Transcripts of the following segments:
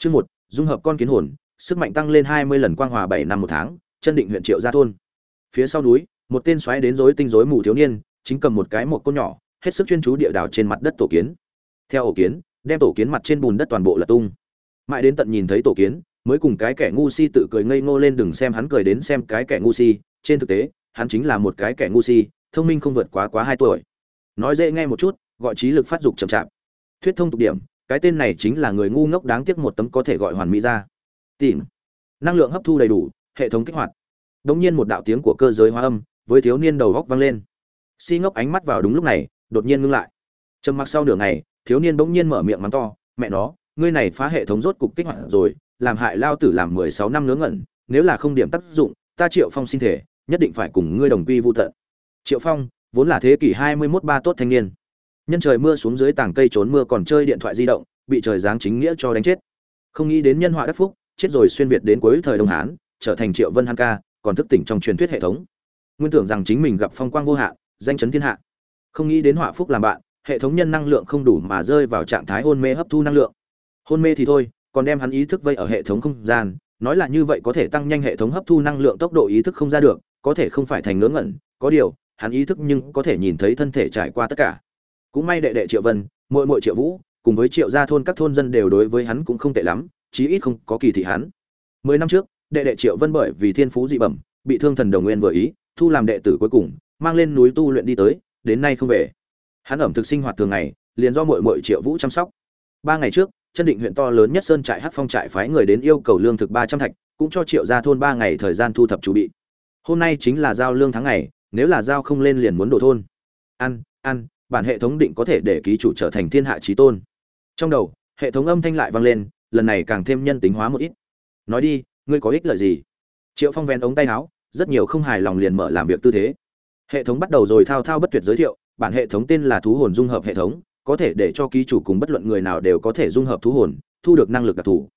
Chương một, dung hợp con kiến hồn, sức mạnh tăng lên hai mươi lần quang hòa bảy năm một tháng, chân định huyện Triệu Gia thôn. Phía sau núi, một tên xoáy đến rối tinh rối mù thiếu niên, chính cầm một cái một côn nhỏ, hết sức chuyên chú địa đào trên mặt đất tổ kiến. Theo ổ kiến, đem tổ kiến mặt trên bùn đất toàn bộ là tung. Mãi đến tận nhìn thấy tổ kiến, mới cùng cái kẻ ngu si tự cười ngây ngô lên đừng xem hắn cười đến xem cái kẻ ngu si, trên thực tế, hắn chính là một cái kẻ ngu si, thông minh không vượt quá quá hai tuổi. Nói dễ nghe một chút, gọi trí lực phát dục chậm chạp. Thuyết thông tục điểm, cái tên này chính là người ngu ngốc đáng tiếc một tấm có thể gọi hoàn mỹ ra. Tìm. Năng lượng hấp thu đầy đủ, hệ thống kích hoạt. Đống nhiên một đạo tiếng của cơ giới hóa âm, với thiếu niên đầu góc vang lên. Si ngốc ánh mắt vào đúng lúc này, đột nhiên ngưng lại. Trầm mặc sau nửa ngày, thiếu niên bỗng nhiên mở miệng mắng to, "Mẹ nó, ngươi này phá hệ thống rốt cục kích hoạt rồi, làm hại lao tử làm mười sáu năm ngớ ngẩn, nếu là không điểm tác dụng, ta Triệu Phong xin thể, nhất định phải cùng ngươi đồng quy vu tận." Triệu Phong, vốn là thế kỷ hai mươi 21 ba tốt thanh niên. Nhân trời mưa xuống dưới tảng cây trốn mưa còn chơi điện thoại di động, bị trời giáng chính nghĩa cho đánh chết. Không nghĩ đến nhân họa đắc phúc, chết rồi xuyên việt đến cuối thời Đông Hán, trở thành Triệu Vân Han ca, còn thức tỉnh trong truyền thuyết hệ thống. Nguyên tưởng rằng chính mình gặp phong quang vô hạn, danh chấn thiên hạ. Không nghĩ đến họa phúc làm bạn, hệ thống nhân năng lượng không đủ mà rơi vào trạng thái hôn mê hấp thu năng lượng. Hôn mê thì thôi, còn đem hắn ý thức vây ở hệ thống không gian, nói là như vậy có thể tăng nhanh hệ thống hấp thu năng lượng tốc độ ý thức không ra được, có thể không phải thành ngớ ngẩn, có điều, hắn ý thức nhưng có thể nhìn thấy thân thể trải qua tất cả. Cũng may đệ đệ Triệu Vân, muội muội Triệu Vũ, cùng với Triệu gia thôn các thôn dân đều đối với hắn cũng không tệ lắm, chí ít không có kỳ thị hắn. Mười năm trước, đệ đệ Triệu Vân bởi vì thiên phú dị bẩm, bị thương thần đồng nguyên vừa ý, thu làm đệ tử cuối cùng, mang lên núi tu luyện đi tới, đến nay không về. Hắn ẩm thực sinh hoạt thường ngày, liền do muội muội Triệu Vũ chăm sóc. Ba ngày trước, chân định huyện to lớn nhất sơn trại Hắc Phong trại phái người đến yêu cầu lương thực ba trăm thạch, cũng cho Triệu gia thôn ba ngày thời gian thu thập chuẩn bị. Hôm nay chính là giao lương tháng ngày, nếu là giao không lên liền muốn đổ thôn. Ăn, ăn, bản hệ thống định có thể để ký chủ trở thành thiên hạ trí tôn. Trong đầu, hệ thống âm thanh lại vang lên, lần này càng thêm nhân tính hóa một ít. Nói đi, ngươi có ích lợi gì? Triệu Phong vén ống tay áo, rất nhiều không hài lòng liền mở làm việc tư thế. Hệ thống bắt đầu rồi thao thao bất tuyệt giới thiệu, bản hệ thống tên là thú hồn dung hợp hệ thống, có thể để cho ký chủ cùng bất luận người nào đều có thể dung hợp thú hồn, thu được năng lực đặc thù.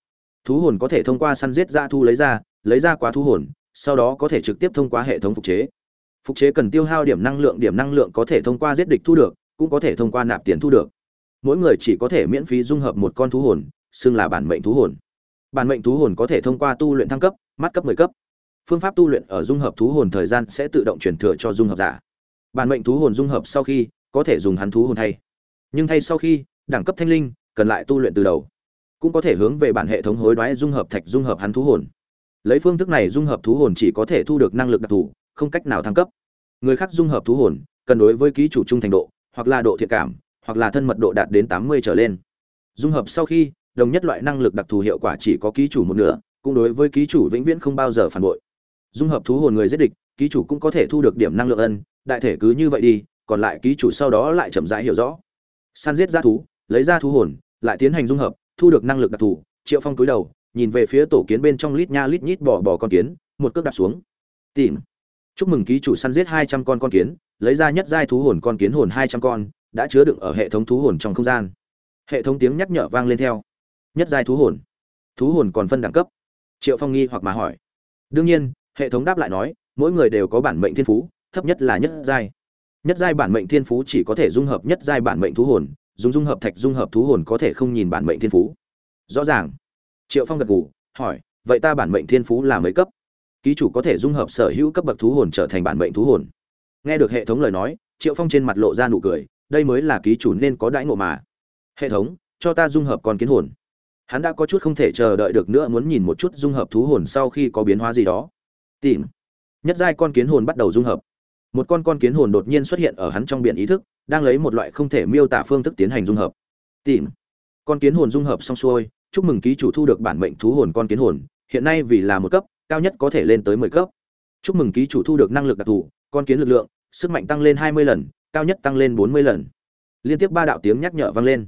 Thú hồn có thể thông qua săn giết ra thu lấy ra, lấy ra quá thú hồn, sau đó có thể trực tiếp thông qua hệ thống phục chế. Phục chế cần tiêu hao điểm năng lượng, điểm năng lượng có thể thông qua giết địch thu được, cũng có thể thông qua nạp tiền thu được. Mỗi người chỉ có thể miễn phí dung hợp một con thú hồn, xưng là bản mệnh thú hồn. Bản mệnh thú hồn có thể thông qua tu luyện thăng cấp, mắt cấp 10 cấp. Phương pháp tu luyện ở dung hợp thú hồn thời gian sẽ tự động truyền thừa cho dung hợp giả. Bản mệnh thú hồn dung hợp sau khi, có thể dùng hắn thú hồn thay. Nhưng thay sau khi, đẳng cấp thanh linh, cần lại tu luyện từ đầu. Cũng có thể hướng về bản hệ thống hối đoái dung hợp thạch dung hợp hắn thú hồn. Lấy phương thức này dung hợp thú hồn chỉ có thể thu được năng lực đặc thù, không cách nào thăng cấp. Người khác dung hợp thú hồn, cần đối với ký chủ trung thành độ, hoặc là độ thiện cảm, hoặc là thân mật độ đạt đến 80 trở lên. Dung hợp sau khi, đồng nhất loại năng lực đặc thù hiệu quả chỉ có ký chủ một nửa, cũng đối với ký chủ vĩnh viễn không bao giờ phản bội. Dung hợp thú hồn người giết địch, ký chủ cũng có thể thu được điểm năng lượng ân, đại thể cứ như vậy đi, còn lại ký chủ sau đó lại chậm rãi hiểu rõ. Săn giết ra thú, lấy ra thú hồn, lại tiến hành dung hợp, thu được năng lực đặc thù. Triệu Phong cúi đầu, nhìn về phía tổ kiến bên trong lít nha lít nhít bò bò con kiến, một cước đạp xuống. Tìm. Chúc mừng ký chủ săn giết 200 con con kiến, lấy ra nhất giai thú hồn con kiến hồn 200 con, đã chứa đựng ở hệ thống thú hồn trong không gian. Hệ thống tiếng nhắc nhở vang lên theo. Nhất giai thú hồn. Thú hồn còn phân đẳng cấp. Triệu Phong nghi hoặc mà hỏi. Đương nhiên, hệ thống đáp lại nói, mỗi người đều có bản mệnh thiên phú, thấp nhất là nhất giai. Nhất giai bản mệnh thiên phú chỉ có thể dung hợp nhất giai bản mệnh thú hồn, dùng dung hợp thạch dung hợp thú hồn có thể không nhìn bản mệnh thiên phú. Rõ ràng. Triệu Phong gật gù, hỏi, vậy ta bản mệnh thiên phú là mấy cấp? Ký chủ có thể dung hợp sở hữu cấp bậc thú hồn trở thành bản mệnh thú hồn. Nghe được hệ thống lời nói, Triệu Phong trên mặt lộ ra nụ cười, đây mới là ký chủ nên có đãi ngộ mà. Hệ thống, cho ta dung hợp con kiến hồn. Hắn đã có chút không thể chờ đợi được nữa muốn nhìn một chút dung hợp thú hồn sau khi có biến hóa gì đó. Tìm. Nhất giai con kiến hồn bắt đầu dung hợp. Một con con kiến hồn đột nhiên xuất hiện ở hắn trong biển ý thức, đang lấy một loại không thể miêu tả phương thức tiến hành dung hợp. Tìm. Con kiến hồn dung hợp xong xuôi, chúc mừng ký chủ thu được bản mệnh thú hồn con kiến hồn, hiện nay vì là một cấp, cao nhất có thể lên tới 10 cấp. Chúc mừng ký chủ thu được năng lực đặc thù, con kiến lực lượng, sức mạnh tăng lên 20 lần, cao nhất tăng lên 40 lần. Liên tiếp ba đạo tiếng nhắc nhở vang lên.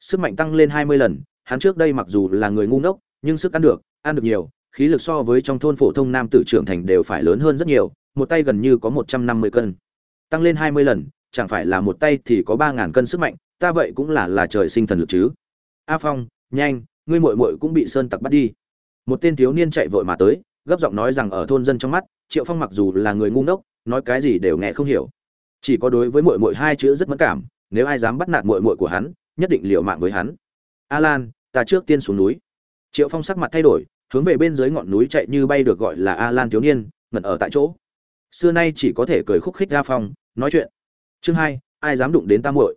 Sức mạnh tăng lên 20 lần, hắn trước đây mặc dù là người ngu ngốc, nhưng sức ăn được, ăn được nhiều, khí lực so với trong thôn phổ thông nam tử trưởng thành đều phải lớn hơn rất nhiều, một tay gần như có 150 cân. Tăng lên 20 lần, chẳng phải là một tay thì có 3000 cân sức mạnh, ta vậy cũng là là trời sinh thần lực chứ. A Phong, nhanh, ngươi muội muội cũng bị sơn tặc bắt đi. Một tên thiếu niên chạy vội mà tới, gấp giọng nói rằng ở thôn dân trong mắt, Triệu Phong mặc dù là người ngu ngốc, nói cái gì đều nghe không hiểu. Chỉ có đối với muội muội hai chữ rất mất cảm, nếu ai dám bắt nạt muội muội của hắn, nhất định liều mạng với hắn. A Lan, ta trước tiên xuống núi. triệu phong sắc mặt thay đổi hướng về bên dưới ngọn núi chạy như bay được gọi là a lan thiếu niên ngẩn ở tại chỗ xưa nay chỉ có thể cười khúc khích ra phong nói chuyện chương hai ai dám đụng đến tam muội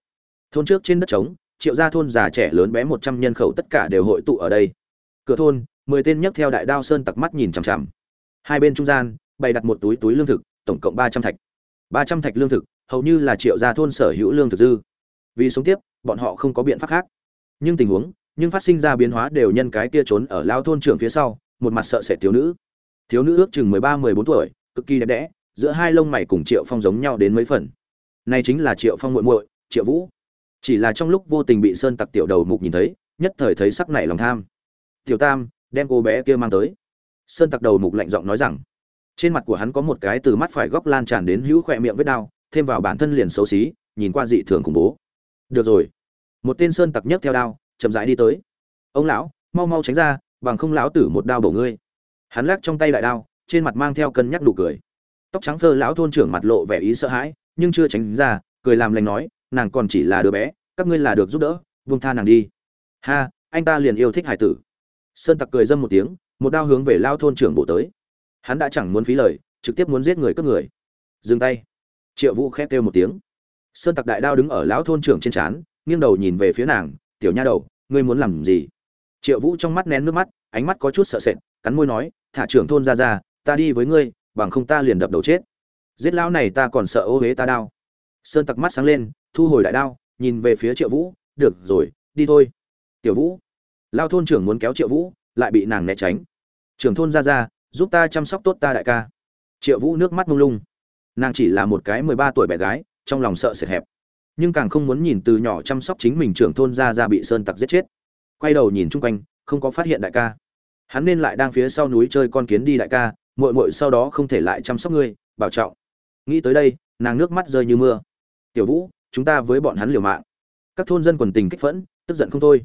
thôn trước trên đất trống triệu gia thôn già trẻ lớn bé một trăm nhân khẩu tất cả đều hội tụ ở đây cửa thôn mười tên nhấc theo đại đao sơn tặc mắt nhìn chằm chằm hai bên trung gian bày đặt một túi túi lương thực, tổng cộng ba trăm thạch. Ba trăm thạch lương thực, hầu như là triệu gia thôn sở hữu lương thực dư. Vì sống tiếp, bọn họ không có biện pháp khác. Nhưng tình huống, nhưng phát sinh ra biến hóa đều nhân cái kia trốn ở lao thôn trưởng phía sau, một mặt sợ sệt thiếu nữ. Thiếu nữ ước chừng mười ba, mười bốn tuổi, cực kỳ đẹp đẽ, giữa hai lông mày cùng triệu phong giống nhau đến mấy phần. Này chính là triệu phong muội muội, triệu vũ. Chỉ là trong lúc vô tình bị sơn tặc tiểu đầu mục nhìn thấy, nhất thời thấy sắc nảy lòng tham. Tiểu tam, đem cô bé kia mang tới. Sơn tặc đầu mục lạnh giọng nói rằng trên mặt của hắn có một cái từ mắt phải góc lan tràn đến hữu khỏe miệng vết đau, thêm vào bản thân liền xấu xí, nhìn qua dị thường khủng bố. Được rồi. Một tên sơn tặc nhấc theo đao, chậm rãi đi tới. Ông lão, mau mau tránh ra, bằng không lão tử một đao bổ ngươi. Hắn lắc trong tay đại đao, trên mặt mang theo cân nhắc đủ cười. Tóc trắng phơ lão thôn trưởng mặt lộ vẻ ý sợ hãi, nhưng chưa tránh ra, cười làm lành nói, nàng còn chỉ là đứa bé, các ngươi là được giúp đỡ vung tha nàng đi. Ha, anh ta liền yêu thích hải tử. Sơn tặc cười dâm một tiếng, một đao hướng về lao thôn trưởng bổ tới hắn đã chẳng muốn phí lời, trực tiếp muốn giết người cướp người. Dừng tay. Triệu vũ khét kêu một tiếng. Sơn tặc đại đao đứng ở lão thôn trưởng trên trán, nghiêng đầu nhìn về phía nàng, tiểu nha đầu, ngươi muốn làm gì? Triệu vũ trong mắt nén nước mắt, ánh mắt có chút sợ sệt, cắn môi nói, thả trưởng thôn ra ra, ta đi với ngươi, bằng không ta liền đập đầu chết. Giết lão này ta còn sợ ô huế ta đao sơn tặc mắt sáng lên, thu hồi đại đao, nhìn về phía triệu vũ, được rồi, đi thôi. Tiểu vũ. Lao thôn trưởng muốn kéo triệu vũ, lại bị nàng né tránh. Trưởng thôn ra ra giúp ta chăm sóc tốt ta đại ca. Triệu vũ nước mắt mông lung. Nàng chỉ là một cái mười ba tuổi bé gái, trong lòng sợ sệt hẹp. Nhưng càng không muốn nhìn từ nhỏ chăm sóc chính mình trưởng thôn ra ra bị sơn tặc giết chết. Quay đầu nhìn chung quanh, không có phát hiện đại ca. Hắn nên lại đang phía sau núi chơi con kiến đi đại ca, muội muội sau đó không thể lại chăm sóc ngươi, bảo trọng. Nghĩ tới đây, nàng nước mắt rơi như mưa. Tiểu vũ, chúng ta với bọn hắn liều mạng. Các thôn dân quần tình kích phẫn, tức giận không thôi.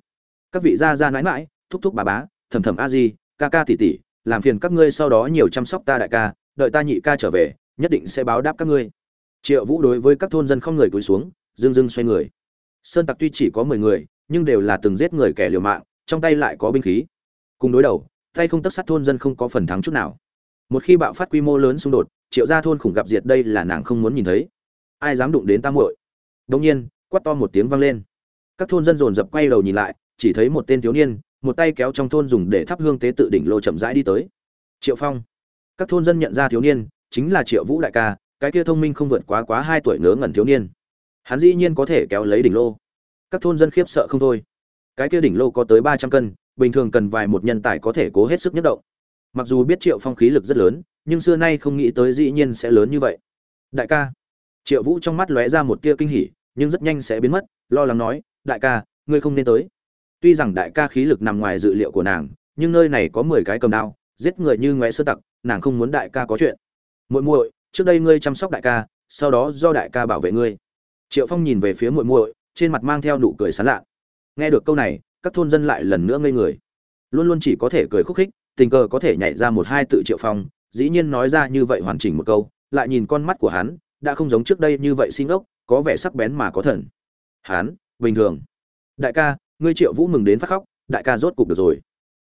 Các vị gia gia nãi mãi thúc thúc bà bá, thầm thầm a di, ca ca tỷ tỷ làm phiền các ngươi sau đó nhiều chăm sóc ta đại ca, đợi ta nhị ca trở về, nhất định sẽ báo đáp các ngươi. Triệu vũ đối với các thôn dân không người cúi xuống dưng dưng xoay người. Sơn tặc tuy chỉ có mười người, nhưng đều là từng giết người kẻ liều mạng, trong tay lại có binh khí. Cùng đối đầu, tay không tất sát thôn dân không có phần thắng chút nào. Một khi bạo phát quy mô lớn xung đột, triệu gia thôn khủng gặp diệt đây là nàng không muốn nhìn thấy. Ai dám đụng đến tam muội? Đông nhiên, quát to một tiếng vang lên. Các thôn dân dồn dập quay đầu nhìn lại, chỉ thấy một tên thiếu niên một tay kéo trong thôn dùng để thắp hương tế tự đỉnh lô chậm rãi đi tới. Triệu phong. Các thôn dân nhận ra thiếu niên, chính là triệu vũ đại ca, cái kia thông minh không vượt quá quá hai tuổi ngớ ngẩn thiếu niên. Hắn dĩ nhiên có thể kéo lấy đỉnh lô. Các thôn dân khiếp sợ không thôi. Cái kia đỉnh lô có tới ba trăm cân, bình thường cần vài một nhân tài có thể cố hết sức nhất động. Mặc dù biết triệu phong khí lực rất lớn, nhưng xưa nay không nghĩ tới dĩ nhiên sẽ lớn như vậy. Đại ca. Triệu vũ trong mắt lóe ra một tia kinh hỉ, nhưng rất nhanh sẽ biến mất, lo lắng nói, đại ca, ngươi không nên tới tuy rằng đại ca khí lực nằm ngoài dự liệu của nàng, nhưng nơi này có mười cái cầm đao, giết người như ngoé sơ tặc, nàng không muốn đại ca có chuyện. Muội muội, trước đây ngươi chăm sóc đại ca, sau đó do đại ca bảo vệ ngươi. Triệu phong nhìn về phía muội muội, trên mặt mang theo nụ cười sán lạ. Nghe được câu này, các thôn dân lại lần nữa ngây người. Luôn luôn chỉ có thể cười khúc khích, tình cờ có thể nhảy ra một hai tự triệu phong, dĩ nhiên nói ra như vậy hoàn chỉnh một câu, lại nhìn con mắt của hắn, đã không giống trước đây như vậy xin ốc, có vẻ sắc bén mà có thần. Hắn, bình thường. Đại ca ngươi triệu vũ mừng đến phát khóc, đại ca rốt cục được rồi.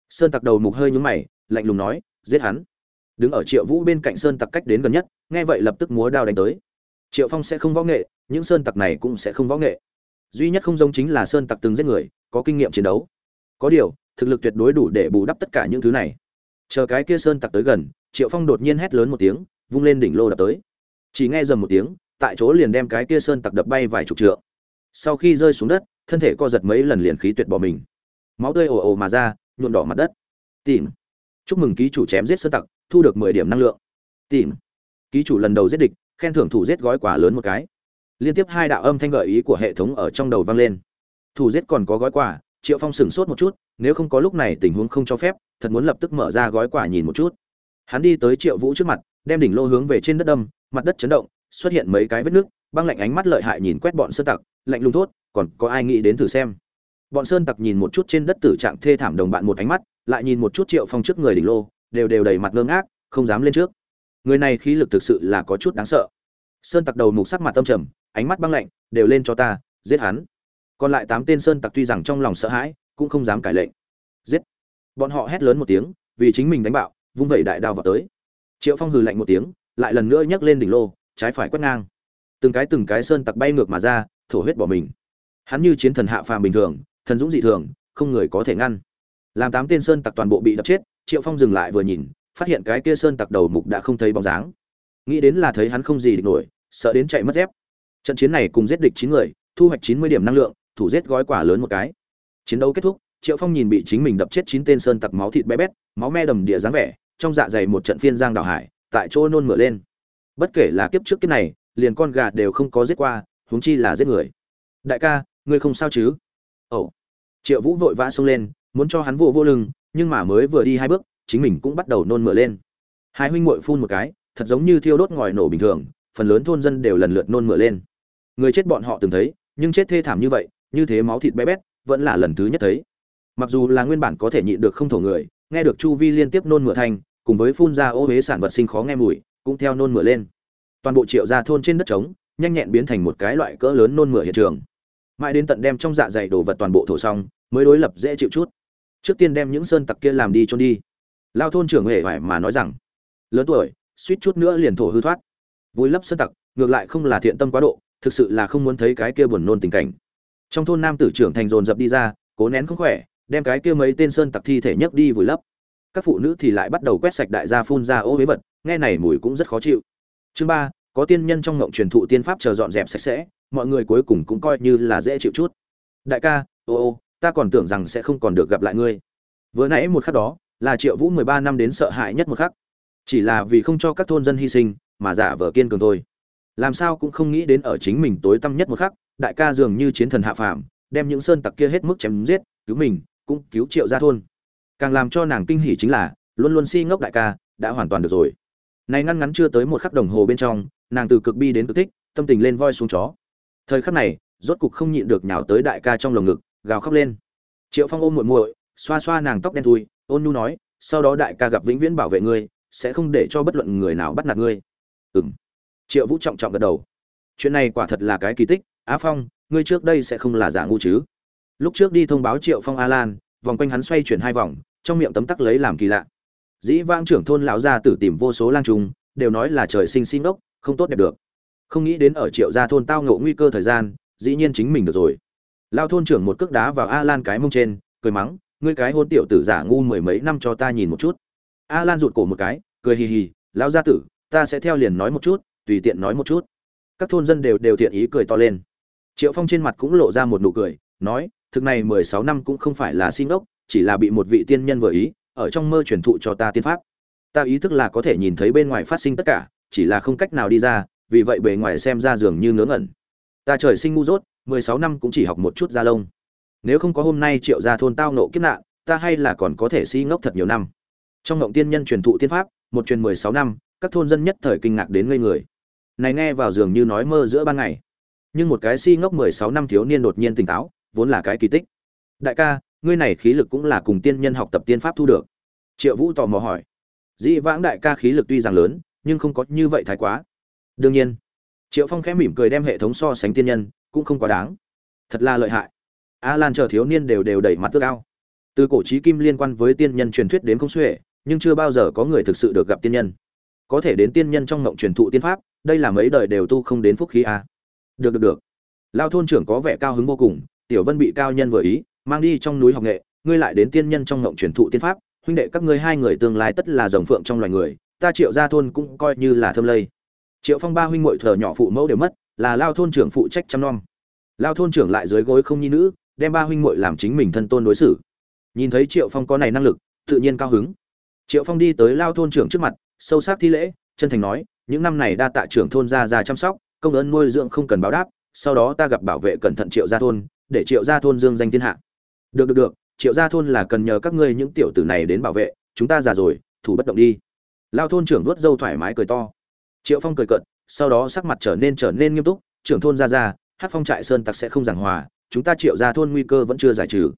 Sơn tặc đầu mục hơi nhúng mày, lạnh lùng nói, giết hắn. Đứng ở triệu vũ bên cạnh sơn tặc cách đến gần nhất, nghe vậy lập tức múa đao đánh tới. Triệu phong sẽ không võ nghệ, những sơn tặc này cũng sẽ không võ nghệ. Duy nhất không giống chính là sơn tặc từng giết người, có kinh nghiệm chiến đấu. Có điều, thực lực tuyệt đối đủ để bù đắp tất cả những thứ này. Chờ cái kia sơn tặc tới gần, triệu phong đột nhiên hét lớn một tiếng, vung lên đỉnh lô đập tới. Chỉ nghe dầm một tiếng, tại chỗ liền đem cái kia sơn tặc đập bay vài chục trượng. Sau khi rơi xuống đất thân thể co giật mấy lần liền khí tuyệt bỏ mình. Máu tươi ồ ồ mà ra, nhuộm đỏ mặt đất. Tìm. Chúc mừng ký chủ chém giết sơn tặc, thu được mười điểm năng lượng. Tìm. Ký chủ lần đầu giết địch, khen thưởng thủ giết gói quả lớn một cái. Liên tiếp hai đạo âm thanh gợi ý của hệ thống ở trong đầu vang lên. Thủ giết còn có gói quả, triệu phong sửng sốt một chút, nếu không có lúc này tình huống không cho phép, thật muốn lập tức mở ra gói quả nhìn một chút. Hắn đi tới triệu vũ trước mặt, đem đỉnh lô hướng về trên đất đâm, mặt đất chấn động, xuất hiện mấy cái vết nước, băng lạnh ánh mắt lợi hại nhìn quét bọn sơn tặc, lạnh lùng thốt còn có ai nghĩ đến thử xem. Bọn sơn tặc nhìn một chút trên đất tử trạng thê thảm đồng bạn một ánh mắt, lại nhìn một chút triệu phong trước người đỉnh lô, đều đều đầy mặt ngơ ngác, không dám lên trước. Người này khí lực thực sự là có chút đáng sợ. Sơn tặc đầu mục sắc mặt tâm trầm, ánh mắt băng lạnh, đều lên cho ta, giết hắn. Còn lại tám tên sơn tặc tuy rằng trong lòng sợ hãi, cũng không dám cải lệnh. Giết. Bọn họ hét lớn một tiếng, vì chính mình đánh bạo, vung vẩy đại đao vào tới. Triệu phong hừ lạnh một tiếng, lại lần nữa nhấc lên đỉnh lô, trái phải quét ngang. Từng cái từng cái sơn tặc bay ngược mà ra, thổ huyết bỏ mình hắn như chiến thần hạ phàm bình thường, thần dũng dị thường, không người có thể ngăn. Làm tám tên sơn tặc toàn bộ bị đập chết, triệu phong dừng lại vừa nhìn, phát hiện cái kia sơn tặc đầu mục đã không thấy bóng dáng. Nghĩ đến là thấy hắn không gì địch nổi, sợ đến chạy mất dép. Trận chiến này cùng giết địch chín người, thu hoạch chín mươi điểm năng lượng, thủ giết gói quả lớn một cái. Chiến đấu kết thúc, triệu phong nhìn bị chính mình đập chết chín tên sơn tặc máu thịt bé bét, máu me đầm địa dáng vẻ, trong dạ dày một trận phiên giang đảo hải, tại chỗ nôn mửa lên. Bất kể là kiếp trước kiếp này, liền con gà đều không có giết qua, huống chi là giết người. Đại ca ngươi không sao chứ? Ồ. Triệu vũ vội vã xông lên, muốn cho hắn vô vô lưng, nhưng mà mới vừa đi hai bước, chính mình cũng bắt đầu nôn mửa lên. Hai huynh muội phun một cái, thật giống như thiêu đốt ngòi nổ bình thường, phần lớn thôn dân đều lần lượt nôn mửa lên. Người chết bọn họ từng thấy, nhưng chết thê thảm như vậy, như thế máu thịt bé bét, vẫn là lần thứ nhất thấy. Mặc dù là nguyên bản có thể nhịn được không thổ người, nghe được chu vi liên tiếp nôn mửa thanh cùng với phun ra ô huế sản vật sinh khó nghe mùi, cũng theo nôn mửa lên. Toàn bộ triệu gia thôn trên đất trống, nhanh nhẹn biến thành một cái loại cỡ lớn nôn mửa hiện trường mãi đến tận đem trong dạ dày đồ vật toàn bộ thổ xong, mới đối lập dễ chịu chút. Trước tiên đem những sơn tặc kia làm đi trôn đi. Lao thôn trưởng hề phải mà nói rằng, lớn tuổi, suýt chút nữa liền thổ hư thoát. Vùi lấp sơn tặc, ngược lại không là thiện tâm quá độ, thực sự là không muốn thấy cái kia buồn nôn tình cảnh. Trong thôn nam tử trưởng thành dồn dập đi ra, cố nén không khỏe, đem cái kia mấy tên sơn tặc thi thể nhấc đi vùi lấp. Các phụ nữ thì lại bắt đầu quét sạch đại gia phun ra ô huế vật, nghe này mùi cũng rất khó chịu. Chương ba, có tiên nhân trong ngộng truyền thụ tiên pháp chờ dọn dẹp sạch sẽ mọi người cuối cùng cũng coi như là dễ chịu chút. Đại ca ô ô ta còn tưởng rằng sẽ không còn được gặp lại ngươi. Vừa nãy một khắc đó là triệu vũ mười ba năm đến sợ hãi nhất một khắc. Chỉ là vì không cho các thôn dân hy sinh mà giả vờ kiên cường thôi. Làm sao cũng không nghĩ đến ở chính mình tối tăm nhất một khắc đại ca dường như chiến thần hạ phàm đem những sơn tặc kia hết mức chém giết cứu mình cũng cứu triệu gia thôn. Càng làm cho nàng kinh hỉ chính là luôn luôn si ngốc đại ca đã hoàn toàn được rồi. Này ngăn ngắn chưa tới một khắc đồng hồ bên trong nàng từ cực bi đến cực thích, tâm tình lên voi xuống chó thời khắc này, rốt cục không nhịn được nhào tới đại ca trong lồng ngực, gào khóc lên. Triệu phong ôm muội muội, xoa xoa nàng tóc đen thui, ôn nhu nói, sau đó đại ca gặp vĩnh viễn bảo vệ ngươi, sẽ không để cho bất luận người nào bắt nạt ngươi. Ừm. Triệu vũ trọng trọng gật đầu. Chuyện này quả thật là cái kỳ tích, á phong, ngươi trước đây sẽ không là giả ngu chứ? Lúc trước đi thông báo triệu phong a lan, vòng quanh hắn xoay chuyển hai vòng, trong miệng tấm tắc lấy làm kỳ lạ. Dĩ Vang trưởng thôn lão gia tử tìm vô số lang trùng, đều nói là trời sinh sinh ốc, không tốt đẹp được không nghĩ đến ở triệu gia thôn tao ngộ nguy cơ thời gian, dĩ nhiên chính mình được rồi. Lao thôn trưởng một cước đá vào a lan cái mông trên, cười mắng, ngươi cái hôn tiểu tử giả ngu mười mấy năm cho ta nhìn một chút. A lan rụt cổ một cái, cười hì hì, lão gia tử, ta sẽ theo liền nói một chút, tùy tiện nói một chút. Các thôn dân đều đều thiện ý cười to lên. Triệu phong trên mặt cũng lộ ra một nụ cười, nói, thực này mười sáu năm cũng không phải là xin ốc chỉ là bị một vị tiên nhân vừa ý, ở trong mơ truyền thụ cho ta tiên pháp. Ta ý thức là có thể nhìn thấy bên ngoài phát sinh tất cả, chỉ là không cách nào đi ra vì vậy bề ngoài xem ra dường như ngớ ngẩn. Ta trời sinh ngu dốt, mười sáu năm cũng chỉ học một chút da lông. Nếu không có hôm nay triệu gia thôn tao nộ kiếp nạn, ta hay là còn có thể si ngốc thật nhiều năm. Trong ngộng tiên nhân truyền thụ tiên pháp, một truyền mười sáu năm, các thôn dân nhất thời kinh ngạc đến ngây người. Này nghe vào giường như nói mơ giữa ban ngày. Nhưng một cái si ngốc mười sáu năm thiếu niên đột nhiên tỉnh táo, vốn là cái kỳ tích. Đại ca, ngươi này khí lực cũng là cùng tiên nhân học tập tiên pháp thu được. Triệu vũ tò mò hỏi. Dĩ vãng đại ca khí lực tuy rằng lớn, nhưng không có như vậy thái quá đương nhiên. Triệu phong khẽ mỉm cười đem hệ thống so sánh tiên nhân, cũng không quá đáng. Thật là lợi hại. A lan chờ thiếu niên đều đều đẩy mặt tước ao. Từ cổ trí kim liên quan với tiên nhân truyền thuyết đến không xuể, nhưng chưa bao giờ có người thực sự được gặp tiên nhân. Có thể đến tiên nhân trong ngộng truyền thụ tiên pháp, đây là mấy đời đều tu không đến phúc khí a. Được được được. Lao thôn trưởng có vẻ cao hứng vô cùng, tiểu vân bị cao nhân vừa ý, mang đi trong núi học nghệ, ngươi lại đến tiên nhân trong ngộng truyền thụ tiên pháp, huynh đệ các ngươi hai người tương lai tất là rồng phượng trong loài người, ta triệu gia thôn cũng coi như là thâm lây triệu phong ba huynh muội thờ nhỏ phụ mẫu đều mất, là lao thôn trưởng phụ trách chăm nom. Lao thôn trưởng lại dưới gối không nhi nữ, đem ba huynh muội làm chính mình thân tôn đối xử. Nhìn thấy triệu phong có này năng lực, tự nhiên cao hứng. Triệu phong đi tới lao thôn trưởng trước mặt, sâu sắc thi lễ, chân thành nói, những năm này đa tạ trưởng thôn ra ra chăm sóc, công ơn nuôi dưỡng không cần báo đáp, sau đó ta gặp bảo vệ cẩn thận triệu gia thôn, để triệu gia thôn dương danh thiên hạ. Được được được, triệu gia thôn là cần nhờ các ngươi những tiểu tử này đến bảo vệ, chúng ta già rồi, thủ bất động đi. Lao thôn trưởng vuốt râu thoải mái cười to triệu phong cười cận sau đó sắc mặt trở nên trở nên nghiêm túc, trưởng thôn ra ra hát phong trại sơn tặc sẽ không giảng hòa, chúng ta triệu gia thôn nguy cơ vẫn chưa giải trừ.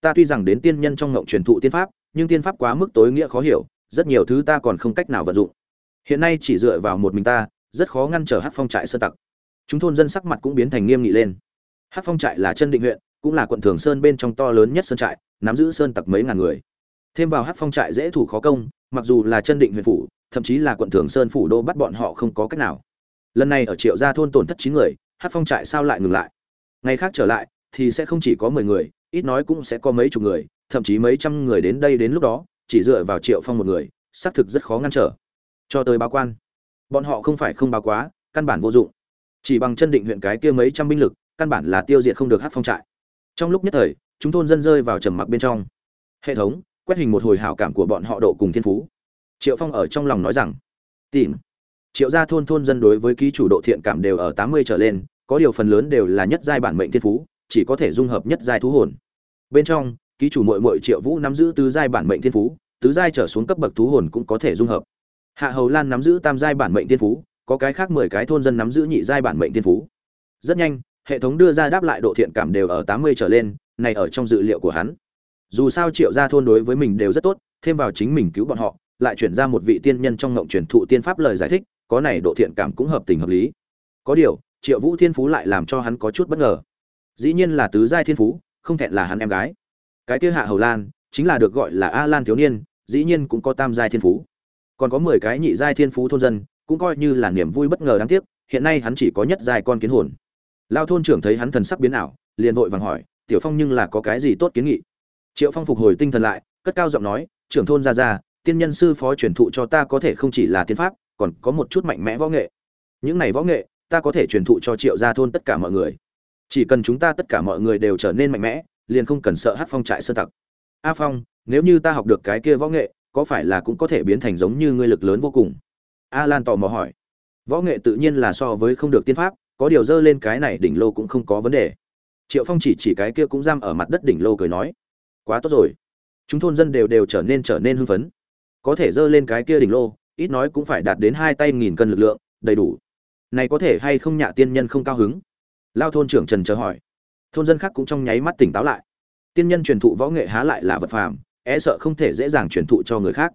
Ta tuy rằng đến tiên nhân trong ngộng truyền thụ tiên pháp, nhưng tiên pháp quá mức tối nghĩa khó hiểu, rất nhiều thứ ta còn không cách nào vận dụng. Hiện nay chỉ dựa vào một mình ta, rất khó ngăn trở hát phong trại sơn tặc. Chúng thôn dân sắc mặt cũng biến thành nghiêm nghị lên. Hát phong trại là chân định huyện, cũng là quận thường sơn bên trong to lớn nhất sơn trại, nắm giữ sơn tặc mấy ngàn người. Thêm vào hát phong trại dễ thủ khó công, mặc dù là chân định huyện phủ thậm chí là quận thường sơn phủ đô bắt bọn họ không có cách nào. Lần này ở triệu gia thôn tổn thất chín người, hát phong trại sao lại ngừng lại? Ngày khác trở lại, thì sẽ không chỉ có mười người, ít nói cũng sẽ có mấy chục người, thậm chí mấy trăm người đến đây đến lúc đó, chỉ dựa vào triệu phong một người, xác thực rất khó ngăn trở. Cho tới báo quan, bọn họ không phải không báo quá, căn bản vô dụng. Chỉ bằng chân định huyện cái kia mấy trăm binh lực, căn bản là tiêu diệt không được hát phong trại. Trong lúc nhất thời, chúng thôn dân rơi vào trầm mặc bên trong. Hệ thống, quét hình một hồi hảo cảm của bọn họ độ cùng thiên phú triệu phong ở trong lòng nói rằng, tìm. Triệu gia thôn thôn dân đối với ký chủ độ thiện cảm đều ở tám mươi trở lên, có điều phần lớn đều là nhất giai bản mệnh thiên phú, chỉ có thể dung hợp nhất giai thú hồn. Bên trong, ký chủ mội mội triệu vũ nắm giữ tứ giai bản mệnh thiên phú, tứ giai trở xuống cấp bậc thú hồn cũng có thể dung hợp. Hạ hầu lan nắm giữ tam giai bản mệnh thiên phú, có cái khác mười cái thôn dân nắm giữ nhị giai bản mệnh thiên phú. Rất nhanh, hệ thống đưa ra đáp lại độ thiện cảm đều ở tám mươi trở lên, này ở trong dự liệu của hắn. Dù sao triệu gia thôn đối với mình đều rất tốt, thêm vào chính mình cứu bọn họ lại chuyển ra một vị tiên nhân trong ngộng truyền thụ tiên pháp lời giải thích, có này độ thiện cảm cũng hợp tình hợp lý. Có điều, triệu vũ thiên phú lại làm cho hắn có chút bất ngờ. Dĩ nhiên là tứ giai thiên phú, không thẹn là hắn em gái. Cái kia hạ hầu lan, chính là được gọi là a lan thiếu niên, dĩ nhiên cũng có tam giai thiên phú. Còn có mười cái nhị giai thiên phú thôn dân, cũng coi như là niềm vui bất ngờ đáng tiếc, hiện nay hắn chỉ có nhất giai con kiến hồn. Lao thôn trưởng thấy hắn thần sắc biến ảo, liền vội vàng hỏi, tiểu phong nhưng là có cái gì tốt kiến nghị? Triệu phong phục hồi tinh thần lại, cất cao giọng nói, trưởng thôn ra ra tiên nhân sư phó truyền thụ cho ta có thể không chỉ là tiên pháp, còn có một chút mạnh mẽ võ nghệ. Những này võ nghệ, ta có thể truyền thụ cho triệu gia thôn tất cả mọi người. Chỉ cần chúng ta tất cả mọi người đều trở nên mạnh mẽ, liền không cần sợ hát phong trại sơ tặc. A phong, nếu như ta học được cái kia võ nghệ, có phải là cũng có thể biến thành giống như ngươi lực lớn vô cùng? A lan tò mò hỏi. Võ nghệ tự nhiên là so với không được tiên pháp, có điều dơ lên cái này đỉnh lô cũng không có vấn đề. Triệu phong chỉ chỉ cái kia cũng giam ở mặt đất đỉnh lô cười nói. Quá tốt rồi. Chúng thôn dân đều đều trở nên trở nên hưng phấn có thể dơ lên cái kia đỉnh lô, ít nói cũng phải đạt đến hai tay nghìn cân lực lượng, đầy đủ. Này có thể hay không nhạ tiên nhân không cao hứng? Lao thôn trưởng trần chờ hỏi. Thôn dân khác cũng trong nháy mắt tỉnh táo lại. Tiên nhân truyền thụ võ nghệ há lại là vật phàm e sợ không thể dễ dàng truyền thụ cho người khác.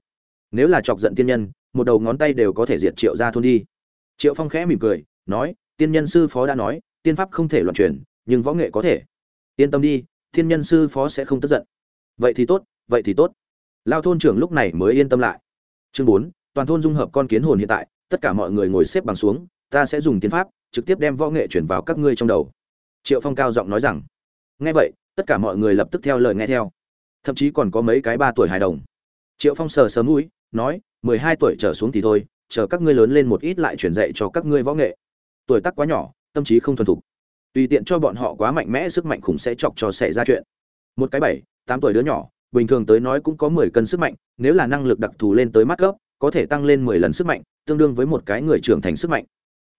Nếu là chọc giận tiên nhân, một đầu ngón tay đều có thể diệt triệu ra thôn đi. Triệu phong khẽ mỉm cười, nói, tiên nhân sư phó đã nói, tiên pháp không thể loạn truyền, nhưng võ nghệ có thể. Yên tâm đi, tiên nhân sư phó sẽ không tức giận. Vậy thì tốt, vậy thì tốt lao thôn trưởng lúc này mới yên tâm lại. Chương bốn, toàn thôn dung hợp con kiến hồn hiện tại, tất cả mọi người ngồi xếp bằng xuống, ta sẽ dùng tiên pháp, trực tiếp đem võ nghệ chuyển vào các ngươi trong đầu. Triệu phong cao giọng nói rằng. Nghe vậy, tất cả mọi người lập tức theo lời nghe theo. Thậm chí còn có mấy cái ba tuổi hài đồng. Triệu phong sờ sớm mũi, nói, mười hai tuổi trở xuống thì thôi, chờ các ngươi lớn lên một ít lại truyền dạy cho các ngươi võ nghệ. Tuổi tác quá nhỏ, tâm trí không thuần thục. Tùy tiện cho bọn họ quá mạnh mẽ, sức mạnh khủng sẽ chọc cho xảy ra chuyện. Một cái bảy, tám tuổi đứa nhỏ bình thường tới nói cũng có mười cân sức mạnh nếu là năng lực đặc thù lên tới mắt cấp, có thể tăng lên mười lần sức mạnh tương đương với một cái người trưởng thành sức mạnh.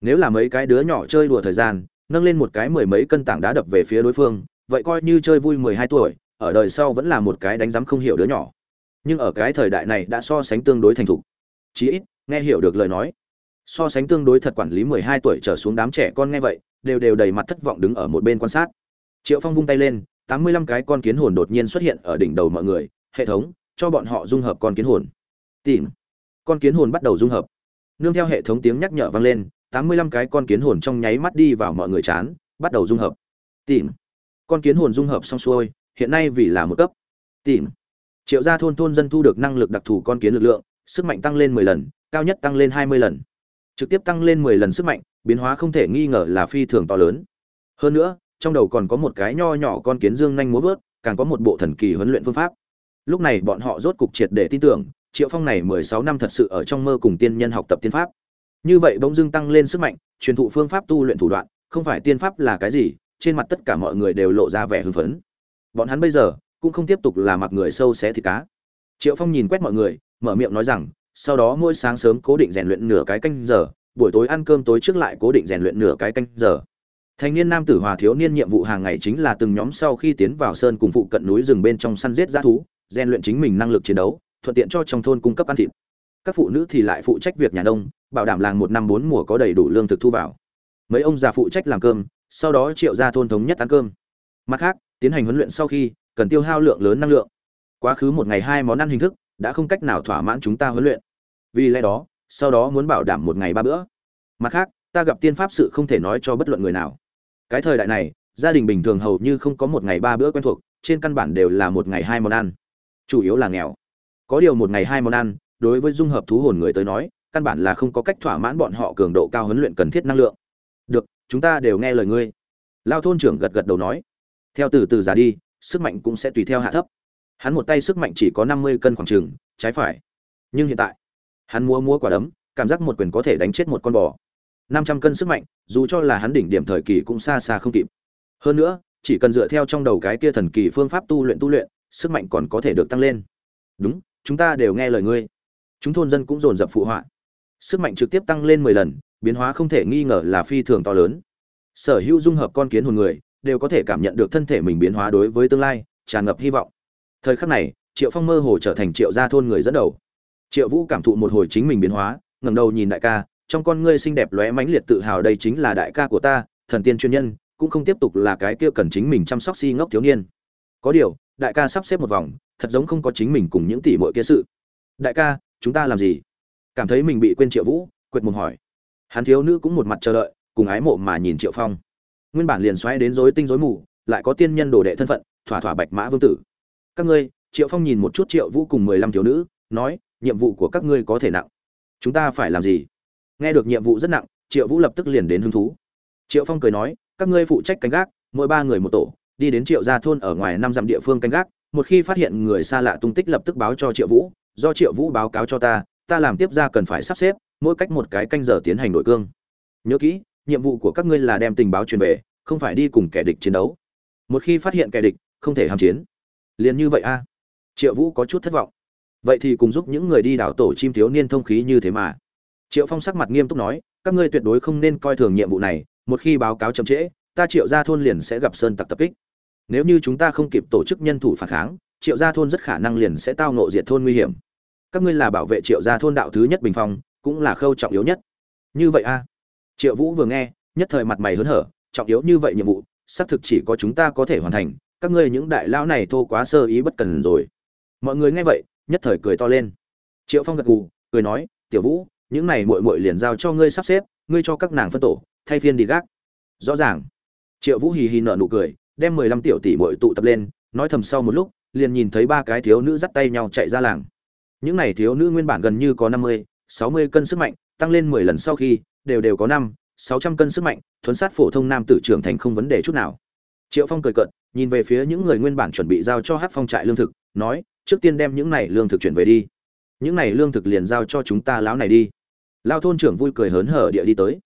Nếu là mấy cái đứa nhỏ chơi đùa thời gian nâng lên một cái mười mấy cân tảng đá đập về phía đối phương vậy coi như chơi vui mười hai tuổi ở đời sau vẫn là một cái đánh giấm không hiểu đứa nhỏ. Nhưng ở cái thời đại này đã so sánh tương đối thành thục. Chí ít nghe hiểu được lời nói. So sánh tương đối thật quản lý mười hai tuổi trở xuống đám trẻ con nghe vậy đều đều đầy mặt thất vọng đứng ở một bên quan sát. Triệu phong vung tay lên tám mươi lăm cái con kiến hồn đột nhiên xuất hiện ở đỉnh đầu mọi người, hệ thống, cho bọn họ dung hợp con kiến hồn. Tìm. Con kiến hồn bắt đầu dung hợp. Nương theo hệ thống tiếng nhắc nhở vang lên, tám mươi lăm cái con kiến hồn trong nháy mắt đi vào mọi người chán, bắt đầu dung hợp. Tìm. Con kiến hồn dung hợp xong xuôi, hiện nay vì là một cấp. Tìm. Triệu gia thôn thôn dân thu được năng lực đặc thù con kiến lực lượng, sức mạnh tăng lên mười lần, cao nhất tăng lên hai mươi lần. Trực tiếp tăng lên mười lần sức mạnh, biến hóa không thể nghi ngờ là phi thường to lớn. Hơn nữa trong đầu còn có một cái nho nhỏ con kiến dương nhanh múa vớt, càng có một bộ thần kỳ huấn luyện phương pháp. Lúc này bọn họ rốt cục triệt để tin tưởng, triệu phong này mười sáu năm thật sự ở trong mơ cùng tiên nhân học tập tiên pháp. Như vậy bỗng dưng tăng lên sức mạnh, truyền thụ phương pháp tu luyện thủ đoạn, không phải tiên pháp là cái gì, trên mặt tất cả mọi người đều lộ ra vẻ hưng phấn. Bọn hắn bây giờ cũng không tiếp tục là mặc người sâu xé thịt cá. Triệu phong nhìn quét mọi người, mở miệng nói rằng, sau đó mỗi sáng sớm cố định rèn luyện nửa cái canh giờ, buổi tối ăn cơm tối trước lại cố định rèn luyện nửa cái canh giờ thanh niên nam tử hòa thiếu niên nhiệm vụ hàng ngày chính là từng nhóm sau khi tiến vào sơn cùng phụ cận núi rừng bên trong săn giết g thú, rèn luyện chính mình năng lực chiến đấu, thuận tiện cho trong thôn cung cấp ăn thịt. Các phụ nữ thì lại phụ trách việc nhà nông, bảo đảm làng một năm bốn mùa có đầy đủ lương thực thu vào. Mấy ông già phụ trách làm cơm, sau đó triệu ra thôn thống nhất ăn cơm. Mặt khác, tiến hành huấn luyện sau khi, cần tiêu hao lượng lớn năng lượng. Quá khứ một ngày hai món ăn hình thức, đã không cách nào thỏa mãn chúng ta huấn luyện. Vì lẽ đó, sau đó muốn bảo đảm một ngày ba bữa. Mặt khác, ta gặp tiên pháp sự không thể nói cho bất luận người nào cái thời đại này, gia đình bình thường hầu như không có một ngày ba bữa quen thuộc, trên căn bản đều là một ngày hai món ăn. Chủ yếu là nghèo. Có điều một ngày hai món ăn, đối với dung hợp thú hồn người tới nói, căn bản là không có cách thỏa mãn bọn họ cường độ cao huấn luyện cần thiết năng lượng. Được, chúng ta đều nghe lời ngươi. Lao thôn trưởng gật gật đầu nói. Theo từ từ già đi, sức mạnh cũng sẽ tùy theo hạ thấp. Hắn một tay sức mạnh chỉ có năm mươi cân khoảng trừng trái phải. Nhưng hiện tại, hắn mua mua quả đấm, cảm giác một quyền có thể đánh chết một con bò năm trăm cân sức mạnh, dù cho là hắn đỉnh điểm thời kỳ cũng xa xa không kịp. Hơn nữa, chỉ cần dựa theo trong đầu cái kia thần kỳ phương pháp tu luyện tu luyện, sức mạnh còn có thể được tăng lên. Đúng, chúng ta đều nghe lời ngươi. Chúng thôn dân cũng dồn dập phụ họa. Sức mạnh trực tiếp tăng lên mười lần, biến hóa không thể nghi ngờ là phi thường to lớn. Sở hữu dung hợp con kiến hồn người, đều có thể cảm nhận được thân thể mình biến hóa đối với tương lai, tràn ngập hy vọng. Thời khắc này, triệu phong mơ hồ trở thành triệu gia thôn người dẫn đầu. Triệu vũ cảm thụ một hồi chính mình biến hóa, ngẩng đầu nhìn đại ca trong con ngươi xinh đẹp lóe mãnh liệt tự hào đây chính là đại ca của ta, thần tiên chuyên nhân, cũng không tiếp tục là cái kia cần chính mình chăm sóc si ngốc thiếu niên. Có điều, đại ca sắp xếp một vòng, thật giống không có chính mình cùng những tỷ muội kia sự. Đại ca, chúng ta làm gì? Cảm thấy mình bị quên triệu vũ, quệt mồm hỏi. Hắn thiếu nữ cũng một mặt chờ đợi, cùng ái mộ mà nhìn triệu phong. Nguyên bản liền xoáy đến rối tinh rối mù, lại có tiên nhân đồ đệ thân phận, thỏa thỏa bạch mã vương tử. Các ngươi, triệu phong nhìn một chút triệu vũ cùng mười lăm thiếu nữ, nói, nhiệm vụ của các ngươi có thể nặng. Chúng ta phải làm gì? Nghe được nhiệm vụ rất nặng, triệu vũ lập tức liền đến hứng thú. Triệu phong cười nói, các ngươi phụ trách canh gác, mỗi ba người một tổ, đi đến triệu gia thôn ở ngoài năm dặm địa phương canh gác, một khi phát hiện người xa lạ tung tích lập tức báo cho triệu vũ, do triệu vũ báo cáo cho ta ta làm tiếp ra cần phải sắp xếp, mỗi cách một cái canh giờ tiến hành nội cương. Nhớ kỹ, nhiệm vụ của các ngươi là đem tình báo truyền về, không phải đi cùng kẻ địch chiến đấu. Một khi phát hiện kẻ địch, không thể hàm chiến. Liền như vậy a. Triệu vũ có chút thất vọng. Vậy thì cùng giúp những người đi đảo tổ chim thiếu niên thông khí như thế mà triệu phong sắc mặt nghiêm túc nói, các ngươi tuyệt đối không nên coi thường nhiệm vụ này, một khi báo cáo chậm trễ, ta triệu ra thôn liền sẽ gặp sơn tặc tập kích. Nếu như chúng ta không kịp tổ chức nhân thủ phản kháng, triệu gia thôn rất khả năng liền sẽ tao nộ diệt thôn nguy hiểm. Các ngươi là bảo vệ triệu gia thôn đạo thứ nhất bình phong, cũng là khâu trọng yếu nhất. Như vậy a? Triệu vũ vừa nghe, nhất thời mặt mày hớn hở, trọng yếu như vậy nhiệm vụ, xác thực chỉ có chúng ta có thể hoàn thành, các ngươi những đại lão này thô quá sơ ý bất cần rồi. Mọi người nghe vậy, nhất thời cười to lên. Triệu phong gật gù, cười nói, tiểu vũ những này muội muội liền giao cho ngươi sắp xếp, ngươi cho các nàng phân tổ, thay phiên đi gác. Rõ ràng. Triệu vũ hì hì nở nụ cười, đem mười lăm tiểu tỷ muội tụ tập lên, nói thầm sau một lúc, liền nhìn thấy ba cái thiếu nữ dắt tay nhau chạy ra làng. Những này thiếu nữ nguyên bản gần như có năm mươi, sáu mươi cân sức mạnh, tăng lên mười lần sau khi, đều đều có năm, sáu trăm cân sức mạnh, thuấn sát phổ thông nam tử trưởng thành không vấn đề chút nào. Triệu phong cười cợt, nhìn về phía những người nguyên bản chuẩn bị giao cho hát phong trại lương thực, nói, trước tiên đem những này lương thực chuyển về đi. Những này lương thực liền giao cho chúng ta lão này đi lao thôn trưởng vui cười hớn hở địa đi tới.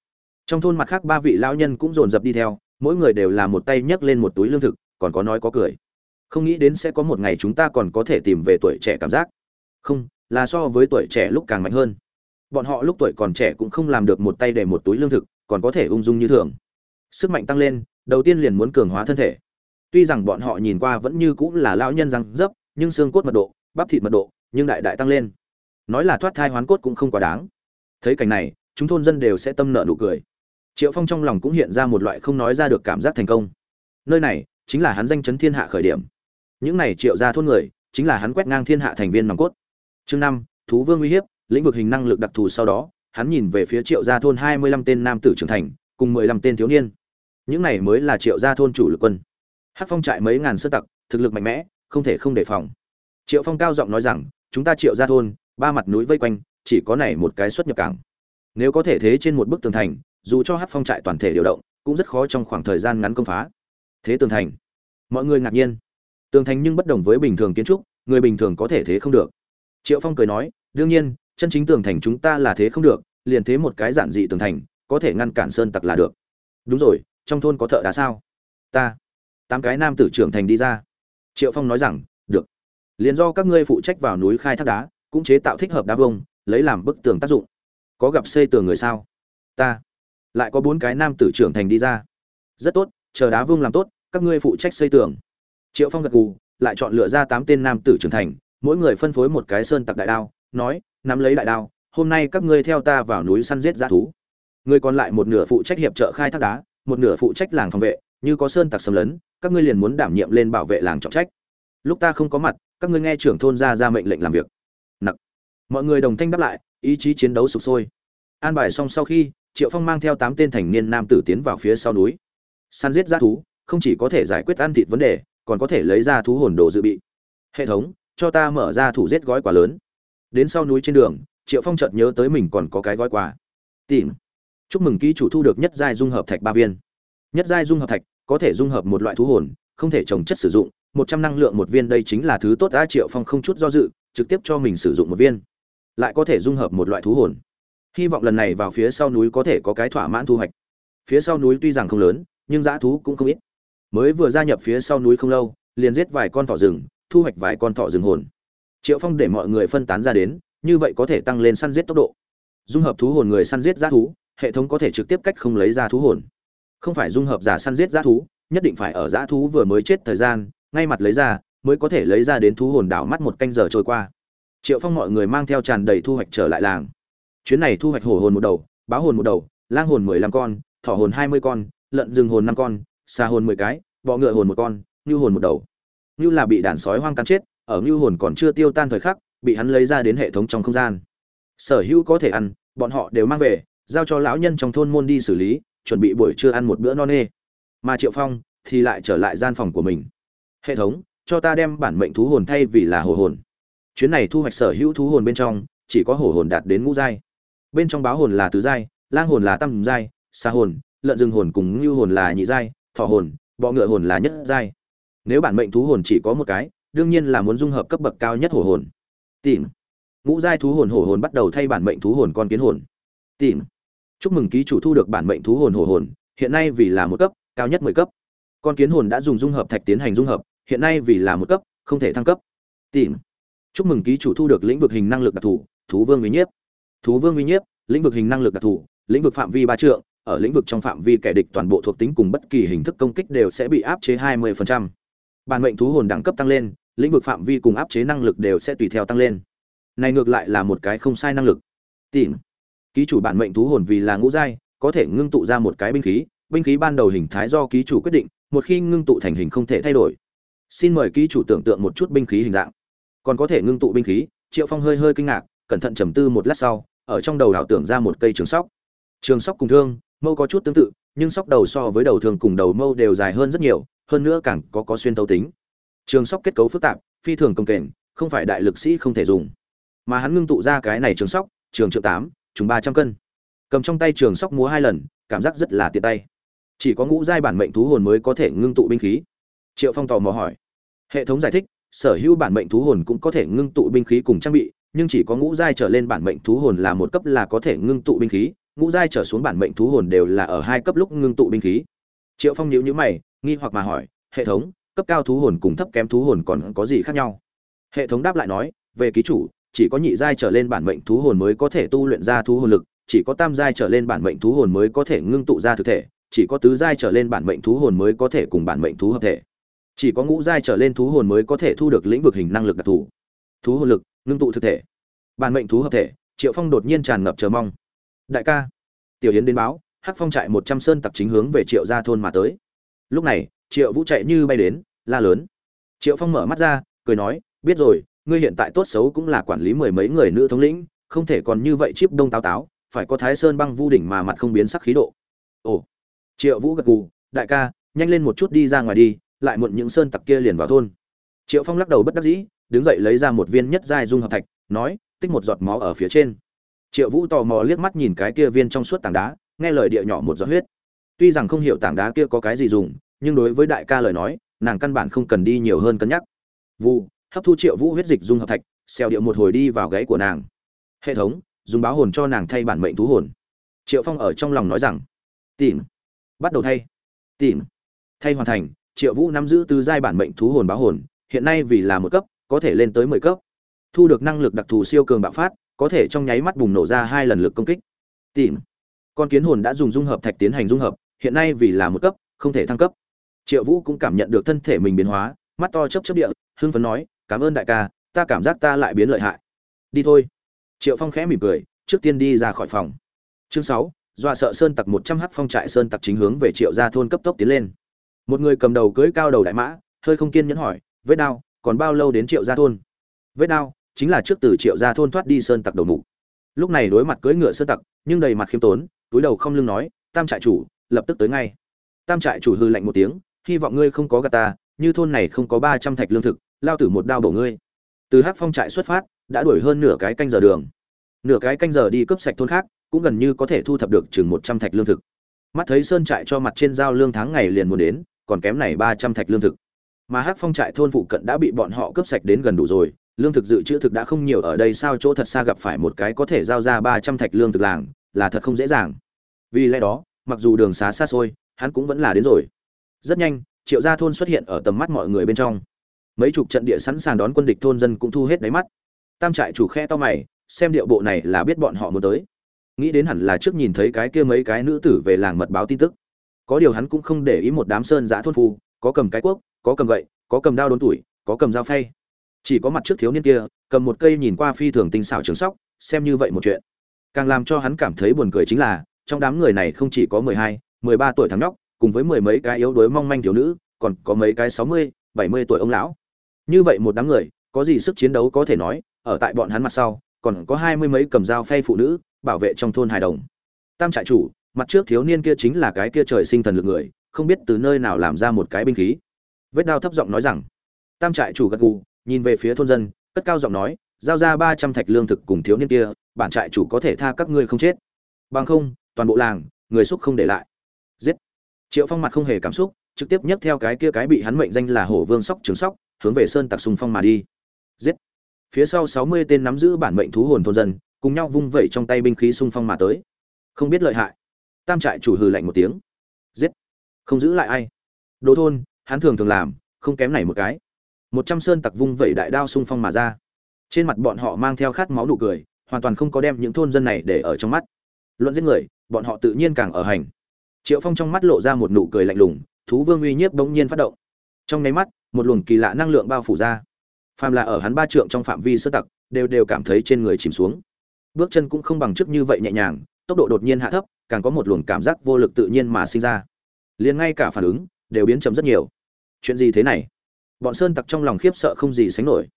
Trong thôn mặt khác ba vị lão nhân cũng dồn dập đi theo, mỗi người đều là một tay nhấc lên một túi lương thực, còn có nói có cười. Không nghĩ đến sẽ có một ngày chúng ta còn có thể tìm về tuổi trẻ cảm giác. Không, là so với tuổi trẻ lúc càng mạnh hơn. Bọn họ lúc tuổi còn trẻ cũng không làm được một tay để một túi lương thực, còn có thể ung dung như thường. Sức mạnh tăng lên, đầu tiên liền muốn cường hóa thân thể. Tuy rằng bọn họ nhìn qua vẫn như cũng là lão nhân răng dấp, nhưng xương cốt mật độ, bắp thịt mật độ, nhưng đại đại tăng lên. Nói là thoát thai hoán cốt cũng không quá đáng thấy cảnh này, chúng thôn dân đều sẽ tâm nợ nụ cười. Triệu phong trong lòng cũng hiện ra một loại không nói ra được cảm giác thành công. Nơi này chính là hắn danh chấn thiên hạ khởi điểm. Những này triệu ra thôn người, chính là hắn quét ngang thiên hạ thành viên nòng cốt. Chương năm, thú vương uy hiếp, lĩnh vực hình năng lực đặc thù sau đó, hắn nhìn về phía triệu gia thôn hai mươi lăm tên nam tử trưởng thành, cùng mười lăm tên thiếu niên. Những này mới là triệu gia thôn chủ lực quân. Hát phong trại mấy ngàn sơ tặc, thực lực mạnh mẽ, không thể không đề phòng. Triệu phong cao giọng nói rằng, chúng ta triệu gia thôn, ba mặt núi vây quanh chỉ có này một cái xuất nhập cảng. Nếu có thể thế trên một bức tường thành, dù cho hát phong trại toàn thể điều động, cũng rất khó trong khoảng thời gian ngắn công phá. Thế tường thành. Mọi người ngạc nhiên. Tường thành nhưng bất đồng với bình thường kiến trúc, người bình thường có thể thế không được. Triệu phong cười nói, đương nhiên, chân chính tường thành chúng ta là thế không được, liền thế một cái giản dị tường thành, có thể ngăn cản sơn tặc là được. Đúng rồi, trong thôn có thợ đá sao? Ta. Tám cái nam tử trưởng thành đi ra. Triệu phong nói rằng, được. Liền do các ngươi phụ trách vào núi khai thác đá, cũng chế tạo thích hợp đá vông lấy làm bức tường tác dụng. Có gặp xây tường người sao? Ta. Lại có bốn cái nam tử trưởng thành đi ra. Rất tốt, chờ đá vương làm tốt, các ngươi phụ trách xây tường. Triệu phong gật gù, lại chọn lựa ra tám tên nam tử trưởng thành, mỗi người phân phối một cái sơn tặc đại đao, nói, nắm lấy đại đao, hôm nay các ngươi theo ta vào núi săn giết g thú. Người còn lại một nửa phụ trách hiệp trợ khai thác đá, một nửa phụ trách làng phòng vệ, như có sơn tặc xâm lấn, các ngươi liền muốn đảm nhiệm lên bảo vệ làng trọng trách. Lúc ta không có mặt, các ngươi nghe trưởng thôn ra ra mệnh lệnh làm việc mọi người đồng thanh đáp lại, ý chí chiến đấu sụp sôi. An bài xong sau khi, triệu phong mang theo tám tên thành niên nam tử tiến vào phía sau núi. Săn giết g thú, không chỉ có thể giải quyết ăn thịt vấn đề, còn có thể lấy ra thú hồn đồ dự bị. Hệ thống, cho ta mở ra thủ giết gói quà lớn. Đến sau núi trên đường, triệu phong chợt nhớ tới mình còn có cái gói quà. Tìm. Chúc mừng ký chủ thu được nhất giai dung hợp thạch ba viên. Nhất giai dung hợp thạch, có thể dung hợp một loại thú hồn, không thể trồng chất sử dụng, một trăm năng lượng một viên đây chính là thứ tốt đã triệu phong không chút do dự, trực tiếp cho mình sử dụng một viên lại có thể dung hợp một loại thú hồn. Hy vọng lần này vào phía sau núi có thể có cái thỏa mãn thu hoạch. Phía sau núi tuy rằng không lớn, nhưng dã thú cũng không ít. Mới vừa gia nhập phía sau núi không lâu, liền giết vài con thỏ rừng, thu hoạch vài con thỏ rừng hồn. Triệu phong để mọi người phân tán ra đến, như vậy có thể tăng lên săn giết tốc độ. Dung hợp thú hồn người săn giết dã thú, hệ thống có thể trực tiếp cách không lấy ra thú hồn. Không phải dung hợp giả săn giết dã thú, nhất định phải ở dã thú vừa mới chết thời gian, ngay mặt lấy ra, mới có thể lấy ra đến thú hồn đảo mắt một canh giờ trôi qua triệu phong mọi người mang theo tràn đầy thu hoạch trở lại làng. Chuyến này thu hoạch hổ hồn một đầu báo hồn một đầu, lang hồn mười lăm con, thỏ hồn hai mươi con, lợn rừng hồn năm con, xà hồn mười cái, bọ ngựa hồn một con, ngưu hồn một đầu. Ngưu là bị đàn sói hoang cắn chết, ở ngưu hồn còn chưa tiêu tan thời khắc, bị hắn lấy ra đến hệ thống trong không gian. Sở hữu có thể ăn, bọn họ đều mang về, giao cho lão nhân trong thôn môn đi xử lý, chuẩn bị buổi trưa ăn một bữa no nê. Mà triệu phong thì lại trở lại gian phòng của mình. Hệ thống, cho ta đem bản mệnh thú hồn thay vì là hồ hồn chuyến này thu hoạch sở hữu thú hồn bên trong, chỉ có hổ hồn đạt đến ngũ giai. Bên trong báo hồn là tứ giai, lang hồn là tam giai xa hồn, lợn rừng hồn cùng ngưu hồn là nhị giai, thỏ hồn, bọ ngựa hồn là nhất giai. Nếu bản mệnh thú hồn chỉ có một cái, đương nhiên là muốn dung hợp cấp bậc cao nhất hổ hồn. Tìm. Ngũ giai thú hồn hổ hồn bắt đầu thay bản mệnh thú hồn con kiến hồn. Tìm. Chúc mừng ký chủ thu được bản mệnh thú hồn hổ hồn, hiện nay vì là một cấp, cao nhất mười cấp. Con kiến hồn đã dùng dung hợp thạch tiến hành dung hợp, hiện nay vì là một cấp, không thể thăng cấp. Tìm chúc mừng ký chủ thu được lĩnh vực hình năng lực đặc thù thú vương uy nhiếp thú vương uy nhiếp lĩnh vực hình năng lực đặc thù lĩnh vực phạm vi ba trượng ở lĩnh vực trong phạm vi kẻ địch toàn bộ thuộc tính cùng bất kỳ hình thức công kích đều sẽ bị áp chế 20%. Bản mệnh thú hồn đẳng cấp tăng lên, lĩnh vực phạm vi cùng áp chế năng lực đều sẽ tùy theo tăng lên. Này ngược lại là một cái không sai năng lực. Tìm. Ký chủ bản mệnh thú hồn vì là ngũ giai, có thể ngưng tụ ra một cái binh khí, binh khí ban đầu hình thái do ký chủ quyết định, một khi ngưng tụ thành hình không thể thay đổi. Xin mời ký chủ tưởng tượng một chút binh khí hình dạng. Còn có thể ngưng tụ binh khí, Triệu Phong hơi hơi kinh ngạc, cẩn thận trầm tư một lát sau, ở trong đầu đảo tưởng ra một cây trường sóc. Trường sóc cùng thương, mâu có chút tương tự nhưng sóc đầu so với đầu thường cùng đầu mâu đều dài hơn rất nhiều hơn nữa càng có có xuyên tấu tính. Trường sóc kết cấu phức tạp phi thường công kềnh không phải đại lực sĩ không thể dùng. Mà hắn ngưng tụ ra cái này trường sóc trường triệu tám chúng ba trăm cân. Cầm trong tay trường sóc múa hai lần cảm giác rất là tiện tay. Chỉ có ngũ giai bản mệnh thú hồn mới có thể ngưng tụ binh khí. Triệu phong tò mò hỏi hệ thống giải thích sở hữu bản mệnh thú hồn cũng có thể ngưng tụ binh khí cùng trang bị, nhưng chỉ có ngũ giai trở lên bản mệnh thú hồn là một cấp là có thể ngưng tụ binh khí, ngũ giai trở xuống bản mệnh thú hồn đều là ở hai cấp lúc ngưng tụ binh khí. Triệu phong nhíu nhíu mày, nghi hoặc mà hỏi, hệ thống, cấp cao thú hồn cùng thấp kém thú hồn còn có gì khác nhau? Hệ thống đáp lại nói, về ký chủ, chỉ có nhị giai trở lên bản mệnh thú hồn mới có thể tu luyện ra thú hồn lực, chỉ có tam giai trở lên bản mệnh thú hồn mới có thể ngưng tụ ra thực thể, chỉ có tứ giai trở lên bản mệnh thú hồn mới có thể cùng bản mệnh thú hợp thể chỉ có ngũ giai trở lên thú hồn mới có thể thu được lĩnh vực hình năng lực đặc thù. Thú hồn lực, ngưng tụ thực thể. Bản mệnh thú hợp thể, triệu phong đột nhiên tràn ngập chờ mong. Đại ca, tiểu yến đến báo, hắc phong trại một trăm sơn tặc chính hướng về triệu gia thôn mà tới. Lúc này, triệu vũ chạy như bay đến, la lớn. Triệu phong mở mắt ra, cười nói, biết rồi, ngươi hiện tại tốt xấu cũng là quản lý mười mấy người nữ thống lĩnh, không thể còn như vậy chip đông táo táo, phải có thái sơn băng vu đỉnh mà mặt không biến sắc khí độ. Ồ. Triệu vũ gật gù, đại ca, nhanh lên một chút đi ra ngoài đi lại muộn những sơn tặc kia liền vào thôn. Triệu phong lắc đầu bất đắc dĩ, đứng dậy lấy ra một viên nhất giai dung hợp thạch, nói, tích một giọt máu ở phía trên. Triệu vũ tò mò liếc mắt nhìn cái kia viên trong suốt tảng đá, nghe lời địa nhỏ một giọt huyết. Tuy rằng không hiểu tảng đá kia có cái gì dùng, nhưng đối với đại ca lời nói, nàng căn bản không cần đi nhiều hơn cân nhắc. Vu hấp thu triệu vũ huyết dịch dung hợp thạch, xèo điệu một hồi đi vào gáy của nàng. Hệ thống, dùng báo hồn cho nàng thay bản mệnh thú hồn. Triệu phong ở trong lòng nói rằng, tìm. Bắt đầu thay. Tìm. Thay hoàn thành triệu vũ nắm giữ tứ giai bản mệnh thú hồn báo hồn, hiện nay vì là một cấp, có thể lên tới mười cấp. Thu được năng lực đặc thù siêu cường bạo phát, có thể trong nháy mắt bùng nổ ra hai lần lực công kích. Tìm. Con kiến hồn đã dùng dung hợp thạch tiến hành dung hợp, hiện nay vì là một cấp, không thể thăng cấp. Triệu vũ cũng cảm nhận được thân thể mình biến hóa, mắt to chấp chấp địa, hưng phấn nói, cảm ơn đại ca, ta cảm giác ta lại biến lợi hại. Đi thôi. Triệu phong khẽ mỉm cười, trước tiên đi ra khỏi phòng. Chương sáu, dọa sợ sơn tặc một trăm h phong trại sơn tặc chính hướng về triệu gia thôn cấp tốc tiến lên một người cầm đầu cưỡi cao đầu đại mã, hơi không kiên nhẫn hỏi, vết đao, còn bao lâu đến triệu gia thôn? Vết đao, chính là trước từ triệu gia thôn thoát đi sơn tặc đầu mục. Lúc này đối mặt cưỡi ngựa sơn tặc, nhưng đầy mặt khiêm tốn, túi đầu không lưng nói, tam trại chủ, lập tức tới ngay. Tam trại chủ hư lạnh một tiếng, hy vọng ngươi không có gà ta, như thôn này không có ba trăm thạch lương thực, lao tử một đao bổ ngươi. Từ hắc phong trại xuất phát, đã đuổi hơn nửa cái canh giờ đường. Nửa cái canh giờ đi cướp sạch thôn khác, cũng gần như có thể thu thập được chừng một trăm thạch lương thực. Mắt thấy sơn trại cho mặt trên giao lương tháng ngày liền muốn đến còn kém này ba trăm thạch lương thực. Mà hắc phong trại thôn phụ cận đã bị bọn họ cướp sạch đến gần đủ rồi, lương thực dự trữ thực đã không nhiều ở đây sao chỗ thật xa gặp phải một cái có thể giao ra ba trăm thạch lương thực làng, là thật không dễ dàng. Vì lẽ đó, mặc dù đường xá xa xôi, hắn cũng vẫn là đến rồi. Rất nhanh, triệu gia thôn xuất hiện ở tầm mắt mọi người bên trong. Mấy chục trận địa sẵn sàng đón quân địch thôn dân cũng thu hết đáy mắt. Tam trại chủ khe to mày, xem điệu bộ này là biết bọn họ muốn tới. Nghĩ đến hẳn là trước nhìn thấy cái kia mấy cái nữ tử về làng mật báo tin tức có điều hắn cũng không để ý một đám sơn giã thôn phu, có cầm cái cuốc, có cầm gậy, có cầm đao đốn tuổi, có cầm dao phay. Chỉ có mặt trước thiếu niên kia, cầm một cây nhìn qua phi thường tinh xảo trường sóc, xem như vậy một chuyện. Càng làm cho hắn cảm thấy buồn cười chính là, trong đám người này không chỉ có mười hai, mười ba tuổi thằng nhóc, cùng với mười mấy cái yếu đuối mong manh thiếu nữ, còn có mấy cái sáu mươi, bảy mươi tuổi ông lão. Như vậy một đám người, có gì sức chiến đấu có thể nói, ở tại bọn hắn mặt sau, còn có hai mươi mấy cầm dao phay phụ nữ, bảo vệ trong thôn hài đồng. Tam trại chủ mặt trước thiếu niên kia chính là cái kia trời sinh thần lực người, không biết từ nơi nào làm ra một cái binh khí. Vết đao thấp giọng nói rằng, tam trại chủ gật gù, nhìn về phía thôn dân, cất cao giọng nói, giao ra ba trăm thạch lương thực cùng thiếu niên kia, bản trại chủ có thể tha các ngươi không chết. Bằng không, toàn bộ làng, người xúc không để lại. Giết. Triệu phong mặt không hề cảm xúc, trực tiếp nhấc theo cái kia cái bị hắn mệnh danh là hổ vương sóc trứng sóc, hướng về sơn tặc sùng phong mà đi. Giết. Phía sau sáu mươi tên nắm giữ bản mệnh thú hồn thôn dân, cùng nhau vung vẩy trong tay binh khí sung phong mà tới. Không biết lợi hại tam trại chủ hừ lạnh một tiếng. Giết. Không giữ lại ai. Đồ thôn, hắn thường thường làm, không kém này một cái. Một trăm sơn tặc vung vẩy đại đao xung phong mà ra. Trên mặt bọn họ mang theo khát máu nụ cười, hoàn toàn không có đem những thôn dân này để ở trong mắt. Luận giết người, bọn họ tự nhiên càng ở hành. Triệu phong trong mắt lộ ra một nụ cười lạnh lùng, thú vương uy nhiếp bỗng nhiên phát động. Trong nháy mắt, một luồng kỳ lạ năng lượng bao phủ ra. Phàm là ở hắn ba trượng trong phạm vi sơ tặc, đều đều cảm thấy trên người chìm xuống. Bước chân cũng không bằng trước như vậy nhẹ nhàng, tốc độ đột nhiên hạ thấp càng có một luồng cảm giác vô lực tự nhiên mà sinh ra. Liền ngay cả phản ứng đều biến chấm rất nhiều. Chuyện gì thế này? Bọn sơn tặc trong lòng khiếp sợ không gì sánh nổi.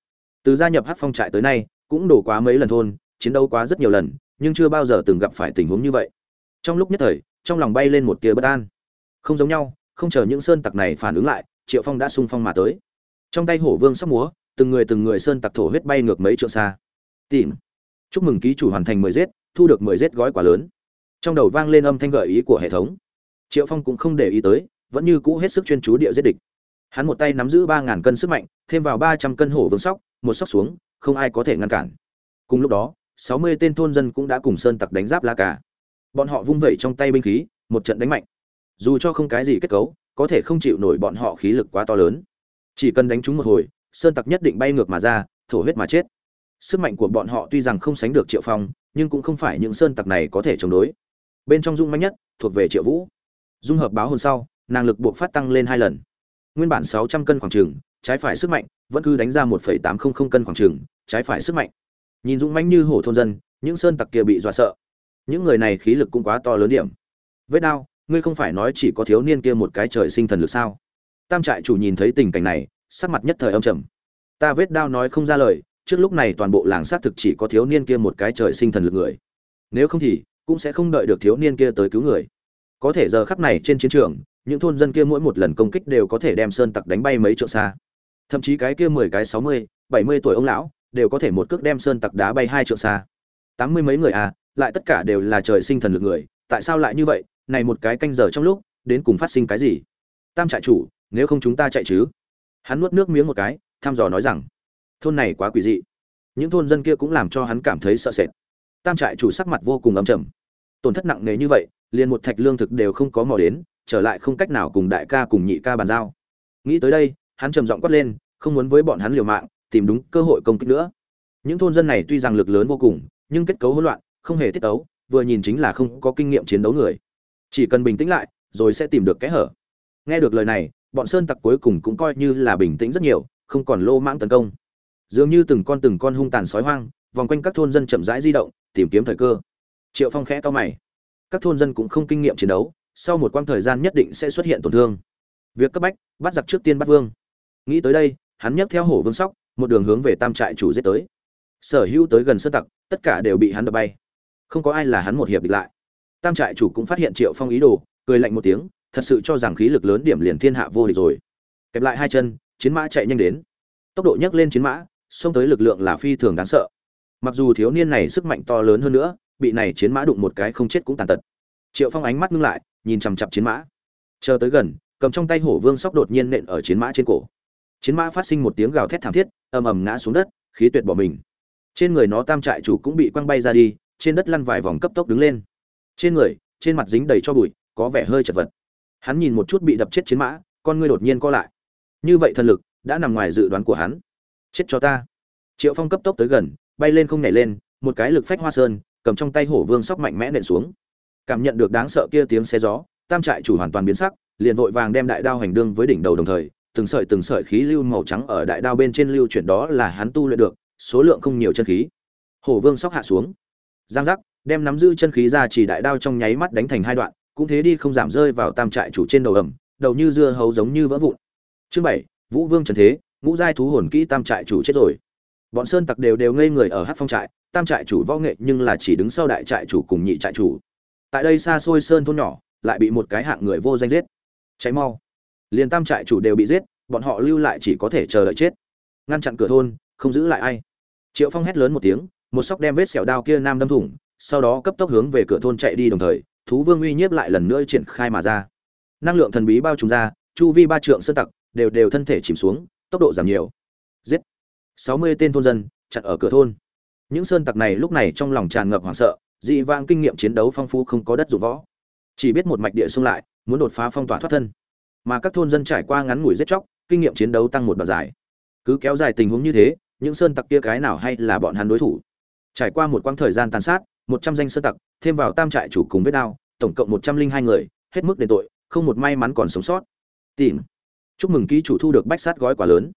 Từ gia nhập hát phong trại tới nay, cũng đổ quá mấy lần thôn, chiến đấu quá rất nhiều lần, nhưng chưa bao giờ từng gặp phải tình huống như vậy. Trong lúc nhất thời, trong lòng bay lên một tia bất an. Không giống nhau, không chờ những sơn tặc này phản ứng lại, triệu phong đã sung phong mà tới. Trong tay hổ vương sóc múa, từng người từng người sơn tặc thổ huyết bay ngược mấy trượng xa. Tìm. Chúc mừng ký chủ hoàn thành mười giết, thu được mười giết gói quả lớn trong đầu vang lên âm thanh gợi ý của hệ thống. Triệu phong cũng không để ý tới, vẫn như cũ hết sức chuyên chú địa giết địch. Hắn một tay nắm giữ ba ngàn cân sức mạnh, thêm vào ba trăm cân hổ vương sóc, một sóc xuống, không ai có thể ngăn cản. Cùng lúc đó, sáu mươi tên thôn dân cũng đã cùng sơn tặc đánh giáp la cả bọn họ vung vẩy trong tay binh khí, một trận đánh mạnh. Dù cho không cái gì kết cấu, có thể không chịu nổi bọn họ khí lực quá to lớn. Chỉ cần đánh chúng một hồi, sơn tặc nhất định bay ngược mà ra, thổ huyết mà chết. Sức mạnh của bọn họ tuy rằng không sánh được triệu phong, nhưng cũng không phải những sơn tặc này có thể chống đối bên trong dung mạnh nhất, thuộc về triệu vũ. Dung hợp báo hồn sau, năng lực buộc phát tăng lên hai lần. Nguyên bản sáu trăm cân khoảng trường, trái phải sức mạnh, vẫn cứ đánh ra một tám trăm linh cân khoảng trường, trái phải sức mạnh. Nhìn dũng mãnh như hổ thôn dân, những sơn tặc kia bị dọa sợ. Những người này khí lực cũng quá to lớn điểm. Vết đao ngươi không phải nói chỉ có thiếu niên kia một cái trời sinh thần lực sao? Tam trại chủ nhìn thấy tình cảnh này, sắc mặt nhất thời âm trầm. Ta vết đao nói không ra lời, trước lúc này toàn bộ làng xác thực chỉ có thiếu niên kia một cái trời sinh thần lực người. Nếu không thì cũng sẽ không đợi được thiếu niên kia tới cứu người. Có thể giờ khắc này trên chiến trường, những thôn dân kia mỗi một lần công kích đều có thể đem sơn tặc đánh bay mấy trượng xa. Thậm chí cái kia mười cái sáu mươi, bảy mươi tuổi ông lão đều có thể một cước đem sơn tặc đá bay hai trượng xa. Tám mươi mấy người à lại tất cả đều là trời sinh thần lực người, tại sao lại như vậy? Này một cái canh giờ trong lúc, đến cùng phát sinh cái gì? Tam trại chủ, nếu không chúng ta chạy chứ? Hắn nuốt nước miếng một cái, thăm dò nói rằng, thôn này quá quỷ dị. Những thôn dân kia cũng làm cho hắn cảm thấy sợ sệt. Tam trại chủ sắc mặt vô cùng ấm trầm tổn thất nặng nề như vậy, liền một thạch lương thực đều không có mò đến, trở lại không cách nào cùng đại ca cùng nhị ca bàn giao. Nghĩ tới đây, hắn trầm giọng quát lên, không muốn với bọn hắn liều mạng, tìm đúng cơ hội công kích nữa. Những thôn dân này tuy rằng lực lớn vô cùng, nhưng kết cấu hỗn loạn, không hề tiết tấu, vừa nhìn chính là không có kinh nghiệm chiến đấu người. Chỉ cần bình tĩnh lại, rồi sẽ tìm được kẽ hở. Nghe được lời này, bọn sơn tặc cuối cùng cũng coi như là bình tĩnh rất nhiều, không còn lô mãng tấn công. Dường như từng con từng con hung tàn sói hoang, vòng quanh các thôn dân chậm rãi di động, tìm kiếm thời cơ triệu phong khẽ to mày. Các thôn dân cũng không kinh nghiệm chiến đấu, sau một quãng thời gian nhất định sẽ xuất hiện tổn thương. Việc cấp bách, bắt giặc trước tiên bắt vương. Nghĩ tới đây, hắn nhấc theo hổ vương sóc, một đường hướng về tam trại chủ giết tới. Sở hữu tới gần sơn tặc, tất cả đều bị hắn đập bay. Không có ai là hắn một hiệp địch lại. Tam trại chủ cũng phát hiện triệu phong ý đồ, cười lạnh một tiếng, thật sự cho rằng khí lực lớn điểm liền thiên hạ vô địch rồi. Kẹp lại hai chân, chiến mã chạy nhanh đến. Tốc độ nhấc lên chiến mã, xông tới lực lượng là phi thường đáng sợ. Mặc dù thiếu niên này sức mạnh to lớn hơn nữa bị này chiến mã đụng một cái không chết cũng tàn tật. Triệu phong ánh mắt ngưng lại, nhìn chằm chặp chiến mã. Chờ tới gần, cầm trong tay hổ vương sóc đột nhiên nện ở chiến mã trên cổ. Chiến mã phát sinh một tiếng gào thét thảm thiết, ầm ầm ngã xuống đất, khí tuyệt bỏ mình. Trên người nó tam trại chủ cũng bị quăng bay ra đi, trên đất lăn vài vòng cấp tốc đứng lên. Trên người, trên mặt dính đầy cho bụi, có vẻ hơi chật vật. Hắn nhìn một chút bị đập chết chiến mã, con ngươi đột nhiên co lại. Như vậy thần lực, đã nằm ngoài dự đoán của hắn. Chết cho ta. Triệu phong cấp tốc tới gần, bay lên không nhảy lên, một cái lực phách hoa sơn cầm trong tay hổ vương sóc mạnh mẽ nện xuống. Cảm nhận được đáng sợ kia tiếng xe gió, tam trại chủ hoàn toàn biến sắc, liền vội vàng đem đại đao hành đương với đỉnh đầu đồng thời, từng sợi từng sợi khí lưu màu trắng ở đại đao bên trên lưu chuyển đó là hắn tu luyện được, số lượng không nhiều chân khí. Hổ vương sóc hạ xuống. Giang giác, đem nắm giữ chân khí ra chỉ đại đao trong nháy mắt đánh thành hai đoạn, cũng thế đi không giảm rơi vào tam trại chủ trên đầu ẩm, đầu như dưa hấu giống như vỡ vụn. Chương bảy, vũ vương trần thế, ngũ giai thú hồn kỹ tam trại chủ chết rồi. Bọn sơn tặc đều đều ngây người ở hát phong trại tam trại chủ võ nghệ nhưng là chỉ đứng sau đại trại chủ cùng nhị trại chủ. Tại đây xa xôi sơn thôn nhỏ, lại bị một cái hạng người vô danh giết. Cháy mau. Liền tam trại chủ đều bị giết, bọn họ lưu lại chỉ có thể chờ đợi chết. Ngăn chặn cửa thôn, không giữ lại ai. Triệu phong hét lớn một tiếng, một sóc đem vết sẹo đao kia nam đâm thủng, sau đó cấp tốc hướng về cửa thôn chạy đi đồng thời, thú vương uy nhiếp lại lần nữa triển khai mà ra. Năng lượng thần bí bao trùm ra, chu vi ba trượng sơn tặc đều đều thân thể chìm xuống, tốc độ giảm nhiều. Giết. Sáu mươi tên thôn dân, chặn ở cửa thôn những sơn tặc này lúc này trong lòng tràn ngập hoảng sợ, dị vãng kinh nghiệm chiến đấu phong phú không có đất dụng võ. Chỉ biết một mạch địa xung lại, muốn đột phá phong tỏa thoát thân. Mà các thôn dân trải qua ngắn ngủi giết chóc, kinh nghiệm chiến đấu tăng một đoạn dài. Cứ kéo dài tình huống như thế, những sơn tặc kia cái nào hay là bọn hắn đối thủ? Trải qua một quãng thời gian tàn sát, một trăm danh sơn tặc, thêm vào tam trại chủ cùng vết đao, tổng cộng một trăm linh hai người, hết mức đền tội, không một may mắn còn sống sót. Tìm. Chúc mừng ký chủ thu được bách sát gói quả lớn.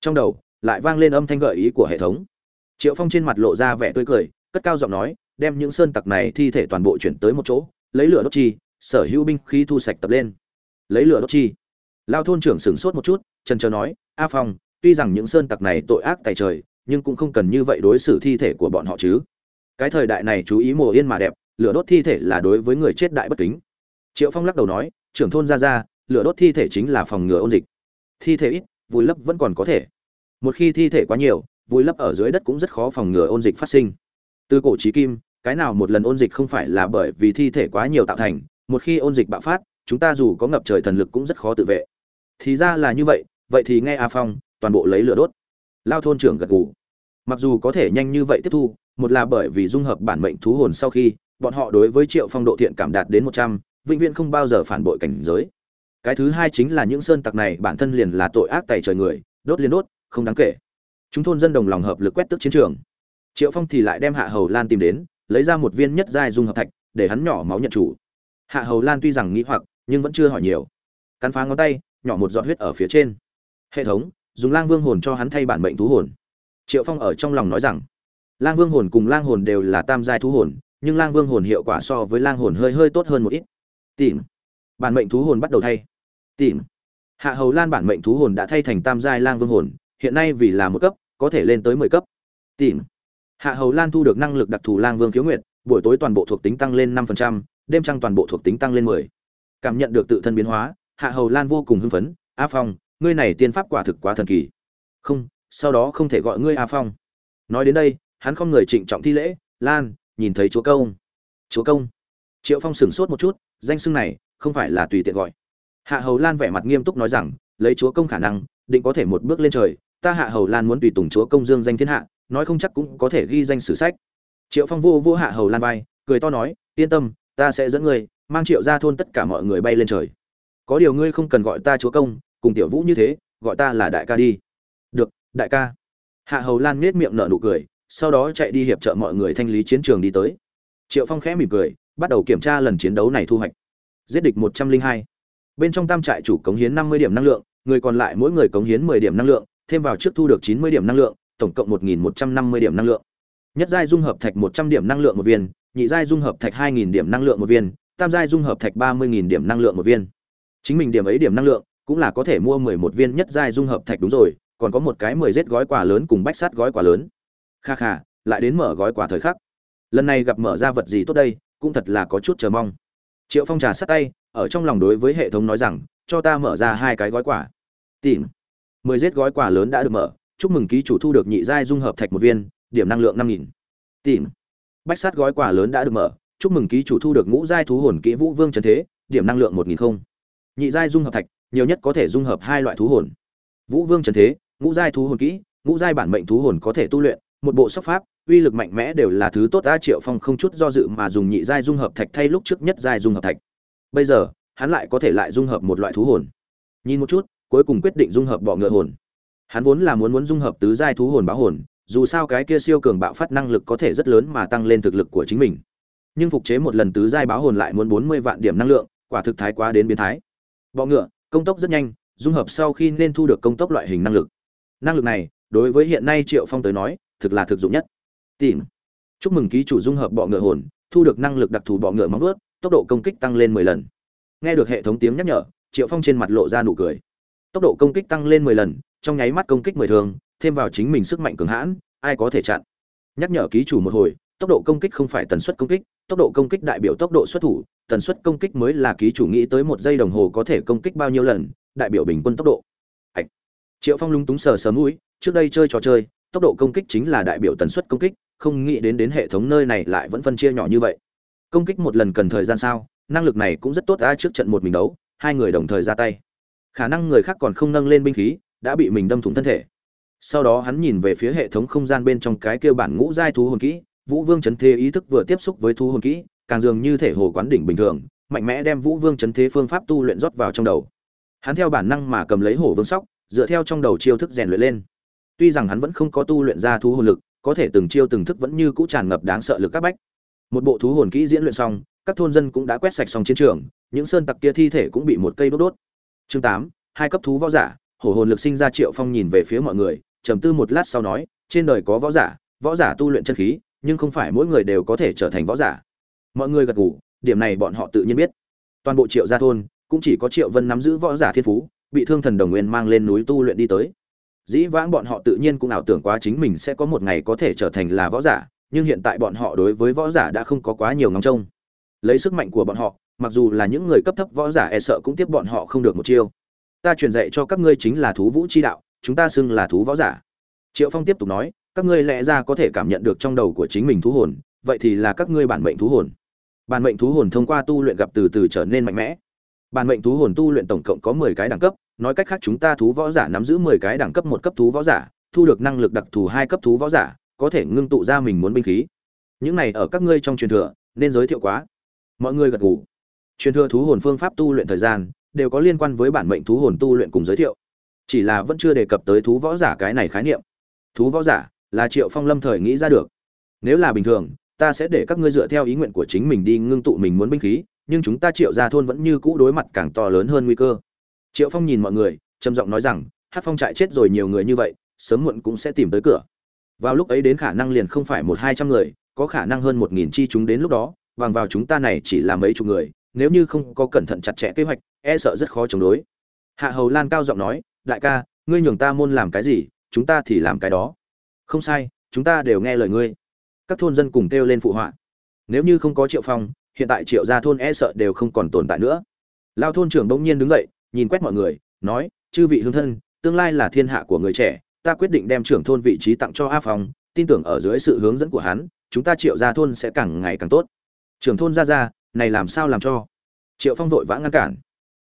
Trong đầu, lại vang lên âm thanh gợi ý của hệ thống triệu phong trên mặt lộ ra vẻ tươi cười, cất cao giọng nói, đem những sơn tặc này thi thể toàn bộ chuyển tới một chỗ, lấy lửa đốt chi, sở hữu binh khí thu sạch tập lên. Lấy lửa đốt chi. Lao thôn trưởng sửng sốt một chút, trần trờ nói, a phong, tuy rằng những sơn tặc này tội ác tài trời, nhưng cũng không cần như vậy đối xử thi thể của bọn họ chứ. Cái thời đại này chú ý mùa yên mà đẹp, lửa đốt thi thể là đối với người chết đại bất kính. Triệu phong lắc đầu nói, trưởng thôn ra ra, lửa đốt thi thể chính là phòng ngừa ôn dịch. Thi thể ít, vùi lấp vẫn còn có thể. Một khi thi thể quá nhiều vùi lấp ở dưới đất cũng rất khó phòng ngừa ôn dịch phát sinh. Từ cổ trí kim, cái nào một lần ôn dịch không phải là bởi vì thi thể quá nhiều tạo thành, một khi ôn dịch bạo phát, chúng ta dù có ngập trời thần lực cũng rất khó tự vệ. Thì ra là như vậy vậy thì nghe a phong, toàn bộ lấy lửa đốt. Lao thôn trưởng gật gù. Mặc dù có thể nhanh như vậy tiếp thu, một là bởi vì dung hợp bản mệnh thú hồn sau khi, bọn họ đối với triệu phong độ thiện cảm đạt đến một trăm, vĩnh viễn không bao giờ phản bội cảnh giới. Cái thứ hai chính là những sơn tặc này bản thân liền là tội ác tày trời người, đốt liên đốt, không đáng kể chúng thôn dân đồng lòng hợp lực quét tước chiến trường. Triệu phong thì lại đem hạ hầu lan tìm đến, lấy ra một viên nhất giai dung hợp thạch, để hắn nhỏ máu nhận chủ. Hạ hầu lan tuy rằng nghĩ hoặc, nhưng vẫn chưa hỏi nhiều. Cắn phá ngón tay, nhỏ một giọt huyết ở phía trên. Hệ thống, dùng lang vương hồn cho hắn thay bản mệnh thú hồn. Triệu phong ở trong lòng nói rằng, lang vương hồn cùng lang hồn đều là tam giai thú hồn, nhưng lang vương hồn hiệu quả so với lang hồn hơi hơi tốt hơn một ít. Tìm. Bản mệnh thú hồn bắt đầu thay. Tìm. Hạ hầu lan bản mệnh thú hồn đã thay thành tam giai lang vương hồn, hiện nay vì là một cấp có thể lên tới mười cấp. Tìm. Hạ hầu lan thu được năng lực đặc thù lang vương khiếu nguyệt, buổi tối toàn bộ thuộc tính tăng lên năm phần trăm, đêm trăng toàn bộ thuộc tính tăng lên mười. Cảm nhận được tự thân biến hóa, hạ hầu lan vô cùng hưng phấn, a phong, ngươi này tiên pháp quả thực quá thần kỳ. Không, sau đó không thể gọi ngươi a phong. Nói đến đây, hắn không người trịnh trọng thi lễ, lan, nhìn thấy chúa công. Chúa công? Triệu phong sửng sốt một chút, danh xưng này không phải là tùy tiện gọi. Hạ hầu lan vẻ mặt nghiêm túc nói rằng, lấy chúa công khả năng, định có thể một bước lên trời ta hạ hầu lan muốn tùy tùng chúa công dương danh thiên hạ, nói không chắc cũng có thể ghi danh sử sách. Triệu phong vô vô hạ hầu lan vai, cười to nói, yên tâm, ta sẽ dẫn ngươi, mang triệu ra thôn tất cả mọi người bay lên trời. Có điều ngươi không cần gọi ta chúa công, cùng tiểu vũ như thế, gọi ta là đại ca đi. Được, đại ca. Hạ hầu lan nết miệng nở nụ cười, sau đó chạy đi hiệp trợ mọi người thanh lý chiến trường đi tới. Triệu phong khẽ mỉm cười, bắt đầu kiểm tra lần chiến đấu này thu hoạch. Giết địch một trăm linh hai. Bên trong tam trại chủ cống hiến năm mươi điểm năng lượng, người còn lại mỗi người cống hiến mười điểm năng lượng thêm vào trước thu được chín mươi điểm năng lượng, tổng cộng một nghìn một trăm năm mươi điểm năng lượng. Nhất giai dung hợp thạch một trăm điểm năng lượng một viên, nhị giai dung hợp thạch hai nghìn điểm năng lượng một viên, tam giai dung hợp thạch ba mươi nghìn điểm năng lượng một viên. Chính mình điểm ấy điểm năng lượng, cũng là có thể mua mười một viên nhất giai dung hợp thạch đúng rồi, còn có một cái mười giết gói quà lớn cùng bách sát gói quà lớn. Kha kha, lại đến mở gói quà thời khắc. Lần này gặp mở ra vật gì tốt đây, cũng thật là có chút chờ mong. Triệu phong trà sát tay, ở trong lòng đối với hệ thống nói rằng, cho ta mở ra hai cái gói quà. Tìm mười rết gói quà lớn đã được mở. Chúc mừng ký chủ thu được nhị giai dung hợp thạch một viên, điểm năng lượng năm nghìn. Tìm. Bách sát gói quà lớn đã được mở. Chúc mừng ký chủ thu được ngũ giai thú hồn kỹ vũ vương trần thế, điểm năng lượng một nghìn không. Nhị giai dung hợp thạch, nhiều nhất có thể dung hợp hai loại thú hồn. Vũ vương trần thế, ngũ giai thú hồn kỹ, ngũ giai bản mệnh thú hồn có thể tu luyện, một bộ sóc pháp, uy lực mạnh mẽ đều là thứ tốt, a triệu phong không chút do dự mà dùng nhị giai dung hợp thạch thay lúc trước nhất giai dung hợp thạch. Bây giờ, hắn lại có thể lại dung hợp một loại thú hồn. Nhìn một chút cuối cùng quyết định dung hợp bọ ngựa hồn. Hắn vốn là muốn muốn dung hợp tứ giai thú hồn báo hồn, dù sao cái kia siêu cường bạo phát năng lực có thể rất lớn mà tăng lên thực lực của chính mình. Nhưng phục chế một lần tứ giai báo hồn lại muốn bốn mươi vạn điểm năng lượng, quả thực thái quá đến biến thái. Bọ ngựa, công tốc rất nhanh, dung hợp sau khi nên thu được công tốc loại hình năng lực. Năng lực này, đối với hiện nay triệu phong tới nói, thực là thực dụng nhất. Tìm. Chúc mừng ký chủ dung hợp bọ ngựa hồn, thu được năng lực đặc thù bọ ngựa móng vuốt, tốc độ công kích tăng lên mười lần. Nghe được hệ thống tiếng nhắc nhở, triệu phong trên mặt lộ ra nụ cười tốc độ công kích tăng lên mười lần, trong nháy mắt công kích mười thường, thêm vào chính mình sức mạnh cường hãn, ai có thể chặn? Nhắc nhở ký chủ một hồi, tốc độ công kích không phải tần suất công kích, tốc độ công kích đại biểu tốc độ xuất thủ, tần suất công kích mới là ký chủ nghĩ tới một giây đồng hồ có thể công kích bao nhiêu lần, đại biểu bình quân tốc độ. Hạch. triệu phong lúng túng sờ sờ mũi, trước đây chơi trò chơi, tốc độ công kích chính là đại biểu tần suất công kích, không nghĩ đến đến hệ thống nơi này lại vẫn phân chia nhỏ như vậy. Công kích một lần cần thời gian sao? Năng lực này cũng rất tốt ra trước trận một mình đấu, hai người đồng thời ra tay khả năng người khác còn không nâng lên binh khí, đã bị mình đâm thủng thân thể. Sau đó hắn nhìn về phía hệ thống không gian bên trong cái kêu bản ngũ giai thú hồn kỹ, vũ vương chấn thế ý thức vừa tiếp xúc với thú hồn kỹ, càng dường như thể hồ quán đỉnh bình thường, mạnh mẽ đem vũ vương chấn thế phương pháp tu luyện rót vào trong đầu. Hắn theo bản năng mà cầm lấy hổ vương sóc, dựa theo trong đầu chiêu thức rèn luyện lên. Tuy rằng hắn vẫn không có tu luyện ra thú hồn lực, có thể từng chiêu từng thức vẫn như cũ tràn ngập đáng sợ lực các bách. Một bộ thú hồn kỹ diễn luyện xong, các thôn dân cũng đã quét sạch xong chiến trường, những sơn tặc kia thi thể cũng bị một cây đốt đốt chương tám, hai cấp thú võ giả, hổ hồn lực sinh ra triệu phong nhìn về phía mọi người, trầm tư một lát sau nói, trên đời có võ giả võ giả tu luyện chân khí, nhưng không phải mỗi người đều có thể trở thành võ giả. Mọi người gật gù, điểm này bọn họ tự nhiên biết. Toàn bộ triệu gia thôn, cũng chỉ có triệu vân nắm giữ võ giả thiên phú, bị thương thần đồng nguyên mang lên núi tu luyện đi tới. Dĩ vãng bọn họ tự nhiên cũng ảo tưởng quá chính mình sẽ có một ngày có thể trở thành là võ giả, nhưng hiện tại bọn họ đối với võ giả đã không có quá nhiều ngóng trông. Lấy sức mạnh của bọn họ mặc dù là những người cấp thấp võ giả e sợ cũng tiếp bọn họ không được một chiêu. Ta truyền dạy cho các ngươi chính là thú vũ chi đạo, chúng ta xưng là thú võ giả. Triệu phong tiếp tục nói, các ngươi lẽ ra có thể cảm nhận được trong đầu của chính mình thú hồn, vậy thì là các ngươi bản mệnh thú hồn. Bản mệnh thú hồn thông qua tu luyện gặp từ từ trở nên mạnh mẽ. Bản mệnh thú hồn tu luyện tổng cộng có mười cái đẳng cấp, nói cách khác chúng ta thú võ giả nắm giữ mười cái đẳng cấp một cấp thú võ giả, thu được năng lực đặc thù hai cấp thú võ giả, có thể ngưng tụ ra mình muốn binh khí. Những này ở các ngươi trong truyền thừa, nên giới thiệu quá. Mọi người gật gù truyền thừa thú hồn phương pháp tu luyện thời gian, đều có liên quan với bản mệnh thú hồn tu luyện cùng giới thiệu. Chỉ là vẫn chưa đề cập tới thú võ giả cái này khái niệm. Thú võ giả là triệu phong lâm thời nghĩ ra được. Nếu là bình thường, ta sẽ để các ngươi dựa theo ý nguyện của chính mình đi ngưng tụ mình muốn binh khí, nhưng chúng ta triệu ra thôn vẫn như cũ đối mặt càng to lớn hơn nguy cơ. Triệu phong nhìn mọi người, trầm giọng nói rằng, hát phong trại chết rồi nhiều người như vậy, sớm muộn cũng sẽ tìm tới cửa. Vào lúc ấy đến khả năng liền không phải một hai trăm người, có khả năng hơn một nghìn chi chúng đến lúc đó, bằng vào chúng ta này chỉ là mấy chục người nếu như không có cẩn thận chặt chẽ kế hoạch e sợ rất khó chống đối. Hạ hầu lan cao giọng nói, đại ca, ngươi nhường ta môn làm cái gì, chúng ta thì làm cái đó. Không sai, chúng ta đều nghe lời ngươi. Các thôn dân cùng kêu lên phụ họa. Nếu như không có triệu phong, hiện tại triệu gia thôn e sợ đều không còn tồn tại nữa. Lao thôn trưởng bỗng nhiên đứng dậy, nhìn quét mọi người, nói, chư vị hương thân, tương lai là thiên hạ của người trẻ, ta quyết định đem trưởng thôn vị trí tặng cho a phong, tin tưởng ở dưới sự hướng dẫn của hắn, chúng ta triệu gia thôn sẽ càng ngày càng tốt. Trưởng thôn ra ra này làm sao làm cho? Triệu phong vội vã ngăn cản.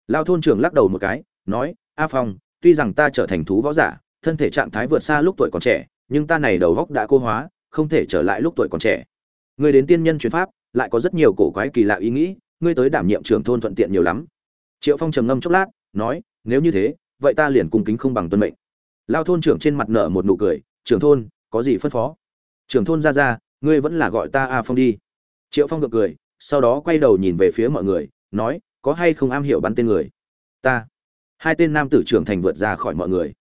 Lao thôn trưởng lắc đầu một cái, nói, a phong, tuy rằng ta trở thành thú võ giả, thân thể trạng thái vượt xa lúc tuổi còn trẻ, nhưng ta này đầu góc đã cô hóa, không thể trở lại lúc tuổi còn trẻ. Người đến tiên nhân truyền pháp, lại có rất nhiều cổ quái kỳ lạ ý nghĩ, ngươi tới đảm nhiệm trưởng thôn thuận tiện nhiều lắm. Triệu phong trầm ngâm chốc lát, nói, nếu như thế, vậy ta liền cung kính không bằng tuân mệnh. Lao thôn trưởng trên mặt nở một nụ cười, trưởng thôn, có gì phân phó? Trưởng thôn ra ra, ngươi vẫn là gọi ta a phong đi. Triệu phong gật cười sau đó quay đầu nhìn về phía mọi người, nói, có hay không am hiểu bắn tên người? Ta. Hai tên nam tử trưởng thành vượt ra khỏi mọi người.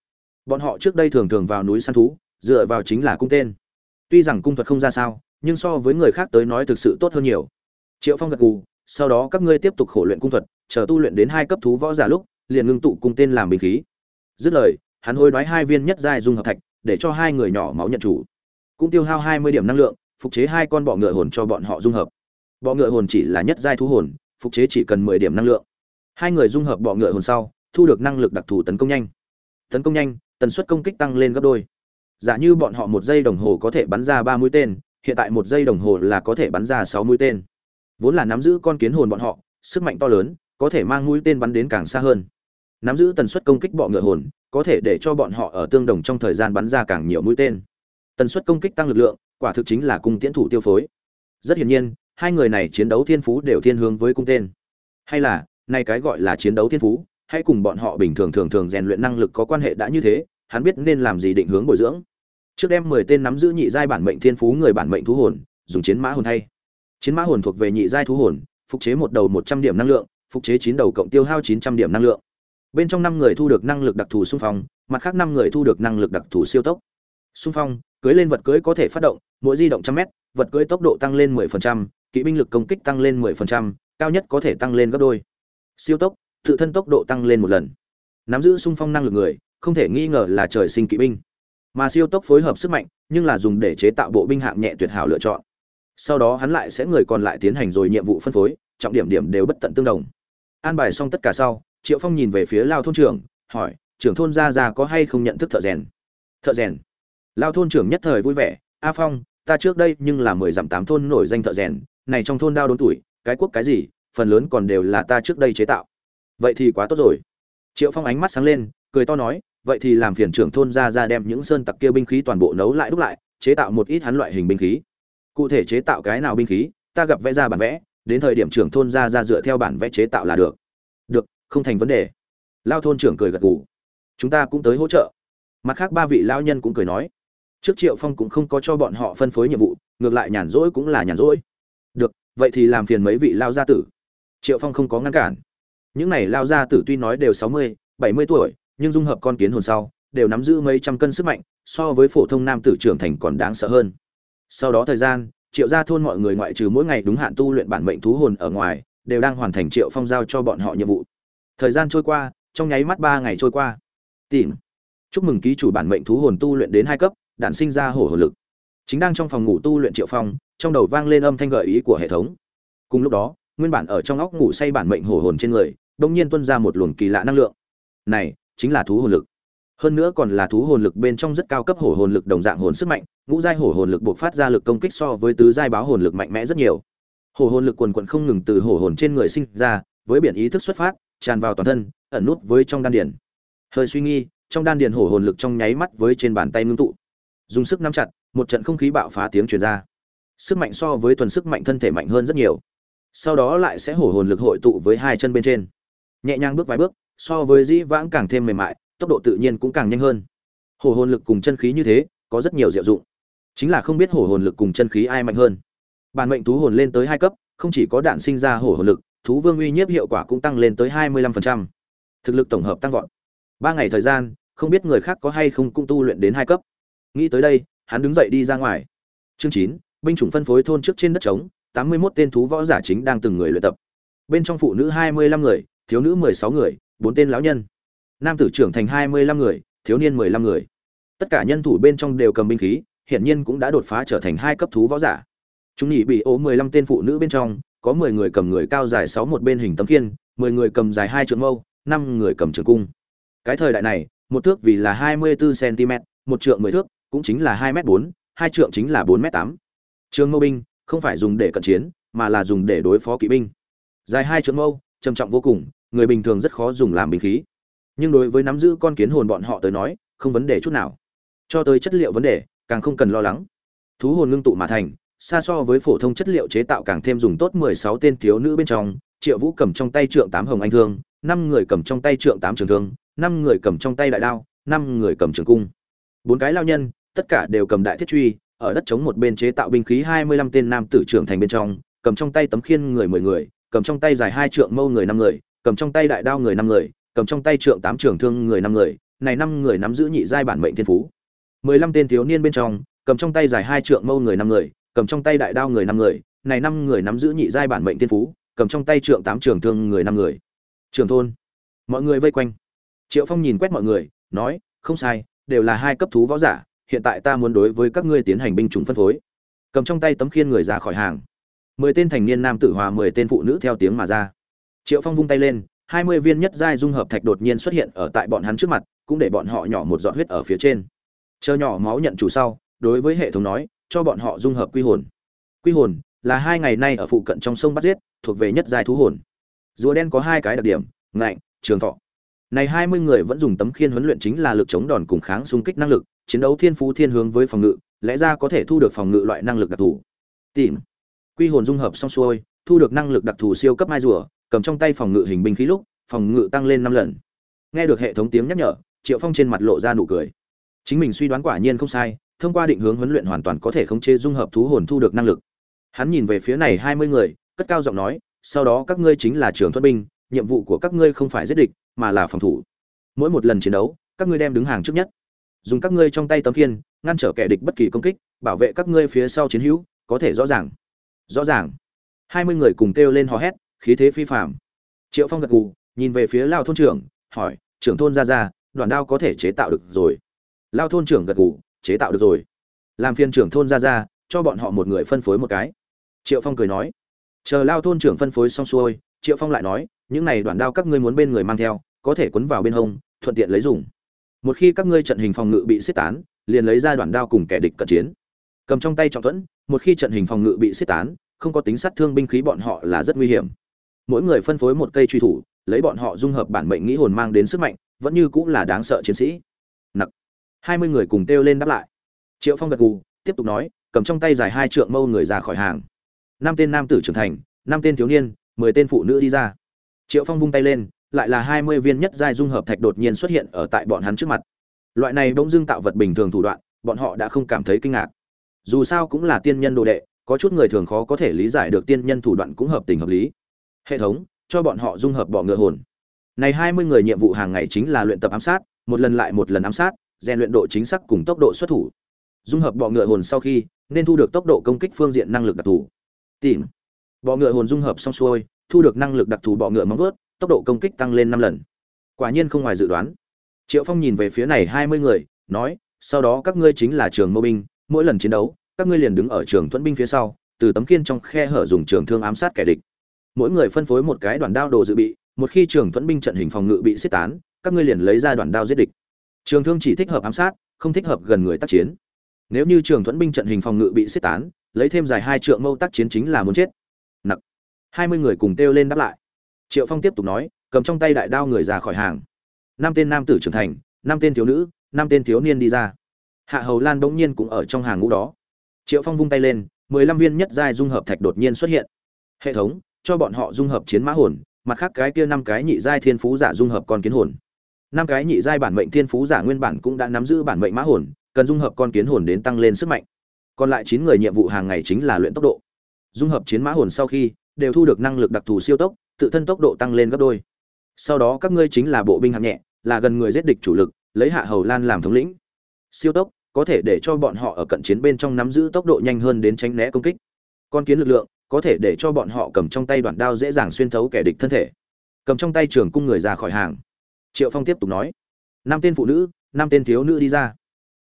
Bọn họ trước đây thường thường vào núi săn thú, dựa vào chính là cung tên. Tuy rằng cung thuật không ra sao, nhưng so với người khác tới nói thực sự tốt hơn nhiều. Triệu phong gật gù, sau đó các ngươi tiếp tục khổ luyện cung thuật, chờ tu luyện đến hai cấp thú võ giả lúc, liền ngưng tụ cung tên làm bình khí. Dứt lời, hắn hối đoái hai viên nhất giai dung hợp thạch, để cho hai người nhỏ máu nhận chủ. Cũng tiêu hao hai mươi điểm năng lượng, phục chế hai con bọ ngựa hồn cho bọn họ dung hợp bọ ngựa hồn chỉ là nhất giai thú hồn, phục chế chỉ cần mười điểm năng lượng. Hai người dung hợp bọ ngựa hồn sau, thu được năng lực đặc thù tấn công nhanh. Tấn công nhanh, tần suất công kích tăng lên gấp đôi. Giả như bọn họ một giây đồng hồ có thể bắn ra ba mũi tên, hiện tại một giây đồng hồ là có thể bắn ra sáu mũi tên. Vốn là nắm giữ con kiến hồn bọn họ, sức mạnh to lớn, có thể mang mũi tên bắn đến càng xa hơn. Nắm giữ tần suất công kích bọ ngựa hồn, có thể để cho bọn họ ở tương đồng trong thời gian bắn ra càng nhiều mũi tên. Tần suất công kích tăng lực lượng, quả thực chính là cung tiễn thủ tiêu phối. Rất hiển nhiên hai người này chiến đấu thiên phú đều thiên hướng với cung tên. Hay là nay cái gọi là chiến đấu thiên phú hay cùng bọn họ bình thường thường thường rèn luyện năng lực có quan hệ đã như thế hắn biết nên làm gì định hướng bồi dưỡng. Trước đem mười tên nắm giữ nhị giai bản mệnh thiên phú người bản mệnh thú hồn dùng chiến mã hồn thay. Chiến mã hồn thuộc về nhị giai thú hồn phục chế một đầu một trăm điểm năng lượng phục chế chín đầu cộng tiêu hao chín trăm điểm năng lượng. Bên trong năm người thu được năng lực đặc thù xung phong mặt khác năm người thu được năng lực đặc thù siêu tốc. Xung phong cưới lên vật cưới có thể phát động mỗi di động trăm mét vật cưới tốc độ tăng lên 10%, kỵ binh lực công kích tăng lên 10%, cao nhất có thể tăng lên gấp đôi. Siêu tốc tự thân tốc độ tăng lên một lần. Nắm giữ xung phong năng lực người không thể nghi ngờ là trời sinh kỵ binh. Mà siêu tốc phối hợp sức mạnh nhưng là dùng để chế tạo bộ binh hạng nhẹ tuyệt hảo lựa chọn. Sau đó hắn lại sẽ người còn lại tiến hành rồi nhiệm vụ phân phối trọng điểm điểm đều bất tận tương đồng. An bài xong tất cả sau triệu phong nhìn về phía lao thôn trưởng hỏi trưởng thôn gia gia có hay không nhận thức thợ rèn? Thợ rèn? Lao thôn trưởng nhất thời vui vẻ a phong ta trước đây nhưng là mười dặm tám thôn nổi danh thợ rèn này trong thôn đao đốn tuổi, cái quốc cái gì, phần lớn còn đều là ta trước đây chế tạo. Vậy thì quá tốt rồi. Triệu phong ánh mắt sáng lên, cười to nói, vậy thì làm phiền trưởng thôn ra ra đem những sơn tặc kia binh khí toàn bộ nấu lại đúc lại, chế tạo một ít hắn loại hình binh khí. Cụ thể chế tạo cái nào binh khí, ta gặp vẽ ra bản vẽ, đến thời điểm trưởng thôn ra ra dựa theo bản vẽ chế tạo là được. Được, không thành vấn đề. Lao thôn trưởng cười gật gù. Chúng ta cũng tới hỗ trợ. Mặt khác ba vị lao nhân cũng cười nói. Trước triệu phong cũng không có cho bọn họ phân phối nhiệm vụ, ngược lại nhàn rỗi cũng là nhàn rỗi vậy thì làm phiền mấy vị lao gia tử. Triệu phong không có ngăn cản. Những này lao gia tử tuy nói đều sáu mươi, bảy mươi tuổi, nhưng dung hợp con kiến hồn sau, đều nắm giữ mấy trăm cân sức mạnh, so với phổ thông nam tử trưởng thành còn đáng sợ hơn. Sau đó thời gian, triệu gia thôn mọi người ngoại trừ mỗi ngày đúng hạn tu luyện bản mệnh thú hồn ở ngoài, đều đang hoàn thành triệu phong giao cho bọn họ nhiệm vụ. Thời gian trôi qua, trong nháy mắt ba ngày trôi qua. Tìm. Chúc mừng ký chủ bản mệnh thú hồn tu luyện đến hai cấp đạn sinh ra hổ hồn lực. Chính đang trong phòng ngủ tu luyện triệu phong trong đầu vang lên âm thanh gợi ý của hệ thống. Cùng lúc đó, nguyên bản ở trong óc ngủ say bản mệnh hổ hồn trên người đông nhiên tuân ra một luồng kỳ lạ năng lượng. Này, chính là thú hồn lực. Hơn nữa còn là thú hồn lực bên trong rất cao cấp hổ hồn lực đồng dạng hồn sức mạnh, ngũ giai hổ hồn lực buộc phát ra lực công kích so với tứ giai báo hồn lực mạnh mẽ rất nhiều. Hổ hồn lực quần quận không ngừng từ hổ hồn trên người sinh ra, với biển ý thức xuất phát, tràn vào toàn thân, ẩn nút với trong đan điền. Hơi suy nghi trong đan điền hổ hồn lực trong nháy mắt với trên bàn tay ngưng tụ. Dùng sức nắm chặt, một trận không khí bạo phá tiếng truyền ra sức mạnh so với tuần sức mạnh thân thể mạnh hơn rất nhiều. Sau đó lại sẽ hổ hồn lực hội tụ với hai chân bên trên. Nhẹ nhàng bước vài bước, so với dĩ vãng càng thêm mềm mại, tốc độ tự nhiên cũng càng nhanh hơn. Hổ hồn lực cùng chân khí như thế, có rất nhiều diệu dụng. Chính là không biết hổ hồn lực cùng chân khí ai mạnh hơn. Bản mệnh thú hồn lên tới hai cấp, không chỉ có đạn sinh ra hổ hồn lực, thú vương uy nhiếp hiệu quả cũng tăng lên tới hai mươi lăm phần trăm. Thực lực tổng hợp tăng vọt. Ba ngày thời gian, không biết người khác có hay không cũng tu luyện đến hai cấp. Nghĩ tới đây, hắn đứng dậy đi ra ngoài. Chương chín binh chủng phân phối thôn trước trên đất trống, tám mươi 81 tên thú võ giả chính đang từng người luyện tập. Bên trong phụ nữ hai mươi lăm người, thiếu nữ mười sáu người, bốn tên lão nhân. Nam tử trưởng thành hai mươi lăm người, thiếu niên mười lăm người. Tất cả nhân thủ bên trong đều cầm binh khí, hiển nhiên cũng đã đột phá trở thành hai cấp thú võ giả. Chúng nhị bị ố mười lăm tên phụ nữ bên trong, có mười người cầm người cao dài sáu một bên hình tấm khiên, mười người cầm dài hai trượng mâu, năm người cầm trường cung. Cái thời đại này, một thước vì là hai mươi bốn cm một trượng mười thước cũng chính là hai m bốn, hai trượng chính là bốn m tám trường mâu binh không phải dùng để cận chiến, mà là dùng để đối phó kỵ binh. Dài hai trượng mâu, trầm trọng vô cùng, người bình thường rất khó dùng làm binh khí. Nhưng đối với nắm giữ con kiến hồn bọn họ tới nói, không vấn đề chút nào. Cho tới chất liệu vấn đề, càng không cần lo lắng. Thú hồn ngưng tụ mà thành, xa so với phổ thông chất liệu chế tạo càng thêm dùng tốt mười sáu tên thiếu nữ bên trong, triệu vũ cầm trong tay trượng tám hồng anh thương, năm người cầm trong tay trượng tám trường thương, năm người cầm trong tay đại đao, năm người cầm trường cung. Bốn cái lao nhân, tất cả đều cầm đại thiết truy ở đất chống một bên chế tạo binh khí hai mươi lăm tên nam tử trưởng thành bên trong, cầm trong tay tấm khiên người mười người, cầm trong tay dài hai trượng mâu người năm người, cầm trong tay đại đao người năm người, cầm trong tay trượng tám trường thương người năm người, này năm người nắm giữ nhị giai bản mệnh thiên phú. mười lăm tên thiếu niên bên trong, cầm trong tay dài hai trượng mâu người năm người, cầm trong tay đại đao người năm người, này năm người nắm giữ nhị giai bản mệnh thiên phú, cầm trong tay trượng tám trường thương người năm người. Trường thôn. Mọi người vây quanh. Triệu phong nhìn quét mọi người, nói, không sai, đều là hai cấp thú võ giả hiện tại ta muốn đối với các ngươi tiến hành binh chủng phân phối. Cầm trong tay tấm khiên người ra khỏi hàng. Mười tên thành niên nam tử hòa mười tên phụ nữ theo tiếng mà ra. Triệu phong vung tay lên, hai mươi viên nhất giai dung hợp thạch đột nhiên xuất hiện ở tại bọn hắn trước mặt, cũng để bọn họ nhỏ một giọt huyết ở phía trên. Chờ nhỏ máu nhận chủ sau, đối với hệ thống nói, cho bọn họ dung hợp quy hồn. Quy hồn là hai ngày nay ở phụ cận trong sông bắt giết, thuộc về nhất giai thú hồn. Rùa đen có hai cái đặc điểm, ngạnh, trường thọ. Này hai mươi người vẫn dùng tấm khiên huấn luyện chính là lực chống đòn cùng kháng xung kích năng lực chiến đấu thiên phú thiên hướng với phòng ngự, lẽ ra có thể thu được phòng ngự loại năng lực đặc thù. Tìm. Quy hồn dung hợp xong xuôi, thu được năng lực đặc thù siêu cấp mai rùa, cầm trong tay phòng ngự hình binh khí lúc, phòng ngự tăng lên năm lần. Nghe được hệ thống tiếng nhắc nhở, triệu phong trên mặt lộ ra nụ cười. Chính mình suy đoán quả nhiên không sai, thông qua định hướng huấn luyện hoàn toàn có thể khống chế dung hợp thú hồn thu được năng lực. Hắn nhìn về phía này hai mươi người, cất cao giọng nói, sau đó các ngươi chính là trường thuật binh, nhiệm vụ của các ngươi không phải giết địch, mà là phòng thủ. Mỗi một lần chiến đấu, các ngươi đem đứng hàng trước nhất dùng các ngươi trong tay tấm khiên, ngăn trở kẻ địch bất kỳ công kích bảo vệ các ngươi phía sau chiến hữu có thể rõ ràng. Rõ ràng. Hai mươi người cùng kêu lên hò hét khí thế phi phạm triệu phong gật gù nhìn về phía lao thôn trưởng hỏi trưởng thôn ra ra đoàn đao có thể chế tạo được rồi? Lao thôn trưởng gật gù chế tạo được rồi. Làm phiên trưởng thôn ra ra cho bọn họ một người phân phối một cái. Triệu phong cười nói. Chờ lao thôn trưởng phân phối xong xuôi triệu phong lại nói những này đoàn đao các ngươi muốn bên người mang theo có thể quấn vào bên hông thuận tiện lấy dùng một khi các ngươi trận hình phòng ngự bị xếp tán, liền lấy ra đoạn đao cùng kẻ địch cận chiến. Cầm trong tay trọng thuẫn, một khi trận hình phòng ngự bị xếp tán, không có tính sát thương binh khí bọn họ là rất nguy hiểm. Mỗi người phân phối một cây truy thủ, lấy bọn họ dung hợp bản mệnh nghĩ hồn mang đến sức mạnh, vẫn như cũng là đáng sợ chiến sĩ. Nặc. Hai mươi người cùng kêu lên đáp lại. Triệu phong gật gù, tiếp tục nói, cầm trong tay dài hai trượng mâu người ra khỏi hàng. Năm tên nam tử trưởng thành, năm tên thiếu niên, mười tên phụ nữ đi ra. Triệu phong vung tay lên lại là hai mươi viên nhất giai dung hợp thạch đột nhiên xuất hiện ở tại bọn hắn trước mặt. Loại này bỗng dưng tạo vật bình thường thủ đoạn, bọn họ đã không cảm thấy kinh ngạc. Dù sao cũng là tiên nhân đồ đệ, có chút người thường khó có thể lý giải được tiên nhân thủ đoạn cũng hợp tình hợp lý. Hệ thống, cho bọn họ dung hợp bỏ ngựa hồn. Này hai mươi người nhiệm vụ hàng ngày chính là luyện tập ám sát, một lần lại một lần ám sát, rèn luyện độ chính xác cùng tốc độ xuất thủ. Dung hợp bọ ngựa hồn sau khi, nên thu được tốc độ công kích phương diện năng lực đặc thù. Tìm. Bọ ngựa hồn dung hợp xong xuôi, thu được năng lực đặc thù bọ ngựa móng vuốt tốc độ công kích tăng lên năm lần. Quả nhiên không ngoài dự đoán. Triệu phong nhìn về phía này hai mươi người, nói, sau đó các ngươi chính là trường mâu binh, mỗi lần chiến đấu, các ngươi liền đứng ở trường thuẫn binh phía sau, từ tấm kiên trong khe hở dùng trường thương ám sát kẻ địch. Mỗi người phân phối một cái đoàn đao đồ dự bị, một khi trường thuẫn binh trận hình phòng ngự bị xếp tán, các ngươi liền lấy ra đoàn đao giết địch. Trường thương chỉ thích hợp ám sát, không thích hợp gần người tác chiến. Nếu như trường thuẫn binh trận hình phòng ngự bị xếp tán, lấy thêm dài hai trượng mâu tác chiến chính là muốn chết. Nặc. Hai mươi người cùng kêu lên đáp lại triệu phong tiếp tục nói, cầm trong tay đại đao người ra khỏi hàng. Năm tên nam tử trưởng thành, năm tên thiếu nữ, năm tên thiếu niên đi ra. Hạ hầu lan bỗng nhiên cũng ở trong hàng ngũ đó. Triệu phong vung tay lên, mười lăm viên nhất giai dung hợp thạch đột nhiên xuất hiện. Hệ thống, cho bọn họ dung hợp chiến mã hồn, mặt khác cái kia năm cái nhị giai thiên phú giả dung hợp con kiến hồn. Năm cái nhị giai bản mệnh thiên phú giả nguyên bản cũng đã nắm giữ bản mệnh mã hồn, cần dung hợp con kiến hồn đến tăng lên sức mạnh. Còn lại chín người nhiệm vụ hàng ngày chính là luyện tốc độ. Dung hợp chiến mã hồn sau khi, đều thu được năng lực đặc thù siêu tốc tự thân tốc độ tăng lên gấp đôi. Sau đó các ngươi chính là bộ binh hạng nhẹ, là gần người giết địch chủ lực, lấy hạ hầu lan làm thống lĩnh. Siêu tốc, có thể để cho bọn họ ở cận chiến bên trong nắm giữ tốc độ nhanh hơn đến tránh né công kích. Con kiến lực lượng, có thể để cho bọn họ cầm trong tay đoạn đao dễ dàng xuyên thấu kẻ địch thân thể. Cầm trong tay trường cung người ra khỏi hàng. Triệu phong tiếp tục nói, năm tên phụ nữ, năm tên thiếu nữ đi ra.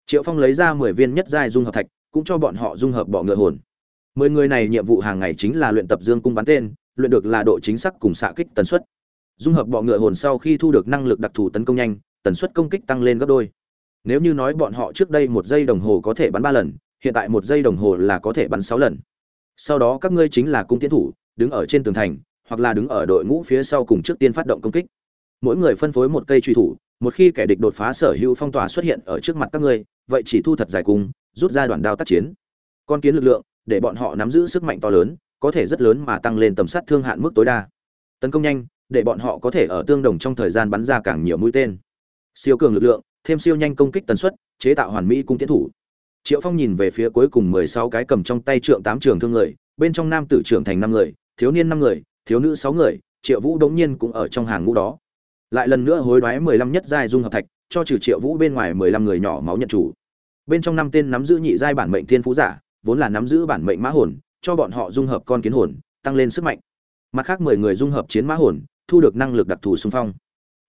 Triệu phong lấy ra mười viên nhất giai dung hợp thạch, cũng cho bọn họ dung hợp bỏ ngựa hồn. Mười người này nhiệm vụ hàng ngày chính là luyện tập dương cung bắn tên luyện được là độ chính xác cùng xạ kích tần suất. Dung hợp bọ ngựa hồn sau khi thu được năng lực đặc thù tấn công nhanh, tần suất công kích tăng lên gấp đôi. Nếu như nói bọn họ trước đây một giây đồng hồ có thể bắn ba lần, hiện tại một giây đồng hồ là có thể bắn sáu lần. Sau đó các ngươi chính là cung tiến thủ, đứng ở trên tường thành, hoặc là đứng ở đội ngũ phía sau cùng trước tiên phát động công kích. Mỗi người phân phối một cây truy thủ, một khi kẻ địch đột phá sở hữu phong tỏa xuất hiện ở trước mặt các ngươi, vậy chỉ thu thật dài cung rút ra đoạn đao tác chiến. Con kiến lực lượng, để bọn họ nắm giữ sức mạnh to lớn có thể rất lớn mà tăng lên tầm sát thương hạn mức tối đa. Tấn công nhanh, để bọn họ có thể ở tương đồng trong thời gian bắn ra càng nhiều mũi tên. Siêu cường lực lượng, thêm siêu nhanh công kích tần suất, chế tạo hoàn mỹ cung tiến thủ. Triệu phong nhìn về phía cuối cùng mười sáu cái cầm trong tay trượng tám trường thương người, bên trong nam tử trưởng thành năm người, thiếu niên năm người, thiếu nữ sáu người, triệu vũ đống nhiên cũng ở trong hàng ngũ đó. Lại lần nữa hối đoái mười lăm nhất giai dung hợp thạch, cho trừ triệu vũ bên ngoài mười lăm người nhỏ máu nhận chủ. Bên trong năm tên nắm giữ nhị giai bản mệnh thiên phú giả, vốn là nắm giữ bản mệnh mã hồn cho bọn họ dung hợp con kiến hồn, tăng lên sức mạnh. Mặt khác mười người dung hợp chiến mã hồn, thu được năng lực đặc thù xung phong.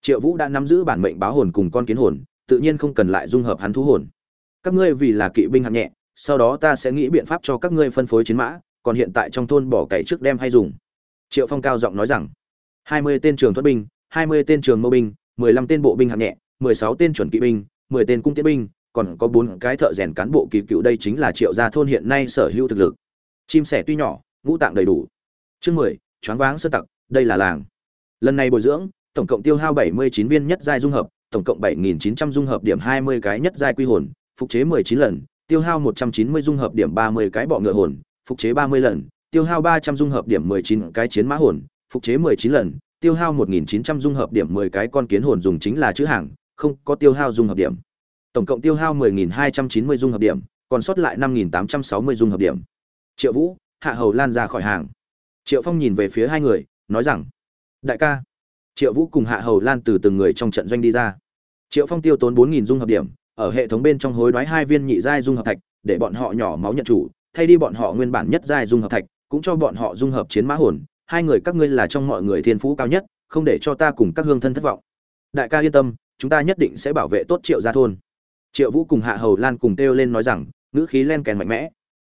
Triệu vũ đã nắm giữ bản mệnh báo hồn cùng con kiến hồn, tự nhiên không cần lại dung hợp hắn thú hồn. Các ngươi vì là kỵ binh hạng nhẹ, sau đó ta sẽ nghĩ biện pháp cho các ngươi phân phối chiến mã, còn hiện tại trong thôn bỏ cày trước đem hay dùng. Triệu phong cao giọng nói rằng, hai mươi tên trường thuật binh, hai mươi tên trường mâu binh, mười lăm tên bộ binh hạng nhẹ, mười sáu tên chuẩn kỵ binh, mười tên cung tiễn binh, còn có bốn cái thợ rèn cán bộ kỳ cựu đây chính là triệu gia thôn hiện nay sở hữu thực lực chim sẻ tuy nhỏ, ngũ tạng đầy đủ. Chương mười, choáng váng sơn tặc, đây là làng. Lần này bồi dưỡng, tổng cộng tiêu hao bảy mươi chín viên nhất giai dung hợp, tổng cộng bảy nghìn chín trăm dung hợp điểm hai mươi cái nhất giai quy hồn, phục chế mười chín lần, tiêu hao một trăm chín mươi dung hợp điểm ba mươi cái bọ ngựa hồn, phục chế ba mươi lần, tiêu hao ba trăm dung hợp điểm mười chín cái chiến mã hồn, phục chế mười chín lần, tiêu hao một nghìn chín trăm dung hợp điểm mười cái con kiến hồn dùng chính là chữ hàng, không có tiêu hao dung hợp điểm. Tổng cộng tiêu hao mười nghìn hai trăm chín mươi dung hợp điểm, còn sót lại năm nghìn tám trăm sáu mươi dung hợp điểm triệu vũ, hạ hầu lan ra khỏi hàng. Triệu phong nhìn về phía hai người, nói rằng, đại ca. Triệu vũ cùng hạ hầu lan từ từng người trong trận doanh đi ra. Triệu phong tiêu tốn bốn nghìn dung hợp điểm, ở hệ thống bên trong hối đoái hai viên nhị giai dung hợp thạch, để bọn họ nhỏ máu nhận chủ, thay đi bọn họ nguyên bản nhất giai dung hợp thạch, cũng cho bọn họ dung hợp chiến mã hồn. Hai người các ngươi là trong mọi người thiên phú cao nhất, không để cho ta cùng các hương thân thất vọng. Đại ca yên tâm, chúng ta nhất định sẽ bảo vệ tốt triệu gia thôn. Triệu vũ cùng hạ hầu lan cùng kêu lên nói rằng, ngữ khí len kèn mạnh mẽ.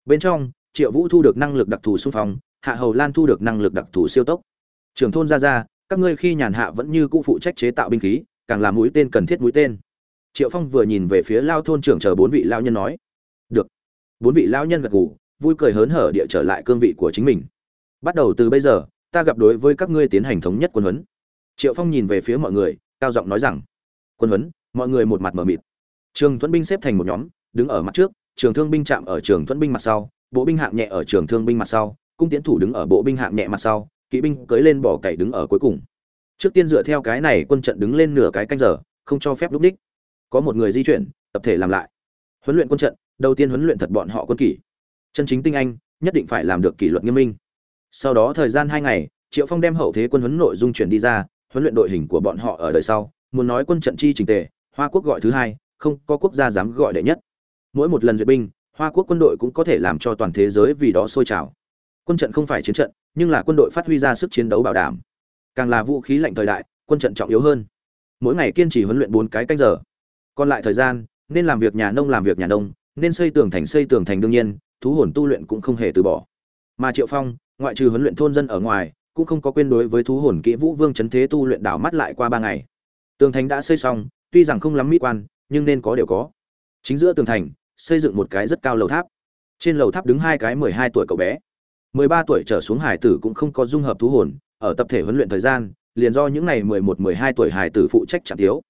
Bên trong triệu vũ thu được năng lực đặc thù xung phong, hạ hầu lan thu được năng lực đặc thù siêu tốc. Trưởng thôn ra ra các ngươi khi nhàn hạ vẫn như cũ phụ trách chế tạo binh khí, càng làm mũi tên cần thiết mũi tên. Triệu phong vừa nhìn về phía lao thôn trưởng chờ bốn vị lao nhân nói, được. Bốn vị lao nhân gật gù, vui cười hớn hở địa trở lại cương vị của chính mình. Bắt đầu từ bây giờ, ta gặp đối với các ngươi tiến hành thống nhất quân huấn. Triệu phong nhìn về phía mọi người, cao giọng nói rằng, quân huấn, mọi người một mặt mở mịt. Trường thuẫn binh xếp thành một nhóm, đứng ở mặt trước, trường thương binh chạm ở trường thuẫn binh mặt sau bộ binh hạng nhẹ ở trường thương binh mặt sau, cung tiến thủ đứng ở bộ binh hạng nhẹ mặt sau, kỵ binh cưới lên bỏ cày đứng ở cuối cùng. Trước tiên dựa theo cái này quân trận đứng lên nửa cái canh giờ, không cho phép lúc đích. Có một người di chuyển, tập thể làm lại. Huấn luyện quân trận, đầu tiên huấn luyện thật bọn họ quân kỷ. Chân chính tinh anh, nhất định phải làm được kỷ luật nghiêm minh. Sau đó thời gian hai ngày, triệu phong đem hậu thế quân huấn nội dung chuyển đi ra, huấn luyện đội hình của bọn họ ở đời sau, muốn nói quân trận chi trình tề, hoa quốc gọi thứ hai, không có quốc gia dám gọi đệ nhất. Mỗi một lần duyệt binh hoa quốc quân đội cũng có thể làm cho toàn thế giới vì đó sôi trào. Quân trận không phải chiến trận, nhưng là quân đội phát huy ra sức chiến đấu bảo đảm. Càng là vũ khí lạnh thời đại, quân trận trọng yếu hơn. Mỗi ngày kiên trì huấn luyện bốn cái canh giờ. Còn lại thời gian, nên làm việc nhà nông làm việc nhà nông, nên xây tường thành xây tường thành đương nhiên, thú hồn tu luyện cũng không hề từ bỏ. Mà triệu phong, ngoại trừ huấn luyện thôn dân ở ngoài, cũng không có quên đối với thú hồn kỹ vũ vương chấn thế tu luyện đảo mắt lại qua ba ngày. Tường thành đã xây xong, tuy rằng không lắm mỹ quan, nhưng nên có đều có. Chính giữa tường thành xây dựng một cái rất cao lầu tháp. Trên lầu tháp đứng hai cái mười hai tuổi cậu bé. Mười ba tuổi trở xuống hải tử cũng không có dung hợp thú hồn, ở tập thể huấn luyện thời gian, liền do những ngày mười một, mười hai tuổi hải tử phụ trách chạm thiếu.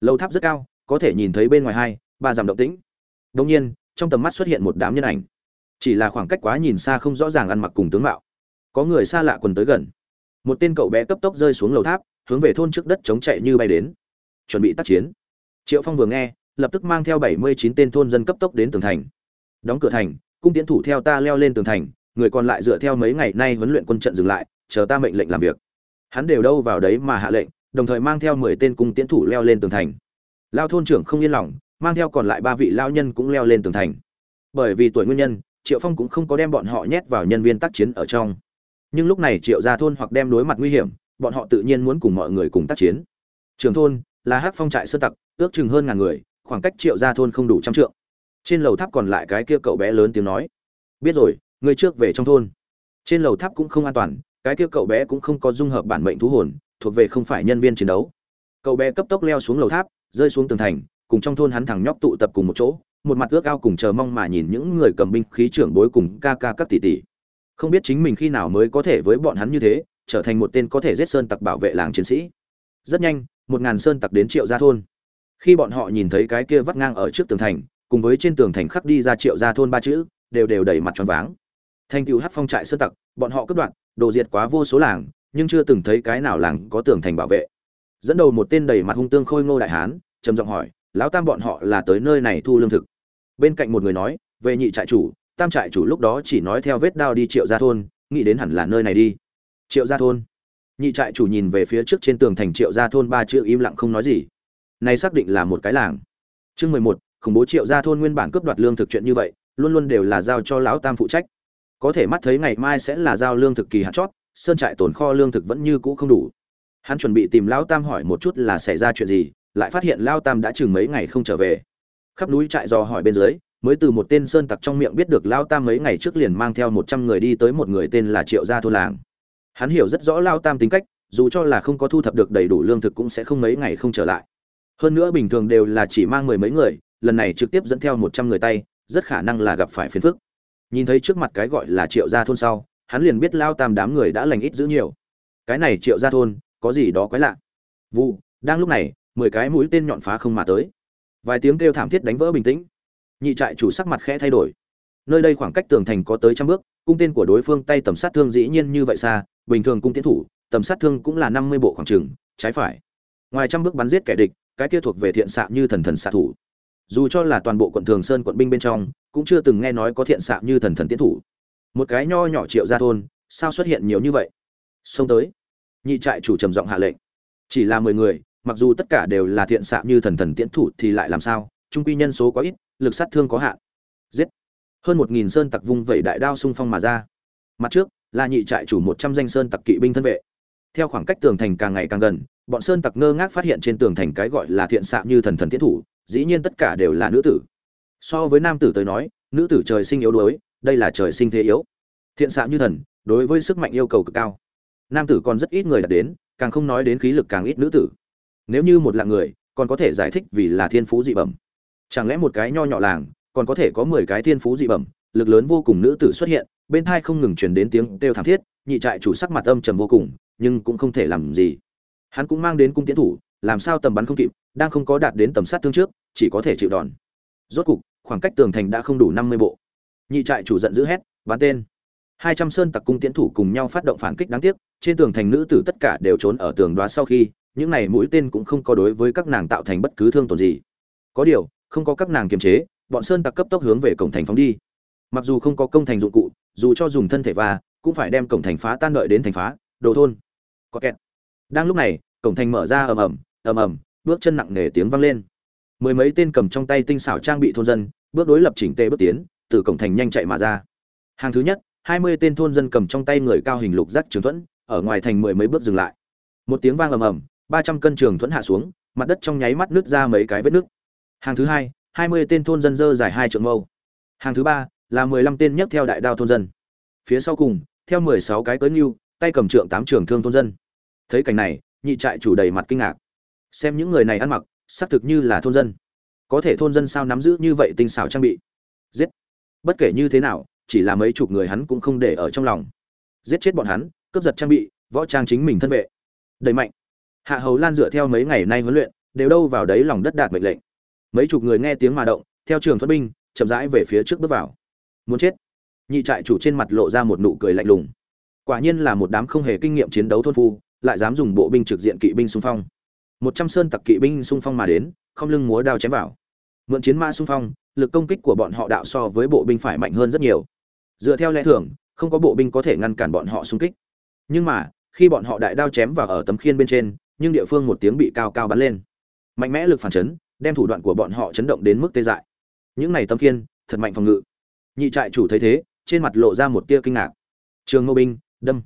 Lầu tháp rất cao, có thể nhìn thấy bên ngoài hai, ba dặm động tĩnh. Đông nhiên, trong tầm mắt xuất hiện một đám nhân ảnh. Chỉ là khoảng cách quá nhìn xa không rõ ràng ăn mặc cùng tướng mạo. Có người xa lạ quần tới gần. Một tên cậu bé cấp tốc rơi xuống lầu tháp, hướng về thôn trước đất chống chạy như bay đến. Chuẩn bị tác chiến. Triệu phong vừa nghe lập tức mang theo bảy mươi chín tên thôn dân cấp tốc đến tường thành. Đóng cửa thành, cung tiễn thủ theo ta leo lên tường thành, người còn lại dựa theo mấy ngày nay huấn luyện quân trận dừng lại, chờ ta mệnh lệnh làm việc. Hắn đều đâu vào đấy mà hạ lệnh, đồng thời mang theo mười tên cung tiễn thủ leo lên tường thành. Lao thôn trưởng không yên lòng, mang theo còn lại ba vị lao nhân cũng leo lên tường thành. Bởi vì tuổi nguyên nhân, triệu phong cũng không có đem bọn họ nhét vào nhân viên tác chiến ở trong. Nhưng lúc này triệu gia thôn hoặc đem đối mặt nguy hiểm, bọn họ tự nhiên muốn cùng mọi người cùng tác chiến. Trường thôn là hắc phong trại sơ tặc, ước chừng hơn ngàn người khoảng cách triệu ra thôn không đủ trăm trượng. Trên lầu tháp còn lại cái kia cậu bé lớn tiếng nói, biết rồi, người trước về trong thôn. Trên lầu tháp cũng không an toàn, cái kia cậu bé cũng không có dung hợp bản mệnh thú hồn, thuộc về không phải nhân viên chiến đấu. Cậu bé cấp tốc leo xuống lầu tháp, rơi xuống tường thành, cùng trong thôn hắn thằng nhóc tụ tập cùng một chỗ, một mặt ước ao cùng chờ mong mà nhìn những người cầm binh khí trưởng bối cùng ca ca các tỷ tỷ. Không biết chính mình khi nào mới có thể với bọn hắn như thế, trở thành một tên có thể giết sơn tặc bảo vệ làng chiến sĩ. Rất nhanh, một ngàn sơn tặc đến triệu gia thôn khi bọn họ nhìn thấy cái kia vắt ngang ở trước tường thành, cùng với trên tường thành khắc đi ra triệu gia thôn ba chữ, đều đều đẩy mặt tròn váng. Thành cựu hát phong trại sơn tặc, bọn họ cướp đoạt, đồ diệt quá vô số làng, nhưng chưa từng thấy cái nào làng có tường thành bảo vệ. Dẫn đầu một tên đầy mặt hung tương khôi ngô đại hán, trầm giọng hỏi, lão tam bọn họ là tới nơi này thu lương thực? Bên cạnh một người nói, về nhị trại chủ, tam trại chủ lúc đó chỉ nói theo vết đao đi triệu gia thôn, nghĩ đến hẳn là nơi này đi. Triệu gia thôn. Nhị trại chủ nhìn về phía trước trên tường thành triệu gia thôn ba chữ im lặng không nói gì này xác định là một cái làng. Chương mười một, khủng bố triệu gia thôn nguyên bản cướp đoạt lương thực chuyện như vậy, luôn luôn đều là giao cho lão tam phụ trách. Có thể mắt thấy ngày mai sẽ là giao lương thực kỳ hạn chót, sơn trại tồn kho lương thực vẫn như cũ không đủ. Hắn chuẩn bị tìm lão tam hỏi một chút là xảy ra chuyện gì, lại phát hiện lão tam đã chừng mấy ngày không trở về. Khắp núi trại dò hỏi bên dưới, mới từ một tên sơn tặc trong miệng biết được lão tam mấy ngày trước liền mang theo một trăm người đi tới một người tên là triệu gia thôn làng. Hắn hiểu rất rõ lão tam tính cách, dù cho là không có thu thập được đầy đủ lương thực cũng sẽ không mấy ngày không trở lại hơn nữa bình thường đều là chỉ mang mười mấy người, lần này trực tiếp dẫn theo một trăm người tay, rất khả năng là gặp phải phiền phức. Nhìn thấy trước mặt cái gọi là triệu gia thôn sau, hắn liền biết lao tam đám người đã lành ít giữ nhiều. Cái này triệu gia thôn, có gì đó quái lạ. Vụ, đang lúc này, mười cái mũi tên nhọn phá không mà tới. Vài tiếng kêu thảm thiết đánh vỡ bình tĩnh. Nhị trại chủ sắc mặt khẽ thay đổi. Nơi đây khoảng cách tường thành có tới trăm bước, cung tên của đối phương tay tầm sát thương dĩ nhiên như vậy xa, bình thường cung tiến thủ, tầm sát thương cũng là năm mươi bộ khoảng trừng trái phải. Ngoài trăm bước bắn giết kẻ địch cái kia thuộc về thiện xạ như thần thần xạ thủ. Dù cho là toàn bộ quận thường sơn quận binh bên trong, cũng chưa từng nghe nói có thiện xạ như thần thần tiến thủ. Một cái nho nhỏ triệu gia thôn, sao xuất hiện nhiều như vậy? Xông tới. Nhị trại chủ trầm giọng hạ lệnh. Chỉ là mười người, mặc dù tất cả đều là thiện xạ như thần thần tiến thủ thì lại làm sao? Trung quy nhân số có ít, lực sát thương có hạn. Giết. Hơn một nghìn sơn tặc vung vẩy đại đao xung phong mà ra. Mặt trước, là nhị trại chủ một trăm danh sơn tặc kỵ binh thân vệ. Theo khoảng cách tường thành càng ngày càng gần bọn sơn tặc ngơ ngác phát hiện trên tường thành cái gọi là thiện xạ như thần thần tiễn thủ, dĩ nhiên tất cả đều là nữ tử. So với nam tử tới nói, nữ tử trời sinh yếu đuối, đây là trời sinh thế yếu. Thiện xạ như thần, đối với sức mạnh yêu cầu cực cao. Nam tử còn rất ít người đạt đến, càng không nói đến khí lực càng ít nữ tử. Nếu như một lạng người, còn có thể giải thích vì là thiên phú dị bẩm. Chẳng lẽ một cái nho nhỏ làng, còn có thể có mười cái thiên phú dị bẩm? Lực lớn vô cùng nữ tử xuất hiện, bên thai không ngừng truyền đến tiếng kêu thảm thiết, nhị trại chủ sắc mặt âm trầm vô cùng, nhưng cũng không thể làm gì hắn cũng mang đến cung tiến thủ, làm sao tầm bắn không kịp, đang không có đạt đến tầm sát thương trước, chỉ có thể chịu đòn. Rốt cục, khoảng cách tường thành đã không đủ năm mươi bộ. Nhị trại chủ giận dữ hét bắn tên. Hai trăm sơn tặc cung tiến thủ cùng nhau phát động phản kích đáng tiếc, trên tường thành nữ tử tất cả đều trốn ở tường đoá sau khi, những này mũi tên cũng không có đối với các nàng tạo thành bất cứ thương tổn gì. Có điều, không có các nàng kiềm chế, bọn sơn tặc cấp tốc hướng về cổng thành phóng đi. Mặc dù không có công thành dụng cụ, dù cho dùng thân thể và cũng phải đem cổng thành phá tan đợi đến thành phá, đồ thôn. Có kẹt. Đang lúc này cổng thành mở ra ầm ầm ầm ầm, bước chân nặng nề tiếng vang lên. Mười mấy tên cầm trong tay tinh xảo trang bị thôn dân, bước đối lập chỉnh tề bước tiến, từ cổng thành nhanh chạy mà ra. Hàng thứ nhất, hai mươi tên thôn dân cầm trong tay người cao hình lục giác trường thuẫn, ở ngoài thành mười mấy bước dừng lại. Một tiếng vang ầm ầm, ba trăm cân trường thuẫn hạ xuống, mặt đất trong nháy mắt nứt ra mấy cái vết nứt. Hàng thứ hai hai mươi tên thôn dân dơ dài hai trượng mâu. Hàng thứ ba, là mười lăm tên nhấc theo đại đao thôn dân. Phía sau cùng, theo mười sáu cái cưỡi nhưu tay cầm trượng tám trường thương thôn dân. Thấy cảnh này nhị trại chủ đầy mặt kinh ngạc. Xem những người này ăn mặc, xác thực như là thôn dân. Có thể thôn dân sao nắm giữ như vậy tinh xảo trang bị? Giết. Bất kể như thế nào, chỉ là mấy chục người hắn cũng không để ở trong lòng. Giết chết bọn hắn, cướp giật trang bị, võ trang chính mình thân vệ. Đẩy mạnh. Hạ hầu lan dựa theo mấy ngày nay huấn luyện, đều đâu vào đấy lòng đất đạt mệnh lệnh. Mấy chục người nghe tiếng mà động, theo trường thoát binh, chậm rãi về phía trước bước vào. Muốn chết. Nhị trại chủ trên mặt lộ ra một nụ cười lạnh lùng. Quả nhiên là một đám không hề kinh nghiệm chiến đấu thôn phu lại dám dùng bộ binh trực diện kỵ binh xung phong. Một trăm sơn tặc kỵ binh xung phong mà đến, không lưng múa đao chém vào. Mượn chiến mã xung phong, lực công kích của bọn họ đạo so với bộ binh phải mạnh hơn rất nhiều. Dựa theo lẽ thường, không có bộ binh có thể ngăn cản bọn họ xung kích. Nhưng mà, khi bọn họ đại đao chém vào ở tấm khiên bên trên, nhưng địa phương một tiếng bị cao cao bắn lên. Mạnh mẽ lực phản chấn, đem thủ đoạn của bọn họ chấn động đến mức tê dại. Những này tấm khiên, thật mạnh phòng ngự. Nhị trại chủ thấy thế, trên mặt lộ ra một tia kinh ngạc. Trường ngô binh, đâm.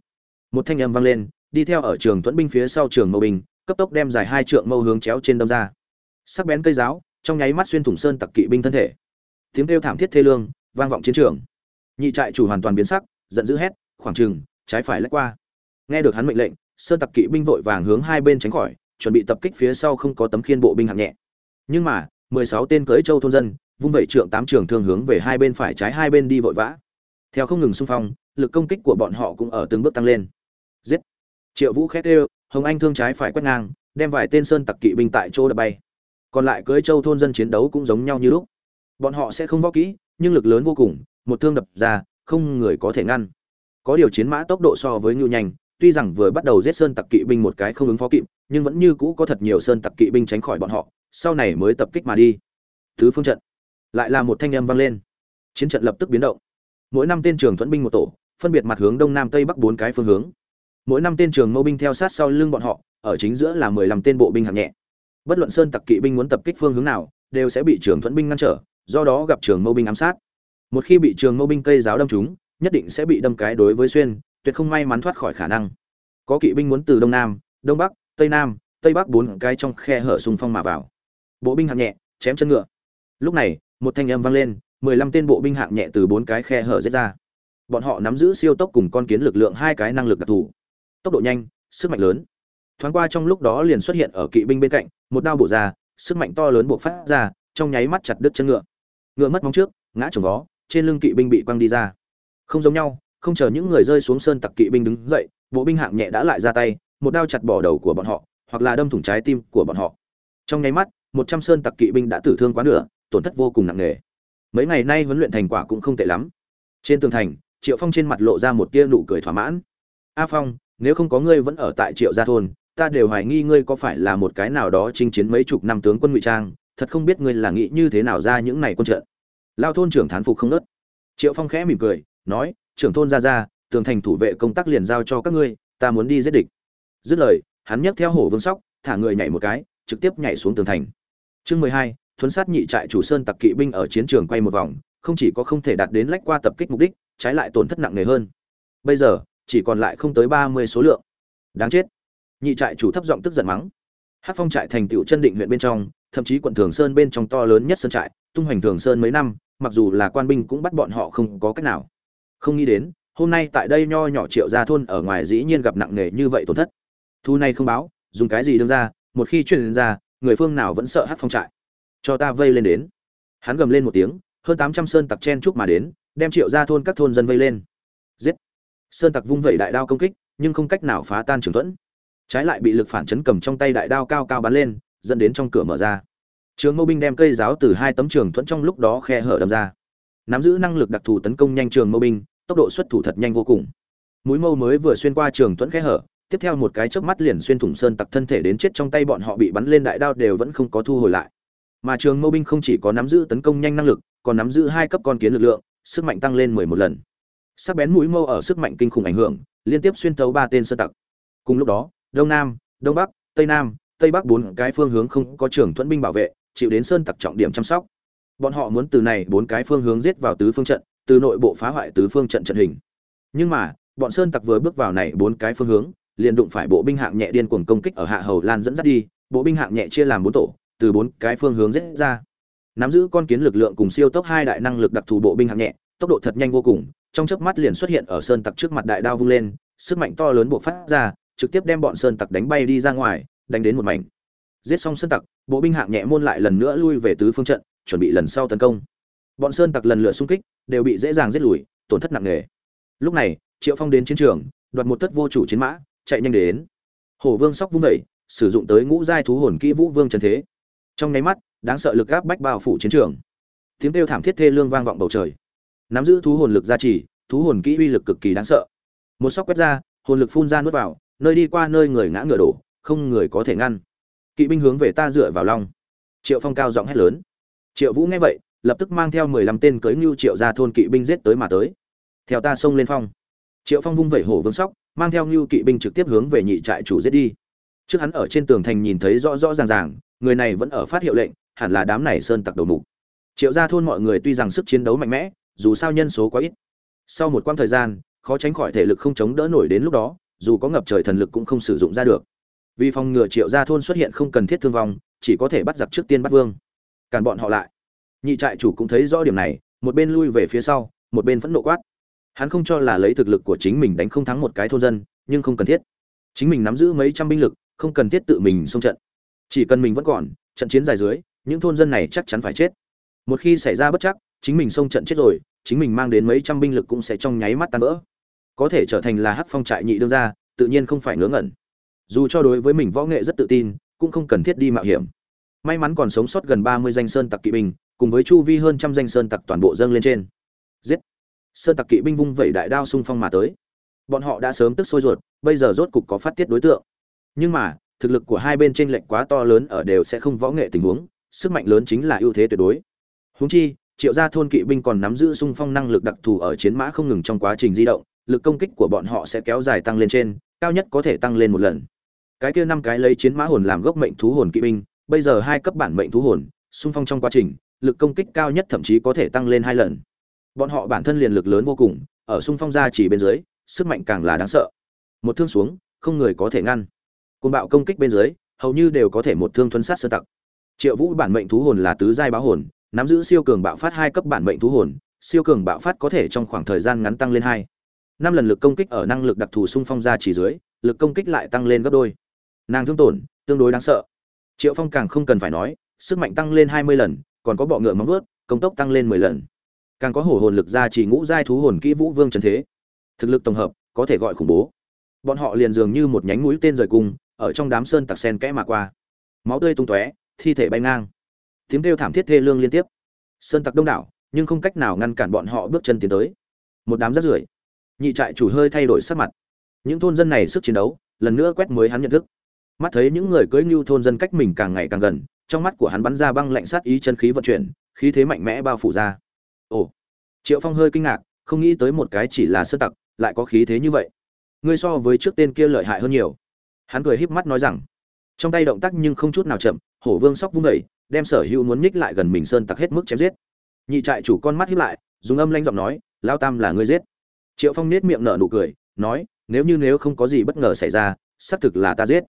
Một thanh âm vang lên đi theo ở trường thuẫn binh phía sau trường mâu binh, cấp tốc đem dài hai trượng mâu hướng chéo trên đâm ra. Sắc bén cây giáo, trong nháy mắt xuyên thủng sơn tặc kỵ binh thân thể. Tiếng kêu thảm thiết thê lương, vang vọng chiến trường. Nhị trại chủ hoàn toàn biến sắc, giận dữ hét, khoảng trừng trái phải lách qua. Nghe được hắn mệnh lệnh, sơn tặc kỵ binh vội vàng hướng hai bên tránh khỏi, chuẩn bị tập kích phía sau không có tấm khiên bộ binh hạng nhẹ. Nhưng mà, mười sáu tên cưới châu thôn dân, vung vẩy trượng tám trường thương hướng về hai bên phải trái hai bên đi vội vã. Theo không ngừng xung phong, lực công kích của bọn họ cũng ở từng bước tăng lên. Giết! Triệu vũ khét ê hồng anh thương trái phải quét ngang, đem vài tên sơn tặc kỵ binh tại chỗ đập bay. Còn lại cưới châu thôn dân chiến đấu cũng giống nhau như lúc. Bọn họ sẽ không võ kỹ, nhưng lực lớn vô cùng, một thương đập ra, không người có thể ngăn. Có điều chiến mã tốc độ so với ngưu nhanh, tuy rằng vừa bắt đầu giết sơn tặc kỵ binh một cái không ứng phó kịp, nhưng vẫn như cũ có thật nhiều sơn tặc kỵ binh tránh khỏi bọn họ, sau này mới tập kích mà đi. Thứ phương trận. Lại là một thanh âm vang lên. Chiến trận lập tức biến động. Mỗi năm tên trường thuẫn binh một tổ, phân biệt mặt hướng đông nam tây bắc bốn cái phương hướng mỗi năm tên trường mâu binh theo sát sau lưng bọn họ, ở chính giữa là mười lăm tên bộ binh hạng nhẹ. Bất luận sơn tặc kỵ binh muốn tập kích phương hướng nào, đều sẽ bị trường thuẫn binh ngăn trở, do đó gặp trường mâu binh ám sát. Một khi bị trường mâu binh cây giáo đâm chúng nhất định sẽ bị đâm cái đối với xuyên, tuyệt không may mắn thoát khỏi khả năng. Có kỵ binh muốn từ đông nam, đông bắc, tây nam, tây bắc bốn cái trong khe hở xung phong mà vào. Bộ binh hạng nhẹ, chém chân ngựa. Lúc này, một thanh âm vang lên, mười lăm tên bộ binh hạng nhẹ từ bốn cái khe hở giết ra. Bọn họ nắm giữ siêu tốc cùng con kiến lực lượng hai cái năng lực đặc thù tốc độ nhanh, sức mạnh lớn. Thoáng qua trong lúc đó liền xuất hiện ở kỵ binh bên cạnh, một đao bổ ra, sức mạnh to lớn buộc phát ra, trong nháy mắt chặt đứt chân ngựa. Ngựa mất móng trước, ngã trồng vó, trên lưng kỵ binh bị quăng đi ra. Không giống nhau, không chờ những người rơi xuống sơn tặc kỵ binh đứng dậy, bộ binh hạng nhẹ đã lại ra tay, một đao chặt bỏ đầu của bọn họ, hoặc là đâm thủng trái tim của bọn họ. Trong nháy mắt, một trăm sơn tặc kỵ binh đã tử thương quá nửa, tổn thất vô cùng nặng nề. Mấy ngày nay huấn luyện thành quả cũng không tệ lắm. Trên tường thành, triệu phong trên mặt lộ ra một tia nụ cười thỏa mãn. A phong nếu không có ngươi vẫn ở tại triệu gia thôn, ta đều hoài nghi ngươi có phải là một cái nào đó chinh chiến mấy chục năm tướng quân ngụy trang, thật không biết ngươi là nghĩ như thế nào ra những này quân trận. Lao thôn trưởng thán phục không nớt. Triệu phong khẽ mỉm cười, nói, trưởng thôn ra ra tường thành thủ vệ công tác liền giao cho các ngươi, ta muốn đi giết địch. Dứt lời, hắn nhấc theo hổ vương sóc, thả người nhảy một cái, trực tiếp nhảy xuống tường thành. Chương mười hai, thuấn sát nhị trại chủ sơn tặc kỵ binh ở chiến trường quay một vòng, không chỉ có không thể đạt đến lách qua tập kích mục đích, trái lại tổn thất nặng nề hơn. Bây giờ chỉ còn lại không tới ba mươi số lượng. Đáng chết. Nhị trại chủ thấp giọng tức giận mắng. Hát phong trại thành tựu chân định huyện bên trong, thậm chí quận thường sơn bên trong to lớn nhất sơn trại, tung hoành thường sơn mấy năm, mặc dù là quan binh cũng bắt bọn họ không có cách nào. Không nghĩ đến, hôm nay tại đây nho nhỏ triệu gia thôn ở ngoài dĩ nhiên gặp nặng nề như vậy tổn thất. Thu này không báo, dùng cái gì đương ra, một khi truyền ra, người phương nào vẫn sợ hát phong trại. Cho ta vây lên đến. Hắn gầm lên một tiếng, hơn tám trăm sơn tặc chen chúc mà đến, đem triệu gia thôn các thôn dân vây lên. Giết sơn tặc vung vẩy đại đao công kích, nhưng không cách nào phá tan trường thuẫn. Trái lại bị lực phản chấn cầm trong tay đại đao cao cao bắn lên, dẫn đến trong cửa mở ra. Trường mâu binh đem cây giáo từ hai tấm trường thuẫn trong lúc đó khe hở đâm ra. Nắm giữ năng lực đặc thù tấn công nhanh trường mâu binh, tốc độ xuất thủ thật nhanh vô cùng. Mũi mâu mới vừa xuyên qua trường thuẫn khe hở, tiếp theo một cái chớp mắt liền xuyên thủng sơn tặc thân thể đến chết trong tay bọn họ bị bắn lên đại đao đều vẫn không có thu hồi lại. Mà trường mâu binh không chỉ có nắm giữ tấn công nhanh năng lực, còn nắm giữ hai cấp con kiến lực lượng, sức mạnh tăng lên mười một lần sắc bén mũi mâu ở sức mạnh kinh khủng ảnh hưởng, liên tiếp xuyên tấu ba tên sơn tặc. Cùng lúc đó, đông nam, đông bắc, tây nam, tây bắc bốn cái phương hướng không có trưởng thuẫn binh bảo vệ, chịu đến sơn tặc trọng điểm chăm sóc. Bọn họ muốn từ này bốn cái phương hướng giết vào tứ phương trận, từ nội bộ phá hoại tứ phương trận trận hình. Nhưng mà, bọn sơn tặc vừa bước vào này bốn cái phương hướng, liền đụng phải bộ binh hạng nhẹ điên cuồng công kích ở hạ hầu lan dẫn dắt đi, bộ binh hạng nhẹ chia làm bốn tổ, từ bốn cái phương hướng giết ra. Nắm giữ con kiến lực lượng cùng siêu tốc hai đại năng lực đặc thù bộ binh hạng nhẹ, tốc độ thật nhanh vô cùng trong chớp mắt liền xuất hiện ở sơn tặc trước mặt đại đao vung lên, sức mạnh to lớn buộc phát ra, trực tiếp đem bọn sơn tặc đánh bay đi ra ngoài, đánh đến một mảnh. Giết xong sơn tặc, bộ binh hạng nhẹ môn lại lần nữa lui về tứ phương trận, chuẩn bị lần sau tấn công. Bọn sơn tặc lần lượt xung kích, đều bị dễ dàng giết lùi, tổn thất nặng nề. Lúc này, triệu phong đến chiến trường, đoạt một tất vô chủ chiến mã, chạy nhanh đến. Hổ vương sóc vung vẩy sử dụng tới ngũ giai thú hồn kỹ vũ vương trần thế. Trong nháy mắt, đáng sợ lực gáp bách bao phủ chiến trường. Tiếng kêu thảm thiết thê lương vang vọng bầu trời nắm giữ thú hồn lực gia trì, thú hồn kỹ uy lực cực kỳ đáng sợ. Một sóc quét ra, hồn lực phun ra nuốt vào, nơi đi qua nơi người ngã ngựa đổ, không người có thể ngăn. Kỵ binh hướng về ta dựa vào long. Triệu phong cao giọng hét lớn. Triệu vũ nghe vậy, lập tức mang theo mười lăm tên cưỡi ngưu triệu ra thôn kỵ binh giết tới mà tới. Theo ta xông lên phong. Triệu phong vung vẩy hổ vương sóc, mang theo ngưu kỵ binh trực tiếp hướng về nhị trại chủ giết đi. Trước hắn ở trên tường thành nhìn thấy rõ rõ ràng ràng, người này vẫn ở phát hiệu lệnh, hẳn là đám này sơn tặc đầu mục. Triệu ra thôn mọi người tuy rằng sức chiến đấu mạnh mẽ dù sao nhân số quá ít. Sau một quãng thời gian, khó tránh khỏi thể lực không chống đỡ nổi đến lúc đó, dù có ngập trời thần lực cũng không sử dụng ra được. Vì phòng ngừa triệu gia thôn xuất hiện không cần thiết thương vong, chỉ có thể bắt giặc trước tiên bắt vương. Cản bọn họ lại. Nhị trại chủ cũng thấy rõ điểm này, một bên lui về phía sau, một bên phẫn nộ quát. Hắn không cho là lấy thực lực của chính mình đánh không thắng một cái thôn dân, nhưng không cần thiết. Chính mình nắm giữ mấy trăm binh lực, không cần thiết tự mình xông trận. Chỉ cần mình vẫn còn, trận chiến dài dưới, những thôn dân này chắc chắn phải chết. Một khi xảy ra bất chắc, chính mình xông trận chết rồi chính mình mang đến mấy trăm binh lực cũng sẽ trong nháy mắt tan vỡ. Có thể trở thành là hắc phong trại nhị đương gia, tự nhiên không phải ngớ ngẩn. Dù cho đối với mình võ nghệ rất tự tin, cũng không cần thiết đi mạo hiểm. May mắn còn sống sót gần ba mươi danh sơn tặc kỵ binh, cùng với chu vi hơn trăm danh sơn tặc toàn bộ dâng lên trên. Giết! Sơn tặc kỵ binh vung vẩy đại đao xung phong mà tới. Bọn họ đã sớm tức sôi ruột, bây giờ rốt cục có phát tiết đối tượng. Nhưng mà, thực lực của hai bên trên lệnh quá to lớn ở đều sẽ không võ nghệ tình huống, sức mạnh lớn chính là ưu thế tuyệt đối. Huống chi triệu gia thôn kỵ binh còn nắm giữ xung phong năng lực đặc thù ở chiến mã không ngừng trong quá trình di động, lực công kích của bọn họ sẽ kéo dài tăng lên trên, cao nhất có thể tăng lên một lần. Cái kia năm cái lấy chiến mã hồn làm gốc mệnh thú hồn kỵ binh, bây giờ hai cấp bản mệnh thú hồn xung phong trong quá trình, lực công kích cao nhất thậm chí có thể tăng lên hai lần. Bọn họ bản thân liền lực lớn vô cùng, ở xung phong ra chỉ bên dưới, sức mạnh càng là đáng sợ. Một thương xuống, không người có thể ngăn. Côn bạo công kích bên dưới, hầu như đều có thể một thương thuấn sát sơ tặc. Triệu vũ bản mệnh thú hồn là tứ giai báo hồn nắm giữ siêu cường bạo phát hai cấp bản mệnh thú hồn siêu cường bạo phát có thể trong khoảng thời gian ngắn tăng lên hai năm lần lực công kích ở năng lực đặc thù xung phong ra chỉ dưới lực công kích lại tăng lên gấp đôi nàng thương tổn tương đối đáng sợ triệu phong càng không cần phải nói sức mạnh tăng lên hai mươi lần còn có bọ ngựa móng vuốt, công tốc tăng lên 10 lần. Càng có hổ hồn lực ra chỉ ngũ giai thú hồn kỹ vũ vương trần thế. Thực lực tổng hợp, có thể gọi khủng bố. Bọn họ liền dường như một nhánh mũi tên rời cung, ở trong đám sơn tặc sen kẽ mà qua. Máu tươi tung tóe, thi thể bay ngang. Tiếng kêu thảm thiết thê lương liên tiếp. Sơn tặc đông đảo, nhưng không cách nào ngăn cản bọn họ bước chân tiến tới. Một đám rác rưởi. Nhị trại chủ hơi thay đổi sắc mặt. Những thôn dân này sức chiến đấu, lần nữa quét mới hắn nhận thức. Mắt thấy những người cưỡi ngưu thôn dân cách mình càng ngày càng gần, trong mắt của hắn bắn ra băng lạnh sát ý chân khí vận chuyển, khí thế mạnh mẽ bao phủ ra. Ồ, Triệu Phong hơi kinh ngạc, không nghĩ tới một cái chỉ là sơ tặc, lại có khí thế như vậy. Ngươi so với trước tên kia lợi hại hơn nhiều. Hắn cười híp mắt nói rằng, trong tay động tác nhưng không chút nào chậm, Hổ Vương sóc vung đẩy, đem sở hữu muốn nhích lại gần mình sơn tặc hết mức chém giết. Nhị trại chủ con mắt híp lại, dùng âm lanh giọng nói, lao Tam là ngươi giết." Triệu Phong nét miệng nở nụ cười, nói, "Nếu như nếu không có gì bất ngờ xảy ra, xác thực là ta giết.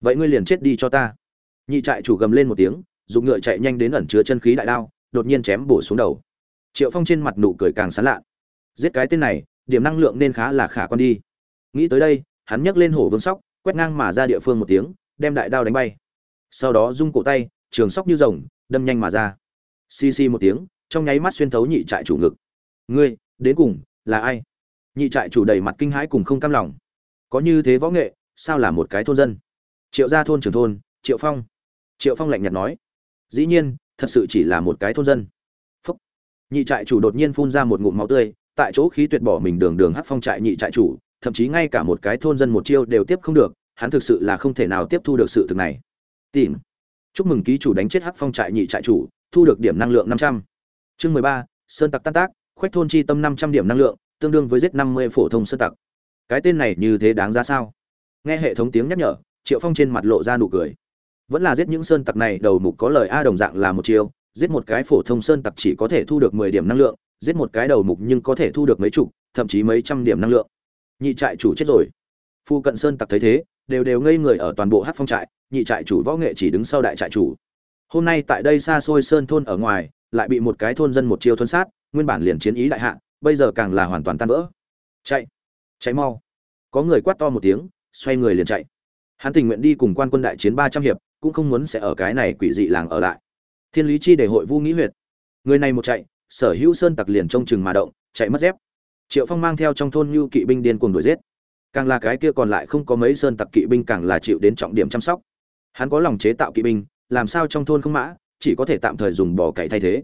Vậy ngươi liền chết đi cho ta." Nhị trại chủ gầm lên một tiếng, dùng ngựa chạy nhanh đến ẩn chứa chân khí đại đao, đột nhiên chém bổ xuống đầu. Triệu Phong trên mặt nụ cười càng sán lạ. Giết cái tên này, điểm năng lượng nên khá là khả quan đi. Nghĩ tới đây, hắn nhấc lên hổ vương sóc, quét ngang mà ra địa phương một tiếng, đem đại đao đánh bay. Sau đó rung cổ tay, trường sóc như rồng, đâm nhanh mà ra. Xi xi một tiếng, trong nháy mắt xuyên thấu nhị trại chủ ngực. Ngươi, đến cùng là ai? Nhị trại chủ đầy mặt kinh hãi cùng không cam lòng. Có như thế võ nghệ, sao là một cái thôn dân? Triệu gia thôn trưởng thôn, Triệu Phong. Triệu Phong lạnh nhạt nói: "Dĩ nhiên, thật sự chỉ là một cái thôn dân." Phúc. Nhị trại chủ đột nhiên phun ra một ngụm máu tươi, tại chỗ khí tuyệt bỏ mình đường đường hát phong trại nhị trại chủ, thậm chí ngay cả một cái thôn dân một chiêu đều tiếp không được, hắn thực sự là không thể nào tiếp thu được sự thực này. Tìm. Chúc mừng ký chủ đánh chết hắc phong trại nhị trại chủ, thu được điểm năng lượng 500. Chương 13, Sơn tặc tan tác, khoách thôn chi tâm 500 điểm năng lượng, tương đương với giết 50 phổ thông sơn tặc. Cái tên này như thế đáng ra sao? Nghe hệ thống tiếng nhắc nhở, Triệu Phong trên mặt lộ ra nụ cười. Vẫn là giết những sơn tặc này đầu mục có lời a đồng dạng là một chiêu, giết một cái phổ thông sơn tặc chỉ có thể thu được 10 điểm năng lượng, giết một cái đầu mục nhưng có thể thu được mấy chục, thậm chí mấy trăm điểm năng lượng. Nhị trại chủ chết rồi. Phu cận sơn tặc thấy thế, đều đều ngây người ở toàn bộ hát Phong trại, nhị trại chủ võ nghệ chỉ đứng sau đại trại chủ. Hôm nay tại đây xa xôi sơn thôn ở ngoài, lại bị một cái thôn dân một chiêu thuân sát, nguyên bản liền chiến ý đại hạ, bây giờ càng là hoàn toàn tan vỡ. Chạy, chạy mau! Có người quát to một tiếng, xoay người liền chạy. Hắn tình nguyện đi cùng quan quân đại chiến 300 hiệp, cũng không muốn sẽ ở cái này quỷ dị làng ở lại. Thiên lý chi để hội Vu Nghĩ huyệt. Người này một chạy, sở hữu sơn tặc liền trông chừng mà động chạy mất dép triệu phong mang theo trong thôn như kỵ binh điên cuồng đuổi giết càng là cái kia còn lại không có mấy sơn tặc kỵ binh càng là chịu đến trọng điểm chăm sóc. Hắn có lòng chế tạo kỵ binh, làm sao trong thôn không mã, chỉ có thể tạm thời dùng bò cày thay thế.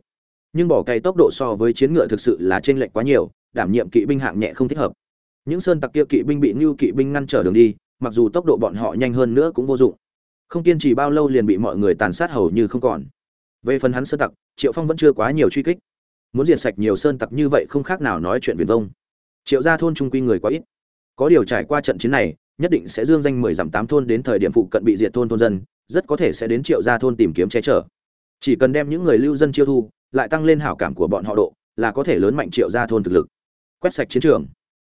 Nhưng bò cày tốc độ so với chiến ngựa thực sự là trên lệch quá nhiều, đảm nhiệm kỵ binh hạng nhẹ không thích hợp. Những sơn tặc kia kỵ binh bị ngưu kỵ binh ngăn trở đường đi, mặc dù tốc độ bọn họ nhanh hơn nữa cũng vô dụng. Không kiên trì bao lâu liền bị mọi người tàn sát hầu như không còn. Về phần hắn sơn tặc, triệu phong vẫn chưa quá nhiều truy kích. Muốn diệt sạch nhiều sơn tặc như vậy không khác nào nói chuyện viền vông. Triệu gia thôn trung quy người quá ít có điều trải qua trận chiến này, nhất định sẽ dương danh mười dặm tám thôn đến thời điểm phụ cận bị diệt thôn thôn dân, rất có thể sẽ đến triệu gia thôn tìm kiếm che chở. Chỉ cần đem những người lưu dân chiêu thu, lại tăng lên hảo cảm của bọn họ độ, là có thể lớn mạnh triệu gia thôn thực lực. Quét sạch chiến trường.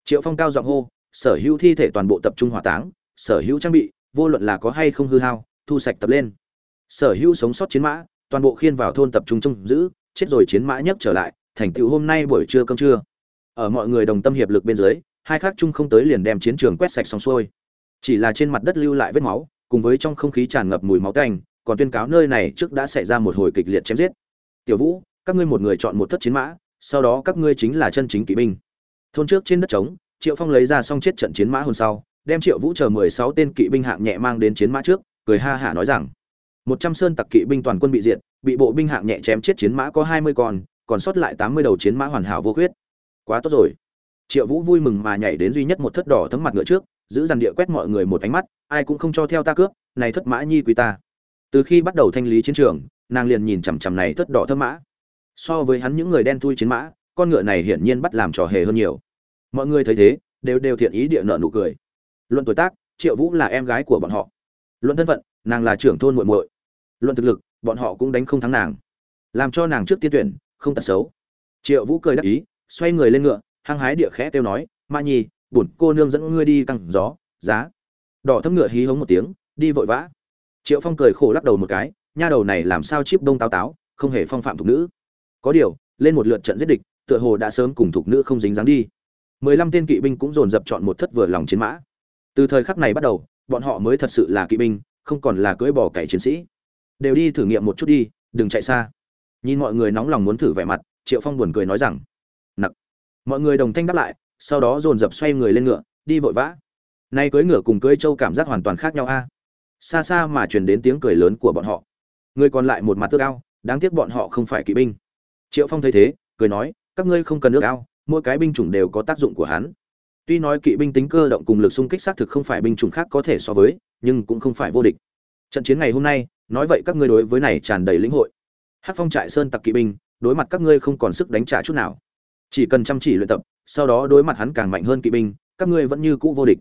Triệu phong cao giọng hô, sở hữu thi thể toàn bộ tập trung hỏa táng, sở hữu trang bị, vô luận là có hay không hư hao, thu sạch tập lên. Sở hữu sống sót chiến mã, toàn bộ khiên vào thôn tập trung trông giữ, chết rồi chiến mã nhất trở lại, thành tựu hôm nay buổi trưa cơm trưa. Ở mọi người đồng tâm hiệp lực bên dưới hai khác chung không tới liền đem chiến trường quét sạch xong xuôi. Chỉ là trên mặt đất lưu lại vết máu, cùng với trong không khí tràn ngập mùi máu tanh, còn tuyên cáo nơi này trước đã xảy ra một hồi kịch liệt chém giết. Tiểu vũ, các ngươi một người chọn một thất chiến mã, sau đó các ngươi chính là chân chính kỵ binh. Thôn trước trên đất trống, triệu phong lấy ra xong chết trận chiến mã hôm sau, đem triệu vũ chờ mười sáu tên kỵ binh hạng nhẹ mang đến chiến mã trước, cười ha hả nói rằng, một trăm sơn tặc kỵ binh toàn quân bị diệt, bị bộ binh hạng nhẹ chém chết chiến mã có hai mươi con, còn sót lại tám mươi đầu chiến mã hoàn hảo vô khuyết. Quá tốt rồi triệu vũ vui mừng mà nhảy đến duy nhất một thất đỏ thấm mặt ngựa trước, giữ dàn địa quét mọi người một ánh mắt, ai cũng không cho theo ta cướp, này thất mã nhi quý ta. Từ khi bắt đầu thanh lý chiến trường, nàng liền nhìn chằm chằm này thất đỏ thấm mã. So với hắn những người đen thui chiến mã, con ngựa này hiển nhiên bắt làm trò hề hơn nhiều. Mọi người thấy thế, đều đều thiện ý địa nợ nụ cười. Luận tuổi tác, triệu vũ là em gái của bọn họ. Luận thân phận, nàng là trưởng thôn muội muội. Luận thực lực, bọn họ cũng đánh không thắng nàng. Làm cho nàng trước tiên tuyển, không tật xấu. Triệu vũ cười đắc ý, xoay người lên ngựa hăng hái địa khẽ kêu nói, ma nhi, bổn cô nương dẫn ngươi đi căng gió, giá. Đỏ thấm ngựa hí hống một tiếng, đi vội vã. Triệu phong cười khổ lắc đầu một cái, nha đầu này làm sao chip đông táo táo, không hề phong phạm thục nữ. Có điều, lên một lượt trận giết địch, tựa hồ đã sớm cùng thục nữ không dính dáng đi. Mười lăm tên kỵ binh cũng dồn dập chọn một thất vừa lòng chiến mã. Từ thời khắc này bắt đầu, bọn họ mới thật sự là kỵ binh, không còn là cưỡi bò cày chiến sĩ. Đều đi thử nghiệm một chút đi, đừng chạy xa. Nhìn mọi người nóng lòng muốn thử vẻ mặt, triệu phong buồn cười nói rằng mọi người đồng thanh đáp lại, sau đó dồn dập xoay người lên ngựa, đi vội vã. Nay cưỡi ngựa cùng cưỡi trâu cảm giác hoàn toàn khác nhau a. Xa xa mà truyền đến tiếng cười lớn của bọn họ. Người còn lại một mặt tước ao, đáng tiếc bọn họ không phải kỵ binh. Triệu phong thấy thế, cười nói, các ngươi không cần nước ao, mỗi cái binh chủng đều có tác dụng của hắn. Tuy nói kỵ binh tính cơ động cùng lực xung kích xác thực không phải binh chủng khác có thể so với, nhưng cũng không phải vô địch. Trận chiến ngày hôm nay, nói vậy các ngươi đối với này tràn đầy lĩnh hội. Hát phong trại sơn tặc kỵ binh, đối mặt các ngươi không còn sức đánh trả chút nào chỉ cần chăm chỉ luyện tập, sau đó đối mặt hắn càng mạnh hơn kỵ binh, các ngươi vẫn như cũ vô địch.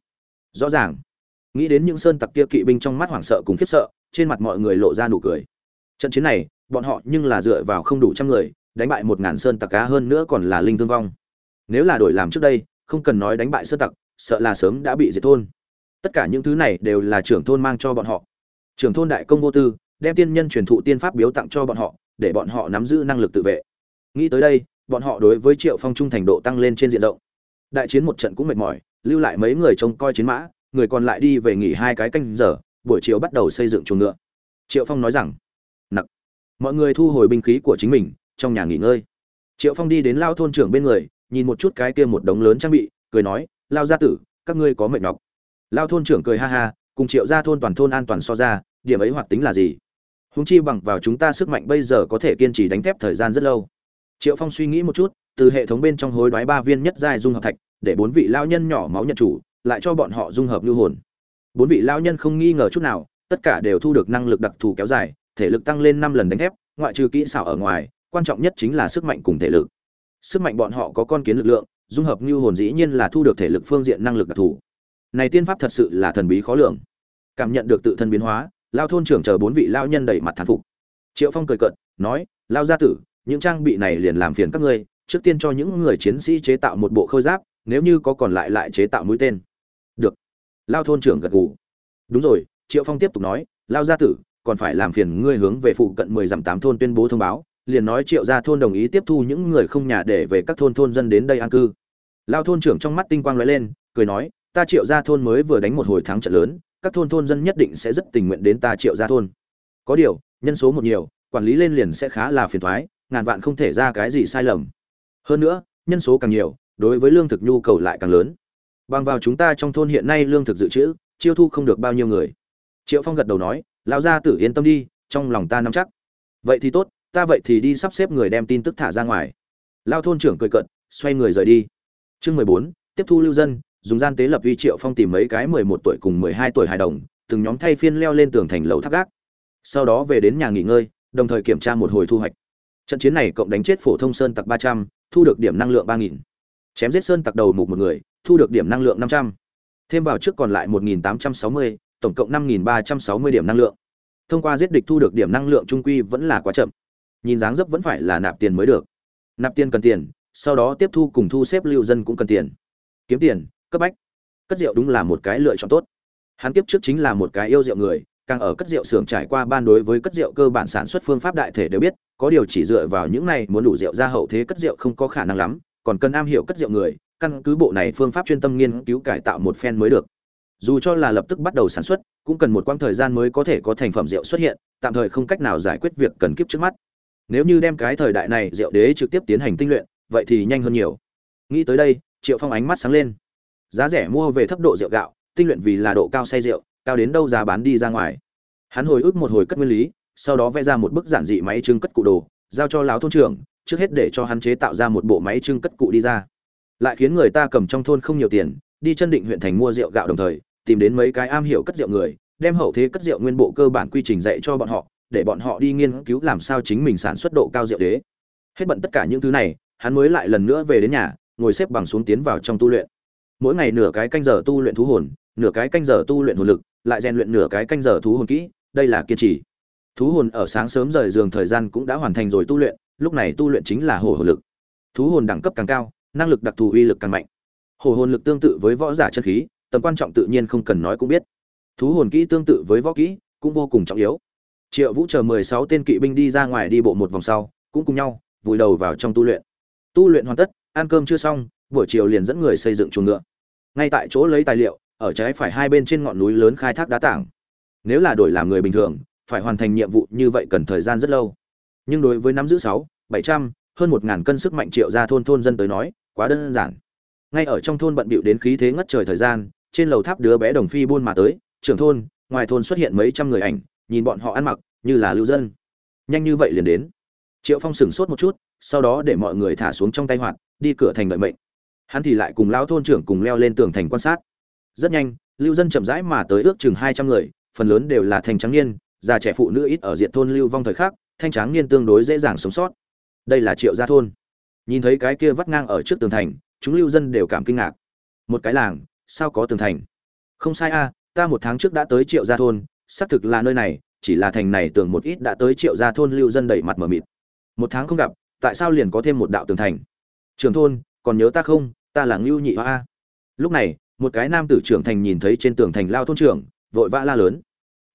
Rõ ràng. Nghĩ đến những sơn tặc kia kỵ binh trong mắt hoảng sợ cùng khiếp sợ, trên mặt mọi người lộ ra nụ cười. Trận chiến này, bọn họ nhưng là dựa vào không đủ trăm người, đánh bại một ngàn sơn tặc cá hơn nữa còn là linh thương vong. Nếu là đổi làm trước đây, không cần nói đánh bại sơn tặc, sợ là sớm đã bị diệt thôn. Tất cả những thứ này đều là trưởng thôn mang cho bọn họ. Trưởng thôn đại công vô tư, đem tiên nhân truyền thụ tiên pháp biếu tặng cho bọn họ, để bọn họ nắm giữ năng lực tự vệ. Nghĩ tới đây bọn họ đối với triệu phong trung thành độ tăng lên trên diện rộng. Đại chiến một trận cũng mệt mỏi, lưu lại mấy người trông coi chiến mã, người còn lại đi về nghỉ hai cái canh giờ, buổi chiều bắt đầu xây dựng chuồng ngựa. Triệu phong nói rằng, nặc, mọi người thu hồi binh khí của chính mình, trong nhà nghỉ ngơi. Triệu phong đi đến lao thôn trưởng bên người, nhìn một chút cái kia một đống lớn trang bị, cười nói, lao gia tử, các ngươi có mệt nhọc. Lao thôn trưởng cười ha ha, cùng triệu gia thôn toàn thôn an toàn so ra, điểm ấy hoạt tính là gì? Húng chi bằng vào chúng ta sức mạnh bây giờ có thể kiên trì đánh thép thời gian rất lâu triệu phong suy nghĩ một chút, từ hệ thống bên trong hối đoái ba viên nhất giai dung hợp thạch, để bốn vị lao nhân nhỏ máu nhận chủ, lại cho bọn họ dung hợp lưu hồn. Bốn vị lao nhân không nghi ngờ chút nào, tất cả đều thu được năng lực đặc thù kéo dài, thể lực tăng lên năm lần đánh thép, ngoại trừ kỹ xảo ở ngoài, quan trọng nhất chính là sức mạnh cùng thể lực. Sức mạnh bọn họ có con kiến lực lượng, dung hợp lưu hồn dĩ nhiên là thu được thể lực phương diện năng lực đặc thù. Này tiên pháp thật sự là thần bí khó lường. Cảm nhận được tự thân biến hóa, lao thôn trưởng chờ bốn vị lao nhân đầy mặt thán phục. Triệu phong cười cợt, nói, lao gia tử những trang bị này liền làm phiền các ngươi, trước tiên cho những người chiến sĩ chế tạo một bộ khôi giáp, nếu như có còn lại lại chế tạo mũi tên. Được. Lao thôn trưởng gật gù. Đúng rồi, triệu phong tiếp tục nói, lao gia tử, còn phải làm phiền ngươi hướng về phụ cận mười dặm tám thôn tuyên bố thông báo, liền nói triệu gia thôn đồng ý tiếp thu những người không nhà để về các thôn thôn dân đến đây an cư. Lao thôn trưởng trong mắt tinh quang lóe lên, cười nói, ta triệu gia thôn mới vừa đánh một hồi thắng trận lớn, các thôn thôn dân nhất định sẽ rất tình nguyện đến ta triệu gia thôn. Có điều, nhân số một nhiều, quản lý lên liền sẽ khá là phiền thoái ngàn vạn không thể ra cái gì sai lầm. Hơn nữa nhân số càng nhiều đối với lương thực nhu cầu lại càng lớn. Bằng vào chúng ta trong thôn hiện nay lương thực dự trữ chiêu thu không được bao nhiêu người. Triệu phong gật đầu nói lão gia tử yên tâm đi trong lòng ta nắm chắc. Vậy thì tốt ta vậy thì đi sắp xếp người đem tin tức thả ra ngoài. Lão thôn trưởng cười cợt, xoay người rời đi. Chương mười bốn tiếp thu lưu dân dùng gian tế lập uy triệu phong tìm mấy cái mười một tuổi cùng mười hai tuổi hài đồng từng nhóm thay phiên leo lên tường thành lầu tháp gác. Sau đó về đến nhà nghỉ ngơi đồng thời kiểm tra một hồi thu hoạch trận chiến này cộng đánh chết phổ thông sơn tặc ba trăm, thu được điểm năng lượng ba nghìn. Chém giết sơn tặc đầu mục một người, thu được điểm năng lượng năm trăm. Thêm vào trước còn lại một nghìn tám trăm sáu mươi, tổng cộng năm nghìn ba trăm sáu mươi điểm năng lượng. Thông qua giết địch thu được điểm năng lượng trung quy vẫn là quá chậm. Nhìn dáng dấp vẫn phải là nạp tiền mới được. Nạp tiền cần tiền, sau đó tiếp thu cùng thu xếp lưu dân cũng cần tiền. Kiếm tiền, cấp bách. Cất rượu đúng là một cái lựa chọn tốt. Hắn kiếp trước chính là một cái yêu rượu người càng ở cất rượu xưởng trải qua ban đối với cất rượu cơ bản sản xuất phương pháp đại thể đều biết, có điều chỉ dựa vào những này muốn đủ rượu ra hậu thế cất rượu không có khả năng lắm, còn cần am hiểu cất rượu người, căn cứ bộ này phương pháp chuyên tâm nghiên cứu cải tạo một phen mới được. Dù cho là lập tức bắt đầu sản xuất, cũng cần một quãng thời gian mới có thể có thành phẩm rượu xuất hiện, tạm thời không cách nào giải quyết việc cần kiếp trước mắt. Nếu như đem cái thời đại này rượu đế trực tiếp tiến hành tinh luyện, vậy thì nhanh hơn nhiều. Nghĩ tới đây, triệu phong ánh mắt sáng lên. Giá rẻ mua về thấp độ rượu gạo, tinh luyện vì là độ cao say rượu cao đến đâu giá bán đi ra ngoài. Hắn hồi ức một hồi cất nguyên lý, sau đó vẽ ra một bức giản dị máy trưng cất cụ đồ, giao cho lão thôn trưởng, trước hết để cho hắn chế tạo ra một bộ máy trưng cất cụ đi ra. Lại khiến người ta cầm trong thôn không nhiều tiền, đi chân định huyện thành mua rượu gạo đồng thời, tìm đến mấy cái am hiểu cất rượu người, đem hậu thế cất rượu nguyên bộ cơ bản quy trình dạy cho bọn họ, để bọn họ đi nghiên cứu làm sao chính mình sản xuất độ cao rượu đế. Hết bận tất cả những thứ này, hắn mới lại lần nữa về đến nhà, ngồi xếp bằng xuống tiến vào trong tu luyện. Mỗi ngày nửa cái canh giờ tu luyện thú hồn, nửa cái canh giờ tu luyện hồn lực lại rèn luyện nửa cái canh giờ thú hồn kỹ, đây là kiên trì. Thú hồn ở sáng sớm rời giường thời gian cũng đã hoàn thành rồi tu luyện, lúc này tu luyện chính là hổ hồn lực. Thú hồn đẳng cấp càng cao, năng lực đặc thù uy lực càng mạnh. Hổ hồn lực tương tự với võ giả chân khí, tầm quan trọng tự nhiên không cần nói cũng biết. Thú hồn kỹ tương tự với võ kỹ, cũng vô cùng trọng yếu. Triệu vũ chờ mười sáu tên kỵ binh đi ra ngoài đi bộ một vòng sau, cũng cùng nhau, vùi đầu vào trong tu luyện. Tu luyện hoàn tất, ăn cơm chưa xong, buổi chiều liền dẫn người xây dựng chuồng ngựa. Ngay tại chỗ lấy tài liệu ở trái phải hai bên trên ngọn núi lớn khai thác đá tảng. Nếu là đổi làm người bình thường, phải hoàn thành nhiệm vụ như vậy cần thời gian rất lâu. Nhưng đối với nắm giữ sáu, bảy trăm, hơn một ngàn cân sức mạnh triệu gia thôn thôn dân tới nói, quá đơn giản. Ngay ở trong thôn bận bịu đến khí thế ngất trời thời gian, trên lầu tháp đứa bé đồng phi buôn mà tới, trưởng thôn, ngoài thôn xuất hiện mấy trăm người ảnh, nhìn bọn họ ăn mặc, như là lưu dân. Nhanh như vậy liền đến. Triệu phong sửng sốt một chút, sau đó để mọi người thả xuống trong tay hoạt, đi cửa thành đợi mệnh. Hắn thì lại cùng lão thôn trưởng cùng leo lên tường thành quan sát rất nhanh, lưu dân chậm rãi mà tới ước chừng hai trăm người, phần lớn đều là thanh trắng niên, già trẻ phụ nữ ít ở diện thôn lưu vong thời khắc, thanh tráng niên tương đối dễ dàng sống sót. Đây là triệu gia thôn. Nhìn thấy cái kia vắt ngang ở trước tường thành, chúng lưu dân đều cảm kinh ngạc. Một cái làng, sao có tường thành? Không sai a, ta một tháng trước đã tới triệu gia thôn, xác thực là nơi này, chỉ là thành này tường một ít đã tới triệu gia thôn lưu dân đẩy mặt mờ mịt. Một tháng không gặp, tại sao liền có thêm một đạo tường thành? Trường thôn, còn nhớ ta không? Ta là ngưu nhị hoa a. Lúc này một cái nam tử trưởng thành nhìn thấy trên tường thành lao thôn trưởng, vội vã la lớn.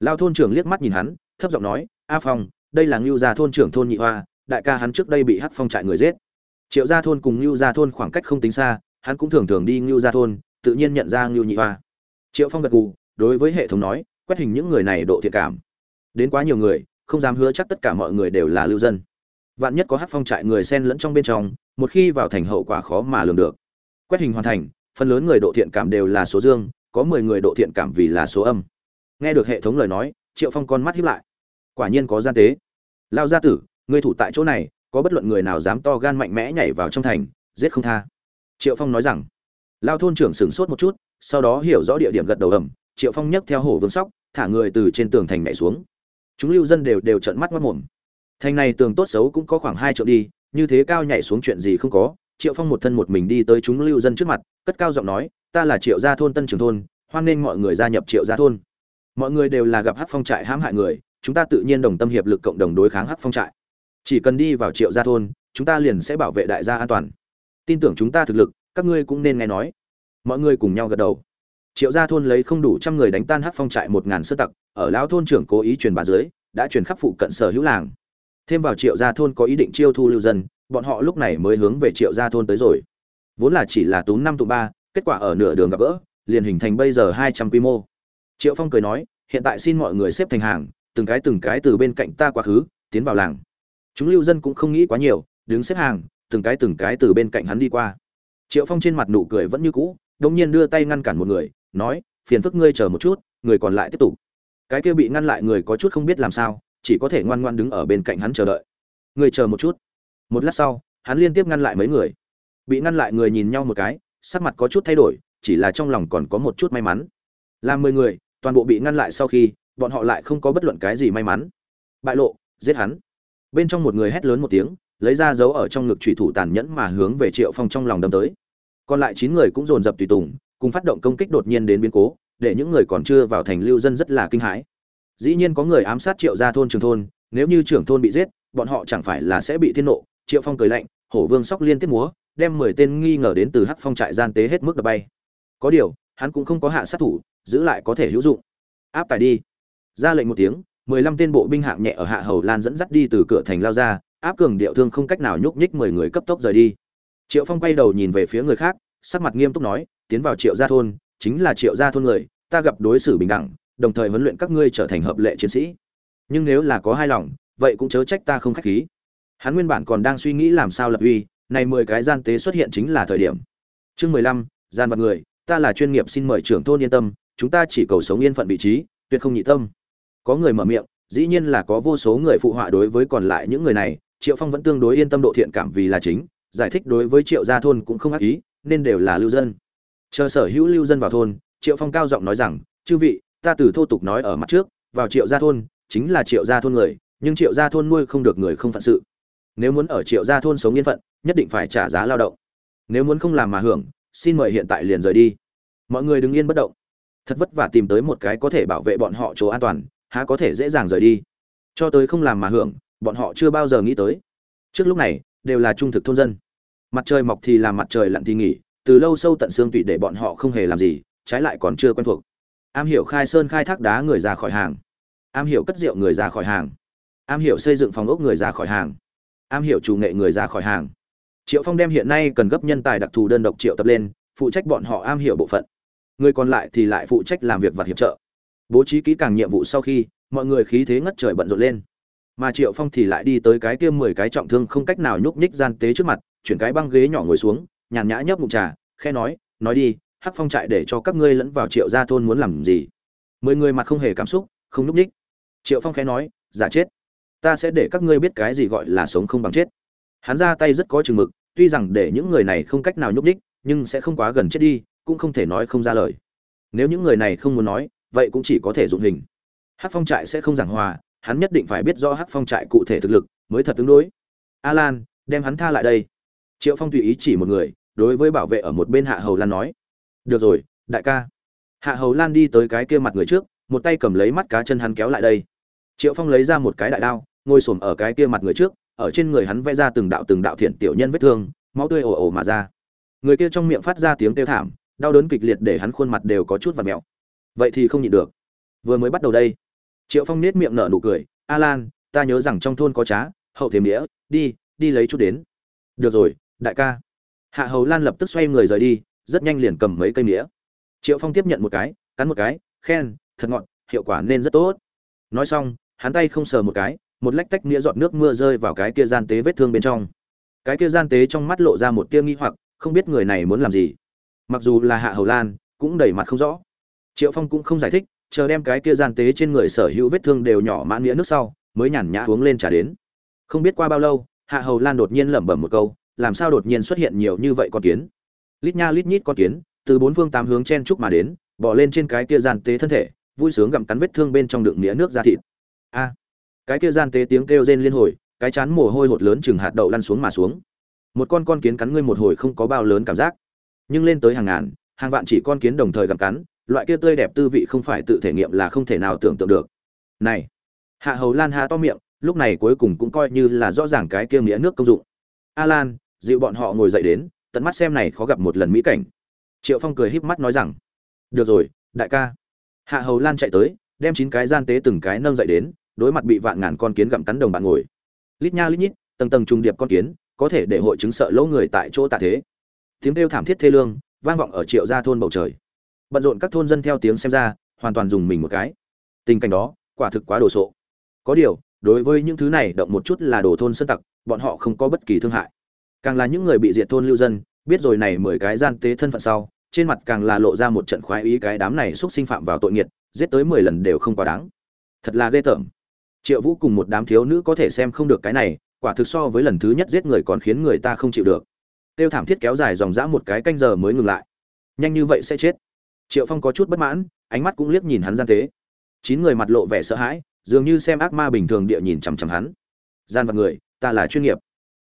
Lao thôn trưởng liếc mắt nhìn hắn, thấp giọng nói, a phong, đây là ngưu gia thôn trưởng thôn nhị hoa, đại ca hắn trước đây bị hắc phong trại người giết. Triệu gia thôn cùng ngưu gia thôn khoảng cách không tính xa, hắn cũng thường thường đi ngưu gia thôn, tự nhiên nhận ra ngưu nhị hoa. Triệu phong gật gù, đối với hệ thống nói, quét hình những người này độ thiện cảm. Đến quá nhiều người, không dám hứa chắc tất cả mọi người đều là lưu dân. Vạn nhất có hắc phong trại người xen lẫn trong bên trong, một khi vào thành hậu quả khó mà lường được. Quét hình hoàn thành phần lớn người độ thiện cảm đều là số dương, có mười người độ thiện cảm vì là số âm. Nghe được hệ thống lời nói, triệu phong con mắt hiếp lại. Quả nhiên có gian tế. Lao gia tử, ngươi thủ tại chỗ này, có bất luận người nào dám to gan mạnh mẽ nhảy vào trong thành, giết không tha. Triệu phong nói rằng. Lao thôn trưởng sửng sốt một chút, sau đó hiểu rõ địa điểm gật đầu ẩm triệu phong nhấc theo hổ vương sóc, thả người từ trên tường thành nhảy xuống. Chúng lưu dân đều đều trợn mắt mất mồm thành này tường tốt xấu cũng có khoảng hai triệu đi, như thế cao nhảy xuống chuyện gì không có triệu phong một thân một mình đi tới chúng lưu dân trước mặt, cất cao giọng nói, ta là triệu gia thôn tân trường thôn, hoan nghênh mọi người gia nhập triệu gia thôn. Mọi người đều là gặp hát phong trại hãm hại người, chúng ta tự nhiên đồng tâm hiệp lực cộng đồng đối kháng hát phong trại. Chỉ cần đi vào triệu gia thôn, chúng ta liền sẽ bảo vệ đại gia an toàn. Tin tưởng chúng ta thực lực, các ngươi cũng nên nghe nói. Mọi người cùng nhau gật đầu. Triệu gia thôn lấy không đủ trăm người đánh tan hát phong trại một ngàn sơ tặc, ở lão thôn trưởng cố ý truyền bà dưới, đã truyền khắp phụ cận sở hữu làng. Thêm vào triệu gia thôn có ý định chiêu thu lưu dân bọn họ lúc này mới hướng về triệu gia thôn tới rồi. Vốn là chỉ là tú năm tụ ba, kết quả ở nửa đường gặp gỡ, liền hình thành bây giờ hai trăm quy mô. Triệu phong cười nói, hiện tại xin mọi người xếp thành hàng, từng cái từng cái từ bên cạnh ta quá khứ, tiến vào làng. Chúng lưu dân cũng không nghĩ quá nhiều, đứng xếp hàng, từng cái từng cái từ bên cạnh hắn đi qua. Triệu phong trên mặt nụ cười vẫn như cũ, đống nhiên đưa tay ngăn cản một người, nói, phiền phức ngươi chờ một chút, người còn lại tiếp tục. Cái kia bị ngăn lại người có chút không biết làm sao, chỉ có thể ngoan ngoan đứng ở bên cạnh hắn chờ đợi. Người chờ một chút một lát sau, hắn liên tiếp ngăn lại mấy người. Bị ngăn lại người nhìn nhau một cái, sắc mặt có chút thay đổi, chỉ là trong lòng còn có một chút may mắn. Là mười người, toàn bộ bị ngăn lại sau khi, bọn họ lại không có bất luận cái gì may mắn. Bại lộ, giết hắn. Bên trong một người hét lớn một tiếng, lấy ra dấu ở trong ngực thủy thủ tàn nhẫn mà hướng về triệu phong trong lòng đâm tới. Còn lại chín người cũng dồn dập tùy tùng, cùng phát động công kích đột nhiên đến biến cố, để những người còn chưa vào thành lưu dân rất là kinh hãi. Dĩ nhiên có người ám sát triệu gia thôn trường thôn, nếu như trưởng thôn bị giết, bọn họ chẳng phải là sẽ bị thiên nộ triệu phong cười lạnh, hổ vương sóc liên tiếp múa, đem mười tên nghi ngờ đến từ hắc phong trại gian tế hết mức đập bay. Có điều, hắn cũng không có hạ sát thủ, giữ lại có thể hữu dụng. Áp tải đi. Ra lệnh một tiếng, mười lăm tên bộ binh hạng nhẹ ở hạ hầu lan dẫn dắt đi từ cửa thành lao ra, áp cường điệu thương không cách nào nhúc nhích mười người cấp tốc rời đi. Triệu phong quay đầu nhìn về phía người khác, sắc mặt nghiêm túc nói, tiến vào triệu gia thôn, chính là triệu gia thôn người, ta gặp đối xử bình đẳng, đồng thời huấn luyện các ngươi trở thành hợp lệ chiến sĩ. Nhưng nếu là có hai lòng, vậy cũng chớ trách ta không khách khí hắn nguyên bản còn đang suy nghĩ làm sao lập uy, này mười cái gian tế xuất hiện chính là thời điểm. Chương mười lăm, gian vật người, ta là chuyên nghiệp xin mời trưởng thôn yên tâm, chúng ta chỉ cầu sống yên phận vị trí, tuyệt không nhị tâm. Có người mở miệng, dĩ nhiên là có vô số người phụ họa đối với còn lại những người này, triệu phong vẫn tương đối yên tâm độ thiện cảm vì là chính, giải thích đối với triệu gia thôn cũng không ác ý, nên đều là lưu dân. Chờ sở hữu lưu dân vào thôn, triệu phong cao giọng nói rằng, chư vị, ta từ thô tục nói ở mặt trước, vào triệu gia thôn, chính là triệu gia thôn người, nhưng triệu gia thôn nuôi không được người không phận sự nếu muốn ở triệu gia thôn sống yên phận, nhất định phải trả giá lao động. Nếu muốn không làm mà hưởng, xin mời hiện tại liền rời đi. Mọi người đứng yên bất động. Thật vất vả tìm tới một cái có thể bảo vệ bọn họ chỗ an toàn, há có thể dễ dàng rời đi. Cho tới không làm mà hưởng, bọn họ chưa bao giờ nghĩ tới. Trước lúc này, đều là trung thực thôn dân. Mặt trời mọc thì làm mặt trời lặn thì nghỉ, từ lâu sâu tận xương tụy để bọn họ không hề làm gì, trái lại còn chưa quen thuộc. Am hiểu khai sơn khai thác đá người ra khỏi hàng. Am hiểu cất rượu người ra khỏi hàng. Am hiểu xây dựng phòng ốc người ra khỏi hàng am hiểu chủ nghệ người ra khỏi hàng. Triệu phong đem hiện nay cần gấp nhân tài đặc thù đơn độc triệu tập lên, phụ trách bọn họ am hiểu bộ phận. Người còn lại thì lại phụ trách làm việc và hiệp trợ. Bố trí kỹ càng nhiệm vụ sau khi, mọi người khí thế ngất trời bận rộn lên. Mà triệu phong thì lại đi tới cái kia mười cái trọng thương không cách nào nhúc nhích gian tế trước mặt, chuyển cái băng ghế nhỏ ngồi xuống, nhàn nhã nhấp ngụm trà khe nói nói đi, hắc phong trại để cho các ngươi lẫn vào triệu gia thôn muốn làm gì? Mười người mặt không hề cảm xúc, không nhúc nhích. Triệu phong khẽ nói, giả chết ta sẽ để các ngươi biết cái gì gọi là sống không bằng chết. Hắn ra tay rất có chừng mực, tuy rằng để những người này không cách nào nhúc nhích, nhưng sẽ không quá gần chết đi, cũng không thể nói không ra lời. Nếu những người này không muốn nói, vậy cũng chỉ có thể dụng hình. Hắc phong trại sẽ không giảng hòa, hắn nhất định phải biết rõ hắc phong trại cụ thể thực lực, mới thật tương đối. Alan, đem hắn tha lại đây. Triệu phong tùy ý chỉ một người, đối với bảo vệ ở một bên hạ hầu lan nói. Được rồi, đại ca. Hạ hầu lan đi tới cái kia mặt người trước, một tay cầm lấy mắt cá chân hắn kéo lại đây. Triệu phong lấy ra một cái đại đao ngồi xổm ở cái kia mặt người trước ở trên người hắn vẽ ra từng đạo từng đạo thiện tiểu nhân vết thương máu tươi ồ ồ mà ra. Người kia trong miệng phát ra tiếng kêu thảm đau đớn kịch liệt để hắn khuôn mặt đều có chút vặn mèo. vậy thì không nhịn được. Vừa mới bắt đầu đây triệu phong nết miệng nở nụ cười a lan ta nhớ rằng trong thôn có trá hậu thêm đĩa, đi đi lấy chút đến. Được rồi đại ca. Hạ hầu lan lập tức xoay người rời đi rất nhanh liền cầm mấy cây đĩa. triệu phong tiếp nhận một cái cắn một cái khen thật ngọt hiệu quả nên rất tốt. Nói xong hắn tay không sờ một cái một lách tách nghĩa giọt nước mưa rơi vào cái kia gian tế vết thương bên trong. Cái kia gian tế trong mắt lộ ra một tia nghi hoặc, không biết người này muốn làm gì. Mặc dù là hạ hầu lan, cũng đầy mặt không rõ. Triệu phong cũng không giải thích, chờ đem cái kia gian tế trên người sở hữu vết thương đều nhỏ mãn nghĩa nước sau, mới nhàn nhã uống lên trả đến. Không biết qua bao lâu, hạ hầu lan đột nhiên lẩm bẩm một câu, làm sao đột nhiên xuất hiện nhiều như vậy con kiến? Lít nha lít nhít con kiến, từ bốn phương tám hướng chen chúc mà đến bỏ lên trên cái kia gian tế thân thể, vui sướng gặm cắn vết thương bên trong đựng nghĩa nước ra thịt. A! Cái kia gian tế tiếng kêu rên liên hồi, cái chán mồ hôi hột lớn chừng hạt đậu lăn xuống mà xuống. Một con con kiến cắn ngươi một hồi không có bao lớn cảm giác. Nhưng lên tới hàng ngàn, hàng vạn chỉ con kiến đồng thời gặm cắn, loại kia tươi đẹp tư vị không phải tự thể nghiệm là không thể nào tưởng tượng được. Này, hạ hầu lan hạ to miệng, lúc này cuối cùng cũng coi như là rõ ràng cái kia nghĩa nước công dụng. A lan dịu bọn họ ngồi dậy đến, tận mắt xem này khó gặp một lần mỹ cảnh. Triệu phong cười híp mắt nói rằng, được rồi, đại ca. Hạ hầu lan chạy tới, đem chín cái gian tế từng cái nâng dậy đến đối mặt bị vạn ngàn con kiến gặm cắn đồng bạn ngồi. Lít nha lít nhít, tầng tầng trùng điệp con kiến, có thể để hội chứng sợ lỗ người tại chỗ tạ thế. Tiếng kêu thảm thiết thê lương, vang vọng ở triệu gia thôn bầu trời. Bận rộn các thôn dân theo tiếng xem ra, hoàn toàn dùng mình một cái. Tình cảnh đó, quả thực quá đồ sộ. Có điều, đối với những thứ này động một chút là đồ thôn sơn tặc, bọn họ không có bất kỳ thương hại. Càng là những người bị diệt thôn lưu dân, biết rồi này mười cái gian tế thân phận sau, trên mặt càng là lộ ra một trận khoái ý cái đám này xúc sinh phạm vào tội nghiệt, giết tới mười lần đều không quá đáng. Thật là ghê tởm triệu vũ cùng một đám thiếu nữ có thể xem không được cái này, quả thực so với lần thứ nhất giết người còn khiến người ta không chịu được. Tiêu thảm thiết kéo dài dòng dã một cái canh giờ mới ngừng lại. Nhanh như vậy sẽ chết. Triệu phong có chút bất mãn, ánh mắt cũng liếc nhìn hắn gian tế. Chín người mặt lộ vẻ sợ hãi, dường như xem ác ma bình thường địa nhìn chằm chằm hắn. Gian vật người, ta là chuyên nghiệp.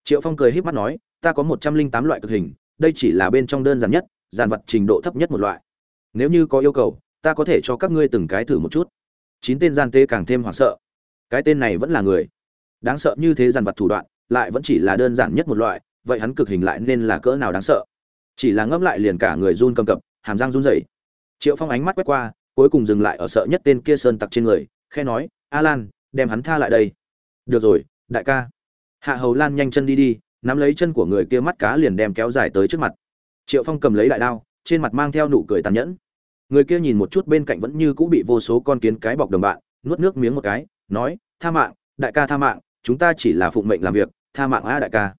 Triệu phong cười híp mắt nói, ta có một trăm linh tám loại cực hình, đây chỉ là bên trong đơn giản nhất giàn vật trình độ thấp nhất một loại. Nếu như có yêu cầu, ta có thể cho các ngươi từng cái thử một chút. Chín tên gian tế càng thêm hoảng sợ cái tên này vẫn là người. Đáng sợ như thế dàn vật thủ đoạn, lại vẫn chỉ là đơn giản nhất một loại, vậy hắn cực hình lại nên là cỡ nào đáng sợ? Chỉ là ngấp lại liền cả người run cầm cập, hàm răng run rẩy. Triệu phong ánh mắt quét qua, cuối cùng dừng lại ở sợ nhất tên kia sơn tặc trên người khe nói a lan đem hắn tha lại đây. Được rồi, đại ca. Hạ hầu lan nhanh chân đi đi, nắm lấy chân của người kia mắt cá liền đem kéo dài tới trước mặt. Triệu phong cầm lấy đại đao, trên mặt mang theo nụ cười tàn nhẫn. Người kia nhìn một chút bên cạnh vẫn như cũng bị vô số con kiến cái bọc đồng bạn, nuốt nước miếng một cái nói, tha mạng, đại ca tha mạng, chúng ta chỉ là phụng mệnh làm việc, tha mạng a đại ca.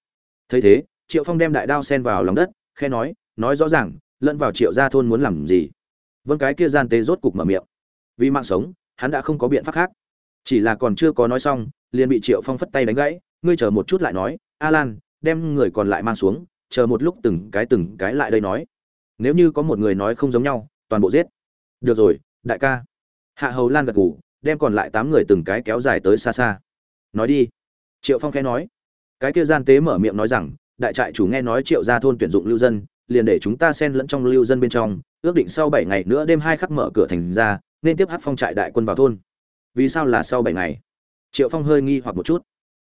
Thấy thế, triệu phong đem đại đao sen vào lòng đất khe nói nói rõ ràng, lẫn vào triệu gia thôn muốn làm gì? Vâng cái kia gian tế rốt cục mở miệng. Vì mạng sống, hắn đã không có biện pháp khác. Chỉ là còn chưa có nói xong, liền bị triệu phong phất tay đánh gãy, ngươi chờ một chút lại nói a lan đem người còn lại mang xuống, chờ một lúc từng cái từng cái lại đây nói. Nếu như có một người nói không giống nhau, toàn bộ giết. Được rồi, đại ca. Hạ hầu lan gật ngủ đem còn lại tám người từng cái kéo dài tới xa xa. Nói đi. Triệu phong khẽ nói. Cái kia gian tế mở miệng nói rằng, đại trại chủ nghe nói triệu gia thôn tuyển dụng lưu dân, liền để chúng ta xen lẫn trong lưu dân bên trong, ước định sau bảy ngày nữa đêm hai khắc mở cửa thành ra, nên tiếp hát phong trại đại quân vào thôn. Vì sao là sau bảy ngày? Triệu phong hơi nghi hoặc một chút.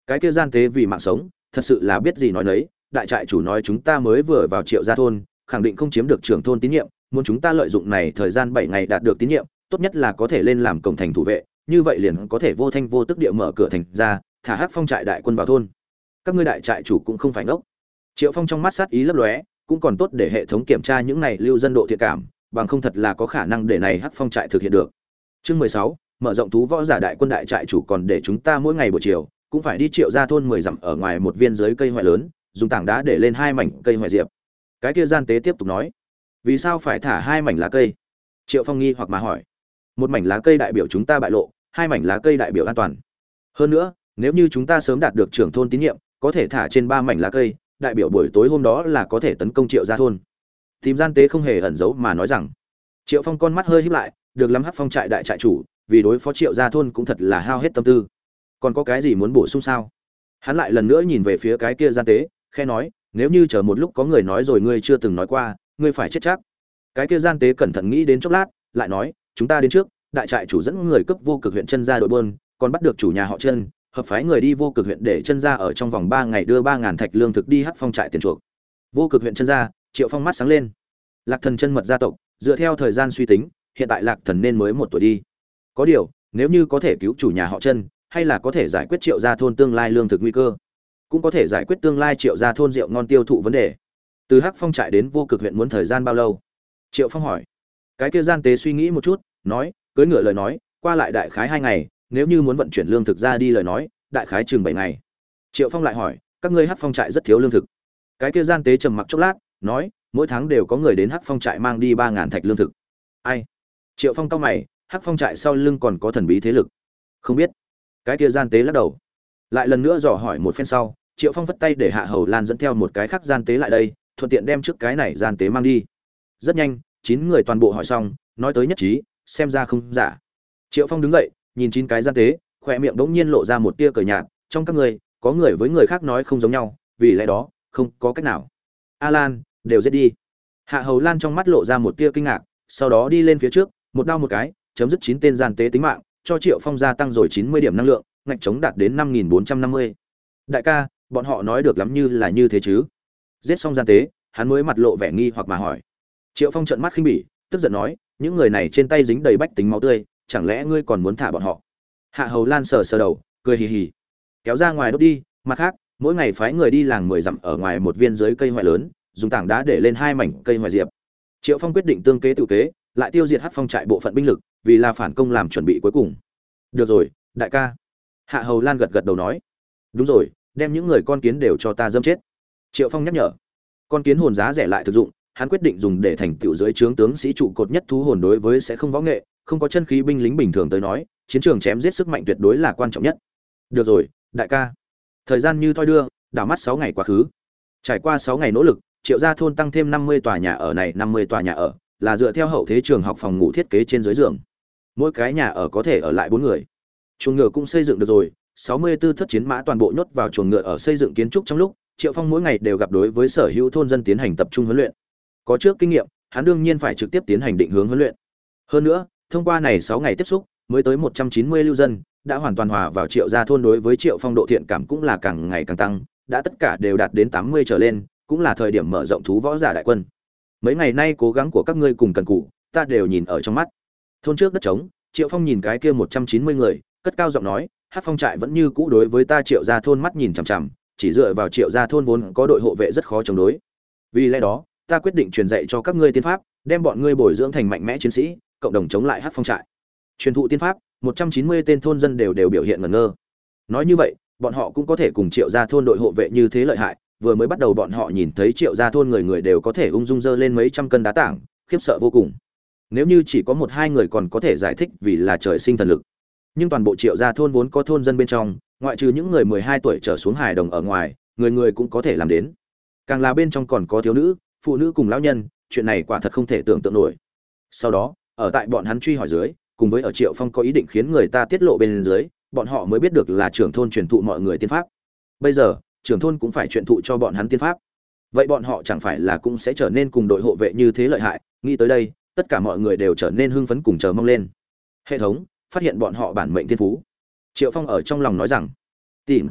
Cái kia gian tế vì mạng sống, thật sự là biết gì nói nấy, đại trại chủ nói chúng ta mới vừa vào triệu gia thôn, khẳng định không chiếm được trưởng thôn tín nhiệm, muốn chúng ta lợi dụng này thời gian bảy ngày đạt được tín nhiệm tốt nhất là có thể lên làm cổng thành thủ vệ, như vậy liền có thể vô thanh vô tức địa mở cửa thành ra, thả hát phong trại đại quân vào thôn. Các ngươi đại trại chủ cũng không phải ngốc. Triệu phong trong mắt sát ý lấp lóe, cũng còn tốt để hệ thống kiểm tra những này lưu dân độ thiện cảm, bằng không thật là có khả năng để này hát phong trại thực hiện được. Chương mười sáu, mở rộng thú võ giả đại quân đại trại chủ còn để chúng ta mỗi ngày buổi chiều, cũng phải đi triệu ra thôn mười dặm ở ngoài một viên dưới cây hoại lớn, dùng tảng đá để lên hai mảnh cây hoại diệp. Cái kia gian tế tiếp tục nói, vì sao phải thả hai mảnh lá cây? Triệu phong nghi hoặc mà hỏi một mảnh lá cây đại biểu chúng ta bại lộ, hai mảnh lá cây đại biểu an toàn. Hơn nữa, nếu như chúng ta sớm đạt được trưởng thôn tín nhiệm, có thể thả trên ba mảnh lá cây, đại biểu buổi tối hôm đó là có thể tấn công triệu gia thôn. Tìm gian tế không hề ẩn giấu mà nói rằng, triệu phong con mắt hơi híp lại, được lắm hắc phong trại đại trại chủ, vì đối phó triệu gia thôn cũng thật là hao hết tâm tư. Còn có cái gì muốn bổ sung sao? Hắn lại lần nữa nhìn về phía cái kia gian tế, khe nói, nếu như chờ một lúc có người nói rồi ngươi chưa từng nói qua, ngươi phải chết chắc. Cái kia gian tế cẩn thận nghĩ đến chốc lát, lại nói chúng ta đến trước, đại trại chủ dẫn người cấp vô cực huyện chân ra đội bơn còn bắt được chủ nhà họ chân, hợp phái người đi vô cực huyện để chân ra ở trong vòng ba ngày đưa ba ngàn thạch lương thực đi hắc phong trại tiền chuộc. Vô cực huyện chân ra, triệu phong mắt sáng lên. Lạc thần chân mật gia tộc, dựa theo thời gian suy tính, hiện tại lạc thần nên mới một tuổi đi. Có điều, nếu như có thể cứu chủ nhà họ chân, hay là có thể giải quyết triệu gia thôn tương lai lương thực nguy cơ, cũng có thể giải quyết tương lai triệu gia thôn rượu ngon tiêu thụ vấn đề. Từ hắc phong trại đến vô cực huyện muốn thời gian bao lâu? Triệu phong hỏi cái kia gian tế suy nghĩ một chút, nói, cưới ngựa lời nói, qua lại đại khái hai ngày, nếu như muốn vận chuyển lương thực ra đi lời nói, đại khái chừng bảy ngày. Triệu phong lại hỏi, các ngươi hắc phong trại rất thiếu lương thực. Cái kia gian tế trầm mặc chốc lát, nói, mỗi tháng đều có người đến hắc phong trại mang đi ba ngàn thạch lương thực. Ai? Triệu phong cao mày hắc phong trại sau lưng còn có thần bí thế lực. Không biết. Cái kia gian tế lắc đầu. Lại lần nữa dò hỏi một phen sau, triệu phong vất tay để hạ hầu lan dẫn theo một cái khác gian tế lại đây, thuận tiện đem trước cái này gian tế mang đi. Rất nhanh chín người toàn bộ hỏi xong, nói tới nhất trí, xem ra không giả. Triệu phong đứng dậy, nhìn chín cái gian tế, khỏe miệng bỗng nhiên lộ ra một tia cờ nhạt, trong các người, có người với người khác nói không giống nhau, vì lẽ đó, không có cách nào. A lan đều giết đi. Hạ hầu lan trong mắt lộ ra một tia kinh ngạc, sau đó đi lên phía trước, một đao một cái, chấm dứt chín tên gian tế tính mạng, cho triệu phong gia tăng rồi chín mươi điểm năng lượng, ngạch chống đạt đến năm nghìn bốn trăm năm mươi. Đại ca, bọn họ nói được lắm như là như thế chứ. Giết xong gian tế, hắn mới mặt lộ vẻ nghi hoặc mà hỏi triệu phong trợn mắt khinh bỉ, tức giận nói, những người này trên tay dính đầy bách tính máu tươi, chẳng lẽ ngươi còn muốn thả bọn họ? Hạ hầu lan sờ sờ đầu, cười hì hì, kéo ra ngoài đốt đi, mặt khác, mỗi ngày phái người đi làng mười dặm ở ngoài một viên dưới cây hoại lớn, dùng tảng đá để lên hai mảnh cây hoại diệp. Triệu phong quyết định tương kế tự kế, lại tiêu diệt hát phong trại bộ phận binh lực, vì là phản công làm chuẩn bị cuối cùng. Được rồi, đại ca. Hạ hầu lan gật gật đầu nói, đúng rồi, đem những người con kiến đều cho ta dâm chết. Triệu phong nhắc nhở, con kiến hồn giá rẻ lại thực dụng hắn quyết định dùng để thành tựu dưới trướng tướng sĩ trụ cột nhất thú hồn đối với sẽ không võ nghệ, không có chân khí binh lính bình thường tới nói, chiến trường chém giết sức mạnh tuyệt đối là quan trọng nhất. Được rồi, đại ca. Thời gian như thoi đưa, đảo mắt sáu ngày quá khứ. Trải qua sáu ngày nỗ lực, triệu gia thôn tăng thêm năm mươi tòa nhà ở này, năm mươi tòa nhà ở, là dựa theo hậu thế trường học phòng ngủ thiết kế trên dưới giường. Mỗi cái nhà ở có thể ở lại bốn người. Chuồng ngựa cũng xây dựng được rồi, sáu mươi 64 thất chiến mã toàn bộ nhốt vào chuồng ngựa ở xây dựng kiến trúc trong lúc, triệu phong mỗi ngày đều gặp đối với sở hữu thôn dân tiến hành tập trung huấn luyện có trước kinh nghiệm, hắn đương nhiên phải trực tiếp tiến hành định hướng huấn luyện. Hơn nữa, thông qua này sáu ngày tiếp xúc, mới tới một trăm chín mươi lưu dân, đã hoàn toàn hòa vào triệu gia thôn đối với triệu phong độ thiện cảm cũng là càng ngày càng tăng, đã tất cả đều đạt đến tám mươi trở lên, cũng là thời điểm mở rộng thú võ giả đại quân. Mấy ngày nay cố gắng của các ngươi cùng cần cụ ta đều nhìn ở trong mắt. Thôn trước đất trống, triệu phong nhìn cái kia một trăm chín mươi người, cất cao giọng nói, hát phong trại vẫn như cũ đối với ta triệu gia thôn mắt nhìn chằm chằm, chỉ dựa vào triệu gia thôn vốn có đội hộ vệ rất khó chống đối. Vì lẽ đó ta quyết định truyền dạy cho các ngươi tiên pháp, đem bọn ngươi bồi dưỡng thành mạnh mẽ chiến sĩ, cộng đồng chống lại Hắc phong trại. Truyền thụ tiên pháp, một trăm chín mươi tên thôn dân đều đều biểu hiện ngẩn ngơ. Nói như vậy, bọn họ cũng có thể cùng triệu gia thôn đội hộ vệ như thế lợi hại, vừa mới bắt đầu bọn họ nhìn thấy triệu gia thôn người người đều có thể ung dung dơ lên mấy trăm cân đá tảng, khiếp sợ vô cùng. Nếu như chỉ có một hai người còn có thể giải thích vì là trời sinh thần lực. Nhưng toàn bộ triệu gia thôn vốn có thôn dân bên trong, ngoại trừ những người mười hai tuổi trở xuống hài đồng ở ngoài, người người cũng có thể làm đến. Càng là bên trong còn có thiếu nữ phụ nữ cùng lão nhân, chuyện này quả thật không thể tưởng tượng nổi. Sau đó, ở tại bọn hắn truy hỏi dưới, cùng với ở triệu phong có ý định khiến người ta tiết lộ bên dưới, bọn họ mới biết được là trưởng thôn truyền thụ mọi người tiên pháp. Bây giờ, trưởng thôn cũng phải truyền thụ cho bọn hắn tiên pháp. Vậy bọn họ chẳng phải là cũng sẽ trở nên cùng đội hộ vệ như thế lợi hại? Nghĩ tới đây, tất cả mọi người đều trở nên hưng phấn cùng chờ mong lên. Hệ thống, phát hiện bọn họ bản mệnh thiên phú. Triệu phong ở trong lòng nói rằng, tìm.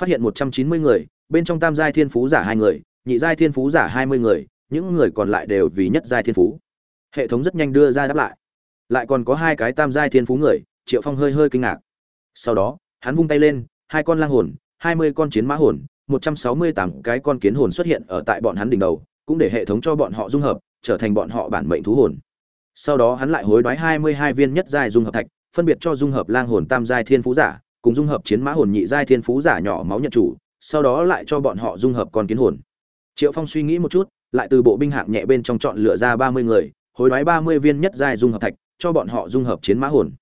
Phát hiện một trăm chín mươi người, bên trong tam giai thiên phú giả hai người nhị giai thiên phú giả hai mươi người, những người còn lại đều vì nhất giai thiên phú. Hệ thống rất nhanh đưa ra đáp lại. Lại còn có hai cái tam giai thiên phú người, triệu phong hơi hơi kinh ngạc. Sau đó, hắn vung tay lên, hai con lang hồn, hai mươi con chiến mã hồn, một trăm sáu mươi tám cái con kiến hồn xuất hiện ở tại bọn hắn đỉnh đầu, cũng để hệ thống cho bọn họ dung hợp, trở thành bọn họ bản mệnh thú hồn. Sau đó hắn lại hối đoái hai mươi hai viên nhất giai dung hợp thạch, phân biệt cho dung hợp lang hồn tam giai thiên phú giả, cùng dung hợp chiến mã hồn nhị giai thiên phú giả nhỏ máu nhận chủ, sau đó lại cho bọn họ dung hợp con kiến hồn triệu phong suy nghĩ một chút, lại từ bộ binh hạng nhẹ bên trong chọn lựa ra ba mươi người, hối đoái ba mươi viên nhất giai dung hợp thạch, cho bọn họ dung hợp chiến mã hồn.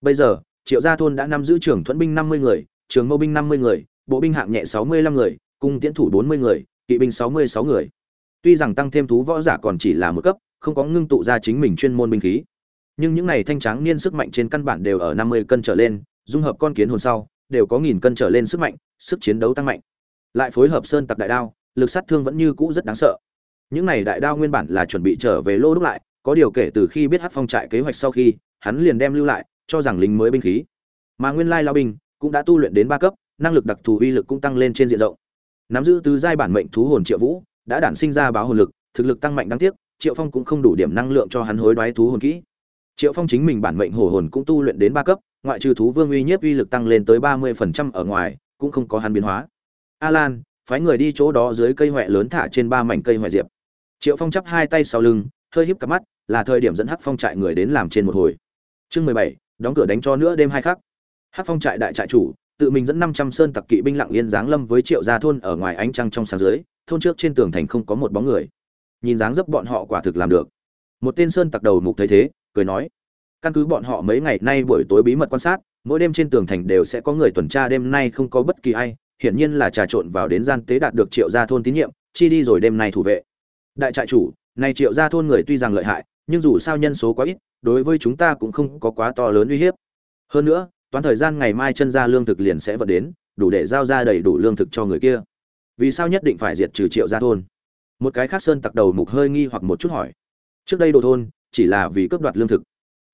Bây giờ, triệu gia thôn đã nắm giữ trưởng thuẫn binh năm mươi người trường mâu binh năm mươi người, bộ binh hạng nhẹ sáu mươi lăm người, cung tiễn thủ bốn mươi người, kỵ binh sáu mươi sáu người. Tuy rằng tăng thêm thú võ giả còn chỉ là một cấp, không có ngưng tụ ra chính mình chuyên môn binh khí. Nhưng những này thanh tráng niên sức mạnh trên căn bản đều ở năm mươi cân trở lên, dung hợp con kiến hồn sau, đều có nghìn cân trở lên sức mạnh, sức chiến đấu tăng mạnh. Lại phối hợp sơn tặc đại đao lực sát thương vẫn như cũ rất đáng sợ. Những này đại đao nguyên bản là chuẩn bị trở về lô đúc lại, có điều kể từ khi biết hát phong trại kế hoạch sau khi, hắn liền đem lưu lại, cho rằng lính mới binh khí. Mà nguyên lai lao binh cũng đã tu luyện đến ba cấp, năng lực đặc thù uy lực cũng tăng lên trên diện rộng. Nắm giữ tứ giai bản mệnh thú hồn triệu vũ, đã đản sinh ra báo hồn lực, thực lực tăng mạnh đáng tiếc, triệu phong cũng không đủ điểm năng lượng cho hắn hối đoái thú hồn kỹ. Triệu phong chính mình bản mệnh hổ hồn cũng tu luyện đến ba cấp, ngoại trừ thú vương uy nhiếp uy lực tăng lên tới ba mươi phần trăm ở ngoài, cũng không có hắn biến hóa. A lan phái người đi chỗ đó dưới cây huệ lớn thả trên ba mảnh cây huệ diệp. Triệu phong chắp hai tay sau lưng, hơi híp cặp mắt, là thời điểm dẫn hắc phong trại người đến làm trên một hồi. Chương mười bảy, đóng cửa đánh cho nữa đêm hai khắc. Hắc phong trại đại trại chủ, tự mình dẫn năm trăm sơn tặc kỵ binh lặng yên giáng lâm với triệu gia thôn ở ngoài ánh trăng trong sáng dưới, thôn trước trên tường thành không có một bóng người. Nhìn dáng dấp bọn họ quả thực làm được. Một tên sơn tặc đầu mục thấy thế, cười nói, căn cứ bọn họ mấy ngày nay buổi tối bí mật quan sát, mỗi đêm trên tường thành đều sẽ có người tuần tra, đêm nay không có bất kỳ ai hiển nhiên là trà trộn vào đến gian tế đạt được triệu gia thôn tín nhiệm, chi đi rồi đêm nay thủ vệ. Đại trại chủ, này triệu gia thôn người tuy rằng lợi hại, nhưng dù sao nhân số quá ít, đối với chúng ta cũng không có quá to lớn uy hiếp. Hơn nữa, toán thời gian ngày mai chân ra lương thực liền sẽ vận đến, đủ để giao ra đầy đủ lương thực cho người kia. Vì sao nhất định phải diệt trừ triệu gia thôn? Một cái khác sơn tặc đầu mục hơi nghi hoặc một chút hỏi. Trước đây đồ thôn, chỉ là vì cướp đoạt lương thực.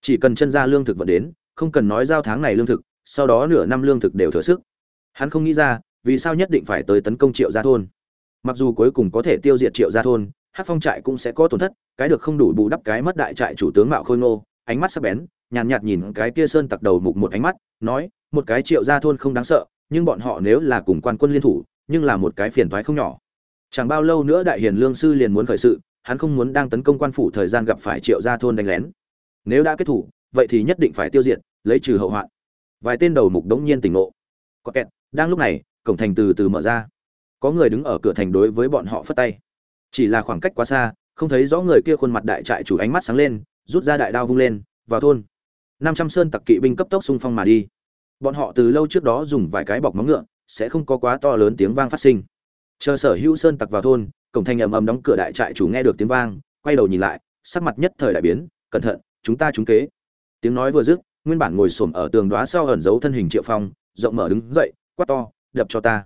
Chỉ cần chân ra lương thực vận đến, không cần nói giao tháng này lương thực, sau đó nửa năm lương thực đều thừa sức. Hắn không nghĩ ra vì sao nhất định phải tới tấn công triệu gia thôn? Mặc dù cuối cùng có thể tiêu diệt triệu gia thôn hát phong trại cũng sẽ có tổn thất cái được không đủ bù đắp cái mất đại trại chủ tướng mạo khôi ngô ánh mắt sắc bén nhàn nhạt, nhạt nhìn cái kia sơn tặc đầu mục một ánh mắt nói một cái triệu gia thôn không đáng sợ nhưng bọn họ nếu là cùng quan quân liên thủ nhưng là một cái phiền toái không nhỏ. Chẳng bao lâu nữa đại hiền lương sư liền muốn khởi sự hắn không muốn đang tấn công quan phủ thời gian gặp phải triệu gia thôn đánh lén. Nếu đã kết thủ vậy thì nhất định phải tiêu diệt lấy trừ hậu hoạn. Vài tên đầu mục đống nhiên tỉnh ngộ. Có kẹt đang lúc này cổng thành từ từ mở ra. Có người đứng ở cửa thành đối với bọn họ phất tay. Chỉ là khoảng cách quá xa, không thấy rõ người kia khuôn mặt đại trại chủ ánh mắt sáng lên, rút ra đại đao vung lên, vào thôn. Năm trăm sơn tặc kỵ binh cấp tốc xung phong mà đi. Bọn họ từ lâu trước đó dùng vài cái bọc móng ngựa, sẽ không có quá to lớn tiếng vang phát sinh. Chờ sở hữu sơn tặc vào thôn, cổng thành ầm ầm đóng cửa đại trại chủ nghe được tiếng vang, quay đầu nhìn lại, sắc mặt nhất thời đại biến, cẩn thận, chúng ta trúng kế. Tiếng nói vừa dứt, nguyên bản ngồi xổm ở tường đóa sau ẩn giấu thân hình triệu phong, rộng mở đứng dậy, quát to đập cho ta.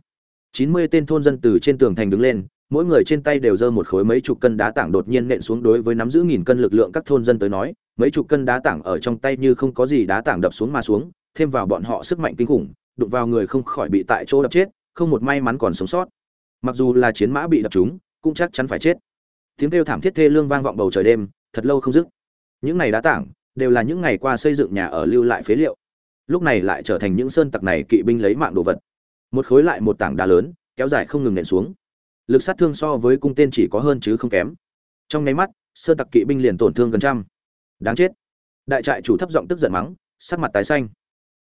Chín mươi tên thôn dân từ trên tường thành đứng lên, mỗi người trên tay đều giơ một khối mấy chục cân đá tảng đột nhiên nện xuống đối với nắm giữ nghìn cân lực lượng các thôn dân tới nói, mấy chục cân đá tảng ở trong tay như không có gì đá tảng đập xuống mà xuống, thêm vào bọn họ sức mạnh kinh khủng, đụng vào người không khỏi bị tại chỗ đập chết, không một may mắn còn sống sót. Mặc dù là chiến mã bị đập trúng, cũng chắc chắn phải chết. Tiếng kêu thảm thiết thê lương vang vọng bầu trời đêm, thật lâu không dứt. Những này đá tảng đều là những ngày qua xây dựng nhà ở lưu lại phế liệu. Lúc này lại trở thành những sơn tặc này kỵ binh lấy mạng đồ vật một khối lại một tảng đá lớn, kéo dài không ngừng nện xuống. Lực sát thương so với cung tên chỉ có hơn chứ không kém. Trong nháy mắt sơ tặc kỵ binh liền tổn thương gần trăm. Đáng chết. Đại trại chủ thấp giọng tức giận mắng, sắc mặt tái xanh.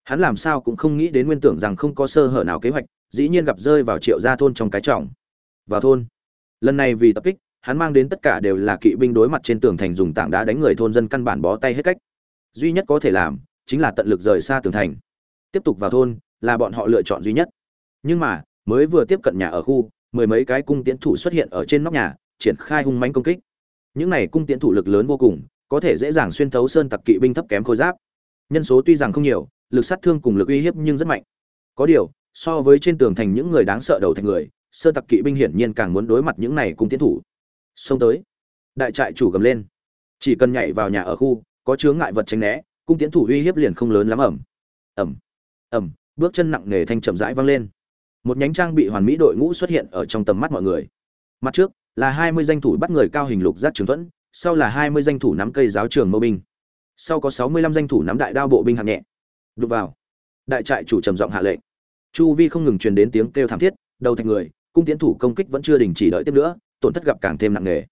Hắn làm sao cũng không nghĩ đến nguyên tưởng rằng không có sơ hở nào kế hoạch, dĩ nhiên gặp rơi vào triệu gia thôn trong cái trọng. Vào thôn. Lần này vì tập kích, hắn mang đến tất cả đều là kỵ binh đối mặt trên tường thành dùng tảng đá đánh người thôn dân căn bản bó tay hết cách. Duy nhất có thể làm, chính là tận lực rời xa tường thành. Tiếp tục vào thôn, là bọn họ lựa chọn duy nhất nhưng mà, mới vừa tiếp cận nhà ở khu, mười mấy cái cung tiến thủ xuất hiện ở trên nóc nhà, triển khai hung mãnh công kích. Những này cung tiến thủ lực lớn vô cùng, có thể dễ dàng xuyên thấu sơn tặc kỵ binh thấp kém khôi giáp. Nhân số tuy rằng không nhiều, lực sát thương cùng lực uy hiếp nhưng rất mạnh. Có điều, so với trên tường thành những người đáng sợ đầu thành người, sơn tặc kỵ binh hiển nhiên càng muốn đối mặt những này cung tiến thủ. Xông tới. Đại trại chủ gầm lên. Chỉ cần nhảy vào nhà ở khu, có chướng ngại vật tránh né, cung tiến thủ uy hiếp liền không lớn lắm ẩm. Ẩm. Ẩm. Bước chân nặng nề thanh chậm rãi vang lên một nhánh trang bị hoàn mỹ đội ngũ xuất hiện ở trong tầm mắt mọi người. Mặt trước là hai mươi danh thủ bắt người cao hình lục giác trường thuẫn, sau là hai mươi danh thủ nắm cây giáo trường mâu binh. Sau có sáu mươi lăm danh thủ nắm đại đao bộ binh hạng nhẹ. Đục vào, đại trại chủ trầm giọng hạ lệnh. Chu vi không ngừng truyền đến tiếng kêu thảm thiết, đầu thành người, cung tiến thủ công kích vẫn chưa đình chỉ đợi tiếp nữa, tổn thất gặp càng thêm nặng nề.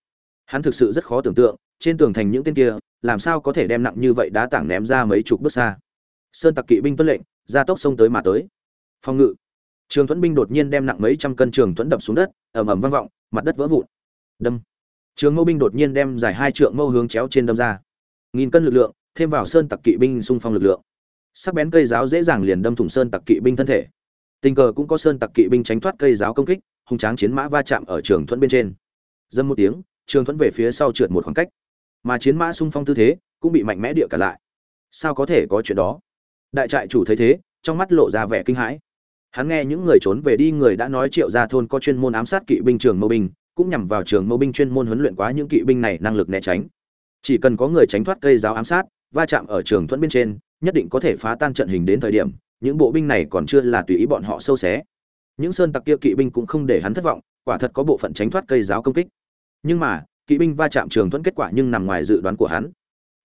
Hắn thực sự rất khó tưởng tượng, trên tường thành những tên kia, làm sao có thể đem nặng như vậy đá tảng ném ra mấy chục bước xa. Sơn tặc kỵ binh tuân lệnh ra tốc sông tới mà tới. Phong ngự. Trường Thuẫn binh đột nhiên đem nặng mấy trăm cân trường thuẫn đập xuống đất, ầm ầm vang vọng, mặt đất vỡ vụn. Đâm. Trường Mâu binh đột nhiên đem dài hai trượng mâu hướng chéo trên đâm ra. Nghìn cân lực lượng, thêm vào sơn tặc kỵ binh xung phong lực lượng. Sắc bén cây giáo dễ dàng liền đâm thủng sơn tặc kỵ binh thân thể. Tình cờ cũng có sơn tặc kỵ binh tránh thoát cây giáo công kích, hung tráng chiến mã va chạm ở trường thuẫn bên trên. Dâm một tiếng, trường thuẫn về phía sau trượt một khoảng cách. Mà chiến mã xung phong tư thế cũng bị mạnh mẽ địa cả lại. Sao có thể có chuyện đó? Đại trại chủ thấy thế, trong mắt lộ ra vẻ kinh hãi. Hắn nghe những người trốn về đi người đã nói Triệu Gia thôn có chuyên môn ám sát kỵ binh trường mâu binh, cũng nhằm vào trường mâu binh chuyên môn huấn luyện quá những kỵ binh này năng lực né tránh. Chỉ cần có người tránh thoát cây giáo ám sát, va chạm ở trường thuẫn bên trên, nhất định có thể phá tan trận hình đến thời điểm, những bộ binh này còn chưa là tùy ý bọn họ sâu xé. Những sơn tặc kia kỵ binh cũng không để hắn thất vọng, quả thật có bộ phận tránh thoát cây giáo công kích. Nhưng mà, kỵ binh va chạm trường thuẫn kết quả nhưng nằm ngoài dự đoán của hắn.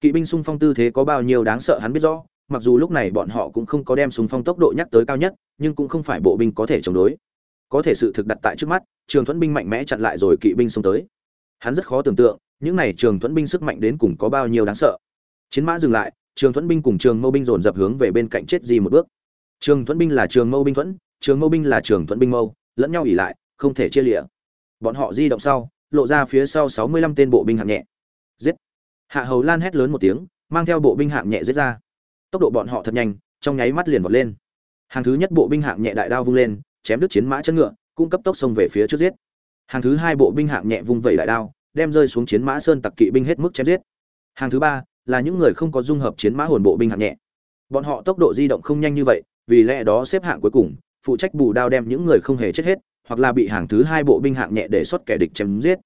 Kỵ binh xung phong tư thế có bao nhiêu đáng sợ hắn biết rõ, mặc dù lúc này bọn họ cũng không có đem súng phong tốc độ nhắc tới cao nhất, nhưng cũng không phải bộ binh có thể chống đối. Có thể sự thực đặt tại trước mắt, Trường Thuẫn binh mạnh mẽ chặn lại rồi kỵ binh xông tới. Hắn rất khó tưởng tượng, những này Trường Thuẫn binh sức mạnh đến cùng có bao nhiêu đáng sợ. Chiến mã dừng lại, Trường Thuẫn binh cùng Trường Mâu binh dồn dập hướng về bên cạnh chết gì một bước. Trường Thuẫn binh là Trường Mâu binh thuẫn, Trường Mâu binh là Trường Thuẫn binh mâu, lẫn nhau ỉ lại, không thể chia liệt. Bọn họ di động sau, lộ ra phía sau 65 tên bộ binh hạng nhẹ. Giết! Hạ Hầu Lan hét lớn một tiếng, mang theo bộ binh hạng nhẹ giết ra tốc độ bọn họ thật nhanh, trong nháy mắt liền vọt lên. Hàng thứ nhất bộ binh hạng nhẹ đại đao vung lên, chém đứt chiến mã chân ngựa, cung cấp tốc xông về phía trước giết. Hàng thứ hai bộ binh hạng nhẹ vung vẩy đại đao, đem rơi xuống chiến mã sơn tặc kỵ binh hết mức chém giết. Hàng thứ ba là những người không có dung hợp chiến mã hồn bộ binh hạng nhẹ. Bọn họ tốc độ di động không nhanh như vậy, vì lẽ đó xếp hạng cuối cùng, phụ trách bù đao đem những người không hề chết hết, hoặc là bị hàng thứ hai bộ binh hạng nhẹ để xuất kẻ địch chém giết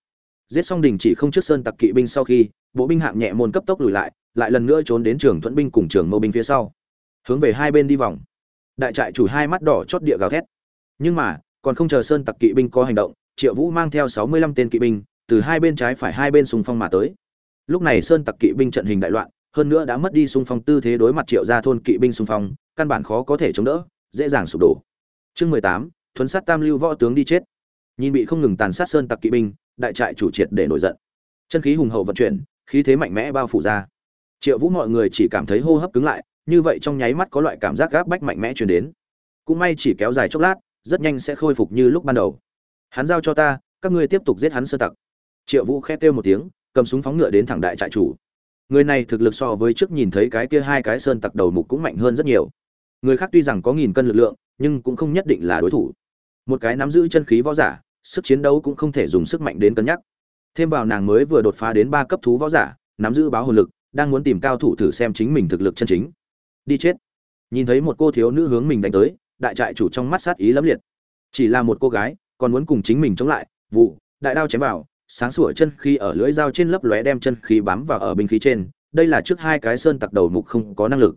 giết xong đình chỉ không trước sơn tặc kỵ binh sau khi, bộ binh hạng nhẹ môn cấp tốc lùi lại lại lần nữa trốn đến trường thuẫn binh cùng trường mâu binh phía sau. Hướng về hai bên đi vòng. Đại trại chủ hai mắt đỏ chót địa gào thét. Nhưng mà, còn không chờ sơn tặc kỵ binh có hành động, triệu vũ mang theo sáu mươi lăm tên kỵ binh, từ hai bên trái phải hai bên xung phong mà tới. Lúc này sơn tặc kỵ binh trận hình đại loạn, hơn nữa đã mất đi xung phong tư thế đối mặt triệu gia thôn kỵ binh xung phong, căn bản khó có thể chống đỡ, dễ dàng sụp đổ. Chương mười tám, thuấn sát tam lưu võ tướng đi chết. Nhìn bị không ngừng tàn sát sơn tặc kỵ binh đại trại chủ triệt để nổi giận. Chân khí hùng hậu vận chuyển, khí thế mạnh mẽ bao phủ ra. Triệu vũ mọi người chỉ cảm thấy hô hấp cứng lại, như vậy trong nháy mắt có loại cảm giác gáp bách mạnh mẽ truyền đến. Cũng may chỉ kéo dài chốc lát, rất nhanh sẽ khôi phục như lúc ban đầu. Hắn giao cho ta, các ngươi tiếp tục giết hắn sơ tặc. Triệu vũ khét kêu một tiếng, cầm súng phóng ngựa đến thẳng đại trại chủ. Người này thực lực so với trước nhìn thấy cái kia hai cái sơn tặc đầu mục cũng mạnh hơn rất nhiều. Người khác tuy rằng có nghìn cân lực lượng, nhưng cũng không nhất định là đối thủ. Một cái nắm giữ chân khí võ giả sức chiến đấu cũng không thể dùng sức mạnh đến cân nhắc. Thêm vào nàng mới vừa đột phá đến ba cấp thú võ giả, nắm giữ báo hồn lực, đang muốn tìm cao thủ thử xem chính mình thực lực chân chính. Đi chết. Nhìn thấy một cô thiếu nữ hướng mình đánh tới, đại trại chủ trong mắt sát ý lẫm liệt. Chỉ là một cô gái, còn muốn cùng chính mình chống lại, vụ, đại đao chém vào, sáng sủa chân khí ở lưỡi dao trên lấp lóe đem chân khí bám vào ở binh khí trên, đây là trước hai cái sơn tặc đầu mục không có năng lực.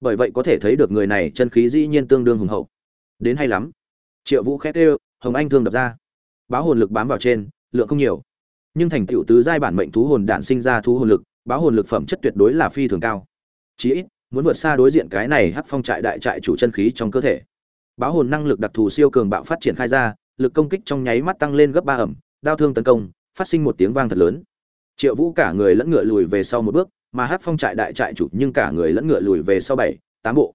Bởi vậy có thể thấy được người này chân khí dĩ nhiên tương đương hùng hậu. Đến hay lắm. Triệu vũ khét ê hồng anh thương đập ra báo hồn lực bám vào trên, lượng không nhiều. Nhưng thành tựu tứ giai bản mệnh thú hồn đạn sinh ra thú hồn lực, báo hồn lực phẩm chất tuyệt đối là phi thường cao. Chí ít, muốn vượt xa đối diện cái này hắc phong trại đại trại chủ chân khí trong cơ thể. Báo hồn năng lực đặc thù siêu cường bạo phát triển khai ra, lực công kích trong nháy mắt tăng lên gấp ba ẩm, đao thương tấn công, phát sinh một tiếng vang thật lớn. Triệu vũ cả người lẫn ngựa lùi về sau một bước, mà hắc phong trại đại trại chủ nhưng cả người lẫn ngựa lùi về sau bảy, tám bộ.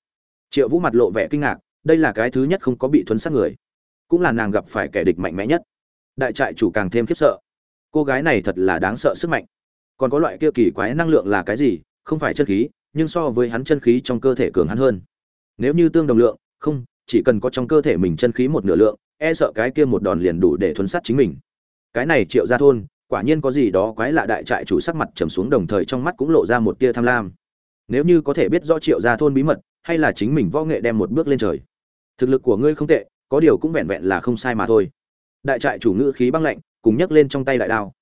Triệu vũ mặt lộ vẻ kinh ngạc, đây là cái thứ nhất không có bị thuấn sát người. Cũng là nàng gặp phải kẻ địch mạnh mẽ nhất đại trại chủ càng thêm khiếp sợ. Cô gái này thật là đáng sợ sức mạnh. Còn có loại kia kỳ quái năng lượng là cái gì? Không phải chân khí, nhưng so với hắn chân khí trong cơ thể cường hắn hơn. Nếu như tương đồng lượng, không, chỉ cần có trong cơ thể mình chân khí một nửa lượng e sợ cái kia một đòn liền đủ để thuấn sát chính mình. Cái này triệu ra thôn, quả nhiên có gì đó quái lạ đại trại chủ sắc mặt trầm xuống đồng thời trong mắt cũng lộ ra một tia tham lam. Nếu như có thể biết rõ triệu ra thôn bí mật, hay là chính mình võ nghệ đem một bước lên trời. Thực lực của ngươi không tệ, có điều cũng vẹn vẹn là không sai mà thôi đại trại chủ ngữ khí băng lạnh, cùng nhấc lên trong tay đại đao.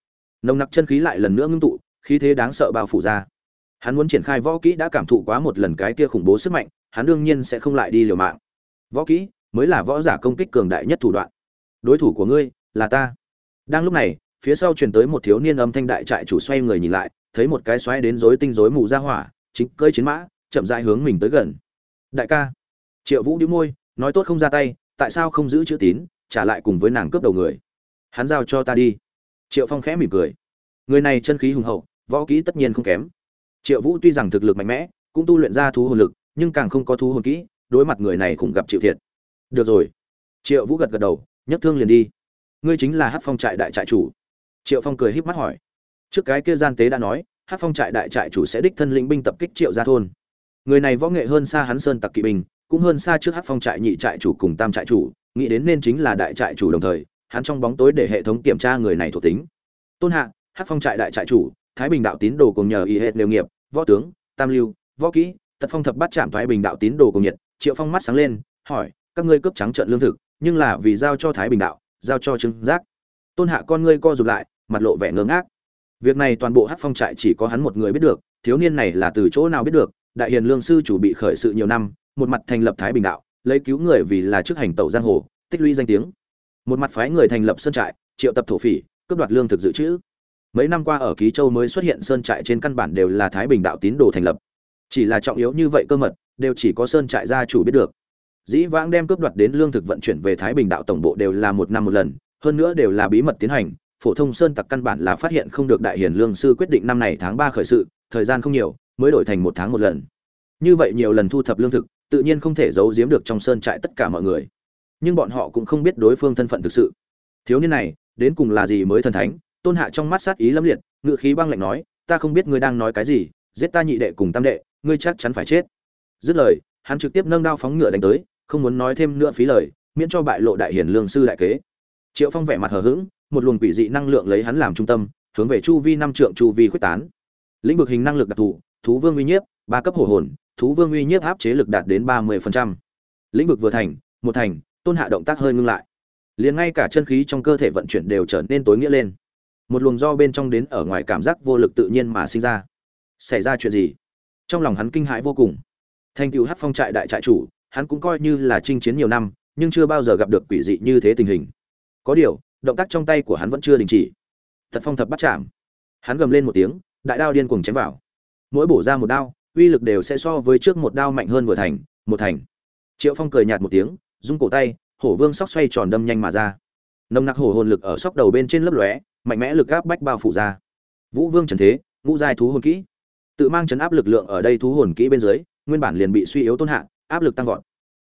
Nồng nặc chân khí lại lần nữa ngưng tụ, khí thế đáng sợ bao phủ ra. Hắn muốn triển khai võ kỹ đã cảm thụ quá một lần cái kia khủng bố sức mạnh, hắn đương nhiên sẽ không lại đi liều mạng. Võ kỹ mới là võ giả công kích cường đại nhất thủ đoạn. Đối thủ của ngươi là ta. Đang lúc này, phía sau truyền tới một thiếu niên âm thanh đại trại chủ xoay người nhìn lại, thấy một cái xoáy đến rối tinh rối mù ra hỏa, chính cơi chiến mã, chậm rãi hướng mình tới gần. Đại ca. Triệu vũ đĩu môi, nói tốt không ra tay, tại sao không giữ chữ tín? Trả lại cùng với nàng cướp đầu người. Hắn giao cho ta đi. Triệu phong khẽ mỉm cười. Người này chân khí hùng hậu, võ kỹ tất nhiên không kém. Triệu vũ tuy rằng thực lực mạnh mẽ, cũng tu luyện ra thú hồn lực, nhưng càng không có thú hồn kỹ, đối mặt người này cũng gặp chịu thiệt. Được rồi. Triệu vũ gật gật đầu, nhấc thương liền đi. Ngươi chính là hát phong trại đại trại chủ. Triệu phong cười híp mắt hỏi. Trước cái kia gian tế đã nói hát phong trại đại trại chủ sẽ đích thân lĩnh binh tập kích triệu gia thôn. Người này võ nghệ hơn xa hắn sơn tặc kỵ binh cũng hơn xa trước hát phong trại nhị trại chủ cùng tam trại chủ, nghĩ đến nên chính là đại trại chủ đồng thời, hắn trong bóng tối để hệ thống kiểm tra người này thuộc tính. Tôn hạ hát phong trại đại trại chủ, thái bình đạo tín đồ cùng nhờ y hệ nghề nghiệp, võ tướng, tam lưu, võ kỹ, tật phong thập bắt chạm thái bình đạo tín đồ cùng nhiệt, triệu phong mắt sáng lên, hỏi, các ngươi cướp trắng trợn lương thực, nhưng là vì giao cho thái bình đạo, giao cho trương giác. Tôn hạ con ngươi co rụt lại, mặt lộ vẻ ngớ ngác. Việc này toàn bộ hát phong trại chỉ có hắn một người biết được, thiếu niên này là từ chỗ nào biết được, đại hiền lương sư chủ bị khởi sự nhiều năm một mặt thành lập thái bình đạo, lấy cứu người vì là chức hành tẩu giang hồ, tích lũy danh tiếng. Một mặt phái người thành lập sơn trại, triệu tập thổ phỉ, cướp đoạt lương thực dự trữ. Mấy năm qua ở ký châu mới xuất hiện sơn trại trên căn bản đều là thái bình đạo tín đồ thành lập. Chỉ là trọng yếu như vậy cơ mật, đều chỉ có sơn trại gia chủ biết được. Dĩ vãng đem cướp đoạt đến lương thực vận chuyển về thái bình đạo tổng bộ đều là một năm một lần, hơn nữa đều là bí mật tiến hành. Phổ thông sơn tặc căn bản là phát hiện không được đại hiển lương sư quyết định năm này tháng ba khởi sự, thời gian không nhiều, mới đổi thành một tháng một lần. Như vậy nhiều lần thu thập lương thực tự nhiên không thể giấu giếm được trong sơn trại tất cả mọi người. Nhưng bọn họ cũng không biết đối phương thân phận thực sự. Thiếu niên này, đến cùng là gì mới thần thánh? Tôn hạ trong mắt sát ý lâm liệt, ngự khí băng lạnh nói, ta không biết ngươi đang nói cái gì, giết ta nhị đệ cùng tam đệ, ngươi chắc chắn phải chết. Dứt lời, hắn trực tiếp nâng đao phóng ngựa đánh tới, không muốn nói thêm nữa phí lời, miễn cho bại lộ đại hiển lương sư đại kế. Triệu phong vẻ mặt hờ hững, một luồng quỷ dị năng lượng lấy hắn làm trung tâm, hướng về chu vi năm trượng chu vi quyết tán. Lĩnh vực hình năng lực đặc thù, thú vương uy nhiếp, ba cấp hổ hồn thú vương uy nhiếp áp chế lực đạt đến ba mươi lĩnh vực vừa thành, một thành, tôn hạ động tác hơi ngưng lại. Liền ngay cả chân khí trong cơ thể vận chuyển đều trở nên tối nghĩa lên. Một luồng do bên trong đến ở ngoài cảm giác vô lực tự nhiên mà sinh ra. Xảy ra chuyện gì? Trong lòng hắn kinh hãi vô cùng. Thành cựu hát phong trại đại trại chủ, hắn cũng coi như là chinh chiến nhiều năm, nhưng chưa bao giờ gặp được quỷ dị như thế tình hình. Có điều, động tác trong tay của hắn vẫn chưa đình chỉ. Thật phong thập bắt chạm. Hắn gầm lên một tiếng, đại đao điên cuồng chém vào. Mỗi bổ ra một đao uy lực đều sẽ so với trước một đao mạnh hơn vừa thành, một thành. Triệu phong cười nhạt một tiếng, rung cổ tay, hổ vương sóc xoay tròn đâm nhanh mà ra. Nồng nặc hổ hồn lực ở sóc đầu bên trên lớp lóe, mạnh mẽ lực áp bách bao phủ ra. Vũ vương trần thế, ngũ giai thú hồn kỹ. Tự mang chấn áp lực lượng ở đây thú hồn kỹ bên dưới, nguyên bản liền bị suy yếu tôn hạ, áp lực tăng vọt.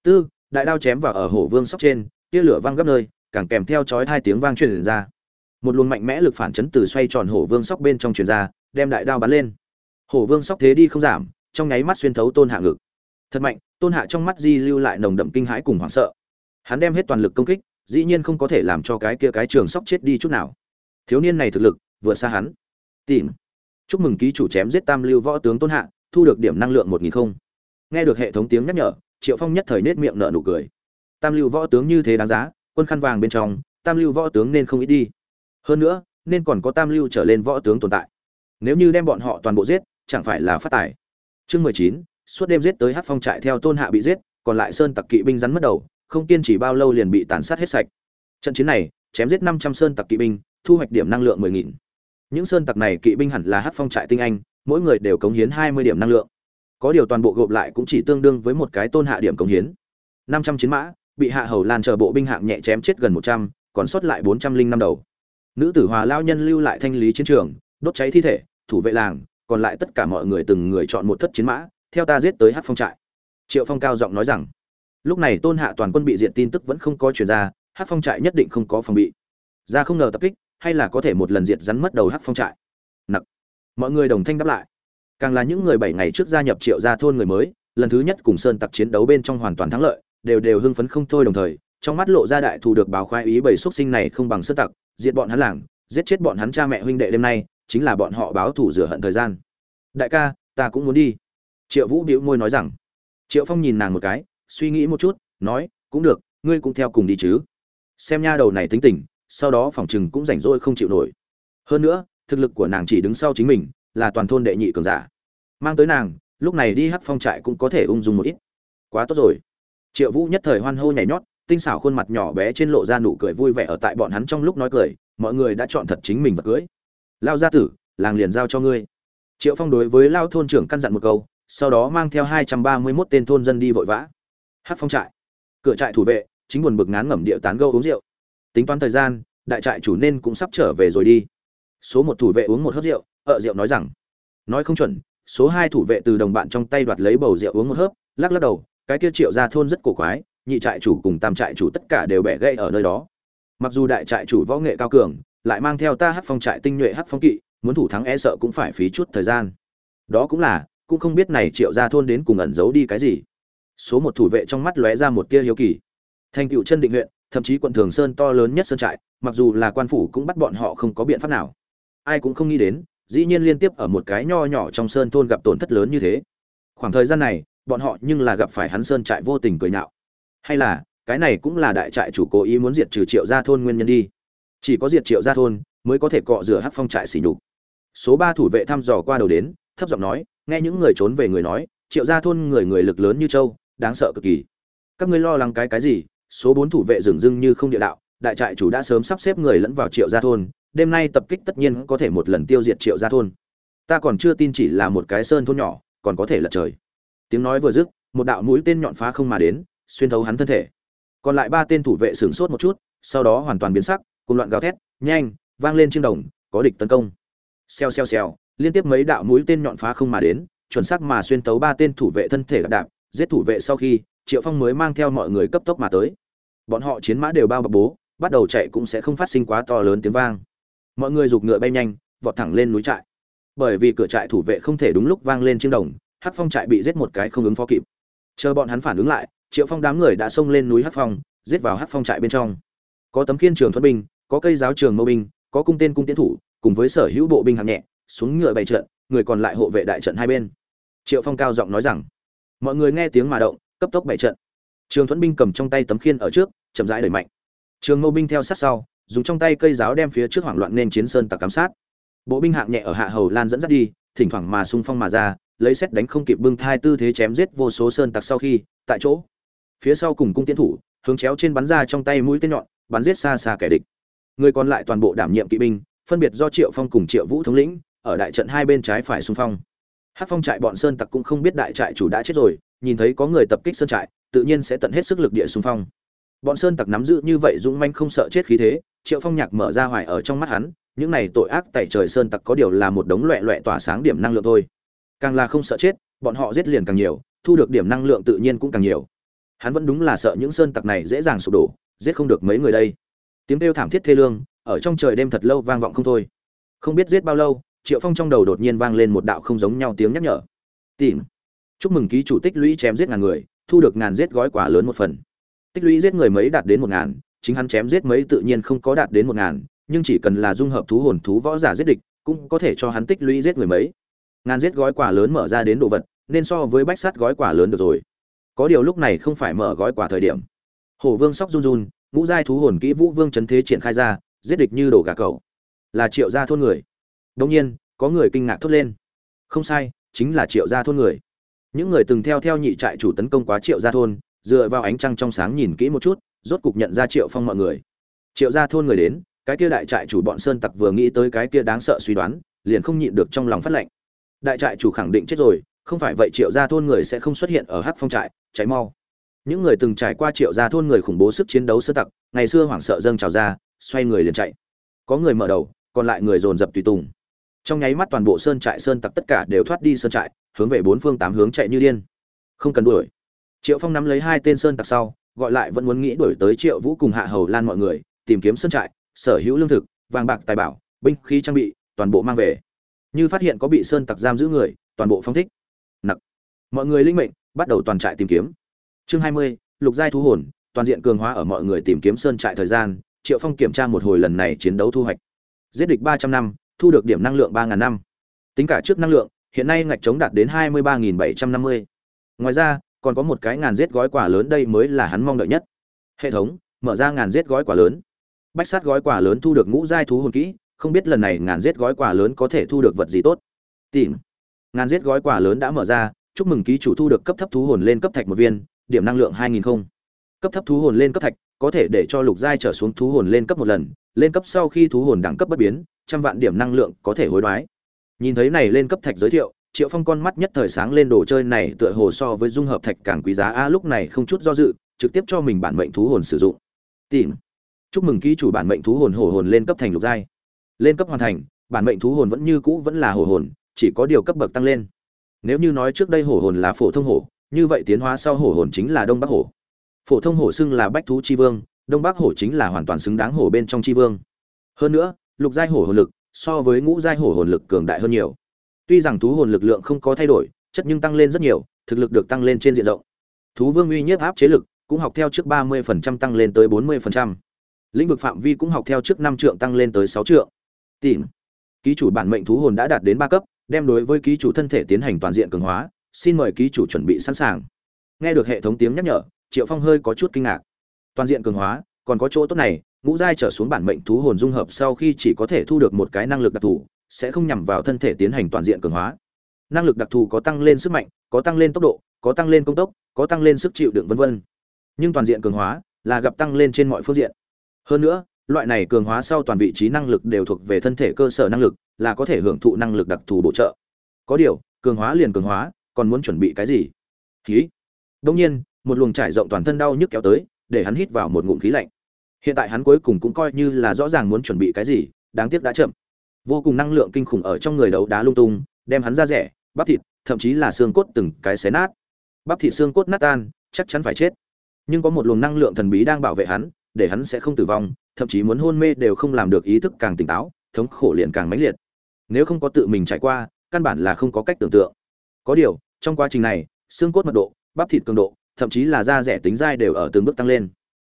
Tư, đại đao chém vào ở hổ vương sóc trên, tia lửa văng gấp nơi, càng kèm theo chói hai tiếng vang truyền ra. Một luồng mạnh mẽ lực phản chấn từ xoay tròn hổ vương sóc bên trong truyền ra, đem đại đao bắn lên. Hổ vương sóc thế đi không giảm trong nháy mắt xuyên thấu tôn hạ ngực. Thật mạnh, tôn hạ trong mắt di lưu lại nồng đậm kinh hãi cùng hoảng sợ. Hắn đem hết toàn lực công kích, dĩ nhiên không có thể làm cho cái kia cái trường sóc chết đi chút nào. Thiếu niên này thực lực vượt xa hắn. Tìm. Chúc mừng ký chủ chém giết tam lưu võ tướng tôn hạ, thu được điểm năng lượng một nghìn không. Nghe được hệ thống tiếng nhắc nhở, triệu phong nhất thời nết miệng nở nụ cười. Tam lưu võ tướng như thế đáng giá, quân khăn vàng bên trong, tam lưu võ tướng nên không ít đi. Hơn nữa, nên còn có tam lưu trở lên võ tướng tồn tại. Nếu như đem bọn họ toàn bộ giết, chẳng phải là phát tài chương mười chín, suốt đêm giết tới hát phong trại theo tôn hạ bị giết, còn lại sơn tặc kỵ binh rắn mất đầu, không kiên trì bao lâu liền bị tàn sát hết sạch. Trận chiến này, chém giết năm trăm sơn tặc kỵ binh, thu hoạch điểm năng lượng mười nghìn. Những sơn tặc này kỵ binh hẳn là hát phong trại tinh anh, mỗi người đều cống hiến hai mươi điểm năng lượng. Có điều toàn bộ gộp lại cũng chỉ tương đương với một cái tôn hạ điểm cống hiến. Năm trăm chiến mã, bị hạ hầu lan chờ bộ binh hạng nhẹ chém chết gần một trăm, còn sót lại bốn trăm linh năm đầu. Nữ tử hòa lao nhân lưu lại thanh lý chiến trường, đốt cháy thi thể, thủ vệ làng còn lại tất cả mọi người từng người chọn một thất chiến mã, theo ta giết tới hát phong trại. Triệu phong cao giọng nói rằng. Lúc này tôn hạ toàn quân bị diện tin tức vẫn không có chuyển ra hát phong trại nhất định không có phòng bị. Ra không ngờ tập kích, hay là có thể một lần diệt rắn mất đầu hát phong trại. Nặc. Mọi người đồng thanh đáp lại. Càng là những người bảy ngày trước gia nhập triệu gia thôn người mới, lần thứ nhất cùng sơn tặc chiến đấu bên trong hoàn toàn thắng lợi, đều đều hưng phấn không thôi đồng thời, trong mắt lộ ra đại thù được báo khoái ý bảy xuất sinh này không bằng sơn tặc, diệt bọn hắn làng, giết chết bọn hắn cha mẹ huynh đệ đêm nay chính là bọn họ báo thủ rửa hận thời gian. Đại ca, ta cũng muốn đi. Triệu vũ bĩu môi nói rằng. Triệu phong nhìn nàng một cái, suy nghĩ một chút, nói, cũng được, ngươi cũng theo cùng đi chứ. Xem nha đầu này tính tình, sau đó phỏng chừng cũng rảnh rỗi không chịu nổi. Hơn nữa, thực lực của nàng chỉ đứng sau chính mình, là toàn thôn đệ nhị cường giả. Mang tới nàng, lúc này đi hắc phong trại cũng có thể ung dung một ít. Quá tốt rồi. Triệu vũ nhất thời hoan hô nhảy nhót, tinh xảo khuôn mặt nhỏ bé trên lộ ra nụ cười vui vẻ ở tại bọn hắn trong lúc nói cười, mọi người đã chọn thật chính mình vật cưới lao gia tử, làng liền giao cho ngươi. Triệu phong đối với lao thôn trưởng căn dặn một câu, sau đó mang theo hai trăm ba mươi mốt tên thôn dân đi vội vã. Hát phong trại. Cửa trại thủ vệ, chính buồn bực ngán ngẩm địa tán gâu uống rượu. Tính toán thời gian, đại trại chủ nên cũng sắp trở về rồi đi. Số một thủ vệ uống một hớp rượu, ợ rượu nói rằng, nói không chuẩn, số hai thủ vệ từ đồng bạn trong tay đoạt lấy bầu rượu uống một hớp, lắc lắc đầu, cái kia triệu ra thôn rất cổ quái, nhị trại chủ cùng tam trại chủ tất cả đều bẻ gãy ở nơi đó. Mặc dù đại trại chủ võ nghệ cao cường lại mang theo ta hát phong trại tinh nhuệ hát phong kỵ, muốn thủ thắng e sợ cũng phải phí chút thời gian. Đó cũng là, cũng không biết này triệu gia thôn đến cùng ẩn giấu đi cái gì. Số một thủ vệ trong mắt lóe ra một tia hiếu kỳ. Thành cựu chân định huyện, thậm chí quận thường sơn to lớn nhất sơn trại, mặc dù là quan phủ cũng bắt bọn họ không có biện pháp nào. Ai cũng không nghĩ đến, dĩ nhiên liên tiếp ở một cái nho nhỏ trong sơn thôn gặp tổn thất lớn như thế. Khoảng thời gian này, bọn họ nhưng là gặp phải hắn sơn trại vô tình cười nhạo. Hay là, cái này cũng là đại trại chủ cố ý muốn diệt trừ triệu gia thôn nguyên nhân đi chỉ có diệt triệu gia thôn mới có thể cọ rửa hắc phong trại xỉ nhục. Số ba thủ vệ thăm dò qua đầu đến, thấp giọng nói, nghe những người trốn về người nói, triệu gia thôn người người lực lớn như châu, đáng sợ cực kỳ. Các ngươi lo lắng cái cái gì? Số bốn thủ vệ dừng dưng như không địa đạo, đại trại chủ đã sớm sắp xếp người lẫn vào triệu gia thôn, đêm nay tập kích tất nhiên có thể một lần tiêu diệt triệu gia thôn. Ta còn chưa tin chỉ là một cái sơn thôn nhỏ, còn có thể lật trời. Tiếng nói vừa dứt, một đạo mũi tên nhọn phá không mà đến, xuyên thấu hắn thân thể. Còn lại ba tên thủ vệ sửng sốt một chút, sau đó hoàn toàn biến sắc cùng loạn gào thét, nhanh, vang lên trên đồng, có địch tấn công. Xèo xèo xèo, liên tiếp mấy đạo mũi tên nhọn phá không mà đến, chuẩn xác mà xuyên tấu ba tên thủ vệ thân thể đạp đạp, giết thủ vệ sau khi, triệu phong mới mang theo mọi người cấp tốc mà tới. Bọn họ chiến mã đều bao bọc bố, bắt đầu chạy cũng sẽ không phát sinh quá to lớn tiếng vang. Mọi người giục ngựa bay nhanh, vọt thẳng lên núi trại. Bởi vì cửa trại thủ vệ không thể đúng lúc vang lên trên đồng, hắc phong trại bị giết một cái không ứng phó kịp. Chờ bọn hắn phản ứng lại, triệu phong đám người đã xông lên núi hắc phong, giết vào hắc phong trại bên trong. Có tấm kiên trường thuận binh có cây giáo trường mâu binh, có cung tên cung tiến thủ, cùng với sở hữu bộ binh hạng nhẹ, xuống ngựa bày trận, người còn lại hộ vệ đại trận hai bên. Triệu phong cao giọng nói rằng, mọi người nghe tiếng mà động, cấp tốc bày trận. Trường thuẫn binh cầm trong tay tấm khiên ở trước, chậm rãi đẩy mạnh. Trường mâu binh theo sát sau, dùng trong tay cây giáo đem phía trước hoảng loạn nên chiến sơn tặc cám sát. Bộ binh hạng nhẹ ở hạ hầu lan dẫn dắt đi, thỉnh thoảng mà xung phong mà ra, lấy xét đánh không kịp bưng thai tư thế chém giết vô số sơn tặc sau khi, tại chỗ. Phía sau cùng cung tiến thủ, hướng chéo trên bắn ra trong tay mũi tên nhọn, bắn giết xa xa kẻ địch người còn lại toàn bộ đảm nhiệm kỵ binh, phân biệt do triệu phong cùng triệu vũ thống lĩnh, ở đại trận hai bên trái phải xung phong. Hát phong trại bọn sơn tặc cũng không biết đại trại chủ đã chết rồi, nhìn thấy có người tập kích sơn trại, tự nhiên sẽ tận hết sức lực địa xung phong. Bọn sơn tặc nắm giữ như vậy dũng manh không sợ chết khí thế, triệu phong nhạc mở ra hoài ở trong mắt hắn, những này tội ác tại trời sơn tặc có điều là một đống loẹ loẹ tỏa sáng điểm năng lượng thôi. Càng là không sợ chết, bọn họ giết liền càng nhiều, thu được điểm năng lượng tự nhiên cũng càng nhiều. Hắn vẫn đúng là sợ những sơn tặc này dễ dàng sụp đổ, giết không được mấy người đây tiếng kêu thảm thiết thê lương, ở trong trời đêm thật lâu vang vọng không thôi. Không biết giết bao lâu, triệu phong trong đầu đột nhiên vang lên một đạo không giống nhau tiếng nhắc nhở. Tìm. Chúc mừng ký chủ tích lũy chém giết ngàn người, thu được ngàn giết gói quả lớn một phần. Tích lũy giết người mấy đạt đến một ngàn, chính hắn chém giết mấy tự nhiên không có đạt đến một ngàn, nhưng chỉ cần là dung hợp thú hồn thú võ giả giết địch, cũng có thể cho hắn tích lũy giết người mấy. Ngàn giết gói quả lớn mở ra đến đồ vật, nên so với bách sát gói quả lớn được rồi. Có điều lúc này không phải mở gói quả thời điểm. Hổ vương sóc run run ngũ giai thú hồn kỹ vũ vương chấn thế triển khai ra, giết địch như đổ gà cầu là triệu gia thôn người. Đông nhiên, có người kinh ngạc thốt lên. Không sai, chính là triệu gia thôn người. Những người từng theo theo nhị trại chủ tấn công quá triệu gia thôn, dựa vào ánh trăng trong sáng nhìn kỹ một chút, rốt cục nhận ra triệu phong mọi người. Triệu gia thôn người đến, cái kia đại trại chủ bọn sơn tặc vừa nghĩ tới cái kia đáng sợ suy đoán, liền không nhịn được trong lòng phát lệnh. Đại trại chủ khẳng định chết rồi, không phải vậy triệu gia thôn người sẽ không xuất hiện ở hắc phong trại, cháy mau những người từng trải qua triệu gia thôn người khủng bố sức chiến đấu sơ tặc, ngày xưa hoảng sợ dâng trào ra, xoay người liền chạy. Có người mở đầu, còn lại người dồn dập tùy tùng. Trong nháy mắt toàn bộ sơn trại sơn tặc tất cả đều thoát đi sơn trại, hướng về bốn phương tám hướng chạy như điên. Không cần đuổi. Triệu phong nắm lấy hai tên sơn tặc sau, gọi lại vẫn muốn nghĩ đuổi tới triệu vũ cùng hạ hầu lan mọi người, tìm kiếm sơn trại, sở hữu lương thực, vàng bạc tài bảo, binh khí trang bị, toàn bộ mang về. Như phát hiện có bị sơn tặc giam giữ người, toàn bộ phong thích. Nặc. Mọi người linh mệnh, bắt đầu toàn trại tìm kiếm chương hai mươi, lục giai thú hồn, toàn diện cường hóa ở mọi người tìm kiếm sơn trại thời gian, triệu phong kiểm tra một hồi lần này chiến đấu thu hoạch. Giết địch ba trăm năm, thu được điểm năng lượng ba ngàn năm. Tính cả trước năng lượng, hiện nay ngạch chống đạt đến hai mươi ba bảy trăm năm mươi. Ngoài ra, còn có một cái ngàn giết gói quả lớn đây mới là hắn mong đợi nhất. Hệ thống, mở ra ngàn giết gói quả lớn. Bách sát gói quả lớn thu được ngũ giai thú hồn kỹ, không biết lần này ngàn giết gói quả lớn có thể thu được vật gì tốt. Tìm. Ngàn giết gói quả lớn đã mở ra, chúc mừng ký chủ thu được cấp thấp thú hồn lên cấp thạch một viên điểm năng lượng hai nghìn không. Cấp thấp thú hồn lên cấp thạch, có thể để cho lục giai trở xuống thú hồn lên cấp một lần, lên cấp sau khi thú hồn đẳng cấp bất biến, trăm vạn điểm năng lượng có thể hối đoái. Nhìn thấy này lên cấp thạch giới thiệu, triệu phong con mắt nhất thời sáng lên đồ chơi này tựa hồ so với dung hợp thạch càng quý giá. A, lúc này không chút do dự, trực tiếp cho mình bản mệnh thú hồn sử dụng. Tìm. Chúc mừng ký chủ bản mệnh thú hồn hổ hồn lên cấp thành lục giai. Lên cấp hoàn thành, bản mệnh thú hồn vẫn như cũ vẫn là hổ hồn, chỉ có điều cấp bậc tăng lên. Nếu như nói trước đây hổ hồn là phổ thông hổ như vậy tiến hóa sau hổ hồn chính là đông bắc hổ. Phổ thông hổ xưng là bách thú chi vương, đông bắc hổ chính là hoàn toàn xứng đáng hổ bên trong chi vương. Hơn nữa, lục giai hổ hồn lực so với ngũ giai hổ hồn lực cường đại hơn nhiều. Tuy rằng thú hồn lực lượng không có thay đổi, chất nhưng tăng lên rất nhiều, thực lực được tăng lên trên diện rộng. Thú vương uy nhiếp áp chế lực cũng học theo trước 30% tăng lên tới 40%. lĩnh vực phạm vi cũng học theo trước năm trượng tăng lên tới sáu trượng. Tìm. Ký chủ bản mệnh thú hồn đã đạt đến ba cấp, đem đối với ký chủ thân thể tiến hành toàn diện cường hóa xin mời ký chủ chuẩn bị sẵn sàng. Nghe được hệ thống tiếng nhắc nhở, triệu phong hơi có chút kinh ngạc. Toàn diện cường hóa, còn có chỗ tốt này, ngũ giai trở xuống bản mệnh thú hồn dung hợp sau khi chỉ có thể thu được một cái năng lực đặc thù, sẽ không nhằm vào thân thể tiến hành toàn diện cường hóa. Năng lực đặc thù có tăng lên sức mạnh, có tăng lên tốc độ, có tăng lên công tốc, có tăng lên sức chịu đựng vân vân. Nhưng toàn diện cường hóa là gặp tăng lên trên mọi phương diện. Hơn nữa, loại này cường hóa sau toàn vị trí năng lực đều thuộc về thân thể cơ sở năng lực, là có thể hưởng thụ năng lực đặc thù bổ trợ. Có điều, cường hóa liền cường hóa còn muốn chuẩn bị cái gì? Khí đông nhiên, một luồng trải rộng toàn thân đau nhức kéo tới, để hắn hít vào một ngụm khí lạnh. Hiện tại hắn cuối cùng cũng coi như là rõ ràng muốn chuẩn bị cái gì, đáng tiếc đã chậm. Vô cùng năng lượng kinh khủng ở trong người đấu đá lung tung, đem hắn ra rẻ, bắp thịt, thậm chí là xương cốt từng cái xé nát. Bắp thịt xương cốt nát tan, chắc chắn phải chết. Nhưng có một luồng năng lượng thần bí đang bảo vệ hắn, để hắn sẽ không tử vong, thậm chí muốn hôn mê đều không làm được ý thức càng tỉnh táo, thống khổ liền càng mãnh liệt. Nếu không có tự mình trải qua, căn bản là không có cách tưởng tượng. Có điều trong quá trình này, xương cốt mật độ, bắp thịt cường độ, thậm chí là da rẻ tính dai đều ở từng bước tăng lên.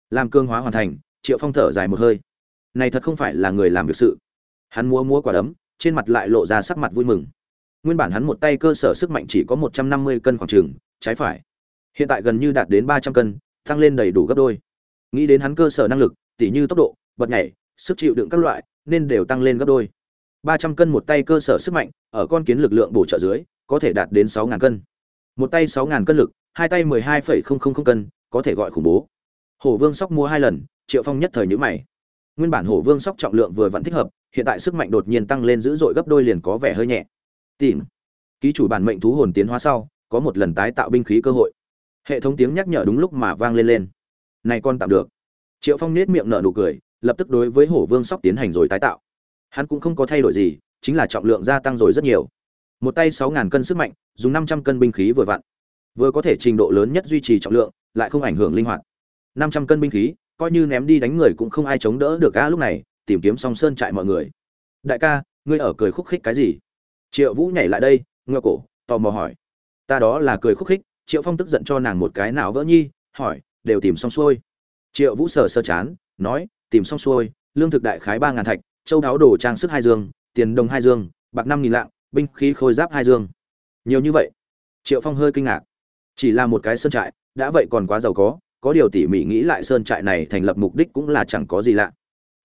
Làm cương hóa hoàn thành, triệu phong thở dài một hơi. Này thật không phải là người làm việc sự. Hắn múa múa quả đấm, trên mặt lại lộ ra sắc mặt vui mừng. Nguyên bản hắn một tay cơ sở sức mạnh chỉ có một trăm năm mươi cân khoảng trường, trái phải. Hiện tại gần như đạt đến ba trăm cân, tăng lên đầy đủ gấp đôi. Nghĩ đến hắn cơ sở năng lực, tỉ như tốc độ, bật nhảy, sức chịu đựng các loại, nên đều tăng lên gấp đôi ba trăm cân một tay cơ sở sức mạnh, ở con kiến lực lượng bổ trợ dưới, có thể đạt đến sáu ngàn cân. Một tay sáu ngàn cân lực, hai tay mười hai phẩy không không không cân, có thể gọi khủng bố. Hổ vương sóc mua hai lần, triệu phong nhất thời nhữ mày. Nguyên bản hổ vương sóc trọng lượng vừa vẫn thích hợp, hiện tại sức mạnh đột nhiên tăng lên dữ dội gấp đôi liền có vẻ hơi nhẹ. Tìm. Ký chủ bản mệnh thú hồn tiến hóa sau, có một lần tái tạo binh khí cơ hội. Hệ thống tiếng nhắc nhở đúng lúc mà vang lên lên. Này con tạm được. Triệu phong nết miệng nở nụ cười, lập tức đối với hổ vương sóc tiến hành rồi tái tạo hắn cũng không có thay đổi gì, chính là trọng lượng gia tăng rồi rất nhiều. Một tay sáu ngàn cân sức mạnh, dùng năm trăm cân binh khí vừa vặn. Vừa có thể trình độ lớn nhất duy trì trọng lượng, lại không ảnh hưởng linh hoạt. Năm trăm cân binh khí, coi như ném đi đánh người cũng không ai chống đỡ được ga lúc này, tìm kiếm song sơn trại mọi người. Đại ca, ngươi ở cười khúc khích cái gì? Triệu vũ nhảy lại đây ngựa cổ, tò mò hỏi. Ta đó là cười khúc khích, triệu phong tức giận cho nàng một cái nào vỡ nhi, hỏi, đều tìm xong xuôi. Triệu vũ sờ sơ chán, nói, tìm xong xuôi, lương thực đại khái ba ngàn thạch châu đáo đồ trang sức hai dương, tiền đồng hai dương, bạc năm nghìn lạng, binh khí khôi giáp hai dương. Nhiều như vậy? Triệu phong hơi kinh ngạc. Chỉ là một cái sơn trại, đã vậy còn quá giàu có có điều tỉ mỉ nghĩ lại sơn trại này thành lập mục đích cũng là chẳng có gì lạ.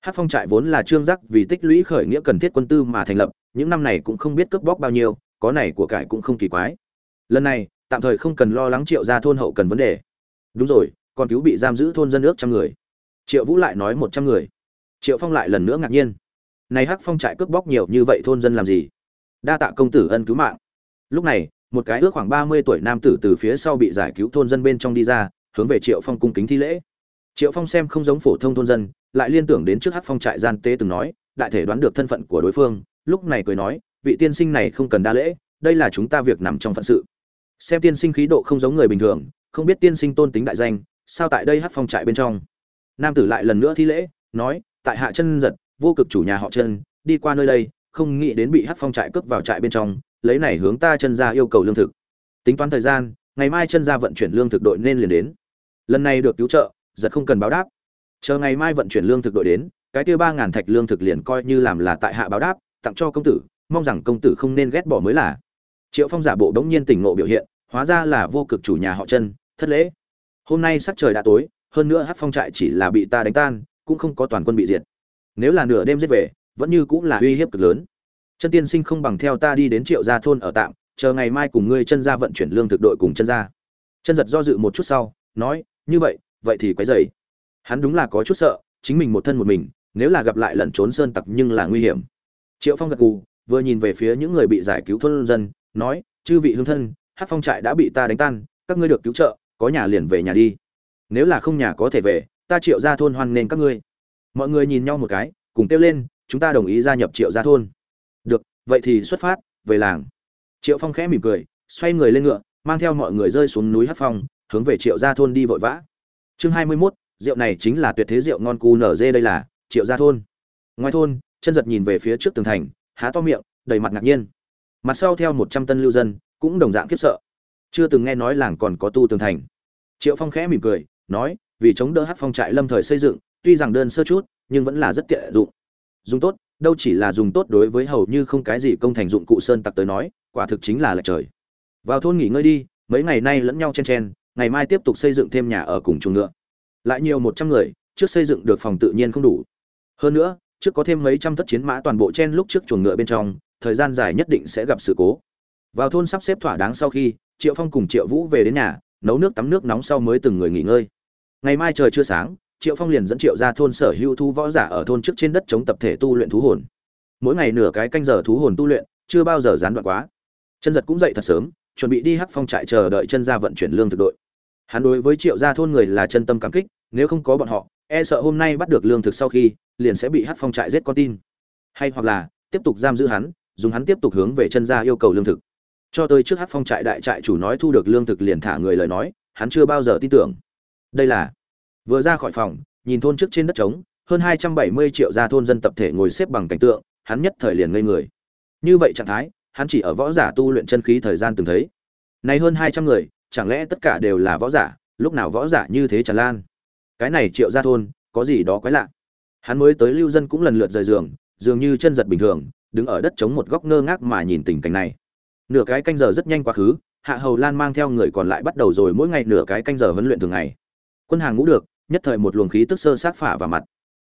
Hát phong trại vốn là trương giác vì tích lũy khởi nghĩa cần thiết quân tư mà thành lập, những năm này cũng không biết cướp bóc bao nhiêu, có này của cải cũng không kỳ quái. Lần này, tạm thời không cần lo lắng triệu ra thôn hậu cần vấn đề. Đúng rồi, còn cứu bị giam giữ thôn dân ước trăm người. Triệu vũ lại nói một trăm người. Triệu phong lại lần nữa ngạc nhiên này hắc phong trại cướp bóc nhiều như vậy thôn dân làm gì? Đa tạ công tử ân cứu mạng. Lúc này, một cái ước khoảng ba mươi tuổi nam tử từ phía sau bị giải cứu thôn dân bên trong đi ra, hướng về triệu phong cung kính thi lễ. Triệu phong xem không giống phổ thông thôn dân, lại liên tưởng đến trước hắc phong trại gian tế từng nói, đại thể đoán được thân phận của đối phương, lúc này cười nói, vị tiên sinh này không cần đa lễ, đây là chúng ta việc nằm trong phận sự. Xem tiên sinh khí độ không giống người bình thường, không biết tiên sinh tôn tính đại danh, sao tại đây hắc phong trại bên trong? Nam tử lại lần nữa thi lễ, nói, tại hạ chân giật vô cực chủ nhà họ chân, đi qua nơi đây, không nghĩ đến bị hắc phong trại cướp vào trại bên trong, lấy này hướng ta chân ra yêu cầu lương thực. Tính toán thời gian, ngày mai chân ra vận chuyển lương thực đội nên liền đến. Lần này được cứu trợ, giật không cần báo đáp. Chờ ngày mai vận chuyển lương thực đội đến, cái tiêu ba ngàn thạch lương thực liền coi như làm là tại hạ báo đáp, tặng cho công tử, mong rằng công tử không nên ghét bỏ mới là. Triệu phong giả bộ đống nhiên tỉnh ngộ biểu hiện, hóa ra là vô cực chủ nhà họ chân, thất lễ. Hôm nay sắc trời đã tối, hơn nữa hát phong trại chỉ là bị ta đánh tan, cũng không có toàn quân bị diệt nếu là nửa đêm giết về, vẫn như cũng là uy hiếp cực lớn. Chân tiên sinh không bằng theo ta đi đến triệu gia thôn ở tạm, chờ ngày mai cùng ngươi chân gia vận chuyển lương thực đội cùng chân gia. Chân giật do dự một chút sau, nói, như vậy vậy thì quấy dày hắn đúng là có chút sợ, chính mình một thân một mình, nếu là gặp lại lẩn trốn sơn tặc nhưng là nguy hiểm. Triệu phong gật gù, vừa nhìn về phía những người bị giải cứu thôn dân, nói, chư vị hương thân hát phong trại đã bị ta đánh tan, các ngươi được cứu trợ, có nhà liền về nhà đi. Nếu là không nhà có thể về, ta triệu ra thôn hoan nên các ngươi mọi người nhìn nhau một cái, cùng kêu lên, chúng ta đồng ý gia nhập triệu gia thôn. Được, vậy thì xuất phát, về làng. Triệu phong khẽ mỉm cười, xoay người lên ngựa, mang theo mọi người rơi xuống núi hát phong, hướng về triệu gia thôn đi vội vã. Chương hai mươi mốt, rượu này chính là tuyệt thế rượu ngon cu nở dê đây là, triệu gia thôn. Ngoài thôn, chân giật nhìn về phía trước tường thành, há to miệng, đầy mặt ngạc nhiên. Mặt sau theo một trăm tân lưu dân, cũng đồng dạng khiếp sợ. Chưa từng nghe nói làng còn có tu tường thành. Triệu phong khẽ mỉm cười, nói, vì chống đỡ hát phong trại lâm thời xây dựng tuy rằng đơn sơ chút, nhưng vẫn là rất tiện dụng. Dùng tốt, đâu chỉ là dùng tốt đối với hầu như không cái gì công thành dụng cụ sơn tặc tới nói, quả thực chính là lệch trời. Vào thôn nghỉ ngơi đi, mấy ngày nay lẫn nhau chen chen, ngày mai tiếp tục xây dựng thêm nhà ở cùng chuồng ngựa. Lại nhiều một trăm người, trước xây dựng được phòng tự nhiên không đủ. Hơn nữa, trước có thêm mấy trăm thất chiến mã toàn bộ chen lúc trước chuồng ngựa bên trong, thời gian dài nhất định sẽ gặp sự cố. Vào thôn sắp xếp thỏa đáng sau khi, triệu phong cùng triệu vũ về đến nhà, nấu nước tắm nước nóng sau mới từng người nghỉ ngơi. Ngày mai trời chưa sáng triệu phong liền dẫn triệu ra thôn sở hữu thu võ giả ở thôn trước trên đất chống tập thể tu luyện thú hồn. Mỗi ngày nửa cái canh giờ thú hồn tu luyện, chưa bao giờ gián đoạn quá. Chân giật cũng dậy thật sớm, chuẩn bị đi hắc phong trại chờ đợi chân ra vận chuyển lương thực đội. Hắn đối với triệu gia thôn người là chân tâm cảm kích, nếu không có bọn họ e sợ hôm nay bắt được lương thực sau khi, liền sẽ bị hắc phong trại giết con tin. Hay hoặc là, tiếp tục giam giữ hắn, dùng hắn tiếp tục hướng về chân ra yêu cầu lương thực. Cho tới trước hắc phong trại đại trại chủ nói thu được lương thực liền thả người lời nói, hắn chưa bao giờ tin tưởng. Đây là vừa ra khỏi phòng, nhìn thôn trước trên đất trống, hơn hai trăm bảy mươi triệu gia thôn dân tập thể ngồi xếp bằng cảnh tượng, hắn nhất thời liền ngây người. Như vậy trạng thái, hắn chỉ ở võ giả tu luyện chân khí thời gian từng thấy. Nay hơn hai trăm người, chẳng lẽ tất cả đều là võ giả? Lúc nào võ giả như thế tràn lan? Cái này triệu gia thôn, có gì đó quái lạ? Hắn mới tới lưu dân cũng lần lượt rời giường, dường như chân giật bình thường, đứng ở đất chống một góc ngơ ngác mà nhìn tình cảnh này. Nửa cái canh giờ rất nhanh quá khứ, hạ hầu lan mang theo người còn lại bắt đầu rồi mỗi ngày nửa cái canh giờ huấn luyện thường ngày. Quân hàng ngũ được nhất thời một luồng khí tức sơ sát phả vào mặt.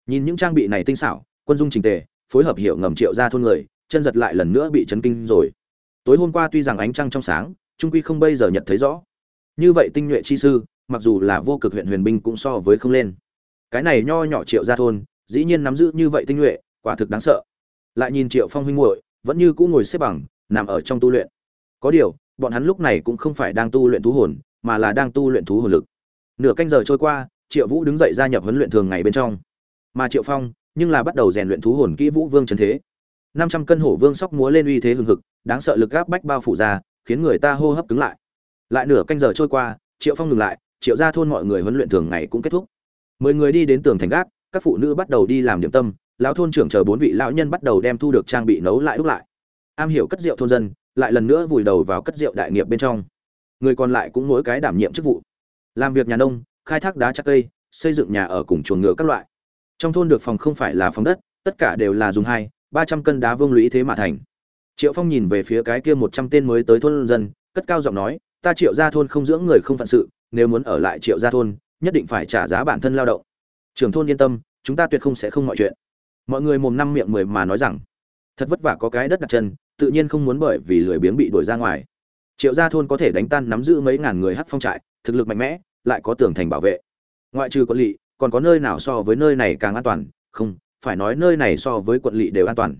Nhìn những trang bị này tinh xảo, quân dung trình tề, phối hợp hiệu ngầm triệu ra thôn người, chân giật lại lần nữa bị chấn kinh rồi. Tối hôm qua tuy rằng ánh trăng trong sáng, trung quy không bây giờ nhận thấy rõ. Như vậy tinh nhuệ chi sư, mặc dù là vô cực huyện huyền binh cũng so với không lên. Cái này nho nhỏ triệu ra thôn, dĩ nhiên nắm giữ như vậy tinh nhuệ, quả thực đáng sợ. Lại nhìn triệu phong huynh muội, vẫn như cũ ngồi xếp bằng, nằm ở trong tu luyện. Có điều, bọn hắn lúc này cũng không phải đang tu luyện thú hồn, mà là đang tu luyện thú hồn lực. Nửa canh giờ trôi qua triệu vũ đứng dậy gia nhập huấn luyện thường ngày bên trong. Mà triệu phong, nhưng là bắt đầu rèn luyện thú hồn kỹ vũ vương trần thế. Năm trăm cân hổ vương sóc múa lên uy thế hừng hực, đáng sợ lực gáp bách bao phủ ra, khiến người ta hô hấp cứng lại. Lại nửa canh giờ trôi qua, triệu phong ngừng lại, triệu ra thôn mọi người huấn luyện thường ngày cũng kết thúc. Mười người đi đến tường thành gác, các phụ nữ bắt đầu đi làm điểm tâm, lão thôn trưởng chờ bốn vị lão nhân bắt đầu đem thu được trang bị nấu lại đúc lại. Am hiểu cất rượu thôn dân, lại lần nữa vùi đầu vào cất rượu đại nghiệp bên trong. Người còn lại cũng mỗi cái đảm nhiệm chức vụ. Làm việc nhà nông khai thác đá chắc cây, xây dựng nhà ở cùng chuồng ngựa các loại. Trong thôn được phòng không phải là phòng đất, tất cả đều là dùng hai, ba trăm cân đá vương lũy thế mà thành. Triệu phong nhìn về phía cái kia một trăm tên mới tới thôn dân, cất cao giọng nói, ta triệu ra thôn không dưỡng người không phận sự, nếu muốn ở lại triệu ra thôn, nhất định phải trả giá bản thân lao động. Trưởng thôn yên tâm, chúng ta tuyệt không sẽ không mọi chuyện. Mọi người mồm năm miệng mười mà nói rằng, thật vất vả có cái đất đặt chân, tự nhiên không muốn bởi vì lười biếng bị đuổi ra ngoài. Triệu gia thôn có thể đánh tan nắm giữ mấy ngàn người hát phong trại, thực lực mạnh mẽ lại có tường thành bảo vệ. Ngoại trừ quận lỵ, còn có nơi nào so với nơi này càng an toàn? Không, phải nói nơi này so với quận lỵ đều an toàn.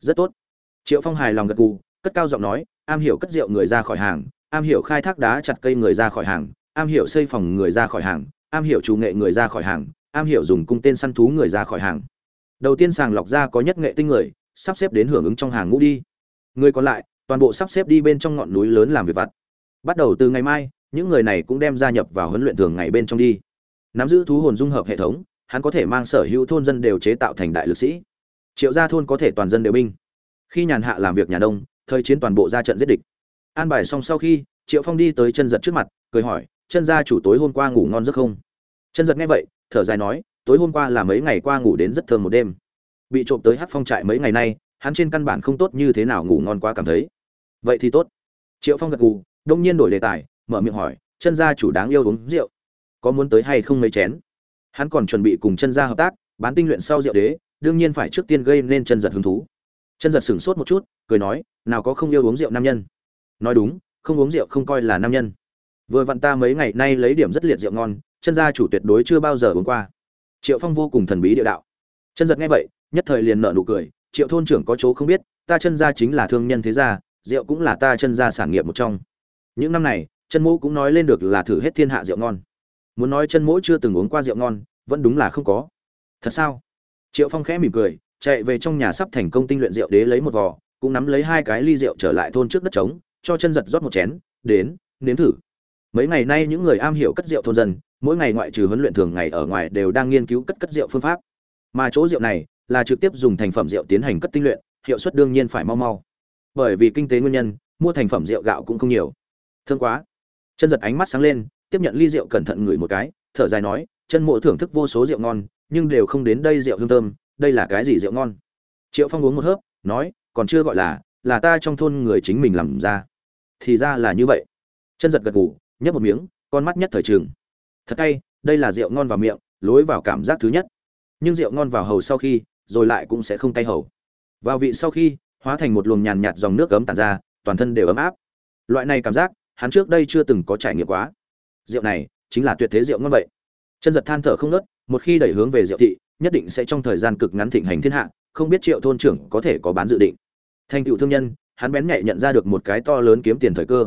Rất tốt. Triệu phong hài lòng gật gù, cất cao giọng nói, am hiểu cất rượu người ra khỏi hàng, am hiểu khai thác đá chặt cây người ra khỏi hàng, am hiểu xây phòng người ra khỏi hàng, am hiểu chủ nghệ người ra khỏi hàng, am hiểu dùng cung tên săn thú người ra khỏi hàng. Đầu tiên sàng lọc ra có nhất nghệ tinh người, sắp xếp đến hưởng ứng trong hàng ngũ đi. Người còn lại, toàn bộ sắp xếp đi bên trong ngọn núi lớn làm việc vặt. Bắt đầu từ ngày mai những người này cũng đem gia nhập vào huấn luyện thường ngày bên trong đi. Nắm giữ thú hồn dung hợp hệ thống, hắn có thể mang sở hữu thôn dân đều chế tạo thành đại lực sĩ. Triệu gia thôn có thể toàn dân đều binh. Khi nhàn hạ làm việc nhà đông thời chiến toàn bộ ra trận giết địch. An bài xong sau khi, triệu phong đi tới chân giật trước mặt, cười hỏi, chân gia chủ tối hôm qua ngủ ngon giấc không? Chân giật nghe vậy, thở dài nói, tối hôm qua là mấy ngày qua ngủ đến rất thơm một đêm. Bị trộm tới hát phong trại mấy ngày nay, hắn trên căn bản không tốt như thế nào ngủ ngon quá cảm thấy. Vậy thì tốt. Triệu phong gật gù, đông nhiên đổi đề tài mở miệng hỏi, chân gia chủ đáng yêu uống rượu, có muốn tới hay không mấy chén? Hắn còn chuẩn bị cùng chân gia hợp tác, bán tinh luyện sau rượu đế, đương nhiên phải trước tiên gây nên chân giật hứng thú. Chân giật sửng sốt một chút, cười nói, nào có không yêu uống rượu nam nhân. Nói đúng, không uống rượu không coi là nam nhân. Vừa vặn ta mấy ngày nay lấy điểm rất liệt rượu ngon, chân gia chủ tuyệt đối chưa bao giờ uống qua. Triệu phong vô cùng thần bí địa đạo. Chân giật nghe vậy, nhất thời liền nợ nụ cười, triệu thôn trưởng có chỗ không biết, ta chân gia chính là thương nhân thế gia, rượu cũng là ta chân gia sản nghiệp một trong. Những năm này chân mũ cũng nói lên được là thử hết thiên hạ rượu ngon. Muốn nói chân mũ chưa từng uống qua rượu ngon, vẫn đúng là không có. Thật sao? Triệu phong khẽ mỉm cười, chạy về trong nhà sắp thành công tinh luyện rượu đế lấy một vò, cũng nắm lấy hai cái ly rượu trở lại thôn trước đất trống, cho chân giật rót một chén, đến, nếm thử. Mấy ngày nay những người am hiểu cất rượu thôn dân, mỗi ngày ngoại trừ huấn luyện thường ngày ở ngoài đều đang nghiên cứu cất cất rượu phương pháp. Mà chỗ rượu này là trực tiếp dùng thành phẩm rượu tiến hành cất tinh luyện, hiệu suất đương nhiên phải mau mau. Bởi vì kinh tế nguyên nhân, mua thành phẩm rượu gạo cũng không nhiều. Thương quá chân giật ánh mắt sáng lên, tiếp nhận ly rượu cẩn thận ngửi một cái, thở dài nói, chân mộ thưởng thức vô số rượu ngon, nhưng đều không đến đây rượu hương thơm, đây là cái gì rượu ngon? Triệu phong uống một hớp, nói, còn chưa gọi là là ta trong thôn người chính mình làm ra. Thì ra là như vậy. Chân giật gật ngủ nhấp một miếng, con mắt nhất thời trường thật hay, đây là rượu ngon vào miệng, lối vào cảm giác thứ nhất. Nhưng rượu ngon vào hầu sau khi, rồi lại cũng sẽ không cay hầu. Vào vị sau khi, hóa thành một luồng nhàn nhạt dòng nước ấm tàn ra, toàn thân đều ấm áp. Loại này cảm giác hắn trước đây chưa từng có trải nghiệm quá. Rượu này chính là tuyệt thế rượu ngon vậy. Chân giật than thở không nớt một khi đẩy hướng về rượu thị, nhất định sẽ trong thời gian cực ngắn thịnh hành thiên hạ, không biết triệu thôn trưởng có thể có bán dự định. Thành tựu thương nhân, hắn bén nhạy nhận ra được một cái to lớn kiếm tiền thời cơ.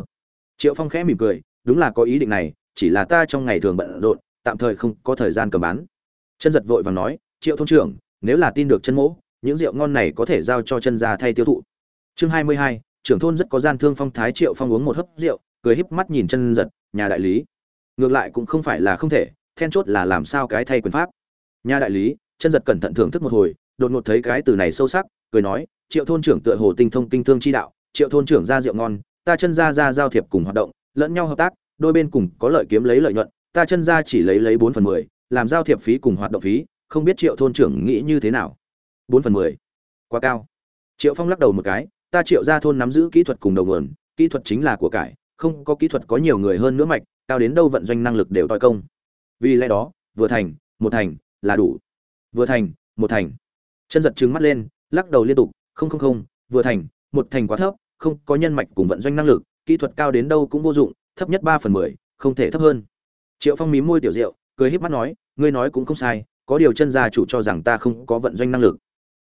Triệu phong khẽ mỉm cười, đúng là có ý định này, chỉ là ta trong ngày thường bận rộn, tạm thời không có thời gian cầm bán. Chân giật vội vàng nói, triệu thôn trưởng, nếu là tin được chân mỗ, những rượu ngon này có thể giao cho chân gia thay tiêu thụ. Chương hai mươi hai, trưởng thôn rất có gian thương phong thái triệu phong uống một hớp rượu cười híp mắt nhìn chân giật, nhà đại lý. Ngược lại cũng không phải là không thể, then chốt là làm sao cái thay quyền pháp. Nhà đại lý, chân giật cẩn thận thưởng thức một hồi, đột ngột thấy cái từ này sâu sắc, cười nói, triệu thôn trưởng tựa hồ tinh thông kinh thương chi đạo, triệu thôn trưởng ra rượu ngon, ta chân ra ra giao thiệp cùng hoạt động, lẫn nhau hợp tác, đôi bên cùng có lợi kiếm lấy lợi nhuận, ta chân ra chỉ lấy lấy bốn phần mười, làm giao thiệp phí cùng hoạt động phí, không biết triệu thôn trưởng nghĩ như thế nào. Bốn phần mười. Quá cao. Triệu phong lắc đầu một cái, ta triệu ra thôn nắm giữ kỹ thuật cùng đầu nguồn, kỹ thuật chính là của cải không có kỹ thuật có nhiều người hơn nữa mạch, cao đến đâu vận doanh năng lực đều toi công. Vì lẽ đó, vừa thành, một thành là đủ. Vừa thành, một thành. Chân giật trừng mắt lên, lắc đầu liên tục, không không không, vừa thành, một thành quá thấp, không có nhân mạch cùng vận doanh năng lực, kỹ thuật cao đến đâu cũng vô dụng, thấp nhất ba phần mười, không thể thấp hơn. Triệu phong mí môi tiểu rượu cười híp mắt nói, ngươi nói cũng không sai, có điều chân gia chủ cho rằng ta không có vận doanh năng lực.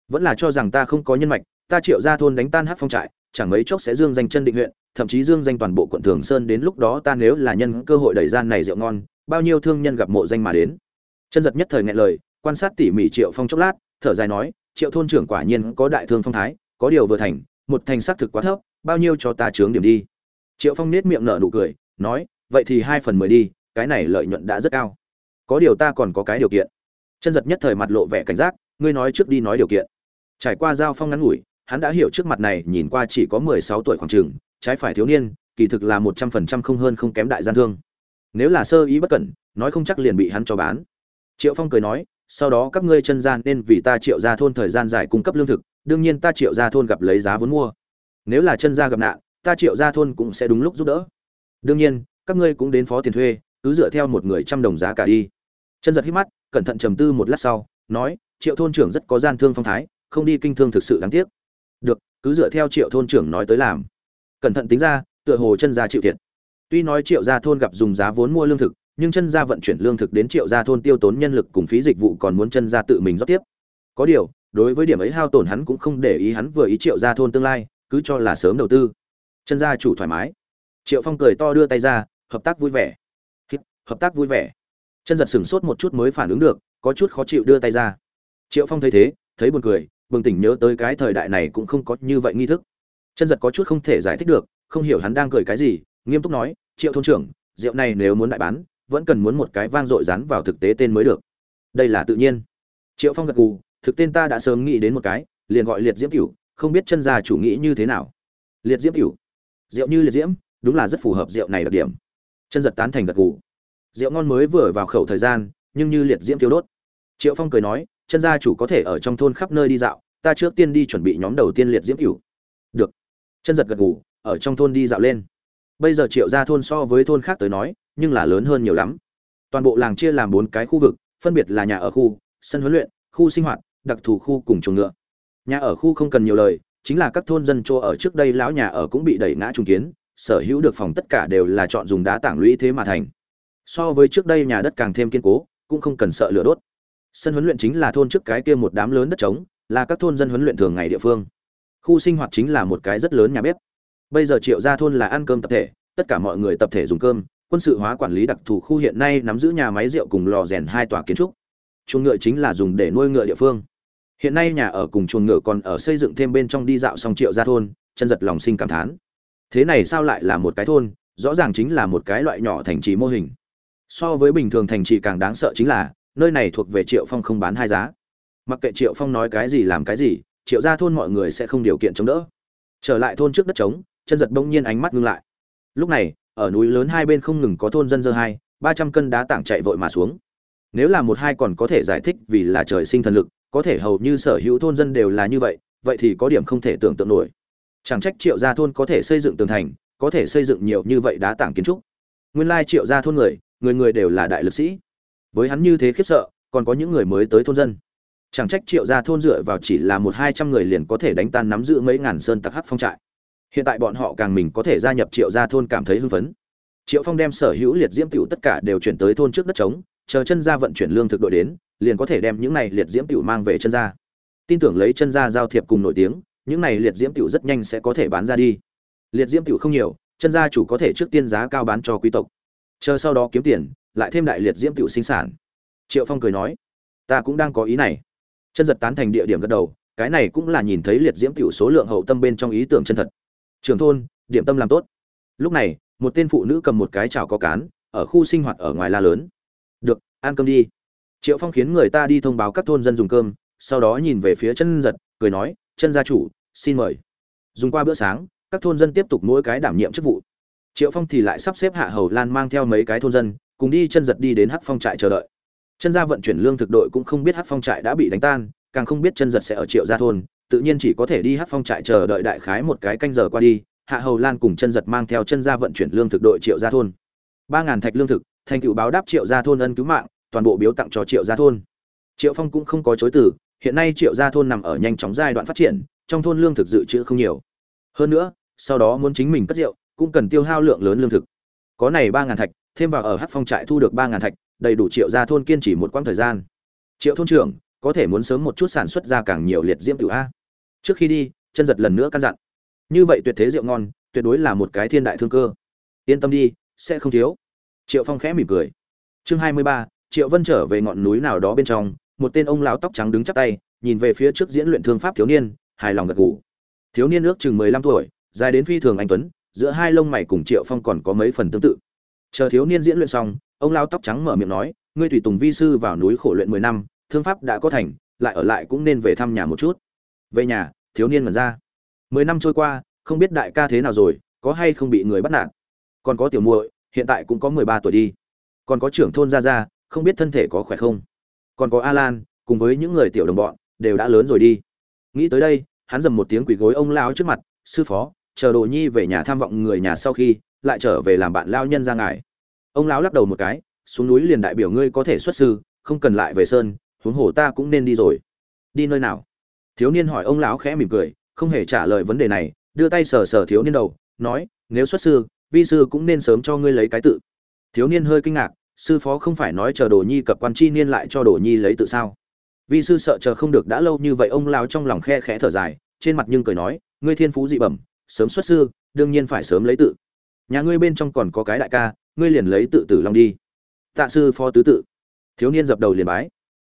Vẫn là cho rằng ta không có nhân mạch, ta triệu ra thôn đánh tan hát phong trại chẳng mấy chốc sẽ dương danh chân định huyện, thậm chí dương danh toàn bộ quận thường sơn đến lúc đó ta nếu là nhân cơ hội đẩy gian này rượu ngon, bao nhiêu thương nhân gặp mộ danh mà đến. Chân giật nhất thời nghẹn lời, quan sát tỉ mỉ triệu phong chốc lát, thở dài nói, triệu thôn trưởng quả nhiên có đại thương phong thái, có điều vừa thành, một thành xác thực quá thấp, bao nhiêu cho ta chướng điểm đi. Triệu phong nết miệng nở nụ cười, nói, vậy thì hai phần mười đi, cái này lợi nhuận đã rất cao. Có điều ta còn có cái điều kiện. Chân giật nhất thời mặt lộ vẻ cảnh giác, ngươi nói trước đi nói điều kiện. Trải qua giao phong ngắn ngủi hắn đã hiểu trước mặt này nhìn qua chỉ có mười sáu tuổi khoảng trường trái phải thiếu niên, kỳ thực là một trăm phần trăm không hơn không kém đại gian thương. Nếu là sơ ý bất cẩn, nói không chắc liền bị hắn cho bán. Triệu phong cười nói, sau đó các ngươi chân gian nên vì ta triệu gia thôn thời gian dài cung cấp lương thực, đương nhiên ta triệu gia thôn gặp lấy giá vốn mua. Nếu là chân gia gặp nạn, ta triệu gia thôn cũng sẽ đúng lúc giúp đỡ. Đương nhiên, các ngươi cũng đến phó tiền thuê, cứ dựa theo một người trăm đồng giá cả đi. Chân giật hít mắt, cẩn thận trầm tư một lát sau, nói, triệu thôn trưởng rất có gian thương phong thái, không đi kinh thương thực sự đáng tiếc được, cứ dựa theo triệu thôn trưởng nói tới làm. Cẩn thận tính ra, tựa hồ chân gia chịu thiệt. Tuy nói triệu gia thôn gặp dùng giá vốn mua lương thực, nhưng chân gia vận chuyển lương thực đến triệu gia thôn tiêu tốn nhân lực cùng phí dịch vụ còn muốn chân gia tự mình rót tiếp. Có điều, đối với điểm ấy hao tổn hắn cũng không để ý hắn vừa ý triệu gia thôn tương lai, cứ cho là sớm đầu tư. Chân gia chủ thoải mái. Triệu phong cười to đưa tay ra, hợp tác vui vẻ. Hợp tác vui vẻ. Chân giật sửng sốt một chút mới phản ứng được, có chút khó chịu đưa tay ra. Triệu phong thấy thế, thấy buồn cười bừng tỉnh nhớ tới cái thời đại này cũng không có như vậy nghi thức. Chân giật có chút không thể giải thích được, không hiểu hắn đang cười cái gì, nghiêm túc nói, triệu thôn trưởng, rượu này nếu muốn đại bán, vẫn cần muốn một cái vang dội rắn vào thực tế tên mới được. Đây là tự nhiên. Triệu phong gật gù, thực tên ta đã sớm nghĩ đến một cái, liền gọi liệt diễm cửu, không biết chân gia chủ nghĩ như thế nào. Liệt diễm cửu. Rượu như liệt diễm, đúng là rất phù hợp rượu này đặc điểm. Chân giật tán thành gật gù. Rượu ngon mới vừa vào khẩu thời gian, nhưng như liệt diễm tiêu đốt. Triệu phong cười nói chân gia chủ có thể ở trong thôn khắp nơi đi dạo, ta trước tiên đi chuẩn bị nhóm đầu tiên liệt diễm cửu. Được. Chân giật gật gù, ở trong thôn đi dạo lên. Bây giờ triệu gia thôn so với thôn khác tới nói, nhưng là lớn hơn nhiều lắm. Toàn bộ làng chia làm bốn cái khu vực, phân biệt là nhà ở khu, sân huấn luyện, khu sinh hoạt, đặc thù khu cùng chuồng ngựa. Nhà ở khu không cần nhiều lời, chính là các thôn dân chỗ ở trước đây lão nhà ở cũng bị đẩy ngã trùng kiến, sở hữu được phòng tất cả đều là chọn dùng đá tảng lũy thế mà thành. So với trước đây nhà đất càng thêm kiên cố, cũng không cần sợ lửa đốt sân huấn luyện chính là thôn trước cái kia một đám lớn đất trống, là các thôn dân huấn luyện thường ngày địa phương. Khu sinh hoạt chính là một cái rất lớn nhà bếp. Bây giờ triệu gia thôn là ăn cơm tập thể, tất cả mọi người tập thể dùng cơm, quân sự hóa quản lý đặc thù khu hiện nay nắm giữ nhà máy rượu cùng lò rèn hai tòa kiến trúc. Chuồng ngựa chính là dùng để nuôi ngựa địa phương. Hiện nay nhà ở cùng chuồng ngựa còn ở xây dựng thêm bên trong đi dạo xong triệu gia thôn, chân giật lòng sinh cảm thán. Thế này sao lại là một cái thôn, rõ ràng chính là một cái loại nhỏ thành trì mô hình. So với bình thường thành trì càng đáng sợ chính là nơi này thuộc về triệu phong không bán hai giá. Mặc kệ triệu phong nói cái gì làm cái gì, triệu gia thôn mọi người sẽ không điều kiện chống đỡ. Trở lại thôn trước đất trống, chân giật bỗng nhiên ánh mắt ngưng lại. Lúc này, ở núi lớn hai bên không ngừng có thôn dân dơ hai, ba trăm cân đá tảng chạy vội mà xuống. Nếu là một hai còn có thể giải thích vì là trời sinh thần lực, có thể hầu như sở hữu thôn dân đều là như vậy vậy thì có điểm không thể tưởng tượng nổi. Chẳng trách triệu gia thôn có thể xây dựng tường thành, có thể xây dựng nhiều như vậy đá tảng kiến trúc. Nguyên lai triệu gia thôn người người người đều là đại lực sĩ với hắn như thế khiếp sợ, còn có những người mới tới thôn dân. Chẳng trách triệu gia thôn dựa vào chỉ là một hai trăm người liền có thể đánh tan nắm giữ mấy ngàn sơn tặc hắc phong trại. Hiện tại bọn họ càng mình có thể gia nhập triệu gia thôn cảm thấy hưng phấn. Triệu phong đem sở hữu liệt diễm tiểu tất cả đều chuyển tới thôn trước đất trống, chờ chân gia vận chuyển lương thực đội đến, liền có thể đem những này liệt diễm tiểu mang về chân gia. Tin tưởng lấy chân gia giao thiệp cùng nổi tiếng, những này liệt diễm tiểu rất nhanh sẽ có thể bán ra đi. Liệt diễm tiểu không nhiều, chân gia chủ có thể trước tiên giá cao bán cho quý tộc. Chờ sau đó kiếm tiền lại thêm đại liệt diễm tiểu sinh sản. Triệu phong cười nói, ta cũng đang có ý này. Chân giật tán thành địa điểm gật đầu, cái này cũng là nhìn thấy liệt diễm tiểu số lượng hậu tâm bên trong ý tưởng chân thật. Trường thôn, điểm tâm làm tốt. Lúc này, một tên phụ nữ cầm một cái chảo có cán, ở khu sinh hoạt ở ngoài la lớn. Được, ăn cơm đi. Triệu phong khiến người ta đi thông báo các thôn dân dùng cơm, sau đó nhìn về phía chân giật, cười nói, chân gia chủ, xin mời. Dùng qua bữa sáng, các thôn dân tiếp tục mỗi cái đảm nhiệm chức vụ. Triệu phong thì lại sắp xếp hạ hầu lan mang theo mấy cái thôn dân cùng đi chân giật đi đến hắc phong trại chờ đợi. Chân gia vận chuyển lương thực đội cũng không biết hắc phong trại đã bị đánh tan, càng không biết chân giật sẽ ở triệu gia thôn, tự nhiên chỉ có thể đi hắc phong trại chờ đợi đại khái một cái canh giờ qua đi, hạ hầu lan cùng chân giật mang theo chân gia vận chuyển lương thực đội triệu gia thôn. Ba ngàn thạch lương thực, thành tựu báo đáp triệu gia thôn ân cứu mạng, toàn bộ biếu tặng cho triệu gia thôn. Triệu phong cũng không có chối từ, hiện nay triệu gia thôn nằm ở nhanh chóng giai đoạn phát triển, trong thôn lương thực dự trữ không nhiều. Hơn nữa, sau đó muốn chính mình cất rượu, cũng cần tiêu hao lượng lớn lương thực. Có này ba ngàn thạch thêm vào ở hát phong trại thu được ba ngàn thạch, đầy đủ triệu gia thôn kiên trì một quãng thời gian. Triệu thôn trưởng, có thể muốn sớm một chút sản xuất ra càng nhiều liệt diễm tự a. Trước khi đi, chân giật lần nữa căn dặn. Như vậy tuyệt thế rượu ngon, tuyệt đối là một cái thiên đại thương cơ. Yên tâm đi, sẽ không thiếu. Triệu phong khẽ mỉm cười. Chương hai mươi ba, triệu vân trở về ngọn núi nào đó bên trong, một tên ông lão tóc trắng đứng chắp tay, nhìn về phía trước diễn luyện thương pháp thiếu niên, hài lòng gật gù. Thiếu niên ước chừng mười lăm tuổi, dài đến phi thường anh tuấn, giữa hai lông mày cùng triệu phong còn có mấy phần tương tự chờ thiếu niên diễn luyện xong, ông lão tóc trắng mở miệng nói, ngươi tùy tùng vi sư vào núi khổ luyện mười năm, thương pháp đã có thành, lại ở lại cũng nên về thăm nhà một chút. Về nhà? Thiếu niên mần ra. Mười năm trôi qua, không biết đại ca thế nào rồi, có hay không bị người bắt nạt? Còn có tiểu muội, hiện tại cũng có mười ba tuổi đi. Còn có trưởng thôn gia gia, không biết thân thể có khỏe không? Còn có a lan cùng với những người tiểu đồng bọn, đều đã lớn rồi đi. Nghĩ tới đây, hắn dầm một tiếng quỳ gối ông lão trước mặt, sư phó, chờ đồ nhi về nhà tham vọng người nhà sau khi lại trở về làm bạn lao nhân ra ngài. Ông lão lắc đầu một cái, xuống núi liền đại biểu ngươi có thể xuất sư, không cần lại về sơn, huống hồ ta cũng nên đi rồi. Đi nơi nào? Thiếu niên hỏi ông lão khẽ mỉm cười, không hề trả lời vấn đề này, đưa tay sờ sờ thiếu niên đầu, nói, nếu xuất sư, vi sư cũng nên sớm cho ngươi lấy cái tự. Thiếu niên hơi kinh ngạc, sư phó không phải nói chờ đồ nhi cập quan chi niên lại cho đồ nhi lấy tự sao? Vi sư sợ chờ không được đã lâu như vậy, ông lao trong lòng khe khẽ thở dài, trên mặt nhưng cười nói, ngươi thiên phú dị bẩm, sớm xuất sư, đương nhiên phải sớm lấy tự nhà ngươi bên trong còn có cái đại ca, ngươi liền lấy tự tử long đi. Tạ sư phó tứ tự. Thiếu niên dập đầu liền bái.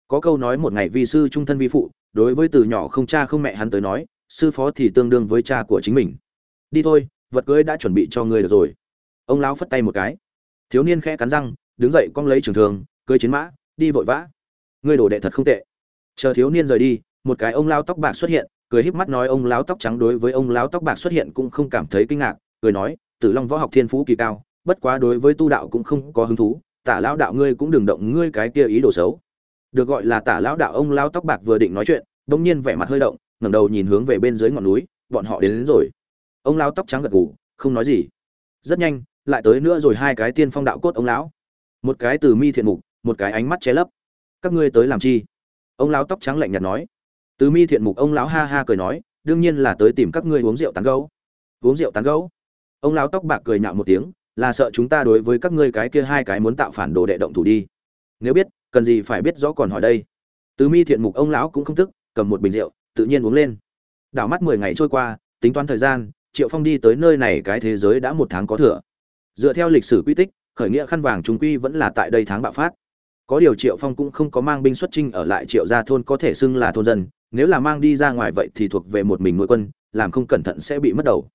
Có câu nói một ngày vi sư trung thân vi phụ, đối với từ nhỏ không cha không mẹ hắn tới nói, sư phó thì tương đương với cha của chính mình. Đi thôi, vật cưới đã chuẩn bị cho ngươi được rồi. Ông lão phất tay một cái. Thiếu niên khẽ cắn răng, đứng dậy cong lấy trường thường cưới chiến mã, đi vội vã. Ngươi đồ đệ thật không tệ. Chờ thiếu niên rời đi, một cái ông lao tóc bạc xuất hiện, cười híp mắt nói ông lão tóc trắng đối với ông lão tóc bạc xuất hiện cũng không cảm thấy kinh ngạc, cười nói tử long võ học thiên phú kỳ cao bất quá đối với tu đạo cũng không có hứng thú tả lão đạo ngươi cũng đừng động ngươi cái kia ý đồ xấu. Được gọi là tả lão đạo ông lão tóc bạc vừa định nói chuyện bỗng nhiên vẻ mặt hơi động ngẩng đầu nhìn hướng về bên dưới ngọn núi bọn họ đến, đến rồi. Ông lão tóc trắng gật gù không nói gì. Rất nhanh lại tới nữa rồi hai cái tiên phong đạo cốt ông lão. Một cái từ mi thiện mục một cái ánh mắt che lấp. Các ngươi tới làm chi? Ông lão tóc trắng lạnh nhạt nói. Từ mi thiện mục ông lão ha ha cười nói đương nhiên là tới tìm các ngươi uống rượu tán gấu. Uống rượu tán gấu? Ông lão tóc bạc cười nhạo một tiếng, là sợ chúng ta đối với các ngươi cái kia hai cái muốn tạo phản đồ đệ động thủ đi. Nếu biết, cần gì phải biết rõ còn hỏi đây. Từ mi thiện mục ông lão cũng không tức, cầm một bình rượu, tự nhiên uống lên. Đảo mắt mười ngày trôi qua, tính toán thời gian, triệu phong đi tới nơi này cái thế giới đã một tháng có thừa. Dựa theo lịch sử quy tích, khởi nghĩa khăn vàng chúng quy vẫn là tại đây tháng bạo phát. Có điều triệu phong cũng không có mang binh xuất trinh ở lại triệu gia thôn có thể xưng là thôn dân, nếu là mang đi ra ngoài vậy thì thuộc về một mình nuôi quân, làm không cẩn thận sẽ bị mất đầu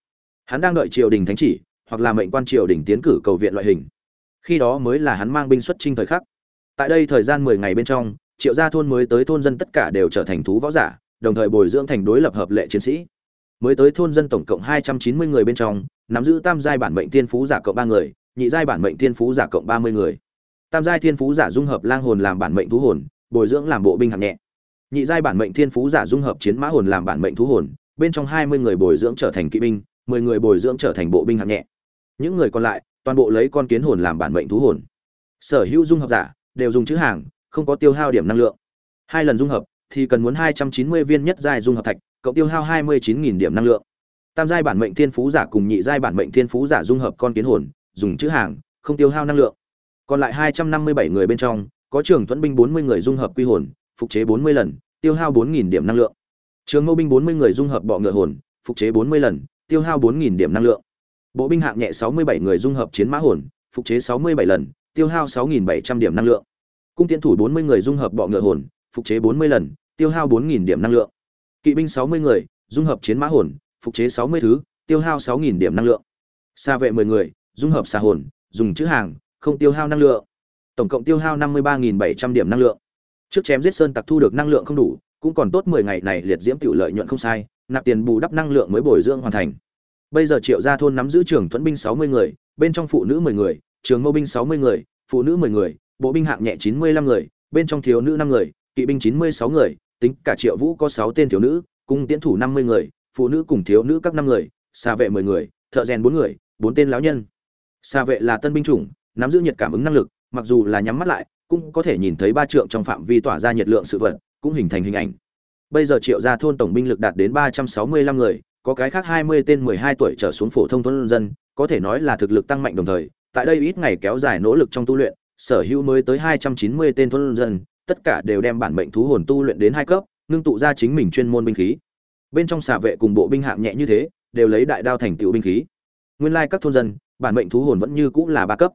hắn đang đợi triều đình thánh chỉ, hoặc là mệnh quan triều đình tiến cử cầu viện loại hình. Khi đó mới là hắn mang binh xuất chinh thời khắc. Tại đây thời gian mười ngày bên trong, triệu gia thôn mới tới thôn dân tất cả đều trở thành thú võ giả, đồng thời bồi dưỡng thành đối lập hợp lệ chiến sĩ. Mới tới thôn dân tổng cộng hai trăm chín mươi người bên trong, nắm giữ tam giai bản mệnh thiên phú giả cộng ba người, nhị giai bản mệnh thiên phú giả cộng ba mươi người. Tam giai thiên phú giả dung hợp lang hồn làm bản mệnh thú hồn, bồi dưỡng làm bộ binh hạng nhẹ. Nhị giai bản mệnh thiên phú giả dung hợp chiến mã hồn làm bản mệnh thú hồn, bên trong hai mươi người bồi dưỡng trở thành kỵ binh mười người bồi dưỡng trở thành bộ binh hạng nhẹ. Những người còn lại, toàn bộ lấy con kiến hồn làm bản mệnh thú hồn. Sở hữu dung hợp giả, đều dùng chữ hàng, không có tiêu hao điểm năng lượng. Hai lần dung hợp, thì cần muốn hai trăm chín mươi viên nhất giai dung hợp thạch, cộng tiêu hao hai mươi chín nghìn điểm năng lượng. Tam giai bản mệnh thiên phú giả cùng nhị giai bản mệnh thiên phú giả dung hợp con kiến hồn, dùng chữ hàng, không tiêu hao năng lượng. Còn lại hai trăm năm mươi bảy người bên trong, có trường thuẫn binh bốn mươi người dung hợp quy hồn, phục chế bốn mươi lần, tiêu hao bốn nghìn điểm năng lượng. Trường mâu binh bốn mươi người dung hợp bọ ngựa hồn, phục chế bốn mươi lần tiêu hao 4000 điểm năng lượng. Bộ binh hạng nhẹ 67 người dung hợp chiến mã hồn, phục chế 67 lần, tiêu hao 6700 điểm năng lượng. Cung tiễn thủ 40 người dung hợp bọ ngựa hồn, phục chế 40 lần, tiêu hao 4000 điểm năng lượng. Kỵ binh 60 người, dung hợp chiến mã hồn, phục chế 60 thứ, tiêu hao 6000 điểm năng lượng. Sa vệ 10 người, dung hợp xà hồn, dùng chữ hàng, không tiêu hao năng lượng. Tổng cộng tiêu hao 53700 điểm năng lượng. Trước chém giết sơn tặc thu được năng lượng không đủ, cũng còn tốt 10 ngày này liệt diễm tiểu lợi nhuận không sai, nạp tiền bù đắp năng lượng mới bồi dưỡng hoàn thành. Bây giờ triệu gia thôn nắm giữ trường thuẫn binh sáu mươi người, bên trong phụ nữ mười người, trường mâu binh sáu mươi người, phụ nữ mười người, bộ binh hạng nhẹ chín mươi lăm người, bên trong thiếu nữ năm người, kỵ binh chín mươi sáu người, tính cả triệu vũ có sáu tên thiếu nữ, cung tiến thủ năm mươi người, phụ nữ cùng thiếu nữ các năm người xa vệ mười người, thợ rèn bốn người, bốn tên lão nhân. Xa vệ là tân binh chủng, nắm giữ nhiệt cảm ứng năng lực, mặc dù là nhắm mắt lại, cũng có thể nhìn thấy ba trượng trong phạm vi tỏa ra nhiệt lượng sự vật, cũng hình thành hình ảnh bây giờ triệu gia thôn tổng binh lực đạt đến ba trăm sáu mươi lăm người, có cái khác hai mươi tên mười hai tuổi trở xuống phổ thông thôn dân, có thể nói là thực lực tăng mạnh đồng thời, tại đây ít ngày kéo dài nỗ lực trong tu luyện, sở hữu mới tới hai trăm chín mươi tên thôn dân, tất cả đều đem bản mệnh thú hồn tu luyện đến hai cấp, ngưng tụ ra chính mình chuyên môn binh khí. Bên trong xạ vệ cùng bộ binh hạng nhẹ như thế, đều lấy đại đao thành tựu binh khí. Nguyên lai các thôn dân, bản mệnh thú hồn vẫn như cũng là ba cấp.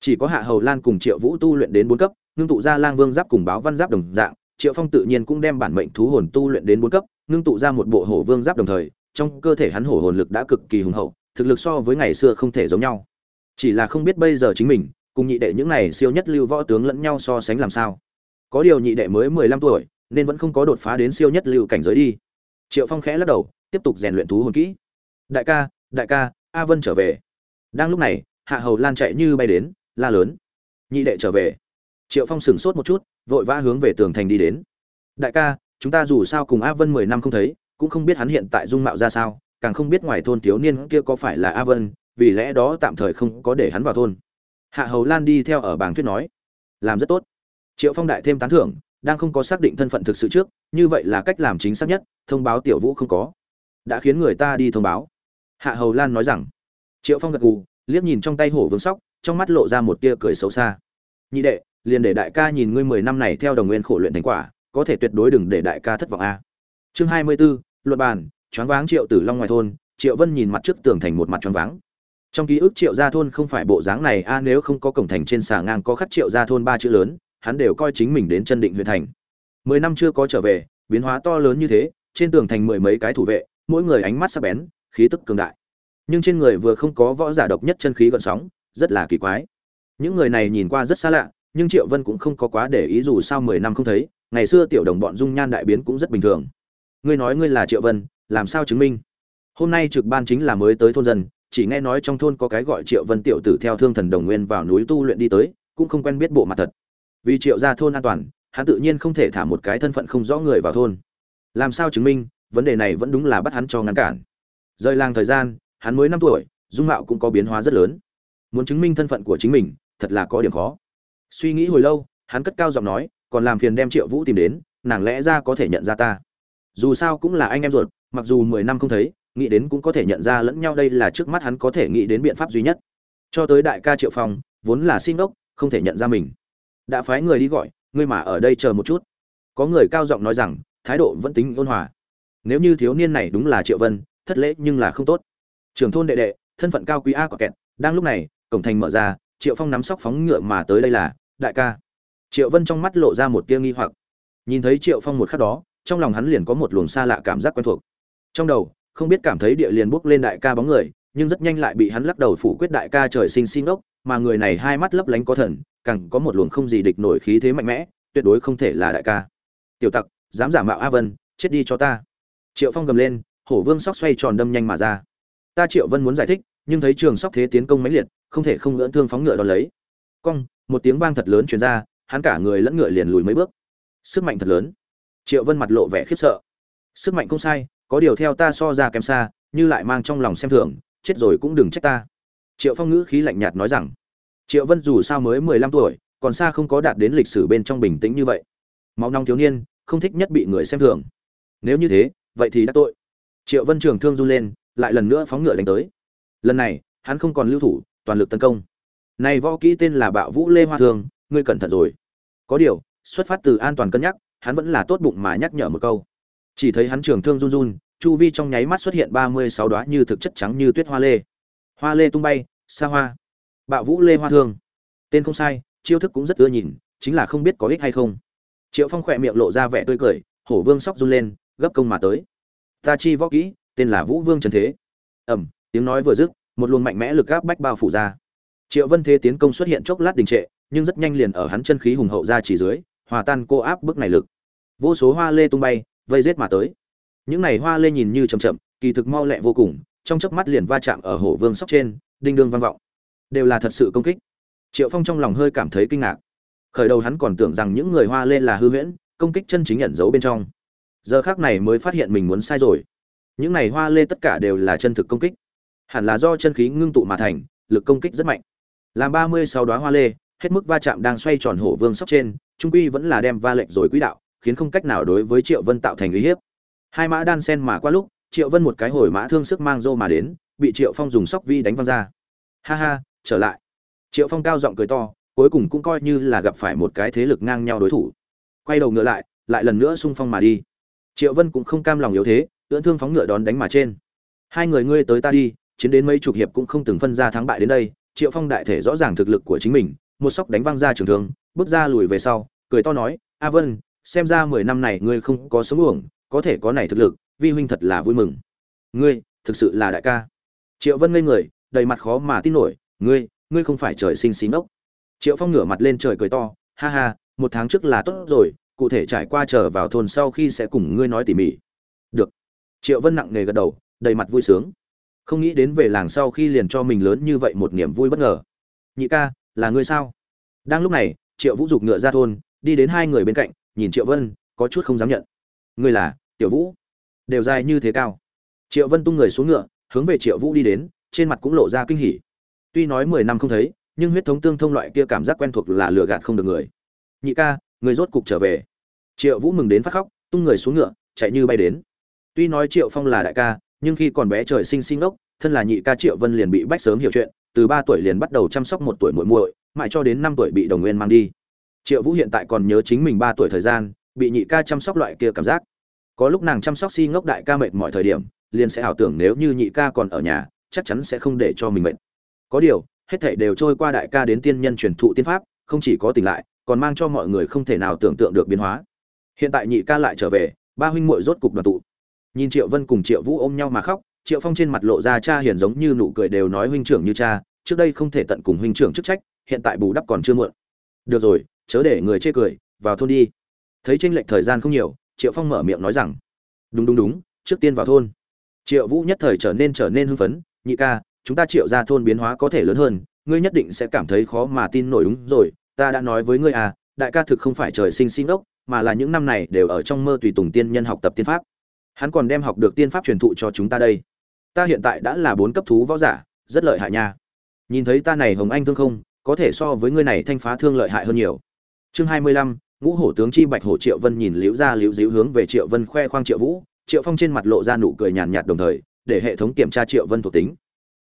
Chỉ có hạ hầu lan cùng triệu vũ tu luyện đến bốn cấp, ngưng tụ ra lang vương giáp cùng báo văn giáp đồng dạng triệu phong tự nhiên cũng đem bản mệnh thú hồn tu luyện đến bốn cấp, ngưng tụ ra một bộ hổ vương giáp đồng thời, trong cơ thể hắn hổ hồn lực đã cực kỳ hùng hậu, thực lực so với ngày xưa không thể giống nhau. Chỉ là không biết bây giờ chính mình, cùng nhị đệ những này siêu nhất lưu võ tướng lẫn nhau so sánh làm sao. Có điều nhị đệ mới mười lăm tuổi, nên vẫn không có đột phá đến siêu nhất lưu cảnh giới đi. Triệu phong khẽ lắc đầu, tiếp tục rèn luyện thú hồn kỹ. Đại ca đại ca, a vân trở về. Đang lúc này, hạ hầu lan chạy như bay đến, la lớn. Nhị đệ trở về. Triệu phong sửng sốt một chút vội vã hướng về tường thành đi đến. Đại ca, chúng ta dù sao cùng a vân mười năm không thấy, cũng không biết hắn hiện tại dung mạo ra sao, càng không biết ngoài thôn thiếu niên kia có phải là a vân, vì lẽ đó tạm thời không có để hắn vào thôn. Hạ hầu lan đi theo ở bảng thuyết nói, làm rất tốt. Triệu phong đại thêm tán thưởng, đang không có xác định thân phận thực sự trước, như vậy là cách làm chính xác nhất, thông báo tiểu vũ không có. Đã khiến người ta đi thông báo. Hạ hầu lan nói rằng, triệu phong gật gù, liếc nhìn trong tay hổ vương sóc, trong mắt lộ ra một tia cười xấu xa. Nhị đệ liền để đại ca nhìn ngươi mười năm này theo đồng nguyên khổ luyện thành quả có thể tuyệt đối đừng để đại ca thất vọng a. Chương hai mươi 24, luật bàn choáng váng triệu tử long ngoài thôn triệu vân nhìn mặt trước tường thành một mặt choáng váng. Trong ký ức triệu gia thôn không phải bộ dáng này a nếu không có cổng thành trên xà ngang có khắc triệu gia thôn ba chữ lớn hắn đều coi chính mình đến chân định huyện thành. Mười năm chưa có trở về biến hóa to lớn như thế trên tường thành mười mấy cái thủ vệ mỗi người ánh mắt sắc bén khí tức cường đại. Nhưng trên người vừa không có võ giả độc nhất chân khí gợn sóng rất là kỳ quái. Những người này nhìn qua rất xa lạ nhưng triệu vân cũng không có quá để ý dù sao mười năm không thấy, ngày xưa tiểu đồng bọn dung nhan đại biến cũng rất bình thường. Ngươi nói ngươi là triệu vân, làm sao chứng minh? Hôm nay trực ban chính là mới tới thôn dân, chỉ nghe nói trong thôn có cái gọi triệu vân tiểu tử theo thương thần đồng nguyên vào núi tu luyện đi tới, cũng không quen biết bộ mặt thật. Vì triệu ra thôn an toàn, hắn tự nhiên không thể thả một cái thân phận không rõ người vào thôn. Làm sao chứng minh, vấn đề này vẫn đúng là bắt hắn cho ngăn cản. Rời làng thời gian, hắn mới năm tuổi, dung mạo cũng có biến hóa rất lớn. Muốn chứng minh thân phận của chính mình, thật là có điểm khó suy nghĩ hồi lâu, hắn cất cao giọng nói, còn làm phiền đem triệu vũ tìm đến, nàng lẽ ra có thể nhận ra ta. Dù sao cũng là anh em ruột, mặc dù mười năm không thấy, nghĩ đến cũng có thể nhận ra lẫn nhau đây là trước mắt hắn có thể nghĩ đến biện pháp duy nhất. Cho tới đại ca triệu phong, vốn là xin ốc không thể nhận ra mình. Đã phái người đi gọi, ngươi mà ở đây chờ một chút. Có người cao giọng nói rằng, thái độ vẫn tính ôn hòa. Nếu như thiếu niên này đúng là triệu vân, thất lễ nhưng là không tốt. Trưởng thôn đệ đệ, thân phận cao quý a quả kẹt, đang lúc này, cổng thành mở ra, triệu phong nắm sóc phóng ngựa mà tới đây là đại ca. Triệu vân trong mắt lộ ra một tia nghi hoặc. Nhìn thấy triệu phong một khắc đó, trong lòng hắn liền có một luồng xa lạ cảm giác quen thuộc. Trong đầu, không biết cảm thấy địa liền bước lên đại ca bóng người, nhưng rất nhanh lại bị hắn lắc đầu phủ quyết đại ca trời sinh xin ốc mà người này hai mắt lấp lánh có thần, càng có một luồng không gì địch nổi khí thế mạnh mẽ, tuyệt đối không thể là đại ca. Tiểu tặc, dám giả mạo a vân, chết đi cho ta. Triệu phong gầm lên, hổ vương sóc xoay tròn đâm nhanh mà ra. Ta triệu vân muốn giải thích, nhưng thấy trường sóc thế tiến công mãnh liệt, không thể không ngỡn thương phóng ngựa đón lấy. Cong một tiếng vang thật lớn truyền ra, hắn cả người lẫn ngựa liền lùi mấy bước. Sức mạnh thật lớn. Triệu vân mặt lộ vẻ khiếp sợ. Sức mạnh không sai, có điều theo ta so ra kém xa, như lại mang trong lòng xem thường, chết rồi cũng đừng trách ta. Triệu phong ngữ khí lạnh nhạt nói rằng, triệu vân dù sao mới mười lăm tuổi, còn xa không có đạt đến lịch sử bên trong bình tĩnh như vậy. Máu nóng thiếu niên, không thích nhất bị người xem thường. Nếu như thế, vậy thì đã tội. Triệu vân trường thương run lên, lại lần nữa phóng ngựa đánh tới. Lần này, hắn không còn lưu thủ, toàn lực tấn công này võ kỹ tên là bạo vũ lê hoa thương, ngươi cẩn thận rồi. Có điều, xuất phát từ an toàn cân nhắc, hắn vẫn là tốt bụng mà nhắc nhở một câu. Chỉ thấy hắn trường thương run run, chu vi trong nháy mắt xuất hiện ba mươi sáu đóa như thực chất trắng như tuyết hoa lê. Hoa lê tung bay, xa hoa. Bạo vũ lê hoa thương. Tên không sai, chiêu thức cũng rất ưa nhìn, chính là không biết có ích hay không. Triệu phong khỏe miệng lộ ra vẻ tươi cười, hổ vương sóc run lên, gấp công mà tới. Ta chi võ kỹ, tên là vũ vương trần thế. Ầm, tiếng nói vừa dứt, một luồng mạnh mẽ lực áp bách bao phủ ra triệu vân thế tiến công xuất hiện chốc lát đình trệ, nhưng rất nhanh liền ở hắn chân khí hùng hậu ra chỉ dưới, hòa tan cô áp bức này lực. Vô số hoa lê tung bay, vây rết mà tới. Những này hoa lê nhìn như chậm chậm, kỳ thực mau lẹ vô cùng, trong chớp mắt liền va chạm ở hổ vương sóc trên, đinh đương vang vọng. Đều là thật sự công kích. Triệu phong trong lòng hơi cảm thấy kinh ngạc. Khởi đầu hắn còn tưởng rằng những người hoa lê là hư huyễn, công kích chân chính ẩn giấu bên trong. Giờ khác này mới phát hiện mình muốn sai rồi. Những này hoa lê tất cả đều là chân thực công kích. Hẳn là do chân khí ngưng tụ mà thành, lực công kích rất mạnh làm ba mươi sáu đoá hoa lê, hết mức va chạm đang xoay tròn hổ vương sóc trên, trung quy vẫn là đem va lệnh rồi quỹ đạo, khiến không cách nào đối với triệu vân tạo thành uy hiếp. Hai mã đan sen mà qua lúc, triệu vân một cái hồi mã thương sức mang rô mà đến, bị triệu phong dùng sóc vi đánh văng ra. Ha ha, trở lại. Triệu phong cao giọng cười to, cuối cùng cũng coi như là gặp phải một cái thế lực ngang nhau đối thủ. Quay đầu ngựa lại lại lần nữa xung phong mà đi. Triệu vân cũng không cam lòng yếu thế, ưỡn thương phóng ngựa đón đánh mà trên. Hai người ngươi tới ta đi, chiến đến mấy chục hiệp cũng không từng phân ra thắng bại đến đây triệu phong đại thể rõ ràng thực lực của chính mình, một sóc đánh văng ra trường thương, bước ra lùi về sau, cười to nói, a vân, xem ra mười năm này ngươi không có sống uổng, có thể có này thực lực, vi huynh thật là vui mừng. Ngươi, thực sự là đại ca. Triệu vân ngây người, đầy mặt khó mà tin nổi, ngươi ngươi không phải trời sinh xí ngốc. Triệu phong ngửa mặt lên trời cười to, ha ha, một tháng trước là tốt rồi, cụ thể trải qua trở vào thôn sau khi sẽ cùng ngươi nói tỉ mỉ. Được. Triệu vân nặng nề gật đầu, đầy mặt vui sướng không nghĩ đến về làng sau khi liền cho mình lớn như vậy một niềm vui bất ngờ. Nhị ca, là ngươi sao? Đang lúc này, triệu vũ dục ngựa ra thôn, đi đến hai người bên cạnh, nhìn triệu vân, có chút không dám nhận. Ngươi là tiểu vũ. Đều dài như thế cao. Triệu vân tung người xuống ngựa, hướng về triệu vũ đi đến, trên mặt cũng lộ ra kinh hỉ. Tuy nói mười năm không thấy, nhưng huyết thống tương thông loại kia cảm giác quen thuộc là lừa gạt không được người. Nhị ca người rốt cục trở về. Triệu vũ mừng đến phát khóc, tung người xuống ngựa, chạy như bay đến. Tuy nói triệu phong là đại ca nhưng khi còn bé trời sinh sinh ốc, thân là nhị ca triệu vân liền bị bách sớm hiểu chuyện, từ ba tuổi liền bắt đầu chăm sóc một tuổi muội muội, mãi cho đến năm tuổi bị đồng nguyên mang đi. Triệu vũ hiện tại còn nhớ chính mình ba tuổi thời gian, bị nhị ca chăm sóc loại kia cảm giác. Có lúc nàng chăm sóc si ngốc đại ca mệt mọi thời điểm, liền sẽ ảo tưởng nếu như nhị ca còn ở nhà, chắc chắn sẽ không để cho mình mệt. Có điều, hết thảy đều trôi qua đại ca đến tiên nhân truyền thụ tiên pháp, không chỉ có tỉnh lại, còn mang cho mọi người không thể nào tưởng tượng được biến hóa. Hiện tại nhị ca lại trở về, ba huynh muội rốt cục đoàn tụ nhìn triệu vân cùng triệu vũ ôm nhau mà khóc, triệu phong trên mặt lộ ra cha hiền giống như nụ cười đều nói huynh trưởng như cha, trước đây không thể tận cùng huynh trưởng chức trách, hiện tại bù đắp còn chưa muộn. Được rồi, chớ để người chê cười, vào thôn đi. Thấy tranh lệch thời gian không nhiều, triệu phong mở miệng nói rằng, đúng đúng đúng, trước tiên vào thôn. Triệu vũ nhất thời trở nên trở nên hưng phấn, nhị ca, chúng ta triệu ra thôn biến hóa có thể lớn hơn, ngươi nhất định sẽ cảm thấy khó mà tin nổi đúng rồi, ta đã nói với ngươi à đại ca thực không phải trời sinh sinh ốc mà là những năm này đều ở trong mơ tùy tùng tiên nhân học tập tiên pháp hắn còn đem học được tiên pháp truyền thụ cho chúng ta đây. Ta hiện tại đã là bốn cấp thú võ giả, rất lợi hại nha. Nhìn thấy ta này hồng anh thương không, có thể so với ngươi này thanh phá thương lợi hại hơn nhiều. Chương hai mươi lăm, ngũ hổ tướng chi bạch hổ triệu vân nhìn liễu ra liễu díu hướng về triệu vân khoe khoang triệu vũ, triệu phong trên mặt lộ ra nụ cười nhàn nhạt đồng thời, để hệ thống kiểm tra triệu vân thuộc tính.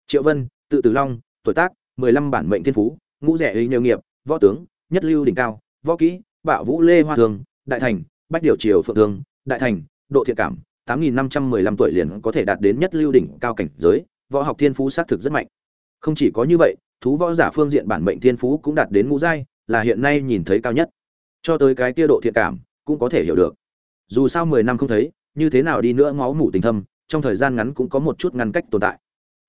Triệu vân, tự tử long, tuổi tác, mười lăm bản mệnh thiên phú, ngũ rẻ ý nghề nghiệp, võ tướng, nhất lưu đỉnh cao, võ kỹ, bạo vũ lê hoa thường đại thành, bách điều triều phượng thương, đại thành, độ thiện cảm tám nghìn năm trăm mười lăm tuổi liền có thể đạt đến nhất lưu đỉnh cao cảnh giới, võ học thiên phú xác thực rất mạnh. Không chỉ có như vậy, thú võ giả phương diện bản mệnh thiên phú cũng đạt đến ngũ giai, là hiện nay nhìn thấy cao nhất. Cho tới cái kia độ thiện cảm, cũng có thể hiểu được. Dù sao mười năm không thấy, như thế nào đi nữa máu mủ tình thâm, trong thời gian ngắn cũng có một chút ngăn cách tồn tại.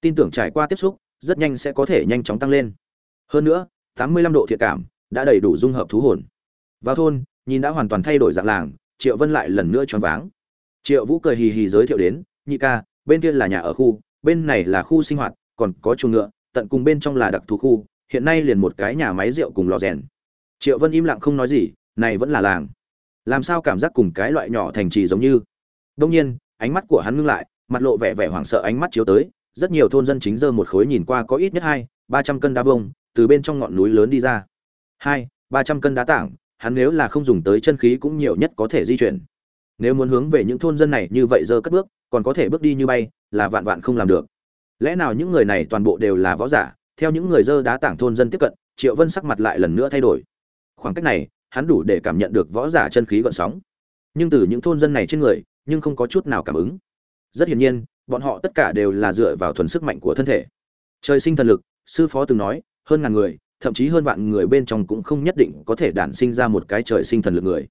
Tin tưởng trải qua tiếp xúc, rất nhanh sẽ có thể nhanh chóng tăng lên. Hơn nữa, tám mươi lăm độ thiện cảm đã đầy đủ dung hợp thú hồn. Vào thôn, nhìn đã hoàn toàn thay đổi dạng làng, triệu vân lại lần nữa choáng váng triệu vũ cười hì hì giới thiệu đến, nhị ca, bên kia là nhà ở khu, bên này là khu sinh hoạt, còn có chuồng ngựa, tận cùng bên trong là đặc thù khu, hiện nay liền một cái nhà máy rượu cùng lò rèn. Triệu vân im lặng không nói gì, này vẫn là làng. Làm sao cảm giác cùng cái loại nhỏ thành trì giống như? Đông nhiên, ánh mắt của hắn ngưng lại, mặt lộ vẻ vẻ hoảng sợ ánh mắt chiếu tới, rất nhiều thôn dân chính dơ một khối nhìn qua có ít nhất hai, ba trăm cân đá vông từ bên trong ngọn núi lớn đi ra. Hai, ba trăm cân đá tảng, hắn nếu là không dùng tới chân khí cũng nhiều nhất có thể di chuyển nếu muốn hướng về những thôn dân này như vậy giờ cất bước, còn có thể bước đi như bay, là vạn vạn không làm được. Lẽ nào những người này toàn bộ đều là võ giả? Theo những người dơ đá tảng thôn dân tiếp cận, triệu vân sắc mặt lại lần nữa thay đổi. Khoảng cách này, hắn đủ để cảm nhận được võ giả chân khí gợn sóng. Nhưng từ những thôn dân này trên người, nhưng không có chút nào cảm ứng. Rất hiển nhiên, bọn họ tất cả đều là dựa vào thuần sức mạnh của thân thể. Trời sinh thần lực, sư phó từng nói, hơn ngàn người, thậm chí hơn vạn người bên trong cũng không nhất định có thể đản sinh ra một cái trời sinh thần lực người.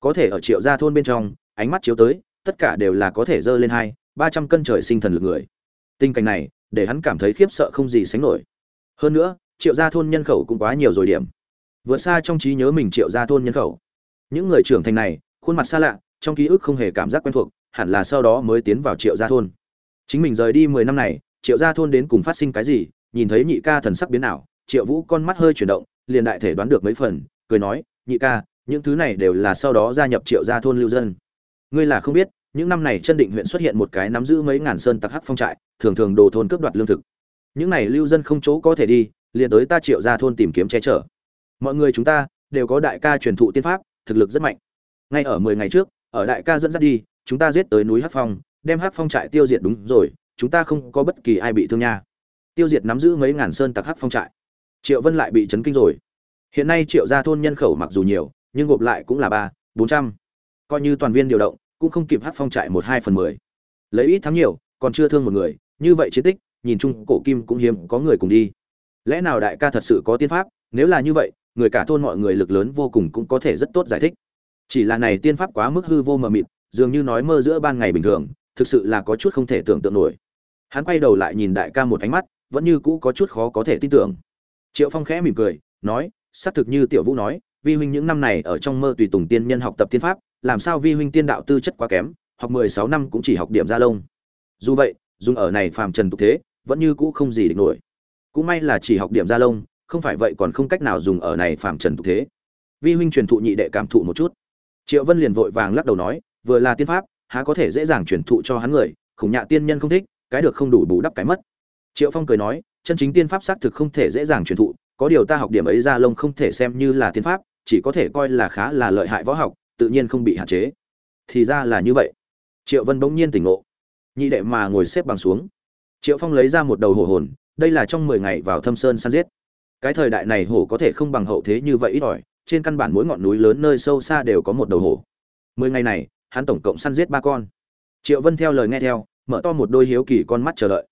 Có thể ở triệu gia thôn bên trong ánh mắt chiếu tới, tất cả đều là có thể dơ lên hai, ba trăm cân trời sinh thần lực người. Tình cảnh này, để hắn cảm thấy khiếp sợ không gì sánh nổi. Hơn nữa, triệu gia thôn nhân khẩu cũng quá nhiều rồi điểm. Vượt xa trong trí nhớ mình triệu gia thôn nhân khẩu. Những người trưởng thành này, khuôn mặt xa lạ, trong ký ức không hề cảm giác quen thuộc, hẳn là sau đó mới tiến vào triệu gia thôn. Chính mình rời đi mười năm này, triệu gia thôn đến cùng phát sinh cái gì, nhìn thấy nhị ca thần sắc biến ảo, triệu vũ con mắt hơi chuyển động, liền đại thể đoán được mấy phần, cười nói, nhị ca, những thứ này đều là sau đó gia nhập triệu gia thôn lưu dân ngươi là không biết, những năm này chân định huyện xuất hiện một cái nắm giữ mấy ngàn sơn tặc hắc phong trại, thường thường đồ thôn cướp đoạt lương thực. Những này lưu dân không chỗ có thể đi, liền tới ta triệu gia thôn tìm kiếm che chở. Mọi người chúng ta đều có đại ca truyền thụ tiên pháp, thực lực rất mạnh. Ngay ở mười ngày trước, ở đại ca dẫn dắt đi, chúng ta giết tới núi hắc phong, đem hắc phong trại tiêu diệt đúng rồi, chúng ta không có bất kỳ ai bị thương nha. Tiêu diệt nắm giữ mấy ngàn sơn tặc hắc phong trại. Triệu vân lại bị chấn kinh rồi. Hiện nay triệu gia thôn nhân khẩu mặc dù nhiều, nhưng gộp lại cũng là ba, bốn trăm coi như toàn viên điều động, cũng không kịp hát phong trại một hai phần mười. Lấy ít thắng nhiều, còn chưa thương một người, như vậy chiến tích, nhìn chung cổ kim cũng hiếm có người cùng đi. Lẽ nào đại ca thật sự có tiên pháp? Nếu là như vậy, người cả thôn mọi người lực lớn vô cùng cũng có thể rất tốt giải thích. Chỉ là này tiên pháp quá mức hư vô mờ mịt, dường như nói mơ giữa ban ngày bình thường, thực sự là có chút không thể tưởng tượng nổi. Hắn quay đầu lại nhìn đại ca một ánh mắt, vẫn như cũ có chút khó có thể tin tưởng. Triệu phong khẽ mỉm cười, nói, xác thực như tiểu vũ nói, vi huynh những năm này ở trong mơ tùy tùng tiên nhân học tập tiên pháp làm sao vi huynh tiên đạo tư chất quá kém, học mười sáu năm cũng chỉ học điểm ra lông. Dù vậy, dùng ở này phàm trần tục thế, vẫn như cũ không gì địch nổi. Cũng may là chỉ học điểm ra lông, không phải vậy còn không cách nào dùng ở này phàm trần tục thế. Vi huynh truyền thụ nhị đệ cảm thụ một chút. Triệu vân liền vội vàng lắc đầu nói, vừa là tiên pháp, há có thể dễ dàng truyền thụ cho hắn người, khủng nhạ tiên nhân không thích, cái được không đủ bù đắp cái mất. Triệu phong cười nói, chân chính tiên pháp xác thực không thể dễ dàng truyền thụ, có điều ta học điểm ấy ra lông không thể xem như là tiên pháp, chỉ có thể coi là khá là lợi hại võ học tự nhiên không bị hạn chế. Thì ra là như vậy. Triệu vân bỗng nhiên tỉnh ngộ. Nhị đệ mà ngồi xếp bằng xuống. Triệu phong lấy ra một đầu hổ hồn, đây là trong mười ngày vào thâm sơn săn giết. Cái thời đại này hổ có thể không bằng hậu thế như vậy ít ỏi, trên căn bản mỗi ngọn núi lớn nơi sâu xa đều có một đầu hổ. Mười ngày này, hắn tổng cộng săn giết ba con. Triệu vân theo lời nghe theo, mở to một đôi hiếu kỳ con mắt chờ đợi.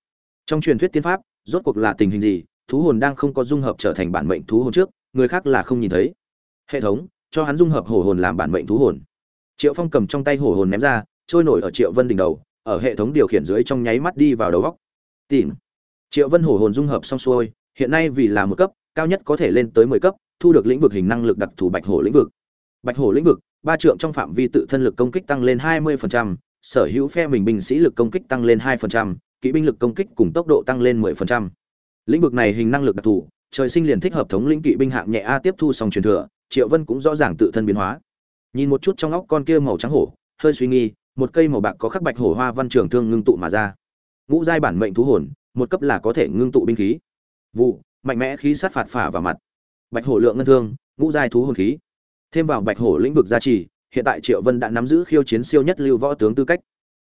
Trong truyền thuyết tiên pháp, rốt cuộc là tình hình gì, thú hồn đang không có dung hợp trở thành bản mệnh thú hồn trước, người khác là không nhìn thấy. Hệ thống cho hắn dung hợp hổ hồn làm bản mệnh thú hồn. Triệu phong cầm trong tay hổ hồn ném ra trôi nổi ở triệu vân đỉnh đầu ở hệ thống điều khiển dưới trong nháy mắt đi vào đầu góc. Tìm. Triệu vân hổ hồn dung hợp xong xuôi hiện nay vì là một cấp cao nhất có thể lên tới mười cấp thu được lĩnh vực hình năng lực đặc thù bạch hổ lĩnh vực. Bạch hổ lĩnh vực ba trượng trong phạm vi tự thân lực công kích tăng lên hai mươi sở hữu phe mình binh sĩ lực công kích tăng lên hai kỵ binh lực công kích cùng tốc độ tăng lên 10%. Lĩnh vực này hình năng lực đặc thù, trời sinh liền thích hợp thống lĩnh kỵ binh hạng nhẹ a tiếp thu xong truyền thừa, Triệu Vân cũng rõ ràng tự thân biến hóa. Nhìn một chút trong óc con kia màu trắng hổ, hơi suy nghi, một cây màu bạc có khắc bạch hổ hoa văn trường thương ngưng tụ mà ra. Ngũ giai bản mệnh thú hồn, một cấp là có thể ngưng tụ binh khí. Vụ, mạnh mẽ khí sát phạt phả vào mặt. Bạch hổ lượng ngân thương, ngũ giai thú hồn khí. Thêm vào bạch hổ lĩnh vực gia trì, hiện tại Triệu Vân đã nắm giữ khiêu chiến siêu nhất lưu võ tướng tư cách.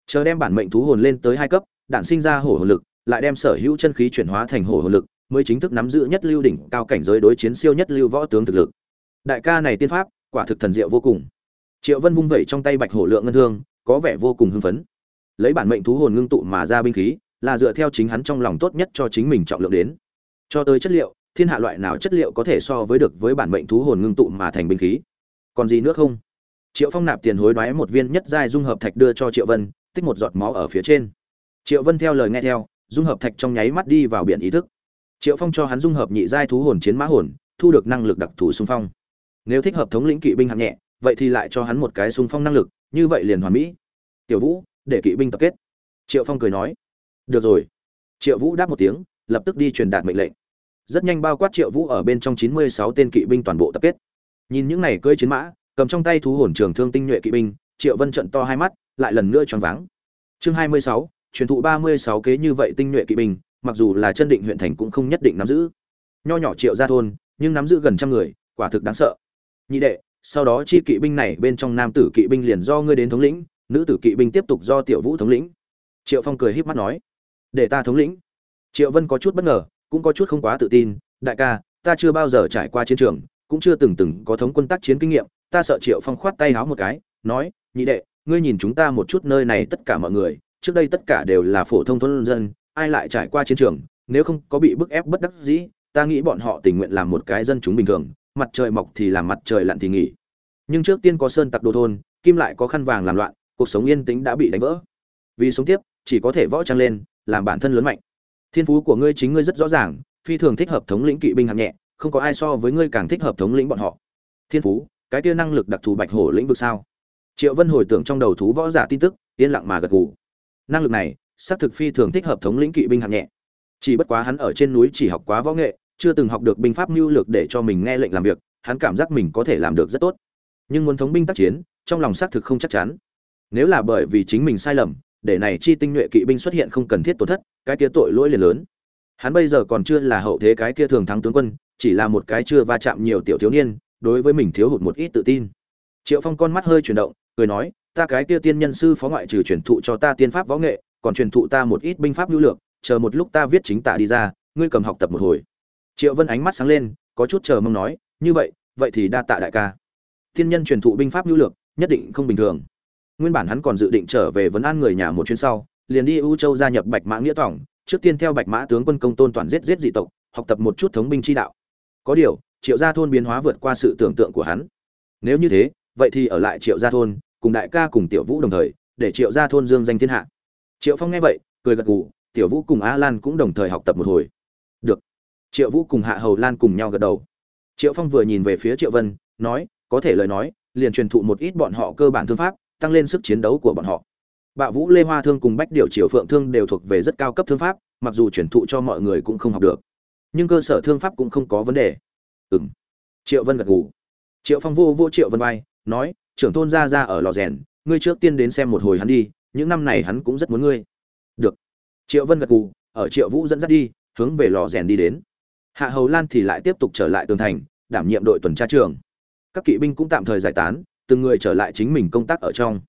Chờ đem bản mệnh thú hồn lên tới hai cấp, đạn sinh ra hổ hồn lực, lại đem sở hữu chân khí chuyển hóa thành hổ hồn lực, mới chính thức nắm giữ nhất lưu đỉnh cao cảnh giới đối chiến siêu nhất lưu võ tướng thực lực. Đại ca này tiên pháp, quả thực thần diệu vô cùng. Triệu Vân vung vẩy trong tay bạch hổ lượng ngân thương, có vẻ vô cùng hưng phấn. Lấy bản mệnh thú hồn ngưng tụ mà ra binh khí, là dựa theo chính hắn trong lòng tốt nhất cho chính mình trọng lượng đến. Cho tới chất liệu, thiên hạ loại nào chất liệu có thể so với được với bản mệnh thú hồn ngưng tụ mà thành binh khí? Còn gì nữa không? Triệu Phong nạp tiền hối đoái một viên nhất giai dung hợp thạch đưa cho Triệu Vân, tích một giọt máu ở phía trên triệu vân theo lời nghe theo dung hợp thạch trong nháy mắt đi vào biển ý thức triệu phong cho hắn dung hợp nhị giai thú hồn chiến mã hồn, thu được năng lực đặc thù xung phong. Nếu thích hợp thống lĩnh kỵ binh hạng nhẹ, vậy thì lại cho hắn một cái xung phong năng lực, như vậy liền hoàn mỹ. Tiểu vũ, để kỵ binh tập kết. Triệu phong cười nói. Được rồi. Triệu vũ đáp một tiếng, lập tức đi truyền đạt mệnh lệnh. Rất nhanh bao quát triệu vũ ở bên trong chín mươi sáu tên kỵ binh toàn bộ tập kết. Nhìn những này cơi chiến mã, cầm trong tay thú hồn trường thương tinh nhuệ kỵ binh, triệu vân trận to hai mắt, lại lần nữa choáng váng. Chương hai mươi sáu, truyền thụ ba mươi sáu kế như vậy tinh nhuệ kỵ binh mặc dù là chân định huyện thành cũng không nhất định nắm giữ. Nho nhỏ triệu gia thôn, nhưng nắm giữ gần trăm người, quả thực đáng sợ. Nhị đệ, sau đó chi kỵ binh này bên trong nam tử kỵ binh liền do ngươi đến thống lĩnh, nữ tử kỵ binh tiếp tục do tiểu vũ thống lĩnh. Triệu phong cười híp mắt nói, để ta thống lĩnh. Triệu vân có chút bất ngờ, cũng có chút không quá tự tin, đại ca, ta chưa bao giờ trải qua chiến trường, cũng chưa từng từng có thống quân tác chiến kinh nghiệm, ta sợ triệu phong khoát tay háo một cái, nói, nhị đệ, ngươi nhìn chúng ta một chút nơi này tất cả mọi người, trước đây tất cả đều là phổ thông thôn dân ai lại trải qua chiến trường, nếu không có bị bức ép bất đắc dĩ, ta nghĩ bọn họ tình nguyện làm một cái dân chúng bình thường, mặt trời mọc thì làm mặt trời lặn thì nghỉ. Nhưng trước tiên có sơn tặc đồ thôn, kim lại có khăn vàng làm loạn, cuộc sống yên tĩnh đã bị đánh vỡ. Vì sống tiếp, chỉ có thể võ trang lên, làm bản thân lớn mạnh. Thiên phú của ngươi chính ngươi rất rõ ràng, phi thường thích hợp thống lĩnh kỵ binh hạng nhẹ, không có ai so với ngươi càng thích hợp thống lĩnh bọn họ. Thiên phú, cái kia năng lực đặc thù bạch hổ lĩnh vực sao? Triệu vân hồi tưởng trong đầu thú võ giả tin tức, yên lặng mà gật gù. Năng lực này xác thực phi thường thích hợp thống lĩnh kỵ binh hạng nhẹ. Chỉ bất quá hắn ở trên núi chỉ học quá võ nghệ, chưa từng học được binh pháp mưu lược để cho mình nghe lệnh làm việc, hắn cảm giác mình có thể làm được rất tốt. Nhưng muốn thống binh tác chiến, trong lòng xác thực không chắc chắn. Nếu là bởi vì chính mình sai lầm, để này chi tinh nhuệ kỵ binh xuất hiện không cần thiết tổn thất, cái kia tội lỗi liền lớn. Hắn bây giờ còn chưa là hậu thế cái kia thường thắng tướng quân, chỉ là một cái chưa va chạm nhiều tiểu thiếu niên, đối với mình thiếu hụt một ít tự tin. Triệu phong con mắt hơi chuyển động, cười nói, ta cái kia tiên nhân sư phó ngoại trừ truyền thụ cho ta tiên pháp võ nghệ còn truyền thụ ta một ít binh pháp hữu lược, chờ một lúc ta viết chính tả đi ra, ngươi cầm học tập một hồi. Triệu vân ánh mắt sáng lên, có chút chờ mong nói, như vậy vậy thì đa tạ đại ca. Thiên nhân truyền thụ binh pháp hữu lược, nhất định không bình thường. Nguyên bản hắn còn dự định trở về vấn an người nhà một chuyến sau, liền đi u châu gia nhập bạch mã nghĩa tổng trước tiên theo bạch mã tướng quân công tôn toàn giết giết dị tộc, học tập một chút thống binh chi đạo. Có điều, triệu gia thôn biến hóa vượt qua sự tưởng tượng của hắn. Nếu như thế, vậy thì ở lại triệu gia thôn, cùng đại ca cùng tiểu vũ đồng thời, để triệu gia thôn dương danh thiên hạ triệu phong nghe vậy, cười gật gù, tiểu vũ cùng a lan cũng đồng thời học tập một hồi. Được. Triệu vũ cùng hạ hầu lan cùng nhau gật đầu. Triệu phong vừa nhìn về phía triệu vân, nói, có thể lời nói, liền truyền thụ một ít bọn họ cơ bản thương pháp, tăng lên sức chiến đấu của bọn họ. Bạo vũ, lê hoa thương cùng bách điều triều phượng thương đều thuộc về rất cao cấp thương pháp, mặc dù truyền thụ cho mọi người cũng không học được. Nhưng cơ sở thương pháp cũng không có vấn đề. Ừ m triệu vân gật gù. Triệu phong vô vô triệu vân bay nói, trưởng thôn ra ra ở lò rèn, ngươi trước tiên đến xem một hồi hắn đi những năm này hắn cũng rất muốn ngươi. Được. Triệu vân gật gù, ở triệu vũ dẫn dắt đi, hướng về lò rèn đi đến. Hạ hầu lan thì lại tiếp tục trở lại tường thành, đảm nhiệm đội tuần tra trường các kỵ binh cũng tạm thời giải tán, từng người trở lại chính mình công tác ở trong.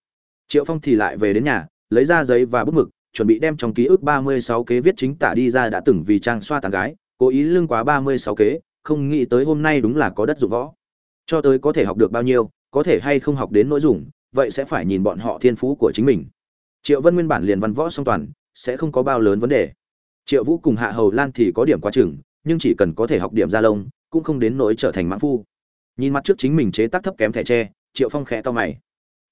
Triệu phong thì lại về đến nhà, lấy ra giấy và bút mực, chuẩn bị đem trong ký ức ba mươi sáu kế viết chính tả đi ra đã từng vì trang xoa tàn gái, cố ý lưng quá ba mươi sáu kế, không nghĩ tới hôm nay đúng là có đất dụng võ. Cho tới có thể học được bao nhiêu, có thể hay không học đến nỗi dùng, vậy sẽ phải nhìn bọn họ thiên phú của chính mình triệu vân nguyên bản liền văn võ song toàn, sẽ không có bao lớn vấn đề. Triệu vũ cùng hạ hầu lan thì có điểm quá chừng, nhưng chỉ cần có thể học điểm gia lông, cũng không đến nỗi trở thành mãn phu. Nhìn mặt trước chính mình chế tác thấp kém thẻ tre, triệu phong khẽ to mày.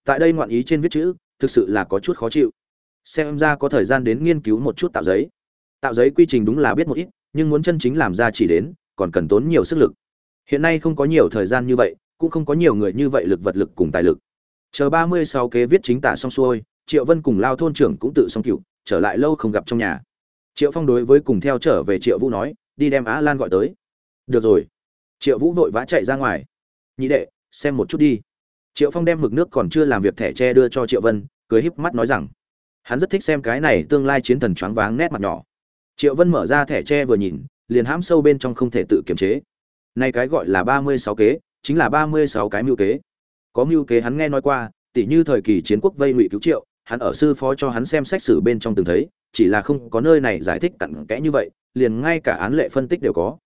Tại đây ngoạn ý trên viết chữ, thực sự là có chút khó chịu. Xem ra có thời gian đến nghiên cứu một chút tạo giấy. Tạo giấy quy trình đúng là biết một ít, nhưng muốn chân chính làm ra chỉ đến, còn cần tốn nhiều sức lực. Hiện nay không có nhiều thời gian như vậy, cũng không có nhiều người như vậy lực vật lực cùng tài lực. Chờ ba mươi sáu kế viết chính tả xong xuôi triệu vân cùng lao thôn trưởng cũng tự xong cựu, trở lại lâu không gặp trong nhà. Triệu phong đối với cùng theo trở về triệu vũ nói, đi đem á lan gọi tới. Được rồi. Triệu vũ vội vã chạy ra ngoài. Nhị đệ, xem một chút đi. Triệu phong đem mực nước còn chưa làm việc thẻ tre đưa cho triệu vân, cười híp mắt nói rằng, hắn rất thích xem cái này tương lai chiến thần choáng váng nét mặt nhỏ. Triệu vân mở ra thẻ tre vừa nhìn, liền hãm sâu bên trong không thể tự kiềm chế. Nay cái gọi là ba mươi sáu kế, chính là ba mươi sáu cái mưu kế. Có mưu kế hắn nghe nói qua, tỉ như thời kỳ chiến quốc vây ngụy cứu triệu hắn ở sư phó cho hắn xem sách sử bên trong từng thấy, chỉ là không có nơi này giải thích cặn kẽ như vậy, liền ngay cả án lệ phân tích đều có.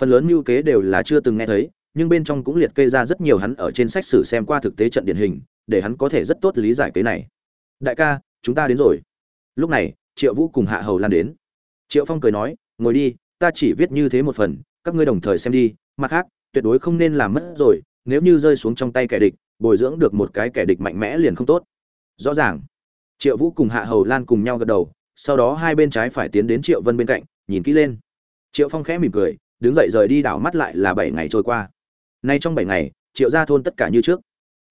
Phần lớn mưu kế đều là chưa từng nghe thấy, nhưng bên trong cũng liệt kê ra rất nhiều hắn ở trên sách sử xem qua thực tế trận điển hình, để hắn có thể rất tốt lý giải kế này. Đại ca, chúng ta đến rồi. Lúc này, triệu vũ cùng hạ hầu lan đến. Triệu phong cười nói, ngồi đi, ta chỉ viết như thế một phần, các ngươi đồng thời xem đi, mặt khác, tuyệt đối không nên làm mất rồi, nếu như rơi xuống trong tay kẻ địch, bồi dưỡng được một cái kẻ địch mạnh mẽ liền không tốt. Rõ ràng triệu vũ cùng hạ hầu lan cùng nhau gật đầu, sau đó hai bên trái phải tiến đến triệu vân bên cạnh, nhìn kỹ lên. Triệu phong khẽ mỉm cười, đứng dậy rời đi đảo mắt lại là bảy ngày trôi qua. Nay trong bảy ngày, triệu gia thôn tất cả như trước.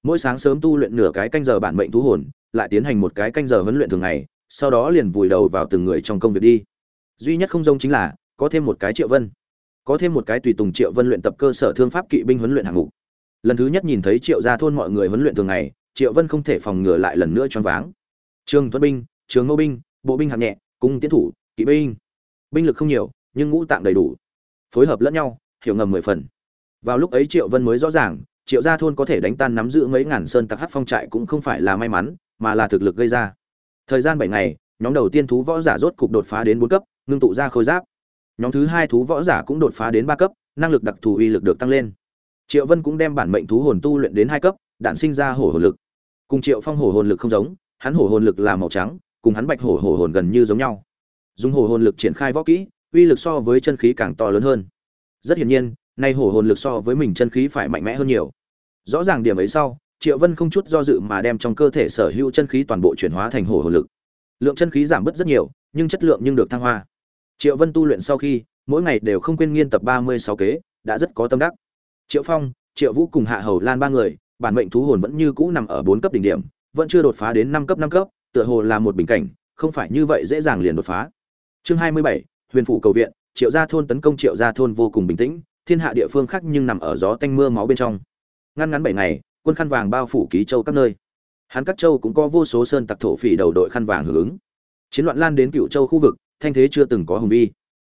Mỗi sáng sớm tu luyện nửa cái canh giờ bản mệnh thú hồn, lại tiến hành một cái canh giờ huấn luyện thường ngày, sau đó liền vùi đầu vào từng người trong công việc đi. Duy nhất không giống chính là, có thêm một cái triệu vân. Có thêm một cái tùy tùng triệu vân luyện tập cơ sở thương pháp kỵ binh huấn luyện hạng mục. Lần thứ nhất nhìn thấy triệu gia thôn mọi người huấn luyện thường ngày, triệu vân không thể phòng ngừa lại lần nữa choáng váng trường thuận binh, trường Ngô binh, bộ binh hạng nhẹ cung tiến thủ, kỵ binh. Binh lực không nhiều, nhưng ngũ tạng đầy đủ. Phối hợp lẫn nhau, hiểu ngầm mười phần. Vào lúc ấy triệu vân mới rõ ràng, triệu gia thôn có thể đánh tan nắm giữ mấy ngàn sơn tặc hát phong trại cũng không phải là may mắn, mà là thực lực gây ra. Thời gian bảy ngày, nhóm đầu tiên thú võ giả rốt cục đột phá đến bốn cấp, ngưng tụ ra khôi giáp. Nhóm thứ hai thú võ giả cũng đột phá đến ba cấp, năng lực đặc thù uy lực được tăng lên. Triệu vân cũng đem bản mệnh thú hồn tu luyện đến hai cấp đạn sinh ra hổ hồn lực. Cùng triệu phong hổ hồn lực không giống hắn hổ hồn lực là màu trắng, cùng hắn bạch hổ hổ hồn gần như giống nhau. Dùng hổ hồn lực triển khai võ kỹ, uy lực so với chân khí càng to lớn hơn. Rất hiển nhiên, nay hổ hồn lực so với mình chân khí phải mạnh mẽ hơn nhiều. Rõ ràng điểm ấy sau, triệu vân không chút do dự mà đem trong cơ thể sở hữu chân khí toàn bộ chuyển hóa thành hổ hồn lực. Lượng chân khí giảm bớt rất nhiều, nhưng chất lượng nhưng được thăng hoa. Triệu vân tu luyện sau khi, mỗi ngày đều không quên nghiên tập ba mươi sáu kế, đã rất có tâm đắc. Triệu phong, triệu vũ cùng hạ hầu lan ba người, bản mệnh thú hồn vẫn như cũ nằm ở bốn cấp đỉnh điểm vẫn chưa đột phá đến năm cấp năm cấp, tựa hồ là một bình cảnh, không phải như vậy dễ dàng liền đột phá. Chương hai mươi bảy, huyền phủ cầu viện, triệu gia thôn tấn công triệu gia thôn vô cùng bình tĩnh, thiên hạ địa phương khác nhưng nằm ở gió tanh mưa máu bên trong. Ngăn ngắn bảy ngày, quân khăn vàng bao phủ ký châu các nơi. Hắn các châu cũng có vô số sơn tặc thổ phỉ đầu đội khăn vàng hưởng ứng. Chiến loạn lan đến cựu châu khu vực, thanh thế chưa từng có hùng vi.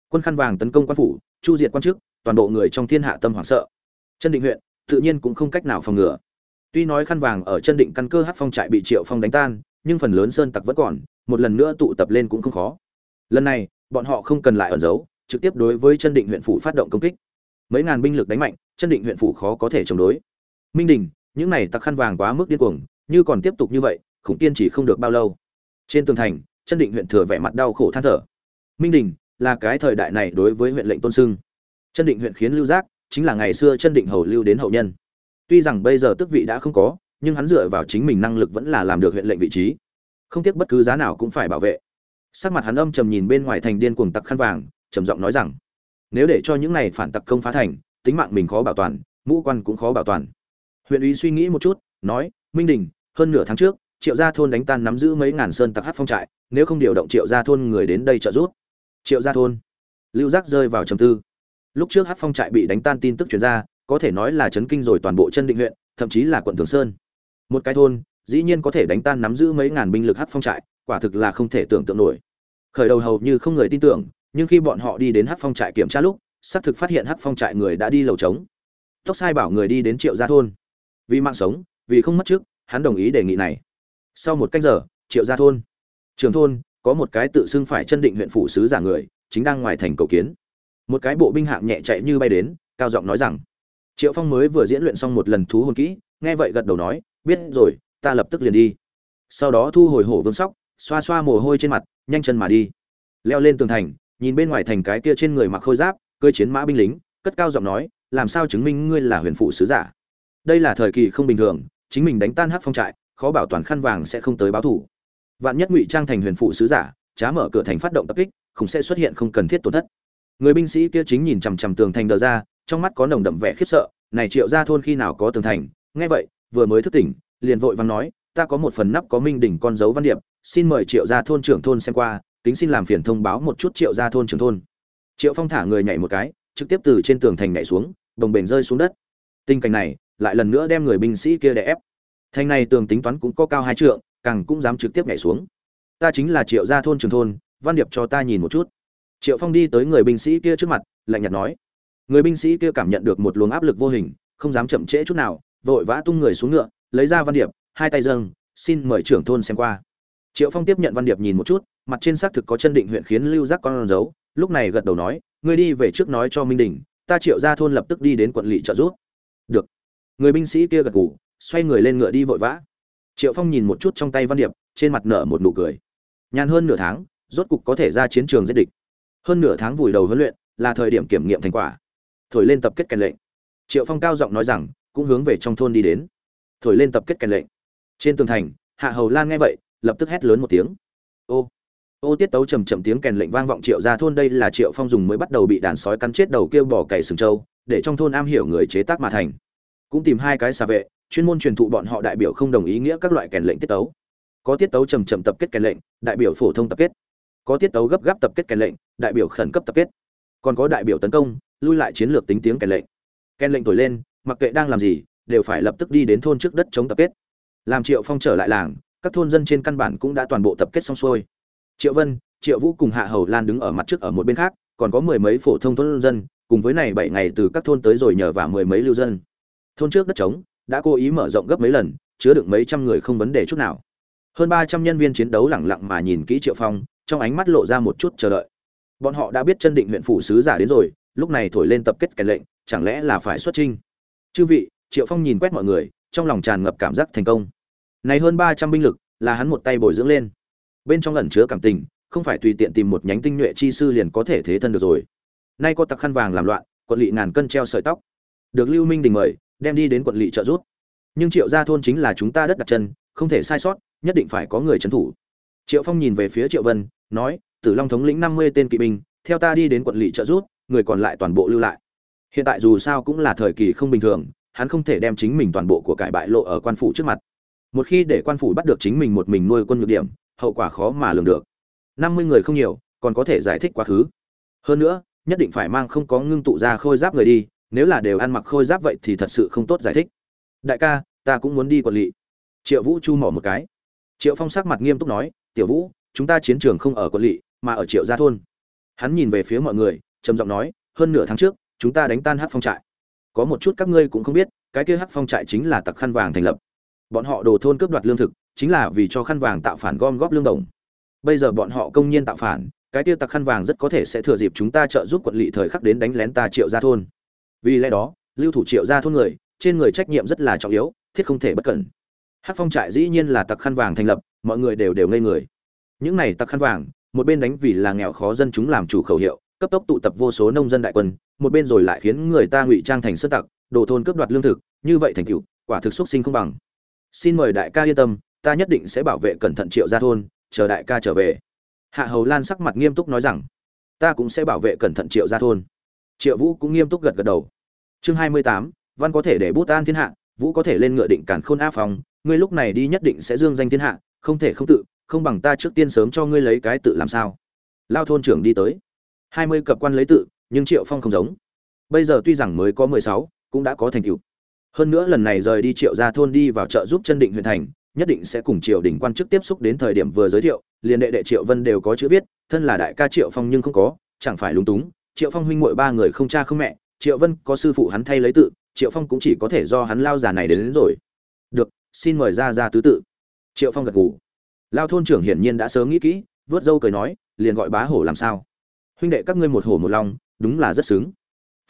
Quân khăn vàng tấn công quan phủ, chu diệt quan chức, toàn bộ người trong thiên hạ tâm hoảng sợ. Chân định huyện, tự nhiên cũng không cách nào phòng ngừa tuy nói khăn vàng ở chân định căn cơ hát phong trại bị triệu phong đánh tan, nhưng phần lớn sơn tặc vẫn còn, một lần nữa tụ tập lên cũng không khó. Lần này, bọn họ không cần lại ẩn giấu, trực tiếp đối với chân định huyện phủ phát động công kích. Mấy ngàn binh lực đánh mạnh, chân định huyện phủ khó có thể chống đối. Minh đình, những này tặc khăn vàng quá mức điên cuồng, như còn tiếp tục như vậy, khủng kiên chỉ không được bao lâu. Trên tường thành, chân định huyện thừa vẻ mặt đau khổ than thở. Minh đình, là cái thời đại này đối với huyện lệnh tôn sưng. Chân định huyện khiến lưu giác, chính là ngày xưa chân định hầu lưu đến hậu nhân tuy rằng bây giờ tước vị đã không có, nhưng hắn dựa vào chính mình năng lực vẫn là làm được huyện lệnh vị trí. Không tiếc bất cứ giá nào cũng phải bảo vệ. Sắc mặt hắn âm trầm nhìn bên ngoài thành điên cuồng tặc khăn vàng, trầm giọng nói rằng, nếu để cho những này phản tặc công phá thành, tính mạng mình khó bảo toàn ngũ quan cũng khó bảo toàn. Huyện ủy suy nghĩ một chút, nói, minh đình, hơn nửa tháng trước, triệu gia thôn đánh tan nắm giữ mấy ngàn sơn tặc hát phong trại, nếu không điều động triệu gia thôn người đến đây trợ giúp. Triệu gia thôn. Lưu giác rơi vào trầm tư. Lúc trước hát phong trại bị đánh tan tin tức chuyển ra có thể nói là chấn kinh rồi toàn bộ chân định huyện, thậm chí là quận thường sơn. Một cái thôn, dĩ nhiên có thể đánh tan nắm giữ mấy ngàn binh lực hát phong trại, quả thực là không thể tưởng tượng nổi. Khởi đầu hầu như không người tin tưởng, nhưng khi bọn họ đi đến hát phong trại kiểm tra lúc, xác thực phát hiện hát phong trại người đã đi lầu trống. Tốc sai bảo người đi đến triệu gia thôn. Vì mạng sống, vì không mất trước hắn đồng ý đề nghị này. Sau một canh giờ, triệu gia thôn. Trường thôn, có một cái tự xưng phải chân định huyện phủ sứ giả người, chính đang ngoài thành cầu kiến. Một cái bộ binh hạng nhẹ chạy như bay đến, cao giọng nói rằng triệu phong mới vừa diễn luyện xong một lần thú hồn kỹ, nghe vậy gật đầu nói, biết rồi, ta lập tức liền đi. Sau đó thu hồi hổ vương sóc, xoa xoa mồ hôi trên mặt, nhanh chân mà đi. Leo lên tường thành, nhìn bên ngoài thành cái kia trên người mặc khôi giáp cơi chiến mã binh lính, cất cao giọng nói, làm sao chứng minh ngươi là huyền phụ sứ giả? Đây là thời kỳ không bình thường, chính mình đánh tan hát phong trại, khó bảo toàn khăn vàng sẽ không tới báo thủ vạn nhất ngụy trang thành huyền phụ sứ giả, trá mở cửa thành phát động tập kích không sẽ xuất hiện không cần thiết tổn thất. Người binh sĩ kia chính nhìn chằm chằm tường thành đờ ra trong mắt có nồng đậm vẻ khiếp sợ, này triệu ra thôn khi nào có tường thành? Nghe vậy, vừa mới thức tỉnh, liền vội vàng nói, ta có một phần nắp có minh đỉnh con dấu văn điệp, xin mời triệu gia thôn trưởng thôn xem qua tính xin làm phiền thông báo một chút triệu gia thôn trưởng thôn. Triệu phong thả người nhảy một cái, trực tiếp từ trên tường thành nhảy xuống, đồng bền rơi xuống đất. Tình cảnh này, lại lần nữa đem người binh sĩ kia đè ép. Thành này tường tính toán cũng có cao hai trượng, càng cũng dám trực tiếp nhảy xuống. Ta chính là triệu gia thôn trưởng thôn, văn điệp cho ta nhìn một chút. Triệu phong đi tới người binh sĩ kia trước mặt, lạnh nhạt nói người binh sĩ kia cảm nhận được một luồng áp lực vô hình, không dám chậm trễ chút nào, vội vã tung người xuống ngựa, lấy ra văn điệp, hai tay dâng, xin mời trưởng thôn xem qua. Triệu phong tiếp nhận văn điệp nhìn một chút, mặt trên xác thực có chân định huyện khiến lưu giác con dấu lúc này gật đầu nói, ngươi đi về trước nói cho minh đình, ta triệu ra thôn lập tức đi đến quận lỵ trợ giúp. Được. Người binh sĩ kia gật gù, xoay người lên ngựa đi vội vã. Triệu phong nhìn một chút trong tay văn điệp, trên mặt nở một nụ cười. Nhàn hơn nửa tháng, rốt cục có thể ra chiến trường giết địch. Hơn nửa tháng vùi đầu huấn luyện là thời điểm kiểm nghiệm thành quả thổi lên tập kết kèn lệnh. Triệu phong cao giọng nói rằng, cũng hướng về trong thôn đi đến. Thổi lên tập kết kèn lệnh. Trên tường thành, hạ hầu lan nghe vậy, lập tức hét lớn một tiếng. Ô ô tiết tấu trầm trầm tiếng kèn lệnh vang vọng triệu ra thôn đây là triệu phong dùng mới bắt đầu bị đàn sói cắn chết đầu kia bỏ cày sừng trâu, để trong thôn am hiểu người chế tác mà thành. Cũng tìm hai cái xà vệ, chuyên môn truyền thụ bọn họ đại biểu không đồng ý nghĩa các loại kèn lệnh tiết tấu. Có tiết tấu trầm trầm tập kết kèn lệnh, đại biểu phổ thông tập kết. Có tiết tấu gấp gáp tập kết kèn lệnh, đại biểu khẩn cấp tập kết. Còn có đại biểu tấn công lui lại chiến lược tính tiếng kèn lệnh. Kèn lệnh thổi lên, mặc kệ đang làm gì, đều phải lập tức đi đến thôn trước đất chống tập kết. Làm triệu phong trở lại làng, các thôn dân trên căn bản cũng đã toàn bộ tập kết xong xuôi. Triệu vân, triệu vũ cùng hạ hầu lan đứng ở mặt trước ở một bên khác, còn có mười mấy phổ thông thôn dân, cùng với này bảy ngày từ các thôn tới rồi nhờ vào mười mấy lưu dân. Thôn trước đất trống, đã cố ý mở rộng gấp mấy lần, chứa được mấy trăm người không vấn đề chút nào. Hơn ba trăm nhân viên chiến đấu lẳng lặng mà nhìn kỹ triệu phong, trong ánh mắt lộ ra một chút chờ đợi. Bọn họ đã biết chân định huyện phủ sứ giả đến rồi lúc này thổi lên tập kết kèn lệnh, chẳng lẽ là phải xuất trinh chư vị, triệu phong nhìn quét mọi người, trong lòng tràn ngập cảm giác thành công. Này hơn ba trăm binh lực, là hắn một tay bồi dưỡng lên. Bên trong lẩn chứa cảm tình, không phải tùy tiện tìm một nhánh tinh nhuệ chi sư liền có thể thế thân được rồi. Nay có tặc khăn vàng làm loạn, quận lỵ ngàn cân treo sợi tóc. Được lưu minh đình mời, đem đi đến quận lỵ trợ giúp. Nhưng triệu gia thôn chính là chúng ta đất đặt chân, không thể sai sót, nhất định phải có người trấn thủ. Triệu phong nhìn về phía triệu vân, nói, tử long thống lĩnh năm mươi tên kỵ binh, theo ta đi đến quận lỵ trợ giúp người còn lại toàn bộ lưu lại. Hiện tại dù sao cũng là thời kỳ không bình thường, hắn không thể đem chính mình toàn bộ của cải bại lộ ở quan phủ trước mặt. Một khi để quan phủ bắt được chính mình một mình nuôi quân nhược điểm, hậu quả khó mà lường được. Năm mươi người không nhiều, còn có thể giải thích quá khứ. Hơn nữa, nhất định phải mang không có ngưng tụ ra khôi giáp người đi, nếu là đều ăn mặc khôi giáp vậy thì thật sự không tốt giải thích. Đại ca, ta cũng muốn đi quản lý. Triệu vũ chu mỏ một cái. Triệu phong sắc mặt nghiêm túc nói, tiểu vũ, chúng ta chiến trường không ở quận lỵ mà ở triệu gia thôn. Hắn nhìn về phía mọi người trầm giọng nói, hơn nửa tháng trước, chúng ta đánh tan hát phong trại. Có một chút các ngươi cũng không biết, cái kia hát phong trại chính là tặc khăn vàng thành lập. Bọn họ đồ thôn cướp đoạt lương thực, chính là vì cho khăn vàng tạo phản gom góp lương đồng. Bây giờ bọn họ công nhiên tạo phản, cái tiêu tặc khăn vàng rất có thể sẽ thừa dịp chúng ta trợ giúp quận lỵ thời khắc đến đánh lén ta triệu gia thôn. Vì lẽ đó, lưu thủ triệu gia thôn người, trên người trách nhiệm rất là trọng yếu, thiết không thể bất cẩn. Hát phong trại dĩ nhiên là tặc khăn vàng thành lập, mọi người đều đều ngây người. Những này tặc khăn vàng, một bên đánh vì là nghèo khó dân chúng làm chủ khẩu hiệu cấp tốc tụ tập vô số nông dân đại quân, một bên rồi lại khiến người ta ngụy trang thành sơn tặc, đồ thôn cướp đoạt lương thực, như vậy thành cựu quả thực xuất sinh không bằng. Xin mời đại ca yên tâm, ta nhất định sẽ bảo vệ cẩn thận triệu gia thôn, chờ đại ca trở về. Hạ hầu lan sắc mặt nghiêm túc nói rằng, ta cũng sẽ bảo vệ cẩn thận triệu gia thôn. Triệu vũ cũng nghiêm túc gật gật đầu. Chương hai mươi tám, văn có thể để bút an thiên hạ, vũ có thể lên ngựa định cản khôn a phòng, ngươi lúc này đi nhất định sẽ dương danh thiên hạ, không thể không tự, không bằng ta trước tiên sớm cho ngươi lấy cái tự làm sao. Lao thôn trưởng đi tới hai mươi cập quan lấy tự nhưng triệu phong không giống. Bây giờ tuy rằng mới có mười sáu cũng đã có thành tựu. Hơn nữa lần này rời đi triệu gia thôn đi vào chợ giúp chân định huyện thành nhất định sẽ cùng triều đình quan chức tiếp xúc đến thời điểm vừa giới thiệu liền đệ đệ triệu vân đều có chữ viết thân là đại ca triệu phong nhưng không có chẳng phải lúng túng triệu phong huynh muội ba người không cha không mẹ triệu vân có sư phụ hắn thay lấy tự triệu phong cũng chỉ có thể do hắn lao già này đến, đến rồi. Được xin mời ra ra tứ tự. Triệu phong gật gù. Lao thôn trưởng hiển nhiên đã sớm nghĩ kỹ vớt dâu cười nói liền gọi bá hổ làm sao? Huynh đệ các ngươi một hổ một long, đúng là rất xứng.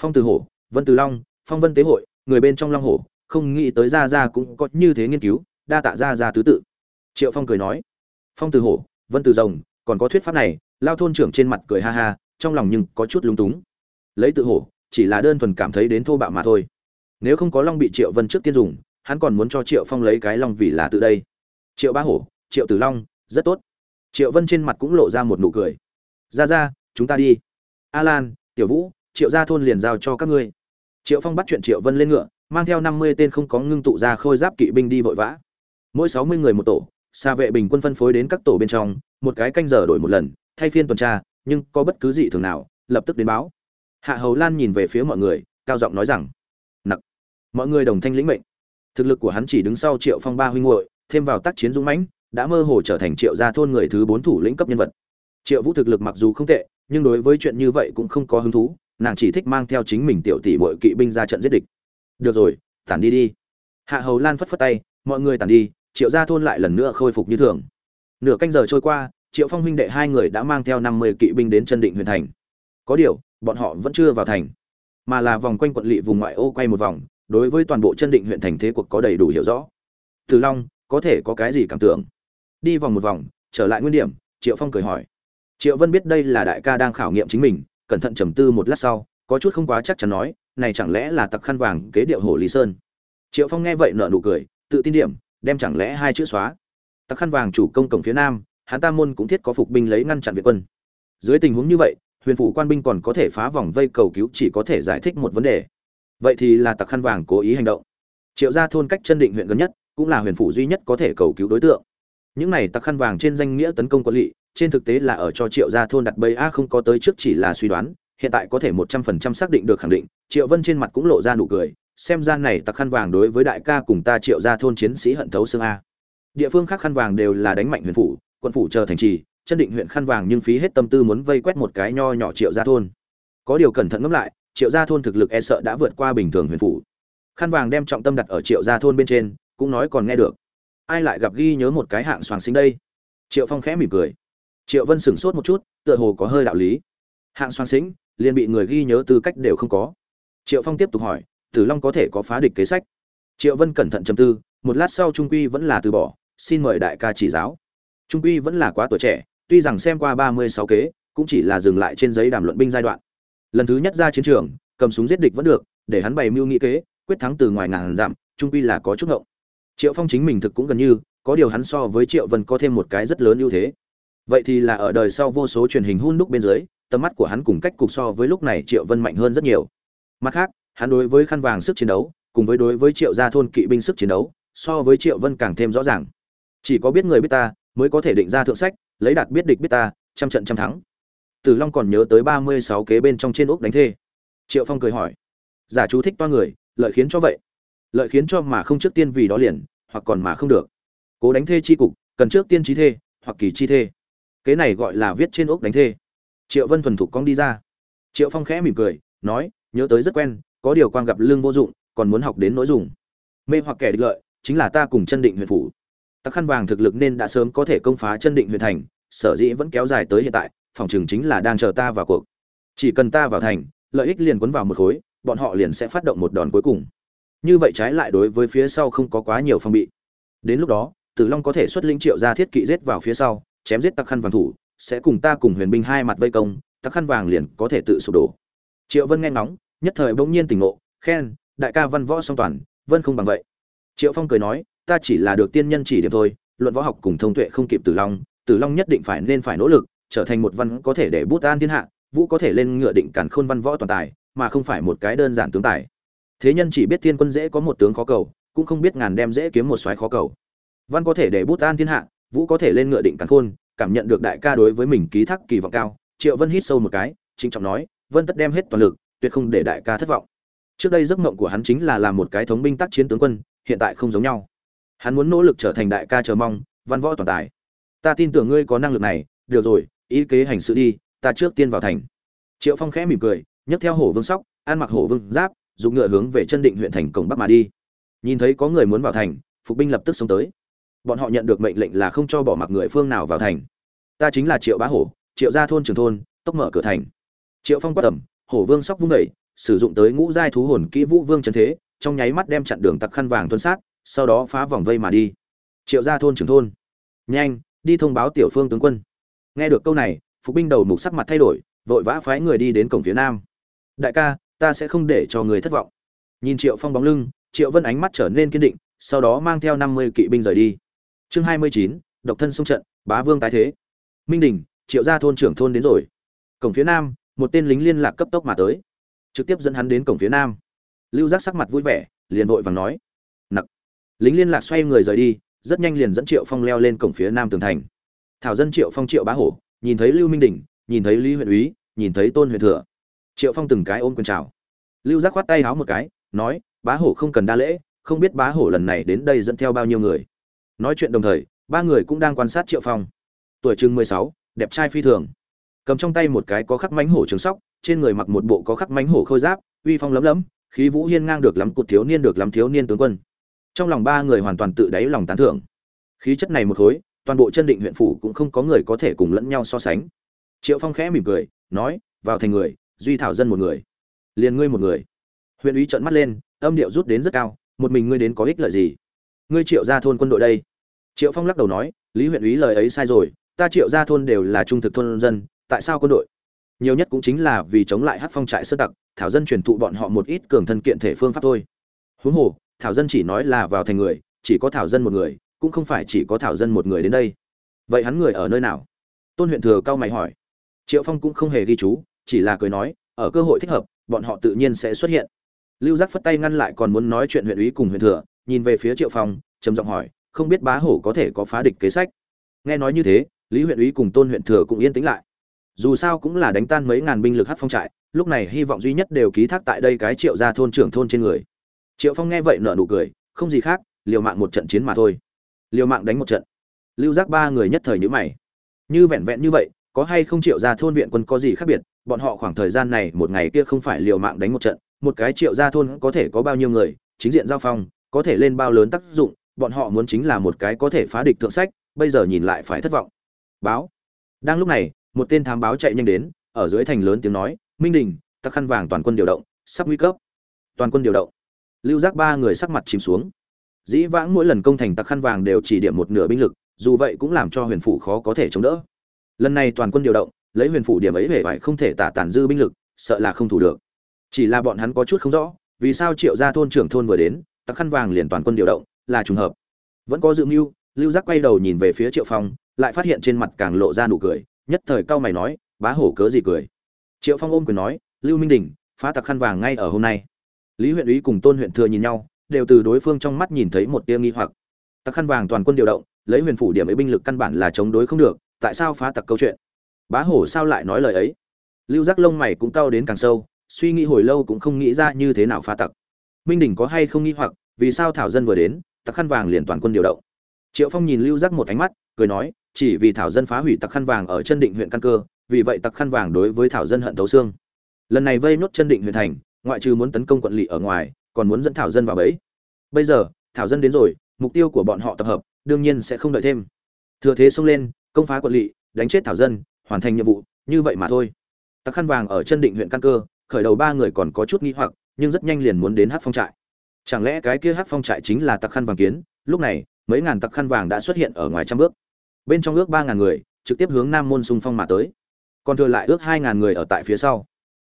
Phong từ hổ, vân từ long, phong vân tế hội, người bên trong long hổ, không nghĩ tới ra ra cũng có như thế nghiên cứu, đa tạ ra ra tứ tự. Triệu phong cười nói, phong từ hổ, vân từ rồng, còn có thuyết pháp này, lao thôn trưởng trên mặt cười ha ha, trong lòng nhưng có chút lúng túng. Lấy tự hổ, chỉ là đơn thuần cảm thấy đến thô bạo mà thôi. Nếu không có long bị triệu vân trước tiên dùng, hắn còn muốn cho triệu phong lấy cái long vì là tự đây. Triệu ba hổ, triệu tử long, rất tốt. Triệu vân trên mặt cũng lộ ra một nụ cười. Ra ra chúng ta đi. A lan tiểu vũ, triệu gia thôn liền giao cho các ngươi. Triệu phong bắt chuyện triệu vân lên ngựa, mang theo năm mươi tên không có ngưng tụ ra khôi giáp kỵ binh đi vội vã. Mỗi sáu mươi người một tổ xa vệ bình quân phân phối đến các tổ bên trong, một cái canh giờ đổi một lần, thay phiên tuần tra, nhưng có bất cứ gì thường nào, lập tức đến báo. Hạ hầu lan nhìn về phía mọi người, cao giọng nói rằng, nặc, mọi người đồng thanh lĩnh mệnh. Thực lực của hắn chỉ đứng sau triệu phong ba huynh hội thêm vào tác chiến dũng mãnh, đã mơ hồ trở thành triệu gia thôn người thứ bốn thủ lĩnh cấp nhân vật. Triệu vũ thực lực mặc dù không tệ nhưng đối với chuyện như vậy cũng không có hứng thú, nàng chỉ thích mang theo chính mình tiểu tỷ bội kỵ binh ra trận giết địch. Được rồi, tản đi đi. Hạ hầu lan phất phất tay, mọi người tản đi, triệu gia thôn lại lần nữa khôi phục như thường. Nửa canh giờ trôi qua, triệu phong huynh đệ hai người đã mang theo năm mươi kỵ binh đến chân định huyện thành. Có điều, bọn họ vẫn chưa vào thành, mà là vòng quanh quận lỵ vùng ngoại ô quay một vòng, đối với toàn bộ chân định huyện thành thế cuộc có đầy đủ hiểu rõ. Từ long, có thể có cái gì cảm tưởng? Đi vòng một vòng, trở lại nguyên điểm, triệu phong cười hỏi triệu vân biết đây là đại ca đang khảo nghiệm chính mình, cẩn thận trầm tư một lát sau, có chút không quá chắc chắn nói, này chẳng lẽ là tặc khăn vàng kế điệu hồ lý sơn? Triệu phong nghe vậy nở nụ cười, tự tin điểm, đem chẳng lẽ hai chữ xóa. Tặc khăn vàng chủ công cổng phía nam, hắn ta môn cũng thiết có phục binh lấy ngăn chặn việt quân. Dưới tình huống như vậy, huyền phủ quan binh còn có thể phá vòng vây cầu cứu chỉ có thể giải thích một vấn đề. Vậy thì là tặc khăn vàng cố ý hành động. Triệu gia thôn cách chân định huyện gần nhất, cũng là huyền phủ duy nhất có thể cầu cứu đối tượng. Những này tặc khăn vàng trên danh nghĩa tấn công quân lỵ trên thực tế là ở cho triệu gia thôn đặt bẫy, a, không có tới trước chỉ là suy đoán, hiện tại có thể một trăm phần trăm xác định được khẳng định. Triệu vân trên mặt cũng lộ ra nụ cười, xem ra này tặc khăn vàng đối với đại ca cùng ta triệu gia thôn chiến sĩ hận thấu xương a. Địa phương khác khăn vàng đều là đánh mạnh huyện phủ quân phủ chờ thành trì, chân định huyện khăn vàng nhưng phí hết tâm tư muốn vây quét một cái nho nhỏ triệu gia thôn. Có điều cẩn thận ngẫm lại, triệu gia thôn thực lực e sợ đã vượt qua bình thường huyện phủ. Khăn vàng đem trọng tâm đặt ở triệu gia thôn bên trên, cũng nói còn nghe được. Ai lại gặp ghi nhớ một cái hạng soàng sinh đây? Triệu phong khẽ mỉm cười triệu vân sửng sốt một chút, tựa hồ có hơi đạo lý. Hạng xoan xính liền bị người ghi nhớ tư cách đều không có. Triệu phong tiếp tục hỏi, tử long có thể có phá địch kế sách? Triệu vân cẩn thận chầm tư, một lát sau trung quy vẫn là từ bỏ, xin mời đại ca chỉ giáo. Trung quy vẫn là quá tuổi trẻ, tuy rằng xem qua ba mươi sáu kế, cũng chỉ là dừng lại trên giấy đàm luận binh giai đoạn. Lần thứ nhất ra chiến trường, cầm súng giết địch vẫn được, để hắn bày mưu nghĩ kế, quyết thắng từ ngoài ngàn dặm, trung quy là có chút ngộng. Triệu phong chính mình thực cũng gần như, có điều hắn so với triệu vân có thêm một cái rất lớn ưu thế vậy thì là ở đời sau vô số truyền hình hun đúc bên dưới, tầm mắt của hắn cùng cách cục so với lúc này triệu vân mạnh hơn rất nhiều. Mặt khác, hắn đối với khăn vàng sức chiến đấu, cùng với đối với triệu gia thôn kỵ binh sức chiến đấu, so với triệu vân càng thêm rõ ràng. Chỉ có biết người biết ta, mới có thể định ra thượng sách, lấy đạt biết địch biết ta, trăm trận trăm thắng. Tử long còn nhớ tới ba mươi sáu kế bên trong trên ốc đánh thê. Triệu phong cười hỏi, giả chú thích toa người, lợi khiến cho vậy. Lợi khiến cho mà không trước tiên vì đó liền, hoặc còn mà không được. Cố đánh thê chi cục, cần trước tiên trí thê, hoặc kỳ chi thê kế này gọi là viết trên ốc đánh thê. Triệu vân thuần thục cong đi ra. Triệu phong khẽ mỉm cười, nói, nhớ tới rất quen, có điều quan gặp lương vô dụng, còn muốn học đến nỗi dùng. Mê hoặc kẻ địch lợi, chính là ta cùng chân định huyện phủ. Tắc khăn vàng thực lực nên đã sớm có thể công phá chân định huyện thành, sở dĩ vẫn kéo dài tới hiện tại, phòng trường chính là đang chờ ta vào cuộc. Chỉ cần ta vào thành, lợi ích liền quấn vào một khối, bọn họ liền sẽ phát động một đòn cuối cùng. Như vậy trái lại đối với phía sau không có quá nhiều phòng bị. Đến lúc đó, tử long có thể xuất linh triệu ra thiết kỵ giết vào phía sau chém giết tặc khăn vàng thủ, sẽ cùng ta cùng huyền binh hai mặt vây công, tặc khăn vàng liền có thể tự sụp đổ. Triệu vân nghe ngóng, nhất thời bỗng nhiên tỉnh ngộ, khen, đại ca văn võ song toàn, vân không bằng vậy. Triệu phong cười nói, ta chỉ là được tiên nhân chỉ điểm thôi, luận võ học cùng thông tuệ không kịp tử long tử long nhất định phải nên phải nỗ lực, trở thành một văn có thể để bút an thiên hạ, vũ có thể lên ngựa định cản khôn văn võ toàn tài, mà không phải một cái đơn giản tướng tài. Thế nhân chỉ biết thiên quân dễ có một tướng khó cầu, cũng không biết ngàn đem dễ kiếm một soái khó cầu. Văn có thể để bút an thiên hạ vũ có thể lên ngựa định cắn khôn, cảm nhận được đại ca đối với mình ký thác kỳ vọng cao. Triệu vân hít sâu một cái chính trọng nói, vân tất đem hết toàn lực, tuyệt không để đại ca thất vọng. Trước đây giấc mộng của hắn chính là làm một cái thống binh tác chiến tướng quân, hiện tại không giống nhau. Hắn muốn nỗ lực trở thành đại ca chờ mong, văn võ toàn tài. Ta tin tưởng ngươi có năng lực này, được rồi, ý kế hành sự đi, ta trước tiên vào thành. Triệu phong khẽ mỉm cười, nhấc theo hổ vương sóc, ăn mặc hổ vương giáp, dùng ngựa hướng về chân định huyện thành cổng bắc mà đi. Nhìn thấy có người muốn vào thành, phục binh lập tức xông tới bọn họ nhận được mệnh lệnh là không cho bỏ mặc người phương nào vào thành. Ta chính là triệu bá hổ, triệu gia thôn trường thôn, tốc mở cửa thành. Triệu phong quát tầm, hổ vương sóc vung đẩy sử dụng tới ngũ giai thú hồn kỹ vũ vương trần thế, trong nháy mắt đem chặn đường tặc khăn vàng tuân sát, sau đó phá vòng vây mà đi. Triệu gia thôn trưởng thôn. Nhanh, đi thông báo tiểu phương tướng quân. Nghe được câu này, phục binh đầu mục sắc mặt thay đổi, vội vã phái người đi đến cổng phía nam. Đại ca, ta sẽ không để cho người thất vọng. Nhìn triệu phong bóng lưng, triệu vân ánh mắt trở nên kiên định, sau đó mang theo năm mươi kỵ binh rời đi chương hai mươi chín, độc thân xung trận, bá vương tái thế. Minh đình, triệu gia thôn trưởng thôn đến rồi. Cổng phía nam, một tên lính liên lạc cấp tốc mà tới. Trực tiếp dẫn hắn đến cổng phía nam. Lưu giác sắc mặt vui vẻ, liền vội vàng nói. Nặc. Lính liên lạc xoay người rời đi, rất nhanh liền dẫn triệu phong leo lên cổng phía nam tường thành. Thảo dân triệu phong triệu bá hổ, nhìn thấy lưu minh đình, nhìn thấy lý huyện úy, nhìn thấy tôn huyện thừa. Triệu phong từng cái ôm quần chào. Lưu giác khoát tay háo một cái, nói, bá hổ không cần đa lễ, không biết bá hổ lần này đến đây dẫn theo bao nhiêu người nói chuyện đồng thời, ba người cũng đang quan sát triệu phong. Tuổi chừng mười sáu, đẹp trai phi thường. Cầm trong tay một cái có khắc mánh hổ trường sóc, trên người mặc một bộ có khắc mánh hổ khôi giáp, uy phong lấm lấm, khí vũ hiên ngang được lắm, cụt thiếu niên được lắm, thiếu niên tướng quân. Trong lòng ba người hoàn toàn tự đáy lòng tán thưởng. Khí chất này một khối, toàn bộ chân định huyện phủ cũng không có người có thể cùng lẫn nhau so sánh. Triệu phong khẽ mỉm cười, nói, vào thành người, duy thảo dân một người. Liền ngươi một người. Huyện úy trợn mắt lên, âm điệu rút đến rất cao, một mình ngươi đến có ích lợi gì? Ngươi triệu ra thôn quân đội đây. Triệu phong lắc đầu nói, lý huyện úy lời ấy sai rồi, ta triệu ra thôn đều là trung thực thôn dân, tại sao quân đội? Nhiều nhất cũng chính là vì chống lại hát phong trại sơ tặc, thảo dân truyền thụ bọn họ một ít cường thân kiện thể phương pháp thôi. Huống hồ, thảo dân chỉ nói là vào thành người, chỉ có thảo dân một người, cũng không phải chỉ có thảo dân một người đến đây. Vậy hắn người ở nơi nào? Tôn huyện thừa cao mày hỏi. Triệu phong cũng không hề ghi chú, chỉ là cười nói, ở cơ hội thích hợp, bọn họ tự nhiên sẽ xuất hiện. Lưu giác phất tay ngăn lại còn muốn nói chuyện huyện úy cùng huyện thừa nhìn về phía triệu phong, trầm giọng hỏi, không biết bá hổ có thể có phá địch kế sách? Nghe nói như thế, lý huyện úy cùng tôn huyện thừa cũng yên tĩnh lại. Dù sao cũng là đánh tan mấy ngàn binh lực hát phong trại, lúc này hy vọng duy nhất đều ký thác tại đây cái triệu gia thôn trưởng thôn trên người. Triệu phong nghe vậy nở nụ cười, không gì khác, liều mạng một trận chiến mà thôi. Liều mạng đánh một trận? Lưu giác ba người nhất thời nhữ mày. Như vẹn vẹn như vậy, có hay không triệu gia thôn viện quân có gì khác biệt? Bọn họ khoảng thời gian này một ngày kia không phải liều mạng đánh một trận, một cái triệu gia thôn có thể có bao nhiêu người, chính diện giao phong có thể lên bao lớn tác dụng, bọn họ muốn chính là một cái có thể phá địch thượng sách, bây giờ nhìn lại phải thất vọng. Báo. Đang lúc này, một tên thám báo chạy nhanh đến, ở dưới thành lớn tiếng nói, minh đình tắc khăn vàng toàn quân điều động, sắp nguy cấp. Toàn quân điều động. Lưu giác ba người sắc mặt chìm xuống. Dĩ vãng mỗi lần công thành tặc khăn vàng đều chỉ điểm một nửa binh lực, dù vậy cũng làm cho huyền phủ khó có thể chống đỡ. Lần này toàn quân điều động, lấy huyền phủ điểm ấy về phải không thể tả tàn dư binh lực, sợ là không thủ được. Chỉ là bọn hắn có chút không rõ, vì sao triệu gia thôn trưởng thôn vừa đến tặc khăn vàng liền toàn quân điều động, là trùng hợp. Vẫn có dự mưu, lưu giác quay đầu nhìn về phía triệu phong, lại phát hiện trên mặt càng lộ ra nụ cười, nhất thời cao mày nói, bá hổ cớ gì cười? Triệu phong ôm quyền nói, lưu minh đình, phá tặc khăn vàng ngay ở hôm nay. Lý huyện úy cùng tôn huyện thừa nhìn nhau, đều từ đối phương trong mắt nhìn thấy một tia nghi hoặc. Tặc khăn vàng toàn quân điều động, lấy huyền phủ điểm ấy binh lực căn bản là chống đối không được, tại sao phá tặc câu chuyện? Bá hổ sao lại nói lời ấy? Lưu giác lông mày cũng cao đến càng sâu, suy nghĩ hồi lâu cũng không nghĩ ra như thế nào phá tặc minh đình có hay không nghi hoặc, vì sao thảo dân vừa đến, tặc khăn vàng liền toàn quân điều động? Triệu phong nhìn lưu giác một ánh mắt, cười nói, chỉ vì thảo dân phá hủy tặc khăn vàng ở chân định huyện căn cơ, vì vậy tặc khăn vàng đối với thảo dân hận thấu xương. Lần này vây nốt chân định huyện thành, ngoại trừ muốn tấn công quận lỵ ở ngoài, còn muốn dẫn thảo dân vào bẫy. Bây giờ, thảo dân đến rồi, mục tiêu của bọn họ tập hợp, đương nhiên sẽ không đợi thêm. Thừa thế xông lên, công phá quận lỵ, đánh chết thảo dân, hoàn thành nhiệm vụ, như vậy mà thôi. Tặc khăn vàng ở chân định huyện căn cơ, khởi đầu ba người còn có chút nghi hoặc nhưng rất nhanh liền muốn đến hát phong trại. Chẳng lẽ cái kia hát phong trại chính là tặc khăn vàng kiến? Lúc này, mấy ngàn tặc khăn vàng đã xuất hiện ở ngoài trăm bước. Bên trong ước ba ngàn người, trực tiếp hướng nam môn xung phong mà tới. Còn thừa lại ước hai ngàn người ở tại phía sau.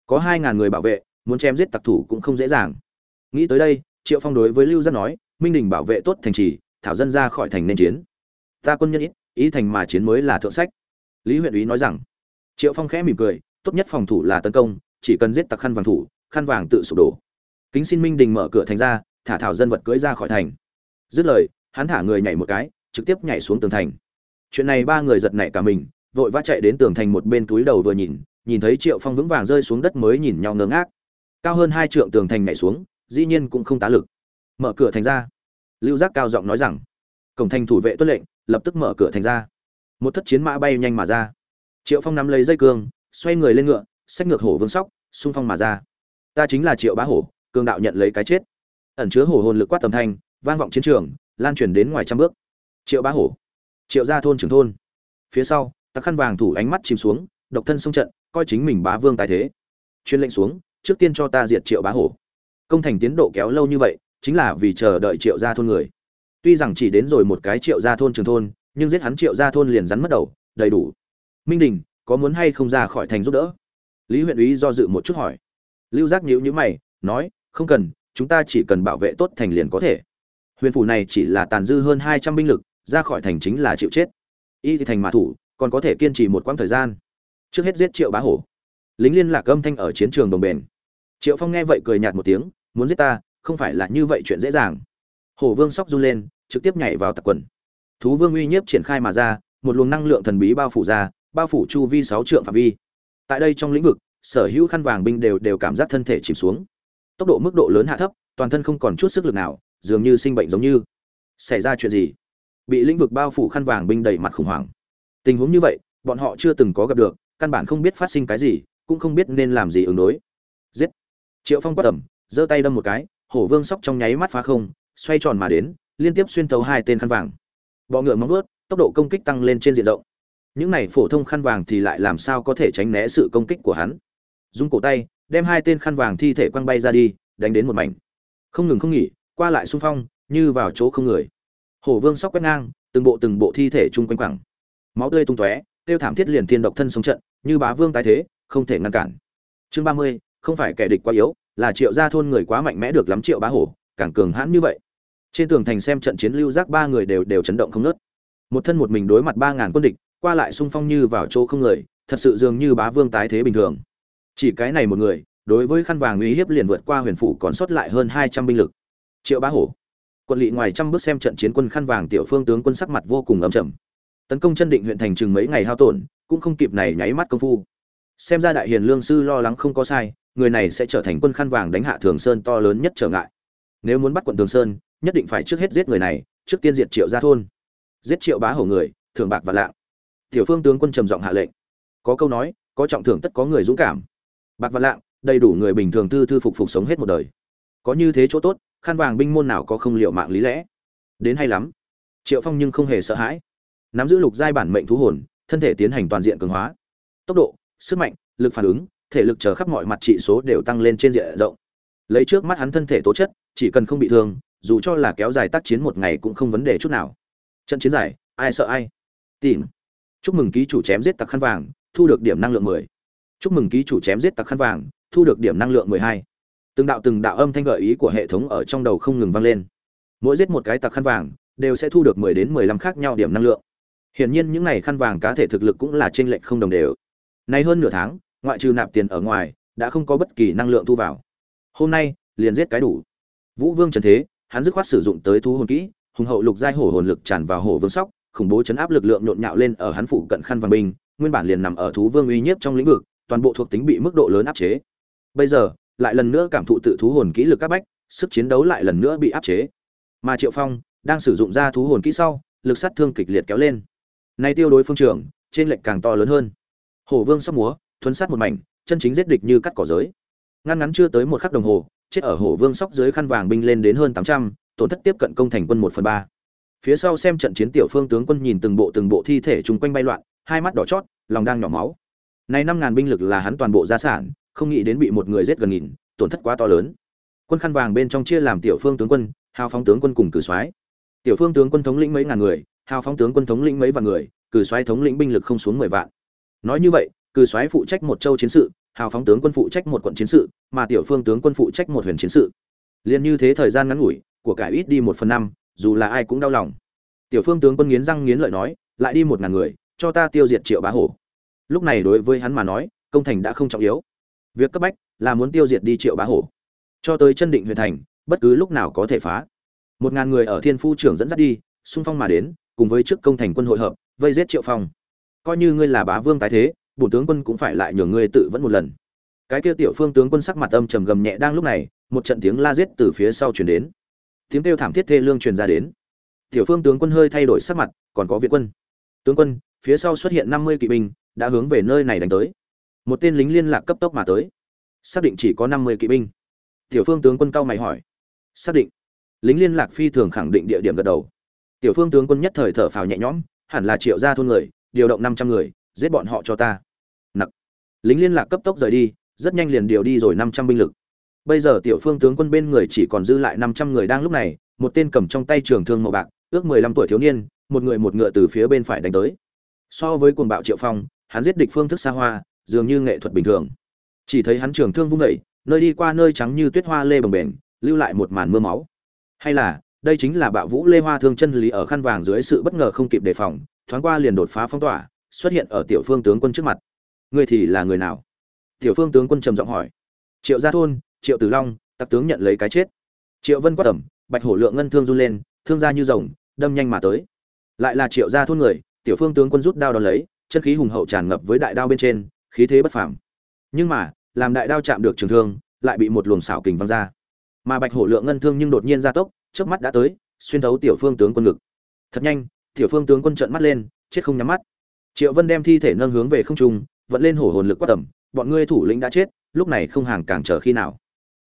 Có hai ngàn người bảo vệ, muốn chém giết tặc thủ cũng không dễ dàng. Nghĩ tới đây, triệu phong đối với lưu giác nói, minh đình bảo vệ tốt thành trì, thảo dân ra khỏi thành nên chiến. Ta quân nhân ít, ý thành mà chiến mới là thượng sách. Lý huyện úy nói rằng. Triệu phong khẽ mỉm cười, tốt nhất phòng thủ là tấn công, chỉ cần giết tặc khăn vàng thủ khăn vàng tự sụp đổ. Kính xin minh đình mở cửa thành ra, thả thảo dân vật cưỡi ra khỏi thành. Dứt lời, hắn thả người nhảy một cái, trực tiếp nhảy xuống tường thành. Chuyện này ba người giật nảy cả mình, vội vã chạy đến tường thành một bên túi đầu vừa nhìn nhìn thấy triệu phong vững vàng rơi xuống đất mới nhìn nhau ngơ ngác. Cao hơn hai trượng tường thành nhảy xuống, dĩ nhiên cũng không tá lực. Mở cửa thành ra. Lưu giác cao giọng nói rằng, cổng thành thủ vệ tuân lệnh, lập tức mở cửa thành ra. Một thất chiến mã bay nhanh mà ra. Triệu phong nắm lấy dây cương, xoay người lên ngựa, xách ngược hổ vương sóc, xung phong mà ra ta chính là triệu bá hổ, cường đạo nhận lấy cái chết. Ẩn chứa hổ hồn lực quát tầm thanh, vang vọng chiến trường, lan truyền đến ngoài trăm bước. Triệu bá hổ, triệu gia thôn trưởng thôn. Phía sau tặc khăn vàng thủ ánh mắt chìm xuống, độc thân xông trận, coi chính mình bá vương tài thế. Chuyên lệnh xuống, trước tiên cho ta diệt triệu bá hổ. Công thành tiến độ kéo lâu như vậy, chính là vì chờ đợi triệu gia thôn người. Tuy rằng chỉ đến rồi một cái triệu gia thôn trường thôn, nhưng giết hắn triệu gia thôn liền rắn mất đầu, đầy đủ. Minh đình, có muốn hay không ra khỏi thành giúp đỡ? Lý huyện úy do dự một chút hỏi lưu giác nhíu nhíu mày, nói, không cần, chúng ta chỉ cần bảo vệ tốt thành liền có thể. Huyền phủ này chỉ là tàn dư hơn hai trăm binh lực, ra khỏi thành chính là chịu chết. Y thì thành mã thủ, còn có thể kiên trì một quãng thời gian. Trước hết giết triệu bá hổ. Lính liên lạc âm thanh ở chiến trường đồng bền. Triệu phong nghe vậy cười nhạt một tiếng, muốn giết ta, không phải là như vậy chuyện dễ dàng. Hổ vương sóc run lên, trực tiếp nhảy vào tặc quần. Thú vương uy nhiếp triển khai mà ra, một luồng năng lượng thần bí bao phủ ra, bao phủ chu vi sáu trượng phạm vi. Tại đây trong lĩnh vực sở hữu khăn vàng binh đều đều cảm giác thân thể chìm xuống. Tốc độ mức độ lớn hạ thấp, toàn thân không còn chút sức lực nào, dường như sinh bệnh giống như. Xảy ra chuyện gì? Bị lĩnh vực bao phủ khăn vàng binh đầy mặt khủng hoảng. Tình huống như vậy, bọn họ chưa từng có gặp được, căn bản không biết phát sinh cái gì, cũng không biết nên làm gì ứng đối. Giết! Triệu phong quát tầm, giơ tay đâm một cái, hổ vương sóc trong nháy mắt phá không, xoay tròn mà đến, liên tiếp xuyên tấu hai tên khăn vàng. Bọ ngựa móng vớt tốc độ công kích tăng lên trên diện rộng. Những này phổ thông khăn vàng thì lại làm sao có thể tránh né sự công kích của hắn? Rung cổ tay, đem hai tên khăn vàng thi thể quăng bay ra đi, đánh đến một mảnh. Không ngừng không nghỉ, qua lại xung phong, như vào chỗ không người. Hổ vương sóc quét ngang, từng bộ từng bộ thi thể chung quanh quẳng. Máu tươi tung tóe, tiêu thảm thiết liền thiên độc thân sống trận, như bá vương tái thế, không thể ngăn cản. Chương ba mươi, không phải kẻ địch quá yếu, là triệu gia thôn người quá mạnh mẽ được lắm triệu bá hổ, càng cường hãn như vậy. Trên tường thành xem trận chiến lưu giác ba người đều đều chấn động không nớt một thân một mình đối mặt ba ngàn quân địch, qua lại xung phong như vào chỗ không người, thật sự dường như bá vương tái thế bình thường chỉ cái này một người, đối với khăn vàng uy hiếp liền vượt qua huyền phủ còn sót lại hơn hai trăm binh lực. Triệu bá hổ. Quân lỵ ngoài trăm bước xem trận chiến quân khăn vàng tiểu phương tướng quân sắc mặt vô cùng ấm trầm. Tấn công chân định huyện thành chừng mấy ngày hao tổn, cũng không kịp này nháy mắt công phu. Xem ra đại hiền lương sư lo lắng không có sai, người này sẽ trở thành quân khăn vàng đánh hạ thường sơn to lớn nhất trở ngại. Nếu muốn bắt quận thường sơn, nhất định phải trước hết giết người này, trước tiên diệt triệu gia thôn. Giết triệu bá hổ người, thưởng bạc và lạng. Tiểu phương tướng quân trầm giọng hạ lệnh. Có câu nói, có trọng thưởng tất có người dũng cảm bạc và lạng, đầy đủ người bình thường thư thư phục phục sống hết một đời. Có như thế chỗ tốt, khăn vàng binh môn nào có không liệu mạng lý lẽ? Đến hay lắm. Triệu phong nhưng không hề sợ hãi. Nắm giữ lục giai bản mệnh thú hồn, thân thể tiến hành toàn diện cường hóa. Tốc độ, sức mạnh, lực phản ứng, thể lực chờ khắp mọi mặt trị số đều tăng lên trên diện rộng. Lấy trước mắt hắn thân thể tố chất, chỉ cần không bị thương, dù cho là kéo dài tác chiến một ngày cũng không vấn đề chút nào. Trận chiến giải, ai sợ ai? Tìm. Chúc mừng ký chủ chém giết tặc khăn vàng, thu được điểm năng lượng 10 chúc mừng ký chủ chém giết tặc khăn vàng, thu được điểm năng lượng 12. từng đạo từng đạo âm thanh gợi ý của hệ thống ở trong đầu không ngừng vang lên. Mỗi giết một cái tặc khăn vàng, đều sẽ thu được 10 đến 15 khác nhau điểm năng lượng. Hiển nhiên những này khăn vàng cá thể thực lực cũng là trên lệch không đồng đều. Nay hơn nửa tháng, ngoại trừ nạp tiền ở ngoài, đã không có bất kỳ năng lượng thu vào. Hôm nay, liền giết cái đủ. Vũ vương trần thế, hắn dứt khoát sử dụng tới thú hồn kỹ, hùng hậu lục giai hổ hồn lực tràn vào hổ vương sóc, khủng bố chấn áp lực lượng nhộn nhạo lên ở hắn phụ cận khăn vàng binh, nguyên bản liền nằm ở thú vương uy nhiếp trong lĩnh vực toàn bộ thuộc tính bị mức độ lớn áp chế. Bây giờ, lại lần nữa cảm thụ tự thú hồn kỹ lực các bách, sức chiến đấu lại lần nữa bị áp chế. Mà triệu phong đang sử dụng ra thú hồn kỹ sau, lực sát thương kịch liệt kéo lên. Nay tiêu đối phương trưởng, trên lệnh càng to lớn hơn. Hổ vương sóc múa, thuấn sát một mảnh, chân chính giết địch như cắt cỏ giới. Ngăn ngắn chưa tới một khắc đồng hồ, chết ở hổ vương sóc dưới khăn vàng binh lên đến hơn tám trăm, tổn thất tiếp cận công thành quân một phần ba. Phía sau xem trận chiến tiểu phương tướng quân nhìn từng bộ từng bộ thi thể chung quanh bay loạn, hai mắt đỏ chót, lòng đang nhỏ máu nay năm ngàn binh lực là hắn toàn bộ gia sản, không nghĩ đến bị một người giết gần nghìn, tổn thất quá to lớn. Quân khăn vàng bên trong chia làm tiểu phương tướng quân, hào phóng tướng quân cùng cử soái. Tiểu phương tướng quân thống lĩnh mấy ngàn người, hào phóng tướng quân thống lĩnh mấy vạn người, cử soái thống lĩnh binh lực không xuống mười vạn. Nói như vậy, cử soái phụ trách một châu chiến sự, hào phóng tướng quân phụ trách một quận chiến sự, mà tiểu phương tướng quân phụ trách một huyền chiến sự. Liên như thế thời gian ngắn ngủi, của cải ít đi một phần năm, dù là ai cũng đau lòng. Tiểu phương tướng quân nghiến răng nghiến lợi nói, lại đi một ngàn người, cho ta tiêu diệt triệu bá hổ lúc này đối với hắn mà nói, công thành đã không trọng yếu. Việc cấp bách là muốn tiêu diệt đi triệu bá hổ. Cho tới chân định huyện thành, bất cứ lúc nào có thể phá. Một ngàn người ở thiên phu trưởng dẫn dắt đi, xung phong mà đến, cùng với trước công thành quân hội hợp, vây giết triệu phong. Coi như ngươi là bá vương tái thế, bổn tướng quân cũng phải lại nhường ngươi tự vẫn một lần. Cái kia tiểu phương tướng quân sắc mặt âm trầm gầm nhẹ đang lúc này, một trận tiếng la giết từ phía sau truyền đến. Tiếng kêu thảm thiết thê lương truyền ra đến. Tiểu phương tướng quân hơi thay đổi sắc mặt, còn có viện quân. Tướng quân, phía sau xuất hiện năm mươi kỵ binh đã hướng về nơi này đánh tới. Một tên lính liên lạc cấp tốc mà tới. Xác định chỉ có năm mươi kỵ binh. Tiểu phương tướng quân cao mày hỏi. Xác định. Lính liên lạc phi thường khẳng định địa điểm gật đầu. Tiểu phương tướng quân nhất thời thở phào nhẹ nhõm, hẳn là triệu gia thôn người, điều động năm trăm người, giết bọn họ cho ta. Nặc. Lính liên lạc cấp tốc rời đi, rất nhanh liền điều đi rồi năm trăm binh lực. Bây giờ tiểu phương tướng quân bên người chỉ còn dư lại năm trăm người đang lúc này, một tên cầm trong tay trường thương màu bạc, ước mười lăm tuổi thiếu niên, một người một ngựa từ phía bên phải đánh tới. So với cuồng bạo triệu phong hắn giết địch phương thức xa hoa, dường như nghệ thuật bình thường. Chỉ thấy hắn trường thương vung dậy, nơi đi qua nơi trắng như tuyết hoa lê bồng bềnh, lưu lại một màn mưa máu. Hay là, đây chính là bạo vũ lê hoa thương chân lý ở khăn vàng dưới sự bất ngờ không kịp đề phòng, thoáng qua liền đột phá phong tỏa, xuất hiện ở tiểu phương tướng quân trước mặt. Ngươi thì là người nào? Tiểu phương tướng quân trầm giọng hỏi. Triệu gia thôn, triệu tử long, tặc tướng nhận lấy cái chết. Triệu vân quát tẩm bạch hổ lượng ngân thương run lên, thương ra như rồng, đâm nhanh mà tới. Lại là triệu gia thôn người, tiểu phương tướng quân rút đao đón lấy chân khí hùng hậu tràn ngập với đại đao bên trên, khí thế bất phàm. Nhưng mà, làm đại đao chạm được trường thương, lại bị một luồng xảo kình văng ra. Mà bạch hổ lượng ngân thương nhưng đột nhiên gia tốc, chớp mắt đã tới, xuyên thấu tiểu phương tướng quân ngực. Thật nhanh, tiểu phương tướng quân trợn mắt lên, chết không nhắm mắt. Triệu vân đem thi thể nâng hướng về không trung, vận lên hổ hồn lực quát tầm, bọn ngươi thủ lĩnh đã chết, lúc này không hàng càng chờ khi nào?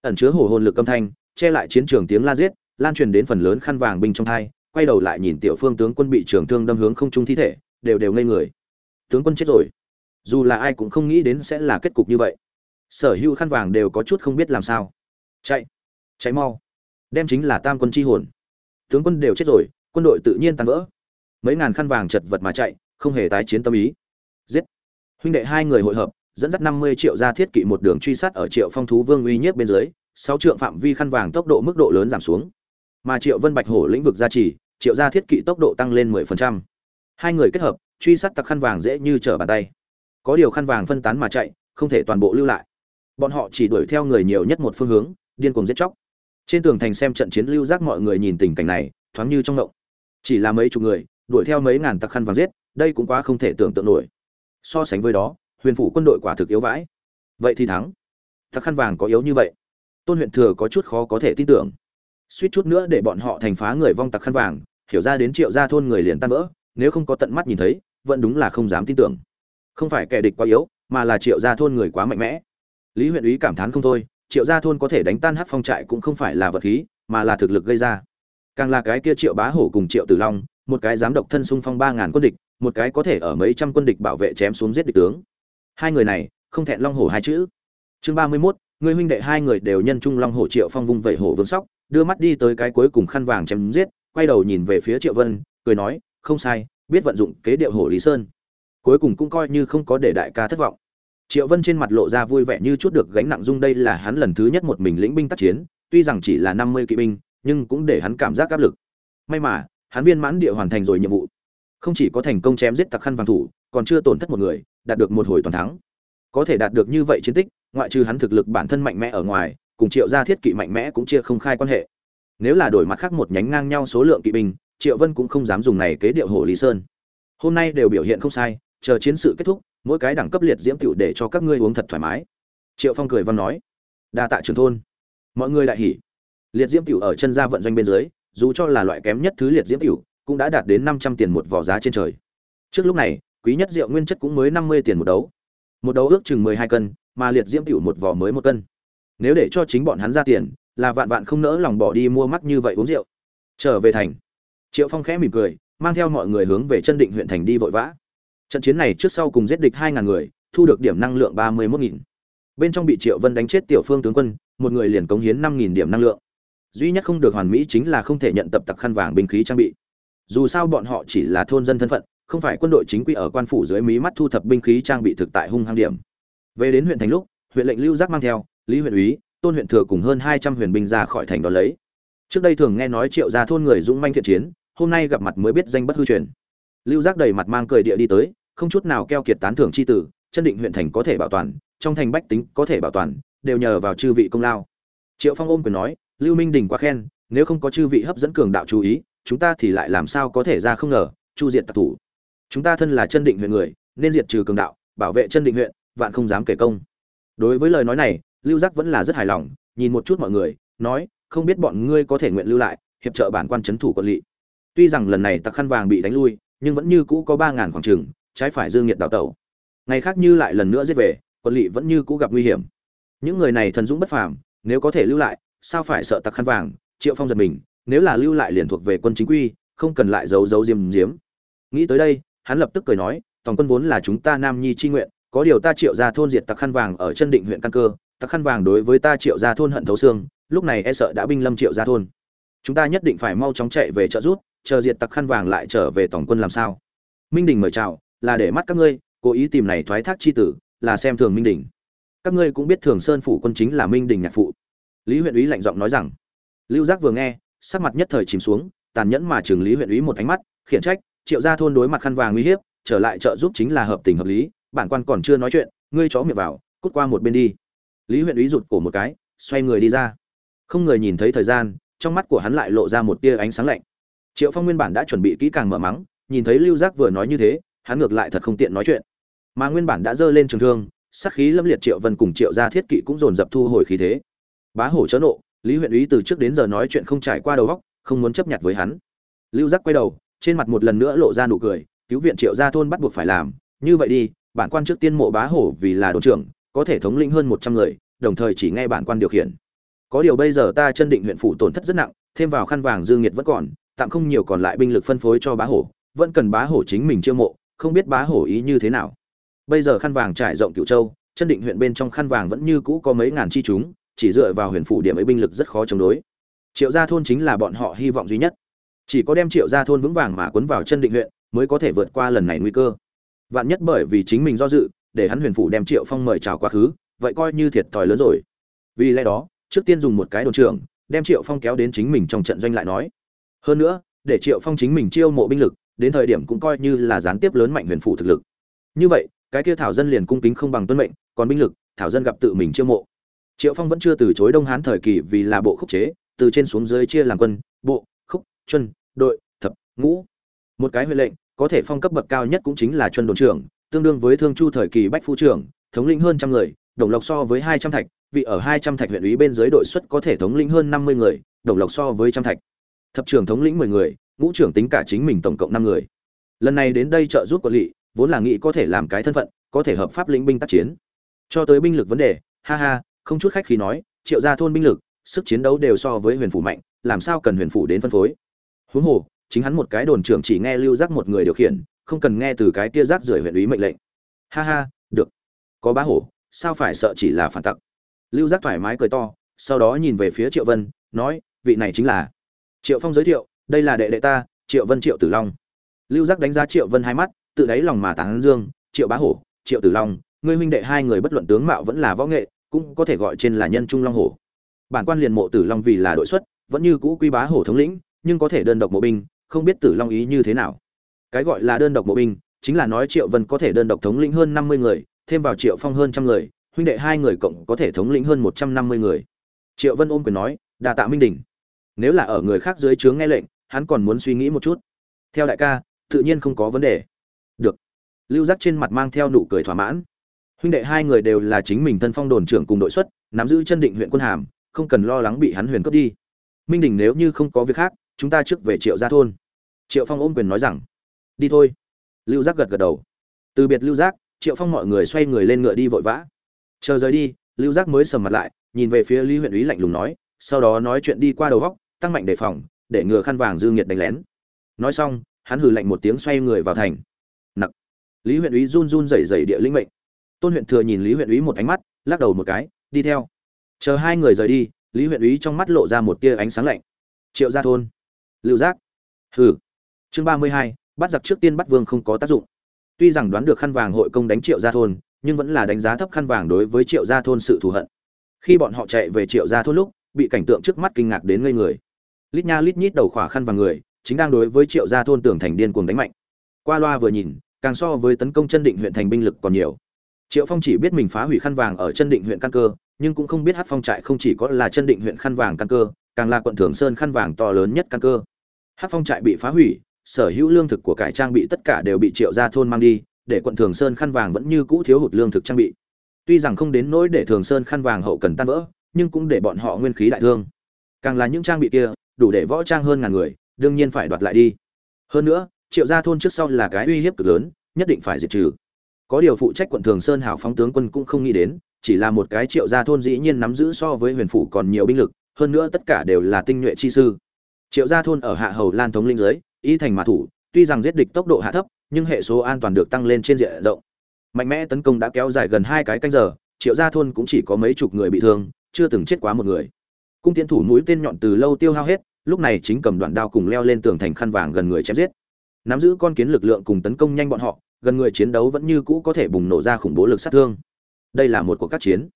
Ẩn chứa hổ hồn lực âm thanh, che lại chiến trường tiếng la giết, lan truyền đến phần lớn khăn vàng binh trong hai quay đầu lại nhìn tiểu phương tướng quân bị trường thương đâm hướng không trung thi thể, đều đều ngây người tướng quân chết rồi. Dù là ai cũng không nghĩ đến sẽ là kết cục như vậy. Sở hữu khăn vàng đều có chút không biết làm sao. Chạy chạy mau. Đem chính là tam quân chi hồn. Tướng quân đều chết rồi, quân đội tự nhiên tan vỡ. Mấy ngàn khăn vàng chật vật mà chạy, không hề tái chiến tâm ý. Giết. Huynh đệ hai người hội hợp, dẫn dắt năm mươi triệu ra thiết kỵ một đường truy sát ở triệu phong thú vương uy nhiếp bên dưới, sáu trượng phạm vi khăn vàng tốc độ mức độ lớn giảm xuống. Mà triệu vân bạch hổ lĩnh vực gia trì, triệu gia thiết kỵ tốc độ tăng lên mười phần trăm. Hai người kết hợp truy sát tặc khăn vàng dễ như trở bàn tay. Có điều khăn vàng phân tán mà chạy, không thể toàn bộ lưu lại. Bọn họ chỉ đuổi theo người nhiều nhất một phương hướng, điên cuồng giết chóc. Trên tường thành xem trận chiến lưu giác mọi người nhìn tình cảnh này, thoáng như trong ngộng. Chỉ là mấy chục người, đuổi theo mấy ngàn tặc khăn vàng giết, đây cũng quá không thể tưởng tượng nổi. So sánh với đó, huyền phủ quân đội quả thực yếu vãi. Vậy thì thắng. Tặc khăn vàng có yếu như vậy. Tôn huyện thừa có chút khó có thể tin tưởng. Suýt chút nữa để bọn họ thành phá người vong tặc khăn vàng, hiểu ra đến triệu gia thôn người liền tan vỡ nếu không có tận mắt nhìn thấy, vẫn đúng là không dám tin tưởng. Không phải kẻ địch quá yếu, mà là triệu gia thôn người quá mạnh mẽ. Lý huyện úy cảm thán không thôi, triệu gia thôn có thể đánh tan hát phong trại cũng không phải là vật khí, mà là thực lực gây ra. Càng là cái kia triệu bá hổ cùng triệu tử long, một cái dám độc thân xung phong ba ngàn quân địch, một cái có thể ở mấy trăm quân địch bảo vệ chém xuống giết địch tướng. Hai người này, không thẹn long hổ hai chữ. Chương ba mươi mốt, người huynh đệ hai người đều nhân trung long hổ triệu phong vung vẩy hổ vương sóc, đưa mắt đi tới cái cuối cùng khăn vàng chém giết, quay đầu nhìn về phía triệu vân, cười nói không sai, biết vận dụng kế điệu hổ lý sơn. Cuối cùng cũng coi như không có để đại ca thất vọng. Triệu vân trên mặt lộ ra vui vẻ như chút được gánh nặng dung đây là hắn lần thứ nhất một mình lĩnh binh tác chiến, tuy rằng chỉ là năm mươi kỵ binh, nhưng cũng để hắn cảm giác áp lực. May mà, hắn viên mãn địa hoàn thành rồi nhiệm vụ. Không chỉ có thành công chém giết tặc khăn vàng thủ, còn chưa tổn thất một người, đạt được một hồi toàn thắng. Có thể đạt được như vậy chiến tích, ngoại trừ hắn thực lực bản thân mạnh mẽ ở ngoài, cùng triệu gia thiết kỵ mạnh mẽ cũng chia không khai quan hệ. Nếu là đổi mặt khác một nhánh ngang nhau số lượng kỵ binh triệu vân cũng không dám dùng này kế điệu hồ lý sơn. Hôm nay đều biểu hiện không sai, chờ chiến sự kết thúc, mỗi cái đẳng cấp liệt diễm tiểu để cho các ngươi uống thật thoải mái. Triệu phong cười văn nói, đa tạ trường thôn. Mọi người đại hỉ. Liệt diễm tiểu ở chân gia vận doanh bên dưới, dù cho là loại kém nhất thứ liệt diễm tiểu, cũng đã đạt đến năm trăm tiền một vỏ giá trên trời. Trước lúc này, quý nhất rượu nguyên chất cũng mới năm mươi tiền một đấu. Một đấu ước chừng mười hai cân, mà liệt diễm tiểu một vỏ mới một cân. Nếu để cho chính bọn hắn ra tiền, là vạn vạn không nỡ lòng bỏ đi mua mắt như vậy uống rượu. Trở về thành triệu phong khẽ mỉm cười, mang theo mọi người hướng về chân định huyện thành đi vội vã. Trận chiến này trước sau cùng giết địch hai ngàn người, thu được điểm năng lượng ba mươi mốt nghìn. Bên trong bị triệu vân đánh chết tiểu phương tướng quân, một người liền cống hiến năm nghìn điểm năng lượng. Duy nhất không được hoàn mỹ chính là không thể nhận tập tặc khăn vàng binh khí trang bị. Dù sao bọn họ chỉ là thôn dân thân phận, không phải quân đội chính quy ở quan phủ dưới mí mắt thu thập binh khí trang bị thực tại hung hăng điểm. Về đến huyện thành lúc, huyện lệnh lưu giác mang theo, lý huyện úy, tôn huyện thừa cùng hơn hai trăm huyền binh ra khỏi thành đó lấy. Trước đây thường nghe nói triệu gia thôn người dũng manh thiện chiến hôm nay gặp mặt mới biết danh bất hư truyền. Lưu giác đầy mặt mang cười địa đi tới, không chút nào keo kiệt tán thưởng chi tử, chân định huyện thành có thể bảo toàn, trong thành bách tính có thể bảo toàn, đều nhờ vào chư vị công lao. Triệu phong ôm quyền nói, lưu minh đình quá khen, nếu không có chư vị hấp dẫn cường đạo chú ý, chúng ta thì lại làm sao có thể ra không ngờ, chu diệt tặc thủ. Chúng ta thân là chân định huyện người, nên diệt trừ cường đạo, bảo vệ chân định huyện, vạn không dám kể công. Đối với lời nói này, lưu giác vẫn là rất hài lòng, nhìn một chút mọi người, nói, không biết bọn ngươi có thể nguyện lưu lại, hiệp trợ bản quan chấn thủ quận lỵ tuy rằng lần này tặc khăn vàng bị đánh lui, nhưng vẫn như cũ có ba ngàn khoảng trường trái phải dương nhiệt đào tẩu. Ngày khác như lại lần nữa giết về, quân lỵ vẫn như cũ gặp nguy hiểm. Những người này thần dũng bất phàm, nếu có thể lưu lại, sao phải sợ tặc khăn vàng? Triệu phong giật mình, nếu là lưu lại liền thuộc về quân chính quy, không cần lại giấu giấu diêm diếm nghĩ tới đây, hắn lập tức cười nói toàn quân vốn là chúng ta nam nhi chi nguyện, có điều ta triệu ra thôn diệt tặc khăn vàng ở chân định huyện căn cơ, tặc khăn vàng đối với ta triệu ra thôn hận thấu xương, lúc này e sợ đã binh lâm triệu ra thôn. Chúng ta nhất định phải mau chóng chạy về trợ rút chờ diệt tặc khăn vàng lại trở về tổng quân làm sao? Minh đình mời chào, là để mắt các ngươi, cố ý tìm này thoái thác chi tử, là xem thường minh đình. Các ngươi cũng biết thường sơn phủ quân chính là minh đình nhạc phụ. Lý huyện úy lạnh giọng nói rằng. Lưu giác vừa nghe, sắc mặt nhất thời chìm xuống, tàn nhẫn mà trường lý huyện úy một ánh mắt, khiển trách, triệu gia thôn đối mặt khăn vàng uy hiếp, trở lại trợ giúp chính là hợp tình hợp lý, bản quan còn chưa nói chuyện, ngươi chó miệng vào, cút qua một bên đi. Lý huyện úy rụt cổ một cái, xoay người đi ra. Không người nhìn thấy thời gian, trong mắt của hắn lại lộ ra một tia ánh sáng lạnh triệu phong nguyên bản đã chuẩn bị kỹ càng mở mắng, nhìn thấy lưu giác vừa nói như thế, hắn ngược lại thật không tiện nói chuyện. Mà nguyên bản đã giơ lên trường thương sắc khí lâm liệt triệu vân cùng triệu gia thiết kỵ cũng dồn dập thu hồi khí thế. Bá hổ chớ nộ, lý huyện úy từ trước đến giờ nói chuyện không trải qua đầu góc không muốn chấp nhận với hắn. Lưu giác quay đầu, trên mặt một lần nữa lộ ra nụ cười, cứu viện triệu gia thôn bắt buộc phải làm, như vậy đi, bản quan trước tiên mộ bá hổ vì là đồn trưởng, có thể thống lĩnh hơn một trăm người, đồng thời chỉ nghe bản quan điều khiển. Có điều bây giờ ta chân định huyện phủ tổn thất rất nặng, thêm vào khăn vàng dương nhiệt vẫn còn tạm không nhiều còn lại binh lực phân phối cho bá hổ, vẫn cần bá hổ chính mình chiêu mộ, không biết bá hổ ý như thế nào. Bây giờ khăn vàng trải rộng cựu châu, chân định huyện bên trong khăn vàng vẫn như cũ có mấy ngàn chi chúng, chỉ dựa vào Huyền phủ điểm ấy binh lực rất khó chống đối. Triệu gia thôn chính là bọn họ hy vọng duy nhất. Chỉ có đem triệu gia thôn vững vàng mà cuốn vào chân định huyện, mới có thể vượt qua lần này nguy cơ. Vạn nhất bởi vì chính mình do dự, để hắn huyền phủ đem triệu phong mời chào quá khứ, vậy coi như thiệt thòi lớn rồi. Vì lẽ đó, trước tiên dùng một cái đồn trưởng, đem triệu phong kéo đến chính mình trong trận doanh lại nói hơn nữa, để triệu phong chính mình chiêu mộ binh lực, đến thời điểm cũng coi như là gián tiếp lớn mạnh huyền phủ thực lực. Như vậy, cái kia thảo dân liền cung kính không bằng tuân mệnh, còn binh lực, thảo dân gặp tự mình chiêu mộ. Triệu phong vẫn chưa từ chối đông hán thời kỳ vì là bộ khúc chế, từ trên xuống dưới chia làm quân, bộ, khúc, chuân, đội, thập, ngũ. Một cái huệ lệnh, có thể phong cấp bậc cao nhất cũng chính là chuân đồn trưởng, tương đương với thương chu thời kỳ bách phu trưởng, thống lĩnh hơn trăm người, đồng lộc so với hai trăm thạch, vị ở hai trăm thạch huyện ủy bên dưới đội xuất có thể thống lĩnh hơn năm mươi người, đồng lộc so với trăm thạch thập trưởng thống lĩnh mười người, ngũ trưởng tính cả chính mình tổng cộng năm người. Lần này đến đây trợ giúp quản lý, vốn là nghĩ có thể làm cái thân phận, có thể hợp pháp lĩnh binh tác chiến. Cho tới binh lực vấn đề, ha ha, không chút khách khí nói, triệu gia thôn binh lực, sức chiến đấu đều so với huyền phủ mạnh, làm sao cần huyền phủ đến phân phối? Huống hồ, chính hắn một cái đồn trưởng chỉ nghe lưu giác một người điều khiển, không cần nghe từ cái tia giác rưởi huyện ý mệnh lệnh. Ha ha, được. Có bá hổ, sao phải sợ chỉ là phản tặc? Lưu giác thoải mái cười to, sau đó nhìn về phía triệu vân, nói, vị này chính là triệu phong giới thiệu, đây là đệ đệ ta, triệu vân triệu tử long. Lưu giác đánh giá triệu vân hai mắt, tự đáy lòng mà tán dương, triệu bá hổ, triệu tử long, ngươi huynh đệ hai người bất luận tướng mạo vẫn là võ nghệ, cũng có thể gọi trên là nhân trung long hổ. Bản quan liền mộ tử long vì là đội xuất, vẫn như cũ quy bá hổ thống lĩnh, nhưng có thể đơn độc mộ binh, không biết tử long ý như thế nào. Cái gọi là đơn độc mộ binh, chính là nói triệu vân có thể đơn độc thống lĩnh hơn năm mươi người, thêm vào triệu phong hơn trăm người, huynh đệ hai người cộng có thể thống lĩnh hơn một trăm năm mươi người. Triệu vân ôm quyền nói đà tạ minh đình nếu là ở người khác dưới trướng nghe lệnh, hắn còn muốn suy nghĩ một chút. Theo đại ca, tự nhiên không có vấn đề. Được. Lưu giác trên mặt mang theo nụ cười thỏa mãn. Huynh đệ hai người đều là chính mình thân phong đồn trưởng cùng đội xuất, nắm giữ chân định huyện quân hàm, không cần lo lắng bị hắn huyền cướp đi. Minh đình nếu như không có việc khác, chúng ta trước về triệu gia thôn. Triệu phong ôm quyền nói rằng, đi thôi. Lưu giác gật gật đầu. Từ biệt lưu giác, triệu phong mọi người xoay người lên ngựa đi vội vã. Chờ rời đi, lưu giác mới sầm mặt lại, nhìn về phía lý huyện úy lạnh lùng nói, sau đó nói chuyện đi qua đầu góc tăng mạnh đề phòng, để ngừa khăn vàng dư nghiệt đánh lén. Nói xong, hắn hừ lạnh một tiếng xoay người vào thành. Nặc. Lý huyện úy run run rẩy rẩy địa linh mệnh. Tôn huyện thừa nhìn lý huyện úy một ánh mắt, lắc đầu một cái, đi theo. Chờ hai người rời đi, lý huyện úy trong mắt lộ ra một tia ánh sáng lạnh. Triệu gia thôn. Lưu giác. Hừ. Chương ba mươi hai, bắt giặc trước tiên bắt vương không có tác dụng. Tuy rằng đoán được khăn vàng hội công đánh triệu gia thôn, nhưng vẫn là đánh giá thấp khăn vàng đối với triệu gia thôn sự thù hận. Khi bọn họ chạy về triệu gia thôn lúc, bị cảnh tượng trước mắt kinh ngạc đến ngây người lít nha lít nhít đầu khỏa khăn vàng người, chính đang đối với triệu gia thôn tưởng thành điên cuồng đánh mạnh. Qua loa vừa nhìn, càng so với tấn công chân định huyện thành binh lực còn nhiều. Triệu phong chỉ biết mình phá hủy khăn vàng ở chân định huyện căn cơ, nhưng cũng không biết hát phong trại không chỉ có là chân định huyện khăn vàng căn cơ, càng là quận thường sơn khăn vàng to lớn nhất căn cơ. Hát phong trại bị phá hủy, sở hữu lương thực của cải trang bị tất cả đều bị triệu gia thôn mang đi, để quận thường sơn khăn vàng vẫn như cũ thiếu hụt lương thực trang bị. Tuy rằng không đến nỗi để thường sơn khăn vàng hậu cần tan vỡ, nhưng cũng để bọn họ nguyên khí đại thương. Càng là những trang bị kia đủ để võ trang hơn ngàn người, đương nhiên phải đoạt lại đi. Hơn nữa, triệu gia thôn trước sau là cái uy hiếp cực lớn, nhất định phải diệt trừ. Có điều phụ trách quận thường sơn hảo phóng tướng quân cũng không nghĩ đến, chỉ là một cái triệu gia thôn dĩ nhiên nắm giữ so với huyền phủ còn nhiều binh lực, hơn nữa tất cả đều là tinh nhuệ chi sư. Triệu gia thôn ở hạ hầu lan thống linh giới ý thành mà thủ, tuy rằng giết địch tốc độ hạ thấp, nhưng hệ số an toàn được tăng lên trên diện rộng. Mạnh mẽ tấn công đã kéo dài gần hai cái canh giờ, triệu gia thôn cũng chỉ có mấy chục người bị thương, chưa từng chết quá một người cung tiến thủ mũi tên nhọn từ lâu tiêu hao hết, lúc này chính cầm đoạn đao cùng leo lên tường thành khăn vàng gần người chém giết. Nắm giữ con kiến lực lượng cùng tấn công nhanh bọn họ, gần người chiến đấu vẫn như cũ có thể bùng nổ ra khủng bố lực sát thương. Đây là một cuộc các chiến.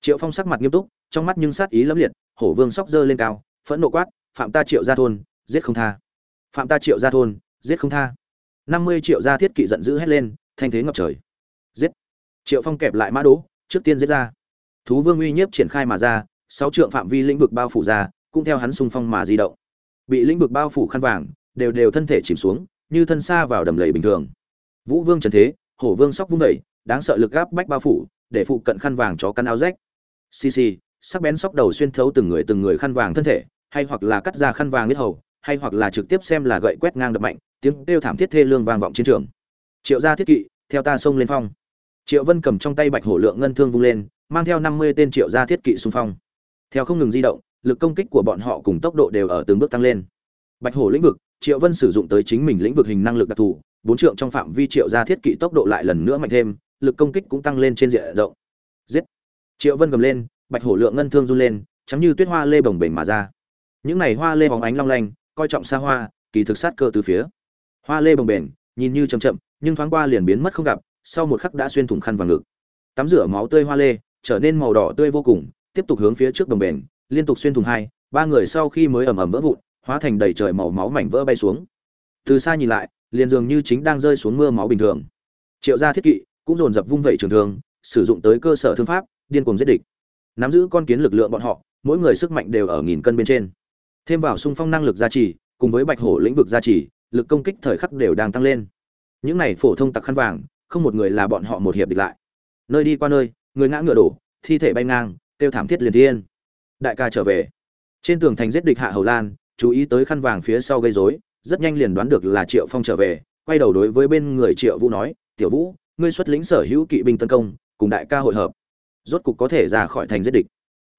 Triệu phong sắc mặt nghiêm túc, trong mắt nhưng sát ý lẫm liệt, hổ vương sóc dơ lên cao, phẫn nộ quát, phạm ta triệu gia thôn, giết không tha. Phạm ta triệu gia thôn, giết không tha. Năm mươi triệu gia thiết kỵ giận dữ hét lên, thanh thế ngập trời. Giết. Triệu phong kẹp lại mã đỗ trước tiên giết ra. Thú vương uy nhiếp triển khai mà ra sáu trượng phạm vi lĩnh vực bao phủ ra, cũng theo hắn xung phong mà di động. Bị lĩnh vực bao phủ khăn vàng, đều đều thân thể chìm xuống, như thân xa vào đầm lầy bình thường. Vũ vương trần thế, hổ vương sóc vung vẩy đáng sợ lực gáp bách bao phủ, để phụ cận khăn vàng chó căn áo rách. Xì xì, sắc bén sóc đầu xuyên thấu từng người từng người khăn vàng thân thể, hay hoặc là cắt ra khăn vàng biết hầu, hay hoặc là trực tiếp xem là gậy quét ngang đập mạnh, tiếng kêu thảm thiết thê lương vang vọng chiến trường. Triệu gia thiết kỵ, theo ta xông lên phong. Triệu vân cầm trong tay bạch hổ lượng ngân thương vung lên, mang theo năm mươi tên triệu gia thiết kỵ xung phong theo không ngừng di động, lực công kích của bọn họ cùng tốc độ đều ở từng bước tăng lên. Bạch hổ lĩnh vực, triệu vân sử dụng tới chính mình lĩnh vực hình năng lực đặc thù, bốn trượng trong phạm vi triệu gia thiết kỵ tốc độ lại lần nữa mạnh thêm, lực công kích cũng tăng lên trên diện rộng. Giết! Triệu vân gầm lên, bạch hổ lượng ngân thương run lên chắm như tuyết hoa lê bồng bềnh mà ra. Những này hoa lê bóng ánh long lanh, coi trọng xa hoa, kỳ thực sát cơ từ phía. Hoa lê bồng bềnh, nhìn như chậm chậm, nhưng thoáng qua liền biến mất không gặp, sau một khắc đã xuyên thủng khăn vàng ngực. Tắm rửa máu tươi hoa lê, trở nên màu đỏ tươi vô cùng tiếp tục hướng phía trước đồng bền, liên tục xuyên thủng hai, ba người sau khi mới ầm ầm vỡ vụn, hóa thành đầy trời màu máu mảnh vỡ bay xuống. Từ xa nhìn lại, liền dường như chính đang rơi xuống mưa máu bình thường. Triệu gia thiết kỵ cũng dồn dập vung vẩy trường thương, sử dụng tới cơ sở thương pháp, điên cuồng giết địch. Nắm giữ con kiến lực lượng bọn họ, mỗi người sức mạnh đều ở nghìn cân bên trên. Thêm vào sung phong năng lực gia trì, cùng với bạch hổ lĩnh vực gia trì, lực công kích thời khắc đều đang tăng lên. Những này phổ thông tặc khăn vàng, không một người là bọn họ một hiệp địch lại. Nơi đi qua nơi, người ngã ngựa đổ, thi thể bay ngang tiêu thảm thiết liền thiên. Đại ca trở về. Trên tường thành giết địch hạ hầu lan, chú ý tới khăn vàng phía sau gây rối, rất nhanh liền đoán được là triệu phong trở về, quay đầu đối với bên người triệu vũ nói, tiểu vũ, ngươi xuất lĩnh sở hữu kỵ binh tấn công, cùng đại ca hội hợp. Rốt cục có thể ra khỏi thành giết địch.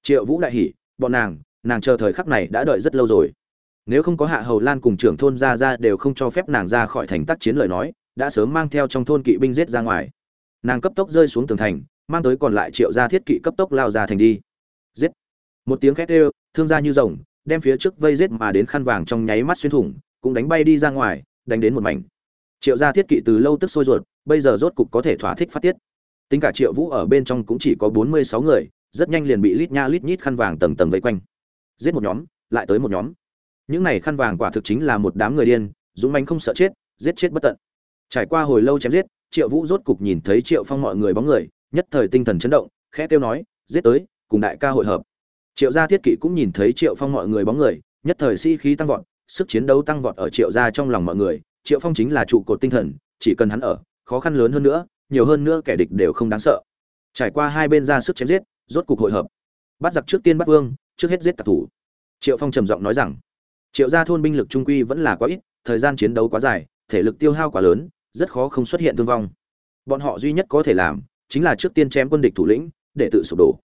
Triệu vũ đại hỉ, bọn nàng nàng chờ thời khắc này đã đợi rất lâu rồi. Nếu không có hạ hầu lan cùng trưởng thôn ra ra đều không cho phép nàng ra khỏi thành tác chiến lời nói, đã sớm mang theo trong thôn kỵ binh giết ra ngoài. Nàng cấp tốc rơi xuống tường thành mang tới còn lại triệu gia thiết kỵ cấp tốc lao ra thành đi. Giết. Một tiếng khét đều thương gia như rồng, đem phía trước vây giết mà đến khăn vàng trong nháy mắt xuyên thủng, cũng đánh bay đi ra ngoài, đánh đến một mảnh. Triệu gia thiết kỵ từ lâu tức sôi ruột, bây giờ rốt cục có thể thỏa thích phát tiết. Tính cả triệu vũ ở bên trong cũng chỉ có bốn mươi sáu người, rất nhanh liền bị lít nha lít nhít khăn vàng tầng tầng vây quanh. Giết một nhóm, lại tới một nhóm. Những này khăn vàng quả thực chính là một đám người điên, dũng manh không sợ chết, giết chết bất tận. Trải qua hồi lâu chém giết, triệu vũ rốt cục nhìn thấy triệu phong mọi người bóng người nhất thời tinh thần chấn động, khẽ kêu nói, giết tới, cùng đại ca hội hợp. Triệu gia thiết kỵ cũng nhìn thấy triệu phong mọi người bóng người, nhất thời si khí tăng vọt, sức chiến đấu tăng vọt ở triệu gia trong lòng mọi người. Triệu phong chính là trụ cột tinh thần, chỉ cần hắn ở, khó khăn lớn hơn nữa, nhiều hơn nữa kẻ địch đều không đáng sợ. Trải qua hai bên ra sức chém giết, rốt cục hội hợp. Bắt giặc trước tiên bắt vương, trước hết giết tặc thủ. Triệu phong trầm giọng nói rằng, triệu gia thôn binh lực trung quy vẫn là quá ít, thời gian chiến đấu quá dài, thể lực tiêu hao quá lớn, rất khó không xuất hiện thương vong. Bọn họ duy nhất có thể làm chính là trước tiên chém quân địch thủ lĩnh, để tự sụp đổ.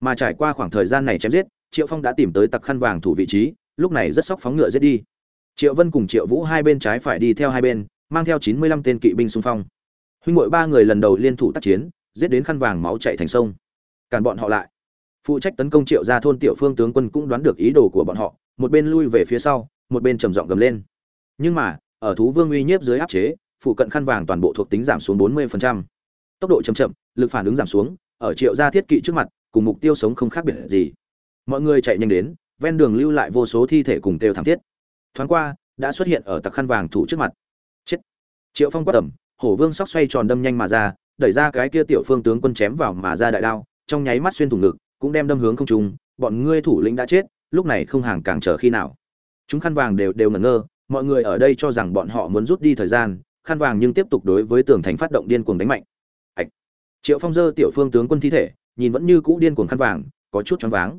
Mà trải qua khoảng thời gian này chém giết, triệu phong đã tìm tới tặc khăn vàng thủ vị trí, lúc này rất sóc phóng ngựa giết đi. Triệu vân cùng triệu vũ hai bên trái phải đi theo hai bên, mang theo chín mươi lăm tên kỵ binh xung phong. Huynh ngội ba người lần đầu liên thủ tác chiến, giết đến khăn vàng máu chạy thành sông. Càn bọn họ lại. Phụ trách tấn công triệu gia thôn tiểu phương tướng quân cũng đoán được ý đồ của bọn họ, một bên lui về phía sau, một bên trầm giọng gầm lên. Nhưng mà, ở thú vương uy nhiếp dưới áp chế, phụ cận khăn vàng toàn bộ thuộc tính giảm xuống 40%. tốc độ chậm chậm lực phản ứng giảm xuống, ở triệu gia thiết kỵ trước mặt, cùng mục tiêu sống không khác biệt gì. Mọi người chạy nhanh đến, ven đường lưu lại vô số thi thể cùng kêu thảm thiết. Thoáng qua, đã xuất hiện ở tặc khăn vàng thủ trước mặt. Chết. Triệu phong quát tầm hổ vương sóc xoay tròn đâm nhanh mà ra, đẩy ra cái kia tiểu phương tướng quân chém vào mà ra đại đao, trong nháy mắt xuyên thủng ngực, cũng đem đâm hướng không trung, bọn ngươi thủ lĩnh đã chết, lúc này không hàng càng chờ khi nào. Chúng khăn vàng đều đều ngẩn ngơ, mọi người ở đây cho rằng bọn họ muốn rút đi thời gian, khăn vàng nhưng tiếp tục đối với tường thành phát động điên cuồng đánh mạnh triệu phong dơ tiểu phương tướng quân thi thể, nhìn vẫn như cũ điên cuồng khăn vàng, có chút choáng váng.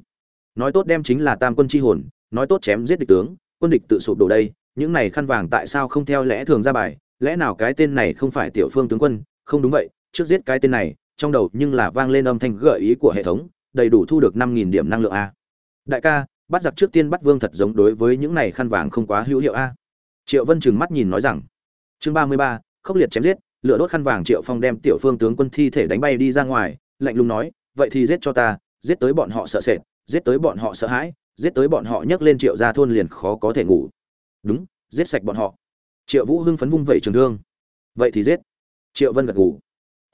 Nói tốt đem chính là tam quân chi hồn, nói tốt chém giết địch tướng, quân địch tự sụp đổ đây, những này khăn vàng tại sao không theo lẽ thường ra bài? Lẽ nào cái tên này không phải tiểu phương tướng quân? Không đúng vậy, trước giết cái tên này, trong đầu nhưng là vang lên âm thanh gợi ý của hệ thống, đầy đủ thu được năm nghìn điểm năng lượng a. Đại ca, bắt giặc trước tiên bắt vương thật giống đối với những này khăn vàng không quá hữu hiệu a. Triệu vân trừng mắt nhìn nói rằng, chương ba mươi ba, khốc liệt chém giết lửa đốt khăn vàng triệu phong đem tiểu phương tướng quân thi thể đánh bay đi ra ngoài, lạnh lùng nói, vậy thì giết cho ta, giết tới bọn họ sợ sệt, giết tới bọn họ sợ hãi, giết tới bọn họ nhấc lên triệu ra thôn liền khó có thể ngủ. Đúng, giết sạch bọn họ. Triệu vũ hưng phấn vung vẩy trường thương. Vậy thì giết. Triệu vân gật ngủ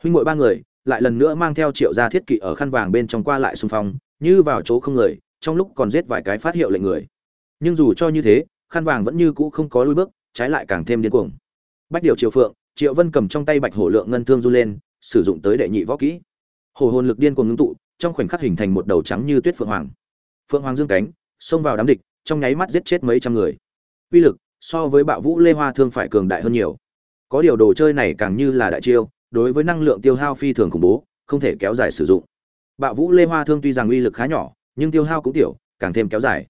huynh ngội ba người lại lần nữa mang theo triệu gia thiết kỵ ở khăn vàng bên trong qua lại xung phong, như vào chỗ không người, trong lúc còn giết vài cái phát hiệu lệnh người. Nhưng dù cho như thế, khăn vàng vẫn như cũ không có lui bước, trái lại càng thêm điên cuồng. Bách điều triệu phượng triệu vân cầm trong tay bạch hổ lượng ngân thương du lên, sử dụng tới đệ nhị võ kỹ. Hổ hồn lực điên cuồng ngưng tụ, trong khoảnh khắc hình thành một đầu trắng như tuyết phượng hoàng. Phượng hoàng dương cánh, xông vào đám địch, trong nháy mắt giết chết mấy trăm người. Uy lực, so với bạo vũ lê hoa thương phải cường đại hơn nhiều. Có điều đồ chơi này càng như là đại chiêu, đối với năng lượng tiêu hao phi thường khủng bố, không thể kéo dài sử dụng. Bạo vũ lê hoa thương tuy rằng uy lực khá nhỏ, nhưng tiêu hao cũng tiểu, càng thêm kéo dài.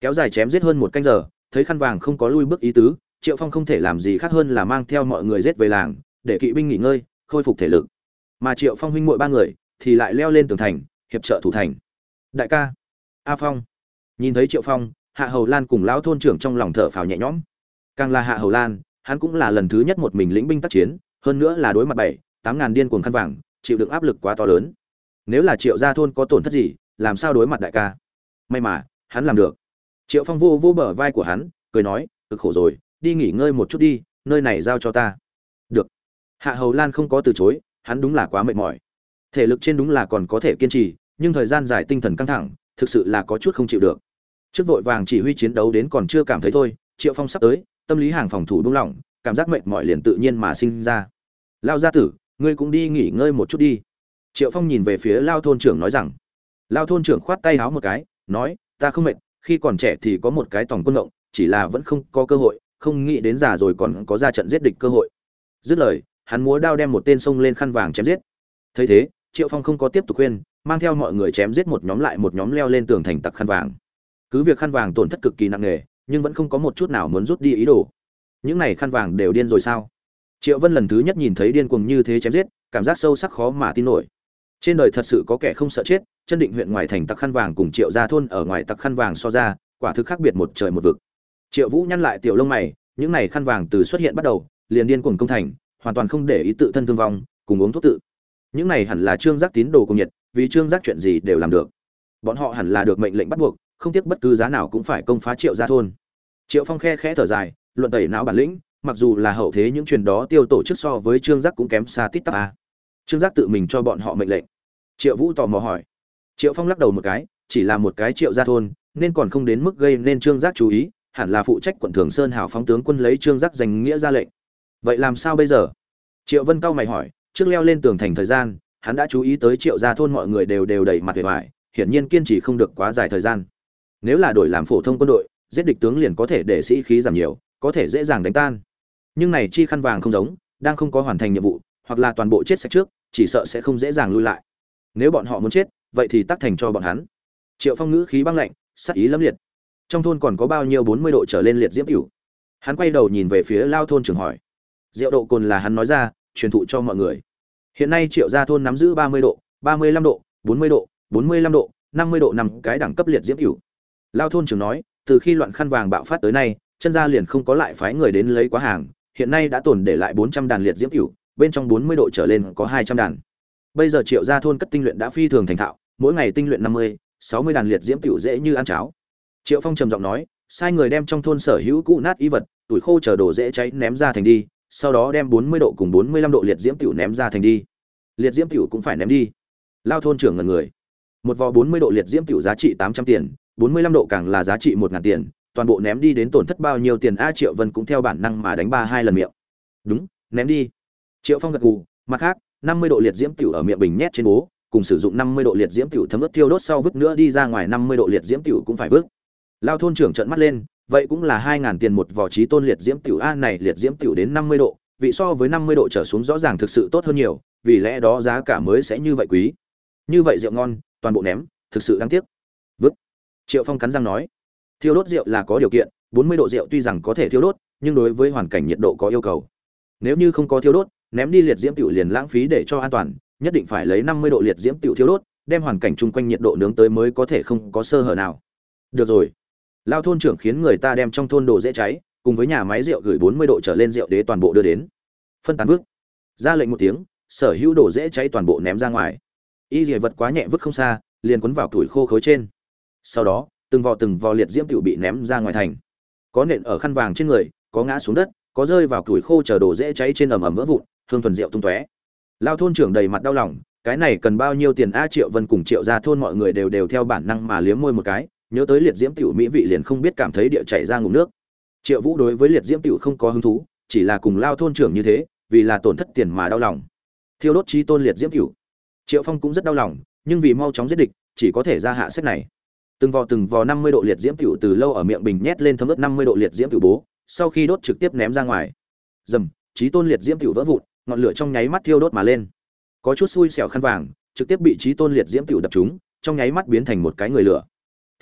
Kéo dài chém giết hơn một canh giờ, thấy khăn vàng không có lui bước ý tứ triệu phong không thể làm gì khác hơn là mang theo mọi người rết về làng, để kỵ binh nghỉ ngơi, khôi phục thể lực. Mà triệu phong huynh muội ba người thì lại leo lên tường thành, hiệp trợ thủ thành. Đại ca, a phong. Nhìn thấy triệu phong, hạ hầu lan cùng lão thôn trưởng trong lòng thở phào nhẹ nhõm. Càng là hạ hầu lan, hắn cũng là lần thứ nhất một mình lĩnh binh tác chiến, hơn nữa là đối mặt bảy, tám ngàn điên cuồng khăn vàng, chịu đựng áp lực quá to lớn. Nếu là triệu gia thôn có tổn thất gì, làm sao đối mặt đại ca? May mà, hắn làm được. Triệu phong vô vô bờ vai của hắn, cười nói, cực khổ rồi đi nghỉ ngơi một chút đi, nơi này giao cho ta. Được. Hạ hầu lan không có từ chối, hắn đúng là quá mệt mỏi. Thể lực trên đúng là còn có thể kiên trì, nhưng thời gian dài tinh thần căng thẳng, thực sự là có chút không chịu được. Trước vội vàng chỉ huy chiến đấu đến còn chưa cảm thấy thôi, triệu phong sắp tới, tâm lý hàng phòng thủ đúng lòng cảm giác mệt mỏi liền tự nhiên mà sinh ra. Lao gia tử, ngươi cũng đi nghỉ ngơi một chút đi. Triệu phong nhìn về phía lao thôn trưởng nói rằng. Lao thôn trưởng khoát tay háo một cái, nói, ta không mệt, khi còn trẻ thì có một cái tòng quân động, chỉ là vẫn không có cơ hội không nghĩ đến già rồi còn có ra trận giết địch cơ hội. Dứt lời, hắn múa đao đem một tên sông lên khăn vàng chém giết. Thấy thế, triệu phong không có tiếp tục khuyên, mang theo mọi người chém giết một nhóm lại một nhóm leo lên tường thành tặc khăn vàng. Cứ việc khăn vàng tổn thất cực kỳ nặng nề, nhưng vẫn không có một chút nào muốn rút đi ý đồ. Những này khăn vàng đều điên rồi sao? Triệu vân lần thứ nhất nhìn thấy điên cuồng như thế chém giết, cảm giác sâu sắc khó mà tin nổi. Trên đời thật sự có kẻ không sợ chết, chân định huyện ngoài thành tặc khăn vàng cùng triệu gia thôn ở ngoài tặc khăn vàng so ra, quả thực khác biệt một trời một vực triệu vũ nhăn lại tiểu lông mày, những này khăn vàng từ xuất hiện bắt đầu, liền điên cuồng công thành, hoàn toàn không để ý tự thân thương vong, cùng uống thuốc tự. Những này hẳn là trương giác tín đồ cùng nhiệt vì trương giác chuyện gì đều làm được. Bọn họ hẳn là được mệnh lệnh bắt buộc, không tiếc bất cứ giá nào cũng phải công phá triệu gia thôn. Triệu phong khe khẽ thở dài, luận tẩy não bản lĩnh, mặc dù là hậu thế những truyền đó tiêu tổ chức so với trương giác cũng kém xa tít tắp a. Trương giác tự mình cho bọn họ mệnh lệnh. Triệu vũ tò mò hỏi. Triệu phong lắc đầu một cái, chỉ là một cái triệu gia thôn, nên còn không đến mức gây nên trương giác chú ý hẳn là phụ trách quận thường sơn hảo phóng tướng quân lấy trương giác danh nghĩa ra lệnh. Vậy làm sao bây giờ? Triệu vân cao mày hỏi, trước leo lên tường thành thời gian, hắn đã chú ý tới triệu gia thôn mọi người đều đều đẩy mặt về vải hiển nhiên kiên trì không được quá dài thời gian. Nếu là đổi làm phổ thông quân đội, giết địch tướng liền có thể để sĩ khí giảm nhiều, có thể dễ dàng đánh tan. Nhưng này chi khăn vàng không giống, đang không có hoàn thành nhiệm vụ, hoặc là toàn bộ chết sạch trước, chỉ sợ sẽ không dễ dàng lui lại. Nếu bọn họ muốn chết, vậy thì tác thành cho bọn hắn. Triệu phong ngữ khí băng lạnh, sắc ý lâm liệt trong thôn còn có bao nhiêu bốn mươi độ trở lên liệt diễm cửu? Hắn quay đầu nhìn về phía lao thôn trưởng hỏi. Rượu độ cồn là hắn nói ra, truyền thụ cho mọi người. Hiện nay triệu gia thôn nắm giữ ba mươi độ, ba mươi lăm độ, bốn mươi độ, bốn mươi lăm độ, năm mươi độ nằm cái đẳng cấp liệt diễm cửu. Lao thôn trưởng nói, từ khi loạn khăn vàng bạo phát tới nay, chân gia liền không có lại phái người đến lấy quá hàng, hiện nay đã tồn để lại bốn trăm đàn liệt diễm cửu, bên trong bốn mươi độ trở lên có hai trăm đàn. Bây giờ triệu gia thôn cất tinh luyện đã phi thường thành thạo, mỗi ngày tinh luyện năm mươi, sáu mươi đàn liệt diễm cửu dễ như ăn cháo triệu phong trầm giọng nói, sai người đem trong thôn sở hữu cũ nát y vật, tuổi khô chở đồ dễ cháy ném ra thành đi, sau đó đem bốn mươi độ cùng bốn mươi lăm độ liệt diễm tiểu ném ra thành đi. Liệt diễm tiểu cũng phải ném đi. Lao thôn trưởng ngần người. Một vò bốn mươi độ liệt diễm tiểu giá trị tám trăm tiền, bốn mươi lăm độ càng là giá trị một ngàn tiền, toàn bộ ném đi đến tổn thất bao nhiêu tiền a triệu vân cũng theo bản năng mà đánh ba hai lần miệng. Đúng, ném đi. Triệu phong gật gù, mặt khác, năm mươi độ liệt diễm tiểu ở miệng bình nhét trên bố, cùng sử dụng năm mươi độ liệt diễm tiểu thấm ướt tiêu đốt sau vứt nữa đi ra ngoài năm mươi độ liệt diễm tiểu cũng phải vứt lao thôn trưởng trợn mắt lên, vậy cũng là hai ngàn tiền một vỏ trí tôn liệt diễm tiểu a này liệt diễm tiểu đến năm mươi độ, vị so với năm mươi độ trở xuống rõ ràng thực sự tốt hơn nhiều, vì lẽ đó giá cả mới sẽ như vậy quý. Như vậy rượu ngon, toàn bộ ném, thực sự đáng tiếc. Vứt. Triệu phong cắn răng nói. Thiêu đốt rượu là có điều kiện, bốn mươi độ rượu tuy rằng có thể thiêu đốt, nhưng đối với hoàn cảnh nhiệt độ có yêu cầu. Nếu như không có thiêu đốt, ném đi liệt diễm tiểu liền lãng phí để cho an toàn, nhất định phải lấy năm mươi độ liệt diễm tiểu thiêu đốt, đem hoàn cảnh chung quanh nhiệt độ nướng tới mới có thể không có sơ hở nào. Được rồi lao thôn trưởng khiến người ta đem trong thôn đồ dễ cháy, cùng với nhà máy rượu gửi bốn mươi độ trở lên rượu đế toàn bộ đưa đến. Phân tán vứt. Ra lệnh một tiếng, sở hữu đồ dễ cháy toàn bộ ném ra ngoài. Y dỉa vật quá nhẹ vứt không xa, liền quấn vào tuổi khô khối trên. Sau đó, từng vò từng vò liệt diễm tiểu bị ném ra ngoài thành. Có nện ở khăn vàng trên người, có ngã xuống đất, có rơi vào tuổi khô chở đồ dễ cháy trên ầm ầm vỡ vụn, hương thuần rượu tung tóe. Lao thôn trưởng đầy mặt đau lòng, cái này cần bao nhiêu tiền a triệu vân cùng triệu ra thôn mọi người đều đều theo bản năng mà liếm môi một cái nhớ tới liệt diễm tiểu mỹ vị liền không biết cảm thấy địa chảy ra ngụm nước. Triệu vũ đối với liệt diễm tiểu không có hứng thú, chỉ là cùng lao thôn trưởng như thế, vì là tổn thất tiền mà đau lòng. Thiêu đốt trí tôn liệt diễm tiểu. Triệu phong cũng rất đau lòng, nhưng vì mau chóng giết địch, chỉ có thể ra hạ sách này. Từng vò từng vò năm mươi độ liệt diễm tiểu từ lâu ở miệng bình nhét lên thấm ướt năm mươi độ liệt diễm tiểu bố, sau khi đốt trực tiếp ném ra ngoài. Dầm, trí tôn liệt diễm tiểu vỡ vụn, ngọn lửa trong nháy mắt thiêu đốt mà lên. Có chút xui xẻo khăn vàng, trực tiếp bị trí tôn liệt diễm tiểu đập trúng, trong nháy mắt biến thành một cái người lửa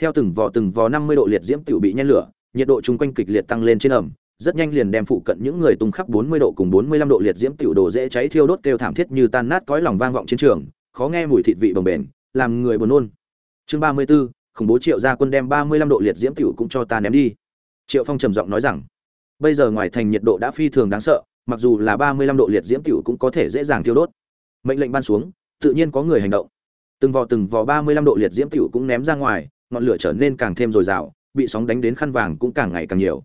theo từng vò từng vò năm mươi độ liệt diễm tiểu bị nhen lửa nhiệt độ chung quanh kịch liệt tăng lên trên ẩm rất nhanh liền đem phụ cận những người tung khắp 40 độ cùng 45 độ liệt diễm tiểu đồ dễ cháy thiêu đốt kêu thảm thiết như tan nát cõi lòng vang vọng chiến trường, khó nghe mùi thịt vị bồng bềnh, làm người buồn nôn. Chương 34, khủng bố Triệu gia quân đem 35 độ liệt diễm tiểu cũng cho ta ném đi. Triệu Phong trầm giọng nói rằng, bây giờ ngoài thành nhiệt độ đã phi thường đáng sợ, mặc dù là 35 độ liệt diễm tiểu cũng có thể dễ dàng thiêu đốt. Mệnh lệnh ban xuống, tự nhiên có người hành động. Từng vò từng vò 35 độ liệt diễm tiểu cũng ném ra ngoài, ngọn lửa trở nên càng thêm dồi dào, bị sóng đánh đến khăn vàng cũng càng ngày càng nhiều.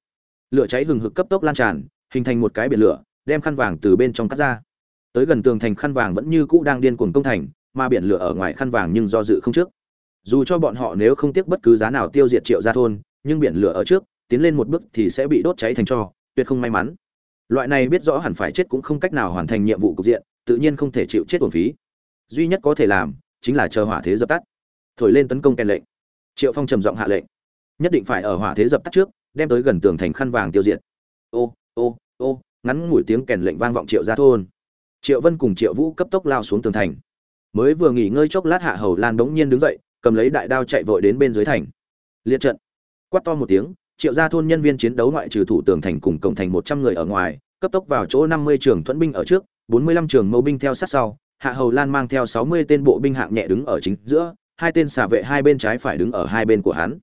Lửa cháy hừng hực cấp tốc lan tràn hình thành một cái biển lửa đem khăn vàng từ bên trong cắt ra. Tới gần tường thành khăn vàng vẫn như cũ đang điên cuồng công thành mà biển lửa ở ngoài khăn vàng nhưng do dự không trước. Dù cho bọn họ nếu không tiếc bất cứ giá nào tiêu diệt triệu gia thôn nhưng biển lửa ở trước tiến lên một bước thì sẽ bị đốt cháy thành cho tuyệt không may mắn. Loại này biết rõ hẳn phải chết cũng không cách nào hoàn thành nhiệm vụ cục diện tự nhiên không thể chịu chết uổng phí. Duy nhất có thể làm chính là chờ hỏa thế dập tắt. Thổi lên tấn công kèn lệnh triệu phong trầm giọng hạ lệnh, nhất định phải ở hỏa thế dập tắt trước, đem tới gần tường thành khăn vàng tiêu diệt. Ô ô ô, ngắn ngủi tiếng kèn lệnh vang vọng triệu ra thôn. Triệu vân cùng triệu vũ cấp tốc lao xuống tường thành. Mới vừa nghỉ ngơi chốc lát hạ hầu lan bỗng nhiên đứng dậy, cầm lấy đại đao chạy vội đến bên dưới thành. Liệt trận. Quát to một tiếng, triệu gia thôn nhân viên chiến đấu ngoại trừ thủ tường thành cùng cổng thành một trăm người ở ngoài, cấp tốc vào chỗ năm mươi trường thuẫn binh ở trước, bốn mươi lăm trường mâu binh theo sát sau. Hạ hầu lan mang theo sáu mươi tên bộ binh hạng nhẹ đứng ở chính giữa hai tên xả vệ hai bên trái phải đứng ở hai bên của hắn.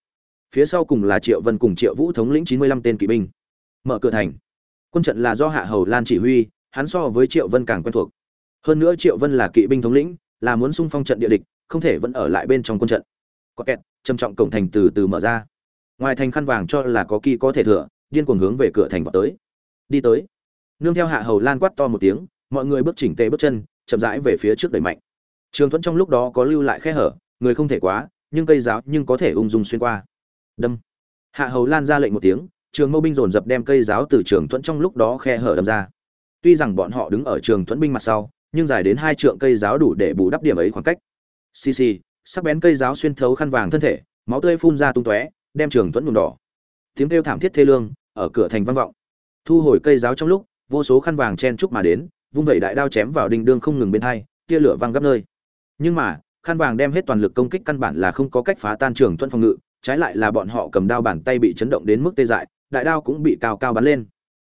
Phía sau cùng là triệu vân cùng triệu vũ thống lĩnh chín mươi lăm tên kỵ binh. Mở cửa thành. Quân trận là do hạ hầu lan chỉ huy, hắn so với triệu vân càng quen thuộc. Hơn nữa triệu vân là kỵ binh thống lĩnh, là muốn xung phong trận địa địch, không thể vẫn ở lại bên trong quân trận. Có kẹt, trầm trọng cổng thành từ từ mở ra. Ngoài thành khăn vàng cho là có kỳ có thể thừa, điên cuồng hướng về cửa thành vào tới. Đi tới. Nương theo hạ hầu lan quát to một tiếng, mọi người bước chỉnh tề bước chân, chậm rãi về phía trước đẩy mạnh. Trường thuẫn trong lúc đó có lưu lại khe hở người không thể quá, nhưng cây giáo nhưng có thể ung dung xuyên qua. Đâm. Hạ hầu lan ra lệnh một tiếng, trường mâu binh dồn dập đem cây giáo từ trường thuẫn trong lúc đó khe hở đâm ra. Tuy rằng bọn họ đứng ở trường thuẫn binh mặt sau, nhưng dài đến hai trượng cây giáo đủ để bù đắp điểm ấy khoảng cách. Xì xì, sắc bén cây giáo xuyên thấu khăn vàng thân thể, máu tươi phun ra tung tóe, đem trường thuẫn nhuộm đỏ. Tiếng kêu thảm thiết thê lương, ở cửa thành vang vọng. Thu hồi cây giáo trong lúc, vô số khăn vàng chen chúc mà đến, vung vẩy đại đao chém vào đinh đương không ngừng bên hai, tia lửa văng gấp nơi. Nhưng mà khăn vàng đem hết toàn lực công kích căn bản là không có cách phá tan trường thuận phòng ngự, trái lại là bọn họ cầm đao bàn tay bị chấn động đến mức tê dại, đại đao cũng bị cao cao bắn lên.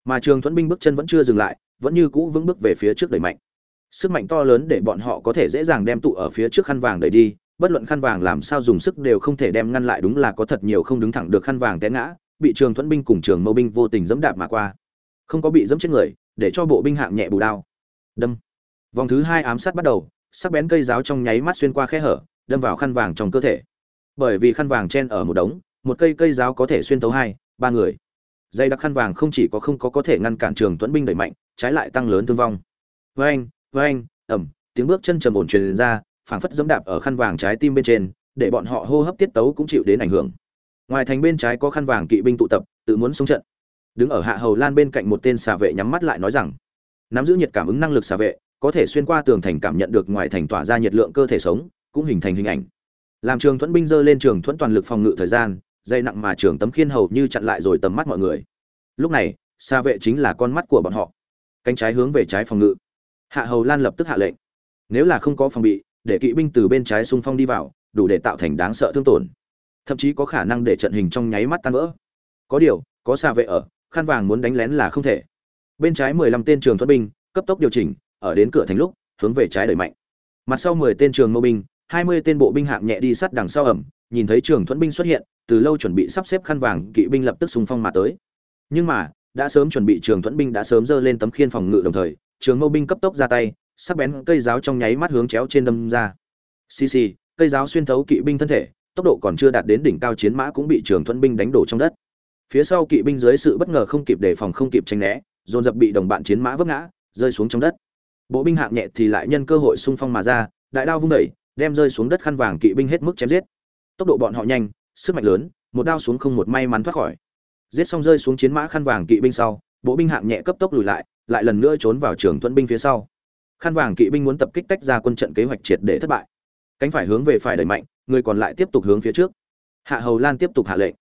Mà trường thuẫn binh bước chân vẫn chưa dừng lại, vẫn như cũ vững bước về phía trước đẩy mạnh. Sức mạnh to lớn để bọn họ có thể dễ dàng đem tụ ở phía trước khăn vàng đẩy đi, bất luận khăn vàng làm sao dùng sức đều không thể đem ngăn lại đúng là có thật nhiều không đứng thẳng được khăn vàng té ngã, bị trường thuẫn binh cùng trường mâu binh vô tình dẫm đạp mà qua. Không có bị dẫm chết người, để cho bộ binh hạng nhẹ bù đao. Đâm. Vòng thứ hai ám sát bắt đầu sắc bén cây giáo trong nháy mắt xuyên qua khe hở, đâm vào khăn vàng trong cơ thể. Bởi vì khăn vàng chen ở một đống, một cây cây giáo có thể xuyên tấu hai, ba người. Dây đặc khăn vàng không chỉ có không có có thể ngăn cản trường tuấn binh đẩy mạnh, trái lại tăng lớn thương vong. Với anh với anh ẩm tiếng bước chân trầm ổn truyền ra, phảng phất dẫm đạp ở khăn vàng trái tim bên trên, để bọn họ hô hấp tiết tấu cũng chịu đến ảnh hưởng. Ngoài thành bên trái có khăn vàng kỵ binh tụ tập, tự muốn xuống trận. Đứng ở hạ hầu lan bên cạnh một tên xà vệ nhắm mắt lại nói rằng, nắm giữ nhiệt cảm ứng năng lực xà vệ có thể xuyên qua tường thành cảm nhận được ngoài thành tỏa ra nhiệt lượng cơ thể sống, cũng hình thành hình ảnh. Làm trường thuẫn binh dơ lên trường thuẫn toàn lực phòng ngự thời gian, dây nặng mà trường tấm khiên hầu như chặn lại rồi tầm mắt mọi người. Lúc này, xa vệ chính là con mắt của bọn họ. Cánh trái hướng về trái phòng ngự. Hạ hầu lan lập tức hạ lệnh. Nếu là không có phòng bị, để kỵ binh từ bên trái xung phong đi vào, đủ để tạo thành đáng sợ thương tổn. Thậm chí có khả năng để trận hình trong nháy mắt tan vỡ. Có điều, có xa vệ ở khăn vàng muốn đánh lén là không thể. Bên trái mười lăm tên trường thuẫn binh, cấp tốc điều chỉnh ở đến cửa thành lúc, hướng về trái đẩy mạnh. Mặt sau mười tên trường mâu binh, hai mươi tên bộ binh hạng nhẹ đi sát đằng sau ẩm, nhìn thấy trường thuẫn binh xuất hiện, từ lâu chuẩn bị sắp xếp khăn vàng, kỵ binh lập tức xung phong mà tới. Nhưng mà, đã sớm chuẩn bị trường thuẫn binh đã sớm dơ lên tấm khiên phòng ngự đồng thời, trường mâu binh cấp tốc ra tay, sắc bén cây giáo trong nháy mắt hướng chéo trên đâm ra. Xì xì, cây giáo xuyên thấu kỵ binh thân thể, tốc độ còn chưa đạt đến đỉnh cao chiến mã cũng bị trường thuẫn binh đánh đổ trong đất. Phía sau kỵ binh dưới sự bất ngờ không kịp đề phòng không kịp tranh né, dồn dập bị đồng bạn chiến mã vấp ngã, rơi xuống trong đất bộ binh hạng nhẹ thì lại nhân cơ hội xung phong mà ra, đại đao vung đẩy, đem rơi xuống đất khăn vàng kỵ binh hết mức chém giết. Tốc độ bọn họ nhanh, sức mạnh lớn, một đao xuống không một may mắn thoát khỏi. Giết xong rơi xuống chiến mã khăn vàng kỵ binh sau, bộ binh hạng nhẹ cấp tốc lùi lại lại lần nữa trốn vào trường thuận binh phía sau. Khăn vàng kỵ binh muốn tập kích tách ra quân trận kế hoạch triệt để thất bại. Cánh phải hướng về phải đẩy mạnh, người còn lại tiếp tục hướng phía trước. Hạ hầu lan tiếp tục hạ lệnh.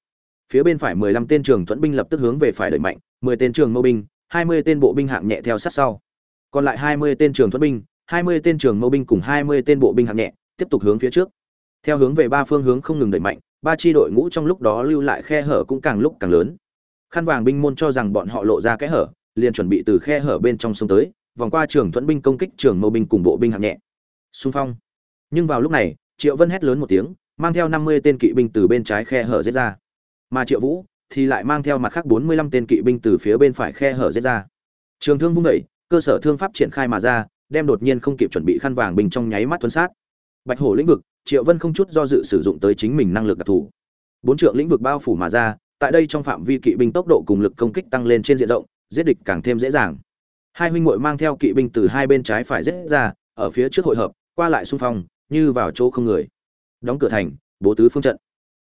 Phía bên phải mười lăm tên trường thuận binh lập tức hướng về phải đẩy mạnh, mười tên trường mâu binh, hai mươi tên bộ binh hạng nhẹ theo sát sau còn lại hai mươi tên trường thuận binh, hai mươi tên trường mâu binh cùng hai mươi tên bộ binh hạng nhẹ, tiếp tục hướng phía trước. Theo hướng về ba phương hướng không ngừng đẩy mạnh, ba chi đội ngũ trong lúc đó lưu lại khe hở cũng càng lúc càng lớn. Khăn vàng binh môn cho rằng bọn họ lộ ra kẽ hở, liền chuẩn bị từ khe hở bên trong sông tới, vòng qua trường thuẫn binh công kích trường mâu binh cùng bộ binh hạng nhẹ. Xung phong. Nhưng vào lúc này, triệu vân hét lớn một tiếng, mang theo năm mươi tên kỵ binh từ bên trái khe hở giết ra. Mà triệu vũ thì lại mang theo mặt khác bốn mươi lăm tên kỵ binh từ phía bên phải khe hở giết ra. Trường thương vung đẩy cơ sở thương pháp triển khai mà ra, đem đột nhiên không kịp chuẩn bị khăn vàng bình trong nháy mắt tuấn sát. Bạch hổ lĩnh vực, triệu vân không chút do dự sử dụng tới chính mình năng lực đặc thù. Bốn trượng lĩnh vực bao phủ mà ra, tại đây trong phạm vi kỵ binh tốc độ cùng lực công kích tăng lên trên diện rộng, giết địch càng thêm dễ dàng. Hai huynh muội mang theo kỵ binh từ hai bên trái phải giết ra, ở phía trước hội hợp, qua lại xung phong, như vào chỗ không người. Đóng cửa thành, bố tứ phương trận.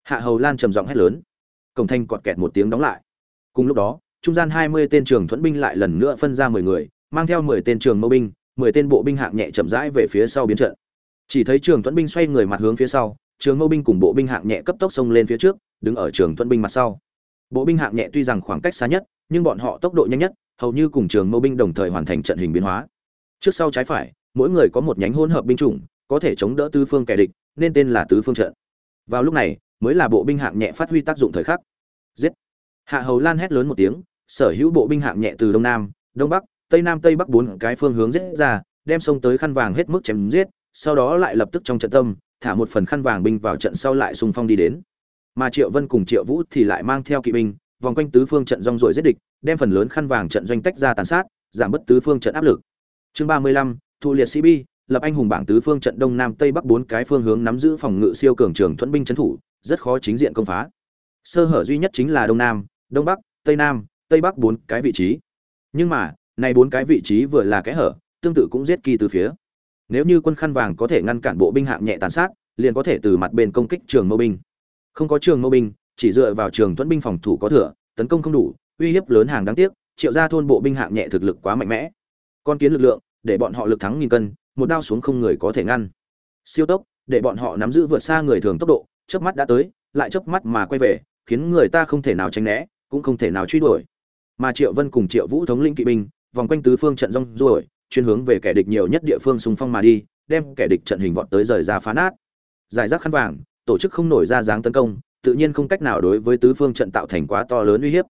Hạ hầu lan trầm giọng hét lớn. Cổng thành quạt kẹt một tiếng đóng lại. Cùng lúc đó, trung gian hai mươi tên trưởng thuẫn binh lại lần nữa phân ra mười người mang theo mười tên trường mâu binh, mười tên bộ binh hạng nhẹ chậm rãi về phía sau biến trận. Chỉ thấy trường tuấn binh xoay người mặt hướng phía sau, trường mâu binh cùng bộ binh hạng nhẹ cấp tốc xông lên phía trước, đứng ở trường tuấn binh mặt sau. Bộ binh hạng nhẹ tuy rằng khoảng cách xa nhất, nhưng bọn họ tốc độ nhanh nhất, hầu như cùng trường mâu binh đồng thời hoàn thành trận hình biến hóa. Trước sau trái phải, mỗi người có một nhánh hỗn hợp binh chủng, có thể chống đỡ tứ phương kẻ địch, nên tên là tứ phương trận. Vào lúc này, mới là bộ binh hạng nhẹ phát huy tác dụng thời khắc. Giết. Hạ hầu lan hét lớn một tiếng, sở hữu bộ binh hạng nhẹ từ đông nam, đông bắc tây nam tây bắc bốn cái phương hướng giết ra, đem sông tới khăn vàng hết mức chém giết, sau đó lại lập tức trong trận tâm, thả một phần khăn vàng binh vào trận sau lại xung phong đi đến. Mà triệu vân cùng triệu vũ thì lại mang theo kỵ binh, vòng quanh tứ phương trận rong rồi giết địch, đem phần lớn khăn vàng trận doanh tách ra tàn sát, giảm bớt tứ phương trận áp lực. Chương ba mươi lăm, thu liệt sĩ bi, lập anh hùng bảng tứ phương trận đông nam tây bắc bốn cái phương hướng nắm giữ phòng ngự siêu cường trường thuẫn binh trấn thủ, rất khó chính diện công phá. Sơ hở duy nhất chính là đông nam, đông bắc, tây nam, tây bắc bốn cái vị trí. Nhưng mà này bốn cái vị trí vừa là kẽ hở, tương tự cũng giết kỳ từ phía. Nếu như quân khăn vàng có thể ngăn cản bộ binh hạng nhẹ tàn sát, liền có thể từ mặt bên công kích trường mâu binh. Không có trường mâu binh, chỉ dựa vào trường thuẫn binh phòng thủ có thừa, tấn công không đủ, uy hiếp lớn hàng đáng tiếc, triệu ra thôn bộ binh hạng nhẹ thực lực quá mạnh mẽ. Con kiến lực lượng, để bọn họ lực thắng nghìn cân, một đao xuống không người có thể ngăn. Siêu tốc, để bọn họ nắm giữ vượt xa người thường tốc độ, chớp mắt đã tới, lại chớp mắt mà quay về, khiến người ta không thể nào tránh né, cũng không thể nào truy đuổi. Mà triệu vân cùng triệu vũ thống lĩnh kỵ binh vòng quanh tứ phương trận rong ruổi, chuyên hướng về kẻ địch nhiều nhất địa phương xung phong mà đi, đem kẻ địch trận hình vọt tới rời ra phá nát. Giải rác khăn vàng, tổ chức không nổi ra dáng tấn công, tự nhiên không cách nào đối với tứ phương trận tạo thành quá to lớn uy hiếp.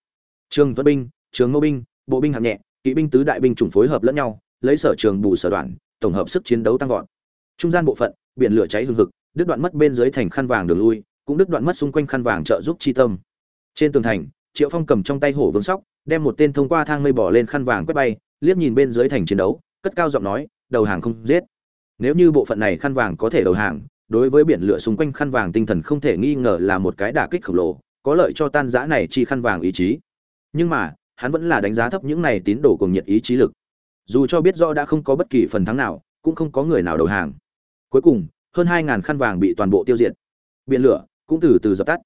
Trường tuấn binh, trường mâu binh, bộ binh hạng nhẹ, kỵ binh tứ đại binh chủng phối hợp lẫn nhau, lấy sở trường bù sở đoạn, tổng hợp sức chiến đấu tăng vọt. Trung gian bộ phận, biển lửa cháy hừng hực, đứt đoạn mất bên dưới thành khăn vàng đường lui, cũng đứt đoạn mất xung quanh khăn vàng trợ giúp chi tâm. Trên tường thành, triệu phong cầm trong tay hổ vương sóc đem một tên thông qua thang mây bỏ lên khăn vàng quét bay, liếc nhìn bên dưới thành chiến đấu, cất cao giọng nói, đầu hàng không giết. Nếu như bộ phận này khăn vàng có thể đầu hàng, đối với biển lửa xung quanh khăn vàng tinh thần không thể nghi ngờ là một cái đả kích khổng lồ, có lợi cho tan giã này chi khăn vàng ý chí. Nhưng mà, hắn vẫn là đánh giá thấp những này tín đồ cùng nhiệt ý chí lực. Dù cho biết rõ đã không có bất kỳ phần thắng nào, cũng không có người nào đầu hàng. Cuối cùng, hơn hai ngàn khăn vàng bị toàn bộ tiêu diệt. Biển lửa cũng từ từ dập tắt.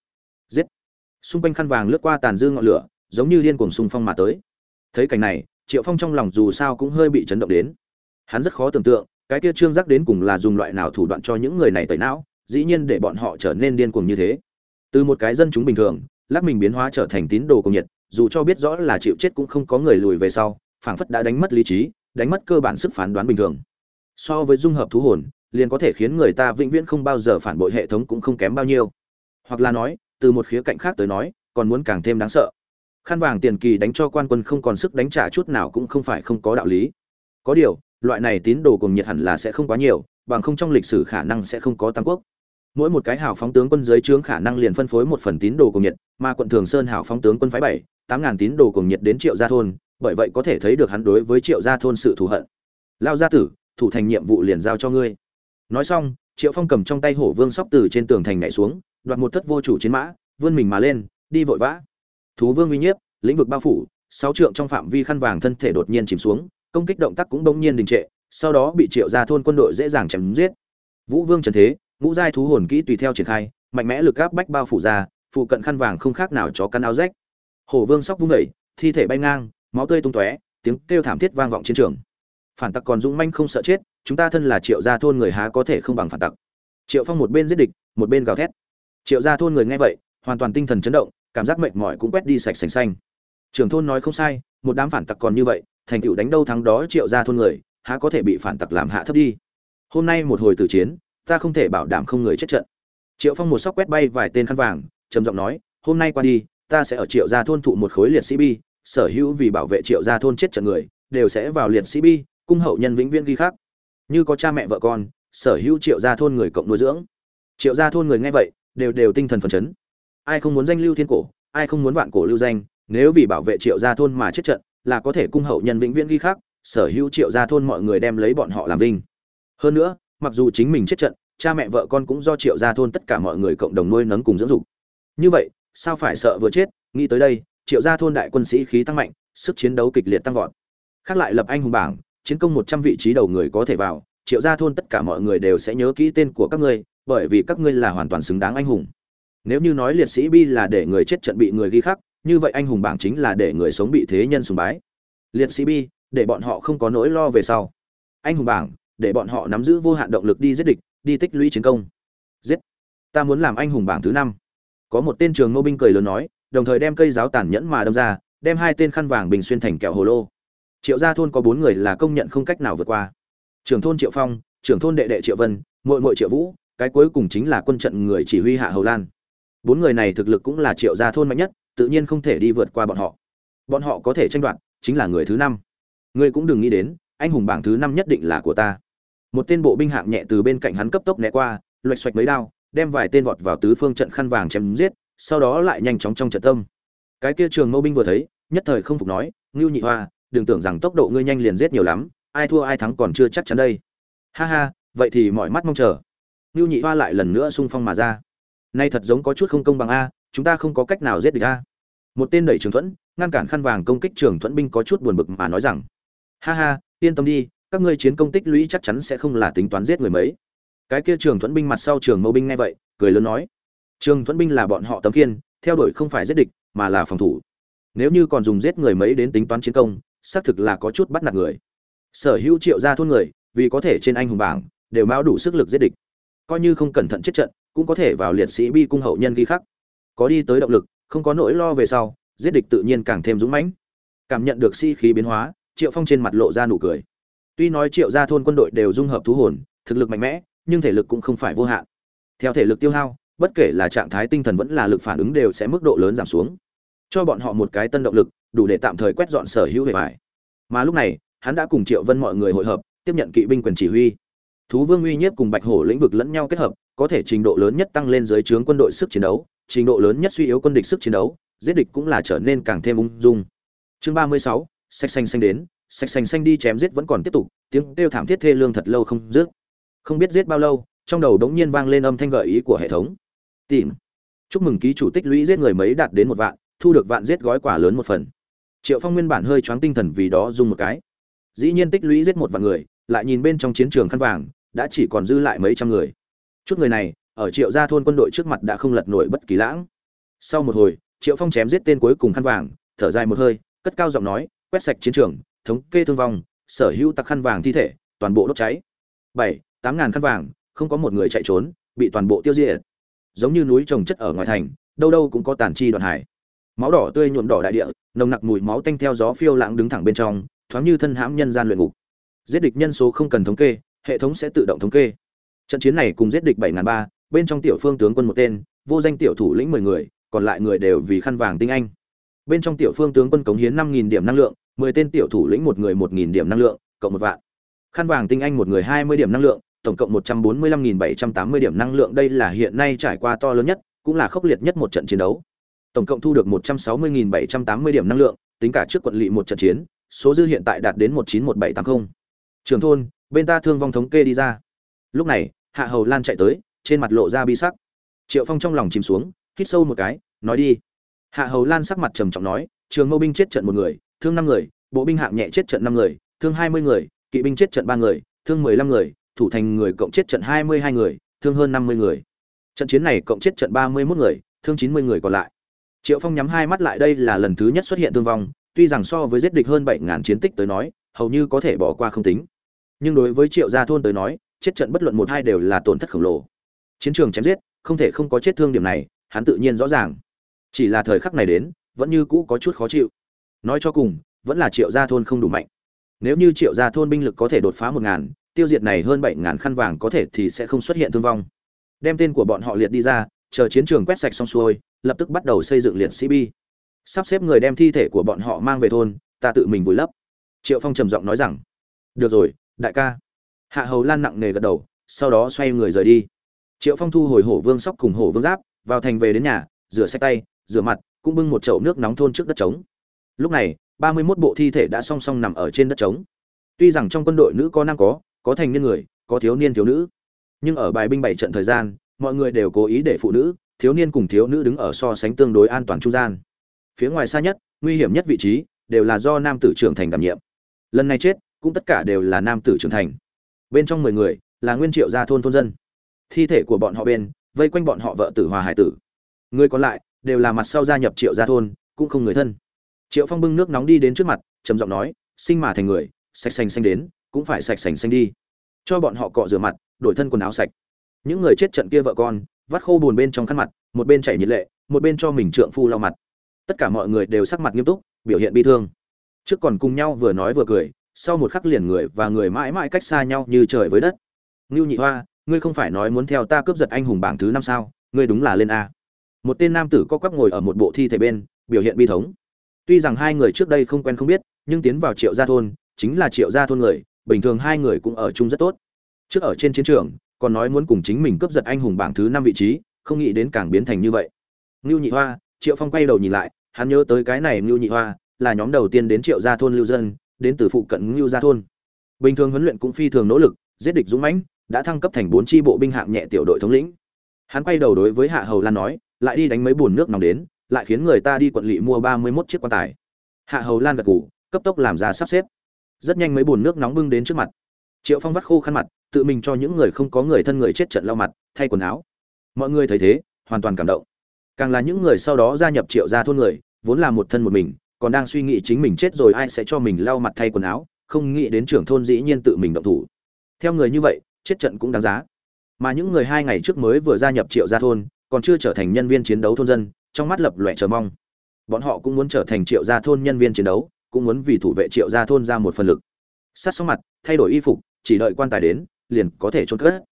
Giết. Xung quanh khăn vàng lướt qua tàn dư ngọn lửa giống như điên cuồng xung phong mà tới. Thấy cảnh này, triệu phong trong lòng dù sao cũng hơi bị chấn động đến. Hắn rất khó tưởng tượng, cái kia trương giác đến cùng là dùng loại nào thủ đoạn cho những người này tẩy não, dĩ nhiên để bọn họ trở nên điên cuồng như thế. Từ một cái dân chúng bình thường, lắc mình biến hóa trở thành tín đồ cùng nhiệt, dù cho biết rõ là chịu chết cũng không có người lùi về sau, phảng phất đã đánh mất lý trí, đánh mất cơ bản sức phán đoán bình thường. So với dung hợp thú hồn, liền có thể khiến người ta vĩnh viễn không bao giờ phản bội hệ thống cũng không kém bao nhiêu. Hoặc là nói, từ một khía cạnh khác tới nói, còn muốn càng thêm đáng sợ khăn vàng tiền kỳ đánh cho quan quân không còn sức đánh trả chút nào cũng không phải không có đạo lý. Có điều, loại này tín đồ cùng nhiệt hẳn là sẽ không quá nhiều, bằng không trong lịch sử khả năng sẽ không có tam quốc. Mỗi một cái hào phóng tướng quân dưới trướng khả năng liền phân phối một phần tín đồ cùng nhiệt, mà quận thường sơn hào phóng tướng quân phái bảy, tám ngàn tín đồ cùng nhiệt đến triệu gia thôn, bởi vậy có thể thấy được hắn đối với triệu gia thôn sự thù hận. Lao gia tử, thủ thành nhiệm vụ liền giao cho ngươi. Nói xong, triệu phong cầm trong tay hổ vương sóc từ trên tường thành nhảy xuống, đoạt một thất vô chủ chiến mã, vươn mình mà lên, đi vội vã thú vương uy nhiếp, lĩnh vực bao phủ, sáu trượng trong phạm vi khăn vàng thân thể đột nhiên chìm xuống, công kích động tác cũng bỗng nhiên đình trệ, sau đó bị triệu gia thôn quân đội dễ dàng chém giết. Vũ vương trần thế, ngũ giai thú hồn kỹ tùy theo triển khai, mạnh mẽ lực áp bách bao phủ ra, phụ cận khăn vàng không khác nào chó căn áo rách. Hổ vương sóc vung đẩy thi thể bay ngang, máu tươi tung tóe, tiếng kêu thảm thiết vang vọng chiến trường. Phản tặc còn dũng manh không sợ chết, chúng ta thân là triệu gia thôn người há có thể không bằng phản tặc. Triệu phong một bên giết địch, một bên gào thét. Triệu gia thôn người nghe vậy, hoàn toàn tinh thần chấn động cảm giác mệt mỏi cũng quét đi sạch sành xanh. Trưởng thôn nói không sai, một đám phản tặc còn như vậy, thành tựu đánh đâu thắng đó triệu gia thôn người, há có thể bị phản tặc làm hạ thấp đi. Hôm nay một hồi tử chiến, ta không thể bảo đảm không người chết trận. Triệu phong một sóc quét bay vài tên khăn vàng, trầm giọng nói, hôm nay qua đi, ta sẽ ở triệu gia thôn thụ một khối liệt sĩ bi, sở hữu vì bảo vệ triệu gia thôn chết trận người, đều sẽ vào liệt sĩ bi, cung hậu nhân vĩnh viễn ghi khác như có cha mẹ vợ con, sở hữu triệu gia thôn người cộng nuôi dưỡng. Triệu gia thôn người nghe vậy, đều đều tinh thần phấn chấn ai không muốn danh lưu thiên cổ, ai không muốn vạn cổ lưu danh, nếu vì bảo vệ triệu gia thôn mà chết trận, là có thể cung hậu nhân vĩnh viễn ghi khác sở hữu triệu gia thôn mọi người đem lấy bọn họ làm vinh. Hơn nữa, mặc dù chính mình chết trận, cha mẹ vợ con cũng do triệu gia thôn tất cả mọi người cộng đồng nuôi nấng cùng dưỡng dục. Như vậy, sao phải sợ vừa chết? Nghĩ tới đây, triệu gia thôn đại quân sĩ khí tăng mạnh, sức chiến đấu kịch liệt tăng vọt. Khác lại lập anh hùng bảng, chiến công một trăm vị trí đầu người có thể vào, triệu gia thôn tất cả mọi người đều sẽ nhớ kỹ tên của các ngươi, bởi vì các ngươi là hoàn toàn xứng đáng anh hùng nếu như nói liệt sĩ bi là để người chết trận bị người ghi khắc, như vậy anh hùng bảng chính là để người sống bị thế nhân sùng bái. Liệt sĩ bi, để bọn họ không có nỗi lo về sau. Anh hùng bảng, để bọn họ nắm giữ vô hạn động lực đi giết địch, đi tích lũy chiến công. Giết. Ta muốn làm anh hùng bảng thứ năm. Có một tên trường ngô binh cười lớn nói, đồng thời đem cây giáo tàn nhẫn mà đâm ra, đem hai tên khăn vàng bình xuyên thành kẹo hồ lô. Triệu gia thôn có bốn người là công nhận không cách nào vượt qua. Trưởng thôn triệu phong, trưởng thôn đệ đệ triệu vân, muội muội triệu vũ, cái cuối cùng chính là quân trận người chỉ huy hạ hầu lan bốn người này thực lực cũng là triệu gia thôn mạnh nhất, tự nhiên không thể đi vượt qua bọn họ. Bọn họ có thể tranh đoạt, chính là người thứ năm. Ngươi cũng đừng nghĩ đến, anh hùng bảng thứ năm nhất định là của ta. Một tên bộ binh hạng nhẹ từ bên cạnh hắn cấp tốc né qua, loạch xoạch mấy đao, đem vài tên vọt vào tứ phương trận khăn vàng chém giết, sau đó lại nhanh chóng trong trận tâm. Cái kia trường mâu binh vừa thấy, nhất thời không phục nói, ngưu nhị hoa, đừng tưởng rằng tốc độ ngươi nhanh liền giết nhiều lắm, ai thua ai thắng còn chưa chắc chắn đây. Ha ha, vậy thì mọi mắt mong chờ. Ngưu nhị hoa lại lần nữa xung phong mà ra nay thật giống có chút không công bằng a, chúng ta không có cách nào giết địch a. Một tên đẩy trường thuẫn, ngăn cản khăn vàng công kích trường thuẫn binh có chút buồn bực mà nói rằng, ha ha, yên tâm đi, các ngươi chiến công tích lũy chắc chắn sẽ không là tính toán giết người mấy. Cái kia trường thuẫn binh mặt sau trường mâu binh nghe vậy, cười lớn nói, trường thuẫn binh là bọn họ tấm kiên theo đuổi không phải giết địch, mà là phòng thủ. Nếu như còn dùng giết người mấy đến tính toán chiến công, xác thực là có chút bắt nạt người. Sở hữu triệu gia thôn người, vì có thể trên anh hùng bảng, đều mão đủ sức lực giết địch. Coi như không cẩn thận chết trận cũng có thể vào liệt sĩ bi cung hậu nhân ghi khắc. Có đi tới động lực, không có nỗi lo về sau, giết địch tự nhiên càng thêm dũng mãnh. Cảm nhận được si khí biến hóa, triệu phong trên mặt lộ ra nụ cười. Tuy nói triệu gia thôn quân đội đều dung hợp thú hồn, thực lực mạnh mẽ, nhưng thể lực cũng không phải vô hạn. Theo thể lực tiêu hao, bất kể là trạng thái tinh thần vẫn là lực phản ứng đều sẽ mức độ lớn giảm xuống. Cho bọn họ một cái tân động lực, đủ để tạm thời quét dọn sở hữu hệ vải. Mà lúc này, hắn đã cùng triệu vân mọi người hội hợp, tiếp nhận kỵ binh quyền chỉ huy thú vương uy nhiếp cùng bạch hổ lĩnh vực lẫn nhau kết hợp, có thể trình độ lớn nhất tăng lên dưới trướng quân đội sức chiến đấu, trình độ lớn nhất suy yếu quân địch sức chiến đấu, giết địch cũng là trở nên càng thêm ung dung. Chương ba mươi sáu sạch xanh xanh đến sạch xanh xanh đi chém giết vẫn còn tiếp tục, tiếng kêu thảm thiết thê lương thật lâu không dứt. Không biết giết bao lâu, trong đầu đống nhiên vang lên âm thanh gợi ý của hệ thống. Tìm. Chúc mừng ký chủ tích lũy giết người mấy đạt đến một vạn, thu được vạn giết gói quả lớn một phần. Triệu phong nguyên bản hơi choáng tinh thần vì đó dùng một cái. Dĩ nhiên tích lũy giết một vạn người lại nhìn bên trong chiến trường khăn vàng, đã chỉ còn dư lại mấy trăm người. Chút người này, ở triệu gia thôn quân đội trước mặt đã không lật nổi bất kỳ lãng. Sau một hồi, triệu phong chém giết tên cuối cùng khăn vàng, thở dài một hơi, cất cao giọng nói, quét sạch chiến trường, thống kê thương vong, sở hữu tặc khăn vàng thi thể, toàn bộ đốt cháy. Bảy, tám ngàn khăn vàng, không có một người chạy trốn, bị toàn bộ tiêu diệt. Giống như núi trồng chất ở ngoài thành, đâu đâu cũng có tàn chi đoạn hải. Máu đỏ tươi nhuộm đỏ đại địa, nồng nặc mùi máu tanh theo gió phiêu lãng đứng thẳng bên trong, thoáng như thân hãm nhân gian luyện ngục giết địch nhân số không cần thống kê, hệ thống sẽ tự động thống kê. Trận chiến này cùng giết địch bảy ngàn ba, bên trong tiểu phương tướng quân một tên, vô danh tiểu thủ lĩnh mười người, còn lại người đều vì khăn vàng tinh anh. Bên trong tiểu phương tướng quân cống hiến năm nghìn điểm năng lượng, mười tên tiểu thủ lĩnh một người một nghìn điểm năng lượng, cộng một vạn. Khăn vàng tinh anh một người hai mươi điểm năng lượng, tổng cộng một trăm bốn mươi lăm nghìn bảy trăm tám mươi điểm năng lượng. Đây là hiện nay trải qua to lớn nhất, cũng là khốc liệt nhất một trận chiến đấu. Tổng cộng thu được một trăm sáu mươi nghìn bảy trăm tám mươi điểm năng lượng, tính cả trước quận lỵ một trận chiến, số dư hiện tại đạt đến một chín một bảy tám mươi trường thôn, bên ta thương vong thống kê đi ra. Lúc này, hạ hầu lan chạy tới, trên mặt lộ ra bi sắc. Triệu phong trong lòng chìm xuống, hít sâu một cái, nói đi. Hạ hầu lan sắc mặt trầm trọng nói, trường mâu binh chết trận một người, thương năm người, bộ binh hạng nhẹ chết trận năm người, thương hai mươi người, kỵ binh chết trận ba người, thương mười lăm người, thủ thành người cộng chết trận hai mươi hai người, thương hơn năm mươi người. Trận chiến này cộng chết trận ba mươi mốt người, thương chín mươi người còn lại. Triệu phong nhắm hai mắt lại, đây là lần thứ nhất xuất hiện thương vong, tuy rằng so với giết địch hơn bảy ngàn chiến tích tới nói, hầu như có thể bỏ qua không tính nhưng đối với triệu gia thôn tới nói, chết trận bất luận một hai đều là tổn thất khổng lồ. Chiến trường chém giết, không thể không có chết thương điểm này, hắn tự nhiên rõ ràng. Chỉ là thời khắc này đến, vẫn như cũ có chút khó chịu. Nói cho cùng, vẫn là triệu gia thôn không đủ mạnh. Nếu như triệu gia thôn binh lực có thể đột phá một ngàn, tiêu diệt này hơn bảy ngàn khăn vàng có thể thì sẽ không xuất hiện thương vong. Đem tên của bọn họ liệt đi ra, chờ chiến trường quét sạch xong xuôi, lập tức bắt đầu xây dựng liệt sĩ bi. Sắp xếp người đem thi thể của bọn họ mang về thôn, ta tự mình vùi lấp. Triệu phong trầm giọng nói rằng, được rồi đại ca. Hạ hầu lan nặng nề gật đầu, sau đó xoay người rời đi. Triệu phong thu hồi hổ vương sóc cùng hổ vương giáp, vào thành về đến nhà, rửa xe tay, rửa mặt, cũng bưng một chậu nước nóng thôn trước đất trống. Lúc này, ba mươi mốt bộ thi thể đã song song nằm ở trên đất trống. Tuy rằng trong quân đội nữ có nam có có thành niên người, có thiếu niên thiếu nữ. Nhưng ở bài binh bảy trận thời gian, mọi người đều cố ý để phụ nữ, thiếu niên cùng thiếu nữ đứng ở so sánh tương đối an toàn trung gian. Phía ngoài xa nhất, nguy hiểm nhất vị trí, đều là do nam tử trưởng thành đảm nhiệm. Lần này chết cũng tất cả đều là nam tử trưởng thành. Bên trong mười người là nguyên triệu gia thôn thôn dân. Thi thể của bọn họ bên, vây quanh bọn họ vợ tử hòa hải tử. Người còn lại đều là mặt sau gia nhập triệu gia thôn, cũng không người thân. Triệu phong bưng nước nóng đi đến trước mặt, trầm giọng nói, sinh mà thành người, sạch xanh xanh đến, cũng phải sạch sành xanh đi. Cho bọn họ cọ rửa mặt, đổi thân quần áo sạch. Những người chết trận kia vợ con, vắt khô buồn bên trong khăn mặt, một bên chảy nhiệt lệ, một bên cho mình trượng phu lau mặt. Tất cả mọi người đều sắc mặt nghiêm túc, biểu hiện bi thương. Trước còn cùng nhau vừa nói vừa cười sau một khắc liền người và người mãi mãi cách xa nhau như trời với đất. Ngưu nhị hoa, ngươi không phải nói muốn theo ta cướp giật anh hùng bảng thứ năm sao? Ngươi đúng là lên a. Một tên nam tử co quắp ngồi ở một bộ thi thể bên, biểu hiện bi thống. Tuy rằng hai người trước đây không quen không biết, nhưng tiến vào triệu gia thôn, chính là triệu gia thôn người, bình thường hai người cũng ở chung rất tốt. Trước ở trên chiến trường, còn nói muốn cùng chính mình cướp giật anh hùng bảng thứ năm vị trí, không nghĩ đến càng biến thành như vậy. Ngưu nhị hoa, triệu phong quay đầu nhìn lại, hắn nhớ tới cái này ngưu nhị hoa, là nhóm đầu tiên đến triệu gia thôn lưu dân đến từ phụ cận ngưu gia thôn. Bình thường huấn luyện cũng phi thường nỗ lực, giết địch dũng mãnh, đã thăng cấp thành bốn chi bộ binh hạng nhẹ tiểu đội thống lĩnh. Hắn quay đầu đối với hạ hầu lan nói, lại đi đánh mấy buồn nước nóng đến, lại khiến người ta đi quận lỵ mua ba mươi 31 chiếc quan tài. Hạ hầu lan gật gù, cấp tốc làm ra sắp xếp. Rất nhanh mấy buồn nước nóng bưng đến trước mặt. Triệu phong vắt khô khăn mặt, tự mình cho những người không có người thân người chết trận lau mặt, thay quần áo. Mọi người thấy thế, hoàn toàn cảm động. Càng là những người sau đó gia nhập triệu gia thôn người, vốn là một thân một mình còn đang suy nghĩ chính mình chết rồi ai sẽ cho mình lau mặt thay quần áo, không nghĩ đến trưởng thôn dĩ nhiên tự mình động thủ. Theo người như vậy, chết trận cũng đáng giá. Mà những người hai ngày trước mới vừa gia nhập triệu gia thôn, còn chưa trở thành nhân viên chiến đấu thôn dân, trong mắt lập lòe chờ mong. Bọn họ cũng muốn trở thành triệu gia thôn nhân viên chiến đấu, cũng muốn vì thủ vệ triệu gia thôn ra một phần lực. Sát xong mặt, thay đổi y phục, chỉ đợi quan tài đến, liền có thể trôn cất.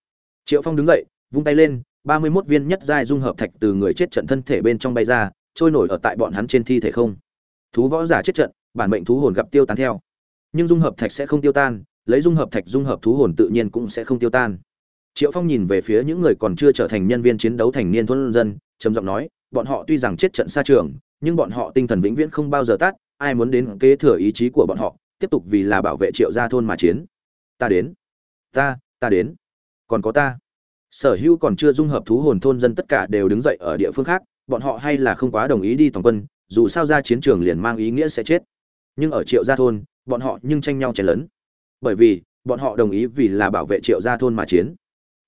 Triệu phong đứng dậy, vung tay lên, ba mươi mốt viên nhất giai dung hợp thạch từ người chết trận thân thể bên trong bay ra, trôi nổi ở tại bọn hắn trên thi thể không thú võ giả chết trận, bản mệnh thú hồn gặp tiêu tán theo. Nhưng dung hợp thạch sẽ không tiêu tan, lấy dung hợp thạch dung hợp thú hồn tự nhiên cũng sẽ không tiêu tan. Triệu phong nhìn về phía những người còn chưa trở thành nhân viên chiến đấu thành niên thôn dân, trầm giọng nói, bọn họ tuy rằng chết trận xa trường, nhưng bọn họ tinh thần vĩnh viễn không bao giờ tắt, ai muốn đến kế thừa ý chí của bọn họ, tiếp tục vì là bảo vệ triệu gia thôn mà chiến. Ta đến. Ta ta đến. Còn có ta. Sở hữu còn chưa dung hợp thú hồn thôn dân tất cả đều đứng dậy ở địa phương khác, bọn họ hay là không quá đồng ý đi toàn quân dù sao ra chiến trường liền mang ý nghĩa sẽ chết. Nhưng ở triệu gia thôn, bọn họ nhưng tranh nhau chen lớn bởi vì, bọn họ đồng ý vì là bảo vệ triệu gia thôn mà chiến.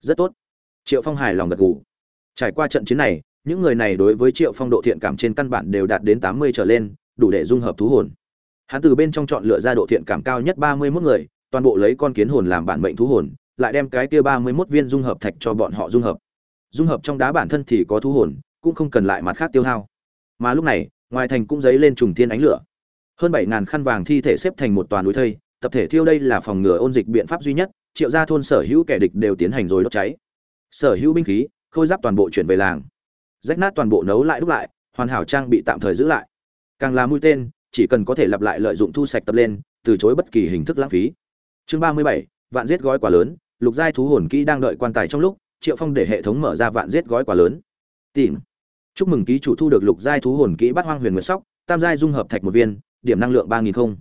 Rất tốt. Triệu phong hài lòng gật gù. Trải qua trận chiến này, những người này đối với triệu phong độ thiện cảm trên căn bản đều đạt đến tám mươi trở lên, đủ để dung hợp thú hồn. Hắn từ bên trong chọn lựa ra độ thiện cảm cao nhất ba mươi mốt người, toàn bộ lấy con kiến hồn làm bản mệnh thú hồn, lại đem cái kia ba mươi mốt viên dung hợp thạch cho bọn họ dung hợp. Dung hợp trong đá bản thân thì có thú hồn, cũng không cần lại mặt khác tiêu hao. Mà lúc này ngoài thành cũng dấy lên trùng thiên ánh lửa. Hơn bảy ngàn khăn vàng thi thể xếp thành một toàn núi thây, tập thể thiêu đây là phòng ngừa ôn dịch biện pháp duy nhất, triệu gia thôn sở hữu kẻ địch đều tiến hành rồi đốt cháy. Sở hữu binh khí, khôi giáp toàn bộ chuyển về làng. Rách nát toàn bộ nấu lại đúc lại, hoàn hảo trang bị tạm thời giữ lại. Càng là mũi tên, chỉ cần có thể lặp lại lợi dụng thu sạch tập lên, từ chối bất kỳ hình thức lãng phí. Chương ba mươi bảy, vạn giết gói quả lớn, lục giai thú hồn kỹ đang đợi quan tài trong lúc, triệu phong để hệ thống mở ra vạn giết gói quả lớn. Tìm chúc mừng ký chủ thu được lục giai thú hồn kỹ bát hoang huyền nguyệt sóc, tam giai dung hợp thạch một viên, điểm năng lượng ba nghìn không.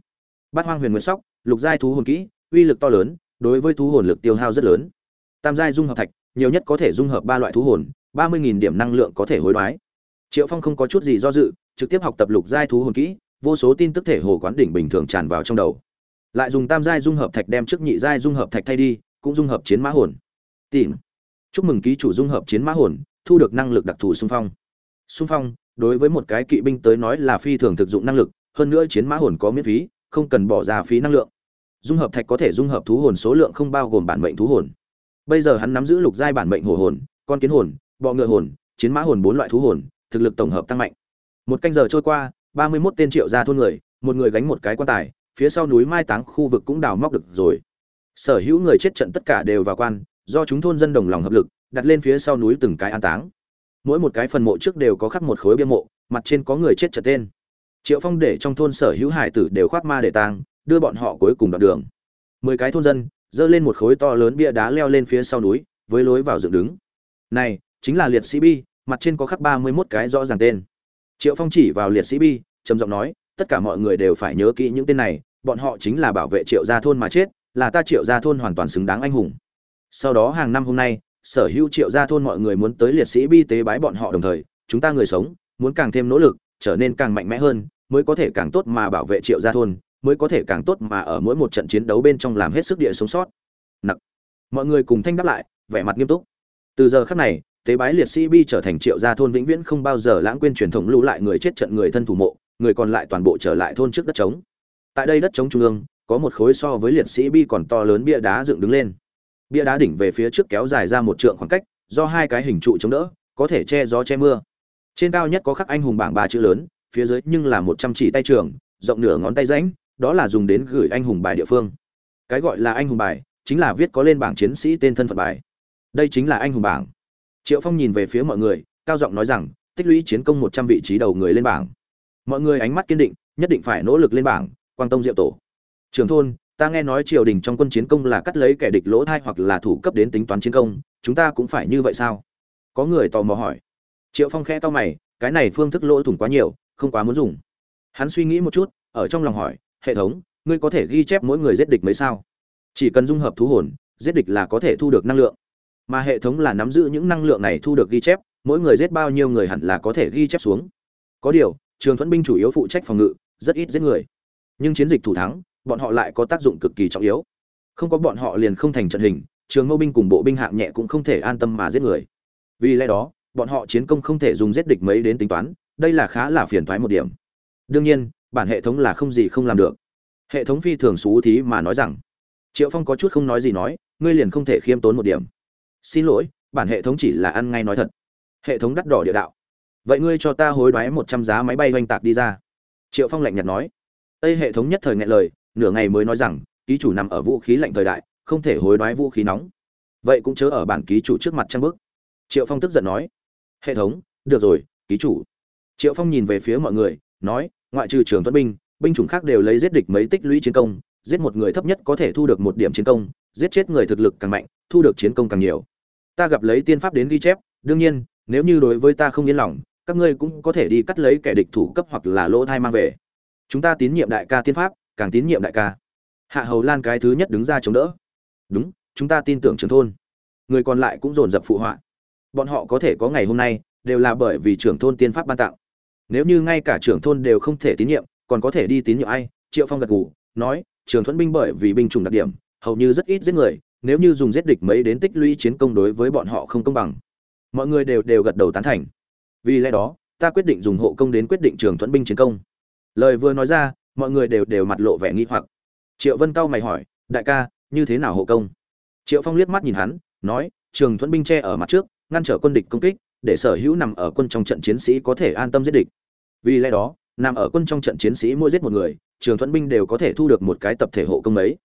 Bát hoang huyền nguyệt sóc, lục giai thú hồn kỹ, uy lực to lớn, đối với thú hồn lực tiêu hao rất lớn. Tam giai dung hợp thạch, nhiều nhất có thể dung hợp ba loại thú hồn, ba mươi nghìn điểm năng lượng có thể hối đoái. Triệu phong không có chút gì do dự, trực tiếp học tập lục giai thú hồn kỹ, vô số tin tức thể hồ quán đỉnh bình thường tràn vào trong đầu. Lại dùng tam giai dung hợp thạch đem trước nhị giai dung hợp thạch thay đi, cũng dung hợp chiến mã hồn. Tìm. Chúc mừng ký chủ dung hợp chiến mã hồn, thu được năng lực đặc thù xung phong xung phong, đối với một cái kỵ binh tới nói là phi thường thực dụng năng lực, hơn nữa chiến mã hồn có miễn phí, không cần bỏ ra phí năng lượng. Dung hợp thạch có thể dung hợp thú hồn số lượng không bao gồm bản mệnh thú hồn. Bây giờ hắn nắm giữ lục giai bản mệnh hổ hồn, con kiến hồn, bọ ngựa hồn, chiến mã hồn bốn loại thú hồn, thực lực tổng hợp tăng mạnh. Một canh giờ trôi qua, ba mươi mốt tên triệu ra thôn người, một người gánh một cái quan tài, phía sau núi mai táng khu vực cũng đào móc được rồi. Sở hữu người chết trận tất cả đều vào quan, do chúng thôn dân đồng lòng hợp lực, đặt lên phía sau núi từng cái an táng mỗi một cái phần mộ trước đều có khắc một khối bia mộ, mặt trên có người chết trở tên. Triệu phong để trong thôn sở hữu hải tử đều khoác ma để tang, đưa bọn họ cuối cùng đoạn đường. Mười cái thôn dân dơ lên một khối to lớn bia đá leo lên phía sau núi, với lối vào dựng đứng. Này, chính là liệt sĩ bi, mặt trên có khắc ba mươi mốt cái rõ ràng tên. Triệu phong chỉ vào liệt sĩ bi, trầm giọng nói, tất cả mọi người đều phải nhớ kỹ những tên này, bọn họ chính là bảo vệ triệu gia thôn mà chết, là ta triệu gia thôn hoàn toàn xứng đáng anh hùng. Sau đó hàng năm hôm nay sở hữu triệu gia thôn mọi người muốn tới liệt sĩ bi tế bái bọn họ đồng thời, chúng ta người sống, muốn càng thêm nỗ lực, trở nên càng mạnh mẽ hơn, mới có thể càng tốt mà bảo vệ triệu gia thôn, mới có thể càng tốt mà ở mỗi một trận chiến đấu bên trong làm hết sức địa sống sót. Nặc. Mọi người cùng thanh đáp lại, vẻ mặt nghiêm túc. Từ giờ khắc này, tế bái liệt sĩ bi trở thành triệu gia thôn vĩnh viễn không bao giờ lãng quên truyền thống lưu lại người chết trận người thân thủ mộ, người còn lại toàn bộ trở lại thôn trước đất trống. Tại đây đất trống trung ương, có một khối so với liệt sĩ bi còn to lớn bia đá dựng đứng lên bia đá đỉnh về phía trước kéo dài ra một trượng khoảng cách, do hai cái hình trụ chống đỡ, có thể che gió che mưa. Trên cao nhất có khắc anh hùng bảng ba chữ lớn, phía dưới nhưng là một trăm chỉ tay trường, rộng nửa ngón tay rãnh, đó là dùng đến gửi anh hùng bài địa phương. Cái gọi là anh hùng bài, chính là viết có lên bảng chiến sĩ tên thân phận bài. Đây chính là anh hùng bảng. Triệu phong nhìn về phía mọi người, cao giọng nói rằng, tích lũy chiến công một trăm vị trí đầu người lên bảng. Mọi người ánh mắt kiên định, nhất định phải nỗ lực lên bảng, quang tông diệu tổ. Trường thôn ta nghe nói triều đình trong quân chiến công là cắt lấy kẻ địch lỗ thai hoặc là thủ cấp đến tính toán chiến công, chúng ta cũng phải như vậy sao? Có người tò mò hỏi. Triệu phong khẽ to mày, cái này phương thức lỗ thủng quá nhiều, không quá muốn dùng. Hắn suy nghĩ một chút, ở trong lòng hỏi, hệ thống, ngươi có thể ghi chép mỗi người giết địch mấy sao? Chỉ cần dung hợp thú hồn, giết địch là có thể thu được năng lượng. Mà hệ thống là nắm giữ những năng lượng này thu được ghi chép, mỗi người giết bao nhiêu người hẳn là có thể ghi chép xuống. Có điều, trường thuẫn binh chủ yếu phụ trách phòng ngự, rất ít giết người. Nhưng chiến dịch thủ thắng bọn họ lại có tác dụng cực kỳ trọng yếu. Không có bọn họ liền không thành trận hình, trường mâu binh cùng bộ binh hạng nhẹ cũng không thể an tâm mà giết người. Vì lẽ đó, bọn họ chiến công không thể dùng giết địch mấy đến tính toán, đây là khá là phiền thoái một điểm. Đương nhiên, bản hệ thống là không gì không làm được. Hệ thống phi thường xú thí mà nói rằng, triệu phong có chút không nói gì nói, ngươi liền không thể khiêm tốn một điểm. Xin lỗi, bản hệ thống chỉ là ăn ngay nói thật. Hệ thống đắt đỏ địa đạo, vậy ngươi cho ta hối đoái một trăm giá máy bay oanh tạc đi ra. Triệu phong lạnh nhạt nói. Tây hệ thống nhất thời ngại lời nửa ngày mới nói rằng, ký chủ nằm ở vũ khí lạnh thời đại, không thể hối đoái vũ khí nóng. Vậy cũng chớ ở bản ký chủ trước mặt trang bức triệu phong tức giận nói. Hệ thống, được rồi, ký chủ. Triệu phong nhìn về phía mọi người, nói, ngoại trừ trường tuấn binh binh chủng khác đều lấy giết địch mấy tích lũy chiến công, giết một người thấp nhất có thể thu được một điểm chiến công, giết chết người thực lực càng mạnh, thu được chiến công càng nhiều. Ta gặp lấy tiên pháp đến ghi chép, đương nhiên, nếu như đối với ta không yên lòng, các ngươi cũng có thể đi cắt lấy kẻ địch thủ cấp hoặc là lỗ thai mang về. Chúng ta tín nhiệm đại ca tiên pháp càng tín nhiệm đại ca. Hạ hầu lan cái thứ nhất đứng ra chống đỡ. Đúng, chúng ta tin tưởng trưởng thôn. Người còn lại cũng dồn dập phụ họa. Bọn họ có thể có ngày hôm nay, đều là bởi vì trưởng thôn tiên pháp ban tặng. Nếu như ngay cả trưởng thôn đều không thể tín nhiệm, còn có thể đi tín nhiệm ai? Triệu phong gật gù, nói trường thuẫn binh bởi vì binh chủng đặc điểm, hầu như rất ít giết người, nếu như dùng giết địch mấy đến tích lũy chiến công đối với bọn họ không công bằng. Mọi người đều đều gật đầu tán thành. Vì lẽ đó, ta quyết định dùng hộ công đến quyết định trường thuẫn binh chiến công. Lời vừa nói ra mọi người đều đều mặt lộ vẻ nghi hoặc. Triệu vân cao mày hỏi, đại ca, như thế nào hộ công? Triệu phong liếc mắt nhìn hắn, nói, trường thuẫn binh che ở mặt trước, ngăn trở quân địch công kích, để sở hữu nằm ở quân trong trận chiến sĩ có thể an tâm giết địch. Vì lẽ đó, nằm ở quân trong trận chiến sĩ mỗi giết một người, trường thuẫn binh đều có thể thu được một cái tập thể hộ công mấy.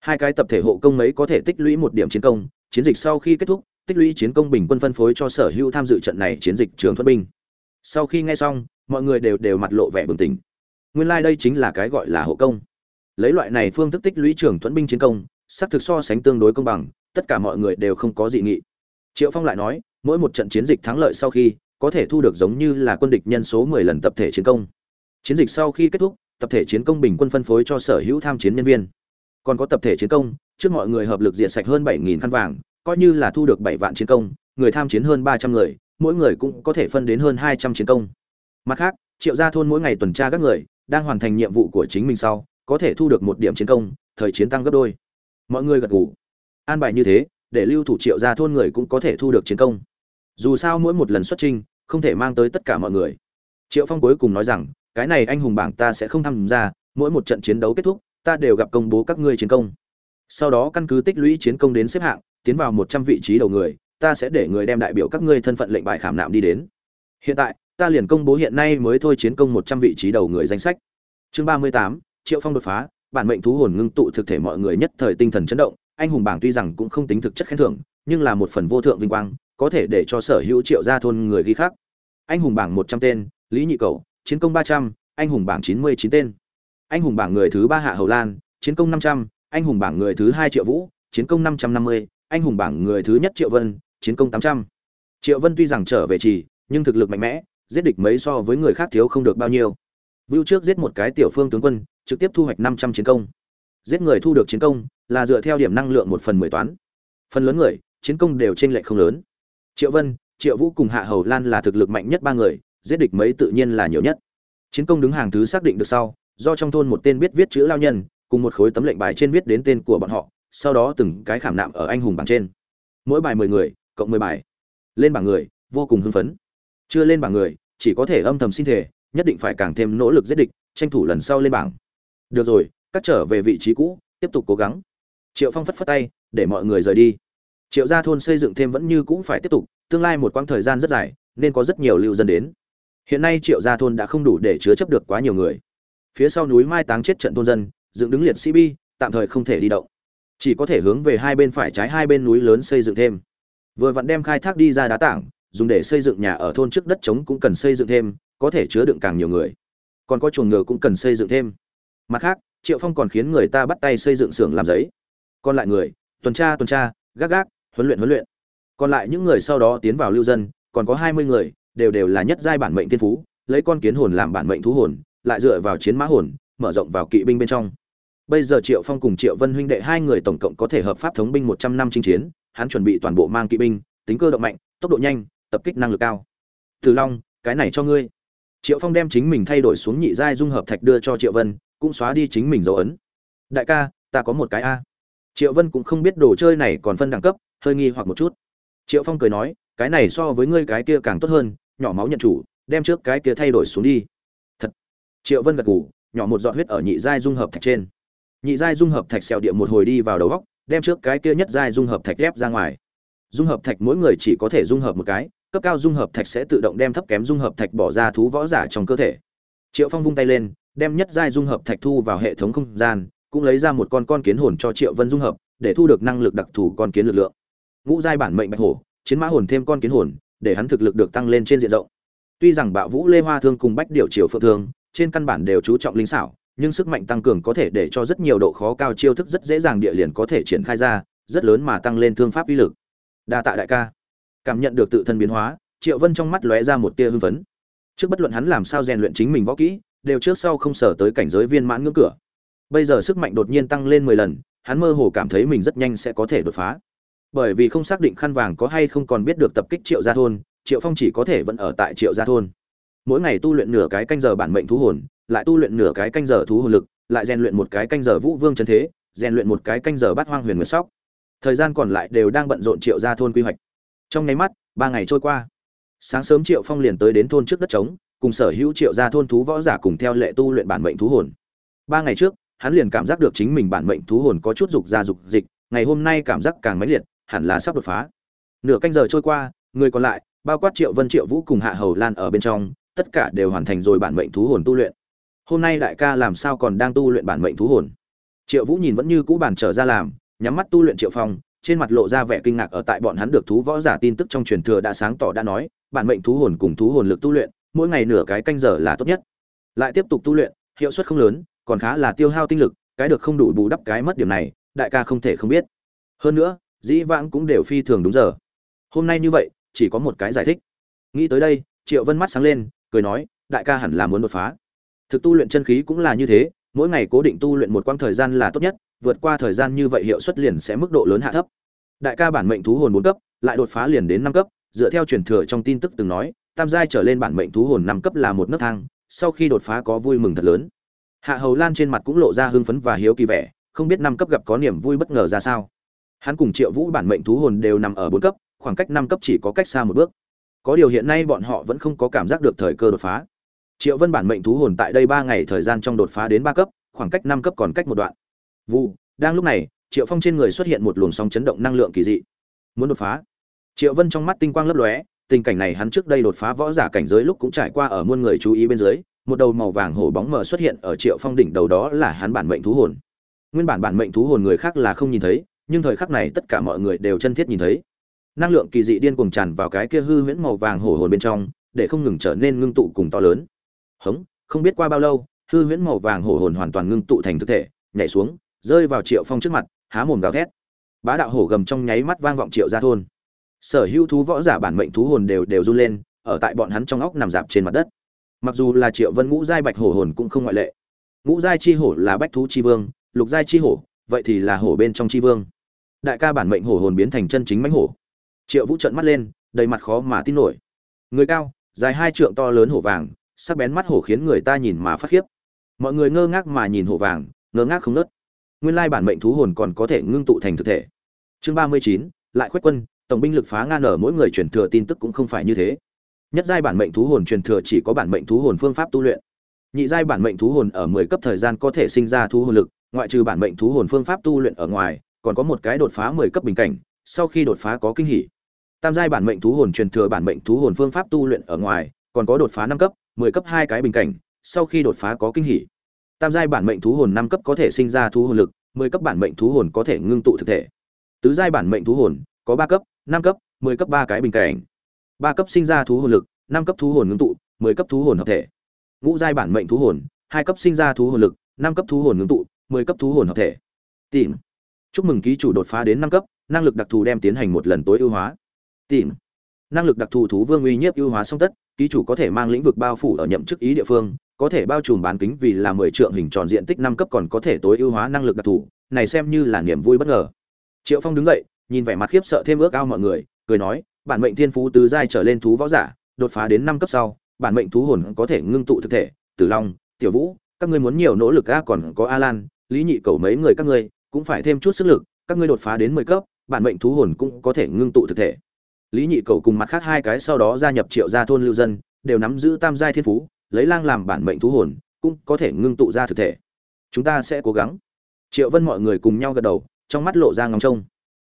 Hai cái tập thể hộ công mấy có thể tích lũy một điểm chiến công, chiến dịch sau khi kết thúc, tích lũy chiến công bình quân phân phối cho sở hữu tham dự trận này chiến dịch trường thuẫn binh. Sau khi nghe xong, mọi người đều đều mặt lộ vẻ bừng tỉnh nguyên lai đây chính là cái gọi là hộ công. Lấy loại này phương thức tích lũy trưởng thuẫn binh chiến công, xác thực so sánh tương đối công bằng, tất cả mọi người đều không có dị nghị. Triệu phong lại nói, mỗi một trận chiến dịch thắng lợi sau khi, có thể thu được giống như là quân địch nhân số mười lần tập thể chiến công. Chiến dịch sau khi kết thúc, tập thể chiến công bình quân phân phối cho sở hữu tham chiến nhân viên. Còn có tập thể chiến công, trước mọi người hợp lực diệt sạch hơn bảy nghìn khăn vàng, coi như là thu được bảy vạn chiến công, người tham chiến hơn ba trăm người, mỗi người cũng có thể phân đến hơn hai trăm chiến công. Mặt khác, triệu gia thôn mỗi ngày tuần tra các người đang hoàn thành nhiệm vụ của chính mình sau, có thể thu được một điểm chiến công, thời chiến tăng gấp đôi. Mọi người gật gù. An bài như thế, để lưu thủ triệu gia thôn người cũng có thể thu được chiến công. Dù sao mỗi một lần xuất trinh không thể mang tới tất cả mọi người. Triệu phong cuối cùng nói rằng, cái này anh hùng bảng ta sẽ không tham gia, mỗi một trận chiến đấu kết thúc, ta đều gặp công bố các ngươi chiến công. Sau đó căn cứ tích lũy chiến công đến xếp hạng, tiến vào một trăm vị trí đầu người, ta sẽ để người đem đại biểu các ngươi thân phận lệnh bài khảm nạm đi đến. Hiện tại ta liền công bố hiện nay mới thôi chiến công một trăm vị trí đầu người danh sách. Chương ba mươi tám, triệu phong đột phá, bản mệnh thú hồn ngưng tụ thực thể mọi người nhất thời tinh thần chấn động, anh hùng bảng tuy rằng cũng không tính thực chất khen thưởng, nhưng là một phần vô thượng vinh quang, có thể để cho sở hữu triệu gia thôn người ghi khác anh hùng bảng một trăm tên, lý nhị cầu, chiến công ba trăm, anh hùng bảng chín mươi chín tên. Anh hùng bảng người thứ ba hạ hầu lan, chiến công năm trăm, anh hùng bảng người thứ hai triệu vũ, chiến công năm trăm năm mươi, anh hùng bảng người thứ nhất triệu vân, chiến công tám trăm. Triệu vân tuy rằng trở về trì, nhưng thực lực mạnh mẽ giết địch mấy so với người khác thiếu không được bao nhiêu. Vưu trước giết một cái tiểu phương tướng quân, trực tiếp thu hoạch năm trăm chiến công. Giết người thu được chiến công là dựa theo điểm năng lượng một phần mười toán. Phần lớn người, chiến công đều trên lệ không lớn. Triệu vân, triệu vũ cùng hạ hầu lan là thực lực mạnh nhất ba người, giết địch mấy tự nhiên là nhiều nhất. Chiến công đứng hàng thứ xác định được sau, do trong thôn một tên biết viết chữ lao nhân, cùng một khối tấm lệnh bài trên viết đến tên của bọn họ, sau đó từng cái khảm nạm ở anh hùng bảng trên. Mỗi bài mười người, cộng mười bài. Lên bảng người, vô cùng hưng phấn chưa lên bảng người, chỉ có thể âm thầm xin thể nhất định phải càng thêm nỗ lực giết địch, tranh thủ lần sau lên bảng. Được rồi cắt trở về vị trí cũ, tiếp tục cố gắng. Triệu phong phất phất tay, để mọi người rời đi. Triệu gia thôn xây dựng thêm vẫn như cũ phải tiếp tục, tương lai một quãng thời gian rất dài, nên có rất nhiều lưu dân đến. Hiện nay triệu gia thôn đã không đủ để chứa chấp được quá nhiều người. Phía sau núi mai táng chết trận thôn dân, dựng đứng liệt sĩ bi, tạm thời không thể đi động. Chỉ có thể hướng về hai bên phải trái hai bên núi lớn xây dựng thêm. Vừa vặn đem khai thác đi ra đá tảng dùng để xây dựng nhà ở thôn trước đất trống cũng cần xây dựng thêm, có thể chứa đựng càng nhiều người. Còn có chuồng ngựa cũng cần xây dựng thêm. Mặt khác, triệu phong còn khiến người ta bắt tay xây dựng xưởng làm giấy. Còn lại người, tuần tra tuần tra, gác gác, huấn luyện huấn luyện. Còn lại những người sau đó tiến vào lưu dân, còn có hai mươi người, đều đều là nhất giai bản mệnh tiên phú, lấy con kiến hồn làm bản mệnh thú hồn, lại dựa vào chiến mã hồn, mở rộng vào kỵ binh bên trong. Bây giờ triệu phong cùng triệu vân huynh đệ hai người tổng cộng có thể hợp pháp thống binh một trăm năm chinh chiến, hắn chuẩn bị toàn bộ mang kỵ binh, tính cơ động mạnh, tốc độ nhanh tập kích năng lực cao. Từ long, cái này cho ngươi. Triệu phong đem chính mình thay đổi xuống nhị giai dung hợp thạch đưa cho triệu vân, cũng xóa đi chính mình dấu ấn. Đại ca, ta có một cái a. Triệu vân cũng không biết đồ chơi này còn phân đẳng cấp, hơi nghi hoặc một chút. Triệu phong cười nói, cái này so với ngươi cái kia càng tốt hơn, nhỏ máu nhận chủ, đem trước cái kia thay đổi xuống đi. Thật. Triệu vân gật gù, nhỏ một giọt huyết ở nhị giai dung hợp thạch trên. Nhị giai dung hợp thạch xèo địa một hồi đi vào đầu góc, đem trước cái kia nhất giai dung hợp thạch ghép ra ngoài. Dung hợp thạch mỗi người chỉ có thể dung hợp một cái cấp cao dung hợp thạch sẽ tự động đem thấp kém dung hợp thạch bỏ ra thú võ giả trong cơ thể. Triệu phong vung tay lên, đem nhất giai dung hợp thạch thu vào hệ thống không gian, cũng lấy ra một con con kiến hồn cho triệu vân dung hợp, để thu được năng lực đặc thù con kiến lực lượng. Ngũ giai bản mệnh bạch hổ, chiến mã hồn thêm con kiến hồn, để hắn thực lực được tăng lên trên diện rộng. Tuy rằng bạo vũ lê hoa thương cùng bách điểu triều phượng thương, trên căn bản đều chú trọng linh xảo, nhưng sức mạnh tăng cường có thể để cho rất nhiều độ khó cao chiêu thức rất dễ dàng địa liền có thể triển khai ra, rất lớn mà tăng lên thương pháp uy lực. Đa tạ đại ca cảm nhận được tự thân biến hóa, triệu vân trong mắt lóe ra một tia hưng phấn. Trước bất luận hắn làm sao rèn luyện chính mình võ kỹ, đều trước sau không sở tới cảnh giới viên mãn ngưỡng cửa. Bây giờ sức mạnh đột nhiên tăng lên mười lần, hắn mơ hồ cảm thấy mình rất nhanh sẽ có thể đột phá. Bởi vì không xác định khăn vàng có hay không còn biết được tập kích triệu gia thôn, triệu phong chỉ có thể vẫn ở tại triệu gia thôn. Mỗi ngày tu luyện nửa cái canh giờ bản mệnh thú hồn, lại tu luyện nửa cái canh giờ thú hồn lực, lại rèn luyện một cái canh giờ vũ vương chân thế, rèn luyện một cái canh giờ bát hoang huyền nguyệt sóc. Thời gian còn lại đều đang bận rộn triệu gia thôn quy hoạch trong nháy mắt, ba ngày trôi qua. Sáng sớm triệu phong liền tới đến thôn trước đất trống, cùng sở hữu triệu ra thôn thú võ giả cùng theo lệ tu luyện bản mệnh thú hồn. Ba ngày trước, hắn liền cảm giác được chính mình bản mệnh thú hồn có chút dục ra dục dịch, ngày hôm nay cảm giác càng mãnh liệt, hẳn là sắp đột phá. Nửa canh giờ trôi qua, người còn lại, bao quát triệu vân, triệu vũ cùng hạ hầu lan ở bên trong, tất cả đều hoàn thành rồi bản mệnh thú hồn tu luyện. Hôm nay đại ca làm sao còn đang tu luyện bản mệnh thú hồn? Triệu vũ nhìn vẫn như cũ bản trở ra làm, nhắm mắt tu luyện triệu phong trên mặt lộ ra vẻ kinh ngạc ở tại bọn hắn được thú võ giả tin tức trong truyền thừa đã sáng tỏ đã nói, bản mệnh thú hồn cùng thú hồn lực tu luyện, mỗi ngày nửa cái canh giờ là tốt nhất. Lại tiếp tục tu luyện, hiệu suất không lớn, còn khá là tiêu hao tinh lực, cái được không đủ bù đắp cái mất điểm này, đại ca không thể không biết. Hơn nữa, dĩ vãng cũng đều phi thường đúng giờ. Hôm nay như vậy, chỉ có một cái giải thích. Nghĩ tới đây, triệu vân mắt sáng lên, cười nói, đại ca hẳn là muốn đột phá. Thực tu luyện chân khí cũng là như thế, mỗi ngày cố định tu luyện một quãng thời gian là tốt nhất vượt qua thời gian như vậy hiệu suất liền sẽ mức độ lớn hạ thấp. Đại ca bản mệnh thú hồn bốn cấp, lại đột phá liền đến năm cấp, dựa theo truyền thừa trong tin tức từng nói, tam giai trở lên bản mệnh thú hồn năm cấp là một nấc thang, sau khi đột phá có vui mừng thật lớn. Hạ hầu lan trên mặt cũng lộ ra hưng phấn và hiếu kỳ vẻ, không biết năm cấp gặp có niềm vui bất ngờ ra sao. Hắn cùng triệu vũ bản mệnh thú hồn đều nằm ở bốn cấp, khoảng cách năm cấp chỉ có cách xa một bước. Có điều hiện nay bọn họ vẫn không có cảm giác được thời cơ đột phá. Triệu vân bản mệnh thú hồn tại đây ba ngày thời gian trong đột phá đến ba cấp, khoảng cách năm cấp còn cách một đoạn vụ đang lúc này, triệu phong trên người xuất hiện một luồng sóng chấn động năng lượng kỳ dị. Muốn đột phá? Triệu vân trong mắt tinh quang lấp lóe, tình cảnh này hắn trước đây đột phá võ giả cảnh giới lúc cũng trải qua ở muôn người chú ý bên dưới, một đầu màu vàng hổ bóng mờ xuất hiện ở triệu phong đỉnh đầu đó là hắn bản mệnh thú hồn. Nguyên bản bản mệnh thú hồn người khác là không nhìn thấy, nhưng thời khắc này tất cả mọi người đều chân thiết nhìn thấy. Năng lượng kỳ dị điên cuồng tràn vào cái kia hư huyễn màu vàng hổ hồn bên trong, để không ngừng trở nên ngưng tụ cùng to lớn. Hống, không biết qua bao lâu, hư huyễn màu vàng hổ hồn hoàn toàn ngưng tụ thành thực thể, nhảy xuống rơi vào triệu phong trước mặt, há mồm gào thét. Bá đạo hổ gầm trong nháy mắt vang vọng triệu ra thôn. Sở hữu thú võ giả bản mệnh thú hồn đều đều run lên, ở tại bọn hắn trong óc nằm dạp trên mặt đất. Mặc dù là triệu vân ngũ giai bạch hổ hồn cũng không ngoại lệ. Ngũ giai chi hổ là bách thú chi vương, lục giai chi hổ, vậy thì là hổ bên trong chi vương. Đại ca bản mệnh hổ hồn biến thành chân chính mãnh hổ. Triệu vũ trợn mắt lên, đầy mặt khó mà tin nổi. Người cao, dài hai trượng to lớn hổ vàng, sắc bén mắt hổ khiến người ta nhìn mà phát khiếp. Mọi người ngơ ngác mà nhìn hổ vàng, ngơ ngác không nớt nguyên lai bản mệnh thú hồn còn có thể ngưng tụ thành thực thể. Chương ba mươi chín, lại khuếch quân, tổng binh lực phá ngang ở mỗi người truyền thừa tin tức cũng không phải như thế. Nhất giai bản mệnh thú hồn truyền thừa chỉ có bản mệnh thú hồn phương pháp tu luyện. Nhị giai bản mệnh thú hồn ở 10 cấp thời gian có thể sinh ra thú hồn lực, ngoại trừ bản mệnh thú hồn phương pháp tu luyện ở ngoài, còn có một cái đột phá 10 cấp bình cảnh, sau khi đột phá có kinh hỉ. Tam giai bản mệnh thú hồn truyền thừa bản mệnh thú hồn phương pháp tu luyện ở ngoài, còn có đột phá 5 cấp 10 cấp hai cái bình cảnh, sau khi đột phá có kinh hỉ tam giai bản mệnh thú hồn năm cấp có thể sinh ra thú hồn lực 10 cấp bản mệnh thú hồn có thể ngưng tụ thực thể tứ giai bản mệnh thú hồn có ba cấp năm cấp 10 cấp ba cái bình cảnh ba cấp sinh ra thú hồn lực năm cấp thú hồn ngưng tụ mười cấp thú hồn hợp thể ngũ giai bản mệnh thú hồn hai cấp sinh ra thú hồn lực năm cấp thú hồn ngưng tụ mười cấp thú hồn hợp thể tìm chúc mừng ký chủ đột phá đến năm cấp năng lực đặc thù đem tiến hành một lần tối ưu hóa tìm năng lực đặc thù thú vương uy nhiếp ưu hóa song tất ký chủ có thể mang lĩnh vực bao phủ ở nhậm chức ý địa phương có thể bao trùm bán kính vì là mười trượng hình tròn diện tích năm cấp còn có thể tối ưu hóa năng lực đặc thù, này xem như là niềm vui bất ngờ. Triệu phong đứng dậy, nhìn vẻ mặt khiếp sợ thêm ước ao mọi người, cười nói, bản mệnh thiên phú tứ giai trở lên thú võ giả, đột phá đến năm cấp sau, bản mệnh thú hồn có thể ngưng tụ thực thể, tử long, tiểu vũ, các ngươi muốn nhiều nỗ lực a, còn có alan, lý nhị cầu mấy người các ngươi, cũng phải thêm chút sức lực, các ngươi đột phá đến mười cấp, bản mệnh thú hồn cũng có thể ngưng tụ thực thể. Lý nhị cầu cùng mặt khác hai cái sau đó gia nhập triệu gia thôn lưu dân, đều nắm giữ tam giai thiên phú lấy lang làm bản mệnh thú hồn, cũng có thể ngưng tụ ra thực thể. Chúng ta sẽ cố gắng. Triệu vân mọi người cùng nhau gật đầu, trong mắt lộ ra ngóng trông.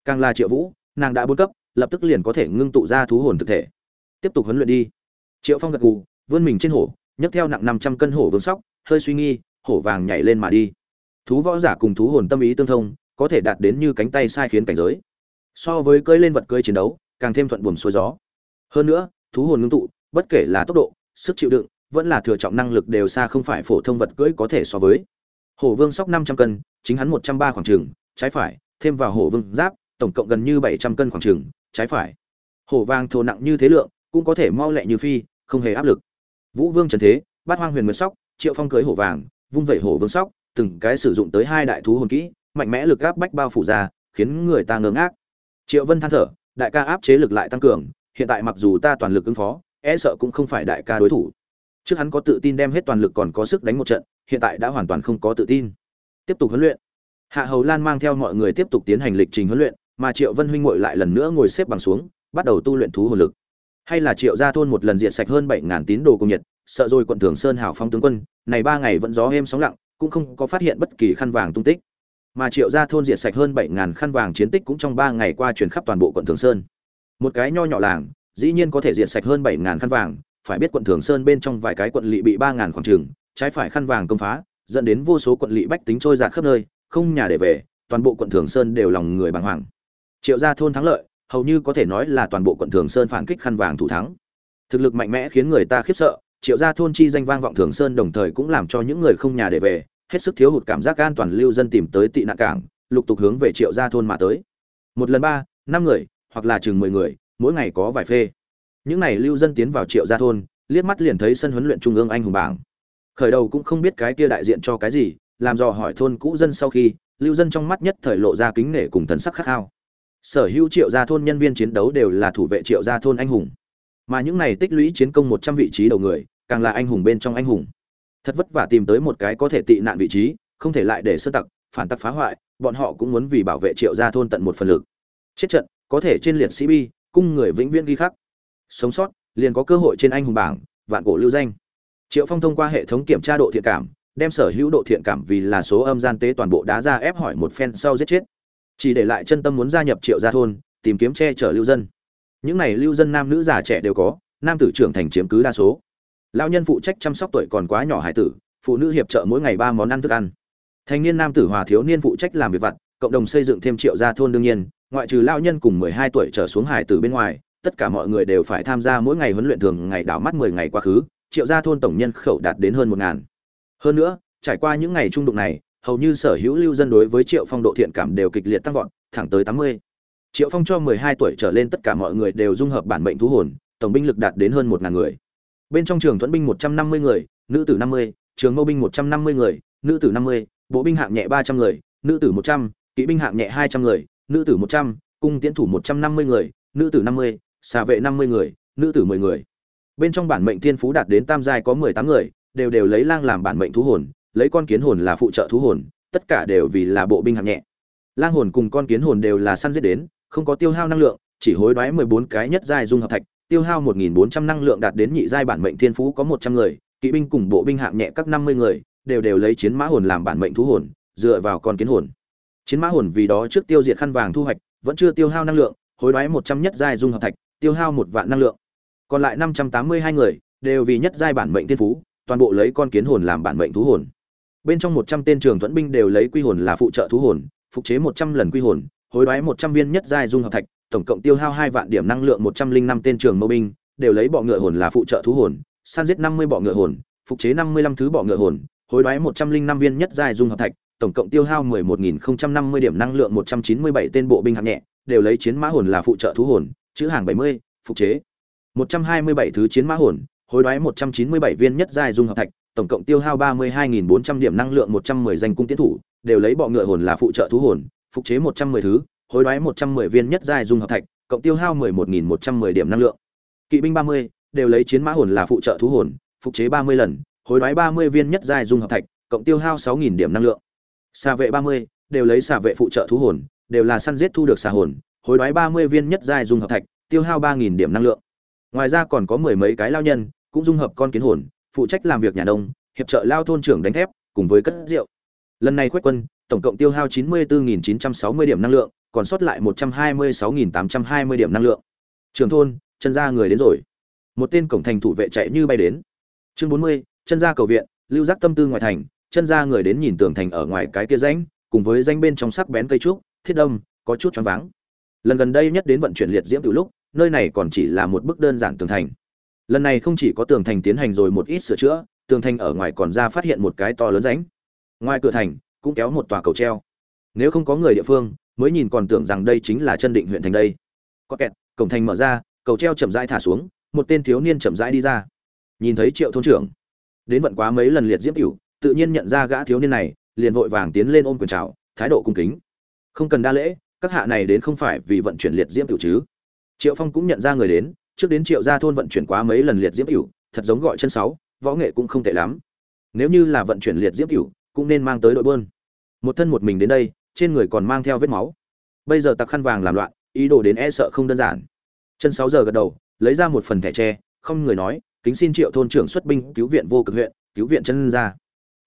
Càng là triệu vũ, nàng đã bốn cấp, lập tức liền có thể ngưng tụ ra thú hồn thực thể. Tiếp tục huấn luyện đi. Triệu phong gật gù, vươn mình trên hổ, nhấc theo nặng năm trăm cân hổ vương sóc, hơi suy nghi, hổ vàng nhảy lên mà đi. Thú võ giả cùng thú hồn tâm ý tương thông, có thể đạt đến như cánh tay sai khiến cảnh giới. So với cưỡi lên vật cưỡi chiến đấu, càng thêm thuận buồm xuôi gió. Hơn nữa, thú hồn ngưng tụ, bất kể là tốc độ, sức chịu đựng vẫn là thừa trọng năng lực đều xa không phải phổ thông vật cưỡi có thể so với. Hổ vương sóc năm trăm cân, chính hắn một trăm ba khoảng trường, trái phải, thêm vào hổ vương giáp, tổng cộng gần như bảy trăm cân khoảng trường, trái phải. Hổ vàng thô nặng như thế lượng, cũng có thể mau lẹ như phi, không hề áp lực. Vũ vương trần thế, bát hoang huyền nguyệt sóc, triệu phong cưỡi hổ vàng, vung vẩy hổ vương sóc, từng cái sử dụng tới hai đại thú hồn kỹ, mạnh mẽ lực áp bách bao phủ ra, khiến người ta ngơ ngác. Triệu vân than thở, đại ca áp chế lực lại tăng cường, hiện tại mặc dù ta toàn lực ứng phó e sợ cũng không phải đại ca đối thủ trước hắn có tự tin đem hết toàn lực còn có sức đánh một trận, hiện tại đã hoàn toàn không có tự tin. Tiếp tục huấn luyện. Hạ hầu lan mang theo mọi người tiếp tục tiến hành lịch trình huấn luyện, mà triệu vân huynh ngồi lại lần nữa ngồi xếp bằng xuống, bắt đầu tu luyện thú hồn lực. Hay là triệu gia thôn một lần diện sạch hơn bảy ngàn tín đồ công nhiệt, sợ rồi quận thường sơn hảo phong tướng quân, này ba ngày vẫn gió êm sóng lặng, cũng không có phát hiện bất kỳ khăn vàng tung tích. Mà triệu gia thôn diệt sạch hơn bảy ngàn khăn vàng chiến tích cũng trong ba ngày qua truyền khắp toàn bộ quận thường sơn. Một cái nho nhỏ làng, dĩ nhiên có thể diệt sạch hơn bảy ngàn khăn vàng phải biết quận thường sơn bên trong vài cái quận lỵ bị ba ngàn khoảng trường trái phải khăn vàng công phá, dẫn đến vô số quận lỵ bách tính trôi dạt khắp nơi, không nhà để về, toàn bộ quận thường sơn đều lòng người bàng hoàng. Triệu gia thôn thắng lợi, hầu như có thể nói là toàn bộ quận thường sơn phản kích khăn vàng thủ thắng. Thực lực mạnh mẽ khiến người ta khiếp sợ, triệu gia thôn chi danh vang vọng thường sơn đồng thời cũng làm cho những người không nhà để về, hết sức thiếu hụt cảm giác an toàn lưu dân tìm tới tị nạn cảng, lục tục hướng về triệu gia thôn mà tới. Một lần ba, năm người, hoặc là chừng mười người, mỗi ngày có vài phê những này lưu dân tiến vào triệu gia thôn, liếc mắt liền thấy sân huấn luyện trung ương anh hùng bảng. Khởi đầu cũng không biết cái kia đại diện cho cái gì, làm dò hỏi thôn cũ dân sau khi, lưu dân trong mắt nhất thời lộ ra kính nể cùng thần sắc khát khao. Sở hữu triệu gia thôn nhân viên chiến đấu đều là thủ vệ triệu gia thôn anh hùng. Mà những này tích lũy chiến công một trăm vị trí đầu người, càng là anh hùng bên trong anh hùng. Thật vất vả tìm tới một cái có thể tị nạn vị trí, không thể lại để sơ tặc, phản tặc phá hoại, bọn họ cũng muốn vì bảo vệ triệu gia thôn tận một phần lực. Chết trận, có thể trên liệt sĩ bi, cung người vĩnh viễn ghi khắc sống sót, liền có cơ hội trên anh hùng bảng, vạn cổ lưu danh. Triệu phong thông qua hệ thống kiểm tra độ thiện cảm, đem sở hữu độ thiện cảm vì là số âm gian tế toàn bộ đá ra ép hỏi một phen sau giết chết. Chỉ để lại chân tâm muốn gia nhập triệu gia thôn, tìm kiếm che chở lưu dân. Những này lưu dân nam nữ già trẻ đều có, nam tử trưởng thành chiếm cứ đa số. Lao nhân phụ trách chăm sóc tuổi còn quá nhỏ hải tử, phụ nữ hiệp trợ mỗi ngày ba món ăn thức ăn. Thanh niên nam tử hòa thiếu niên phụ trách làm việc vặt, cộng đồng xây dựng thêm triệu gia thôn đương nhiên, ngoại trừ lao nhân cùng mười hai tuổi trở xuống hải tử bên ngoài tất cả mọi người đều phải tham gia mỗi ngày huấn luyện thường ngày đảo mắt mười ngày quá khứ triệu gia thôn tổng nhân khẩu đạt đến hơn một ngàn hơn nữa trải qua những ngày trung đụng này hầu như sở hữu lưu dân đối với Triệu Phong độ thiện cảm đều kịch liệt tăng vọt, thẳng tới tám mươi. Triệu Phong cho mười hai tuổi trở lên tất cả mọi người đều dung hợp bản mệnh thú hồn, tổng binh lực đạt đến hơn một ngàn người. Bên trong trường thuẫn binh một trăm năm mươi người, nữ tử năm mươi, trường mâu binh một trăm năm mươi người, nữ tử năm mươi, bộ binh hạng nhẹ ba trăm người, nữ tử một trăm, kỵ binh hạng nhẹ hai trăm người, nữ tử một trăm, cung tiễn thủ một trăm năm mươi người, nữ tử năm mươi, xà vệ năm mươi người, nữ tử mười người. Bên trong bản mệnh thiên phú đạt đến tam giai có mười tám người, đều đều lấy lang làm bản mệnh thú hồn, lấy con kiến hồn là phụ trợ thú hồn, tất cả đều vì là bộ binh hạng nhẹ. Lang hồn cùng con kiến hồn đều là săn giết đến, không có tiêu hao năng lượng, chỉ hối đoái 14 cái nhất giai dung hợp thạch, tiêu hao 1400 năng lượng đạt đến nhị giai bản mệnh thiên phú có 100 người, kỵ binh cùng bộ binh hạng nhẹ các 50 người, đều đều lấy chiến mã hồn làm bản mệnh thú hồn, dựa vào con kiến hồn. Chiến mã hồn vì đó trước tiêu diệt khăn vàng thu hoạch, vẫn chưa tiêu hao năng lượng, hối đoái 100 nhất giai dung hợp thạch, tiêu hao một vạn năng lượng. Còn lại 582 người, đều vì nhất giai bản mệnh thiên phú, toàn bộ lấy con kiến hồn làm bản mệnh thú hồn. Bên trong 100 tên trường thuẫn binh đều lấy quy hồn là phụ trợ thú hồn, phục chế 100 lần quy hồn, hối đoái 100 viên nhất giai dung hợp thạch, tổng cộng tiêu hao hai vạn điểm năng lượng 105 tên trường mâu binh, đều lấy bọ ngựa hồn là phụ trợ thú hồn, săn giết 50 bọ ngựa hồn, phục chế 55 thứ bọ ngựa hồn, hối đoái 105 viên nhất giai dung hợp thạch, tổng cộng tiêu hao 11050 điểm năng lượng 197 tên bộ binh hạng nhẹ, đều lấy chiến mã hồn là phụ trợ thú hồn, chữ hàng 70, phục chế 127 thứ chiến mã hồn, hối đoái 197 viên nhất giai dung hợp thạch, tổng cộng tiêu hao 32400 điểm năng lượng 110 danh cung tiến thủ, đều lấy bọ ngựa hồn là phụ trợ thú hồn, phục chế 110 thứ, hối đoái 110 viên nhất giai dung hợp thạch, cộng tiêu hao 11110 điểm năng lượng. Kỵ binh 30, đều lấy chiến mã hồn là phụ trợ thú hồn, phục chế 30 lần, hối đoái 30 viên nhất giai dung hợp thạch, cộng tiêu hao 6000 điểm năng lượng. Xà vệ 30, đều lấy xà vệ phụ trợ thú hồn, đều là săn giết thu được xà hồn, hối đoái 30 viên nhất giai dung hợp thạch, tiêu hao 3000 điểm năng lượng. Ngoài ra còn có mười mấy cái lao nhân, cũng dung hợp con kiến hồn, phụ trách làm việc nhà nông, hiệp trợ lao thôn trưởng đánh thép, cùng với cất rượu. Lần này quét quân, tổng cộng tiêu hao 94960 điểm năng lượng, còn sót lại 126820 điểm năng lượng. Trường thôn, chân ra người đến rồi. Một tên cổng thành thủ vệ chạy như bay đến. Chương 40, chân ra cầu viện, lưu giác tâm tư ngoài thành, chân ra người đến nhìn tường thành ở ngoài cái kia rãnh, cùng với danh bên trong sắc bén cây trúc, thiết đâm, có chút choáng váng. Lần gần đây nhất đến vận chuyển liệt diễm từ lúc, nơi này còn chỉ là một bức đơn giản tường thành. Lần này không chỉ có tường thành tiến hành rồi một ít sửa chữa, tường thành ở ngoài còn ra phát hiện một cái to lớn rãnh. Ngoài cửa thành cũng kéo một tòa cầu treo. Nếu không có người địa phương, mới nhìn còn tưởng rằng đây chính là chân định huyện thành đây. Có kẹt, cổng thành mở ra, cầu treo chậm rãi thả xuống, một tên thiếu niên chậm rãi đi ra. Nhìn thấy Triệu thôn trưởng, đến vận quá mấy lần liệt diễm tiểu, tự nhiên nhận ra gã thiếu niên này, liền vội vàng tiến lên ôm quyền chào, thái độ cung kính. Không cần đa lễ, các hạ này đến không phải vì vận chuyển liệt diễm tiểu chứ? Triệu Phong cũng nhận ra người đến, trước đến Triệu gia thôn vận chuyển quá mấy lần liệt diễm tiểu, thật giống gọi chân sáu, võ nghệ cũng không tệ lắm. Nếu như là vận chuyển liệt diễm tiểu, cũng nên mang tới đội bơn. Một thân một mình đến đây, trên người còn mang theo vết máu. Bây giờ tặc khăn vàng làm loạn, ý đồ đến e sợ không đơn giản. Chân sáu giờ gật đầu, lấy ra một phần thẻ tre, không người nói, kính xin Triệu thôn trưởng xuất binh cứu viện vô cực huyện, cứu viện chân ra.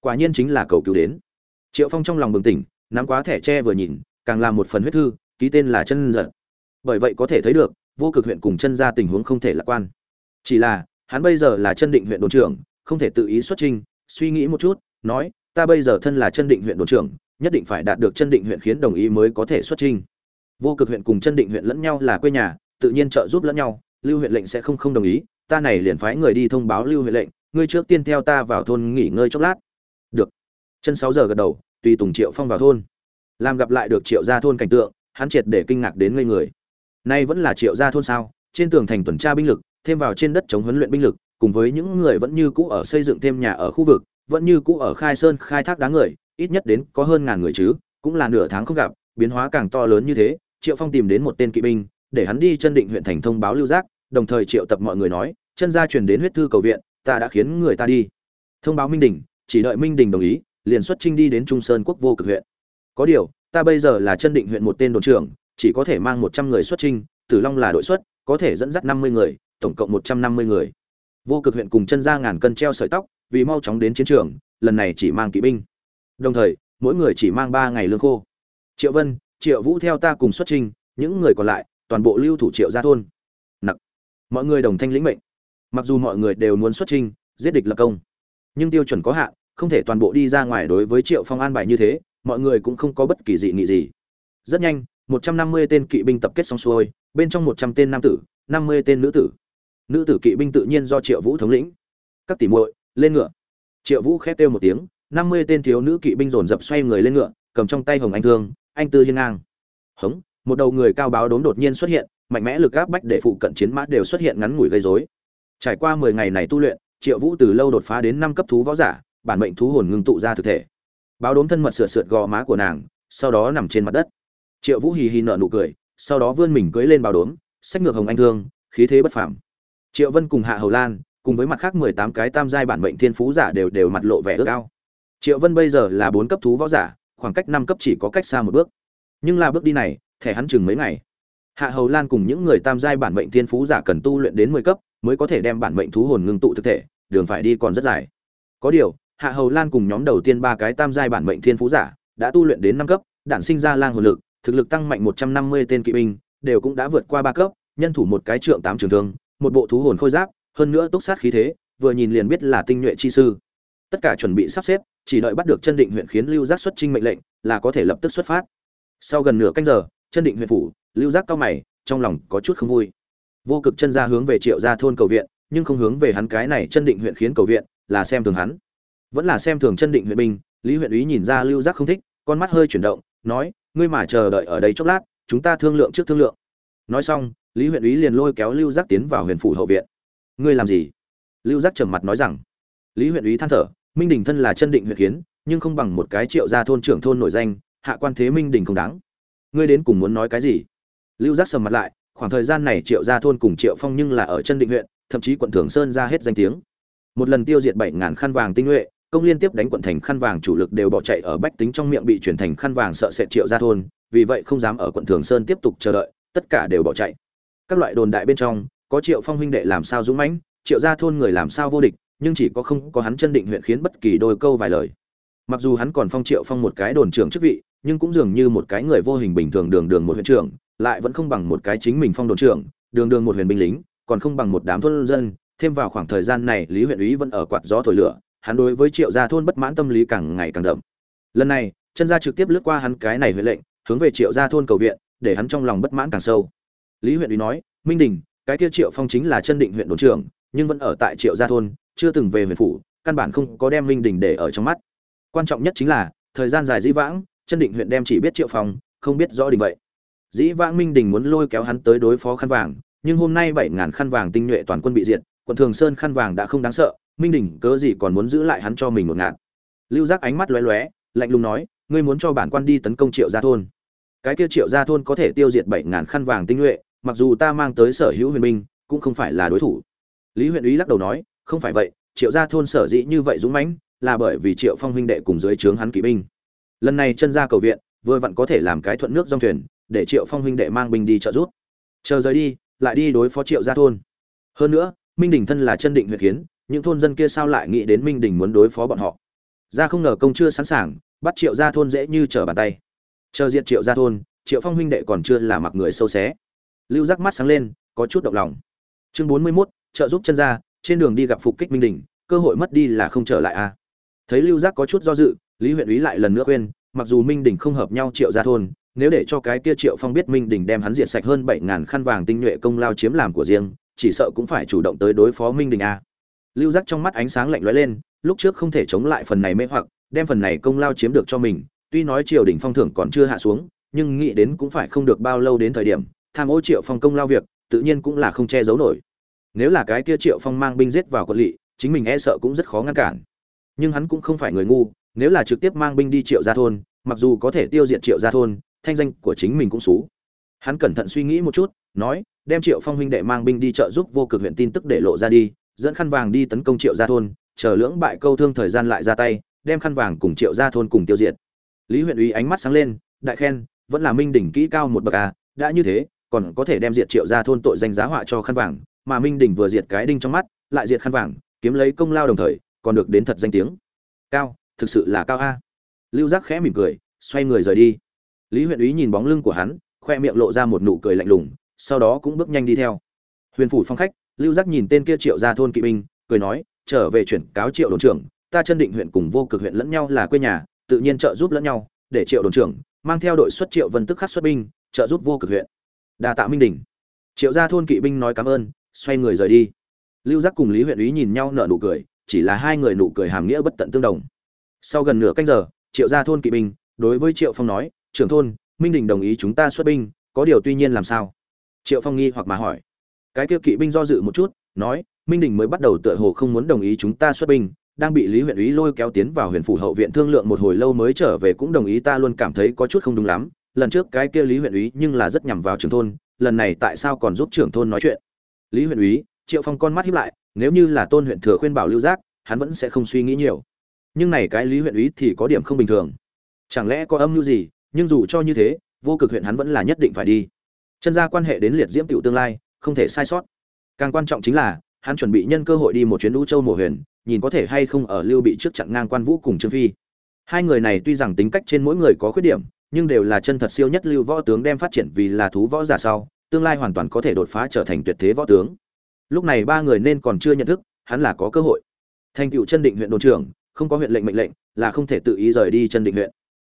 Quả nhiên chính là cầu cứu đến. Triệu Phong trong lòng bừng tỉnh, nắm quá thẻ tre vừa nhìn, càng làm một phần huyết thư, ký tên là chân giật. Bởi vậy có thể thấy được, vô cực huyện cùng chân ra tình huống không thể lạc quan. Chỉ là, hắn bây giờ là chân định huyện đồn trưởng, không thể tự ý xuất trình, suy nghĩ một chút, nói, ta bây giờ thân là chân định huyện đồn trưởng, nhất định phải đạt được chân định huyện khiến đồng ý mới có thể xuất trình. Vô cực huyện cùng chân định huyện lẫn nhau là quê nhà, tự nhiên trợ giúp lẫn nhau, Lưu huyện lệnh sẽ không không đồng ý, ta này liền phái người đi thông báo Lưu huyện lệnh, ngươi trước tiên theo ta vào thôn nghỉ ngơi chốc lát. Được. Chân sáu giờ gật đầu, tùy Tùng Triệu Phong vào thôn. Làm gặp lại được Triệu gia thôn cảnh tượng, hắn triệt để kinh ngạc đến ngây người. Nay vẫn là Triệu gia thôn sao? Trên tường thành tuần tra binh lực, thêm vào trên đất chống huấn luyện binh lực, cùng với những người vẫn như cũ ở xây dựng thêm nhà ở khu vực, vẫn như cũ ở khai sơn khai thác đá người, ít nhất đến có hơn ngàn người chứ, cũng là nửa tháng không gặp, biến hóa càng to lớn như thế. Triệu Phong tìm đến một tên kỵ binh, để hắn đi chân định huyện thành thông báo lưu giác, đồng thời triệu tập mọi người nói, chân gia truyền đến huyết thư cầu viện, ta đã khiến người ta đi. Thông báo Minh Đình, chỉ đợi Minh Đình đồng ý, liền xuất trinh đi đến Trung Sơn quốc vô cực huyện. Có điều, ta bây giờ là chân định huyện một tên đồn trưởng, chỉ có thể mang một trăm người xuất trinh, Tử Long là đội xuất, có thể dẫn dắt năm mươi người, tổng cộng một trăm năm mươi người. Vô cực huyện cùng chân ra ngàn cân treo sợi tóc, vì mau chóng đến chiến trường, lần này chỉ mang kỵ binh. Đồng thời, mỗi người chỉ mang ba ngày lương khô. Triệu Vân, Triệu Vũ theo ta cùng xuất trình, những người còn lại, toàn bộ lưu thủ Triệu ra thôn. Nặc. Mọi người đồng thanh lĩnh mệnh. Mặc dù mọi người đều muốn xuất trình, giết địch lập công, nhưng tiêu chuẩn có hạn, không thể toàn bộ đi ra ngoài đối với Triệu Phong an bài như thế, mọi người cũng không có bất kỳ dị nghị gì. Rất nhanh, 150 tên kỵ binh tập kết xong xuôi, bên trong 100 tên nam tử, 50 tên nữ tử. Nữ tử kỵ binh tự nhiên do triệu vũ thống lĩnh. Các tỷ muội lên ngựa. Triệu vũ khét kêu một tiếng năm mươi tên thiếu nữ kỵ binh dồn dập xoay người lên ngựa cầm trong tay hồng anh thương anh tư hiên ngang. Hống một đầu người cao báo đốn đột nhiên xuất hiện mạnh mẽ lực áp bách để phụ cận chiến mã đều xuất hiện ngắn ngủi gây rối. Trải qua mười ngày này tu luyện triệu vũ từ lâu đột phá đến năm cấp thú võ giả bản mệnh thú hồn ngưng tụ ra thực thể báo đốm thân mật sửa sượt gò má của nàng, sau đó nằm trên mặt đất. Triệu vũ hì hì nở nụ cười, sau đó vươn mình cưỡi lên báo đốm, sách ngược hồng anh thương, khí thế bất phàm. Triệu vân cùng hạ hầu lan, cùng với mặt khác mười tám cái tam giai bản mệnh thiên phú giả đều đều mặt lộ vẻ ước ao. Triệu vân bây giờ là bốn cấp thú võ giả, khoảng cách năm cấp chỉ có cách xa một bước. Nhưng là bước đi này, thẻ hắn chừng mấy ngày. Hạ hầu lan cùng những người tam giai bản mệnh thiên phú giả cần tu luyện đến mười cấp, mới có thể đem bản mệnh thú hồn ngưng tụ thực thể, đường phải đi còn rất dài. Có điều hạ hầu lan cùng nhóm đầu tiên ba cái tam giai bản mệnh thiên phú giả, đã tu luyện đến năm cấp, đản sinh ra lang hồn lực, thực lực tăng mạnh một trăm năm mươi tên kỵ binh, đều cũng đã vượt qua ba cấp, nhân thủ một cái trượng tám trường thương, một bộ thú hồn khôi giáp, hơn nữa túc sát khí thế, vừa nhìn liền biết là tinh nhuệ chi sư. Tất cả chuẩn bị sắp xếp, chỉ đợi bắt được chân định huyện khiến lưu giác xuất trinh mệnh lệnh, là có thể lập tức xuất phát. Sau gần nửa canh giờ, chân định huyện phủ, lưu giác cao mày, trong lòng có chút không vui. Vô cực chân ra hướng về triệu gia thôn cầu viện, nhưng không hướng về hắn cái này chân định huyện khiến cầu viện, là xem thường hắn vẫn là xem thường chân định huyện binh, lý huyện úy nhìn ra lưu giác không thích, con mắt hơi chuyển động, nói, ngươi mà chờ đợi ở đây chốc lát, chúng ta thương lượng trước thương lượng. Nói xong, lý huyện úy liền lôi kéo lưu giác tiến vào huyền phủ hậu viện. Ngươi làm gì? Lưu giác trầm mặt nói rằng. Lý huyện úy than thở, minh đình thân là chân định huyện kiến, nhưng không bằng một cái triệu gia thôn trưởng thôn nổi danh, hạ quan thế minh đình không đáng. Ngươi đến cùng muốn nói cái gì? Lưu giác sầm mặt lại, khoảng thời gian này triệu gia thôn cùng triệu phong nhưng là ở chân định huyện, thậm chí quận thường sơn ra hết danh tiếng. Một lần tiêu diệt bảy ngàn khăn vàng tinh nhuệ công liên tiếp đánh quận thành khăn vàng chủ lực đều bỏ chạy ở bách tính trong miệng bị chuyển thành khăn vàng sợ sệt triệu gia thôn, vì vậy không dám ở quận thường sơn tiếp tục chờ đợi, tất cả đều bỏ chạy. Các loại đồn đại bên trong, có triệu phong huynh đệ làm sao dũng mãnh, triệu gia thôn người làm sao vô địch, nhưng chỉ có không có hắn chân định huyện khiến bất kỳ đôi câu vài lời. Mặc dù hắn còn phong triệu phong một cái đồn trưởng chức vị, nhưng cũng dường như một cái người vô hình bình thường đường đường một huyện trưởng, lại vẫn không bằng một cái chính mình phong đồn trưởng, đường đường một huyền binh lính, còn không bằng một đám thôn dân, thêm vào khoảng thời gian này lý huyện úy vẫn ở quạt gió thổi lửa hắn đối với triệu gia thôn bất mãn tâm lý càng ngày càng đậm. Lần này, chân gia trực tiếp lướt qua hắn cái này huệ lệnh, hướng về triệu gia thôn cầu viện, để hắn trong lòng bất mãn càng sâu. Lý huyện úy nói, minh đình, cái kia triệu phong chính là chân định huyện đồn trưởng, nhưng vẫn ở tại triệu gia thôn, chưa từng về huyện phủ, căn bản không có đem minh đình để ở trong mắt. Quan trọng nhất chính là, thời gian dài dĩ vãng, chân định huyện đem chỉ biết triệu phong, không biết rõ đình vậy. Dĩ vãng minh đình muốn lôi kéo hắn tới đối phó khăn vàng, nhưng hôm nay bảy ngàn khăn vàng tinh nhuệ toàn quân bị diệt quận thường sơn khăn vàng đã không đáng sợ, minh đình cớ gì còn muốn giữ lại hắn cho mình một ngạt. Lưu giác ánh mắt lóe lóe, lạnh lùng nói, ngươi muốn cho bản quan đi tấn công triệu gia thôn. Cái kia triệu gia thôn có thể tiêu diệt bảy ngàn khăn vàng tinh nhuệ, mặc dù ta mang tới sở hữu huyền minh cũng không phải là đối thủ. Lý huyện úy lắc đầu nói, không phải vậy, triệu gia thôn sở dĩ như vậy dũng mãnh, là bởi vì triệu phong huynh đệ cùng dưới trướng hắn kỵ binh. Lần này chân ra cầu viện, vừa vặn có thể làm cái thuận nước dòng thuyền, để triệu phong huynh đệ mang binh đi trợ giúp. Chờ rời đi, lại đi đối phó triệu gia thôn. Hơn nữa minh đình thân là chân định huyện kiến những thôn dân kia sao lại nghĩ đến minh đình muốn đối phó bọn họ? Ra không ngờ công chưa sẵn sàng bắt triệu gia thôn dễ như trở bàn tay. Chờ diệt triệu gia thôn triệu phong huynh đệ còn chưa là mặc người sâu xé. Lưu giác mắt sáng lên có chút động lòng. Chương bốn mươi 41, trợ giúp chân gia trên đường đi gặp phục kích minh đình cơ hội mất đi là không trở lại a à. thấy lưu giác có chút do dự lý huyện úy lại lần nữa khuyên mặc dù minh đình không hợp nhau triệu gia thôn nếu để cho cái kia triệu phong biết minh đình đem hắn diệt sạch hơn bảy ngàn khăn vàng tinh nhuệ công lao chiếm làm của riêng chỉ sợ cũng phải chủ động tới đối phó minh đình a. Lưu giác trong mắt ánh sáng lạnh lóe lên, lúc trước không thể chống lại phần này mê hoặc, đem phần này công lao chiếm được cho mình, tuy nói triều đình phong thưởng còn chưa hạ xuống, nhưng nghĩ đến cũng phải không được bao lâu đến thời điểm, tham ô triệu phong công lao việc, tự nhiên cũng là không che giấu nổi. Nếu là cái kia triệu phong mang binh giết vào quận lỵ, chính mình e sợ cũng rất khó ngăn cản. Nhưng hắn cũng không phải người ngu, nếu là trực tiếp mang binh đi triệu gia thôn, mặc dù có thể tiêu diệt triệu gia thôn, thanh danh của chính mình cũng xú. Hắn cẩn thận suy nghĩ một chút, nói đem triệu phong huynh đệ mang binh đi trợ giúp vô cực huyện tin tức để lộ ra đi, dẫn khăn vàng đi tấn công triệu gia thôn, chờ lưỡng bại câu thương thời gian lại ra tay, đem khăn vàng cùng triệu gia thôn cùng tiêu diệt. Lý huyện úy ánh mắt sáng lên, đại khen, vẫn là minh đỉnh kỹ cao một bậc à đã như thế, còn có thể đem diệt triệu gia thôn tội danh giá họa cho khăn vàng, mà minh đỉnh vừa diệt cái đinh trong mắt, lại diệt khăn vàng, kiếm lấy công lao đồng thời, còn được đến thật danh tiếng. Cao, thực sự là cao a. Lưu giác khẽ mỉm cười, xoay người rời đi. Lý huyện úy nhìn bóng lưng của hắn, khoe miệng lộ ra một nụ cười lạnh lùng sau đó cũng bước nhanh đi theo. Huyền phủ phong khách, lưu giác nhìn tên kia triệu gia thôn kỵ binh, cười nói, trở về chuyển cáo triệu đồn trưởng, ta chân định huyện cùng vô cực huyện lẫn nhau là quê nhà, tự nhiên trợ giúp lẫn nhau, để triệu đồn trưởng mang theo đội xuất triệu vân tức khắc xuất binh, trợ giúp vô cực huyện. Đà tạ minh đỉnh triệu gia thôn kỵ binh nói cảm ơn, xoay người rời đi. Lưu giác cùng lý huyện úy nhìn nhau nở nụ cười, chỉ là hai người nụ cười hàm nghĩa bất tận tương đồng. Sau gần nửa canh giờ, triệu gia thôn kỵ binh đối với triệu phong nói, trưởng thôn, minh đình đồng ý chúng ta xuất binh, có điều tuy nhiên làm sao? Triệu phong nghi hoặc mà hỏi. Cái kia kỵ binh do dự một chút, nói, minh đình mới bắt đầu tựa hồ không muốn đồng ý chúng ta xuất binh, đang bị lý huyện úy lôi kéo tiến vào huyền phủ hậu viện thương lượng một hồi lâu mới trở về cũng đồng ý ta luôn cảm thấy có chút không đúng lắm. Lần trước cái kia lý huyện úy nhưng là rất nhằm vào trưởng thôn, lần này tại sao còn giúp trưởng thôn nói chuyện? Lý huyện úy, triệu phong con mắt hiếp lại, nếu như là tôn huyện thừa khuyên bảo lưu giác, hắn vẫn sẽ không suy nghĩ nhiều. Nhưng này cái lý huyện úy thì có điểm không bình thường. Chẳng lẽ có âm mưu gì, nhưng dù cho như thế, vô cực huyện hắn vẫn là nhất định phải đi chân gia quan hệ đến liệt diễm tiểu tương lai, không thể sai sót. Càng quan trọng chính là, hắn chuẩn bị nhân cơ hội đi một chuyến lũ châu mộ huyền, nhìn có thể hay không ở lưu bị trước chặn ngang quan vũ cùng trương phi. Hai người này tuy rằng tính cách trên mỗi người có khuyết điểm, nhưng đều là chân thật siêu nhất lưu võ tướng đem phát triển vì là thú võ giả sau, tương lai hoàn toàn có thể đột phá trở thành tuyệt thế võ tướng. Lúc này ba người nên còn chưa nhận thức, hắn là có cơ hội. Thành cựu chân định huyện đồn trưởng, không có huyện lệnh mệnh lệnh, là không thể tự ý rời đi chân định huyện.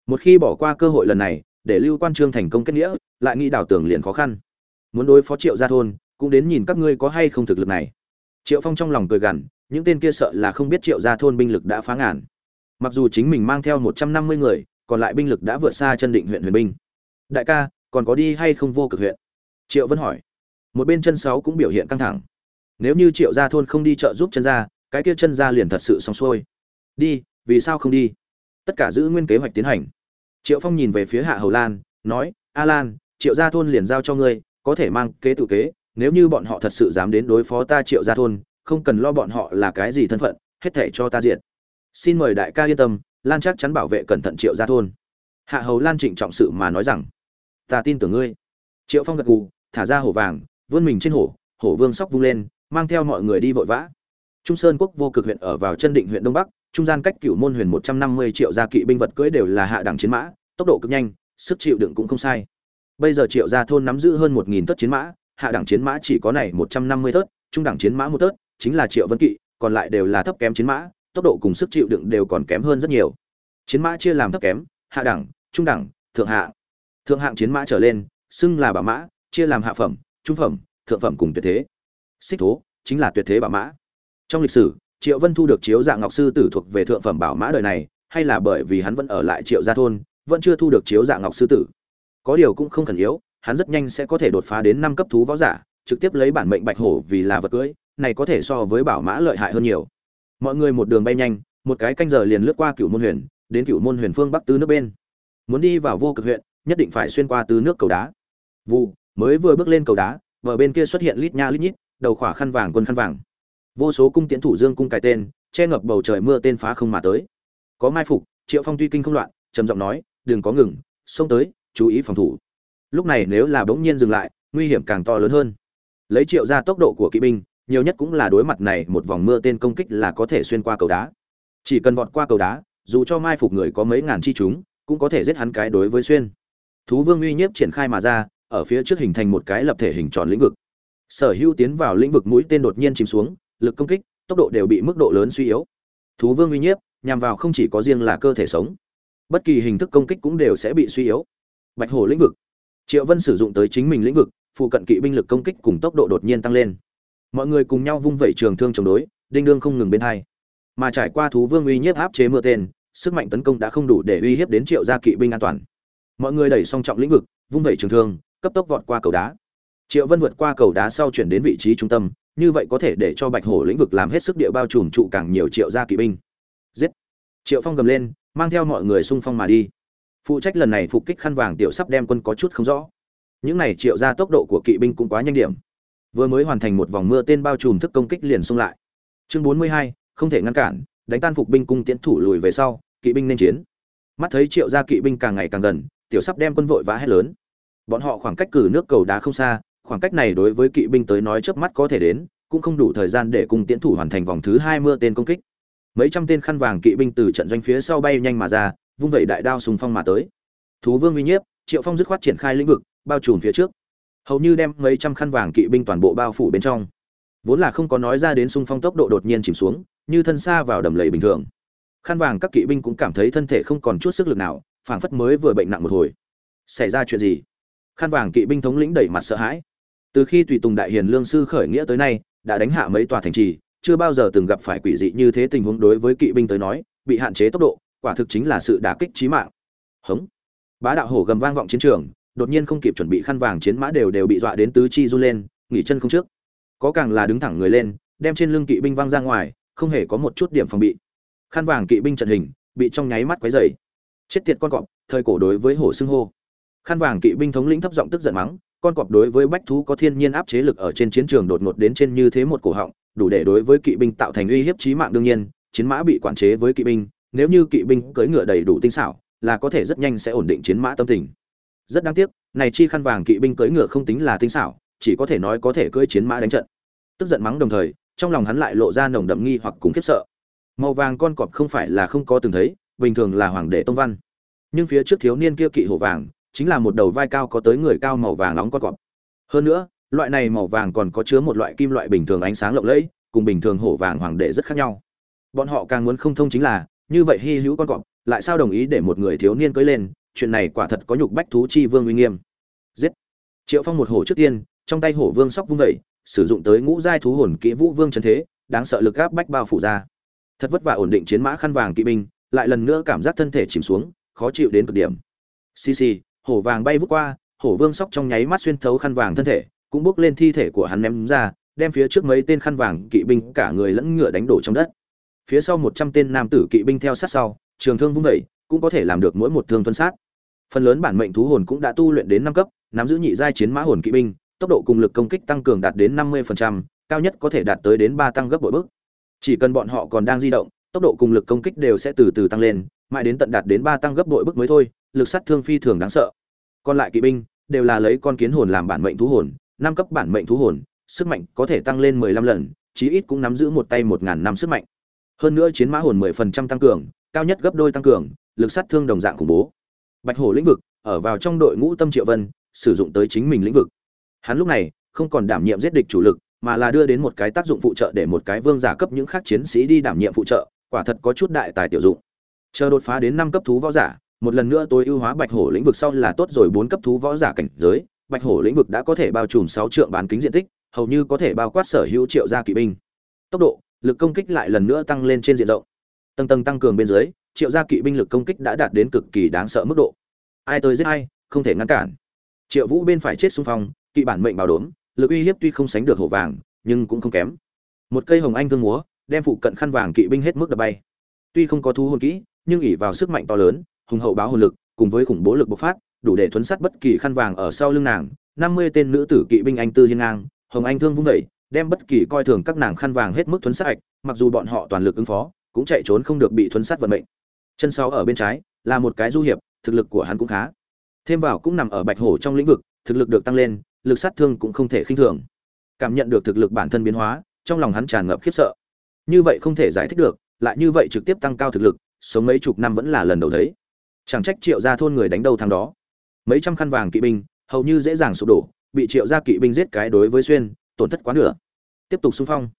Một khi bỏ qua cơ hội lần này để lưu quan trương thành công kết nghĩa, lại nghĩ đảo tưởng liền khó khăn. Muốn đối phó triệu gia thôn, cũng đến nhìn các ngươi có hay không thực lực này. Triệu phong trong lòng cười gằn, những tên kia sợ là không biết triệu gia thôn binh lực đã phá ngàn. Mặc dù chính mình mang theo một trăm năm mươi người, còn lại binh lực đã vượt xa chân định huyện huyền binh. Đại ca, còn có đi hay không vô cực huyện? Triệu vân hỏi. Một bên chân sáu cũng biểu hiện căng thẳng. Nếu như triệu gia thôn không đi chợ giúp chân gia, cái kia chân gia liền thật sự xong xuôi. Đi, vì sao không đi? Tất cả giữ nguyên kế hoạch tiến hành triệu phong nhìn về phía hạ hầu lan, nói a lan triệu gia thôn liền giao cho ngươi, có thể mang kế tự kế, nếu như bọn họ thật sự dám đến đối phó ta triệu gia thôn, không cần lo bọn họ là cái gì thân phận, hết thể cho ta diện xin mời đại ca yên tâm, lan chắc chắn bảo vệ cẩn thận triệu gia thôn. Hạ hầu lan trịnh trọng sự mà nói rằng, ta tin tưởng ngươi. Triệu phong gật gù, thả ra hổ vàng, vươn mình trên hổ hổ vương sóc vung lên, mang theo mọi người đi vội vã. Trung sơn quốc vô cực huyện ở vào chân định huyện đông bắc trung gian cách cửu môn huyền một trăm năm mươi triệu gia kỵ binh vật cưỡi đều là hạ đẳng chiến mã, tốc độ cực nhanh, sức chịu đựng cũng không sai. Bây giờ triệu gia thôn nắm giữ hơn một nghìn tấc chiến mã, hạ đẳng chiến mã chỉ có này một trăm năm mươi tớt trung đẳng chiến mã một tớt chính là triệu vân kỵ, còn lại đều là thấp kém chiến mã, tốc độ cùng sức chịu đựng đều còn kém hơn rất nhiều. Chiến mã chia làm thấp kém, hạ đẳng, trung đẳng, thượng hạ thượng hạng chiến mã trở lên, xưng là bảo mã, chia làm hạ phẩm, trung phẩm, thượng phẩm cùng tuyệt thế. Xích thố, chính là tuyệt thế bảo mã. Trong lịch sử triệu vân thu được chiếu dạng ngọc sư tử thuộc về thượng phẩm bảo mã đời này, hay là bởi vì hắn vẫn ở lại triệu gia thôn, vẫn chưa thu được chiếu dạng ngọc sư tử. Có điều cũng không khẩn yếu, hắn rất nhanh sẽ có thể đột phá đến năm cấp thú võ giả, trực tiếp lấy bản mệnh bạch hổ vì là vật cưỡi này có thể so với bảo mã lợi hại hơn nhiều. Mọi người một đường bay nhanh, một cái canh giờ liền lướt qua cửu môn huyền, đến cửu môn huyền phương bắc tứ nước bên. Muốn đi vào vô cực huyện, nhất định phải xuyên qua tứ nước cầu đá. Vụ mới vừa bước lên cầu đá, bờ bên kia xuất hiện lít nha lít nhít, đầu khỏa khăn vàng quân khăn vàng vô số cung tiễn thủ dương cung cài tên, che ngập bầu trời mưa tên phá không mà tới. Có mai phục, triệu phong tuy kinh không loạn, trầm giọng nói, đừng có ngừng, xông tới, chú ý phòng thủ. Lúc này nếu là bỗng nhiên dừng lại, nguy hiểm càng to lớn hơn. Lấy triệu ra tốc độ của kỵ binh, nhiều nhất cũng là đối mặt này một vòng mưa tên công kích là có thể xuyên qua cầu đá. Chỉ cần vọt qua cầu đá, dù cho mai phục người có mấy ngàn chi chúng, cũng có thể giết hắn cái đối với xuyên. Thú vương uy nhiếp triển khai mà ra, ở phía trước hình thành một cái lập thể hình tròn lĩnh vực. Sở hữu tiến vào lĩnh vực mũi tên đột nhiên chìm xuống lực công kích, tốc độ đều bị mức độ lớn suy yếu. Thú vương uy nhiếp, nhằm vào không chỉ có riêng là cơ thể sống, bất kỳ hình thức công kích cũng đều sẽ bị suy yếu. Bạch hổ lĩnh vực. Triệu vân sử dụng tới chính mình lĩnh vực, phụ cận kỵ binh lực công kích cùng tốc độ đột nhiên tăng lên. Mọi người cùng nhau vung vẩy trường thương chống đối, đinh đương không ngừng bên hai. Mà trải qua thú vương uy nhiếp áp chế mưa tên, sức mạnh tấn công đã không đủ để uy hiếp đến triệu gia kỵ binh an toàn. Mọi người đẩy song trọng lĩnh vực, vung vẩy trường thương, cấp tốc vọt qua cầu đá. Triệu vân vượt qua cầu đá sau chuyển đến vị trí trung tâm như vậy có thể để cho bạch hổ lĩnh vực làm hết sức địa bao trùm trụ càng nhiều triệu gia kỵ binh. Giết! Triệu phong gầm lên, mang theo mọi người xung phong mà đi. Phụ trách lần này phục kích khăn vàng tiểu sắp đem quân có chút không rõ. Những này triệu ra tốc độ của kỵ binh cũng quá nhanh điểm. Vừa mới hoàn thành một vòng mưa tên bao trùm thức công kích liền xung lại. Chương bốn mươi hai, không thể ngăn cản, đánh tan phục binh cung tiến thủ lùi về sau, kỵ binh nên chiến. Mắt thấy triệu gia kỵ binh càng ngày càng gần, tiểu sắp đem quân vội vã hét lớn. Bọn họ khoảng cách cử nước cầu đá không xa khoảng cách này đối với kỵ binh tới nói chớp mắt có thể đến, cũng không đủ thời gian để cùng tiễn thủ hoàn thành vòng thứ hai mưa tên công kích. Mấy trăm tên khăn vàng kỵ binh từ trận doanh phía sau bay nhanh mà ra, vung vẩy đại đao sùng phong mà tới. Thú vương uy nhiếp, triệu phong dứt khoát triển khai lĩnh vực, bao trùm phía trước. Hầu như đem mấy trăm khăn vàng kỵ binh toàn bộ bao phủ bên trong. Vốn là không có nói ra đến xung phong tốc độ đột nhiên chìm xuống, như thân xa vào đầm lầy bình thường. Khăn vàng các kỵ binh cũng cảm thấy thân thể không còn chút sức lực nào, phảng phất mới vừa bệnh nặng một hồi. Xảy ra chuyện gì? Khăn vàng kỵ binh thống lĩnh đẩy mặt sợ hãi từ khi tùy tùng đại hiền lương sư khởi nghĩa tới nay, đã đánh hạ mấy tòa thành trì, chưa bao giờ từng gặp phải quỷ dị như thế tình huống đối với kỵ binh tới nói, bị hạn chế tốc độ, quả thực chính là sự đả kích chí mạng. Hống. Bá đạo hổ gầm vang vọng chiến trường, đột nhiên không kịp chuẩn bị khăn vàng chiến mã đều đều bị dọa đến tứ chi run lên, nghỉ chân không trước. Có càng là đứng thẳng người lên, đem trên lưng kỵ binh văng ra ngoài, không hề có một chút điểm phòng bị. Khăn vàng kỵ binh trận hình, bị trong nháy mắt quấy dày chết tiệt con cọp, thời cổ đối với hổ xưng hô. Khăn vàng kỵ binh thống lĩnh thấp giọng tức giận mắng con cọp đối với bách thú có thiên nhiên áp chế lực ở trên chiến trường đột ngột đến trên như thế một cổ họng, đủ để đối với kỵ binh tạo thành uy hiếp chí mạng đương nhiên, chiến mã bị quản chế với kỵ binh, nếu như kỵ binh cưỡi ngựa đầy đủ tinh xảo, là có thể rất nhanh sẽ ổn định chiến mã tâm tình. Rất đáng tiếc, này chi khăn vàng kỵ binh cưỡi ngựa không tính là tinh xảo, chỉ có thể nói có thể cưỡi chiến mã đánh trận. Tức giận mắng đồng thời, trong lòng hắn lại lộ ra nồng đậm nghi hoặc cùng khiếp sợ. Màu vàng con cọp không phải là không có từng thấy, bình thường là hoàng đệ tông văn. Nhưng phía trước thiếu niên kia kỵ hổ vàng chính là một đầu vai cao có tới người cao màu vàng nóng con cọp. Hơn nữa, loại này màu vàng còn có chứa một loại kim loại bình thường ánh sáng lộng lẫy, cùng bình thường hổ vàng hoàng đệ rất khác nhau. Bọn họ càng muốn không thông chính là, như vậy hy hữu con cọp, lại sao đồng ý để một người thiếu niên cưới lên, chuyện này quả thật có nhục bách thú chi vương uy nghiêm. Giết! Triệu phong một hổ trước tiên, trong tay hổ vương sóc vung vẩy sử dụng tới ngũ giai thú hồn kỹ vũ vương chân thế, đáng sợ lực áp bách bao phủ ra. Thật vất vả ổn định chiến mã khăn vàng kỵ binh, lại lần nữa cảm giác thân thể chìm xuống, khó chịu đến cực điểm. Xì xì hổ vàng bay vút qua hổ vương sóc trong nháy mắt xuyên thấu khăn vàng thân thể cũng bước lên thi thể của hắn ném ra đem phía trước mấy tên khăn vàng kỵ binh cả người lẫn ngựa đánh đổ trong đất. Phía sau một trăm tên nam tử kỵ binh theo sát sau trường thương vung dậy, cũng có thể làm được mỗi một thương tuân sát. Phần lớn bản mệnh thú hồn cũng đã tu luyện đến năm cấp nắm giữ nhị giai chiến mã hồn kỵ binh tốc độ cùng lực công kích tăng cường đạt đến năm 50%, cao nhất có thể đạt tới đến ba tăng gấp bội bước. Chỉ cần bọn họ còn đang di động tốc độ cùng lực công kích đều sẽ từ từ tăng lên mãi đến tận đạt đến ba tăng gấp đội bước mới thôi, lực sát thương phi thường đáng sợ. Còn lại kỵ binh đều là lấy con kiến hồn làm bản mệnh thú hồn, năm cấp bản mệnh thú hồn, sức mạnh có thể tăng lên 15 lần, chí ít cũng nắm giữ một tay một ngàn năm sức mạnh. Hơn nữa chiến mã hồn 10% tăng cường, cao nhất gấp đôi tăng cường, lực sát thương đồng dạng khủng bố. Bạch hổ lĩnh vực ở vào trong đội ngũ tâm triệu vân, sử dụng tới chính mình lĩnh vực. Hắn lúc này không còn đảm nhiệm giết địch chủ lực, mà là đưa đến một cái tác dụng phụ trợ để một cái vương giả cấp những khác chiến sĩ đi đảm nhiệm phụ trợ, quả thật có chút đại tài tiểu dụng chờ đột phá đến năm cấp thú võ giả, một lần nữa tôi ưu hóa bạch hổ lĩnh vực sau là tốt rồi, bốn cấp thú võ giả cảnh giới, bạch hổ lĩnh vực đã có thể bao trùm sáu triệu bán kính diện tích, hầu như có thể bao quát sở hữu triệu gia kỵ binh. Tốc độ, lực công kích lại lần nữa tăng lên trên diện rộng. Tầng tầng tăng cường bên dưới, triệu gia kỵ binh lực công kích đã đạt đến cực kỳ đáng sợ mức độ. Ai tới giết ai, không thể ngăn cản. Triệu vũ bên phải chết xung phong, kỵ bản mệnh bảo đốn lực uy hiếp tuy không sánh được hổ vàng, nhưng cũng không kém. Một cây hồng anh thương múa, đem phụ cận khăn vàng kỵ binh hết mức đập bay. Tuy không có thú hồn kỹ nhưng ỷ vào sức mạnh to lớn, hùng hậu báo hồn lực, cùng với khủng bố lực bộc phát, đủ để thuấn sát bất kỳ khăn vàng ở sau lưng nàng. Năm mươi tên nữ tử kỵ binh anh tư hiên ngang, hồng anh thương vung vẩy đem bất kỳ coi thường các nàng khăn vàng hết mức thuấn sát ạch, mặc dù bọn họ toàn lực ứng phó, cũng chạy trốn không được bị thuấn sát vận mệnh. Chân sau ở bên trái, là một cái du hiệp, thực lực của hắn cũng khá. Thêm vào cũng nằm ở bạch hổ trong lĩnh vực, thực lực được tăng lên, lực sát thương cũng không thể khinh thường. Cảm nhận được thực lực bản thân biến hóa, trong lòng hắn tràn ngập khiếp sợ. Như vậy không thể giải thích được, lại như vậy trực tiếp tăng cao thực lực sống mấy chục năm vẫn là lần đầu thấy. Chẳng trách triệu gia thôn người đánh đầu thằng đó. Mấy trăm khăn vàng kỵ binh, hầu như dễ dàng sụp đổ, bị triệu gia kỵ binh giết cái đối với xuyên, tổn thất quá nửa. Tiếp tục xung phong.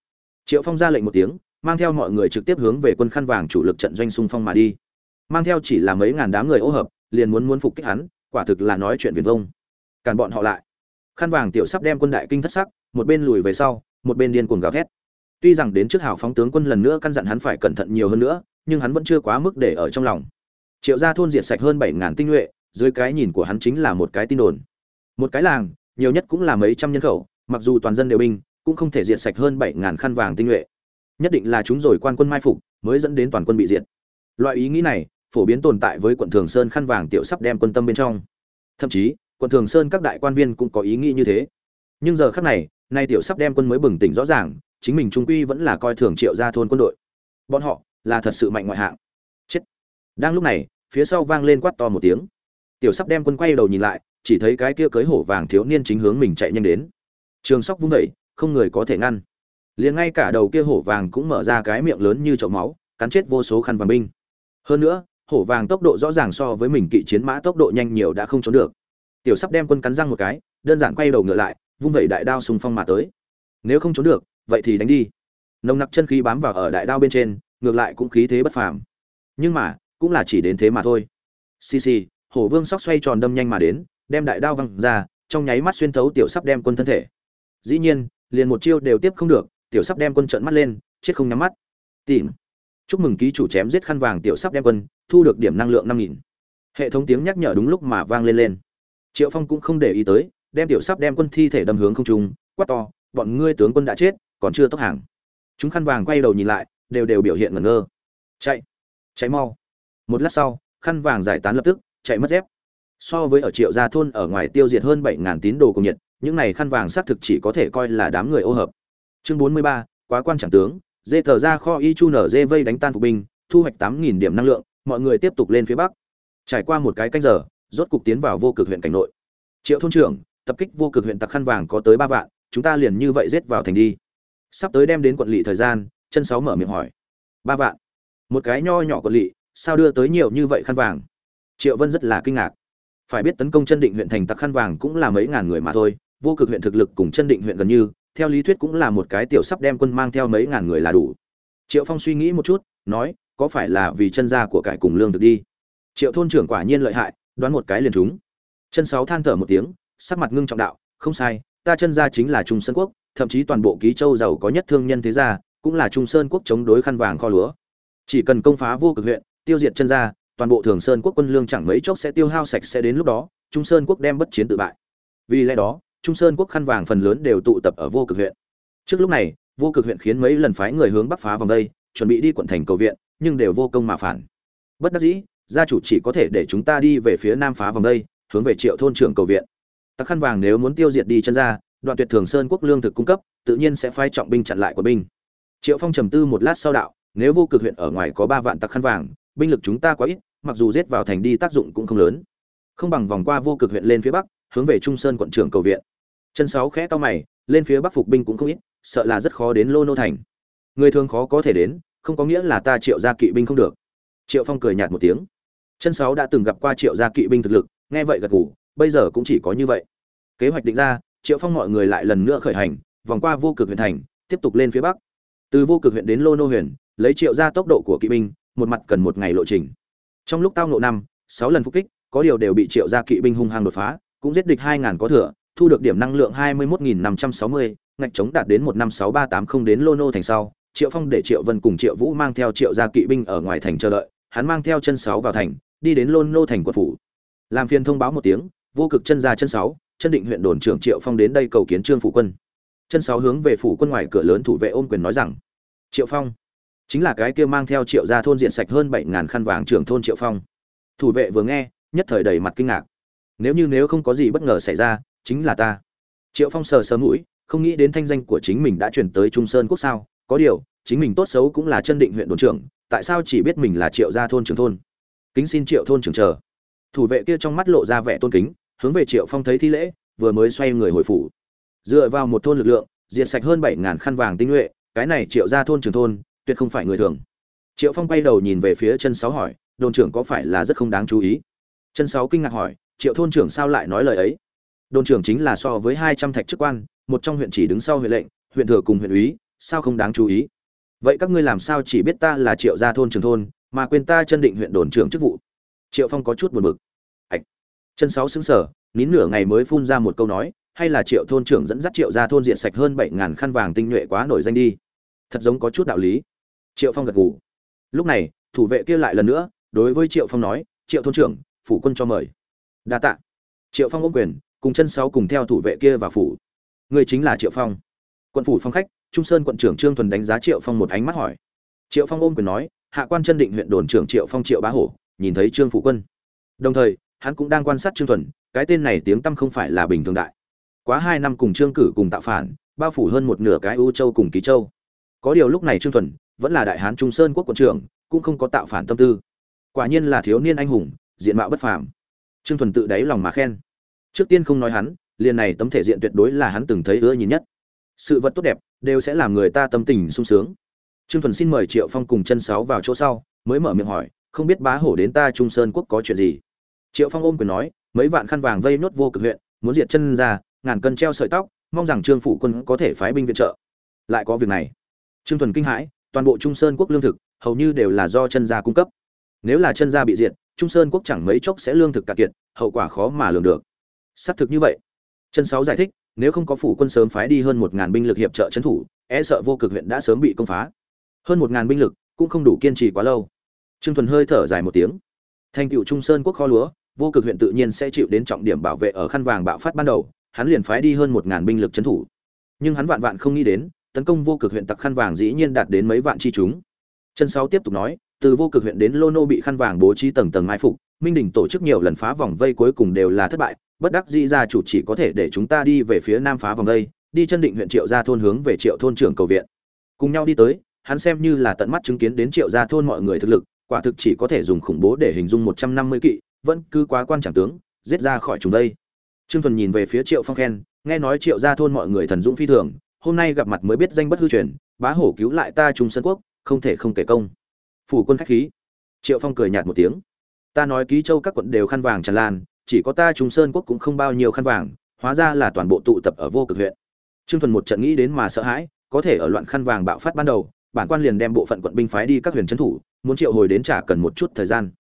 Triệu phong ra lệnh một tiếng, mang theo mọi người trực tiếp hướng về quân khăn vàng chủ lực trận doanh xung phong mà đi. Mang theo chỉ là mấy ngàn đám người ô hợp, liền muốn muốn phục kích hắn, quả thực là nói chuyện viền vông. Cản bọn họ lại. Khăn vàng tiểu sắp đem quân đại kinh thất sắc, một bên lùi về sau, một bên điên cuồng gào thét. Tuy rằng đến trước hào phóng tướng quân lần nữa căn dặn hắn phải cẩn thận nhiều hơn nữa nhưng hắn vẫn chưa quá mức để ở trong lòng. Triệu gia thôn diệt sạch hơn bảy ngàn tinh nhuệ, dưới cái nhìn của hắn chính là một cái tin đồn. Một cái làng, nhiều nhất cũng là mấy trăm nhân khẩu, mặc dù toàn dân đều binh, cũng không thể diệt sạch hơn bảy ngàn khăn vàng tinh nhuệ. Nhất định là chúng rồi quan quân mai phục, mới dẫn đến toàn quân bị diệt. Loại ý nghĩ này, phổ biến tồn tại với quận thường sơn khăn vàng tiểu sắp đem quân tâm bên trong. Thậm chí, quận thường sơn các đại quan viên cũng có ý nghĩ như thế. Nhưng giờ khắc này, nay tiểu sắp đem quân mới bừng tỉnh rõ ràng, chính mình trung quy vẫn là coi thường triệu gia thôn quân đội. Bọn họ là thật sự mạnh ngoại hạng. Chết. Đang lúc này, phía sau vang lên quát to một tiếng. Tiểu sắp đem quân quay đầu nhìn lại, chỉ thấy cái kia cưới hổ vàng thiếu niên chính hướng mình chạy nhanh đến. Trường sóc vung vẩy không người có thể ngăn. Liền ngay cả đầu kia hổ vàng cũng mở ra cái miệng lớn như chậu máu, cắn chết vô số khăn vàng binh. Hơn nữa, hổ vàng tốc độ rõ ràng so với mình kỵ chiến mã tốc độ nhanh nhiều đã không trốn được. Tiểu sắp đem quân cắn răng một cái, đơn giản quay đầu ngựa lại, vung vẩy đại đao xung phong mà tới. Nếu không trốn được, vậy thì đánh đi. Nồng nặc chân khí bám vào ở đại đao bên trên ngược lại cũng khí thế bất phàm. Nhưng mà, cũng là chỉ đến thế mà thôi. Xì xì, hổ vương sóc xoay tròn đâm nhanh mà đến, đem đại đao văng ra, trong nháy mắt xuyên thấu tiểu sắp đem quân thân thể. Dĩ nhiên, liền một chiêu đều tiếp không được, tiểu sắp đem quân trợn mắt lên, chết không nhắm mắt. Tìm. Chúc mừng ký chủ chém giết khăn vàng tiểu sắp đem quân, thu được điểm năng lượng năm nghìn. Hệ thống tiếng nhắc nhở đúng lúc mà vang lên lên. Triệu phong cũng không để ý tới, đem tiểu sắp đem quân thi thể đâm hướng không trung, quát to, bọn ngươi tướng quân đã chết, còn chưa tốc hàng. Chúng khăn vàng quay đầu nhìn lại đều đều biểu hiện ngẩn ngơ. Chạy chạy mau. Một lát sau, khăn vàng giải tán lập tức, chạy mất dép. So với ở triệu gia thôn ở ngoài tiêu diệt hơn bảy ngàn tín đồ cùng nhiệt, những này khăn vàng xác thực chỉ có thể coi là đám người ô hợp. Chương bốn mươi ba, quá quan trọng tướng. Dê thờ ra kho y chu nở dê vây đánh tan phục binh, thu hoạch tám nghìn điểm năng lượng, mọi người tiếp tục lên phía bắc. Trải qua một cái canh giờ, rốt cục tiến vào vô cực huyện cảnh nội. Triệu thôn trưởng, tập kích vô cực huyện tặc khăn vàng có tới ba vạn, chúng ta liền như vậy giết vào thành đi. Sắp tới đem đến quận lỵ thời gian chân sáu mở miệng hỏi. Ba vạn. Một cái nho nhỏ của lỵ sao đưa tới nhiều như vậy khăn vàng? Triệu vân rất là kinh ngạc. Phải biết tấn công chân định huyện thành tặc khăn vàng cũng là mấy ngàn người mà thôi, vô cực huyện thực lực cùng chân định huyện gần như, theo lý thuyết cũng là một cái tiểu sắp đem quân mang theo mấy ngàn người là đủ. Triệu phong suy nghĩ một chút, nói, có phải là vì chân gia của cải cùng lương thực đi? Triệu thôn trưởng quả nhiên lợi hại, đoán một cái liền chúng chân sáu than thở một tiếng, sắc mặt ngưng trọng đạo, không sai, ta chân gia chính là trung sơn quốc, thậm chí toàn bộ ký châu giàu có nhất thương nhân thế gia cũng là trung sơn quốc chống đối khăn vàng kho lúa. Chỉ cần công phá vô cực huyện, tiêu diệt chân gia, toàn bộ thường sơn quốc quân lương chẳng mấy chốc sẽ tiêu hao sạch sẽ đến lúc đó, trung sơn quốc đem bất chiến tự bại. Vì lẽ đó, trung sơn quốc khăn vàng phần lớn đều tụ tập ở vô cực huyện. Trước lúc này, vô cực huyện khiến mấy lần phái người hướng bắc phá vòng đây, chuẩn bị đi quận thành cầu viện, nhưng đều vô công mà phản. Bất đắc dĩ, gia chủ chỉ có thể để chúng ta đi về phía nam phá vòng đây, hướng về triệu thôn trưởng cầu viện. Tặc khăn vàng nếu muốn tiêu diệt đi chân ra đoạn tuyệt thường sơn quốc lương thực cung cấp, tự nhiên sẽ phái trọng binh chặn lại của binh triệu phong trầm tư một lát sau đạo, nếu vô cực huyện ở ngoài có ba vạn tặc khăn vàng, binh lực chúng ta quá ít, mặc dù giết vào thành đi tác dụng cũng không lớn. Không bằng vòng qua vô cực huyện lên phía bắc, hướng về trung sơn quận trưởng cầu viện. Chân sáu khẽ to mày, lên phía bắc phục binh cũng không ít, sợ là rất khó đến lô nô thành. Người thường khó có thể đến, không có nghĩa là ta triệu gia kỵ binh không được. Triệu phong cười nhạt một tiếng. Chân sáu đã từng gặp qua triệu gia kỵ binh thực lực, nghe vậy gật gù, bây giờ cũng chỉ có như vậy. Kế hoạch định ra, triệu phong mọi người lại lần nữa khởi hành, vòng qua vô cực huyện thành, tiếp tục lên phía bắc từ vô cực huyện đến lô nô huyền lấy triệu ra tốc độ của kỵ binh, một mặt cần một ngày lộ trình. Trong lúc tao nộ năm, sáu lần phục kích, có điều đều bị triệu gia kỵ binh hung hăng đột phá, cũng giết địch hai ngàn có thừa, thu được điểm năng lượng hai mươi một nghìn năm trăm sáu mươi, ngạch chống đạt đến một năm sáu ba tám không đến lô nô thành sau, triệu phong để triệu vân cùng triệu vũ mang theo triệu gia kỵ binh ở ngoài thành chờ đợi, hắn mang theo chân sáu vào thành, đi đến lô nô thành quận phủ. Làm phiền thông báo một tiếng, vô cực chân ra chân sáu, chân định huyện đồn trưởng triệu phong đến đây cầu kiến trương phủ quân chân sáu hướng về phủ quân ngoài cửa lớn thủ vệ ôm quyền nói rằng, triệu phong, chính là cái kia mang theo triệu gia thôn diện sạch hơn bảy ngàn khăn vàng trưởng thôn triệu phong. Thủ vệ vừa nghe, nhất thời đầy mặt kinh ngạc. Nếu như nếu không có gì bất ngờ xảy ra, chính là ta. Triệu phong sờ sờ mũi, không nghĩ đến thanh danh của chính mình đã chuyển tới trung sơn quốc sao? Có điều, chính mình tốt xấu cũng là chân định huyện đồn trưởng, tại sao chỉ biết mình là triệu gia thôn trưởng thôn? Kính xin triệu thôn trưởng chờ. Thủ vệ kia trong mắt lộ ra vẻ tôn kính, hướng về triệu phong thấy thi lễ, vừa mới xoay người hồi phủ dựa vào một thôn lực lượng, diệt sạch hơn bảy ngàn khăn vàng tinh nhuệ, cái này triệu gia thôn trưởng thôn, tuyệt không phải người thường. Triệu phong quay đầu nhìn về phía chân sáu hỏi, đồn trưởng có phải là rất không đáng chú ý? Chân sáu kinh ngạc hỏi, triệu thôn trưởng sao lại nói lời ấy? Đồn trưởng chính là so với hai trăm thạch chức quan, một trong huyện chỉ đứng sau huyện lệnh, huyện thừa cùng huyện úy, sao không đáng chú ý? Vậy các ngươi làm sao chỉ biết ta là triệu gia thôn trưởng thôn, mà quên ta chân định huyện đồn trưởng chức vụ? Triệu phong có chút buồn bực. Ạch. Chân sáu xứng sở nín nửa ngày mới phun ra một câu nói hay là triệu thôn trưởng dẫn dắt triệu gia thôn diện sạch hơn bảy ngàn khăn vàng tinh nhuệ quá nổi danh đi. Thật giống có chút đạo lý. Triệu phong gật gù. Lúc này, thủ vệ kia lại lần nữa, đối với triệu phong nói, triệu thôn trưởng, phủ quân cho mời. Đa tạ. Triệu phong ôm quyền, cùng chân sáu cùng theo thủ vệ kia và phủ. Người chính là triệu phong. Quận phủ phong khách, trung sơn quận trưởng trương thuần đánh giá triệu phong một ánh mắt hỏi. Triệu phong ôm quyền nói, hạ quan chân định huyện đồn trưởng triệu phong triệu bá hổ, nhìn thấy trương phủ quân. Đồng thời, hắn cũng đang quan sát trương thuần, cái tên này tiếng tăm không phải là bình thường đại quá hai năm cùng trương cử cùng tạo phản, bao phủ hơn một nửa cái ưu châu cùng ký châu. Có điều lúc này trương thuần vẫn là đại hán trung sơn quốc quận trưởng, cũng không có tạo phản tâm tư. Quả nhiên là thiếu niên anh hùng, diện mạo bất phàm. Trương thuần tự đáy lòng mà khen. Trước tiên không nói hắn, liền này tấm thể diện tuyệt đối là hắn từng thấy ưa nhìn nhất. Sự vật tốt đẹp, đều sẽ làm người ta tâm tình sung sướng. Trương thuần xin mời triệu phong cùng chân sáu vào chỗ sau, mới mở miệng hỏi, không biết bá hổ đến ta trung sơn quốc có chuyện gì? Triệu phong ôm quyền nói, mấy vạn khăn vàng vây nốt vô cực huyện, muốn diệt chân ra ngàn cân treo sợi tóc, mong rằng trương phủ quân có thể phái binh viện trợ. Lại có việc này. Trương thuần kinh hãi, toàn bộ trung sơn quốc lương thực hầu như đều là do chân gia cung cấp. Nếu là chân gia bị diệt, trung sơn quốc chẳng mấy chốc sẽ lương thực cạn kiệt, hậu quả khó mà lường được. Xác thực như vậy. Chân sáu giải thích, nếu không có phủ quân sớm phái đi hơn một ngàn binh lực hiệp trợ trấn thủ e sợ vô cực huyện đã sớm bị công phá. Hơn một ngàn binh lực cũng không đủ kiên trì quá lâu. Trương thuần hơi thở dài một tiếng. Thành cựu trung sơn quốc kho lúa, vô cực huyện tự nhiên sẽ chịu đến trọng điểm bảo vệ ở khăn vàng bạo phát ban đầu hắn liền phái đi hơn một ngàn binh lực trấn thủ. Nhưng hắn vạn vạn không nghĩ đến, tấn công vô cực huyện tặc khăn vàng dĩ nhiên đạt đến mấy vạn chi chúng. Chân sáu tiếp tục nói, từ vô cực huyện đến lô nô bị khăn vàng bố trí tầng tầng mai phục, minh đình tổ chức nhiều lần phá vòng vây cuối cùng đều là thất bại, bất đắc dĩ gia chủ chỉ có thể để chúng ta đi về phía nam phá vòng vây, đi chân định huyện triệu gia thôn hướng về triệu thôn trưởng cầu viện. Cùng nhau đi tới, hắn xem như là tận mắt chứng kiến đến triệu gia thôn mọi người thực lực, quả thực chỉ có thể dùng khủng bố để hình dung một trăm năm mươi kỵ, vẫn cứ quá quan trọng tướng, giết ra khỏi chúng đây trương thuần nhìn về phía triệu phong khen, nghe nói triệu gia thôn mọi người thần dũng phi thường, hôm nay gặp mặt mới biết danh bất hư truyền, bá hổ cứu lại ta trung sơn quốc, không thể không kể công. Phủ quân khách khí. Triệu phong cười nhạt một tiếng. Ta nói ký châu các quận đều khăn vàng tràn lan, chỉ có ta trung sơn quốc cũng không bao nhiêu khăn vàng, hóa ra là toàn bộ tụ tập ở vô cực huyện. Trương thuần một trận nghĩ đến mà sợ hãi, có thể ở loạn khăn vàng bạo phát ban đầu, bản quan liền đem bộ phận quận binh phái đi các huyện trấn thủ, muốn triệu hồi đến trả cần một chút thời gian.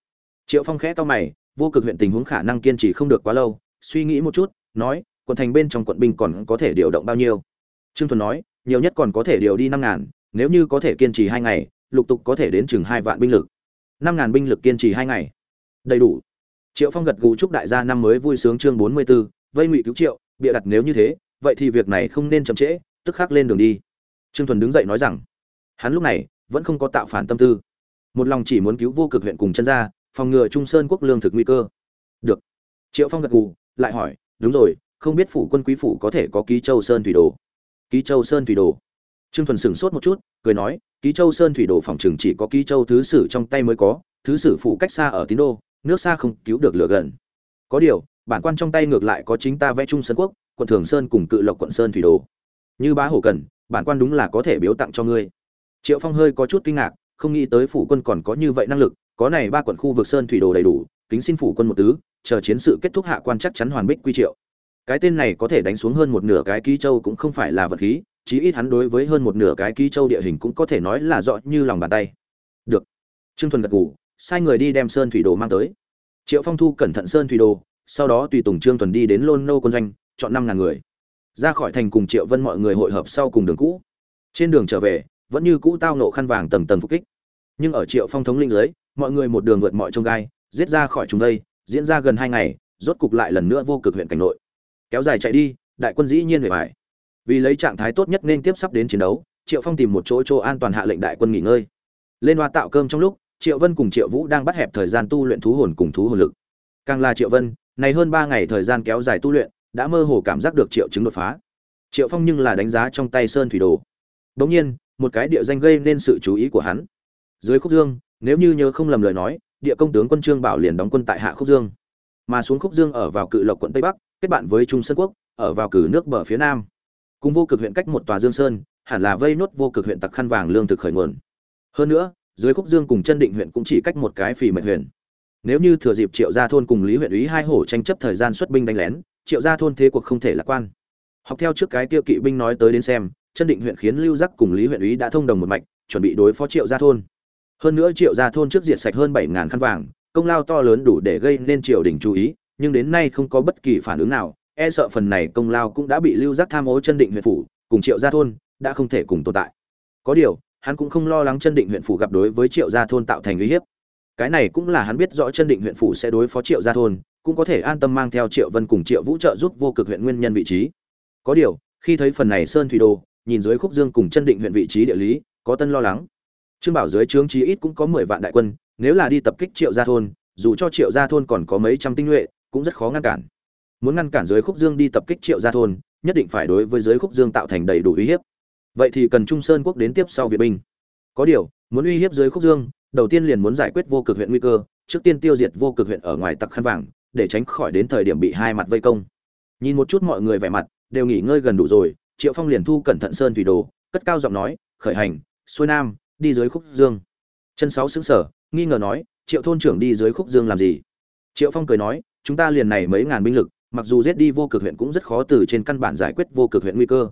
Triệu phong khẽ to mày, vô cực huyện tình huống khả năng kiên trì không được quá lâu suy nghĩ một chút, nói, quận thành bên trong quận binh còn có thể điều động bao nhiêu? Trương thuần nói, nhiều nhất còn có thể điều đi năm ngàn, nếu như có thể kiên trì hai ngày, lục tục có thể đến chừng hai vạn binh lực. Năm ngàn binh lực kiên trì hai ngày. Đầy đủ. Triệu phong gật gù chúc đại gia năm mới vui sướng chương bốn mươi b ố vây ngụy cứu triệu, bịa đặt nếu như thế, vậy thì việc này không nên chậm trễ, tức khắc lên đường đi. Trương thuần đứng dậy nói rằng, hắn lúc này vẫn không có tạo phản tâm tư. Một lòng chỉ muốn cứu vô cực huyện cùng chân ra phòng ngừa trung sơn quốc lương thực nguy cơ. Được. Triệu phong gật gù lại hỏi, đúng rồi, không biết phủ quân quý phủ có thể có ký châu sơn thủy đồ? Ký châu sơn thủy đồ? Trương thuần sửng sốt một chút, cười nói, ký châu sơn thủy đồ phòng chừng chỉ có ký châu thứ sử trong tay mới có, thứ sử phủ cách xa ở tín đô, nước xa không cứu được lửa gần. Có điều, bản quan trong tay ngược lại có chính ta vẽ trung sơn quốc, quận thường sơn cùng cự lộc quận sơn thủy đồ. Như bá hổ cần, bản quan đúng là có thể biếu tặng cho ngươi. Triệu phong hơi có chút kinh ngạc, không nghĩ tới phủ quân còn có như vậy năng lực, có này ba quận khu vực sơn thủy đồ đầy đủ, kính xin phủ quân một tứ chờ chiến sự kết thúc hạ quan chắc chắn hoàn bích quy triệu. Cái tên này có thể đánh xuống hơn một nửa cái ký châu cũng không phải là vật khí, chí ít hắn đối với hơn một nửa cái ký châu địa hình cũng có thể nói là rõ như lòng bàn tay. Được. Trương thuần gật gù, sai người đi đem sơn thủy đồ mang tới. Triệu phong thu cẩn thận sơn thủy đồ, sau đó tùy tùng trương thuần đi đến lôn nô quân doanh, chọn năm ngàn người. Ra khỏi thành cùng triệu vân mọi người hội hợp sau cùng đường cũ. Trên đường trở về, vẫn như cũ tao nộ khăn vàng tầng tầng phục kích. Nhưng ở triệu phong thống linh dưới, mọi người một đường vượt mọi trông gai, giết ra khỏi chúng đây diễn ra gần hai ngày, rốt cục lại lần nữa vô cực huyện cảnh nội. Kéo dài chạy đi, đại quân dĩ nhiên về phải vì lấy trạng thái tốt nhất nên tiếp sắp đến chiến đấu, triệu phong tìm một chỗ chỗ an toàn hạ lệnh đại quân nghỉ ngơi. Lên hoa tạo cơm trong lúc, triệu vân cùng triệu vũ đang bắt hẹp thời gian tu luyện thú hồn cùng thú hồn lực. Càng là triệu vân, này hơn ba ngày thời gian kéo dài tu luyện, đã mơ hồ cảm giác được triệu chứng đột phá. Triệu phong nhưng là đánh giá trong tay sơn thủy đồ. Bỗng nhiên, một cái địa danh gây nên sự chú ý của hắn. Dưới khúc dương, nếu như nhớ không lầm lời nói địa công tướng quân trương bảo liền đóng quân tại hạ khúc dương. Mà xuống khúc dương ở vào cự lộc quận tây bắc, kết bạn với trung sơn quốc, ở vào cử nước bờ phía nam. Cùng vô cực huyện cách một tòa dương sơn, hẳn là vây nốt vô cực huyện tặc khăn vàng lương thực khởi nguồn. Hơn nữa, dưới khúc dương cùng chân định huyện cũng chỉ cách một cái phì mệnh huyện. Nếu như thừa dịp triệu gia thôn cùng lý huyện úy hai hổ tranh chấp thời gian xuất binh đánh lén, triệu gia thôn thế cuộc không thể lạc quan. Học theo trước cái tiêu kỵ binh nói tới đến xem, chân định huyện khiến lưu giác cùng lý huyện úy đã thông đồng một mạch, chuẩn bị đối phó triệu gia thôn hơn nữa triệu gia thôn trước diệt sạch hơn bảy ngàn khăn vàng, công lao to lớn đủ để gây nên triều đình chú ý, nhưng đến nay không có bất kỳ phản ứng nào e sợ phần này công lao cũng đã bị lưu giác tham ô chân định huyện phủ, cùng triệu gia thôn, đã không thể cùng tồn tại. Có điều, hắn cũng không lo lắng chân định huyện phủ gặp đối với triệu gia thôn tạo thành uy hiếp. Cái này cũng là hắn biết rõ chân định huyện phủ sẽ đối phó triệu gia thôn, cũng có thể an tâm mang theo triệu vân cùng triệu vũ trợ giúp vô cực huyện nguyên nhân vị trí. Có điều, khi thấy phần này sơn thủy đồ, nhìn dưới khúc dương cùng chân định huyện vị trí địa lý, có tân lo lắng trương bảo dưới trướng chí ít cũng có mười vạn đại quân, nếu là đi tập kích triệu gia thôn, dù cho triệu gia thôn còn có mấy trăm tinh nhuệ, cũng rất khó ngăn cản. Muốn ngăn cản dưới khúc dương đi tập kích triệu gia thôn, nhất định phải đối với dưới khúc dương tạo thành đầy đủ uy hiếp. Vậy thì cần trung sơn quốc đến tiếp sau việt binh. Có điều, muốn uy hiếp dưới khúc dương, đầu tiên liền muốn giải quyết vô cực huyện nguy cơ, trước tiên tiêu diệt vô cực huyện ở ngoài tặc khăn vàng, để tránh khỏi đến thời điểm bị hai mặt vây công. Nhìn một chút mọi người vẻ mặt, đều nghỉ ngơi gần đủ rồi, triệu phong liền thu cẩn thận sơn thủy đồ, cất cao giọng nói, khởi hành, xuôi nam đi dưới khúc dương. Chân sáu xứng sở, nghi ngờ nói, triệu thôn trưởng đi dưới khúc dương làm gì? Triệu phong cười nói, chúng ta liền này mấy ngàn binh lực, mặc dù giết đi vô cực huyện cũng rất khó từ trên căn bản giải quyết vô cực huyện nguy cơ.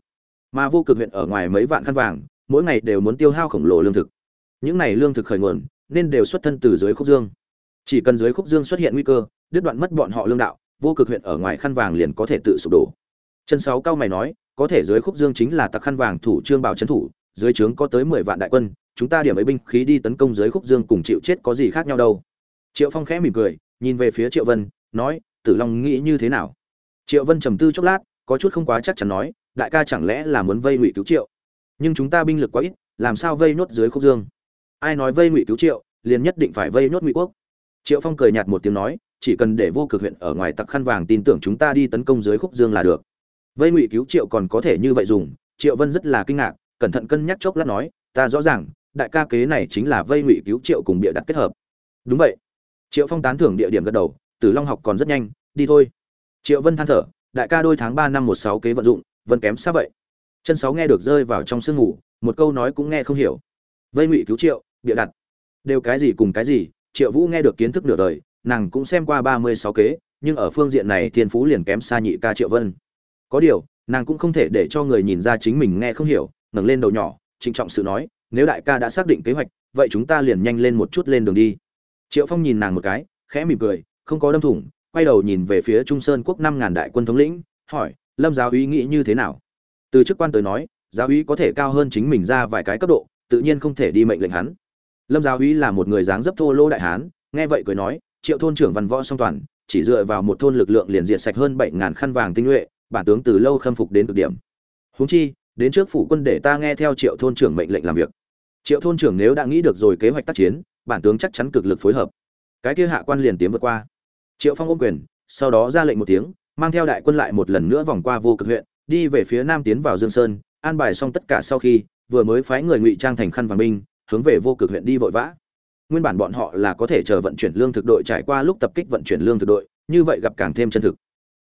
Mà vô cực huyện ở ngoài mấy vạn khăn vàng, mỗi ngày đều muốn tiêu hao khổng lồ lương thực. Những này lương thực khởi nguồn, nên đều xuất thân từ dưới khúc dương. Chỉ cần dưới khúc dương xuất hiện nguy cơ, đứt đoạn mất bọn họ lương đạo, vô cực huyện ở ngoài khăn vàng liền có thể tự sụp đổ. Chân sáu cao mày nói, có thể dưới khúc dương chính là tặc khăn vàng thủ trương bảo trấn thủ, dưới trướng có tới mười vạn đại quân chúng ta điểm ấy binh khí đi tấn công dưới khúc dương cùng chịu chết có gì khác nhau đâu. Triệu phong khẽ mỉm cười, nhìn về phía triệu vân, nói, tử long nghĩ như thế nào? Triệu vân trầm tư chốc lát, có chút không quá chắc chắn nói, đại ca chẳng lẽ là muốn vây ngụy cứu triệu? Nhưng chúng ta binh lực quá ít, làm sao vây nốt dưới khúc dương? Ai nói vây ngụy cứu triệu, liền nhất định phải vây nốt ngụy quốc. Triệu phong cười nhạt một tiếng nói, chỉ cần để vô cực huyện ở ngoài tặc khăn vàng tin tưởng chúng ta đi tấn công dưới khúc dương là được. Vây ngụy cứu triệu còn có thể như vậy dùng? Triệu vân rất là kinh ngạc, cẩn thận cân nhắc chốc lát nói, ta rõ ràng đại ca kế này chính là vây ngụy cứu triệu cùng bịa đặt kết hợp. Đúng vậy. Triệu phong tán thưởng địa điểm gật đầu, tử long học còn rất nhanh, đi thôi. Triệu vân than thở, đại ca đôi tháng ba năm một sáu kế vận dụng, vẫn kém xa vậy. Chân sáu nghe được rơi vào trong sương ngủ, một câu nói cũng nghe không hiểu. Vây ngụy cứu triệu, bịa đặt. Đều cái gì cùng cái gì, triệu vũ nghe được kiến thức nửa đời, nàng cũng xem qua ba mươi sáu kế, nhưng ở phương diện này thiên phú liền kém xa nhị ca triệu vân. Có điều, nàng cũng không thể để cho người nhìn ra chính mình nghe không hiểu, ngẩng lên đầu nhỏ, trịnh trọng sự nói nếu đại ca đã xác định kế hoạch, vậy chúng ta liền nhanh lên một chút lên đường đi. Triệu phong nhìn nàng một cái, khẽ mỉm cười, không có đâm thủng, quay đầu nhìn về phía trung sơn quốc năm ngàn đại quân thống lĩnh, hỏi, lâm giáo úy nghĩ như thế nào? Từ chức quan tới nói, giáo úy có thể cao hơn chính mình ra vài cái cấp độ, tự nhiên không thể đi mệnh lệnh hắn. Lâm giáo úy là một người dáng dấp thô lỗ đại hán, nghe vậy cười nói, triệu thôn trưởng văn võ song toàn, chỉ dựa vào một thôn lực lượng liền diệt sạch hơn bảy ngàn khăn vàng tinh nhuệ, bản tướng từ lâu khâm phục đến cực điểm. Huống chi, đến trước phủ quân để ta nghe theo triệu thôn trưởng mệnh lệnh làm việc triệu thôn trưởng nếu đã nghĩ được rồi kế hoạch tác chiến, bản tướng chắc chắn cực lực phối hợp. Cái kia hạ quan liền tiến vượt qua. Triệu phong ôm quyền, sau đó ra lệnh một tiếng, mang theo đại quân lại một lần nữa vòng qua vô cực huyện, đi về phía nam tiến vào dương sơn, an bài xong tất cả sau khi, vừa mới phái người ngụy trang thành khăn vàng binh, hướng về vô cực huyện đi vội vã. Nguyên bản bọn họ là có thể chờ vận chuyển lương thực đội trải qua lúc tập kích vận chuyển lương thực đội, như vậy gặp càng thêm chân thực.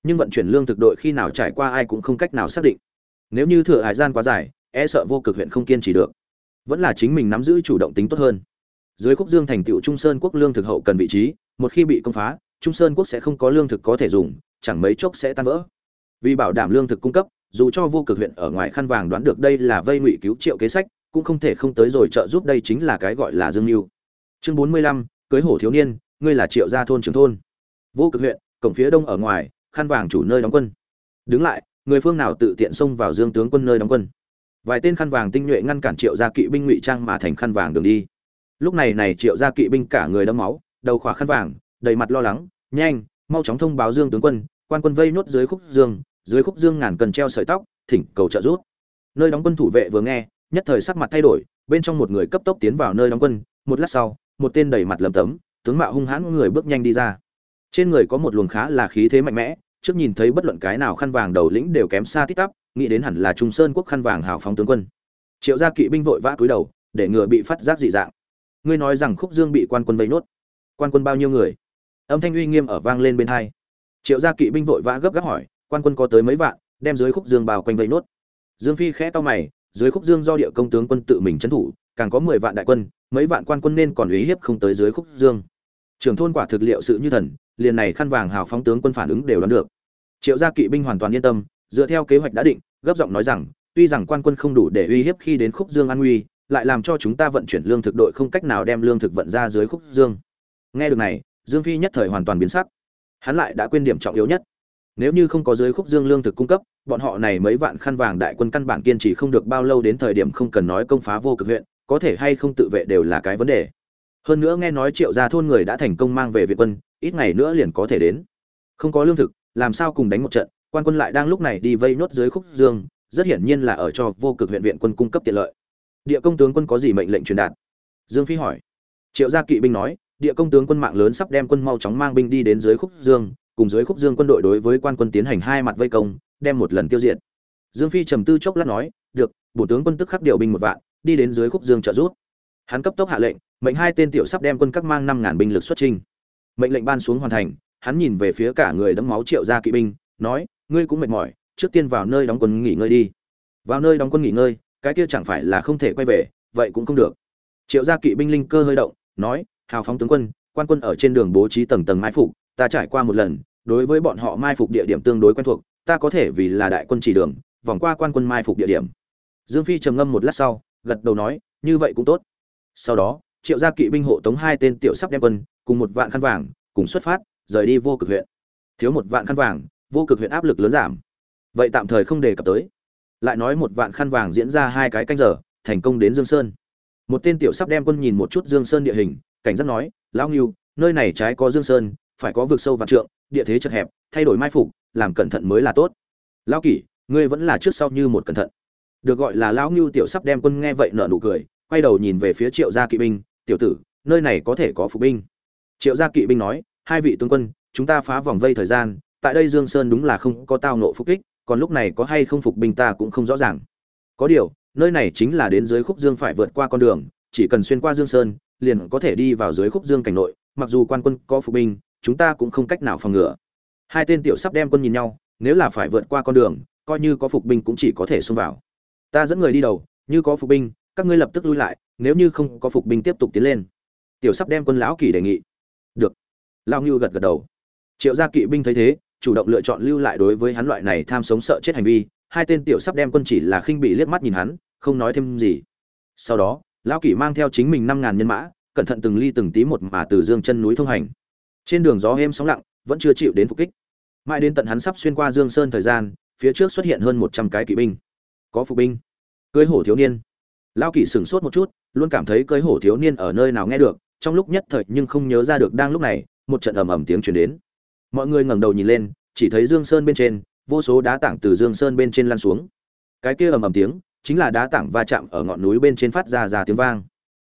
Nhưng vận chuyển lương thực đội khi nào trải qua ai cũng không cách nào xác định. Nếu như thừa hải gian quá dài e sợ vô cực huyện không kiên trì được vẫn là chính mình nắm giữ chủ động tính tốt hơn. Dưới khúc dương thành tựu trung sơn quốc lương thực hậu cần vị trí, một khi bị công phá, trung sơn quốc sẽ không có lương thực có thể dùng, chẳng mấy chốc sẽ tan vỡ. Vì bảo đảm lương thực cung cấp, dù cho vô cực huyện ở ngoài khăn vàng đoán được đây là vây ngụy cứu triệu kế sách, cũng không thể không tới rồi trợ giúp đây chính là cái gọi là dương mưu. Chương bốn mươi lăm, cưới hổ thiếu niên, ngươi là triệu gia thôn trưởng thôn. Vô cực huyện, cổng phía đông ở ngoài, khăn vàng chủ nơi đóng quân. Đứng lại, người phương nào tự tiện xông vào dương tướng quân nơi đóng quân? Vài tên khăn vàng tinh nhuệ ngăn cản triệu gia kỵ binh ngụy trang mà thành khăn vàng đường đi. Lúc này này triệu gia kỵ binh cả người đẫm máu, đầu khỏa khăn vàng, đầy mặt lo lắng, nhanh, mau chóng thông báo dương tướng quân, quan quân vây nốt dưới khúc dương, dưới khúc dương ngàn cần treo sợi tóc, thỉnh cầu trợ giúp. Nơi đóng quân thủ vệ vừa nghe, nhất thời sắc mặt thay đổi, bên trong một người cấp tốc tiến vào nơi đóng quân, một lát sau, một tên đầy mặt lầm tấm, tướng mạo hung hãn người bước nhanh đi ra. Trên người có một luồng khá là khí thế mạnh mẽ trước nhìn thấy bất luận cái nào khăn vàng đầu lĩnh đều kém xa tít tắp, nghĩ đến hẳn là trung sơn quốc khăn vàng hào phóng tướng quân. Triệu gia kỵ binh vội vã cúi đầu, để ngừa bị phát giác dị dạng. Ngươi nói rằng khúc dương bị quan quân vây nốt. Quan quân bao nhiêu người? Âm thanh uy nghiêm ở vang lên bên hai. Triệu gia kỵ binh vội vã gấp gáp hỏi, quan quân có tới mấy vạn, đem dưới khúc dương bao quanh vây nốt. Dương phi khẽ to mày, dưới khúc dương do địa công tướng quân tự mình trấn thủ, càng có mười vạn đại quân, mấy vạn quan quân nên còn uy hiếp không tới dưới khúc dương trưởng thôn quả thực liệu sự như thần, liền này khăn vàng hào phóng tướng quân phản ứng đều đoán được. Triệu gia kỵ binh hoàn toàn yên tâm, dựa theo kế hoạch đã định, gấp giọng nói rằng, tuy rằng quan quân không đủ để uy hiếp khi đến khúc dương an nguy, lại làm cho chúng ta vận chuyển lương thực đội không cách nào đem lương thực vận ra dưới khúc dương. Nghe được này, dương phi nhất thời hoàn toàn biến sắc. Hắn lại đã quên điểm trọng yếu nhất. Nếu như không có dưới khúc dương lương thực cung cấp, bọn họ này mấy vạn khăn vàng đại quân căn bản kiên trì không được bao lâu đến thời điểm không cần nói công phá vô cực huyện, có thể hay không tự vệ đều là cái vấn đề hơn nữa nghe nói triệu gia thôn người đã thành công mang về việt quân, ít ngày nữa liền có thể đến. Không có lương thực, làm sao cùng đánh một trận, quan quân lại đang lúc này đi vây nốt dưới khúc dương, rất hiển nhiên là ở cho vô cực huyện viện quân cung cấp tiện lợi. Địa công tướng quân có gì mệnh lệnh truyền đạt? Dương phi hỏi. Triệu gia kỵ binh nói, địa công tướng quân mạng lớn sắp đem quân mau chóng mang binh đi đến dưới khúc dương, cùng dưới khúc dương quân đội đối với quan quân tiến hành hai mặt vây công, đem một lần tiêu diệt. Dương phi trầm tư chốc lát nói, được bổ tướng quân tức khắc điều binh một vạn, đi đến dưới khúc dương trợ giúp hắn cấp tốc hạ lệnh, mệnh hai tên tiểu sắp đem quân các mang năm ngàn binh lực xuất trình mệnh lệnh ban xuống hoàn thành, hắn nhìn về phía cả người đẫm máu triệu gia kỵ binh, nói, ngươi cũng mệt mỏi, trước tiên vào nơi đóng quân nghỉ ngơi đi. Vào nơi đóng quân nghỉ ngơi, cái kia chẳng phải là không thể quay về, vậy cũng không được. Triệu gia kỵ binh linh cơ hơi động, nói, hào phóng tướng quân, quan quân ở trên đường bố trí tầng tầng mai phục, ta trải qua một lần, đối với bọn họ mai phục địa điểm tương đối quen thuộc, ta có thể vì là đại quân chỉ đường, vòng qua quan quân mai phục địa điểm. Dương phi trầm ngâm một lát sau, gật đầu nói, như vậy cũng tốt sau đó, triệu gia kỵ binh hộ tống hai tên tiểu sắp đem quân, cùng một vạn khăn vàng, cùng xuất phát, rời đi vô cực huyện. Thiếu một vạn khăn vàng, vô cực huyện áp lực lớn giảm. Vậy tạm thời không đề cập tới. Lại nói một vạn khăn vàng diễn ra hai cái canh giờ, thành công đến dương sơn. Một tên tiểu sắp đem quân nhìn một chút dương sơn địa hình, cảnh giác nói, lão nghiêu nơi này trái có dương sơn, phải có vực sâu vạn trượng, địa thế chật hẹp, thay đổi mai phục, làm cẩn thận mới là tốt. Lão kỷ, ngươi vẫn là trước sau như một cẩn thận. Được gọi là lão nghiêu tiểu sắp đem quân nghe vậy nở nụ cười quay đầu nhìn về phía triệu gia kỵ binh, tiểu tử, nơi này có thể có phục binh. Triệu gia kỵ binh nói, hai vị tướng quân, chúng ta phá vòng vây thời gian, tại đây dương sơn đúng là không có tao nộ phục kích, còn lúc này có hay không phục binh ta cũng không rõ ràng. Có điều, nơi này chính là đến dưới khúc dương phải vượt qua con đường, chỉ cần xuyên qua dương sơn, liền có thể đi vào dưới khúc dương cảnh nội, mặc dù quan quân có phục binh, chúng ta cũng không cách nào phòng ngừa. Hai tên tiểu sắp đem quân nhìn nhau, nếu là phải vượt qua con đường, coi như có phục binh cũng chỉ có thể xông vào. Ta dẫn người đi đầu, như có phục binh các ngươi lập tức lui lại, nếu như không có phục binh tiếp tục tiến lên. Tiểu sắp đem quân lão kỳ đề nghị. Được. Lao ngưu gật gật đầu. Triệu gia kỵ binh thấy thế, chủ động lựa chọn lưu lại đối với hắn loại này tham sống sợ chết hành vi. Hai tên tiểu sắp đem quân chỉ là khinh bị liếc mắt nhìn hắn, không nói thêm gì. Sau đó, lão kỷ mang theo chính mình năm ngàn nhân mã, cẩn thận từng ly từng tí một mà từ dương chân núi thông hành. Trên đường gió êm sóng lặng, vẫn chưa chịu đến phục kích. Mãi đến tận hắn sắp xuyên qua dương sơn thời gian, phía trước xuất hiện hơn một trăm cái kỵ binh. Có phục binh. Cưới hổ thiếu niên lão kỷ sửng sốt một chút, luôn cảm thấy cưới hổ thiếu niên ở nơi nào nghe được, trong lúc nhất thời nhưng không nhớ ra được đang lúc này, một trận ầm ầm tiếng truyền đến. Mọi người ngẩng đầu nhìn lên, chỉ thấy dương sơn bên trên, vô số đá tảng từ dương sơn bên trên lan xuống. Cái kia ầm ầm tiếng, chính là đá tảng va chạm ở ngọn núi bên trên phát ra ra tiếng vang.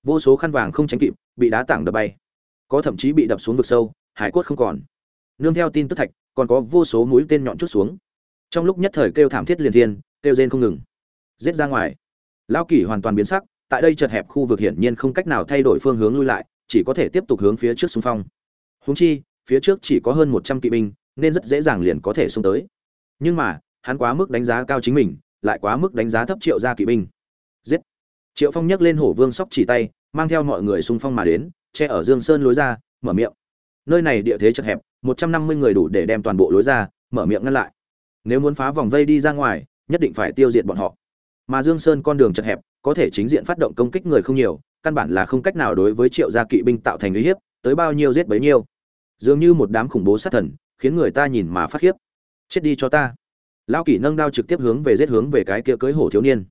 Vô số khăn vàng không tránh kịp, bị đá tảng đập bay. Có thậm chí bị đập xuống vực sâu, hải cốt không còn. Nương theo tin tức thạch, còn có vô số mũi tên nhọn chút xuống. Trong lúc nhất thời kêu thảm thiết liền thiên, kêu rên không ngừng. Giết ra ngoài lao kỷ hoàn toàn biến sắc, tại đây chật hẹp khu vực hiển nhiên không cách nào thay đổi phương hướng lui lại, chỉ có thể tiếp tục hướng phía trước xung phong. Húng chi, phía trước chỉ có hơn một trăm kỵ binh, nên rất dễ dàng liền có thể xung tới. Nhưng mà, hắn quá mức đánh giá cao chính mình, lại quá mức đánh giá thấp triệu gia kỵ binh. Giết! Triệu phong nhấc lên hổ vương sóc chỉ tay, mang theo mọi người xung phong mà đến, che ở dương sơn lối ra, mở miệng. Nơi này địa thế chật hẹp, một trăm năm mươi người đủ để đem toàn bộ lối ra, mở miệng ngăn lại. Nếu muốn phá vòng vây đi ra ngoài, nhất định phải tiêu diệt bọn họ mà dương sơn con đường chật hẹp, có thể chính diện phát động công kích người không nhiều, căn bản là không cách nào đối với triệu gia kỵ binh tạo thành uy hiếp, tới bao nhiêu giết bấy nhiêu. Dường như một đám khủng bố sát thần, khiến người ta nhìn mà phát khiếp. Chết đi cho ta. Lão kỷ nâng đao trực tiếp hướng về giết hướng về cái kia cưới hổ thiếu niên.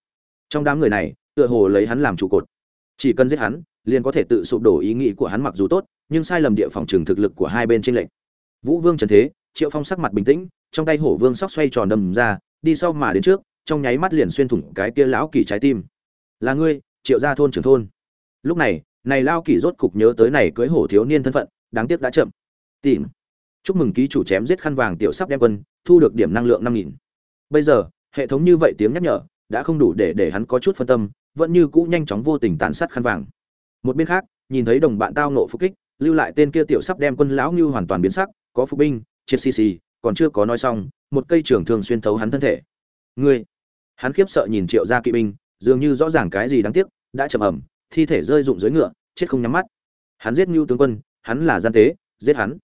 Trong đám người này, tựa hồ lấy hắn làm trụ cột. Chỉ cần giết hắn, liền có thể tự sụp đổ ý nghĩ của hắn mặc dù tốt, nhưng sai lầm địa phòng trường thực lực của hai bên trên lệnh vũ vương trần thế, triệu phong sắc mặt bình tĩnh, trong tay hổ vương sóc xoay tròn đầm ra, đi sau mà đến trước trong nháy mắt liền xuyên thủng cái kia lão kỳ trái tim. Là ngươi, triệu gia thôn trưởng thôn. Lúc này này lao kỳ rốt cục nhớ tới này cưới hổ thiếu niên thân phận, đáng tiếc đã chậm. Tìm. Chúc mừng ký chủ chém giết khăn vàng tiểu sắp đem quân, thu được điểm năng lượng năm nghìn. Bây giờ, hệ thống như vậy tiếng nhắc nhở, đã không đủ để để hắn có chút phân tâm, vẫn như cũ nhanh chóng vô tình tàn sát khăn vàng. Một bên khác, nhìn thấy đồng bạn tao nộ phục kích, lưu lại tên kia tiểu sắp đem quân lão như hoàn toàn biến sắc, có phục binh triệt xì xì, còn chưa có nói xong, một cây trường thường xuyên thấu hắn thân thể. Ngươi! Hắn khiếp sợ nhìn triệu gia kỵ binh, dường như rõ ràng cái gì đáng tiếc, đã chậm ẩm, thi thể rơi rụng dưới ngựa, chết không nhắm mắt. Hắn giết ngưu tướng quân, hắn là gian tế, giết hắn.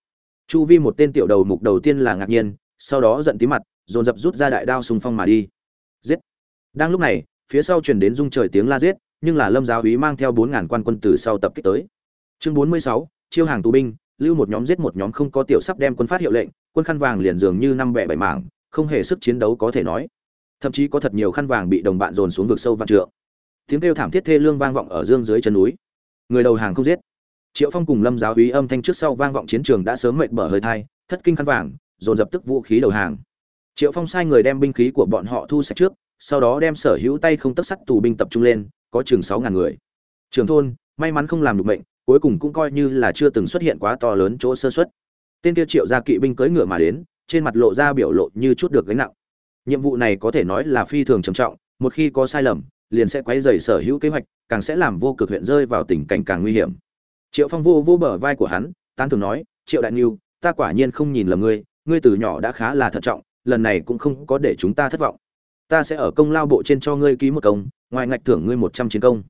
Chu vi một tên tiểu đầu mục đầu tiên là ngạc nhiên, sau đó giận tí mặt, dồn dập rút ra đại đao sùng phong mà đi. Giết. Đang lúc này, phía sau truyền đến rung trời tiếng la giết, nhưng là lâm giáo úy mang theo bốn ngàn quan quân từ sau tập kích tới. Chương bốn mươi sáu, chiêu hàng tù binh, lưu một nhóm giết một nhóm không có tiểu sắp đem quân phát hiệu lệnh, quân khăn vàng liền dường như năm bẻ bảy mảng, không hề sức chiến đấu có thể nói thậm chí có thật nhiều khăn vàng bị đồng bạn dồn xuống vực sâu vạn trượng. Tiếng kêu thảm thiết thê lương vang vọng ở dương dưới chân núi. Người đầu hàng không giết. Triệu phong cùng lâm giáo úy âm thanh trước sau vang vọng chiến trường đã sớm mệt bở hơi thai, thất kinh khăn vàng, dồn dập tức vũ khí đầu hàng. Triệu phong sai người đem binh khí của bọn họ thu sạch trước, sau đó đem sở hữu tay không tất sắt tù binh tập trung lên, có chừng sáu ngàn người. Trường thôn, may mắn không làm được mệnh, cuối cùng cũng coi như là chưa từng xuất hiện quá to lớn chỗ sơ xuất tên kia triệu gia kỵ binh cưỡi ngựa mà đến, trên mặt lộ ra biểu lộ như chút được gánh nặng nhiệm vụ này có thể nói là phi thường trầm trọng, một khi có sai lầm, liền sẽ quấy rầy sở hữu kế hoạch, càng sẽ làm vô cực huyện rơi vào tình cảnh càng nguy hiểm. Triệu phong vô vô bờ vai của hắn, tán thường nói, triệu đại niu ta quả nhiên không nhìn lầm ngươi ngươi từ nhỏ đã khá là thận trọng, lần này cũng không có để chúng ta thất vọng. Ta sẽ ở công lao bộ trên cho ngươi ký một công, ngoài ngạch thưởng ngươi một trăm chiến công.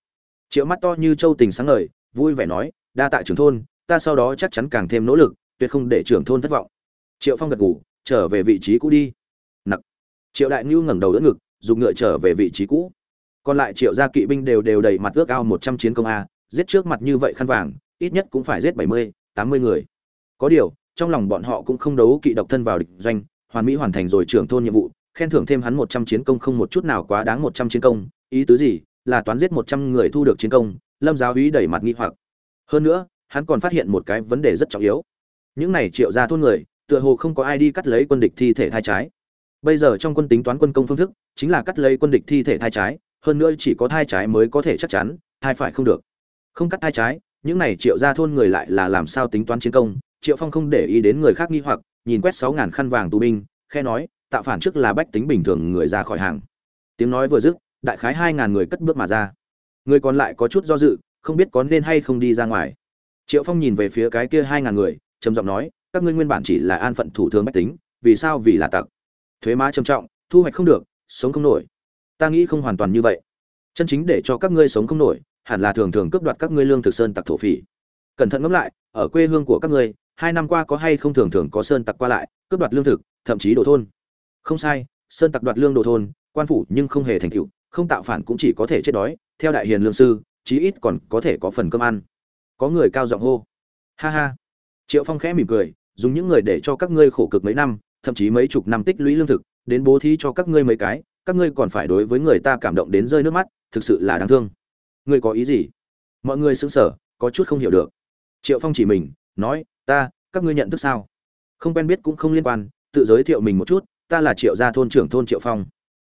Triệu mắt to như châu tình sáng ngời, vui vẻ nói, đa tạ trưởng thôn, ta sau đó chắc chắn càng thêm nỗ lực, tuyệt không để trưởng thôn thất vọng. Triệu phong gật ngủ trở về vị trí cũ đi triệu đại ngưu ngẩng đầu đỡ ngực, dùng ngựa trở về vị trí cũ. Còn lại triệu gia kỵ binh đều đều đầy mặt ước ao một trăm chiến công a, giết trước mặt như vậy khăn vàng, ít nhất cũng phải giết bảy mươi, tám mươi người. Có điều, trong lòng bọn họ cũng không đấu kỵ độc thân vào địch doanh, hoàn mỹ hoàn thành rồi trưởng thôn nhiệm vụ, khen thưởng thêm hắn một trăm chiến công không một chút nào quá đáng một trăm chiến công, ý tứ gì? Là toán giết một trăm người thu được chiến công, lâm giáo úy đẩy mặt nghi hoặc. Hơn nữa, hắn còn phát hiện một cái vấn đề rất trọng yếu. Những này triệu ra thôn người, tựa hồ không có ai đi cắt lấy quân địch thi thể thai trái bây giờ trong quân tính toán quân công phương thức, chính là cắt lấy quân địch thi thể thai trái, hơn nữa chỉ có thai trái mới có thể chắc chắn, thai phải không được. Không cắt thai trái, những này triệu ra thôn người lại là làm sao tính toán chiến công, triệu phong không để ý đến người khác nghi hoặc, nhìn quét sáu ngàn khăn vàng tù binh, khe nói tạo phản trước là bách tính bình thường người ra khỏi hàng. Tiếng nói vừa dứt, đại khái hai ngàn người cất bước mà ra. Người còn lại có chút do dự, không biết có nên hay không đi ra ngoài. Triệu phong nhìn về phía cái kia hai ngàn người, trầm giọng nói, các ngươi nguyên bản chỉ là an phận thủ thường bách tính, vì sao vì là tặc? Thuế má trầm trọng, thu hoạch không được, sống không nổi. Ta nghĩ không hoàn toàn như vậy. Chân chính để cho các ngươi sống không nổi, hẳn là thường thường cướp đoạt các ngươi lương thực sơn tặc thổ phỉ. Cẩn thận ngẫm lại, ở quê hương của các ngươi, hai năm qua có hay không thường thường có sơn tặc qua lại, cướp đoạt lương thực, thậm chí đồ thôn? Không sai, sơn tặc đoạt lương đồ thôn, quan phủ nhưng không hề thành tựu, không tạo phản cũng chỉ có thể chết đói, theo đại hiền lương sư, chí ít còn có thể có phần cơm ăn. Có người cao giọng hô. Ha ha. Triệu phong khẽ mỉm cười, dùng những người để cho các ngươi khổ cực mấy năm thậm chí mấy chục năm tích lũy lương thực, đến bố thí cho các ngươi mấy cái, các ngươi còn phải đối với người ta cảm động đến rơi nước mắt, thực sự là đáng thương. Ngươi có ý gì? Mọi người sững sờ, có chút không hiểu được. Triệu phong chỉ mình, nói, ta, các ngươi nhận thức sao? Không quen biết cũng không liên quan, tự giới thiệu mình một chút, ta là triệu gia thôn trưởng thôn triệu phong.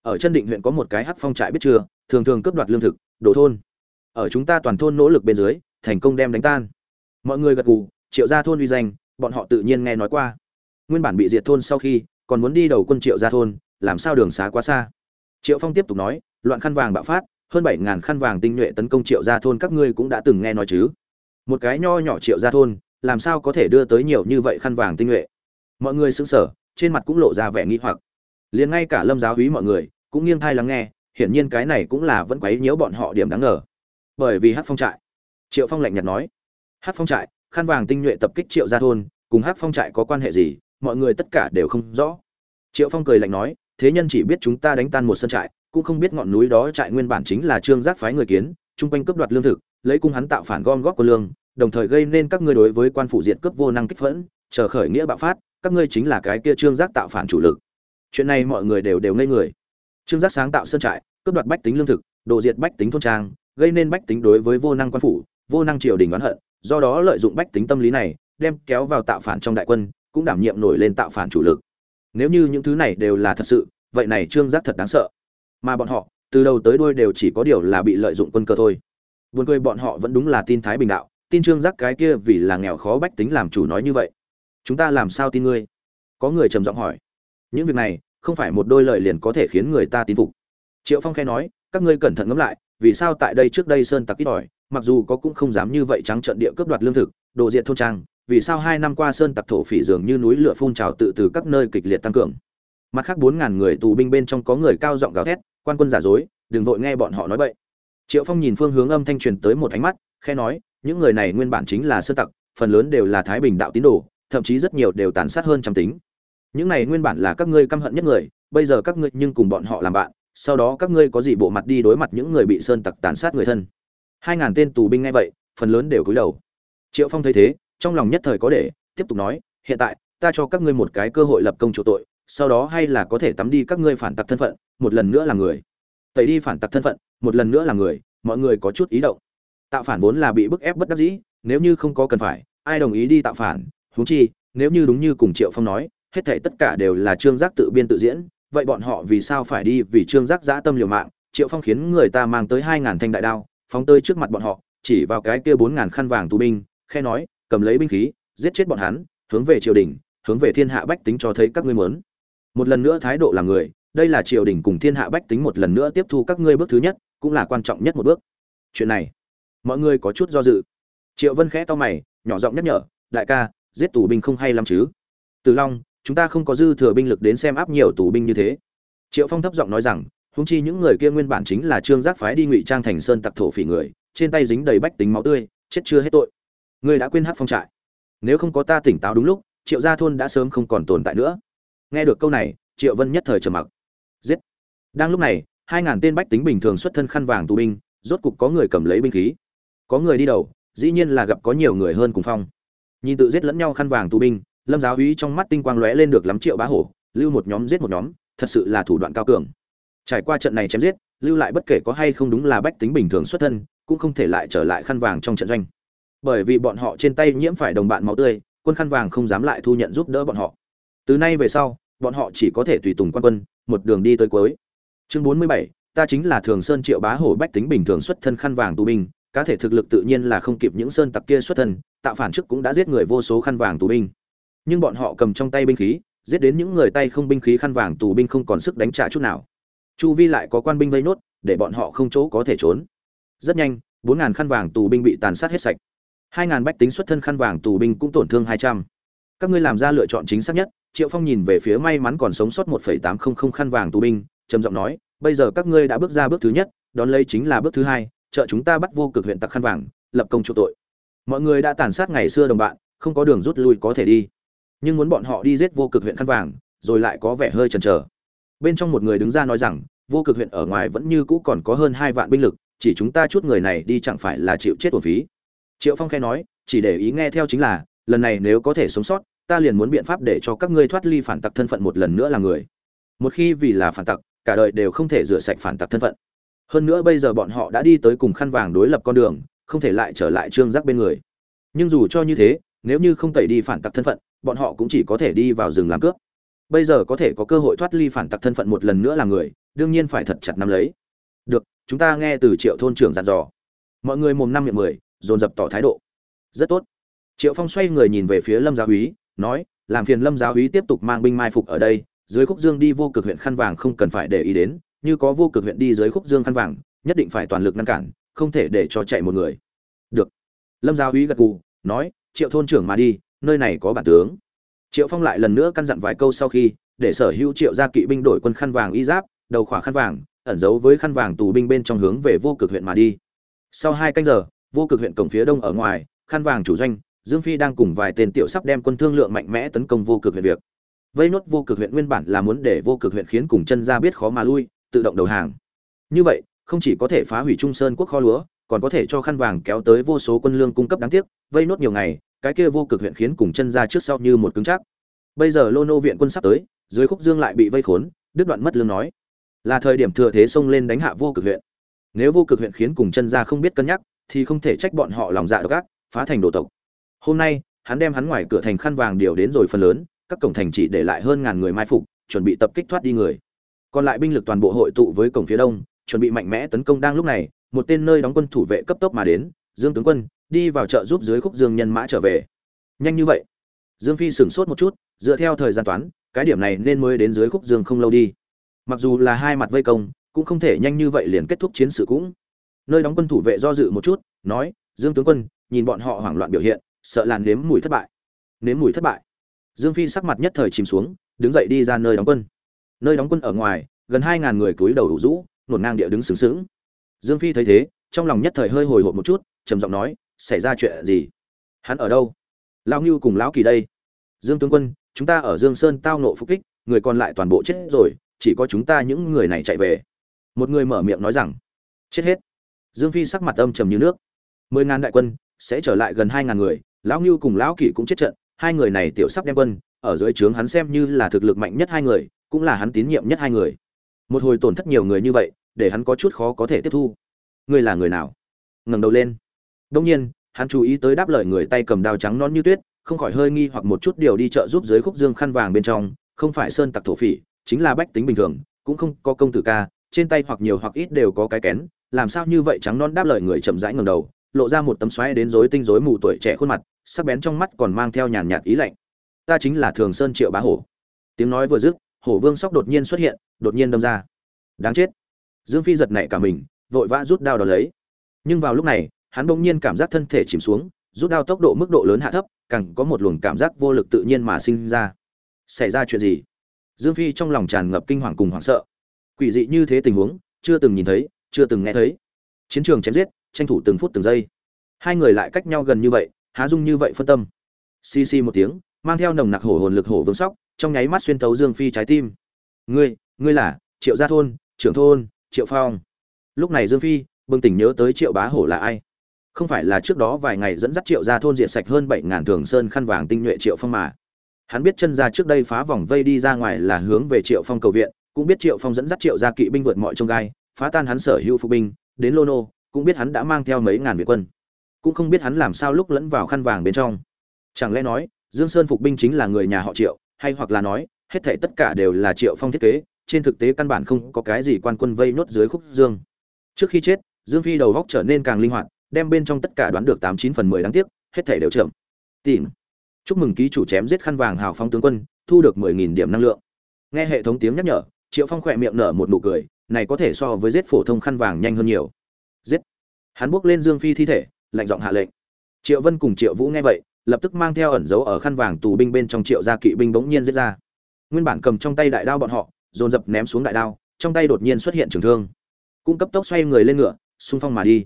Ở chân định huyện có một cái hắc phong trại biết chưa, thường thường cướp đoạt lương thực, đồ thôn. Ở chúng ta toàn thôn nỗ lực bên dưới, thành công đem đánh tan. Mọi người gật gù, triệu gia thôn uy danh, bọn họ tự nhiên nghe nói qua nguyên bản bị diệt thôn sau khi, còn muốn đi đầu quân triệu gia thôn, làm sao đường xá quá xa? Triệu phong tiếp tục nói, loạn khăn vàng bạo phát, hơn bảy ngàn khăn vàng tinh nhuệ tấn công triệu gia thôn các ngươi cũng đã từng nghe nói chứ. Một cái nho nhỏ triệu gia thôn, làm sao có thể đưa tới nhiều như vậy khăn vàng tinh nhuệ? Mọi người sững sờ, trên mặt cũng lộ ra vẻ nghi hoặc. Liền ngay cả lâm giáo húy mọi người, cũng nghiêng thai lắng nghe, hiển nhiên cái này cũng là vẫn quấy nhiễu bọn họ điểm đáng ngờ. Bởi vì hát phong trại, triệu phong lạnh nhạt nói hát phong trại, khăn vàng tinh nhuệ tập kích triệu gia thôn, cùng hát phong trại có quan hệ gì? Mọi người tất cả đều không rõ. Triệu phong cười lạnh nói, thế nhân chỉ biết chúng ta đánh tan một sân trại, cũng không biết ngọn núi đó trại nguyên bản chính là trương giác phái người kiến, chung quanh cướp đoạt lương thực, lấy cung hắn tạo phản gom góp quân lương, đồng thời gây nên các ngươi đối với quan phủ diện cướp vô năng kích phẫn, chờ khởi nghĩa bạo phát, các ngươi chính là cái kia trương giác tạo phản chủ lực. Chuyện này mọi người đều đều ngây người. Trương giác sáng tạo sân trại, cướp đoạt bách tính lương thực, độ diệt bách tính thôn trang, gây nên bách tính đối với vô năng quan phủ, vô năng triều đình oán hận, do đó lợi dụng bách tính tâm lý này, đem kéo vào tạo phản trong đại quân cũng đảm nhiệm nổi lên tạo phản chủ lực. Nếu như những thứ này đều là thật sự, vậy này trương giác thật đáng sợ. Mà bọn họ, từ đầu tới đuôi đều chỉ có điều là bị lợi dụng quân cơ thôi. Buồn cười, bọn họ vẫn đúng là tin thái bình đạo, tin trương giác cái kia vì là nghèo khó bách tính làm chủ nói như vậy. Chúng ta làm sao tin ngươi? Có người trầm giọng hỏi. Những việc này, không phải một đôi lời liền có thể khiến người ta tin phục. Triệu phong khe nói, các ngươi cẩn thận ngẫm lại, vì sao tại đây trước đây sơn tặc ít ỏi, mặc dù có cũng không dám như vậy trắng trận địa cướp đoạt lương thực, đồ diện thôn trang vì sao hai năm qua sơn tặc thổ phỉ dường như núi lửa phun trào tự từ các nơi kịch liệt tăng cường. Mặt khác bốn ngàn người tù binh bên trong có người cao giọng gào thét, quan quân giả dối, đừng vội nghe bọn họ nói bậy. Triệu phong nhìn phương hướng âm thanh truyền tới một ánh mắt khe nói, những người này nguyên bản chính là sơn tặc, phần lớn đều là thái bình đạo tín đồ, thậm chí rất nhiều đều tàn sát hơn trăm tính. Những này nguyên bản là các ngươi căm hận nhất người, bây giờ các ngươi nhưng cùng bọn họ làm bạn, sau đó các ngươi có gì bộ mặt đi đối mặt những người bị sơn tặc tàn sát người thân. Hai ngàn tên tù binh ngay vậy, phần lớn đều cúi đầu. Triệu phong thấy thế trong lòng nhất thời có để, tiếp tục nói, hiện tại, ta cho các ngươi một cái cơ hội lập công chỗ tội, sau đó hay là có thể tắm đi các ngươi phản tặc thân phận, một lần nữa là người. Tẩy đi phản tặc thân phận, một lần nữa là người, mọi người có chút ý động. Tạo phản vốn là bị bức ép bất đắc dĩ, nếu như không có cần phải, ai đồng ý đi tạo phản, huống chi, nếu như đúng như cùng triệu phong nói, hết thảy tất cả đều là trương giác tự biên tự diễn, vậy bọn họ vì sao phải đi vì trương giác dã tâm liều mạng? Triệu phong khiến người ta mang tới hai ngàn thanh đại đao, phóng tới trước mặt bọn họ, chỉ vào cái kia bốn ngàn khăn vàng tù binh, khe nói cầm lấy binh khí, giết chết bọn hắn, hướng về triều đình, hướng về thiên hạ bách tính cho thấy các ngươi muốn. Một lần nữa thái độ là người, đây là triều đình cùng thiên hạ bách tính một lần nữa tiếp thu các ngươi bước thứ nhất, cũng là quan trọng nhất một bước. Chuyện này, mọi người có chút do dự. Triệu vân khẽ to mày, nhỏ giọng nhắc nhở, đại ca, giết tù binh không hay lắm chứ? Từ long, chúng ta không có dư thừa binh lực đến xem áp nhiều tù binh như thế. Triệu phong thấp giọng nói rằng húng chi những người kia nguyên bản chính là trương giác phái đi ngụy trang thành sơn tặc thổ phỉ người, trên tay dính đầy bách tính máu tươi, chết chưa hết tội ngươi đã quên hát phong trại. Nếu không có ta tỉnh táo đúng lúc, triệu gia thôn đã sớm không còn tồn tại nữa. Nghe được câu này, triệu vân nhất thời trầm mặc. Giết! Đang lúc này, hai ngàn tên bách tính bình thường xuất thân khăn vàng tù binh, rốt cục có người cầm lấy binh khí. Có người đi đầu, dĩ nhiên là gặp có nhiều người hơn cùng phong. Nhìn tự giết lẫn nhau khăn vàng tù binh, lâm giáo úy trong mắt tinh quang lóe lên được lắm triệu bá hổ, lưu một nhóm giết một nhóm, thật sự là thủ đoạn cao cường. Trải qua trận này chém giết, lưu lại bất kể có hay không đúng là bách tính bình thường xuất thân, cũng không thể lại trở lại khăn vàng trong trận doanh bởi vì bọn họ trên tay nhiễm phải đồng bạn máu tươi, quân khăn vàng không dám lại thu nhận giúp đỡ bọn họ. Từ nay về sau, bọn họ chỉ có thể tùy tùng quan quân, một đường đi tới cuối. Chương bốn mươi bảy, ta chính là thường sơn triệu bá hổ bách tính bình thường xuất thân khăn vàng tù binh, cá thể thực lực tự nhiên là không kịp những sơn tặc kia xuất thân, tạo phản trước cũng đã giết người vô số khăn vàng tù binh. Nhưng bọn họ cầm trong tay binh khí, giết đến những người tay không binh khí khăn vàng tù binh không còn sức đánh trả chút nào. Chu vi lại có quan binh vây nốt, để bọn họ không chỗ có thể trốn. Rất nhanh, bốn ngàn khăn vàng tù binh bị tàn sát hết sạch hai ngàn bách tính xuất thân khăn vàng tù binh cũng tổn thương hai trăm. Các ngươi làm ra lựa chọn chính xác nhất, triệu phong nhìn về phía may mắn còn sống sót một phẩy tám không không khăn vàng tù binh, trầm giọng nói, bây giờ các ngươi đã bước ra bước thứ nhất, đón lấy chính là bước thứ hai, trợ chúng ta bắt vô cực huyện tặc khăn vàng, lập công chỗ tội. Mọi người đã tàn sát ngày xưa đồng bạn, không có đường rút lui có thể đi. Nhưng muốn bọn họ đi giết vô cực huyện khăn vàng, rồi lại có vẻ hơi chần chờ. Bên trong một người đứng ra nói rằng, vô cực huyện ở ngoài vẫn như cũ còn có hơn hai vạn binh lực, chỉ chúng ta chút người này đi chẳng phải là chịu chết tuột phí triệu phong khe nói, chỉ để ý nghe theo chính là, lần này nếu có thể sống sót, ta liền muốn biện pháp để cho các ngươi thoát ly phản tặc thân phận một lần nữa là người. Một khi vì là phản tặc, cả đời đều không thể rửa sạch phản tặc thân phận. Hơn nữa bây giờ bọn họ đã đi tới cùng khăn vàng đối lập con đường, không thể lại trở lại trương giác bên người. Nhưng dù cho như thế, nếu như không tẩy đi phản tặc thân phận, bọn họ cũng chỉ có thể đi vào rừng làm cướp. Bây giờ có thể có cơ hội thoát ly phản tặc thân phận một lần nữa là người, đương nhiên phải thật chặt nắm lấy. Được, chúng ta nghe từ triệu thôn trưởng dặn dò. Mọi người mồm năm miệng mười dồn dập tỏ thái độ. Rất tốt. Triệu phong xoay người nhìn về phía lâm giáo úy, nói, làm phiền lâm giáo úy tiếp tục mang binh mai phục ở đây, dưới khúc dương đi vô cực huyện khăn vàng không cần phải để ý đến, như có vô cực huyện đi dưới khúc dương khăn vàng, nhất định phải toàn lực ngăn cản, không thể để cho chạy một người. Được. Lâm giáo úy gật gù, nói, triệu thôn trưởng mà đi, nơi này có bản tướng. Triệu phong lại lần nữa căn dặn vài câu sau khi, để sở hữu triệu gia kỵ binh đổi quân khăn vàng y giáp, đầu khỏa khăn vàng, ẩn giấu với khăn vàng tù binh bên trong hướng về vô cực huyện mà đi. Sau hai canh giờ vô cực huyện cổng phía đông ở ngoài, khăn vàng chủ doanh, dương phi đang cùng vài tên tiểu sắp đem quân thương lượng mạnh mẽ tấn công vô cực huyện việc. Vây nốt vô cực huyện nguyên bản là muốn để vô cực huyện khiến cùng chân ra biết khó mà lui, tự động đầu hàng. Như vậy, không chỉ có thể phá hủy trung sơn quốc kho lúa, còn có thể cho khăn vàng kéo tới vô số quân lương cung cấp đáng tiếc, vây nốt nhiều ngày, cái kia vô cực huyện khiến cùng chân ra trước sau như một cứng chắc. Bây giờ lô nô viện quân sắp tới, dưới khúc dương lại bị vây khốn, đứt đoạn mất lương nói. Là thời điểm thừa thế xông lên đánh hạ vô cực huyện. Nếu vô cực huyện khiến cùng chân ra không biết cân nhắc thì không thể trách bọn họ lòng dạ độc ác, phá thành đồ tộc. Hôm nay, hắn đem hắn ngoài cửa thành khăn vàng điều đến rồi phần lớn, các cổng thành chỉ để lại hơn ngàn người mai phục, chuẩn bị tập kích thoát đi người. Còn lại binh lực toàn bộ hội tụ với cổng phía đông, chuẩn bị mạnh mẽ tấn công đang lúc này, một tên nơi đóng quân thủ vệ cấp tốc mà đến, dương tướng quân, đi vào chợ giúp dưới khúc dương nhân mã trở về. Nhanh như vậy? Dương phi sửng sốt một chút, dựa theo thời gian toán, cái điểm này nên mới đến dưới khúc dương không lâu đi. Mặc dù là hai mặt vây công, cũng không thể nhanh như vậy liền kết thúc chiến sự cũng nơi đóng quân thủ vệ do dự một chút, nói, dương tướng quân, nhìn bọn họ hoảng loạn biểu hiện, sợ làn nếm mùi thất bại. Nếm mùi thất bại. Dương phi sắc mặt nhất thời chìm xuống, đứng dậy đi ra nơi đóng quân. Nơi đóng quân ở ngoài, gần hai ngàn người cúi đầu đủ rũ, nổn ngang địa đứng sướng sướng dương phi thấy thế, trong lòng nhất thời hơi hồi hộp một chút, trầm giọng nói, xảy ra chuyện gì? Hắn ở đâu? Lão ngưu cùng lão kỳ đây. Dương tướng quân, chúng ta ở dương sơn tao nộ phục kích, người còn lại toàn bộ chết rồi, chỉ có chúng ta những người này chạy về. Một người mở miệng nói rằng, chết hết dương phi sắc mặt âm trầm như nước. Mười ngàn đại quân, sẽ trở lại gần hai ngàn người, lão ngưu cùng lão kỷ cũng chết trận, hai người này tiểu sắp đem quân, ở dưới trướng hắn xem như là thực lực mạnh nhất hai người, cũng là hắn tín nhiệm nhất hai người. Một hồi tổn thất nhiều người như vậy, để hắn có chút khó có thể tiếp thu. Ngươi là người nào? Ngẩng đầu lên. Đông nhiên, hắn chú ý tới đáp lời người tay cầm đao trắng non như tuyết, không khỏi hơi nghi hoặc một chút điều đi chợ giúp dưới khúc dương khăn vàng bên trong, không phải sơn tặc thổ phỉ, chính là bách tính bình thường, cũng không có công tử ca, trên tay hoặc nhiều hoặc ít đều có cái kén làm sao như vậy trắng non đáp lời người chậm rãi ngẩng đầu, lộ ra một tấm xoáy đến rối tinh rối mù tuổi trẻ khuôn mặt, sắc bén trong mắt còn mang theo nhàn nhạt ý lạnh. Ta chính là thường sơn triệu bá hổ. Tiếng nói vừa dứt, hổ vương sóc đột nhiên xuất hiện, đột nhiên đâm ra. Đáng chết. Dương phi giật nảy cả mình, vội vã rút đao đón lấy. Nhưng vào lúc này, hắn bỗng nhiên cảm giác thân thể chìm xuống, rút đao tốc độ mức độ lớn hạ thấp, càng có một luồng cảm giác vô lực tự nhiên mà sinh ra. Xảy ra chuyện gì? Dương phi trong lòng tràn ngập kinh hoàng cùng hoảng sợ. Quỷ dị như thế tình huống, chưa từng nhìn thấy chưa từng nghe thấy. Chiến trường chém giết, tranh thủ từng phút từng giây. Hai người lại cách nhau gần như vậy, há dung như vậy phân tâm. Xì xì một tiếng, mang theo nồng nặc hổ hồn lực hổ vương sóc, trong nháy mắt xuyên tấu dương phi trái tim. Ngươi ngươi là triệu gia thôn, trưởng thôn, triệu phong. Lúc này dương phi bừng tỉnh nhớ tới triệu bá hổ là ai? Không phải là trước đó vài ngày dẫn dắt triệu gia thôn diệt sạch hơn bảy ngàn thường sơn khăn vàng tinh nhuệ triệu phong mà. Hắn biết chân ra trước đây phá vòng vây đi ra ngoài là hướng về triệu phong cầu viện, cũng biết triệu phong dẫn dắt triệu gia kỵ binh vượt mọi trông gai phá tan hắn sở hữu phục binh, đến lô nô, cũng biết hắn đã mang theo mấy ngàn việt quân. Cũng không biết hắn làm sao lúc lẫn vào khăn vàng bên trong. Chẳng lẽ nói, dương sơn phục binh chính là người nhà họ triệu, hay hoặc là nói, hết thảy tất cả đều là triệu phong thiết kế, trên thực tế căn bản không có cái gì quan quân vây nốt dưới khúc dương. Trước khi chết, dương phi đầu góc trở nên càng linh hoạt, đem bên trong tất cả đoán được tám chín phần mười đáng tiếc, hết thảy đều chậm. Tìm. Chúc mừng ký chủ chém giết khăn vàng hào phong tướng quân, thu được mười nghìn điểm năng lượng. Nghe hệ thống tiếng nhắc nhở, triệu phong khỏe miệng nở một nụ cười này có thể so với giết phổ thông khăn vàng nhanh hơn nhiều. Giết. Hắn bước lên dương phi thi thể, lạnh giọng hạ lệnh. Triệu vân cùng triệu vũ nghe vậy, lập tức mang theo ẩn dấu ở khăn vàng tù binh bên trong triệu gia kỵ binh bỗng nhiên giết ra. Nguyên bản cầm trong tay đại đao bọn họ, dồn dập ném xuống đại đao, trong tay đột nhiên xuất hiện trường thương. Cũng cấp tốc xoay người lên ngựa, xung phong mà đi.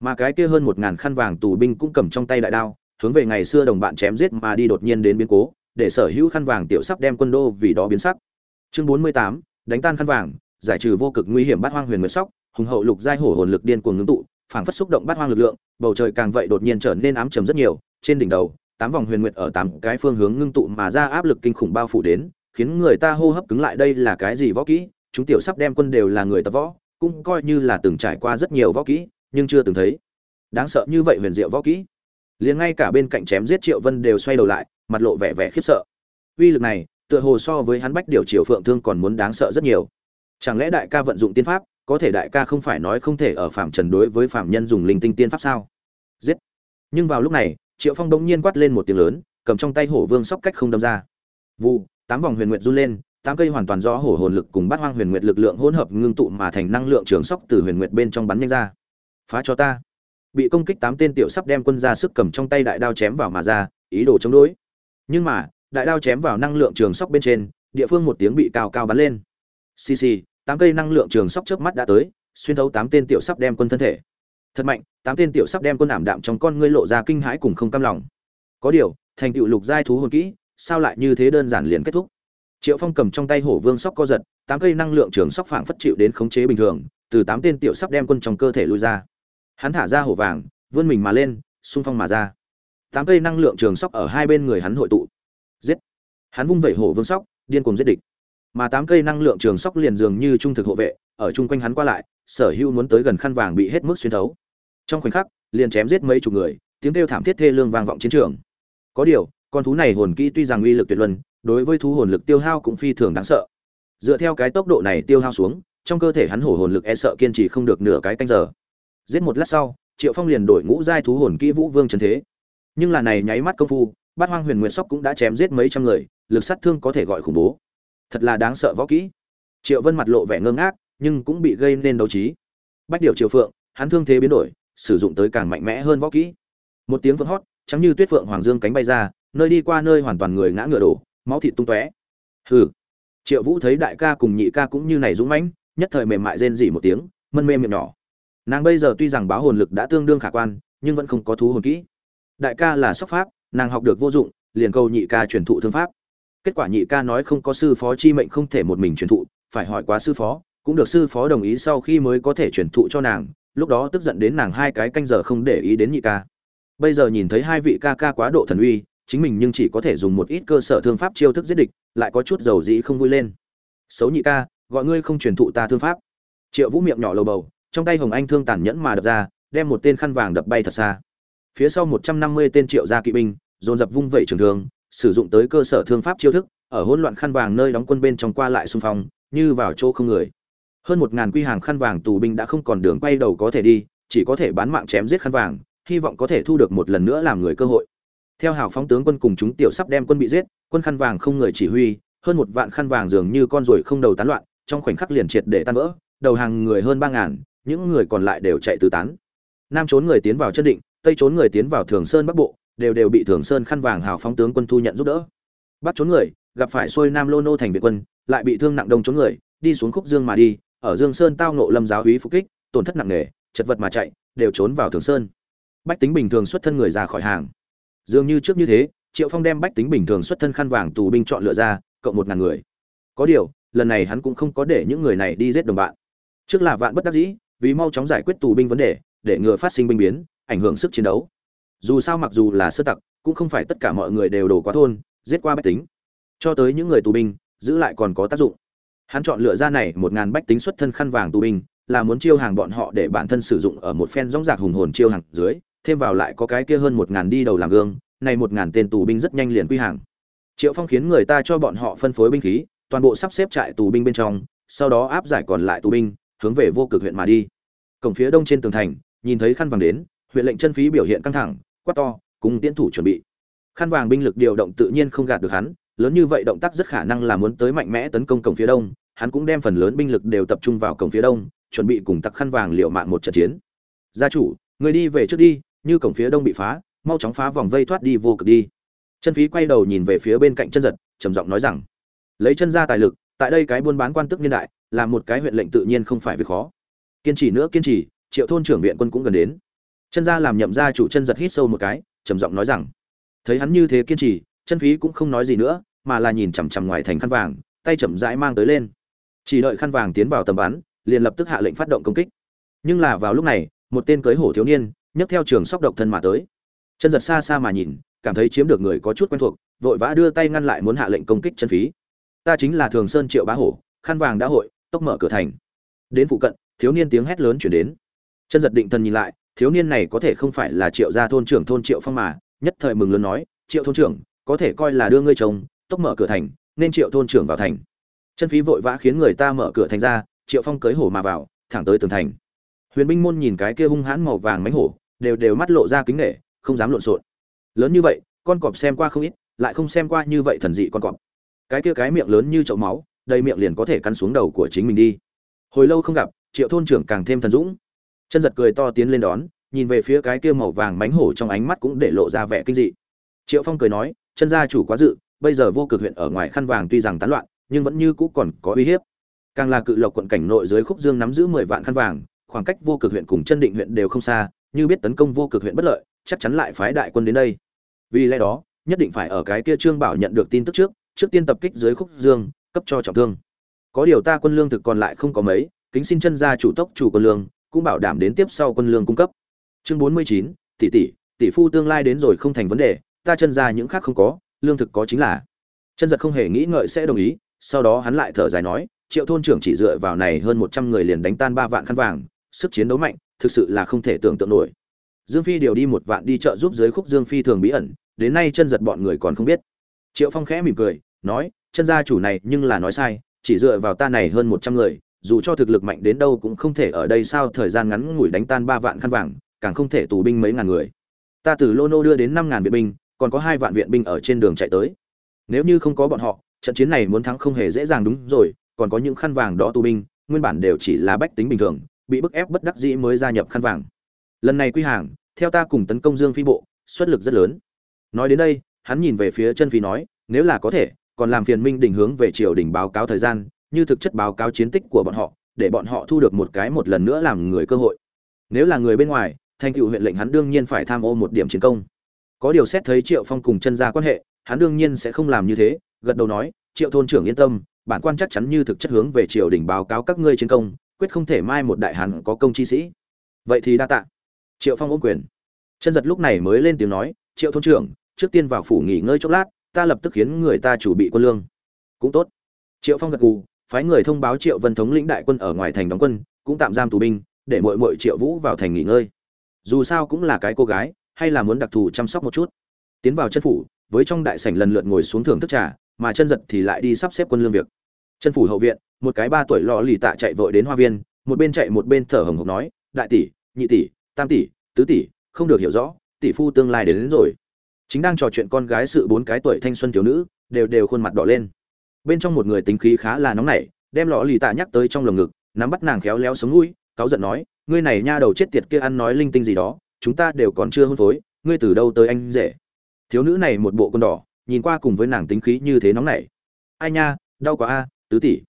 Mà cái kia hơn một ngàn khăn vàng tù binh cũng cầm trong tay đại đao, hướng về ngày xưa đồng bạn chém giết mà đi đột nhiên đến biến cố, để sở hữu khăn vàng tiểu sắp đem quân đô vì đó biến sắc. Chương bốn mươi tám, đánh tan khăn vàng giải trừ vô cực nguy hiểm bát hoang huyền nguyệt sóc, hùng hậu lục giai hổ hồn lực điên cuồng ngưng tụ, phảng phất xúc động bát hoang lực lượng, bầu trời càng vậy đột nhiên trở nên ám trầm rất nhiều, trên đỉnh đầu, tám vòng huyền nguyệt ở tám cái phương hướng ngưng tụ mà ra áp lực kinh khủng bao phủ đến, khiến người ta hô hấp cứng lại đây là cái gì võ kỹ, chúng tiểu sắp đem quân đều là người tập võ, cũng coi như là từng trải qua rất nhiều võ kỹ, nhưng chưa từng thấy. Đáng sợ như vậy huyền diệu võ kỹ. Liền ngay cả bên cạnh chém giết triệu vân đều xoay đầu lại, mặt lộ vẻ vẻ khiếp sợ. Uy lực này, tựa hồ so với hắn bách điều triều phượng thương còn muốn đáng sợ rất nhiều chẳng lẽ đại ca vận dụng tiên pháp, có thể đại ca không phải nói không thể ở phạm trần đối với phạm nhân dùng linh tinh tiên pháp sao? Giết! Nhưng vào lúc này, triệu phong bỗng nhiên quát lên một tiếng lớn, cầm trong tay hổ vương sóc cách không đâm ra. Vụ tám vòng huyền nguyệt run lên, tám cây hoàn toàn do hổ hồn lực cùng bát hoang huyền nguyệt lực lượng hỗn hợp ngưng tụ mà thành năng lượng trường sóc từ huyền nguyệt bên trong bắn nhanh ra. Phá cho ta! Bị công kích tám tên tiểu sắp đem quân ra sức cầm trong tay đại đao chém vào mà ra, ý đồ chống đối. Nhưng mà, đại đao chém vào năng lượng trường sóc bên trên, địa phương một tiếng bị cao cao bắn lên. CC, tám cây năng lượng trường sóc chớp mắt đã tới xuyên thấu tám tên tiểu sắp đem quân thân thể. Thật mạnh tám tên tiểu sắp đem quân ảm đạm trong con ngươi lộ ra kinh hãi cùng không cam lòng. Có điều thành tựu lục giai thú hồn kỹ sao lại như thế đơn giản liền kết thúc? Triệu phong cầm trong tay hổ vương sóc co giật tám cây năng lượng trường sóc phảng phất chịu đến khống chế bình thường từ tám tên tiểu sắp đem quân trong cơ thể lui ra. Hắn thả ra hổ vàng vươn mình mà lên xung phong mà ra. Tám cây năng lượng trường sóc ở hai bên người hắn hội tụ. Giết! Hắn vung vẩy hổ vương sóc điên cuồng giết địch mà tám cây năng lượng trường sóc liền dường như trung thực hộ vệ, ở chung quanh hắn qua lại, sở hữu muốn tới gần khăn vàng bị hết mức xuyên thấu. Trong khoảnh khắc, liền chém giết mấy chục người, tiếng kêu thảm thiết thê lương vang vọng chiến trường. Có điều, con thú này hồn kỹ tuy rằng uy lực tuyệt luân, đối với thú hồn lực tiêu hao cũng phi thường đáng sợ. Dựa theo cái tốc độ này tiêu hao xuống, trong cơ thể hắn hổ hồn lực e sợ kiên trì không được nửa cái canh giờ. Giết một lát sau, triệu phong liền đổi ngũ giai thú hồn kỹ vũ vương trần thế. Nhưng là này nháy mắt công phu, bát hoang huyền nguyệt sóc cũng đã chém giết mấy trăm người, lực sát thương có thể gọi khủng bố thật là đáng sợ võ kỹ. Triệu vân mặt lộ vẻ ngơ ngác, nhưng cũng bị gây nên đấu trí. Bách điều triều phượng, hắn thương thế biến đổi, sử dụng tới càng mạnh mẽ hơn võ kỹ. Một tiếng vượng hót, trắng như tuyết phượng hoàng dương cánh bay ra, nơi đi qua nơi hoàn toàn người ngã ngựa đổ, máu thịt tung tóe. Hừ. Triệu vũ thấy đại ca cùng nhị ca cũng như này dũng mãnh, nhất thời mềm mại rên rỉ một tiếng, mân mê miệng nhỏ. Nàng bây giờ tuy rằng báo hồn lực đã tương đương khả quan, nhưng vẫn không có thú hồn kỹ. Đại ca là sóc pháp, nàng học được vô dụng, liền câu nhị ca truyền thụ thương pháp kết quả nhị ca nói không có sư phó chi mệnh không thể một mình truyền thụ, phải hỏi quá sư phó, cũng được sư phó đồng ý sau khi mới có thể truyền thụ cho nàng, lúc đó tức giận đến nàng hai cái canh giờ không để ý đến nhị ca. Bây giờ nhìn thấy hai vị ca ca quá độ thần uy, chính mình nhưng chỉ có thể dùng một ít cơ sở thương pháp chiêu thức giết địch, lại có chút dầu dĩ không vui lên. Xấu nhị ca, gọi ngươi không truyền thụ ta thương pháp. Triệu vũ miệng nhỏ lầu bầu, trong tay hồng anh thương tàn nhẫn mà đập ra, đem một tên khăn vàng đập bay thật xa. Phía sau một trăm năm mươi tên triệu gia kỵ binh, dồn dập vung vẩy trường thương sử dụng tới cơ sở thương pháp chiêu thức, ở hỗn loạn khăn vàng nơi đóng quân bên trong qua lại xung phong, như vào chỗ không người. Hơn một ngàn quy hàng khăn vàng tù binh đã không còn đường quay đầu có thể đi, chỉ có thể bán mạng chém giết khăn vàng, hy vọng có thể thu được một lần nữa làm người cơ hội. Theo hào phóng tướng quân cùng chúng tiểu sắp đem quân bị giết, quân khăn vàng không người chỉ huy, hơn một vạn khăn vàng dường như con ruồi không đầu tán loạn, trong khoảnh khắc liền triệt để tan vỡ, đầu hàng người hơn ba ngàn, những người còn lại đều chạy tứ tán. Nam trốn người tiến vào chân định, tây trốn người tiến vào thường sơn bắc bộ đều đều bị thường sơn khăn vàng hào phóng tướng quân thu nhận giúp đỡ. Bắt trốn người, gặp phải xuôi nam lô nô thành việt quân, lại bị thương nặng đông trốn người, đi xuống khúc dương mà đi, ở dương sơn tao nộ lâm giáo úy phục kích, tổn thất nặng nề, chật vật mà chạy, đều trốn vào thường sơn. Bách tính bình thường xuất thân người ra khỏi hàng. Dường như trước như thế, triệu phong đem bách tính bình thường xuất thân khăn vàng tù binh chọn lựa ra, cộng một ngàn người. Có điều, lần này hắn cũng không có để những người này đi giết đồng bạn. Trước là vạn bất đắc dĩ, vì mau chóng giải quyết tù binh vấn đề, để ngừa phát sinh binh biến, ảnh hưởng sức chiến đấu dù sao mặc dù là sơ tặc, cũng không phải tất cả mọi người đều đổ qua thôn, giết qua bách tính. Cho tới những người tù binh, giữ lại còn có tác dụng. Hắn chọn lựa ra này một ngàn bách tính xuất thân khăn vàng tù binh, là muốn chiêu hàng bọn họ để bản thân sử dụng ở một phen rõng rạc hùng hồn chiêu hàng dưới, thêm vào lại có cái kia hơn một ngàn đi đầu làm gương, này một ngàn tên tù binh rất nhanh liền quy hàng. Triệu phong khiến người ta cho bọn họ phân phối binh khí, toàn bộ sắp xếp trại tù binh bên trong, sau đó áp giải còn lại tù binh, hướng về vô cực huyện mà đi. Cổng phía đông trên tường thành, nhìn thấy khăn vàng đến, huyện lệnh chân phí biểu hiện căng thẳng quát to, cùng tiến thủ chuẩn bị. Khăn vàng binh lực điều động tự nhiên không gạt được hắn, lớn như vậy động tác rất khả năng là muốn tới mạnh mẽ tấn công cổng phía đông, hắn cũng đem phần lớn binh lực đều tập trung vào cổng phía đông, chuẩn bị cùng tặc khăn vàng liệu mạng một trận chiến. Gia chủ, người đi về trước đi, như cổng phía đông bị phá, mau chóng phá vòng vây thoát đi vô cực đi. Chân phí quay đầu nhìn về phía bên cạnh chân giật, trầm giọng nói rằng, lấy chân ra tài lực, tại đây cái buôn bán quan tức niên đại là một cái huyện lệnh tự nhiên không phải việc khó. Kiên trì nữa, kiên trì, triệu thôn trưởng viện quân cũng gần đến chân ra làm nhậm gia chủ chân giật hít sâu một cái, trầm giọng nói rằng, thấy hắn như thế kiên trì, chân phí cũng không nói gì nữa, mà là nhìn chằm chằm ngoài thành khăn vàng, tay chậm rãi mang tới lên. Chỉ đợi khăn vàng tiến vào tầm bắn, liền lập tức hạ lệnh phát động công kích. Nhưng là vào lúc này, một tên cưới hổ thiếu niên, nhấc theo trường sóc độc thân mà tới. Chân giật xa xa mà nhìn, cảm thấy chiếm được người có chút quen thuộc, vội vã đưa tay ngăn lại muốn hạ lệnh công kích chân phí. Ta chính là thường sơn triệu bá hổ, khăn vàng đã hội, tốc mở cửa thành. Đến phụ cận, thiếu niên tiếng hét lớn chuyển đến. Chân giật định thần nhìn lại thiếu niên này có thể không phải là triệu gia thôn trưởng thôn triệu phong mà, nhất thời mừng lớn nói, triệu thôn trưởng, có thể coi là đưa ngươi chồng, tốc mở cửa thành, nên triệu thôn trưởng vào thành. Chân phí vội vã khiến người ta mở cửa thành ra, triệu phong cưới hổ mà vào, thẳng tới tường thành. Huyền binh môn nhìn cái kia hung hãn màu vàng mánh hổ, đều đều mắt lộ ra kính nghệ không dám lộn xộn. Lớn như vậy, con cọp xem qua không ít, lại không xem qua như vậy thần dị con cọp. Cái kia cái miệng lớn như chậu máu, đầy miệng liền có thể cắn xuống đầu của chính mình đi. Hồi lâu không gặp, triệu thôn trưởng càng thêm thần dũng chân giật cười to tiến lên đón, nhìn về phía cái kia màu vàng mánh hổ trong ánh mắt cũng để lộ ra vẻ kinh dị. Triệu phong cười nói, chân gia chủ quá dự, bây giờ vô cực huyện ở ngoài khăn vàng tuy rằng tán loạn, nhưng vẫn như cũ còn có uy hiếp. Càng là cự lộc quận cảnh nội dưới khúc dương nắm giữ mười vạn khăn vàng, khoảng cách vô cực huyện cùng chân định huyện đều không xa, như biết tấn công vô cực huyện bất lợi, chắc chắn lại phái đại quân đến đây. Vì lẽ đó, nhất định phải ở cái kia trương bảo nhận được tin tức trước trước tiên tập kích dưới khúc dương, cấp cho trọng thương. Có điều ta quân lương thực còn lại không có mấy, kính xin chân gia chủ tốc chủ quân lương cũng bảo đảm đến tiếp sau quân lương cung cấp. Chương bốn mươi chín, tỷ tỷ tỷ phu tương lai đến rồi không thành vấn đề, ta chân ra những khác không có, lương thực có chính là. Chân giật không hề nghĩ ngợi sẽ đồng ý, sau đó hắn lại thở dài nói, triệu thôn trưởng chỉ dựa vào này hơn một trăm người liền đánh tan ba vạn khăn vàng, sức chiến đấu mạnh, thực sự là không thể tưởng tượng nổi. Dương phi điều đi một vạn đi chợ giúp dưới khúc dương phi thường bí ẩn, đến nay chân giật bọn người còn không biết. Triệu phong khẽ mỉm cười, nói, chân gia chủ này nhưng là nói sai, chỉ dựa vào ta này hơn một trăm người dù cho thực lực mạnh đến đâu cũng không thể ở đây sao thời gian ngắn ngủi đánh tan ba vạn khăn vàng, càng không thể tù binh mấy ngàn người. Ta từ lô nô đưa đến năm ngàn viện binh, còn có hai vạn viện binh ở trên đường chạy tới. Nếu như không có bọn họ, trận chiến này muốn thắng không hề dễ dàng đúng rồi, còn có những khăn vàng đó tù binh, nguyên bản đều chỉ là bách tính bình thường, bị bức ép bất đắc dĩ mới gia nhập khăn vàng. Lần này quy hàng, theo ta cùng tấn công dương phi bộ, xuất lực rất lớn. Nói đến đây, hắn nhìn về phía chân phi nói, nếu là có thể, còn làm phiền minh đình hướng về triều đình báo cáo thời gian như thực chất báo cáo chiến tích của bọn họ, để bọn họ thu được một cái một lần nữa làm người cơ hội. Nếu là người bên ngoài, thành tựu huyện lệnh hắn đương nhiên phải tham ô một điểm chiến công. Có điều xét thấy triệu phong cùng chân gia quan hệ, hắn đương nhiên sẽ không làm như thế, gật đầu nói, triệu thôn trưởng yên tâm, bản quan chắc chắn như thực chất hướng về triều đình báo cáo các ngươi chiến công, quyết không thể mai một đại hán có công chi sĩ. Vậy thì đa tạ. Triệu phong ôm quyền. Chân giật lúc này mới lên tiếng nói, triệu thôn trưởng, trước tiên vào phủ nghỉ ngơi chốc lát, ta lập tức khiến người ta chủ bị quân lương. Cũng tốt. Triệu phong gật gù phái người thông báo triệu vân thống lĩnh đại quân ở ngoài thành đóng quân cũng tạm giam tù binh để muội muội triệu vũ vào thành nghỉ ngơi. Dù sao cũng là cái cô gái hay là muốn đặc thù chăm sóc một chút. Tiến vào chân phủ với trong đại sảnh lần lượt ngồi xuống thưởng thức trà mà chân giật thì lại đi sắp xếp quân lương việc. Chân phủ hậu viện một cái ba tuổi lọ lì tạ chạy vội đến hoa viên một bên chạy một bên thở hồng hộc nói đại tỷ nhị tỷ tam tỷ tứ tỷ không được hiểu rõ tỷ phu tương lai đến, đến rồi. Chính đang trò chuyện con gái sự bốn cái tuổi thanh xuân thiếu nữ đều đều khuôn mặt đỏ lên bên trong một người tính khí khá là nóng nảy, đem lọ lì tạ nhắc tới trong lồng ngực, nắm bắt nàng khéo léo sống mũi, cáu giận nói, ngươi này nha đầu chết tiệt kia ăn nói linh tinh gì đó, chúng ta đều còn chưa hôn phối, ngươi từ đâu tới anh rể? Thiếu nữ này một bộ con đỏ, nhìn qua cùng với nàng tính khí như thế nóng nảy. Ai nha, đau quá a, tứ tỷ.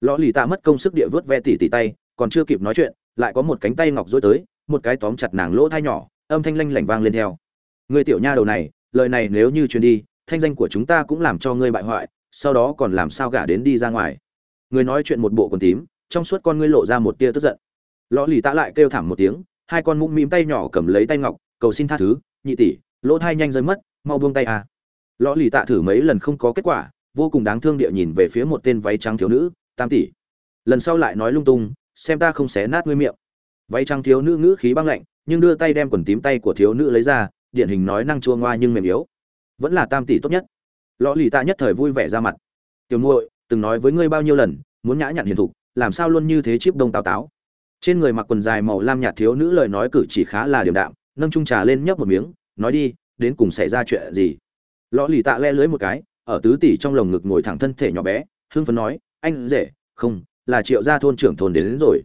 Lọ lì tạ mất công sức địa vớt ve tỉ tỉ tay, còn chưa kịp nói chuyện, lại có một cánh tay ngọc dối tới, một cái tóm chặt nàng lỗ thai nhỏ, âm thanh lanh lảnh vang lên theo. Người tiểu nha đầu này, lời này nếu như truyền đi, thanh danh của chúng ta cũng làm cho ngươi bại hoại sau đó còn làm sao gả đến đi ra ngoài. Người nói chuyện một bộ quần tím, trong suốt con ngươi lộ ra một tia tức giận. Lõ lì tạ lại kêu thảm một tiếng, hai con mũm mĩm tay nhỏ cầm lấy tay ngọc, cầu xin tha thứ, nhị tỷ, lỗ thai nhanh rơi mất, mau buông tay à. lõ lì tạ thử mấy lần không có kết quả, vô cùng đáng thương địa nhìn về phía một tên váy trắng thiếu nữ, tam tỷ. Lần sau lại nói lung tung, xem ta không xé nát ngươi miệng. Váy trắng thiếu nữ ngữ khí băng lạnh, nhưng đưa tay đem quần tím tay của thiếu nữ lấy ra, điển hình nói năng chua ngoa nhưng mềm yếu. Vẫn là tam tỷ tốt nhất lõ lì tạ nhất thời vui vẻ ra mặt. Tiểu muội từng nói với ngươi bao nhiêu lần muốn nhã nhặn hiền thục làm sao luôn như thế chip đông tào táo. Trên người mặc quần dài màu lam nhạt thiếu nữ lời nói cử chỉ khá là điềm đạm nâng trung trà lên nhấp một miếng nói đi đến cùng xảy ra chuyện gì? Lõ lì tạ le lưới một cái ở tứ tỷ trong lồng ngực ngồi thẳng thân thể nhỏ bé hưng phấn nói anh rể không là triệu gia thôn trưởng thôn đến, đến rồi.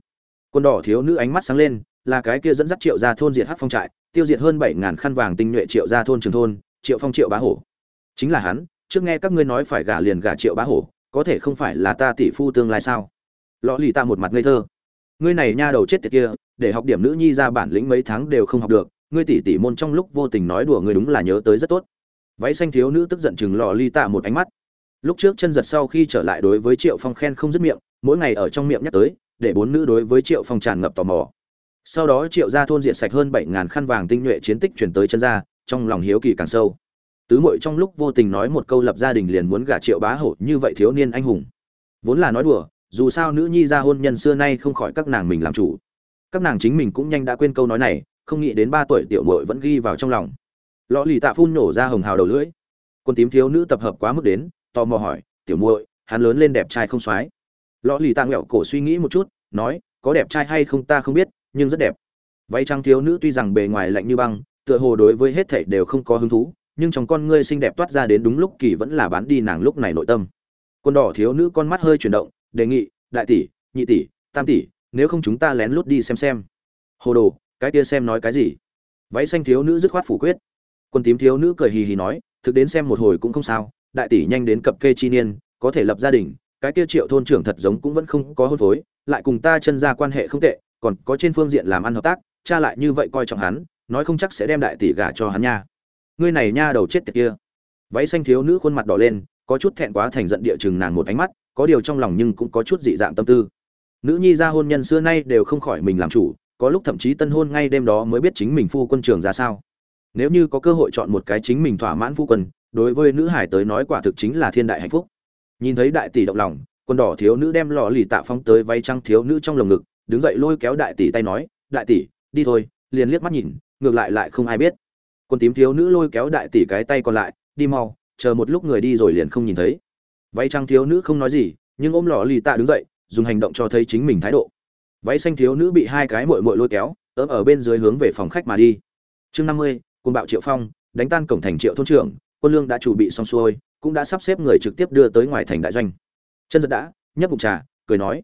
Quân đỏ thiếu nữ ánh mắt sáng lên là cái kia dẫn dắt triệu gia thôn diệt hát phong trại tiêu diệt hơn bảy ngàn khăn vàng tinh nhuệ triệu gia thôn trường thôn triệu phong triệu bá hổ. Chính là hắn trước nghe các ngươi nói phải gả liền gả triệu bá hổ, có thể không phải là ta tỷ phu tương lai sao? Lọ lì ta một mặt ngây thơ. Ngươi này nha đầu chết tiệt kia, để học điểm nữ nhi ra bản lĩnh mấy tháng đều không học được, ngươi tỷ tỷ môn trong lúc vô tình nói đùa ngươi đúng là nhớ tới rất tốt. Váy xanh thiếu nữ tức giận chừng lọ ly tạ một ánh mắt. Lúc trước chân giật sau khi trở lại đối với triệu phong khen không dứt miệng, mỗi ngày ở trong miệng nhắc tới, để bốn nữ đối với triệu phong tràn ngập tò mò. Sau đó triệu ra thôn diện sạch hơn bảy ngàn khăn vàng tinh nhuệ chiến tích chuyển tới chân ra trong lòng hiếu kỳ càng sâu tứ mội trong lúc vô tình nói một câu lập gia đình liền muốn gả triệu bá hổ, như vậy thiếu niên anh hùng. Vốn là nói đùa, dù sao nữ nhi ra hôn nhân xưa nay không khỏi các nàng mình làm chủ. Các nàng chính mình cũng nhanh đã quên câu nói này, không nghĩ đến ba tuổi tiểu mội vẫn ghi vào trong lòng. Lọ lì tạ phun nổ ra hồng hào đầu lưỡi. Quân tím thiếu nữ tập hợp quá mức đến, tò mò hỏi, tiểu muội, hắn lớn lên đẹp trai không soái lọ lì tạ nghẹo cổ suy nghĩ một chút, nói, có đẹp trai hay không ta không biết, nhưng rất đẹp. Váy trang thiếu nữ tuy rằng bề ngoài lạnh như băng, tựa hồ đối với hết thảy đều không có hứng thú nhưng trong con ngươi xinh đẹp toát ra đến đúng lúc kỳ vẫn là bán đi nàng lúc này nội tâm. Quân đỏ thiếu nữ con mắt hơi chuyển động, đề nghị, đại tỷ, nhị tỷ, tam tỷ, nếu không chúng ta lén lút đi xem xem. Hồ đồ, cái kia xem nói cái gì? Váy xanh thiếu nữ dứt khoát phủ quyết. Quân tím thiếu nữ cười hì hì nói, thực đến xem một hồi cũng không sao, đại tỷ nhanh đến cập kê chi niên, có thể lập gia đình, cái kia triệu thôn trưởng thật giống cũng vẫn không có hôn phối, lại cùng ta chân ra quan hệ không tệ, còn có trên phương diện làm ăn hợp tác, cha lại như vậy coi trọng hắn, nói không chắc sẽ đem đại tỷ gả cho hắn nha ngươi này nha đầu chết tiệt kia. Váy xanh thiếu nữ khuôn mặt đỏ lên, có chút thẹn quá thành giận địa chừng nàng một ánh mắt, có điều trong lòng nhưng cũng có chút dị dạng tâm tư. Nữ nhi ra hôn nhân xưa nay đều không khỏi mình làm chủ, có lúc thậm chí tân hôn ngay đêm đó mới biết chính mình phu quân trường ra sao. Nếu như có cơ hội chọn một cái chính mình thỏa mãn phu quân, đối với nữ hải tới nói quả thực chính là thiên đại hạnh phúc. Nhìn thấy đại tỷ động lòng quân đỏ thiếu nữ đem lò lì tạ phong tới váy trăng thiếu nữ trong lồng ngực, đứng dậy lôi kéo đại tỷ tay nói, đại tỷ, đi thôi. Liền liếc mắt nhìn, ngược lại lại không ai biết quân tím thiếu nữ lôi kéo đại tỷ cái tay còn lại, đi mau, chờ một lúc người đi rồi liền không nhìn thấy. Váy trăng thiếu nữ không nói gì, nhưng ôm lò lì tạ đứng dậy, dùng hành động cho thấy chính mình thái độ. Váy xanh thiếu nữ bị hai cái mội mội lôi kéo ấm ở bên dưới hướng về phòng khách mà đi. Chương năm mươi quân bạo triệu phong, đánh tan cổng thành triệu thôn trưởng, quân lương đã chuẩn bị xong xuôi, cũng đã sắp xếp người trực tiếp đưa tới ngoài thành đại doanh. Chân giật đã, nhấp bụng trà, cười nói.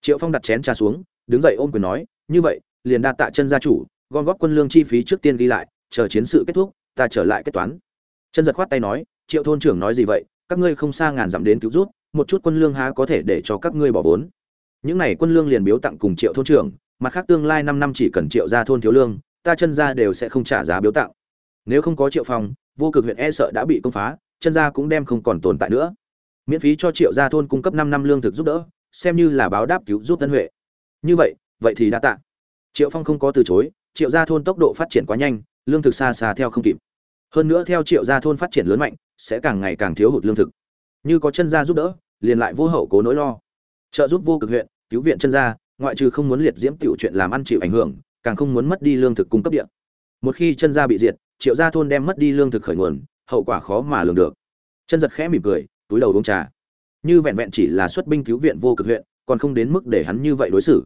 Triệu phong đặt chén trà xuống, đứng dậy ôm quyền nói, như vậy, liền đa tạ chân gia chủ, gom góp quân lương chi phí trước tiên ghi lại chờ chiến sự kết thúc, ta trở lại kết toán. Chân giật khoát tay nói, triệu thôn trưởng nói gì vậy? Các ngươi không xa ngàn dặm đến cứu rút một chút quân lương há có thể để cho các ngươi bỏ vốn? Những này quân lương liền biếu tặng cùng triệu thôn trưởng, mặt khác tương lai năm năm chỉ cần triệu gia thôn thiếu lương, ta chân gia đều sẽ không trả giá biếu tặng. Nếu không có triệu phong, vô cực huyện e sợ đã bị công phá, chân gia cũng đem không còn tồn tại nữa. Miễn phí cho triệu gia thôn cung cấp năm năm lương thực giúp đỡ, xem như là báo đáp cứu giúp tân huệ. Như vậy vậy thì đã tạ. Triệu phong không có từ chối, triệu gia thôn tốc độ phát triển quá nhanh lương thực xa xa theo không kịp. Hơn nữa theo triệu gia thôn phát triển lớn mạnh, sẽ càng ngày càng thiếu hụt lương thực. Như có chân gia giúp đỡ, liền lại vô hậu cố nỗi lo. Trợ giúp vô cực huyện, cứu viện chân gia, ngoại trừ không muốn liệt diễm tiểu chuyện làm ăn chịu ảnh hưởng, càng không muốn mất đi lương thực cung cấp điện. Một khi chân gia bị diệt, triệu gia thôn đem mất đi lương thực khởi nguồn, hậu quả khó mà lường được. Chân giật khẽ mỉm cười, túi đầu uống trà. Như vẹn vẹn chỉ là xuất binh cứu viện vô cực huyện, còn không đến mức để hắn như vậy đối xử.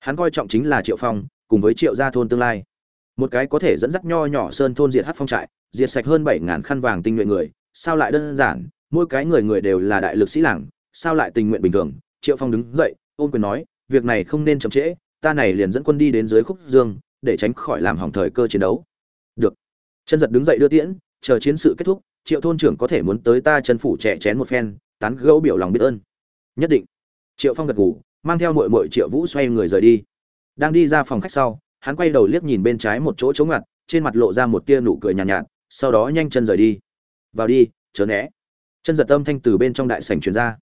Hắn coi trọng chính là triệu phong, cùng với triệu gia thôn tương lai một cái có thể dẫn dắt nho nhỏ sơn thôn diệt hát phong trại, diệt sạch hơn bảy ngàn khăn vàng tinh nguyện người, sao lại đơn giản? Mỗi cái người người đều là đại lực sĩ làng, sao lại tình nguyện bình thường? Triệu phong đứng dậy ôm quyền nói, việc này không nên chậm trễ, ta này liền dẫn quân đi đến dưới khúc dương, để tránh khỏi làm hỏng thời cơ chiến đấu. Được. Chân giật đứng dậy đưa tiễn, chờ chiến sự kết thúc, triệu thôn trưởng có thể muốn tới ta chân phủ trẻ chén một phen, tán gẫu biểu lòng biết ơn. Nhất định. Triệu phong gật gù, mang theo mội mội triệu vũ xoay người rời đi. Đang đi ra phòng khách sau hắn quay đầu liếc nhìn bên trái một chỗ chống ngặt trên mặt lộ ra một tia nụ cười nhàn nhạt, nhạt sau đó nhanh chân rời đi. Vào đi chớ né. Chân giật âm thanh từ bên trong đại sảnh truyền ra.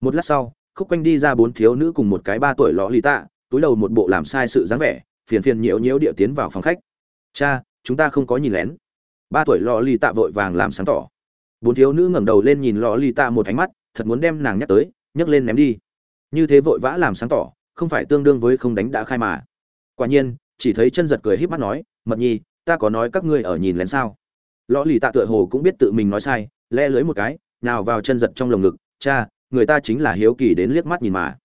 Một lát sau khúc quanh đi ra bốn thiếu nữ cùng một cái ba tuổi lọ lì tạ túi đầu một bộ làm sai sự dáng vẻ phiền phiền nhiễu nhiễu địa tiến vào phòng khách. Cha chúng ta không có nhìn lén. Ba tuổi lò lì tạ vội vàng làm sáng tỏ. Bốn thiếu nữ ngẩng đầu lên nhìn lò lì tạ một ánh mắt thật muốn đem nàng nhắc tới nhấc lên ném đi. Như thế vội vã làm sáng tỏ không phải tương đương với không đánh đã khai mà. Quả nhiên chỉ thấy chân giật cười híp mắt nói, mật nhi, ta có nói các ngươi ở nhìn lén sao? Lò lì tạ tựa hồ cũng biết tự mình nói sai, le lưới một cái, nào vào chân giật trong lồng ngực, cha, người ta chính là hiếu kỳ đến liếc mắt nhìn mà.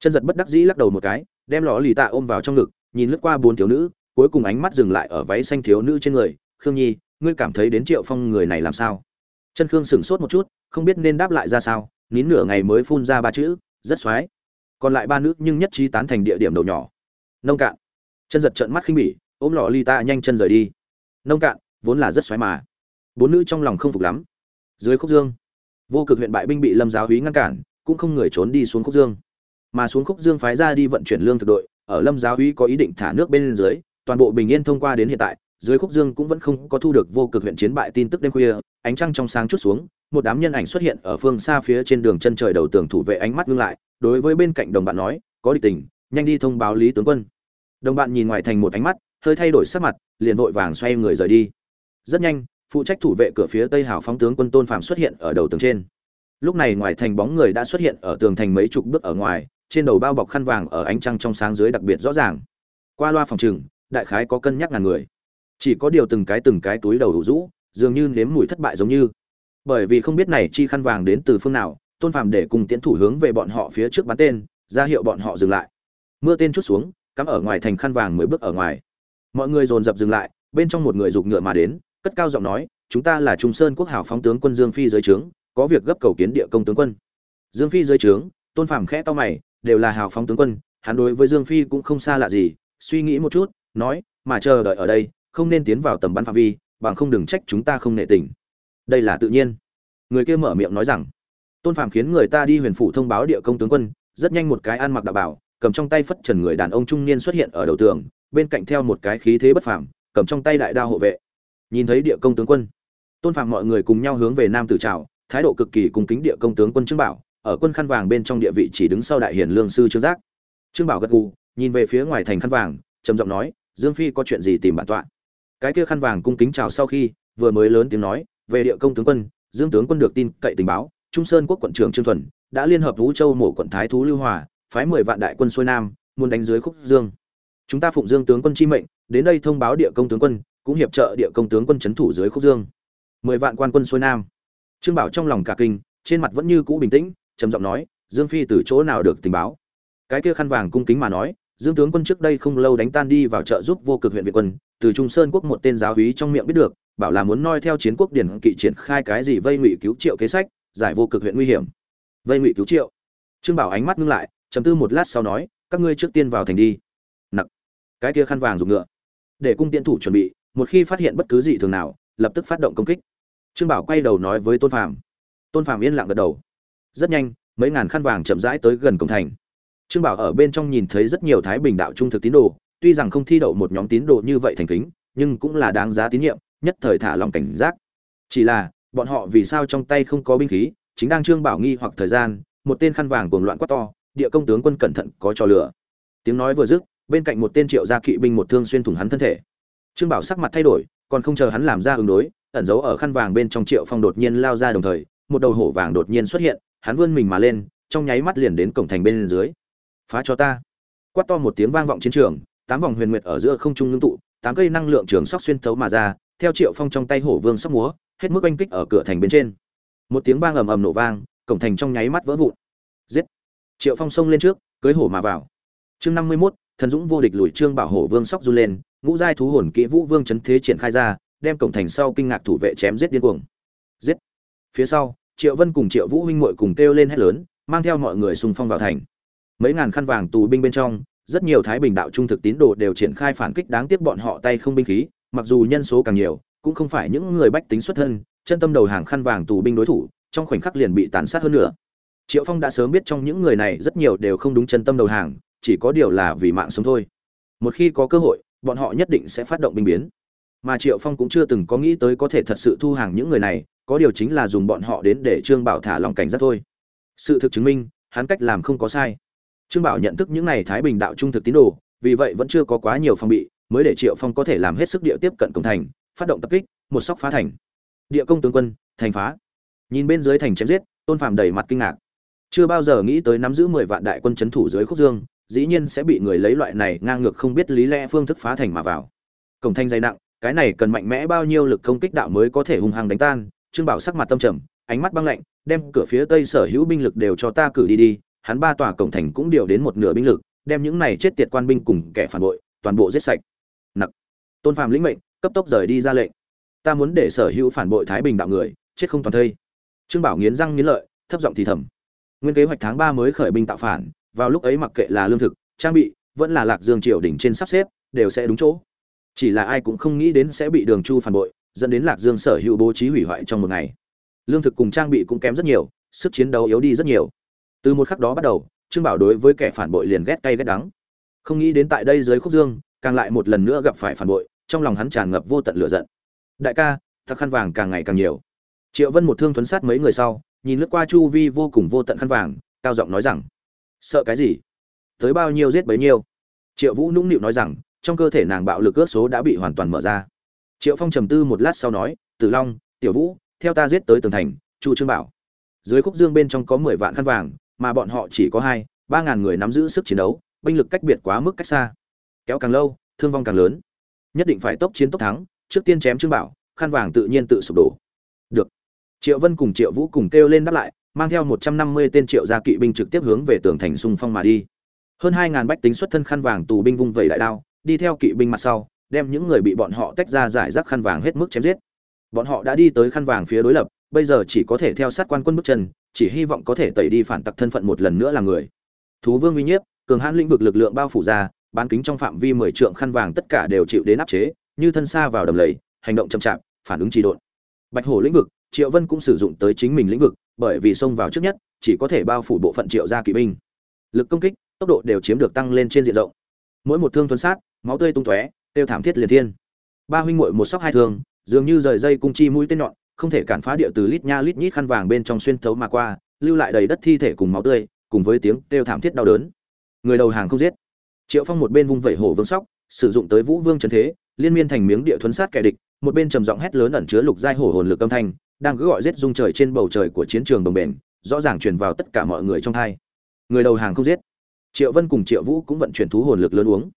Chân giật bất đắc dĩ lắc đầu một cái, đem lò lì tạ ôm vào trong ngực, nhìn lướt qua bốn thiếu nữ, cuối cùng ánh mắt dừng lại ở váy xanh thiếu nữ trên người, khương nhi, ngươi cảm thấy đến triệu phong người này làm sao? Chân khương sửng sốt một chút, không biết nên đáp lại ra sao, nín nửa ngày mới phun ra ba chữ, rất x o á i còn lại ba nữ nhưng nhất trí tán thành địa điểm đầu nhỏ. Nông cạn chân giật trận mắt khinh bỉ, ôm lọ ly ta nhanh chân rời đi. Nông cạn, vốn là rất xoáy mà. Bốn nữ trong lòng không phục lắm. Dưới khúc dương, vô cực huyện bại binh bị lâm giáo húy ngăn cản, cũng không người trốn đi xuống khúc dương. Mà xuống khúc dương phái ra đi vận chuyển lương thực đội, ở lâm giáo húy có ý định thả nước bên dưới, toàn bộ bình yên thông qua đến hiện tại, dưới khúc dương cũng vẫn không có thu được vô cực huyện chiến bại tin tức đêm khuya, ánh trăng trong sáng chút xuống, một đám nhân ảnh xuất hiện ở phương xa phía trên đường chân trời đầu tường thủ vệ ánh mắt ngưng lại, đối với bên cạnh đồng bạn nói, có địch tình, nhanh đi thông báo lý tướng quân đồng bạn nhìn ngoài thành một ánh mắt, hơi thay đổi sắc mặt, liền vội vàng xoay người rời đi. Rất nhanh, phụ trách thủ vệ cửa phía tây hào phóng tướng quân tôn phạm xuất hiện ở đầu tường trên. Lúc này ngoài thành bóng người đã xuất hiện ở tường thành mấy chục bước ở ngoài, trên đầu bao bọc khăn vàng ở ánh trăng trong sáng dưới đặc biệt rõ ràng. Qua loa phòng trừng, đại khái có cân nhắc ngàn người. Chỉ có điều từng cái từng cái túi đầu đủ rũ, dường như nếm mùi thất bại giống như. Bởi vì không biết này chi khăn vàng đến từ phương nào, tôn phạm để cùng tiến thủ hướng về bọn họ phía trước bắn tên, ra hiệu bọn họ dừng lại. Mưa tên chút xuống cắm ở ngoài thành khăn vàng mới bước ở ngoài. Mọi người dồn dập dừng lại, bên trong một người giục ngựa mà đến, cất cao giọng nói, chúng ta là trung sơn quốc hảo phóng tướng quân dương phi dưới trướng, có việc gấp cầu kiến địa công tướng quân. Dương phi dưới trướng, tôn phàm khẽ to mày, đều là hào phóng tướng quân, hắn đối với dương phi cũng không xa lạ gì, suy nghĩ một chút, nói, mà chờ đợi ở đây, không nên tiến vào tầm bắn phạm vi, bằng không đừng trách chúng ta không nệ tình. Đây là tự nhiên. Người kia mở miệng nói rằng, tôn phàm khiến người ta đi huyền phủ thông báo địa công tướng quân, rất nhanh một cái ăn mặc đạo bảo cầm trong tay phất trần người đàn ông trung niên xuất hiện ở đầu tường, bên cạnh theo một cái khí thế bất phàm, cầm trong tay đại đao hộ vệ. Nhìn thấy địa công tướng quân, tôn phạm mọi người cùng nhau hướng về nam tử trào thái độ cực kỳ cung kính địa công tướng quân trương bảo, ở quân khăn vàng bên trong địa vị chỉ đứng sau đại hiển lương sư trương giác. Trương bảo gật gù, nhìn về phía ngoài thành khăn vàng, trầm giọng nói, dương phi có chuyện gì tìm bản tọa? Cái kia khăn vàng cung kính chào sau khi, vừa mới lớn tiếng nói, về địa công tướng quân, dương tướng quân được tin cậy tình báo, trung sơn quốc quận trưởng trương thuần, đã liên hợp vũ châu mổ quận thái thú lưu hòa phái mười vạn đại quân xuôi nam, muốn đánh dưới khúc dương. Chúng ta phụng dương tướng quân chi mệnh, đến đây thông báo địa công tướng quân, cũng hiệp trợ địa công tướng quân c thủ dưới khúc dương. Mười vạn quan quân xuôi nam. Trương bảo trong lòng cả kinh, trên mặt vẫn như cũ bình tĩnh, trầm giọng nói, dương phi từ chỗ nào được tình báo? Cái kia khăn vàng cung kính mà nói, dương tướng quân trước đây không lâu đánh tan đi vào trợ giúp vô cực huyện việt quân, từ trung sơn quốc một tên giáo úy trong miệng biết được, bảo là muốn noi theo chiến quốc điển kỵ triển khai cái gì vây ngụy cứu triệu kế sách, giải vô cực huyện nguy hiểm. Vây ngụy cứu triệu. Trương bảo ánh mắt ngưng lại chấm tư một lát sau nói, các ngươi trước tiên vào thành đi. Nặc. Cái kia khăn vàng dùng ngựa. Để cung tiễn thủ chuẩn bị, một khi phát hiện bất cứ gì thường nào, lập tức phát động công kích. Trương bảo quay đầu nói với tôn phàm. Tôn phàm yên lặng gật đầu. Rất nhanh, mấy ngàn khăn vàng chậm rãi tới gần cổng thành. Trương bảo ở bên trong nhìn thấy rất nhiều thái bình đạo trung thực tín đồ, tuy rằng không thi đậu một nhóm tín đồ như vậy thành kính, nhưng cũng là đáng giá tín nhiệm, nhất thời thả lòng cảnh giác. Chỉ là, bọn họ vì sao trong tay không có binh khí, chính đang trương bảo nghi hoặc thời gian, một tên khăn vàng cuồng loạn quát to địa công tướng quân cẩn thận có trò lửa tiếng nói vừa dứt, bên cạnh một tên triệu gia kỵ binh một thương xuyên thủng hắn thân thể. Trương bảo sắc mặt thay đổi, còn không chờ hắn làm ra ứng đối, ẩn giấu ở khăn vàng bên trong triệu phong đột nhiên lao ra đồng thời, một đầu hổ vàng đột nhiên xuất hiện, hắn vươn mình mà lên, trong nháy mắt liền đến cổng thành bên dưới. Phá cho ta! Quát to một tiếng vang vọng chiến trường, tám vòng huyền nguyệt ở giữa không trung ngưng tụ, tám cây năng lượng trường sóc xuyên thấu mà ra, theo triệu phong trong tay hổ vương sóc múa, hết mức oanh kích ở cửa thành bên trên. Một tiếng vang ầm ầm nổ vang, cổng thành trong nháy mắt vỡ vụn. Giết! Triệu phong xông lên trước, cưới hổ mà vào. Chương năm mươi mốt, thần dũng vô địch lùi trương bảo hổ vương sóc run lên, ngũ giai thú hồn kỹ vũ vương chấn thế triển khai ra, đem cổng thành sau kinh ngạc thủ vệ chém giết điên cuồng. Giết. Phía sau, triệu vân cùng triệu vũ huynh muội cùng kêu lên hét lớn, mang theo mọi người xung phong vào thành. Mấy ngàn khăn vàng tù binh bên trong, rất nhiều thái bình đạo trung thực tín đồ đều triển khai phản kích đáng tiếc bọn họ tay không binh khí, mặc dù nhân số càng nhiều, cũng không phải những người bách tính xuất thân, chân tâm đầu hàng khăn vàng tù binh đối thủ, trong khoảnh khắc liền bị tàn sát hơn nữa triệu phong đã sớm biết trong những người này rất nhiều đều không đúng chân tâm đầu hàng, chỉ có điều là vì mạng sống thôi. Một khi có cơ hội, bọn họ nhất định sẽ phát động binh biến. Mà triệu phong cũng chưa từng có nghĩ tới có thể thật sự thu hàng những người này, có điều chính là dùng bọn họ đến để trương bảo thả lòng cảnh giác thôi. Sự thực chứng minh, hắn cách làm không có sai. Trương bảo nhận thức những này thái bình đạo trung thực tín đồ, vì vậy vẫn chưa có quá nhiều phong bị, mới để triệu phong có thể làm hết sức địa tiếp cận cổng thành, phát động tập kích, một sóc phá thành. Địa công tướng quân, thành phá. Nhìn bên dưới thành chém giết, tôn phàm đầy mặt kinh ngạc chưa bao giờ nghĩ tới nắm giữ mười vạn đại quân c h ấ n thủ dưới khúc dương, dĩ nhiên sẽ bị người lấy loại này ngang ngược không biết lý lẽ phương thức phá thành mà vào. Cổng thanh dày nặng, cái này cần mạnh mẽ bao nhiêu lực công kích đạo mới có thể hung hăng đánh tan, trương bảo sắc mặt tâm trầm, ánh mắt băng lạnh, đem cửa phía tây sở hữu binh lực đều cho ta cử đi đi, hắn ba tòa cổng thành cũng điều đến một nửa binh lực, đem những này chết tiệt quan binh cùng kẻ phản bội, toàn bộ giết sạch. Nặc. Tôn phàm lĩnh mệnh, cấp tốc rời đi ra lệnh. Ta muốn để sở hữu phản bội thái bình đạo người, chết không toàn thây. Trương bảo nghiến răng nghiến lợi, thấp giọng thì thầm nguyên kế hoạch tháng ba mới khởi binh tạo phản, vào lúc ấy mặc kệ là lương thực, trang bị, vẫn là lạc dương triều đỉnh trên sắp xếp, đều sẽ đúng chỗ. Chỉ là ai cũng không nghĩ đến sẽ bị đường chu phản bội, dẫn đến lạc dương sở hữu bố trí hủy hoại trong một ngày. Lương thực cùng trang bị cũng kém rất nhiều, sức chiến đấu yếu đi rất nhiều. Từ một khắc đó bắt đầu, trương bảo đối với kẻ phản bội liền ghét cay ghét đắng. Không nghĩ đến tại đây dưới khúc dương, càng lại một lần nữa gặp phải phản bội, trong lòng hắn tràn ngập vô tận lửa giận. Đại ca thật khăn vàng càng ngày càng nhiều. Triệu vân một thương thuấn sát mấy người sau nhìn lướt qua chu vi vô cùng vô tận khăn vàng, cao giọng nói rằng, sợ cái gì? Tới bao nhiêu giết bấy nhiêu? Triệu vũ nũng nịu nói rằng, trong cơ thể nàng bạo lực ước số đã bị hoàn toàn mở ra. Triệu phong trầm tư một lát sau nói, tử long, tiểu vũ, theo ta giết tới tường thành, chu trương bảo. Dưới khúc dương bên trong có mười vạn khăn vàng, mà bọn họ chỉ có hai, ba ngàn người nắm giữ sức chiến đấu, binh lực cách biệt quá mức cách xa. Kéo càng lâu, thương vong càng lớn. Nhất định phải tốc chiến tốc thắng, trước tiên chém trương bảo, khăn vàng tự nhiên tự sụp đổ triệu vân cùng triệu vũ cùng kêu lên đáp lại, mang theo một trăm năm mươi tên triệu gia kỵ binh trực tiếp hướng về tường thành xung phong mà đi. Hơn hai ngàn bách tính xuất thân khăn vàng tù binh vung vẩy đại đao, đi theo kỵ binh mặt sau, đem những người bị bọn họ tách ra giải rác khăn vàng hết mức chém giết. Bọn họ đã đi tới khăn vàng phía đối lập, bây giờ chỉ có thể theo sát quan quân bước chân, chỉ hy vọng có thể tẩy đi phản tặc thân phận một lần nữa là người. Thú vương uy nhiếp, cường hãn lĩnh vực lực lượng bao phủ ra, bán kính trong phạm vi mười trượng khăn vàng tất cả đều chịu đến áp chế, như thân xa vào đầm lầy, hành động chậm chạp, phản ứng trì độn bạch hổ lĩnh vực, triệu vân cũng sử dụng tới chính mình lĩnh vực, bởi vì xông vào trước nhất, chỉ có thể bao phủ bộ phận triệu gia kỵ binh. Lực công kích, tốc độ đều chiếm được tăng lên trên diện rộng. Mỗi một thương tuấn sát, máu tươi tung tóe, tiêu thảm thiết liền thiên. Ba huynh muội một sóc hai thương, dường như rời dây cung chi mũi tên nhọn, không thể cản phá địa từ lít nha lít nhít khăn vàng bên trong xuyên thấu mà qua, lưu lại đầy đất thi thể cùng máu tươi, cùng với tiếng kêu thảm thiết đau đớn. Người đầu hàng không giết. Triệu phong một bên vung vẩy hổ vương sóc, sử dụng tới vũ vương trấn thế liên miên thành miếng địa thuấn sát kẻ địch, một bên trầm giọng hét lớn ẩn chứa lục giai hổ hồn lực âm thanh, đang cứ gọi giết dung trời trên bầu trời của chiến trường đồng bền, rõ ràng truyền vào tất cả mọi người trong hai. Người đầu hàng không giết. Triệu vân cùng triệu vũ cũng vận chuyển thú hồn lực lớn uống.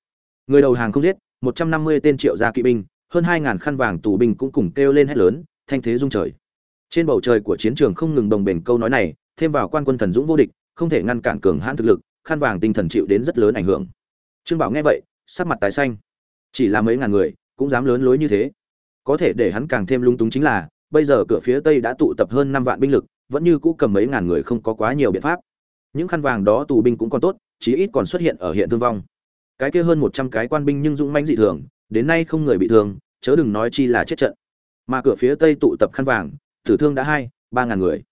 Người đầu hàng không giết, một trăm năm mươi tên triệu gia kỵ binh, hơn hai ngàn khăn vàng tù binh cũng cùng kêu lên hét lớn, thanh thế dung trời. Trên bầu trời của chiến trường không ngừng đồng bền câu nói này, thêm vào quan quân thần dũng vô địch, không thể ngăn cản cường hãn thực lực, khăn vàng tinh thần chịu đến rất lớn ảnh hưởng. Trương bảo nghe vậy, sắc mặt tái xanh chỉ là mấy ngàn người, cũng dám lớn lối như thế. Có thể để hắn càng thêm lung túng chính là, bây giờ cửa phía tây đã tụ tập hơn năm vạn binh lực, vẫn như cũ cầm mấy ngàn người không có quá nhiều biện pháp. Những khăn vàng đó tù binh cũng còn tốt, chí ít còn xuất hiện ở hiện thương vong. Cái kia hơn một trăm cái quan binh nhưng dũng mãnh dị thường, đến nay không người bị thương, chớ đừng nói chi là chết trận. Mà cửa phía tây tụ tập khăn vàng, tử thương đã hai, ba ngàn người.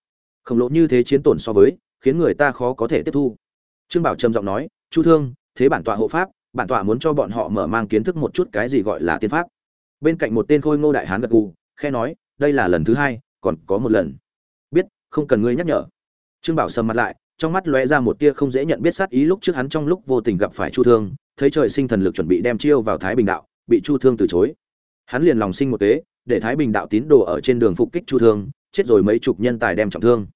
Khổng lồ như thế chiến tổn so với, khiến người ta khó có thể tiếp thu. Trương bảo trầm giọng nói, chu thương, thế bản tọa hộ pháp bản tọa muốn cho bọn họ mở mang kiến thức một chút cái gì gọi là tiên pháp. Bên cạnh một tên khôi ngô đại hán gật gù khe nói, đây là lần thứ hai, còn có một lần. Biết, không cần ngươi nhắc nhở. Trương bảo sầm mặt lại, trong mắt lóe ra một tia không dễ nhận biết sát ý lúc trước hắn trong lúc vô tình gặp phải chu thương, thấy trời sinh thần lực chuẩn bị đem chiêu vào thái bình đạo, bị chu thương từ chối. Hắn liền lòng sinh một kế, để thái bình đạo tín đồ ở trên đường phục kích chu thương, chết rồi mấy chục nhân tài đem trọng thương.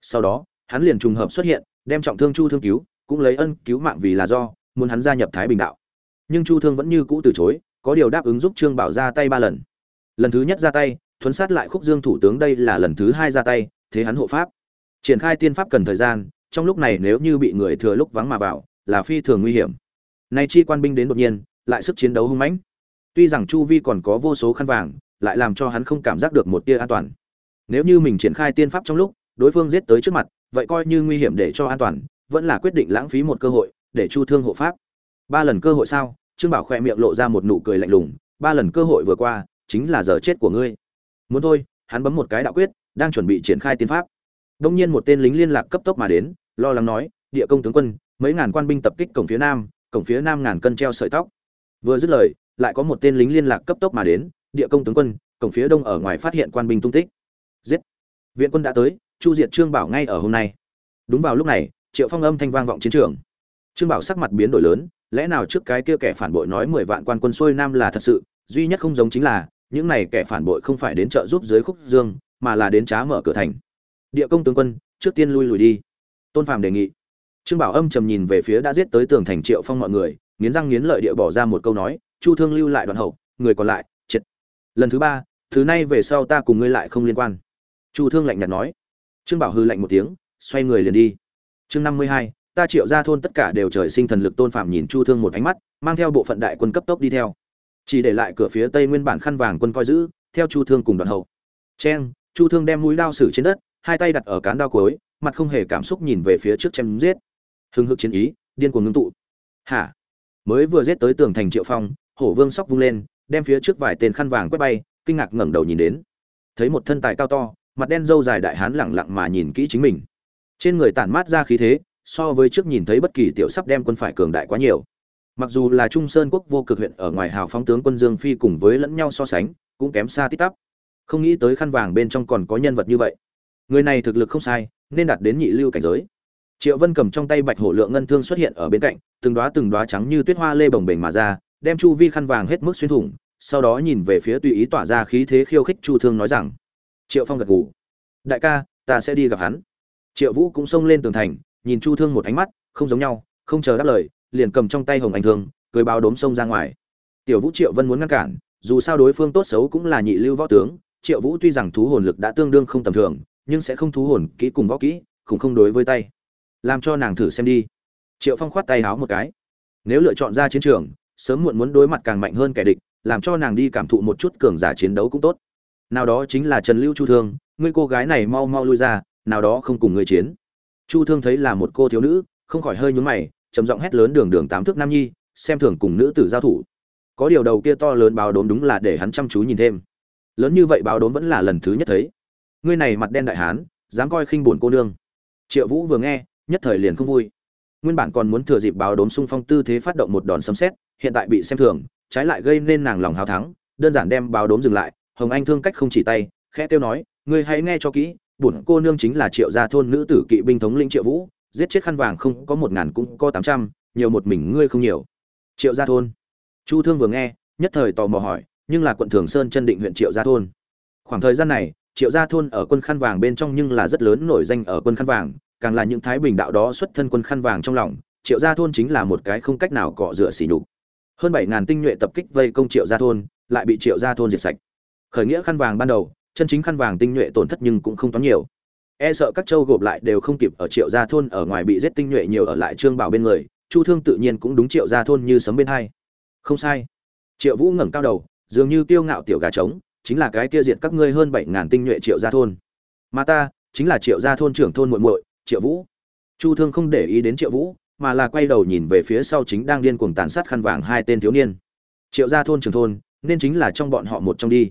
Sau đó, hắn liền trùng hợp xuất hiện, đem trọng thương chu thương cứu, cũng lấy ân cứu mạng vì là do muốn hắn gia nhập thái bình đạo. Nhưng chu thương vẫn như cũ từ chối, có điều đáp ứng giúp trương bảo ra tay ba lần. Lần thứ nhất ra tay, thuấn sát lại khúc dương thủ tướng đây là lần thứ hai ra tay, thế hắn hộ pháp. Triển khai tiên pháp cần thời gian, trong lúc này nếu như bị người thừa lúc vắng mà vào, là phi thường nguy hiểm. Nay chi quan binh đến đột nhiên, lại sức chiến đấu hung mãnh. Tuy rằng chu vi còn có vô số khăn vàng, lại làm cho hắn không cảm giác được một tia an toàn. Nếu như mình triển khai tiên pháp trong lúc, đối phương giết tới trước mặt, vậy coi như nguy hiểm để cho an toàn, vẫn là quyết định lãng phí một cơ hội để chu thương hộ pháp. Ba lần cơ hội sao? Trương bảo khoe miệng lộ ra một nụ cười lạnh lùng, ba lần cơ hội vừa qua, chính là giờ chết của ngươi. Muốn thôi, hắn bấm một cái đạo quyết, đang chuẩn bị triển khai tiên pháp. Đông nhiên một tên lính liên lạc cấp tốc mà đến, lo lắng nói, địa công tướng quân, mấy ngàn quan binh tập kích cổng phía nam, cổng phía nam ngàn cân treo sợi tóc. Vừa dứt lời, lại có một tên lính liên lạc cấp tốc mà đến, địa công tướng quân, cổng phía đông ở ngoài phát hiện quan binh tung tích. Giết! Viện quân đã tới, chu diệt trương bảo ngay ở hôm nay. Đúng vào lúc này, triệu phong âm thanh vang vọng chiến trường trương bảo sắc mặt biến đổi lớn, lẽ nào trước cái kia kẻ phản bội nói mười vạn quan quân xuôi nam là thật sự, duy nhất không giống chính là, những này kẻ phản bội không phải đến trợ giúp dưới khúc dương, mà là đến trá mở cửa thành. Địa công tướng quân, trước tiên lui lùi đi. Tôn phàm đề nghị. Trương bảo âm trầm nhìn về phía đã giết tới tường thành triệu phong mọi người, nghiến răng nghiến lợi địa bỏ ra một câu nói, chu thương lưu lại đoạn hậu, người còn lại, triệt. Lần thứ ba, thứ nay về sau ta cùng ngươi lại không liên quan. Chu thương lạnh nhạt nói. Trương bảo hư lạnh một tiếng, xoay người liền đi. Chương năm mươi hai ta triệu ra thôn tất cả đều trời sinh thần lực tôn phạm nhìn chu thương một ánh mắt, mang theo bộ phận đại quân cấp tốc đi theo. Chỉ để lại cửa phía tây nguyên bản khăn vàng quân coi giữ, theo chu thương cùng đoàn hậu. Cheng, chu thương đem mũi đao sử trên đất, hai tay đặt ở cán đao cối mặt không hề cảm xúc nhìn về phía trước chém giết. Hưng hực chiến ý, điên cuồng ngưng tụ. Hả? Mới vừa giết tới tường thành triệu phong, hổ vương sóc vung lên, đem phía trước vài tên khăn vàng quét bay, kinh ngạc ngẩng đầu nhìn đến. Thấy một thân tài cao to, mặt đen râu dài đại hán lẳng lặng mà nhìn kỹ chính mình. Trên người tản mát ra khí thế so với trước nhìn thấy bất kỳ tiểu sắp đem quân phải cường đại quá nhiều. Mặc dù là trung sơn quốc vô cực huyện ở ngoài hào phóng tướng quân dương phi cùng với lẫn nhau so sánh, cũng kém xa tít tắp. Không nghĩ tới khăn vàng bên trong còn có nhân vật như vậy. Người này thực lực không sai, nên đạt đến nhị lưu cảnh giới. Triệu vân cầm trong tay bạch hổ lượng ngân thương xuất hiện ở bên cạnh, từng đoá từng đoá trắng như tuyết hoa lê bồng bềnh mà ra, đem chu vi khăn vàng hết mức xuyên thủng, sau đó nhìn về phía tùy ý tỏa ra khí thế khiêu khích chu thương nói rằng, triệu phong gật gù. Đại ca, ta sẽ đi gặp hắn. Triệu vũ cũng xông lên tường thành nhìn chu thương một ánh mắt, không giống nhau, không chờ đáp lời, liền cầm trong tay hồng anh thương, cười báo đốm sông ra ngoài. Tiểu vũ triệu vân muốn ngăn cản, dù sao đối phương tốt xấu cũng là nhị lưu võ tướng, triệu vũ tuy rằng thú hồn lực đã tương đương không tầm thường, nhưng sẽ không thú hồn kỹ cùng võ kỹ khủng không đối với tay. Làm cho nàng thử xem đi. Triệu phong khoát tay háo một cái. Nếu lựa chọn ra chiến trường, sớm muộn muốn đối mặt càng mạnh hơn kẻ địch, làm cho nàng đi cảm thụ một chút cường giả chiến đấu cũng tốt. Nào đó chính là trần lưu chu thương, ngươi cô gái này mau mau lui ra, nào đó không cùng ngươi chiến chu thương thấy là một cô thiếu nữ, không khỏi hơi nhún mày, trầm giọng hét lớn đường đường tám thước nam nhi, xem thường cùng nữ tử giao thủ. Có điều đầu kia to lớn báo đốm đúng là để hắn chăm chú nhìn thêm. Lớn như vậy báo đốm vẫn là lần thứ nhất thấy. Ngươi này mặt đen đại hán, dám coi khinh buồn cô nương. Triệu vũ vừa nghe, nhất thời liền không vui. Nguyên bản còn muốn thừa dịp báo đốm xung phong tư thế phát động một đòn sấm xét hiện tại bị xem thường, trái lại gây nên nàng lòng hào thắng, đơn giản đem báo đốm dừng lại, hồng anh thương cách không chỉ tay, khẽ tiêu nói, ngươi hãy nghe cho kỹ bổn cô nương chính là triệu gia thôn nữ tử kỵ binh thống lĩnh triệu vũ, giết chết khăn vàng không có một ngàn cũng có tám trăm, nhiều một mình ngươi không nhiều. Triệu gia thôn. Chu thương vừa nghe, nhất thời tò mò hỏi, nhưng là quận thường sơn chân định huyện triệu gia thôn. Khoảng thời gian này, triệu gia thôn ở quân khăn vàng bên trong nhưng là rất lớn nổi danh ở quân khăn vàng, càng là những thái bình đạo đó xuất thân quân khăn vàng trong lòng, triệu gia thôn chính là một cái không cách nào cọ rửa xỉ nhục. Hơn bảy ngàn tinh nhuệ tập kích vây công triệu gia thôn, lại bị triệu gia thôn diệt sạch. Khởi nghĩa khăn vàng ban đầu chân chính khăn vàng tinh nhuệ tổn thất nhưng cũng không toán nhiều. E sợ các châu gộp lại đều không kịp ở triệu gia thôn ở ngoài bị giết tinh nhuệ nhiều ở lại trương bảo bên người, chu thương tự nhiên cũng đúng triệu gia thôn như sấm bên hai. Không sai. Triệu vũ ngẩng cao đầu, dường như kiêu ngạo tiểu gà trống, chính là cái kia diệt các ngươi hơn bảy ngàn tinh nhuệ triệu gia thôn. Mà ta, chính là triệu gia thôn trưởng thôn muội muội, triệu vũ. Chu thương không để ý đến triệu vũ, mà là quay đầu nhìn về phía sau chính đang điên cuồng tàn sát khăn vàng hai tên thiếu niên. Triệu gia thôn trưởng thôn, nên chính là trong bọn họ một trong đi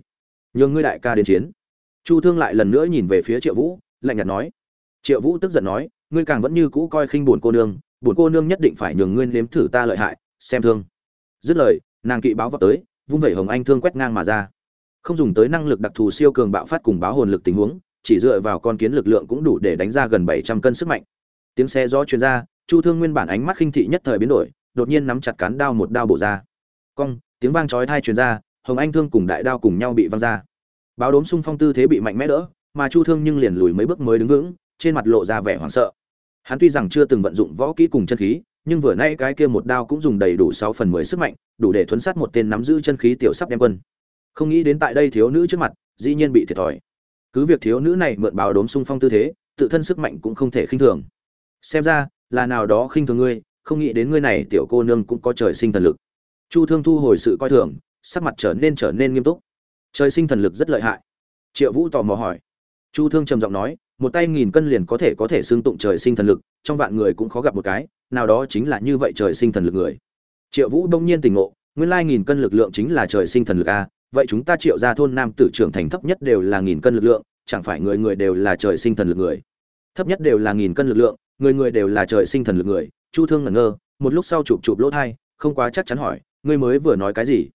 nhường ngươi đại ca đến chiến. Chu thương lại lần nữa nhìn về phía triệu vũ, lạnh nhạt nói. Triệu vũ tức giận nói, ngươi càng vẫn như cũ coi khinh buồn cô nương buồn cô nương nhất định phải nhường ngươi nếm thử ta lợi hại, xem thương. Dứt lời, nàng kỵ báo vào tới, vung vẩy hồng anh thương quét ngang mà ra. Không dùng tới năng lực đặc thù siêu cường bạo phát cùng báo hồn lực tình huống, chỉ dựa vào con kiến lực lượng cũng đủ để đánh ra gần bảy trăm cân sức mạnh. Tiếng xe gió truyền ra, chu thương nguyên bản ánh mắt khinh thị nhất thời biến đổi, đột nhiên nắm chặt cán đao một đao bổ ra. Cong, tiếng vang chói tai truyền ra hồng anh thương cùng đại đao cùng nhau bị văng ra. Báo đốm xung phong tư thế bị mạnh mẽ đỡ, mà chu thương nhưng liền lùi mấy bước mới đứng vững, trên mặt lộ ra vẻ hoảng sợ. Hắn tuy rằng chưa từng vận dụng võ kỹ cùng chân khí, nhưng vừa nay cái kia một đao cũng dùng đầy đủ sáu phần mười sức mạnh, đủ để thuấn sát một tên nắm giữ chân khí tiểu sắp đem quân. Không nghĩ đến tại đây thiếu nữ trước mặt, dĩ nhiên bị thiệt thòi. Cứ việc thiếu nữ này mượn báo đốm xung phong tư thế, tự thân sức mạnh cũng không thể khinh thường. Xem ra, là nào đó khinh thường ngươi, không nghĩ đến ngươi này tiểu cô nương cũng có trời sinh thần lực. Chu thương thu hồi sự coi thường sắc mặt trở nên trở nên nghiêm túc. Trời sinh thần lực rất lợi hại. Triệu vũ tò mò hỏi. Chu thương trầm giọng nói, một tay nghìn cân liền có thể có thể xương tụng trời sinh thần lực, trong vạn người cũng khó gặp một cái, nào đó chính là như vậy trời sinh thần lực người. Triệu vũ đông nhiên tỉnh ngộ, nguyên lai nghìn cân lực lượng chính là trời sinh thần lực a, vậy chúng ta triệu ra thôn nam tử trưởng thành thấp nhất đều là nghìn cân lực lượng, chẳng phải người người đều là trời sinh thần lực người? Thấp nhất đều là nghìn cân lực lượng, người người đều là trời sinh thần lực người. Chu thương ngẩn ngơ, một lúc sau chụp chụp lỗ thai, không quá chắc chắn hỏi, ngươi mới vừa nói cái gì?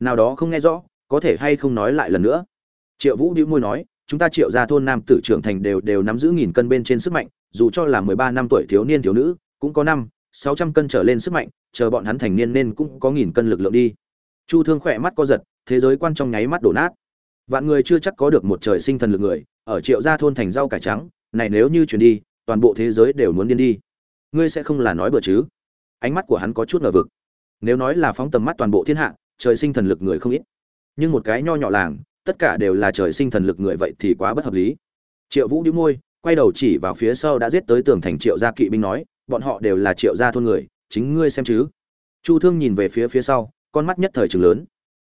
Nào đó không nghe rõ, có thể hay không nói lại lần nữa. Triệu vũ đĩu môi nói, chúng ta triệu ra thôn nam tử trưởng thành đều đều nắm giữ nghìn cân bên trên sức mạnh, dù cho là mười ba năm tuổi thiếu niên thiếu nữ, cũng có năm, sáu trăm cân trở lên sức mạnh, chờ bọn hắn thành niên nên cũng có nghìn cân lực lượng đi. Chu thương khỏe mắt co giật, thế giới quan trong nháy mắt đổ nát. Vạn người chưa chắc có được một trời sinh thần lực người, ở triệu gia thôn thành rau cải trắng, này nếu như chuyển đi, toàn bộ thế giới đều muốn điên đi. Ngươi sẽ không là nói bừa chứ? Ánh mắt của hắn có chút ngờ vực. Nếu nói là phóng tầm mắt toàn bộ thiên hạ trời sinh thần lực người không ít. Nhưng một cái nho nhỏ làng, tất cả đều là trời sinh thần lực người vậy thì quá bất hợp lý. Triệu vũ đĩu môi, quay đầu chỉ vào phía sau đã giết tới tường thành triệu gia kỵ binh nói, bọn họ đều là triệu gia thôn người, chính ngươi xem chứ? Chu thương nhìn về phía phía sau, con mắt nhất thời trường lớn.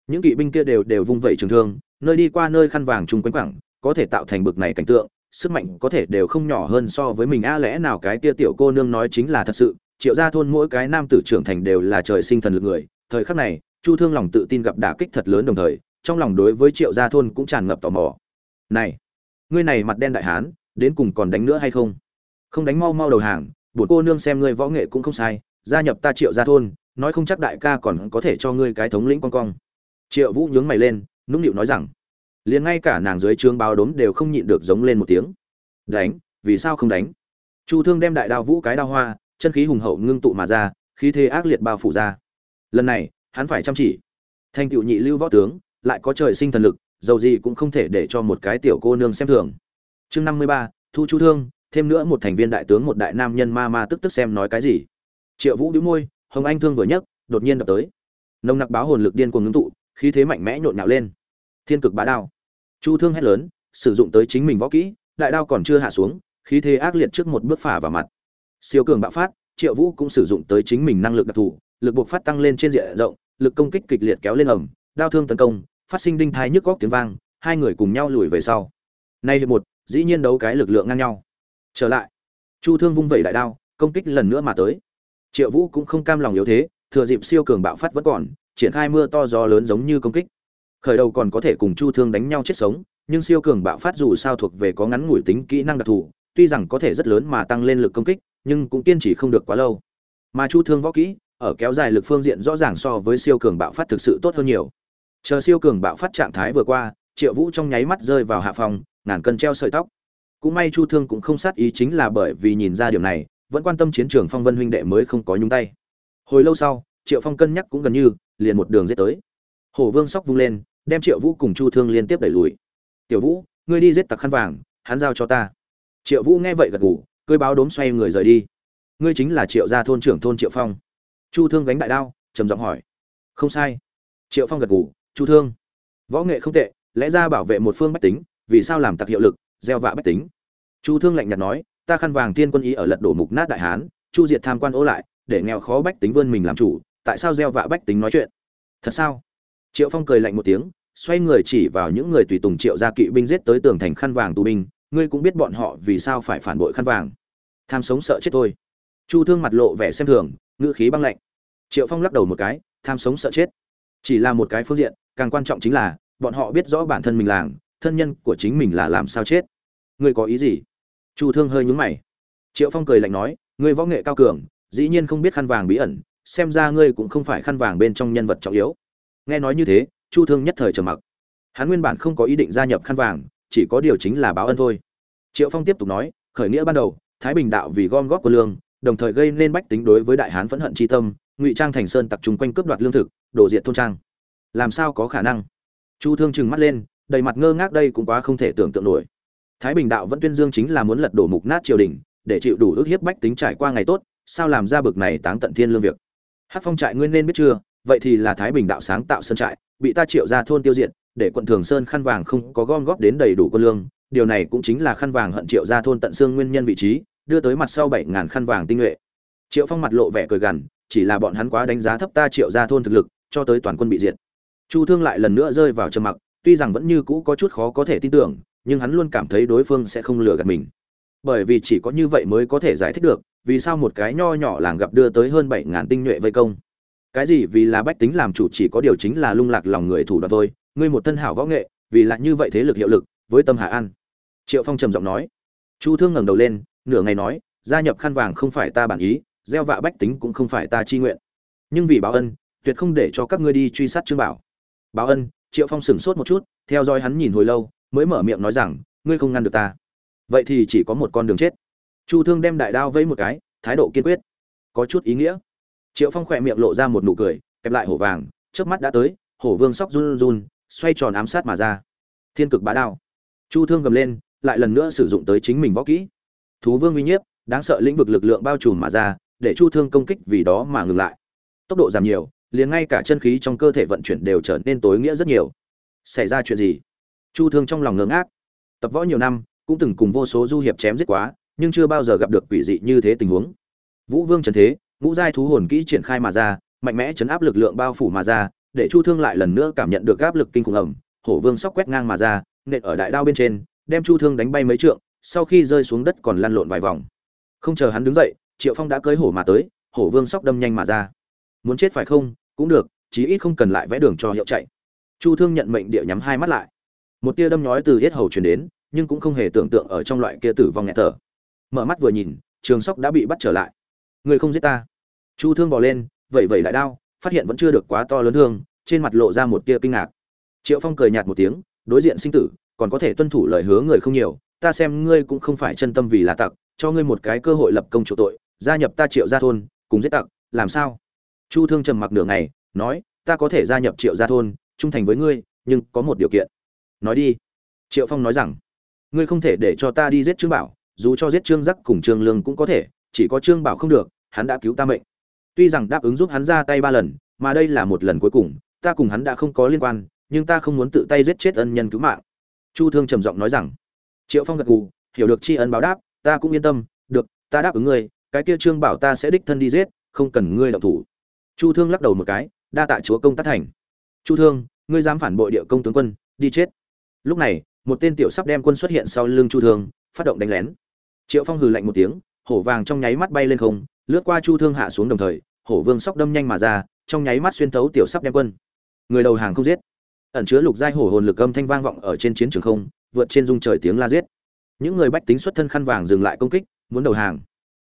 Những kỵ binh kia đều đều vung vẩy trường thương, nơi đi qua nơi khăn vàng chung quanh quẳng, có thể tạo thành bực này cảnh tượng, sức mạnh có thể đều không nhỏ hơn so với mình. A, lẽ nào cái kia tiểu cô nương nói chính là thật sự? Triệu gia thôn mỗi cái nam tử trưởng thành đều là trời sinh thần lực người, thời khắc này chu thương lòng tự tin gặp đả kích thật lớn đồng thời, trong lòng đối với triệu gia thôn cũng tràn ngập tò mò. Này, ngươi này mặt đen đại hán, đến cùng còn đánh nữa hay không? Không đánh mau mau đầu hàng buồn cô nương xem ngươi võ nghệ cũng không sai, gia nhập ta triệu gia thôn, nói không chắc đại ca còn có thể cho ngươi cái thống lĩnh con cong. Triệu vũ nhướng mày lên, nũng nịu nói rằng, liền ngay cả nàng dưới trướng báo đốm đều không nhịn được giống lên một tiếng. Đánh, vì sao không đánh? Chu thương đem đại đao vũ cái đao hoa, chân khí hùng hậu ngưng tụ mà ra, khí thế ác liệt bao phủ ra. Lần này hắn phải chăm chỉ. Thành cựu nhị lưu võ tướng, lại có trời sinh thần lực, dầu gì cũng không thể để cho một cái tiểu cô nương xem thường. Chương năm mươi ba, thu chu thương, thêm nữa một thành viên đại tướng một đại nam nhân ma ma tức tức xem nói cái gì. Triệu vũ đĩu môi, hồng anh thương vừa nhấc, đột nhiên đập tới. Nồng nặc báo hồn lực điên cuồng ngưng tụ, khí thế mạnh mẽ nhộn nhạo lên. Thiên cực bá đao. Chu thương hét lớn, sử dụng tới chính mình võ kỹ, đại đao còn chưa hạ xuống, khí thế ác liệt trước một bước phả vào mặt. Siêu cường bạo phát, triệu vũ cũng sử dụng tới chính mình năng lực đặc thù, lực buộc phát tăng lên trên diện rộng lực công kích kịch liệt kéo lên ẩm đao thương tấn công, phát sinh đinh thai nhức góc tiếng vang, hai người cùng nhau lùi về sau. Nay hiệp một, dĩ nhiên đấu cái lực lượng ngang nhau. Trở lại, chu thương vung vẩy đại đao, công kích lần nữa mà tới. Triệu vũ cũng không cam lòng yếu thế, thừa dịp siêu cường bạo phát vẫn còn, triển khai mưa to gió lớn giống như công kích. Khởi đầu còn có thể cùng chu thương đánh nhau chết sống, nhưng siêu cường bạo phát dù sao thuộc về có ngắn ngủi tính kỹ năng đặc thù, tuy rằng có thể rất lớn mà tăng lên lực công kích, nhưng cũng kiên trì không được quá lâu. Mà chu thương võ kỹ ở kéo dài lực phương diện rõ ràng so với siêu cường bạo phát thực sự tốt hơn nhiều. Chờ siêu cường bạo phát trạng thái vừa qua, triệu vũ trong nháy mắt rơi vào hạ phòng, ngàn cân treo sợi tóc. Cũng may chu thương cũng không sát ý chính là bởi vì nhìn ra điều này, vẫn quan tâm chiến trường phong vân huynh đệ mới không có nhúng tay. Hồi lâu sau, triệu phong cân nhắc cũng gần như, liền một đường giết tới. Hổ vương sóc vung lên, đem triệu vũ cùng chu thương liên tiếp đẩy lùi. Tiểu vũ, ngươi đi giết tặc khăn vàng, hắn giao cho ta. Triệu vũ nghe vậy gật gù, cười báo đốm xoay người rời đi. Ngươi chính là triệu gia thôn trưởng thôn triệu phong chu thương gánh đại đao, trầm giọng hỏi. Không sai. Triệu phong gật gù, chu thương. Võ nghệ không tệ, lẽ ra bảo vệ một phương bách tính, vì sao làm tặc hiệu lực, gieo vạ bách tính? Chu thương lạnh nhạt nói, ta khăn vàng tiên quân ý ở lật đổ mục nát đại hán, chu diệt tham quan ố lại, để nghèo khó bách tính vươn mình làm chủ, tại sao gieo vạ bách tính nói chuyện? Thật sao? Triệu phong cười lạnh một tiếng, xoay người chỉ vào những người tùy tùng triệu gia kỵ binh giết tới tường thành khăn vàng tù binh, ngươi cũng biết bọn họ vì sao phải phản bội khăn vàng. Tham sống sợ chết thôi. Chu thương mặt lộ vẻ xem thường, ngữ khí băng lạnh triệu phong lắc đầu một cái, tham sống sợ chết. Chỉ là một cái phương diện, càng quan trọng chính là, bọn họ biết rõ bản thân mình làng, thân nhân của chính mình là làm sao chết. Ngươi có ý gì? Chu thương hơi nhúng mày. Triệu phong cười lạnh nói, ngươi võ nghệ cao cường, dĩ nhiên không biết khăn vàng bí ẩn, xem ra ngươi cũng không phải khăn vàng bên trong nhân vật trọng yếu. Nghe nói như thế, chu thương nhất thời trầm mặc. Hắn nguyên bản không có ý định gia nhập khăn vàng, chỉ có điều chính là báo ân thôi. Triệu phong tiếp tục nói, khởi nghĩa ban đầu, thái bình đạo vì gom góp của lương, đồng thời gây nên bách tính đối với đại hán phẫn hận tri tâm ngụy trang thành sơn tặc chung quanh cướp đoạt lương thực, đổ diện thôn trang. Làm sao có khả năng? Chu thương trừng mắt lên, đầy mặt ngơ ngác đây cũng quá không thể tưởng tượng nổi. Thái bình đạo vẫn tuyên dương chính là muốn lật đổ mục nát triều đình, để chịu đủ ước hiếp bách tính trải qua ngày tốt, sao làm ra bực này táng tận thiên lương việc? Hát phong trại nguyên nên biết chưa, vậy thì là thái bình đạo sáng tạo sơn trại, bị ta triệu ra thôn tiêu diệt, để quận thường sơn khăn vàng không có gom góp đến đầy đủ quân lương, điều này cũng chính là khăn vàng hận triệu ra thôn tận xương nguyên nhân vị trí, đưa tới mặt sau bảy ngàn khăn vàng tinh nhuệ. Triệu phong mặt lộ vẻ cười gằn chỉ là bọn hắn quá đánh giá thấp ta triệu ra thôn thực lực, cho tới toàn quân bị diệt. Chu thương lại lần nữa rơi vào trầm mặc, tuy rằng vẫn như cũ có chút khó có thể tin tưởng, nhưng hắn luôn cảm thấy đối phương sẽ không lừa gạt mình. Bởi vì chỉ có như vậy mới có thể giải thích được, vì sao một cái nho nhỏ làng gặp đưa tới hơn bảy ngàn tinh nhuệ vây công. Cái gì vì là bách tính làm chủ chỉ có điều chính là lung lạc lòng người thủ đoạn thôi, ngươi một thân hảo võ nghệ, vì là như vậy thế lực hiệu lực, với tâm hạ an. Triệu phong trầm giọng nói. Chu thương ngẩng đầu lên, nửa ngày nói, gia nhập khăn vàng không phải ta bản ý gieo vạ bách tính cũng không phải ta chi nguyện. Nhưng vì báo ân, tuyệt không để cho các ngươi đi truy sát trương bảo. Báo ân, triệu phong sửng sốt một chút, theo dõi hắn nhìn hồi lâu, mới mở miệng nói rằng, ngươi không ngăn được ta. Vậy thì chỉ có một con đường chết. Chu thương đem đại đao vẫy một cái, thái độ kiên quyết. Có chút ý nghĩa. Triệu phong khỏe miệng lộ ra một nụ cười, kẹp lại hổ vàng trước mắt đã tới, hổ vương sóc run run, xoay tròn ám sát mà ra. Thiên cực bá đao. Chu thương gầm lên, lại lần nữa sử dụng tới chính mình võ kỹ. Thú vương uy nhiếp, đáng sợ lĩnh vực lực lượng bao trùm mà ra để chu thương công kích vì đó mà ngừng lại. Tốc độ giảm nhiều, liền ngay cả chân khí trong cơ thể vận chuyển đều trở nên tối nghĩa rất nhiều. Xảy ra chuyện gì? Chu thương trong lòng ngưỡng ác tập võ nhiều năm, cũng từng cùng vô số du hiệp chém giết quá, nhưng chưa bao giờ gặp được quỷ dị như thế tình huống. Vũ vương trần thế, ngũ giai thú hồn kỹ triển khai mà ra, mạnh mẽ chấn áp lực lượng bao phủ mà ra, để chu thương lại lần nữa cảm nhận được áp lực kinh khủng ẩm hổ vương sóc quét ngang mà ra, nện ở đại đao bên trên, đem chu thương đánh bay mấy trượng, sau khi rơi xuống đất còn lăn lộn vài vòng. Không chờ hắn đứng dậy triệu phong đã cưới hổ mà tới, hổ vương sóc đâm nhanh mà ra. Muốn chết phải không? Cũng được, chí ít không cần lại vẽ đường cho hiệu chạy. Chu thương nhận mệnh địa nhắm hai mắt lại. Một tia đâm nhói từ hết hầu truyền đến, nhưng cũng không hề tưởng tượng ở trong loại kia tử vong nghẹt thở. Mở mắt vừa nhìn, trường sóc đã bị bắt trở lại. Người không giết ta. Chu thương bỏ lên, vẩy vẩy lại đao, phát hiện vẫn chưa được quá to lớn thương, trên mặt lộ ra một tia kinh ngạc. Triệu phong cười nhạt một tiếng, đối diện sinh tử, còn có thể tuân thủ lời hứa người không nhiều, ta xem ngươi cũng không phải chân tâm vì là tặc, cho ngươi một cái cơ hội lập công chủ tội gia nhập ta triệu gia thôn, cùng giết tặc, làm sao? Chu thương trầm mặc nửa ngày, nói, ta có thể gia nhập triệu gia thôn, trung thành với ngươi, nhưng có một điều kiện. Nói đi. Triệu phong nói rằng, ngươi không thể để cho ta đi giết trương bảo, dù cho giết trương giác cùng trương lương cũng có thể, chỉ có trương bảo không được, hắn đã cứu ta mệnh. Tuy rằng đáp ứng giúp hắn ra tay ba lần, mà đây là một lần cuối cùng, ta cùng hắn đã không có liên quan, nhưng ta không muốn tự tay giết chết ân nhân cứu mạng. Chu thương trầm giọng nói rằng, triệu phong gật gù, hiểu được tri ân báo đáp, ta cũng yên tâm, được, ta đáp ứng ngươi cái kia trương bảo ta sẽ đích thân đi giết, không cần ngươi động thủ. Chu thương lắc đầu một cái, đa tạ chúa công tác thành. Chu thương, ngươi dám phản bội địa công tướng quân, đi chết. Lúc này, một tên tiểu sắp đem quân xuất hiện sau lưng chu thương, phát động đánh lén. Triệu phong hừ lạnh một tiếng, hổ vàng trong nháy mắt bay lên không, lướt qua chu thương hạ xuống đồng thời, hổ vương sóc đâm nhanh mà ra, trong nháy mắt xuyên thấu tiểu sắp đem quân. Người đầu hàng không giết. Ẩn chứa lục giai hổ hồn lực âm thanh vang vọng ở trên chiến trường không, vượt trên dung trời tiếng la giết. Những người bách tính xuất thân khăn vàng dừng lại công kích, muốn đầu hàng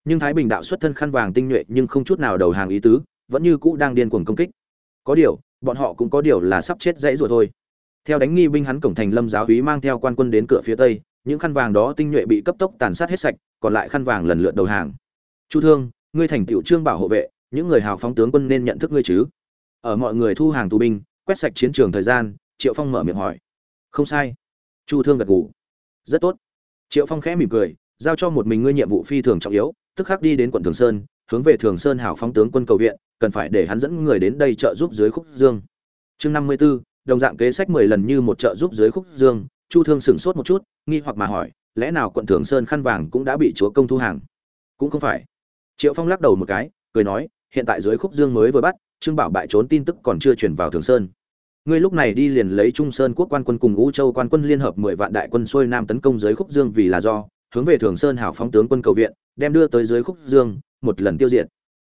nhưng thái bình đạo xuất thân khăn vàng tinh nhuệ nhưng không chút nào đầu hàng ý tứ, vẫn như cũ đang điên cuồng công kích. Có điều, bọn họ cũng có điều là sắp chết dãy rồi thôi. Theo đánh nghi binh hắn cổng thành lâm giáo úy mang theo quan quân đến cửa phía tây, những khăn vàng đó tinh nhuệ bị cấp tốc tàn sát hết sạch, còn lại khăn vàng lần lượt đầu hàng. Chu thương, ngươi thành tiểu trương bảo hộ vệ, những người hào phóng tướng quân nên nhận thức ngươi chứ? Ở mọi người thu hàng tù binh, quét sạch chiến trường thời gian, triệu phong mở miệng hỏi. Không sai. Chu thương gật gù. Rất tốt. Triệu phong khẽ mỉm cười, giao cho một mình ngươi nhiệm vụ phi thường trọng yếu tức khắc đi đến quận thường sơn hướng về thường sơn Hảo phóng tướng quân cầu viện cần phải để hắn dẫn người đến đây trợ giúp dưới khúc dương. Chương mươi 54, đồng dạng kế sách mười lần như một trợ giúp dưới khúc dương chu thương sửng sốt một chút nghi hoặc mà hỏi lẽ nào quận thường sơn khăn vàng cũng đã bị chúa công thu hàng? Cũng không phải. Triệu phong lắc đầu một cái cười nói hiện tại dưới khúc dương mới vừa bắt trương bảo bại trốn tin tức còn chưa truyền vào thường sơn. Ngươi lúc này đi liền lấy trung sơn quốc quan quân cùng Vũ châu quan quân liên hợp mười vạn đại quân xuôi nam tấn công dưới khúc dương vì là do hướng về thường sơn hảo phóng tướng quân cầu viện, đem đưa tới dưới khúc dương, một lần tiêu diệt.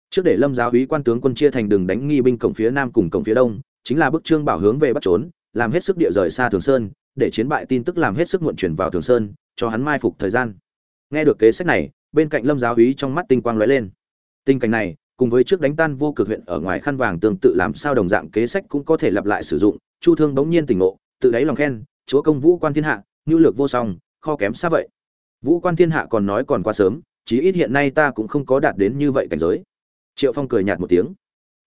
Trước để lâm giáo úy quan tướng quân chia thành đường đánh nghi binh cổng phía nam cùng cổng phía đông, chính là bức trương bảo hướng về bắt trốn, làm hết sức địa rời xa thường sơn, để chiến bại tin tức làm hết sức muộn chuyển vào thường sơn, cho hắn mai phục thời gian. Nghe được kế sách này, bên cạnh lâm giáo úy trong mắt tinh quang lóe lên. Tình cảnh này, cùng với trước đánh tan vô cực huyện ở ngoài khăn vàng tương tự làm sao đồng dạng kế sách cũng có thể lặp lại sử dụng, chu thương bỗng nhiên tỉnh ngộ, tự đáy lòng khen, chúa công vũ quan thiên hạ, nhu lược vô song, kho kém xa vậy vũ quan thiên hạ còn nói còn quá sớm, chí ít hiện nay ta cũng không có đạt đến như vậy cảnh giới. Triệu phong cười nhạt một tiếng.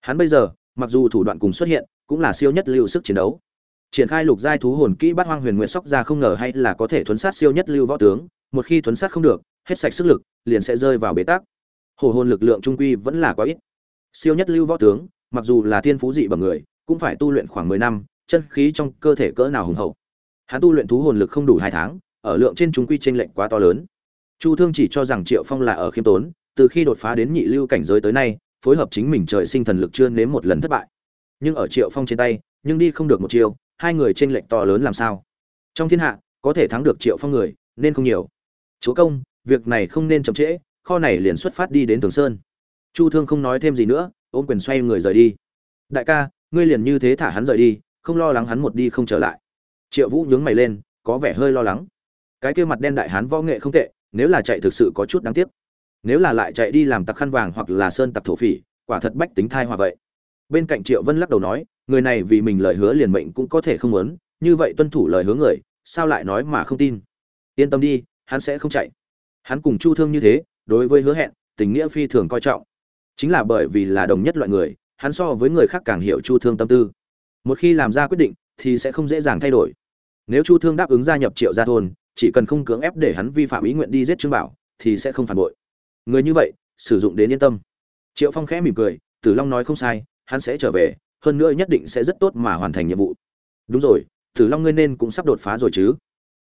Hắn bây giờ, mặc dù thủ đoạn cùng xuất hiện, cũng là siêu nhất lưu sức chiến đấu. Triển khai lục giai thú hồn kỹ bắt hoang huyền nguyện sóc ra không ngờ hay là có thể thuấn sát siêu nhất lưu võ tướng, một khi thuấn sát không được, hết sạch sức lực, liền sẽ rơi vào bế tắc. Hồ hồn lực lượng trung quy vẫn là quá ít. Siêu nhất lưu võ tướng, mặc dù là thiên phú dị bằng người, cũng phải tu luyện khoảng mười năm, chân khí trong cơ thể cỡ nào hùng hậu. Hắn tu luyện thú hồn lực không đủ hai tháng ở lượng trên chúng quy tranh lệnh quá to lớn. Chu thương chỉ cho rằng triệu phong là ở khiêm tốn, từ khi đột phá đến nhị lưu cảnh giới tới nay, phối hợp chính mình trời sinh thần lực chưa nếm một lần thất bại. Nhưng ở triệu phong trên tay, nhưng đi không được một chiều hai người trên lệnh to lớn làm sao? Trong thiên hạ, có thể thắng được triệu phong người, nên không nhiều. Chúa công, việc này không nên chậm trễ, kho này liền xuất phát đi đến thường sơn. Chu thương không nói thêm gì nữa, ôm quyền xoay người rời đi. Đại ca, ngươi liền như thế thả hắn rời đi, không lo lắng hắn một đi không trở lại. Triệu vũ nhướng mày lên, có vẻ hơi lo lắng cái kia mặt đen đại hán võ nghệ không tệ, nếu là chạy thực sự có chút đáng tiếc. Nếu là lại chạy đi làm tặc khăn vàng hoặc là sơn tặc thổ phỉ, quả thật bách tính thai hòa vậy. Bên cạnh triệu vân lắc đầu nói, người này vì mình lời hứa liền mệnh cũng có thể không muốn, như vậy tuân thủ lời hứa người, sao lại nói mà không tin? Yên tâm đi, hắn sẽ không chạy. Hắn cùng chu thương như thế, đối với hứa hẹn, tình nghĩa phi thường coi trọng. Chính là bởi vì là đồng nhất loại người, hắn so với người khác càng hiểu chu thương tâm tư. Một khi làm ra quyết định, thì sẽ không dễ dàng thay đổi. Nếu chu thương đáp ứng gia nhập triệu gia thôn chỉ cần không cưỡng ép để hắn vi phạm ý nguyện đi giết trương bảo, thì sẽ không phản bội. Người như vậy, sử dụng đến yên tâm. Triệu phong khẽ mỉm cười, tử long nói không sai, hắn sẽ trở về, hơn nữa nhất định sẽ rất tốt mà hoàn thành nhiệm vụ. Đúng rồi, tử long ngươi nên cũng sắp đột phá rồi chứ.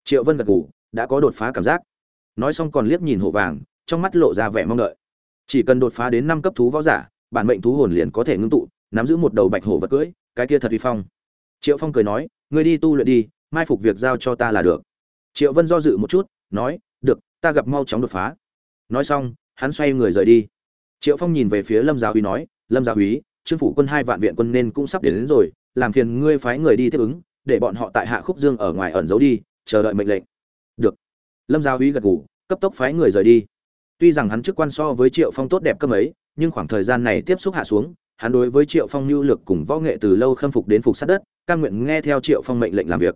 Triệu vân gật ngủ đã có đột phá cảm giác. Nói xong còn liếc nhìn hộ vàng, trong mắt lộ ra vẻ mong đợi. Chỉ cần đột phá đến năm cấp thú võ giả, bản mệnh thú hồn liền có thể ngưng tụ, nắm giữ một đầu bạch hổ vật cưỡi, cái kia thật uy phong. Triệu phong cười nói, ngươi đi tu luyện đi, mai phục việc giao cho ta là được triệu vân do dự một chút nói được ta gặp mau chóng đột phá. Nói xong hắn xoay người rời đi. Triệu phong nhìn về phía lâm gia húy nói lâm gia húy trương phủ quân hai vạn viện quân nên cũng sắp đến, đến rồi làm phiền ngươi phái người đi tiếp ứng để bọn họ tại hạ khúc dương ở ngoài ẩn giấu đi chờ đợi mệnh lệnh. Được. Lâm gia húy gật gù cấp tốc phái người rời đi. Tuy rằng hắn chức quan so với triệu phong tốt đẹp cấp ấy nhưng khoảng thời gian này tiếp xúc hạ xuống hắn đối với triệu phong lưu lực cùng võ nghệ từ lâu khâm phục đến phục sát đất căn nguyện nghe theo triệu phong mệnh lệnh làm việc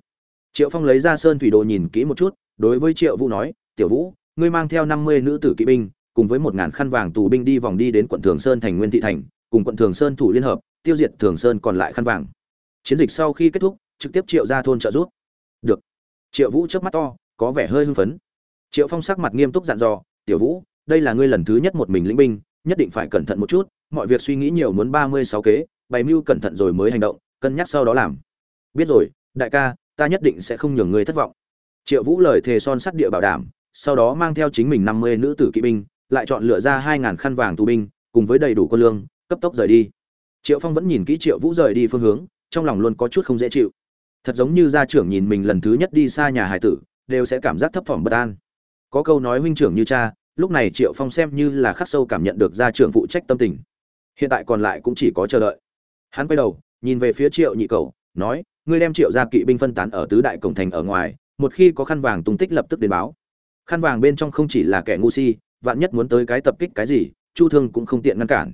triệu phong lấy ra sơn thủy đồ nhìn kỹ một chút, đối với triệu vũ nói, tiểu vũ, ngươi mang theo năm mươi nữ tử kỵ binh, cùng với một ngàn khăn vàng tù binh đi vòng đi đến quận thường sơn thành nguyên thị thành, cùng quận thường sơn thủ liên hợp, tiêu diệt thường sơn còn lại khăn vàng. Chiến dịch sau khi kết thúc, trực tiếp triệu ra thôn trợ giúp. Được. Triệu vũ chớp mắt to, có vẻ hơi hưng phấn. Triệu phong sắc mặt nghiêm túc dặn dò, tiểu vũ, đây là ngươi lần thứ nhất một mình lĩnh binh, nhất định phải cẩn thận một chút, mọi việc suy nghĩ nhiều muốn ba mươi sáu kế, bày mưu cẩn thận rồi mới hành động, cân nhắc sau đó làm. Biết rồi, đại ca ta nhất định sẽ không nhường ngươi thất vọng. Triệu vũ lời thề son sắt địa bảo đảm, sau đó mang theo chính mình năm mươi nữ tử kỵ binh, lại chọn lựa ra hai ngàn khăn vàng tù binh, cùng với đầy đủ quân lương, cấp tốc rời đi. Triệu phong vẫn nhìn kỹ triệu vũ rời đi phương hướng, trong lòng luôn có chút không dễ chịu. Thật giống như gia trưởng nhìn mình lần thứ nhất đi xa nhà hải tử, đều sẽ cảm giác thấp thỏm bất an. Có câu nói huynh trưởng như cha, lúc này triệu phong xem như là khắc sâu cảm nhận được gia trưởng phụ trách tâm tình. Hiện tại còn lại cũng chỉ có chờ đợi. Hắn quay đầu, nhìn về phía triệu nhị cầu nói ngươi đem triệu gia kỵ binh phân tán ở tứ đại cổng thành ở ngoài, một khi có khăn vàng tung tích lập tức đến báo. Khăn vàng bên trong không chỉ là kẻ ngu si, vạn nhất muốn tới cái tập kích cái gì, chu thương cũng không tiện ngăn cản.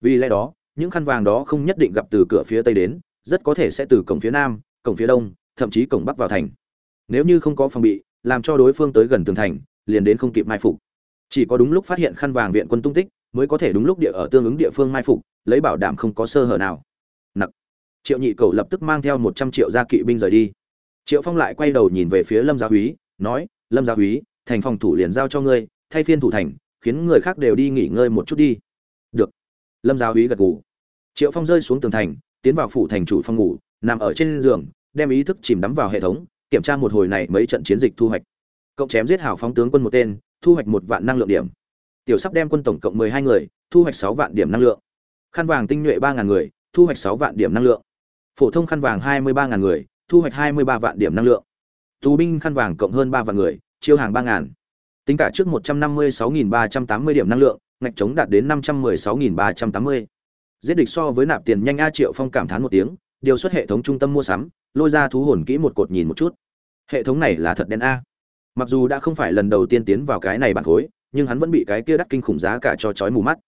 Vì lẽ đó, những khăn vàng đó không nhất định gặp từ cửa phía tây đến, rất có thể sẽ từ cổng phía nam, cổng phía đông, thậm chí cổng bắc vào thành. Nếu như không có phòng bị, làm cho đối phương tới gần tường thành, liền đến không kịp mai phục. Chỉ có đúng lúc phát hiện khăn vàng viện quân tung tích, mới có thể đúng lúc địa ở tương ứng địa phương mai phục, lấy bảo đảm không có sơ hở nào triệu nhị cầu lập tức mang theo một trăm triệu gia kỵ binh rời đi. Triệu phong lại quay đầu nhìn về phía lâm gia húy, nói, lâm gia húy, thành phòng thủ liền giao cho ngươi, thay phiên thủ thành, khiến người khác đều đi nghỉ ngơi một chút đi. Được. Lâm gia húy gật gù. Triệu phong rơi xuống tường thành, tiến vào phủ thành chủ phòng ngủ, nằm ở trên giường, đem ý thức chìm đắm vào hệ thống, kiểm tra một hồi này mấy trận chiến dịch thu hoạch. Cộng chém giết hảo phóng tướng quân một tên, thu hoạch một vạn năng lượng điểm. Tiểu sắp đem quân tổng cộng mười hai người, thu hoạch sáu vạn điểm năng lượng. Khăn vàng tinh nhuệ ba ngàn người, thu hoạch sáu vạn điểm năng lượng phổ thông khăn vàng hai mươi ba ngàn người, thu hoạch hai mươi ba vạn điểm năng lượng. Tù binh khăn vàng cộng hơn ba vạn người, chiêu hàng ba ngàn. Tính cả trước một trăm năm mươi sáu nghìn ba trăm tám mươi điểm năng lượng, ngạch chống đạt đến năm trăm mười sáu nghìn ba trăm tám mươi. Giết địch so với nạp tiền nhanh a triệu phong cảm thán một tiếng, điều xuất hệ thống trung tâm mua sắm, lôi ra thú hồn kỹ một cột nhìn một chút. Hệ thống này là thật đen a. Mặc dù đã không phải lần đầu tiên tiến vào cái này bản khối, nhưng hắn vẫn bị cái kia đắt kinh khủng giá cả cho chói mù mắt.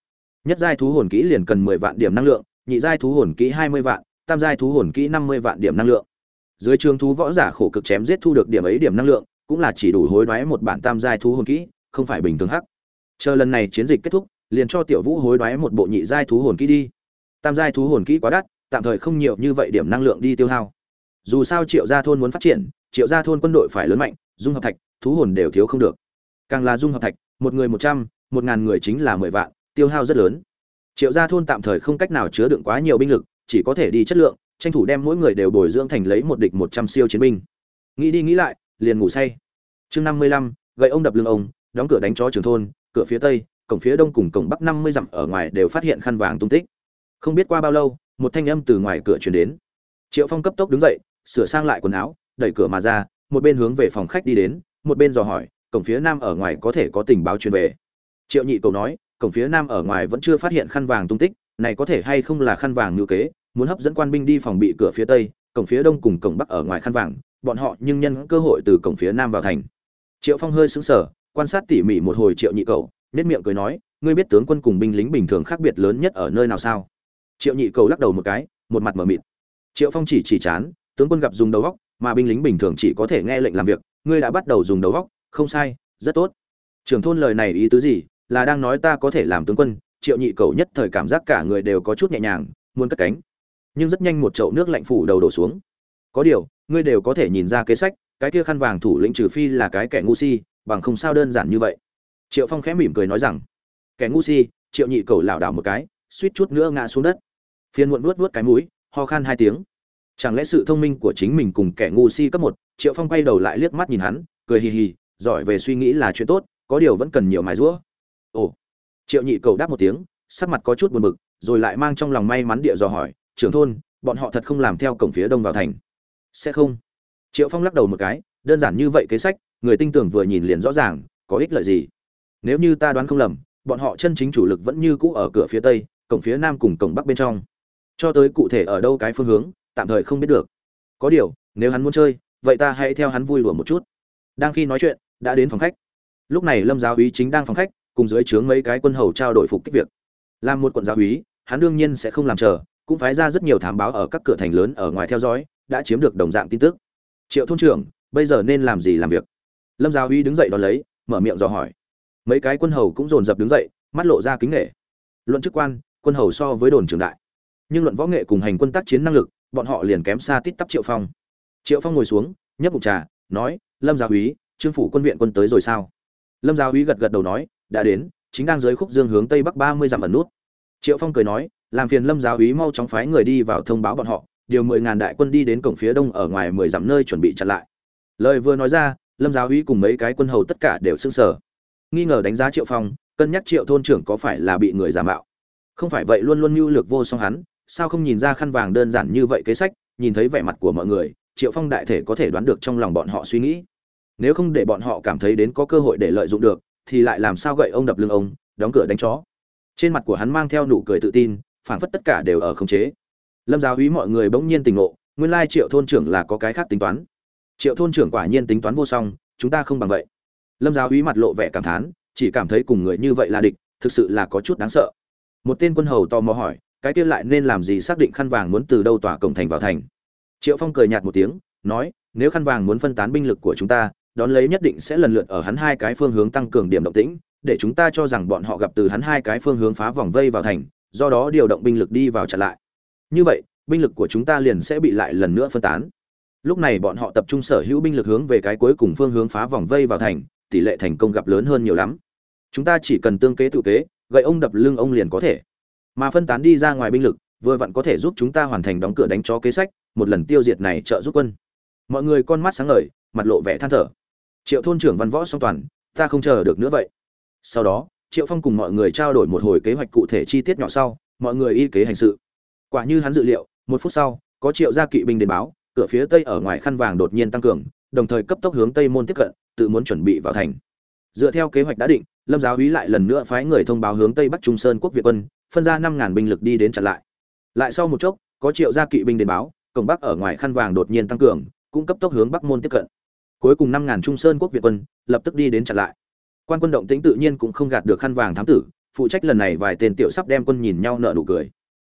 Nhất giai thú hồn kỹ liền cần mười vạn điểm năng lượng, nhị giai thú hồn kỹ hai mươi vạn tam giai thú hồn kỹ năm mươi vạn điểm năng lượng. Dưới trường thú võ giả khổ cực chém giết thu được điểm ấy điểm năng lượng, cũng là chỉ đủ hối đoái một bản tam giai thú hồn kỹ, không phải bình thường hắc. Chờ lần này chiến dịch kết thúc, liền cho tiểu vũ hối đoái một bộ nhị giai thú hồn kỹ đi. Tam giai thú hồn kỹ quá đắt, tạm thời không nhiều như vậy điểm năng lượng đi tiêu hao. Dù sao triệu gia thôn muốn phát triển, triệu gia thôn quân đội phải lớn mạnh, dung hợp thạch, thú hồn đều thiếu không được. Càng là dung hợp thạch, một người một trăm, một ngàn người chính là mười vạn, tiêu hao rất lớn. Triệu gia thôn tạm thời không cách nào chứa đựng quá nhiều binh lực chỉ có thể đi chất lượng, tranh thủ đem mỗi người đều bồi dưỡng thành lấy một địch một trăm siêu chiến binh. Nghĩ đi nghĩ lại, liền ngủ say. Chương năm mươi lăm, gậy ông đập lưng ông, đóng cửa đánh chó trường thôn, cửa phía tây, cổng phía đông cùng cổng bắc năm mươi dặm ở ngoài đều phát hiện khăn vàng tung tích. Không biết qua bao lâu, một thanh âm từ ngoài cửa truyền đến. Triệu phong cấp tốc đứng dậy, sửa sang lại quần áo, đẩy cửa mà ra, một bên hướng về phòng khách đi đến, một bên dò hỏi, cổng phía nam ở ngoài có thể có tình báo truyền về. Triệu nhị cầu nói, cổng phía nam ở ngoài vẫn chưa phát hiện khăn vàng tung tích này có thể hay không là khăn vàng ngữ kế, muốn hấp dẫn quan binh đi phòng bị cửa phía tây, cổng phía đông cùng cổng bắc ở ngoài khăn vàng, bọn họ nhưng nhân cơ hội từ cổng phía nam vào thành. Triệu phong hơi sững sờ, quan sát tỉ mỉ một hồi triệu nhị cầu nết miệng cười nói, ngươi biết tướng quân cùng binh lính bình thường khác biệt lớn nhất ở nơi nào sao? Triệu nhị cầu lắc đầu một cái, một mặt mở mịt. Triệu phong chỉ chỉ chán, tướng quân gặp dùng đầu góc, mà binh lính bình thường chỉ có thể nghe lệnh làm việc, ngươi đã bắt đầu dùng đầu góc, không sai, rất tốt. Trưởng thôn lời này ý tứ gì? Là đang nói ta có thể làm tướng quân triệu nhị cầu nhất thời cảm giác cả người đều có chút nhẹ nhàng, muốn cất cánh. Nhưng rất nhanh một chậu nước lạnh phủ đầu đổ xuống. Có điều, ngươi đều có thể nhìn ra kế sách, cái kia khăn vàng thủ lĩnh trừ phi là cái kẻ ngu si, bằng không sao đơn giản như vậy. Triệu phong khẽ mỉm cười nói rằng, kẻ ngu si? Triệu nhị cầu lảo đảo một cái, suýt chút nữa ngã xuống đất. Phiên muộn vuốt vuốt cái mũi, ho khan hai tiếng. Chẳng lẽ sự thông minh của chính mình cùng kẻ ngu si cấp một? Triệu phong quay đầu lại liếc mắt nhìn hắn, cười hì hì, giỏi về suy nghĩ là chuyện tốt, có điều vẫn cần nhiều mài rũa ồ triệu nhị cầu đáp một tiếng, sắc mặt có chút buồn bực, rồi lại mang trong lòng may mắn địa dò hỏi, trưởng thôn, bọn họ thật không làm theo cổng phía đông vào thành? Sẽ không. Triệu phong lắc đầu một cái, đơn giản như vậy kế sách, người tinh tưởng vừa nhìn liền rõ ràng, có ích lợi gì? Nếu như ta đoán không lầm, bọn họ chân chính chủ lực vẫn như cũ ở cửa phía tây, cổng phía nam cùng cổng bắc bên trong. Cho tới cụ thể ở đâu cái phương hướng, tạm thời không biết được. Có điều, nếu hắn muốn chơi, vậy ta hãy theo hắn vui đùa một chút. Đang khi nói chuyện, đã đến phòng khách. Lúc này lâm giáo Ý chính đang phòng khách cùng dưới trướng mấy cái quân hầu trao đổi phục kích việc. Làm một quận giáo úy hắn đương nhiên sẽ không làm chờ, cũng phái ra rất nhiều thám báo ở các cửa thành lớn ở ngoài theo dõi, đã chiếm được đồng dạng tin tức. Triệu thôn trưởng, bây giờ nên làm gì làm việc? Lâm giáo úy đứng dậy đón lấy, mở miệng dò hỏi. Mấy cái quân hầu cũng dồn dập đứng dậy, mắt lộ ra kính nghệ luận chức quan, quân hầu so với đồn trưởng đại. Nhưng luận võ nghệ cùng hành quân tác chiến năng lực, bọn họ liền kém xa tít tắp triệu phong. Triệu phong ngồi xuống, nhấp mục trà, nói, lâm gia úy trương phủ quân viện quân tới rồi sao? Lâm gia úy gật gật đầu nói đã đến, chính đang dưới khúc dương hướng tây bắc ba mươi dặm ẩn nút. Triệu phong cười nói, làm phiền lâm Giáo úy mau chóng phái người đi vào thông báo bọn họ, điều mười ngàn đại quân đi đến cổng phía đông ở ngoài mười dặm nơi chuẩn bị chặn lại. Lời vừa nói ra, lâm giáo úy cùng mấy cái quân hầu tất cả đều sưng sở nghi ngờ đánh giá triệu phong, cân nhắc triệu thôn trưởng có phải là bị người giả mạo. Không phải vậy luôn luôn mưu lược vô song hắn, sao không nhìn ra khăn vàng đơn giản như vậy kế sách, nhìn thấy vẻ mặt của mọi người, triệu phong đại thể có thể đoán được trong lòng bọn họ suy nghĩ. Nếu không để bọn họ cảm thấy đến có cơ hội để lợi dụng được thì lại làm sao gậy ông đập lưng ông, đóng cửa đánh chó. Trên mặt của hắn mang theo nụ cười tự tin, phảng phất tất cả đều ở khống chế. Lâm giáo hí mọi người bỗng nhiên tỉnh ngộ, nguyên lai triệu thôn trưởng là có cái khác tính toán. Triệu thôn trưởng quả nhiên tính toán vô song, chúng ta không bằng vậy. Lâm giáo hí mặt lộ vẻ cảm thán, chỉ cảm thấy cùng người như vậy là địch, thực sự là có chút đáng sợ. Một tên quân hầu tò mò hỏi, cái kia lại nên làm gì xác định khăn vàng muốn từ đâu tỏa cổng thành vào thành? Triệu phong cười nhạt một tiếng, nói, nếu khăn vàng muốn phân tán binh lực của chúng ta đón lấy nhất định sẽ lần lượt ở hắn hai cái phương hướng tăng cường điểm động tĩnh, để chúng ta cho rằng bọn họ gặp từ hắn hai cái phương hướng phá vòng vây vào thành, do đó điều động binh lực đi vào chặn lại. Như vậy, binh lực của chúng ta liền sẽ bị lại lần nữa phân tán. Lúc này bọn họ tập trung sở hữu binh lực hướng về cái cuối cùng phương hướng phá vòng vây vào thành, tỷ lệ thành công gặp lớn hơn nhiều lắm. Chúng ta chỉ cần tương kế tự kế, gậy ông đập lưng ông liền có thể. Mà phân tán đi ra ngoài binh lực, vừa vặn có thể giúp chúng ta hoàn thành đóng cửa đánh chó kế sách, một lần tiêu diệt này trợ giúp quân. Mọi người con mắt sáng ngời, mặt lộ vẻ than thở triệu thôn trưởng văn võ song toàn, ta không chờ được nữa vậy. Sau đó, triệu phong cùng mọi người trao đổi một hồi kế hoạch cụ thể chi tiết nhỏ sau, mọi người y kế hành sự. Quả như hắn dự liệu, một phút sau, có triệu gia kỵ binh đến báo, cửa phía tây ở ngoài khăn vàng đột nhiên tăng cường, đồng thời cấp tốc hướng tây môn tiếp cận, tự muốn chuẩn bị vào thành. Dựa theo kế hoạch đã định, lâm giáo hí lại lần nữa phái người thông báo hướng tây bắc trung sơn quốc việt quân, phân ra năm ngàn binh lực đi đến chặn lại. Lại sau một chốc, có triệu gia kỵ binh đến báo, cổng bắc ở ngoài khăn vàng đột nhiên tăng cường, cũng cấp tốc hướng bắc môn tiếp cận cuối cùng năm ngàn trung sơn quốc việt quân, lập tức đi đến chặn lại. Quan quân động tĩnh tự nhiên cũng không gạt được khăn vàng thám tử, phụ trách lần này vài tên tiểu sắp đem quân nhìn nhau nợ nụ cười.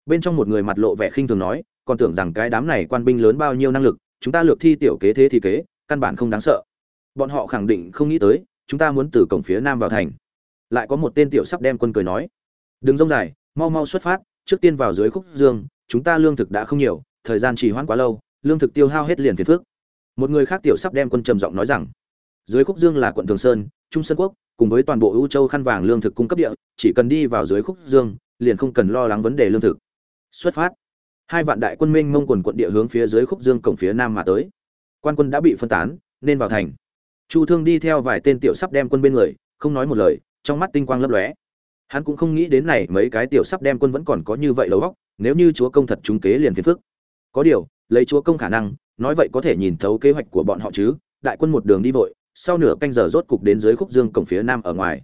Bên trong một người mặt lộ vẻ khinh thường nói, còn tưởng rằng cái đám này quan binh lớn bao nhiêu năng lực, chúng ta lược thi tiểu kế thế thì kế, căn bản không đáng sợ. Bọn họ khẳng định không nghĩ tới, chúng ta muốn từ cổng phía nam vào thành. Lại có một tên tiểu sắp đem quân cười nói, đừng rông dài, mau mau xuất phát, trước tiên vào dưới khúc dương, chúng ta lương thực đã không nhiều, thời gian trì hoãn quá lâu, lương thực tiêu hao hết liền phiền phước một người khác tiểu sắp đem quân trầm giọng nói rằng, dưới khúc dương là quận thường sơn, trung sơn quốc, cùng với toàn bộ ưu châu khăn vàng lương thực cung cấp địa, chỉ cần đi vào dưới khúc dương, liền không cần lo lắng vấn đề lương thực. Xuất phát. Hai vạn đại quân minh mông quần quận địa hướng phía dưới khúc dương cổng phía nam mà tới. Quan quân đã bị phân tán, nên vào thành. Chu thương đi theo vài tên tiểu sắp đem quân bên người, không nói một lời, trong mắt tinh quang lấp lóe. Hắn cũng không nghĩ đến này mấy cái tiểu sắp đem quân vẫn còn có như vậy đầu óc, nếu như chúa công thật trúng kế liền phiền phức. Có điều, lấy chúa công khả năng nói vậy có thể nhìn thấu kế hoạch của bọn họ chứ? Đại quân một đường đi vội, sau nửa canh giờ rốt cục đến dưới khúc dương cổng phía nam ở ngoài.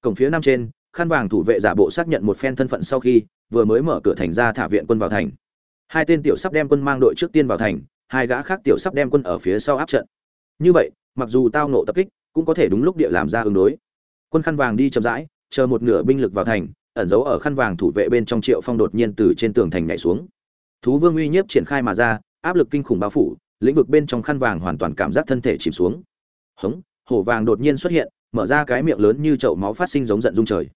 Cổng phía nam trên, khăn vàng thủ vệ giả bộ xác nhận một phen thân phận sau khi, vừa mới mở cửa thành ra thả viện quân vào thành. Hai tên tiểu sắp đem quân mang đội trước tiên vào thành, hai gã khác tiểu sắp đem quân ở phía sau áp trận. Như vậy, mặc dù tao nộ tập kích, cũng có thể đúng lúc địa làm ra ứng đối. Quân khăn vàng đi chậm rãi, chờ một nửa binh lực vào thành, ẩn giấu ở khăn vàng thủ vệ bên trong triệu phong đột nhiên từ trên tường thành nhảy xuống. Thú vương uy nhiếp triển khai mà ra áp lực kinh khủng bao phủ, lĩnh vực bên trong khăn vàng hoàn toàn cảm giác thân thể chìm xuống. Hống, hổ vàng đột nhiên xuất hiện, mở ra cái miệng lớn như chậu máu phát sinh giống giận dung trời.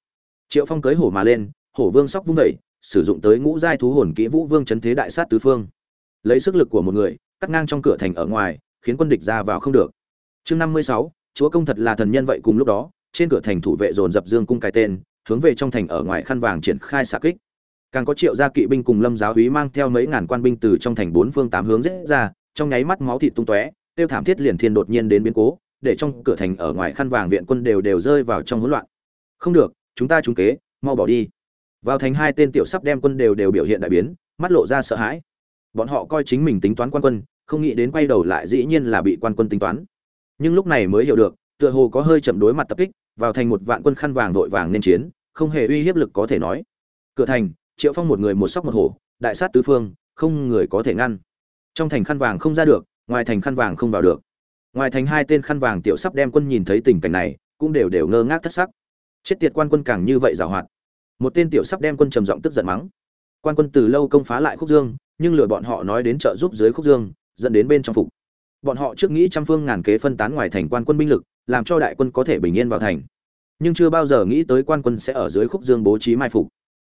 Triệu phong cưới hổ mà lên, hổ vương sóc vung vẩy sử dụng tới ngũ giai thú hồn kỹ vũ vương chấn thế đại sát tứ phương. Lấy sức lực của một người, cắt ngang trong cửa thành ở ngoài, khiến quân địch ra vào không được. Chương năm mươi sáu, chúa công thật là thần nhân vậy cùng lúc đó, trên cửa thành thủ vệ dồn dập dương cung cái tên, hướng về trong thành ở ngoài khăn vàng triển khai xạ kích càng có triệu gia kỵ binh cùng lâm giáo úy mang theo mấy ngàn quan binh từ trong thành bốn phương tám hướng rết ra, trong nháy mắt máu thịt tung tóe, tiêu thảm thiết liền thiên đột nhiên đến biến cố, để trong cửa thành ở ngoài khăn vàng viện quân đều đều rơi vào trong hỗn loạn. Không được, chúng ta trúng kế, mau bỏ đi. Vào thành hai tên tiểu sắp đem quân đều đều biểu hiện đại biến, mắt lộ ra sợ hãi. Bọn họ coi chính mình tính toán quan quân, không nghĩ đến quay đầu lại dĩ nhiên là bị quan quân tính toán. Nhưng lúc này mới hiểu được, tựa hồ có hơi chậm đối mặt tập kích, vào thành một vạn quân khăn vàng vội vàng nên chiến, không hề uy hiếp lực có thể nói. Cửa thành triệu phong một người một sóc một hổ, đại sát tứ phương, không người có thể ngăn. Trong thành khăn vàng không ra được, ngoài thành khăn vàng không vào được. Ngoài thành hai tên khăn vàng tiểu sắp đem quân nhìn thấy tình cảnh này, cũng đều đều ngơ ngác thất sắc. Chết tiệt quan quân càng như vậy giảo hoạt. Một tên tiểu sắp đem quân trầm giọng tức giận mắng. Quan quân từ lâu công phá lại khúc dương, nhưng lừa bọn họ nói đến trợ giúp dưới khúc dương, dẫn đến bên trong phục. Bọn họ trước nghĩ trăm phương ngàn kế phân tán ngoài thành quan quân binh lực, làm cho đại quân có thể bình yên vào thành. Nhưng chưa bao giờ nghĩ tới quan quân sẽ ở dưới khúc dương bố trí mai phục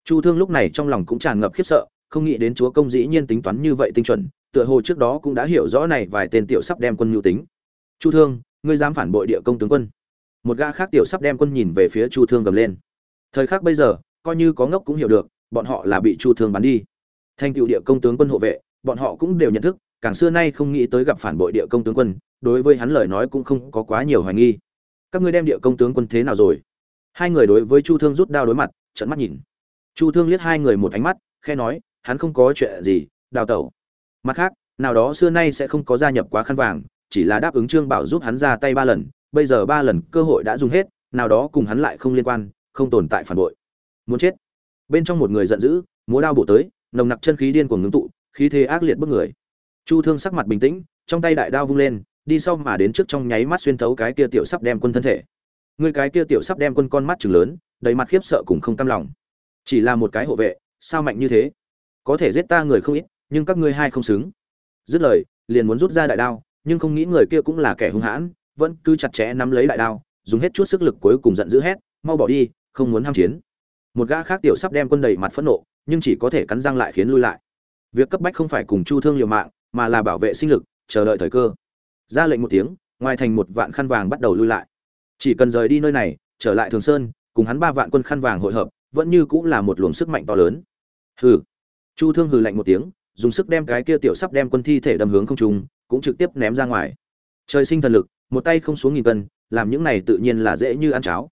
chu thương lúc này trong lòng cũng tràn ngập khiếp sợ, không nghĩ đến chúa công dĩ nhiên tính toán như vậy tinh chuẩn, tựa hồ trước đó cũng đã hiểu rõ này vài tên tiểu sắp đem quân nhu tính. Chu thương, ngươi dám phản bội địa công tướng quân. Một gã khác tiểu sắp đem quân nhìn về phía chu thương gầm lên. Thời khắc bây giờ, coi như có ngốc cũng hiểu được, bọn họ là bị chu thương bắn đi. Thành cựu địa công tướng quân hộ vệ, bọn họ cũng đều nhận thức, càng xưa nay không nghĩ tới gặp phản bội địa công tướng quân, đối với hắn lời nói cũng không có quá nhiều hoài nghi. Các ngươi đem địa công tướng quân thế nào rồi? Hai người đối với chu thương rút đao đối mặt trận mắt nhìn chu thương liếc hai người một ánh mắt khe nói, hắn không có chuyện gì, đào tẩu. Mặt khác, nào đó xưa nay sẽ không có gia nhập quá khăn vàng, chỉ là đáp ứng trương bảo giúp hắn ra tay ba lần, bây giờ ba lần cơ hội đã dùng hết, nào đó cùng hắn lại không liên quan, không tồn tại phản bội. Muốn chết. Bên trong một người giận dữ, múa đao bổ tới, nồng nặc chân khí điên cuồng ngưng tụ, khí thế ác liệt bức người. Chu thương sắc mặt bình tĩnh, trong tay đại đao vung lên, đi sau mà đến trước trong nháy mắt xuyên thấu cái kia tiểu sắp đem quân thân thể. Người cái kia tiểu sắp đem quân con mắt chừng lớn, đầy mặt khiếp sợ cùng không cam lòng chỉ là một cái hộ vệ, sao mạnh như thế? Có thể giết ta người không ít, nhưng các ngươi hai không xứng. Dứt lời, liền muốn rút ra đại đao, nhưng không nghĩ người kia cũng là kẻ hung hãn, vẫn cứ chặt chẽ nắm lấy đại đao, dùng hết chút sức lực cuối cùng giận dữ hét, mau bỏ đi, không muốn ham chiến. Một gã khác tiểu sắp đem quân đầy mặt phẫn nộ, nhưng chỉ có thể cắn răng lại khiến lui lại. Việc cấp bách không phải cùng chu thương liều mạng, mà là bảo vệ sinh lực, chờ đợi thời cơ. Ra lệnh một tiếng, ngoài thành một vạn khăn vàng bắt đầu lui lại. Chỉ cần rời đi nơi này, trở lại thường sơn, cùng hắn ba vạn quân khăn vàng hội hợp vẫn như cũng là một luồng sức mạnh to lớn. Hừ. Chu thương hừ lạnh một tiếng dùng sức đem cái kia tiểu sắp đem quân thi thể đâm hướng không trung cũng trực tiếp ném ra ngoài. Trời sinh thần lực một tay không xuống nghìn cân làm những này tự nhiên là dễ như ăn cháo.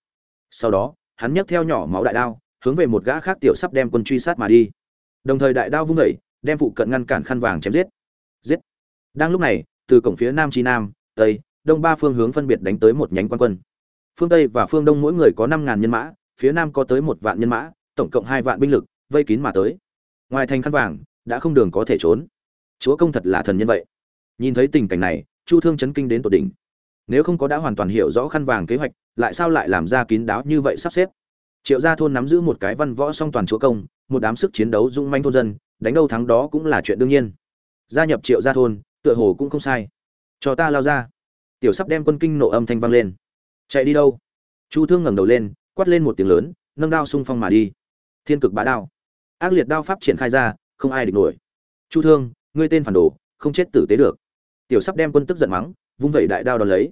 Sau đó hắn nhấc theo nhỏ máu đại đao hướng về một gã khác tiểu sắp đem quân truy sát mà đi. Đồng thời đại đao vung đẩy, đem phụ cận ngăn cản khăn vàng chém giết. Giết. Đang lúc này từ cổng phía nam chi nam tây đông ba phương hướng phân biệt đánh tới một nhánh quan quân. Phương tây và phương đông mỗi người có năm ngàn nhân mã phía nam có tới một vạn nhân mã, tổng cộng hai vạn binh lực, vây kín mà tới. Ngoài thành khăn vàng, đã không đường có thể trốn. Chúa công thật là thần nhân vậy. Nhìn thấy tình cảnh này, chu thương chấn kinh đến tột đỉnh. Nếu không có đã hoàn toàn hiểu rõ khăn vàng kế hoạch, lại sao lại làm ra kín đáo như vậy sắp xếp? Triệu gia thôn nắm giữ một cái văn võ song toàn chúa công, một đám sức chiến đấu dung manh thôn dân, đánh đâu thắng đó cũng là chuyện đương nhiên. Gia nhập triệu gia thôn, tựa hồ cũng không sai. Cho ta lao ra. Tiểu sắp đem quân kinh nộ âm thanh vang lên. Chạy đi đâu? Chu thương ngẩng đầu lên quát lên một tiếng lớn, nâng đao xung phong mà đi. Thiên cực bá đao. Ác liệt đao pháp triển khai ra, không ai địch nổi. Chu thương, ngươi tên phản đồ, không chết tử tế được. Tiểu sắp đem quân tức giận mắng, vung vẩy đại đao đón lấy.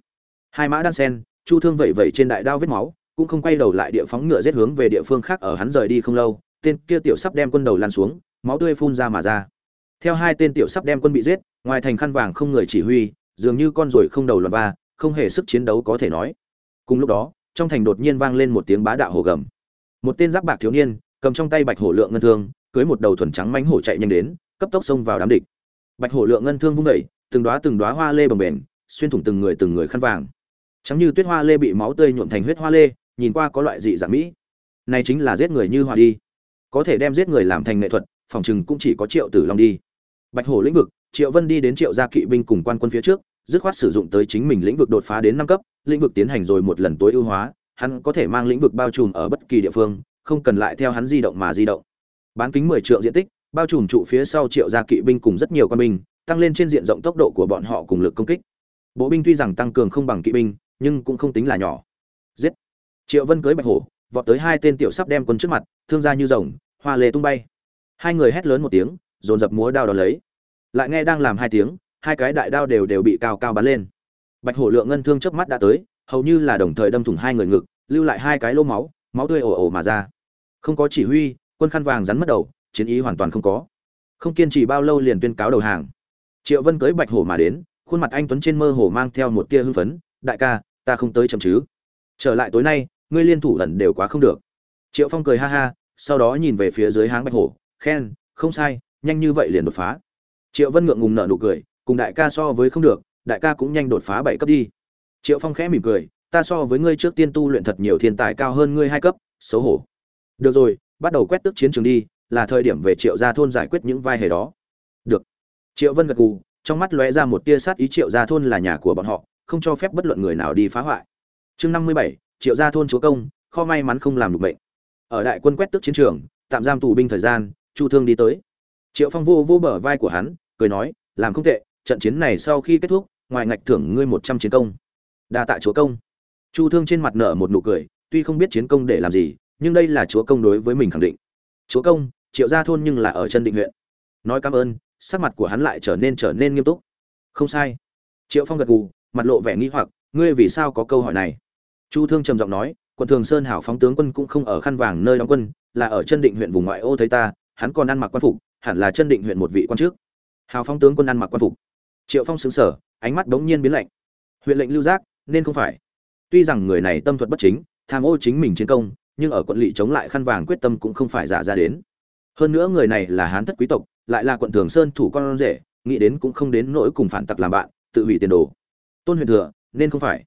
Hai mã đan sen, chu thương vẩy vẩy trên đại đao vết máu, cũng không quay đầu lại địa phóng ngựa giết hướng về địa phương khác ở hắn rời đi không lâu. Tên kia tiểu sắp đem quân đầu lan xuống, máu tươi phun ra mà ra. Theo hai tên tiểu sắp đem quân bị giết, ngoài thành khăn vàng không người chỉ huy, dường như con ruồi không đầu loạn ba không hề sức chiến đấu có thể nói. Cùng lúc đó trong thành đột nhiên vang lên một tiếng bá đạo hồ gầm. Một tên giáp bạc thiếu niên, cầm trong tay bạch hổ lượng ngân thương, cưới một đầu thuần trắng mánh hổ chạy nhanh đến, cấp tốc xông vào đám địch. Bạch hổ lượng ngân thương vung vẩy từng đóa từng đóa hoa lê bồng bềnh, xuyên thủng từng người từng người khăn vàng. Trắng như tuyết hoa lê bị máu tươi nhuộm thành huyết hoa lê, nhìn qua có loại dị dạng mỹ. Này chính là giết người như hoa đi. Có thể đem giết người làm thành nghệ thuật, phòng chừng cũng chỉ có triệu tử long đi. Bạch hổ lĩnh vực, triệu vân đi đến triệu gia kỵ binh cùng quan quân phía trước dứt khoát sử dụng tới chính mình lĩnh vực đột phá đến năm cấp, lĩnh vực tiến hành rồi một lần tối ưu hóa, hắn có thể mang lĩnh vực bao trùm ở bất kỳ địa phương, không cần lại theo hắn di động mà di động. Bán kính mười triệu diện tích, bao trùm trụ phía sau triệu gia kỵ binh cùng rất nhiều quân binh, tăng lên trên diện rộng tốc độ của bọn họ cùng lực công kích. Bộ binh tuy rằng tăng cường không bằng kỵ binh, nhưng cũng không tính là nhỏ. Giết. Triệu vân cưỡi bạch hổ, vọt tới hai tên tiểu sắp đem quân trước mặt, thương ra như rồng, hoa lê tung bay. Hai người hét lớn một tiếng, dồn dập múa đao đón lấy. Lại nghe đang làm hai tiếng hai cái đại đao đều đều bị cao cao bắn lên. Bạch hổ lượng ngân thương chớp mắt đã tới, hầu như là đồng thời đâm thủng hai người ngực, lưu lại hai cái lỗ máu máu tươi ồ ồ mà ra. Không có chỉ huy, quân khăn vàng rắn mất đầu, chiến ý hoàn toàn không có. Không kiên trì bao lâu liền tuyên cáo đầu hàng. Triệu vân cưới bạch hổ mà đến, khuôn mặt anh tuấn trên mơ hồ mang theo một tia hưng phấn, đại ca, ta không tới chậm chứ. Trở lại tối nay, ngươi liên thủ lần đều quá không được. Triệu phong cười ha ha, sau đó nhìn về phía dưới háng bạch hổ, khen, không sai, nhanh như vậy liền đột phá. Triệu vân ngượng ngùng nở nụ cười cùng đại ca so với không được, đại ca cũng nhanh đột phá bảy cấp đi. Triệu phong khẽ mỉm cười, ta so với ngươi trước tiên tu luyện thật nhiều thiên tài cao hơn ngươi hai cấp, xấu hổ. Được rồi, bắt đầu quét tước chiến trường đi, là thời điểm về triệu gia thôn giải quyết những vai hề đó. Được. Triệu vân gật gù, trong mắt lóe ra một tia sát ý triệu gia thôn là nhà của bọn họ, không cho phép bất luận người nào đi phá hoại. Chương năm mươi bảy, triệu gia thôn chúa công, kho may mắn không làm được bệnh ở đại quân quét tức chiến trường, tạm giam tù binh thời gian, chu thương đi tới. Triệu phong vô vô bờ vai của hắn, cười nói, làm không tệ trận chiến này sau khi kết thúc, ngoài ngạch thưởng ngươi một trăm chiến công. Đa tạ chúa công. Chu thương trên mặt nở một nụ cười, tuy không biết chiến công để làm gì, nhưng đây là chúa công đối với mình khẳng định. Chúa công, triệu gia thôn nhưng là ở chân định huyện. Nói cảm ơn, sắc mặt của hắn lại trở nên trở nên nghiêm túc. Không sai. Triệu phong gật gù, mặt lộ vẻ nghi hoặc, ngươi vì sao có câu hỏi này? Chu thương trầm giọng nói, quận thường sơn hảo phóng tướng quân cũng không ở khăn vàng nơi đóng quân, là ở chân định huyện vùng ngoại ô thấy ta, hắn còn ăn mặc quan phục, hẳn là chân định huyện một vị quan trước. Hào phóng tướng quân ăn mặc quan phục triệu phong xứng sở ánh mắt đống nhiên biến lạnh. Huyện lệnh lưu giác, nên không phải. Tuy rằng người này tâm thuật bất chính, tham ô chính mình chiến công, nhưng ở quận lỵ chống lại khăn vàng quyết tâm cũng không phải giả ra đến. Hơn nữa người này là hán thất quý tộc, lại là quận thường sơn thủ con rể, nghĩ đến cũng không đến nỗi cùng phản tặc làm bạn, tự hủy tiền đồ. Tôn huyền thừa, nên không phải.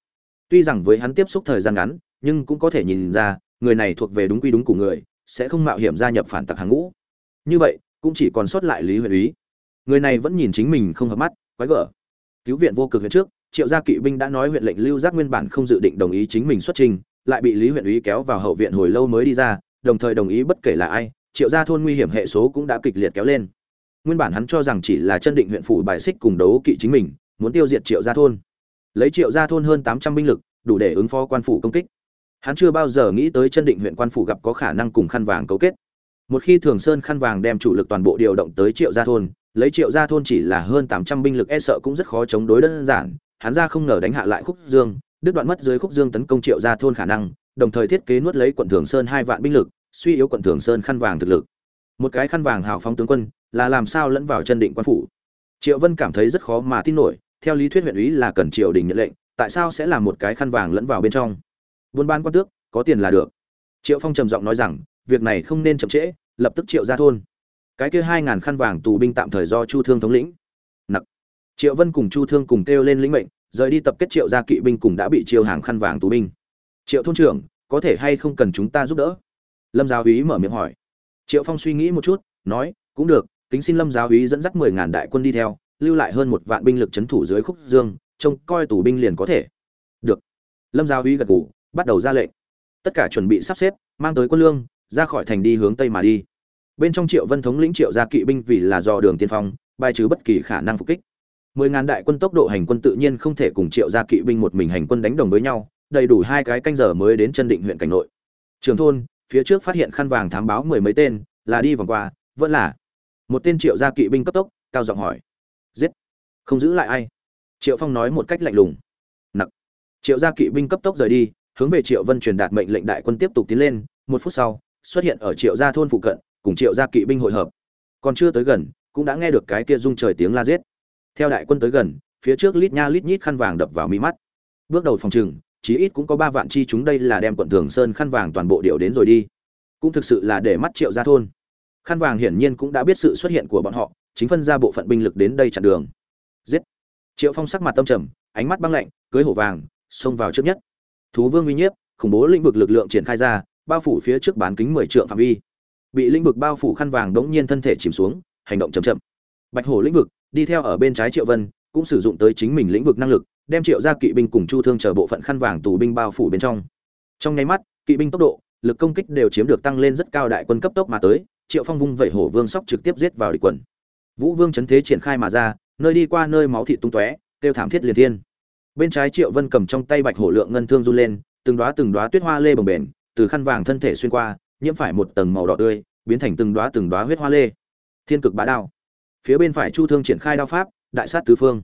Tuy rằng với hắn tiếp xúc thời gian ngắn, nhưng cũng có thể nhìn ra, người này thuộc về đúng quy đúng của người, sẽ không mạo hiểm gia nhập phản tặc hàng ngũ. Như vậy, cũng chỉ còn sót lại lý huyện úy. Người này vẫn nhìn chính mình không hợp mắt quái gở. Cứu viện vô cực huyện trước, triệu gia kỵ binh đã nói huyện lệnh lưu giác nguyên bản không dự định đồng ý chính mình xuất trình, lại bị lý huyện úy kéo vào hậu viện hồi lâu mới đi ra, đồng thời đồng ý bất kể là ai, triệu gia thôn nguy hiểm hệ số cũng đã kịch liệt kéo lên. Nguyên bản hắn cho rằng chỉ là chân định huyện phủ bài xích cùng đấu kỵ chính mình, muốn tiêu diệt triệu gia thôn. Lấy triệu gia thôn hơn tám trăm binh lực, đủ để ứng phó quan phủ công kích. Hắn chưa bao giờ nghĩ tới chân định huyện quan phủ gặp có khả năng cùng khăn vàng cấu kết. Một khi thường sơn khăn vàng đem chủ lực toàn bộ điều động tới triệu gia thôn lấy triệu gia thôn chỉ là hơn tám trăm binh lực e sợ cũng rất khó chống đối đơn giản. Hắn ra không ngờ đánh hạ lại khúc dương, đứt đoạn mất dưới khúc dương tấn công triệu gia thôn khả năng, đồng thời thiết kế nuốt lấy quận thường sơn hai vạn binh lực, suy yếu quận thường sơn khăn vàng thực lực. Một cái khăn vàng hào phóng tướng quân, là làm sao lẫn vào chân định quan phủ? Triệu vân cảm thấy rất khó mà tin nổi, theo lý thuyết huyện ý là cần triều đình nhận lệnh, tại sao sẽ là một cái khăn vàng lẫn vào bên trong? Buôn bán quan tước, có tiền là được. Triệu phong trầm giọng nói rằng, việc này không nên chậm trễ, lập tức triệu ra thôn cái kia hai ngàn khăn vàng tù binh tạm thời do chu thương thống lĩnh. Nặc. Triệu vân cùng chu thương cùng kêu lên lĩnh mệnh, rời đi tập kết triệu gia kỵ binh cùng đã bị chiêu hàng khăn vàng tù binh. Triệu thôn trưởng, có thể hay không cần chúng ta giúp đỡ? Lâm giáo úy mở miệng hỏi. Triệu phong suy nghĩ một chút, nói, cũng được, kính xin lâm giáo úy dẫn dắt mười ngàn đại quân đi theo, lưu lại hơn một vạn binh lực c thủ dưới khúc dương, trông coi tù binh liền có thể. Được. Lâm giáo úy gật ngủ bắt đầu ra lệnh. Tất cả chuẩn bị sắp xếp, mang tới quân lương, ra khỏi thành đi hướng tây mà đi bên trong triệu vân thống lĩnh triệu gia kỵ binh vì là do đường tiên phong, bài trừ bất kỳ khả năng phục kích. Mười ngàn đại quân tốc độ hành quân tự nhiên không thể cùng triệu gia kỵ binh một mình hành quân đánh đồng với nhau, đầy đủ hai cái canh giờ mới đến chân định huyện cảnh nội. Trường thôn, phía trước phát hiện khăn vàng thám báo mười mấy tên, là đi vòng qua, vẫn là. Một tên triệu gia kỵ binh cấp tốc, cao giọng hỏi. Giết. Không giữ lại ai? Triệu phong nói một cách lạnh lùng. Nặc. Triệu gia kỵ binh cấp tốc rời đi, hướng về triệu vân truyền đạt mệnh lệnh đại quân tiếp tục tiến lên. Một phút sau, xuất hiện ở triệu gia thôn phụ cận cùng triệu gia kỵ binh hội hợp. Còn chưa tới gần, cũng đã nghe được cái kia rung trời tiếng la giết. Theo đại quân tới gần, phía trước lít nha lít nhít khăn vàng đập vào mi mắt. Bước đầu phòng trừng, chí ít cũng có ba vạn chi chúng đây là đem quận thường sơn khăn vàng toàn bộ điệu đến rồi đi. Cũng thực sự là để mắt triệu gia thôn. Khăn vàng hiển nhiên cũng đã biết sự xuất hiện của bọn họ, chính phân ra bộ phận binh lực đến đây chặn đường. Giết. Triệu phong sắc mặt tâm trầm, ánh mắt băng lạnh, cưới hổ vàng, xông vào trước nhất. Thú vương uy nhiếp, khủng bố lĩnh vực lực lượng triển khai ra, bao phủ phía trước bán kính mười trượng phạm vi bị lĩnh vực bao phủ khăn vàng đống nhiên thân thể chìm xuống, hành động chậm chậm. Bạch hổ lĩnh vực, đi theo ở bên trái triệu vân, cũng sử dụng tới chính mình lĩnh vực năng lực, đem triệu ra kỵ binh cùng chu thương chờ bộ phận khăn vàng tù binh bao phủ bên trong. Trong nháy mắt, kỵ binh tốc độ, lực công kích đều chiếm được tăng lên rất cao đại quân cấp tốc mà tới, triệu phong vung vẩy hổ vương sóc trực tiếp giết vào địch quần. Vũ vương chấn thế triển khai mà ra, nơi đi qua nơi máu thịt tung tóe, kêu thảm thiết liền thiên. Bên trái triệu vân cầm trong tay bạch hổ lượng ngân thương run lên, từng đóa từng đóa tuyết hoa lê bồng bềnh, từ khăn vàng thân thể xuyên qua nhiễm phải một tầng màu đỏ tươi, biến thành từng đóa từng đóa huyết hoa lê. Thiên cực bá đao. Phía bên phải chu thương triển khai đao pháp, đại sát tứ phương.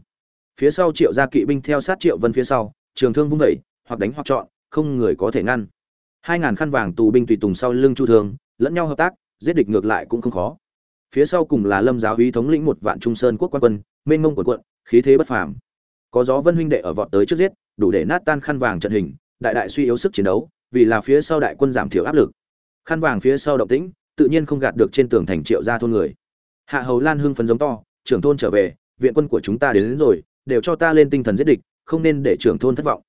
Phía sau triệu gia kỵ binh theo sát triệu vân phía sau, trường thương vung vẩy hoặc đánh hoặc chọn, không người có thể ngăn. Hai ngàn khăn vàng tù binh tùy tùng sau lưng chu thương, lẫn nhau hợp tác, giết địch ngược lại cũng không khó. Phía sau cùng là lâm giáo uy thống lĩnh một vạn trung sơn quốc quan quân, mênh mông của quận, khí thế bất phàm. Có gió vân huynh đệ ở vọt tới trước giết, đủ để nát tan khăn vàng trận hình, đại đại suy yếu sức chiến đấu, vì là phía sau đại quân giảm thiểu áp lực khăn vàng phía sau động tĩnh tự nhiên không gạt được trên tường thành triệu gia thôn người. Hạ hầu lan hưng phấn giống to trưởng thôn trở về viện quân của chúng ta đến, đến rồi đều cho ta lên tinh thần giết địch không nên để trưởng thôn thất vọng.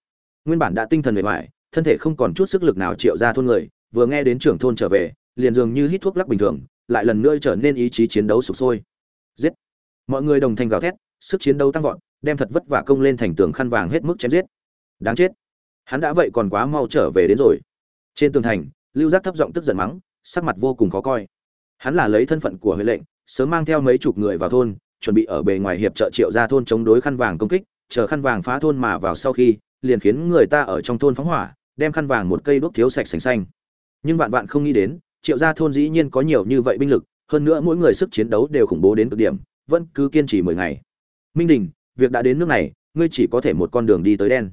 Nguyên bản đã tinh thần bề ngoài thân thể không còn chút sức lực nào triệu gia thôn người vừa nghe đến trưởng thôn trở về liền dường như hít thuốc lắc bình thường lại lần nữa trở nên ý chí chiến đấu sụp sôi. Giết! Mọi người đồng thanh gào thét sức chiến đấu tăng vọt đem thật vất vả công lên thành tường khăn vàng hết mức chém giết. Đáng chết! Hắn đã vậy còn quá mau trở về đến rồi. Trên tường thành lưu giác thấp giọng tức giận mắng, sắc mặt vô cùng khó coi. Hắn là lấy thân phận của huệ lệnh, sớm mang theo mấy chục người vào thôn, chuẩn bị ở bề ngoài hiệp trợ triệu ra thôn chống đối khăn vàng công kích, chờ khăn vàng phá thôn mà vào sau khi, liền khiến người ta ở trong thôn phóng hỏa, đem khăn vàng một cây đốt thiếu sạch sành xanh. Nhưng vạn vạn không nghĩ đến, triệu gia thôn dĩ nhiên có nhiều như vậy binh lực, hơn nữa mỗi người sức chiến đấu đều khủng bố đến cực điểm, vẫn cứ kiên trì mười ngày. Minh đình, việc đã đến nước này, ngươi chỉ có thể một con đường đi tới đen.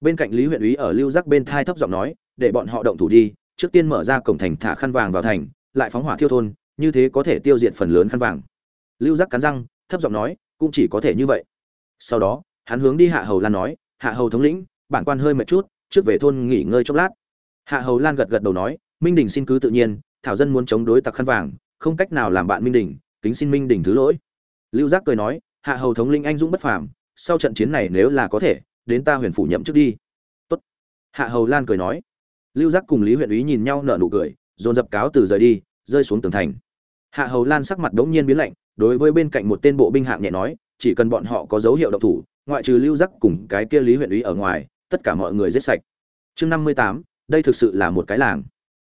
Bên cạnh lý huyện úy ở lưu giác bên thai thấp giọng nói, để bọn họ động thủ đi trước tiên mở ra cổng thành thả khăn vàng vào thành, lại phóng hỏa thiêu thôn, như thế có thể tiêu diệt phần lớn khăn vàng. Lưu giác cắn răng, thấp giọng nói, cũng chỉ có thể như vậy. Sau đó, hắn hướng đi hạ hầu lan nói, hạ hầu thống lĩnh, bản quan hơi mệt chút, trước về thôn nghỉ ngơi chốc lát. Hạ hầu lan gật gật đầu nói, minh đình xin cứ tự nhiên, thảo dân muốn chống đối tặc khăn vàng, không cách nào làm bạn minh đình, kính xin minh đình thứ lỗi. Lưu giác cười nói, hạ hầu thống lĩnh anh dũng bất phàm, sau trận chiến này nếu là có thể, đến ta huyền phủ nhậm trước đi. Tốt. Hạ hầu lan cười nói lưu giác cùng lý huyện úy nhìn nhau nở nụ cười, dồn dập cáo từ rời đi, rơi xuống tường thành. Hạ hầu lan sắc mặt đống nhiên biến lạnh, đối với bên cạnh một tên bộ binh hạng nhẹ nói, chỉ cần bọn họ có dấu hiệu động thủ, ngoại trừ lưu giác cùng cái kia lý huyện úy ở ngoài, tất cả mọi người giết sạch. Chương năm mươi tám, đây thực sự là một cái làng.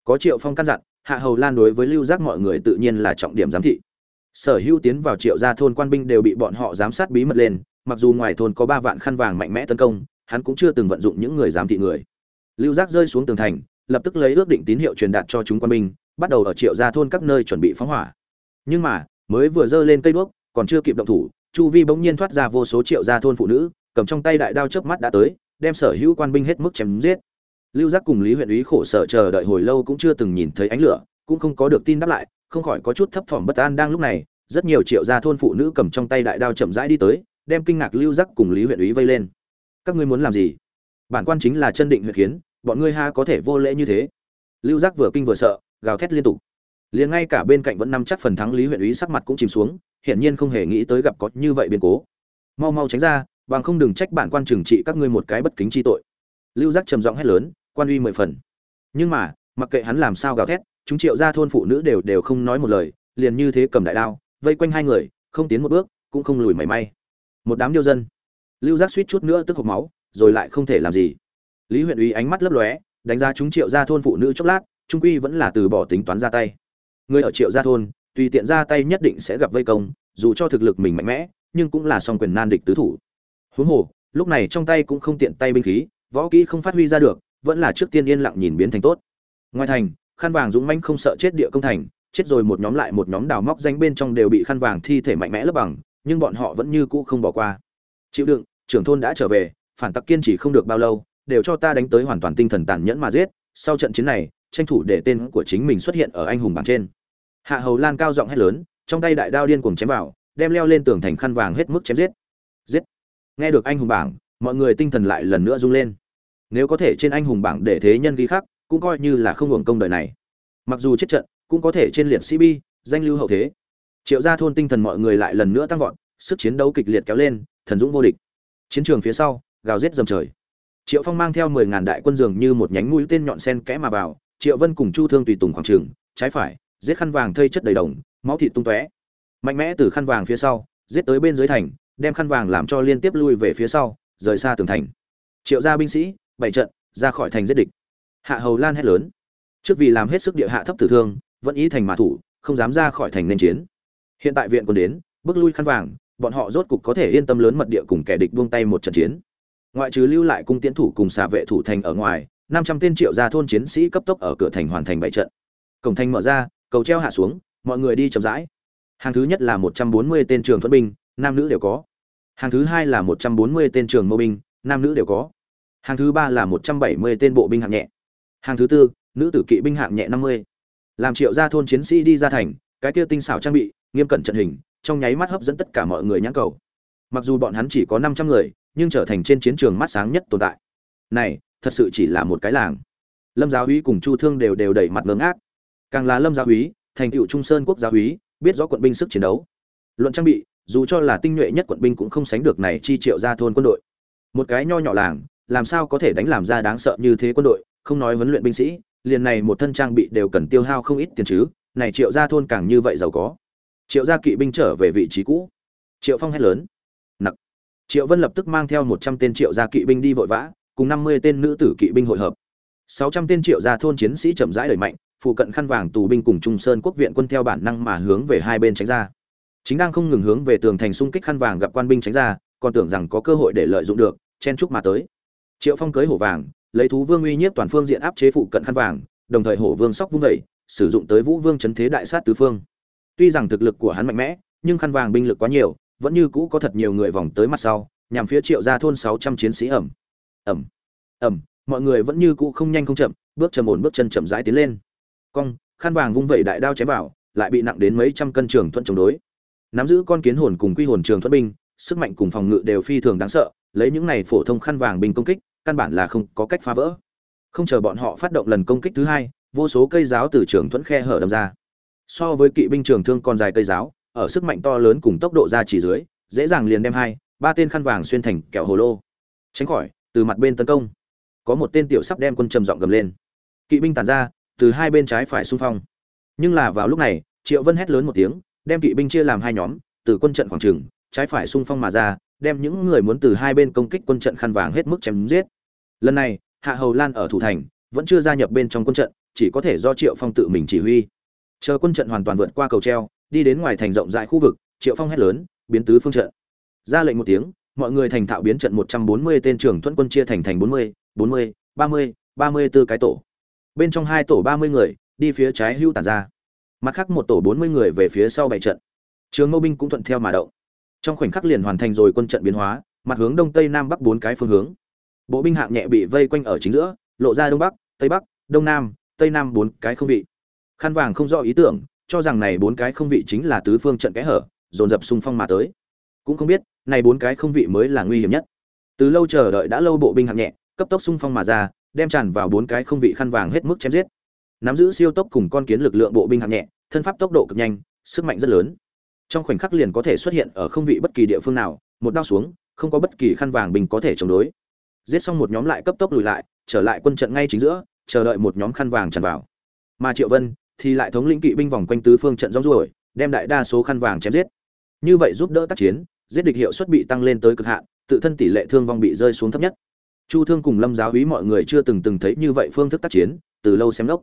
Có triệu phong căn dặn, hạ hầu lan đối với lưu giác mọi người tự nhiên là trọng điểm giám thị. Sở hữu tiến vào triệu gia thôn quan binh đều bị bọn họ giám sát bí mật lên, mặc dù ngoài thôn có ba vạn khăn vàng mạnh mẽ tấn công, hắn cũng chưa từng vận dụng những người giám thị người lưu giác rơi xuống tường thành, lập tức lấy ước định tín hiệu truyền đạt cho chúng quân binh, bắt đầu ở triệu gia thôn các nơi chuẩn bị phóng hỏa. Nhưng mà, mới vừa giơ lên cây đuốc, còn chưa kịp động thủ, chu vi bỗng nhiên thoát ra vô số triệu gia thôn phụ nữ, cầm trong tay đại đao chớp mắt đã tới, đem sở hữu quan binh hết mức chém giết. Lưu giác cùng lý huyện úy khổ sở chờ đợi hồi lâu cũng chưa từng nhìn thấy ánh lửa, cũng không có được tin đáp lại, không khỏi có chút thấp thỏm bất an đang lúc này, rất nhiều triệu gia thôn phụ nữ cầm trong tay đại đao chậm rãi đi tới, đem kinh ngạc lưu giác cùng lý huyện úy vây lên. Các ngươi muốn làm gì? Bản quan chính là chân định huyện kiến bọn ngươi ha có thể vô lễ như thế. Lưu giác vừa kinh vừa sợ, gào thét liên tục. Liền ngay cả bên cạnh vẫn nắm chắc phần thắng lý huyện úy sắc mặt cũng chìm xuống, hiển nhiên không hề nghĩ tới gặp có như vậy biến cố. Mau mau tránh ra, bằng không đừng trách bản quan trừng trị các ngươi một cái bất kính chi tội. Lưu giác trầm giọng hét lớn, quan uy mười phần. Nhưng mà, mặc kệ hắn làm sao gào thét, chúng triệu ra thôn phụ nữ đều đều không nói một lời, liền như thế cầm đại đao, vây quanh hai người, không tiến một bước, cũng không lùi mảy may. Một đám điêu dân. Lưu giác suýt chút nữa tức hộp máu, rồi lại không thể làm gì lý huyện Uy ánh mắt lấp lóe, đánh giá chúng triệu gia thôn phụ nữ chốc lát, trung quy vẫn là từ bỏ tính toán ra tay. Người ở triệu gia thôn, tùy tiện ra tay nhất định sẽ gặp vây công, dù cho thực lực mình mạnh mẽ, nhưng cũng là song quyền nan địch tứ thủ. Huống hồ, lúc này trong tay cũng không tiện tay binh khí, võ kỹ không phát huy ra được, vẫn là trước tiên yên lặng nhìn biến thành tốt. Ngoài thành, khăn vàng dũng manh không sợ chết địa công thành, chết rồi một nhóm lại một nhóm đào móc danh bên trong đều bị khăn vàng thi thể mạnh mẽ lấp bằng, nhưng bọn họ vẫn như cũ không bỏ qua. Chịu đựng, trưởng thôn đã trở về, phản tặc kiên trì không được bao lâu đều cho ta đánh tới hoàn toàn tinh thần tàn nhẫn mà giết. Sau trận chiến này, tranh thủ để tên của chính mình xuất hiện ở anh hùng bảng trên. Hạ hầu lan cao giọng hét lớn, trong tay đại đao điên cuồng chém vào, đem leo lên tường thành khăn vàng hết mức chém giết. Giết! Nghe được anh hùng bảng, mọi người tinh thần lại lần nữa rung lên. Nếu có thể trên anh hùng bảng để thế nhân ghi khắc, cũng coi như là không hưởng công đời này. Mặc dù chết trận, cũng có thể trên liệt sĩ bi, danh lưu hậu thế. Triệu gia thôn tinh thần mọi người lại lần nữa tăng vọt, sức chiến đấu kịch liệt kéo lên, thần dũng vô địch. Chiến trường phía sau, gào rết dầm trời triệu phong mang theo mười ngàn đại quân dường như một nhánh mũi tên nhọn sen kẽ mà vào, triệu vân cùng chu thương tùy tùng khoảng trường, trái phải, giết khăn vàng thây chất đầy đồng, máu thịt tung tóe. Mạnh mẽ từ khăn vàng phía sau, giết tới bên dưới thành, đem khăn vàng làm cho liên tiếp lui về phía sau, rời xa tường thành. Triệu gia binh sĩ, bảy trận, ra khỏi thành giết địch. Hạ hầu lan hét lớn. Trước vì làm hết sức địa hạ thấp tử thương, vẫn ý thành mã thủ, không dám ra khỏi thành nên chiến. Hiện tại viện còn đến, bước lui khăn vàng, bọn họ rốt cục có thể yên tâm lớn mật địa cùng kẻ địch buông tay một trận chiến ngoại trừ lưu lại cung tiến thủ cùng xà vệ thủ thành ở ngoài, năm trăm tên triệu gia thôn chiến sĩ cấp tốc ở cửa thành hoàn thành bảy trận. Cổng thành mở ra, cầu treo hạ xuống, mọi người đi chậm rãi. Hàng thứ nhất là một trăm bốn mươi tên trường thuận binh, nam nữ đều có. Hàng thứ hai là một trăm bốn mươi tên trường mâu binh, nam nữ đều có. Hàng thứ ba là một trăm bảy mươi tên bộ binh hạng nhẹ. Hàng thứ tư, nữ tử kỵ binh hạng nhẹ năm mươi. Làm triệu gia thôn chiến sĩ đi ra thành, cái kia tinh xảo trang bị, nghiêm cẩn trận hình, trong nháy mắt hấp dẫn tất cả mọi người nhãn cầu. Mặc dù bọn hắn chỉ có năm trăm người nhưng trở thành trên chiến trường mắt sáng nhất tồn tại. Này, thật sự chỉ là một cái làng. Lâm giáo úy cùng chu thương đều đều đẩy mặt ngớ ngác. Càng là lâm giáo úy thành tựu trung sơn quốc giáo úy biết rõ quận binh sức chiến đấu. Luận trang bị, dù cho là tinh nhuệ nhất quận binh cũng không sánh được này chi triệu gia thôn quân đội. Một cái nho nhỏ làng, làm sao có thể đánh làm ra đáng sợ như thế quân đội, không nói huấn luyện binh sĩ, liền này một thân trang bị đều cần tiêu hao không ít tiền chứ, này triệu gia thôn càng như vậy giàu có. Triệu gia kỵ binh trở về vị trí cũ. Triệu phong hét lớn triệu vân lập tức mang theo một trăm tên triệu gia kỵ binh đi vội vã cùng năm mươi tên nữ tử kỵ binh hội hợp 600 tên triệu gia thôn chiến sĩ chậm rãi đẩy mạnh, phụ cận khăn vàng tù binh cùng Trung Sơn quốc viện quân theo bản năng mà hướng về hai bên tránh ra. Chính đang không ngừng hướng về tường thành xung kích khăn vàng gặp quan binh tránh ra, còn tưởng rằng có cơ hội để lợi dụng được, chen chúc mà tới. Triệu Phong cưới hổ vàng, lấy thú vương uy nhiếp toàn phương diện áp chế phụ cận khăn vàng, đồng thời hổ vương sóc vung dậy, sử dụng tới vũ vương chấn thế đại sát tứ phương. Tuy rằng thực lực của hắn mạnh mẽ, nhưng khăn vàng binh lực quá nhiều, vẫn như cũ có thật nhiều người vòng tới mặt sau, nhằm phía Triệu ra thôn 600 chiến sĩ ẩm. Ẩm. Ẩm, mọi người vẫn như cũ không nhanh không chậm, bước chầm ổn bước chân chậm rãi tiến lên. Cong, khăn vàng vung vẩy đại đao chém vào, lại bị nặng đến mấy trăm cân trường thuận chống đối. Nắm giữ con kiến hồn cùng quy hồn trường thuận binh, sức mạnh cùng phòng ngự đều phi thường đáng sợ, lấy những này phổ thông khăn vàng binh công kích, căn bản là không có cách phá vỡ. Không chờ bọn họ phát động lần công kích thứ hai, vô số cây giáo từ trường thuẫn khe hở đâm ra. So với kỵ binh trường thương còn dài cây giáo, ở sức mạnh to lớn cùng tốc độ ra chỉ dưới, dễ dàng liền đem hai, ba tên khăn vàng xuyên thành kẹo hồ lô. Tránh khỏi, từ mặt bên tấn công. Có một tên tiểu sắp đem quân trầm giọng gầm lên. Kỵ binh tản ra, từ hai bên trái phải xung phong. Nhưng là vào lúc này, Triệu Vân hét lớn một tiếng, đem kỵ binh chia làm hai nhóm, từ quân trận khoảng trường, trái phải xung phong mà ra, đem những người muốn từ hai bên công kích quân trận khăn vàng hết mức chém giết. Lần này, Hạ Hầu Lan ở thủ thành, vẫn chưa gia nhập bên trong quân trận, chỉ có thể do Triệu Phong tự mình chỉ huy. Chờ quân trận hoàn toàn vượt qua cầu treo, đi đến ngoài thành rộng rãi khu vực, Triệu Phong hét lớn, biến tứ phương trận. Ra lệnh một tiếng, mọi người thành thạo biến trận 140 tên trưởng thuẫn quân chia thành thành 40, 40, 30, 34 cái tổ. Bên trong hai tổ 30 người, đi phía trái hưu tản ra. Mặt khác một tổ 40 người về phía sau bảy trận. Trường Mâu binh cũng thuận theo mà động. Trong khoảnh khắc liền hoàn thành rồi quân trận biến hóa, mặt hướng đông tây nam bắc bốn cái phương hướng. Bộ binh hạng nhẹ bị vây quanh ở chính giữa, lộ ra đông bắc, tây bắc, đông nam, tây nam bốn cái không vị khăn vàng không rõ ý tưởng cho rằng này bốn cái không vị chính là tứ phương trận kẽ hở, dồn dập xung phong mà tới. Cũng không biết, này bốn cái không vị mới là nguy hiểm nhất. Từ lâu chờ đợi đã lâu bộ binh hạng nhẹ, cấp tốc xung phong mà ra, đem tràn vào bốn cái không vị khăn vàng hết mức chém giết. Nắm giữ siêu tốc cùng con kiến lực lượng bộ binh hạng nhẹ, thân pháp tốc độ cực nhanh, sức mạnh rất lớn. Trong khoảnh khắc liền có thể xuất hiện ở không vị bất kỳ địa phương nào, một đao xuống, không có bất kỳ khăn vàng bình có thể chống đối. Giết xong một nhóm lại cấp tốc lùi lại, trở lại quân trận ngay chính giữa, chờ đợi một nhóm khăn vàng tràn vào. Mà triệu vân thì lại thống lĩnh kỵ binh vòng quanh tứ phương trận rong ruổi, đem đại đa số khăn vàng chém giết. Như vậy giúp đỡ tác chiến, giết địch hiệu suất bị tăng lên tới cực hạn, tự thân tỷ lệ thương vong bị rơi xuống thấp nhất. Chu thương cùng lâm giáo hí mọi người chưa từng từng thấy như vậy phương thức tác chiến, từ lâu xem lốc.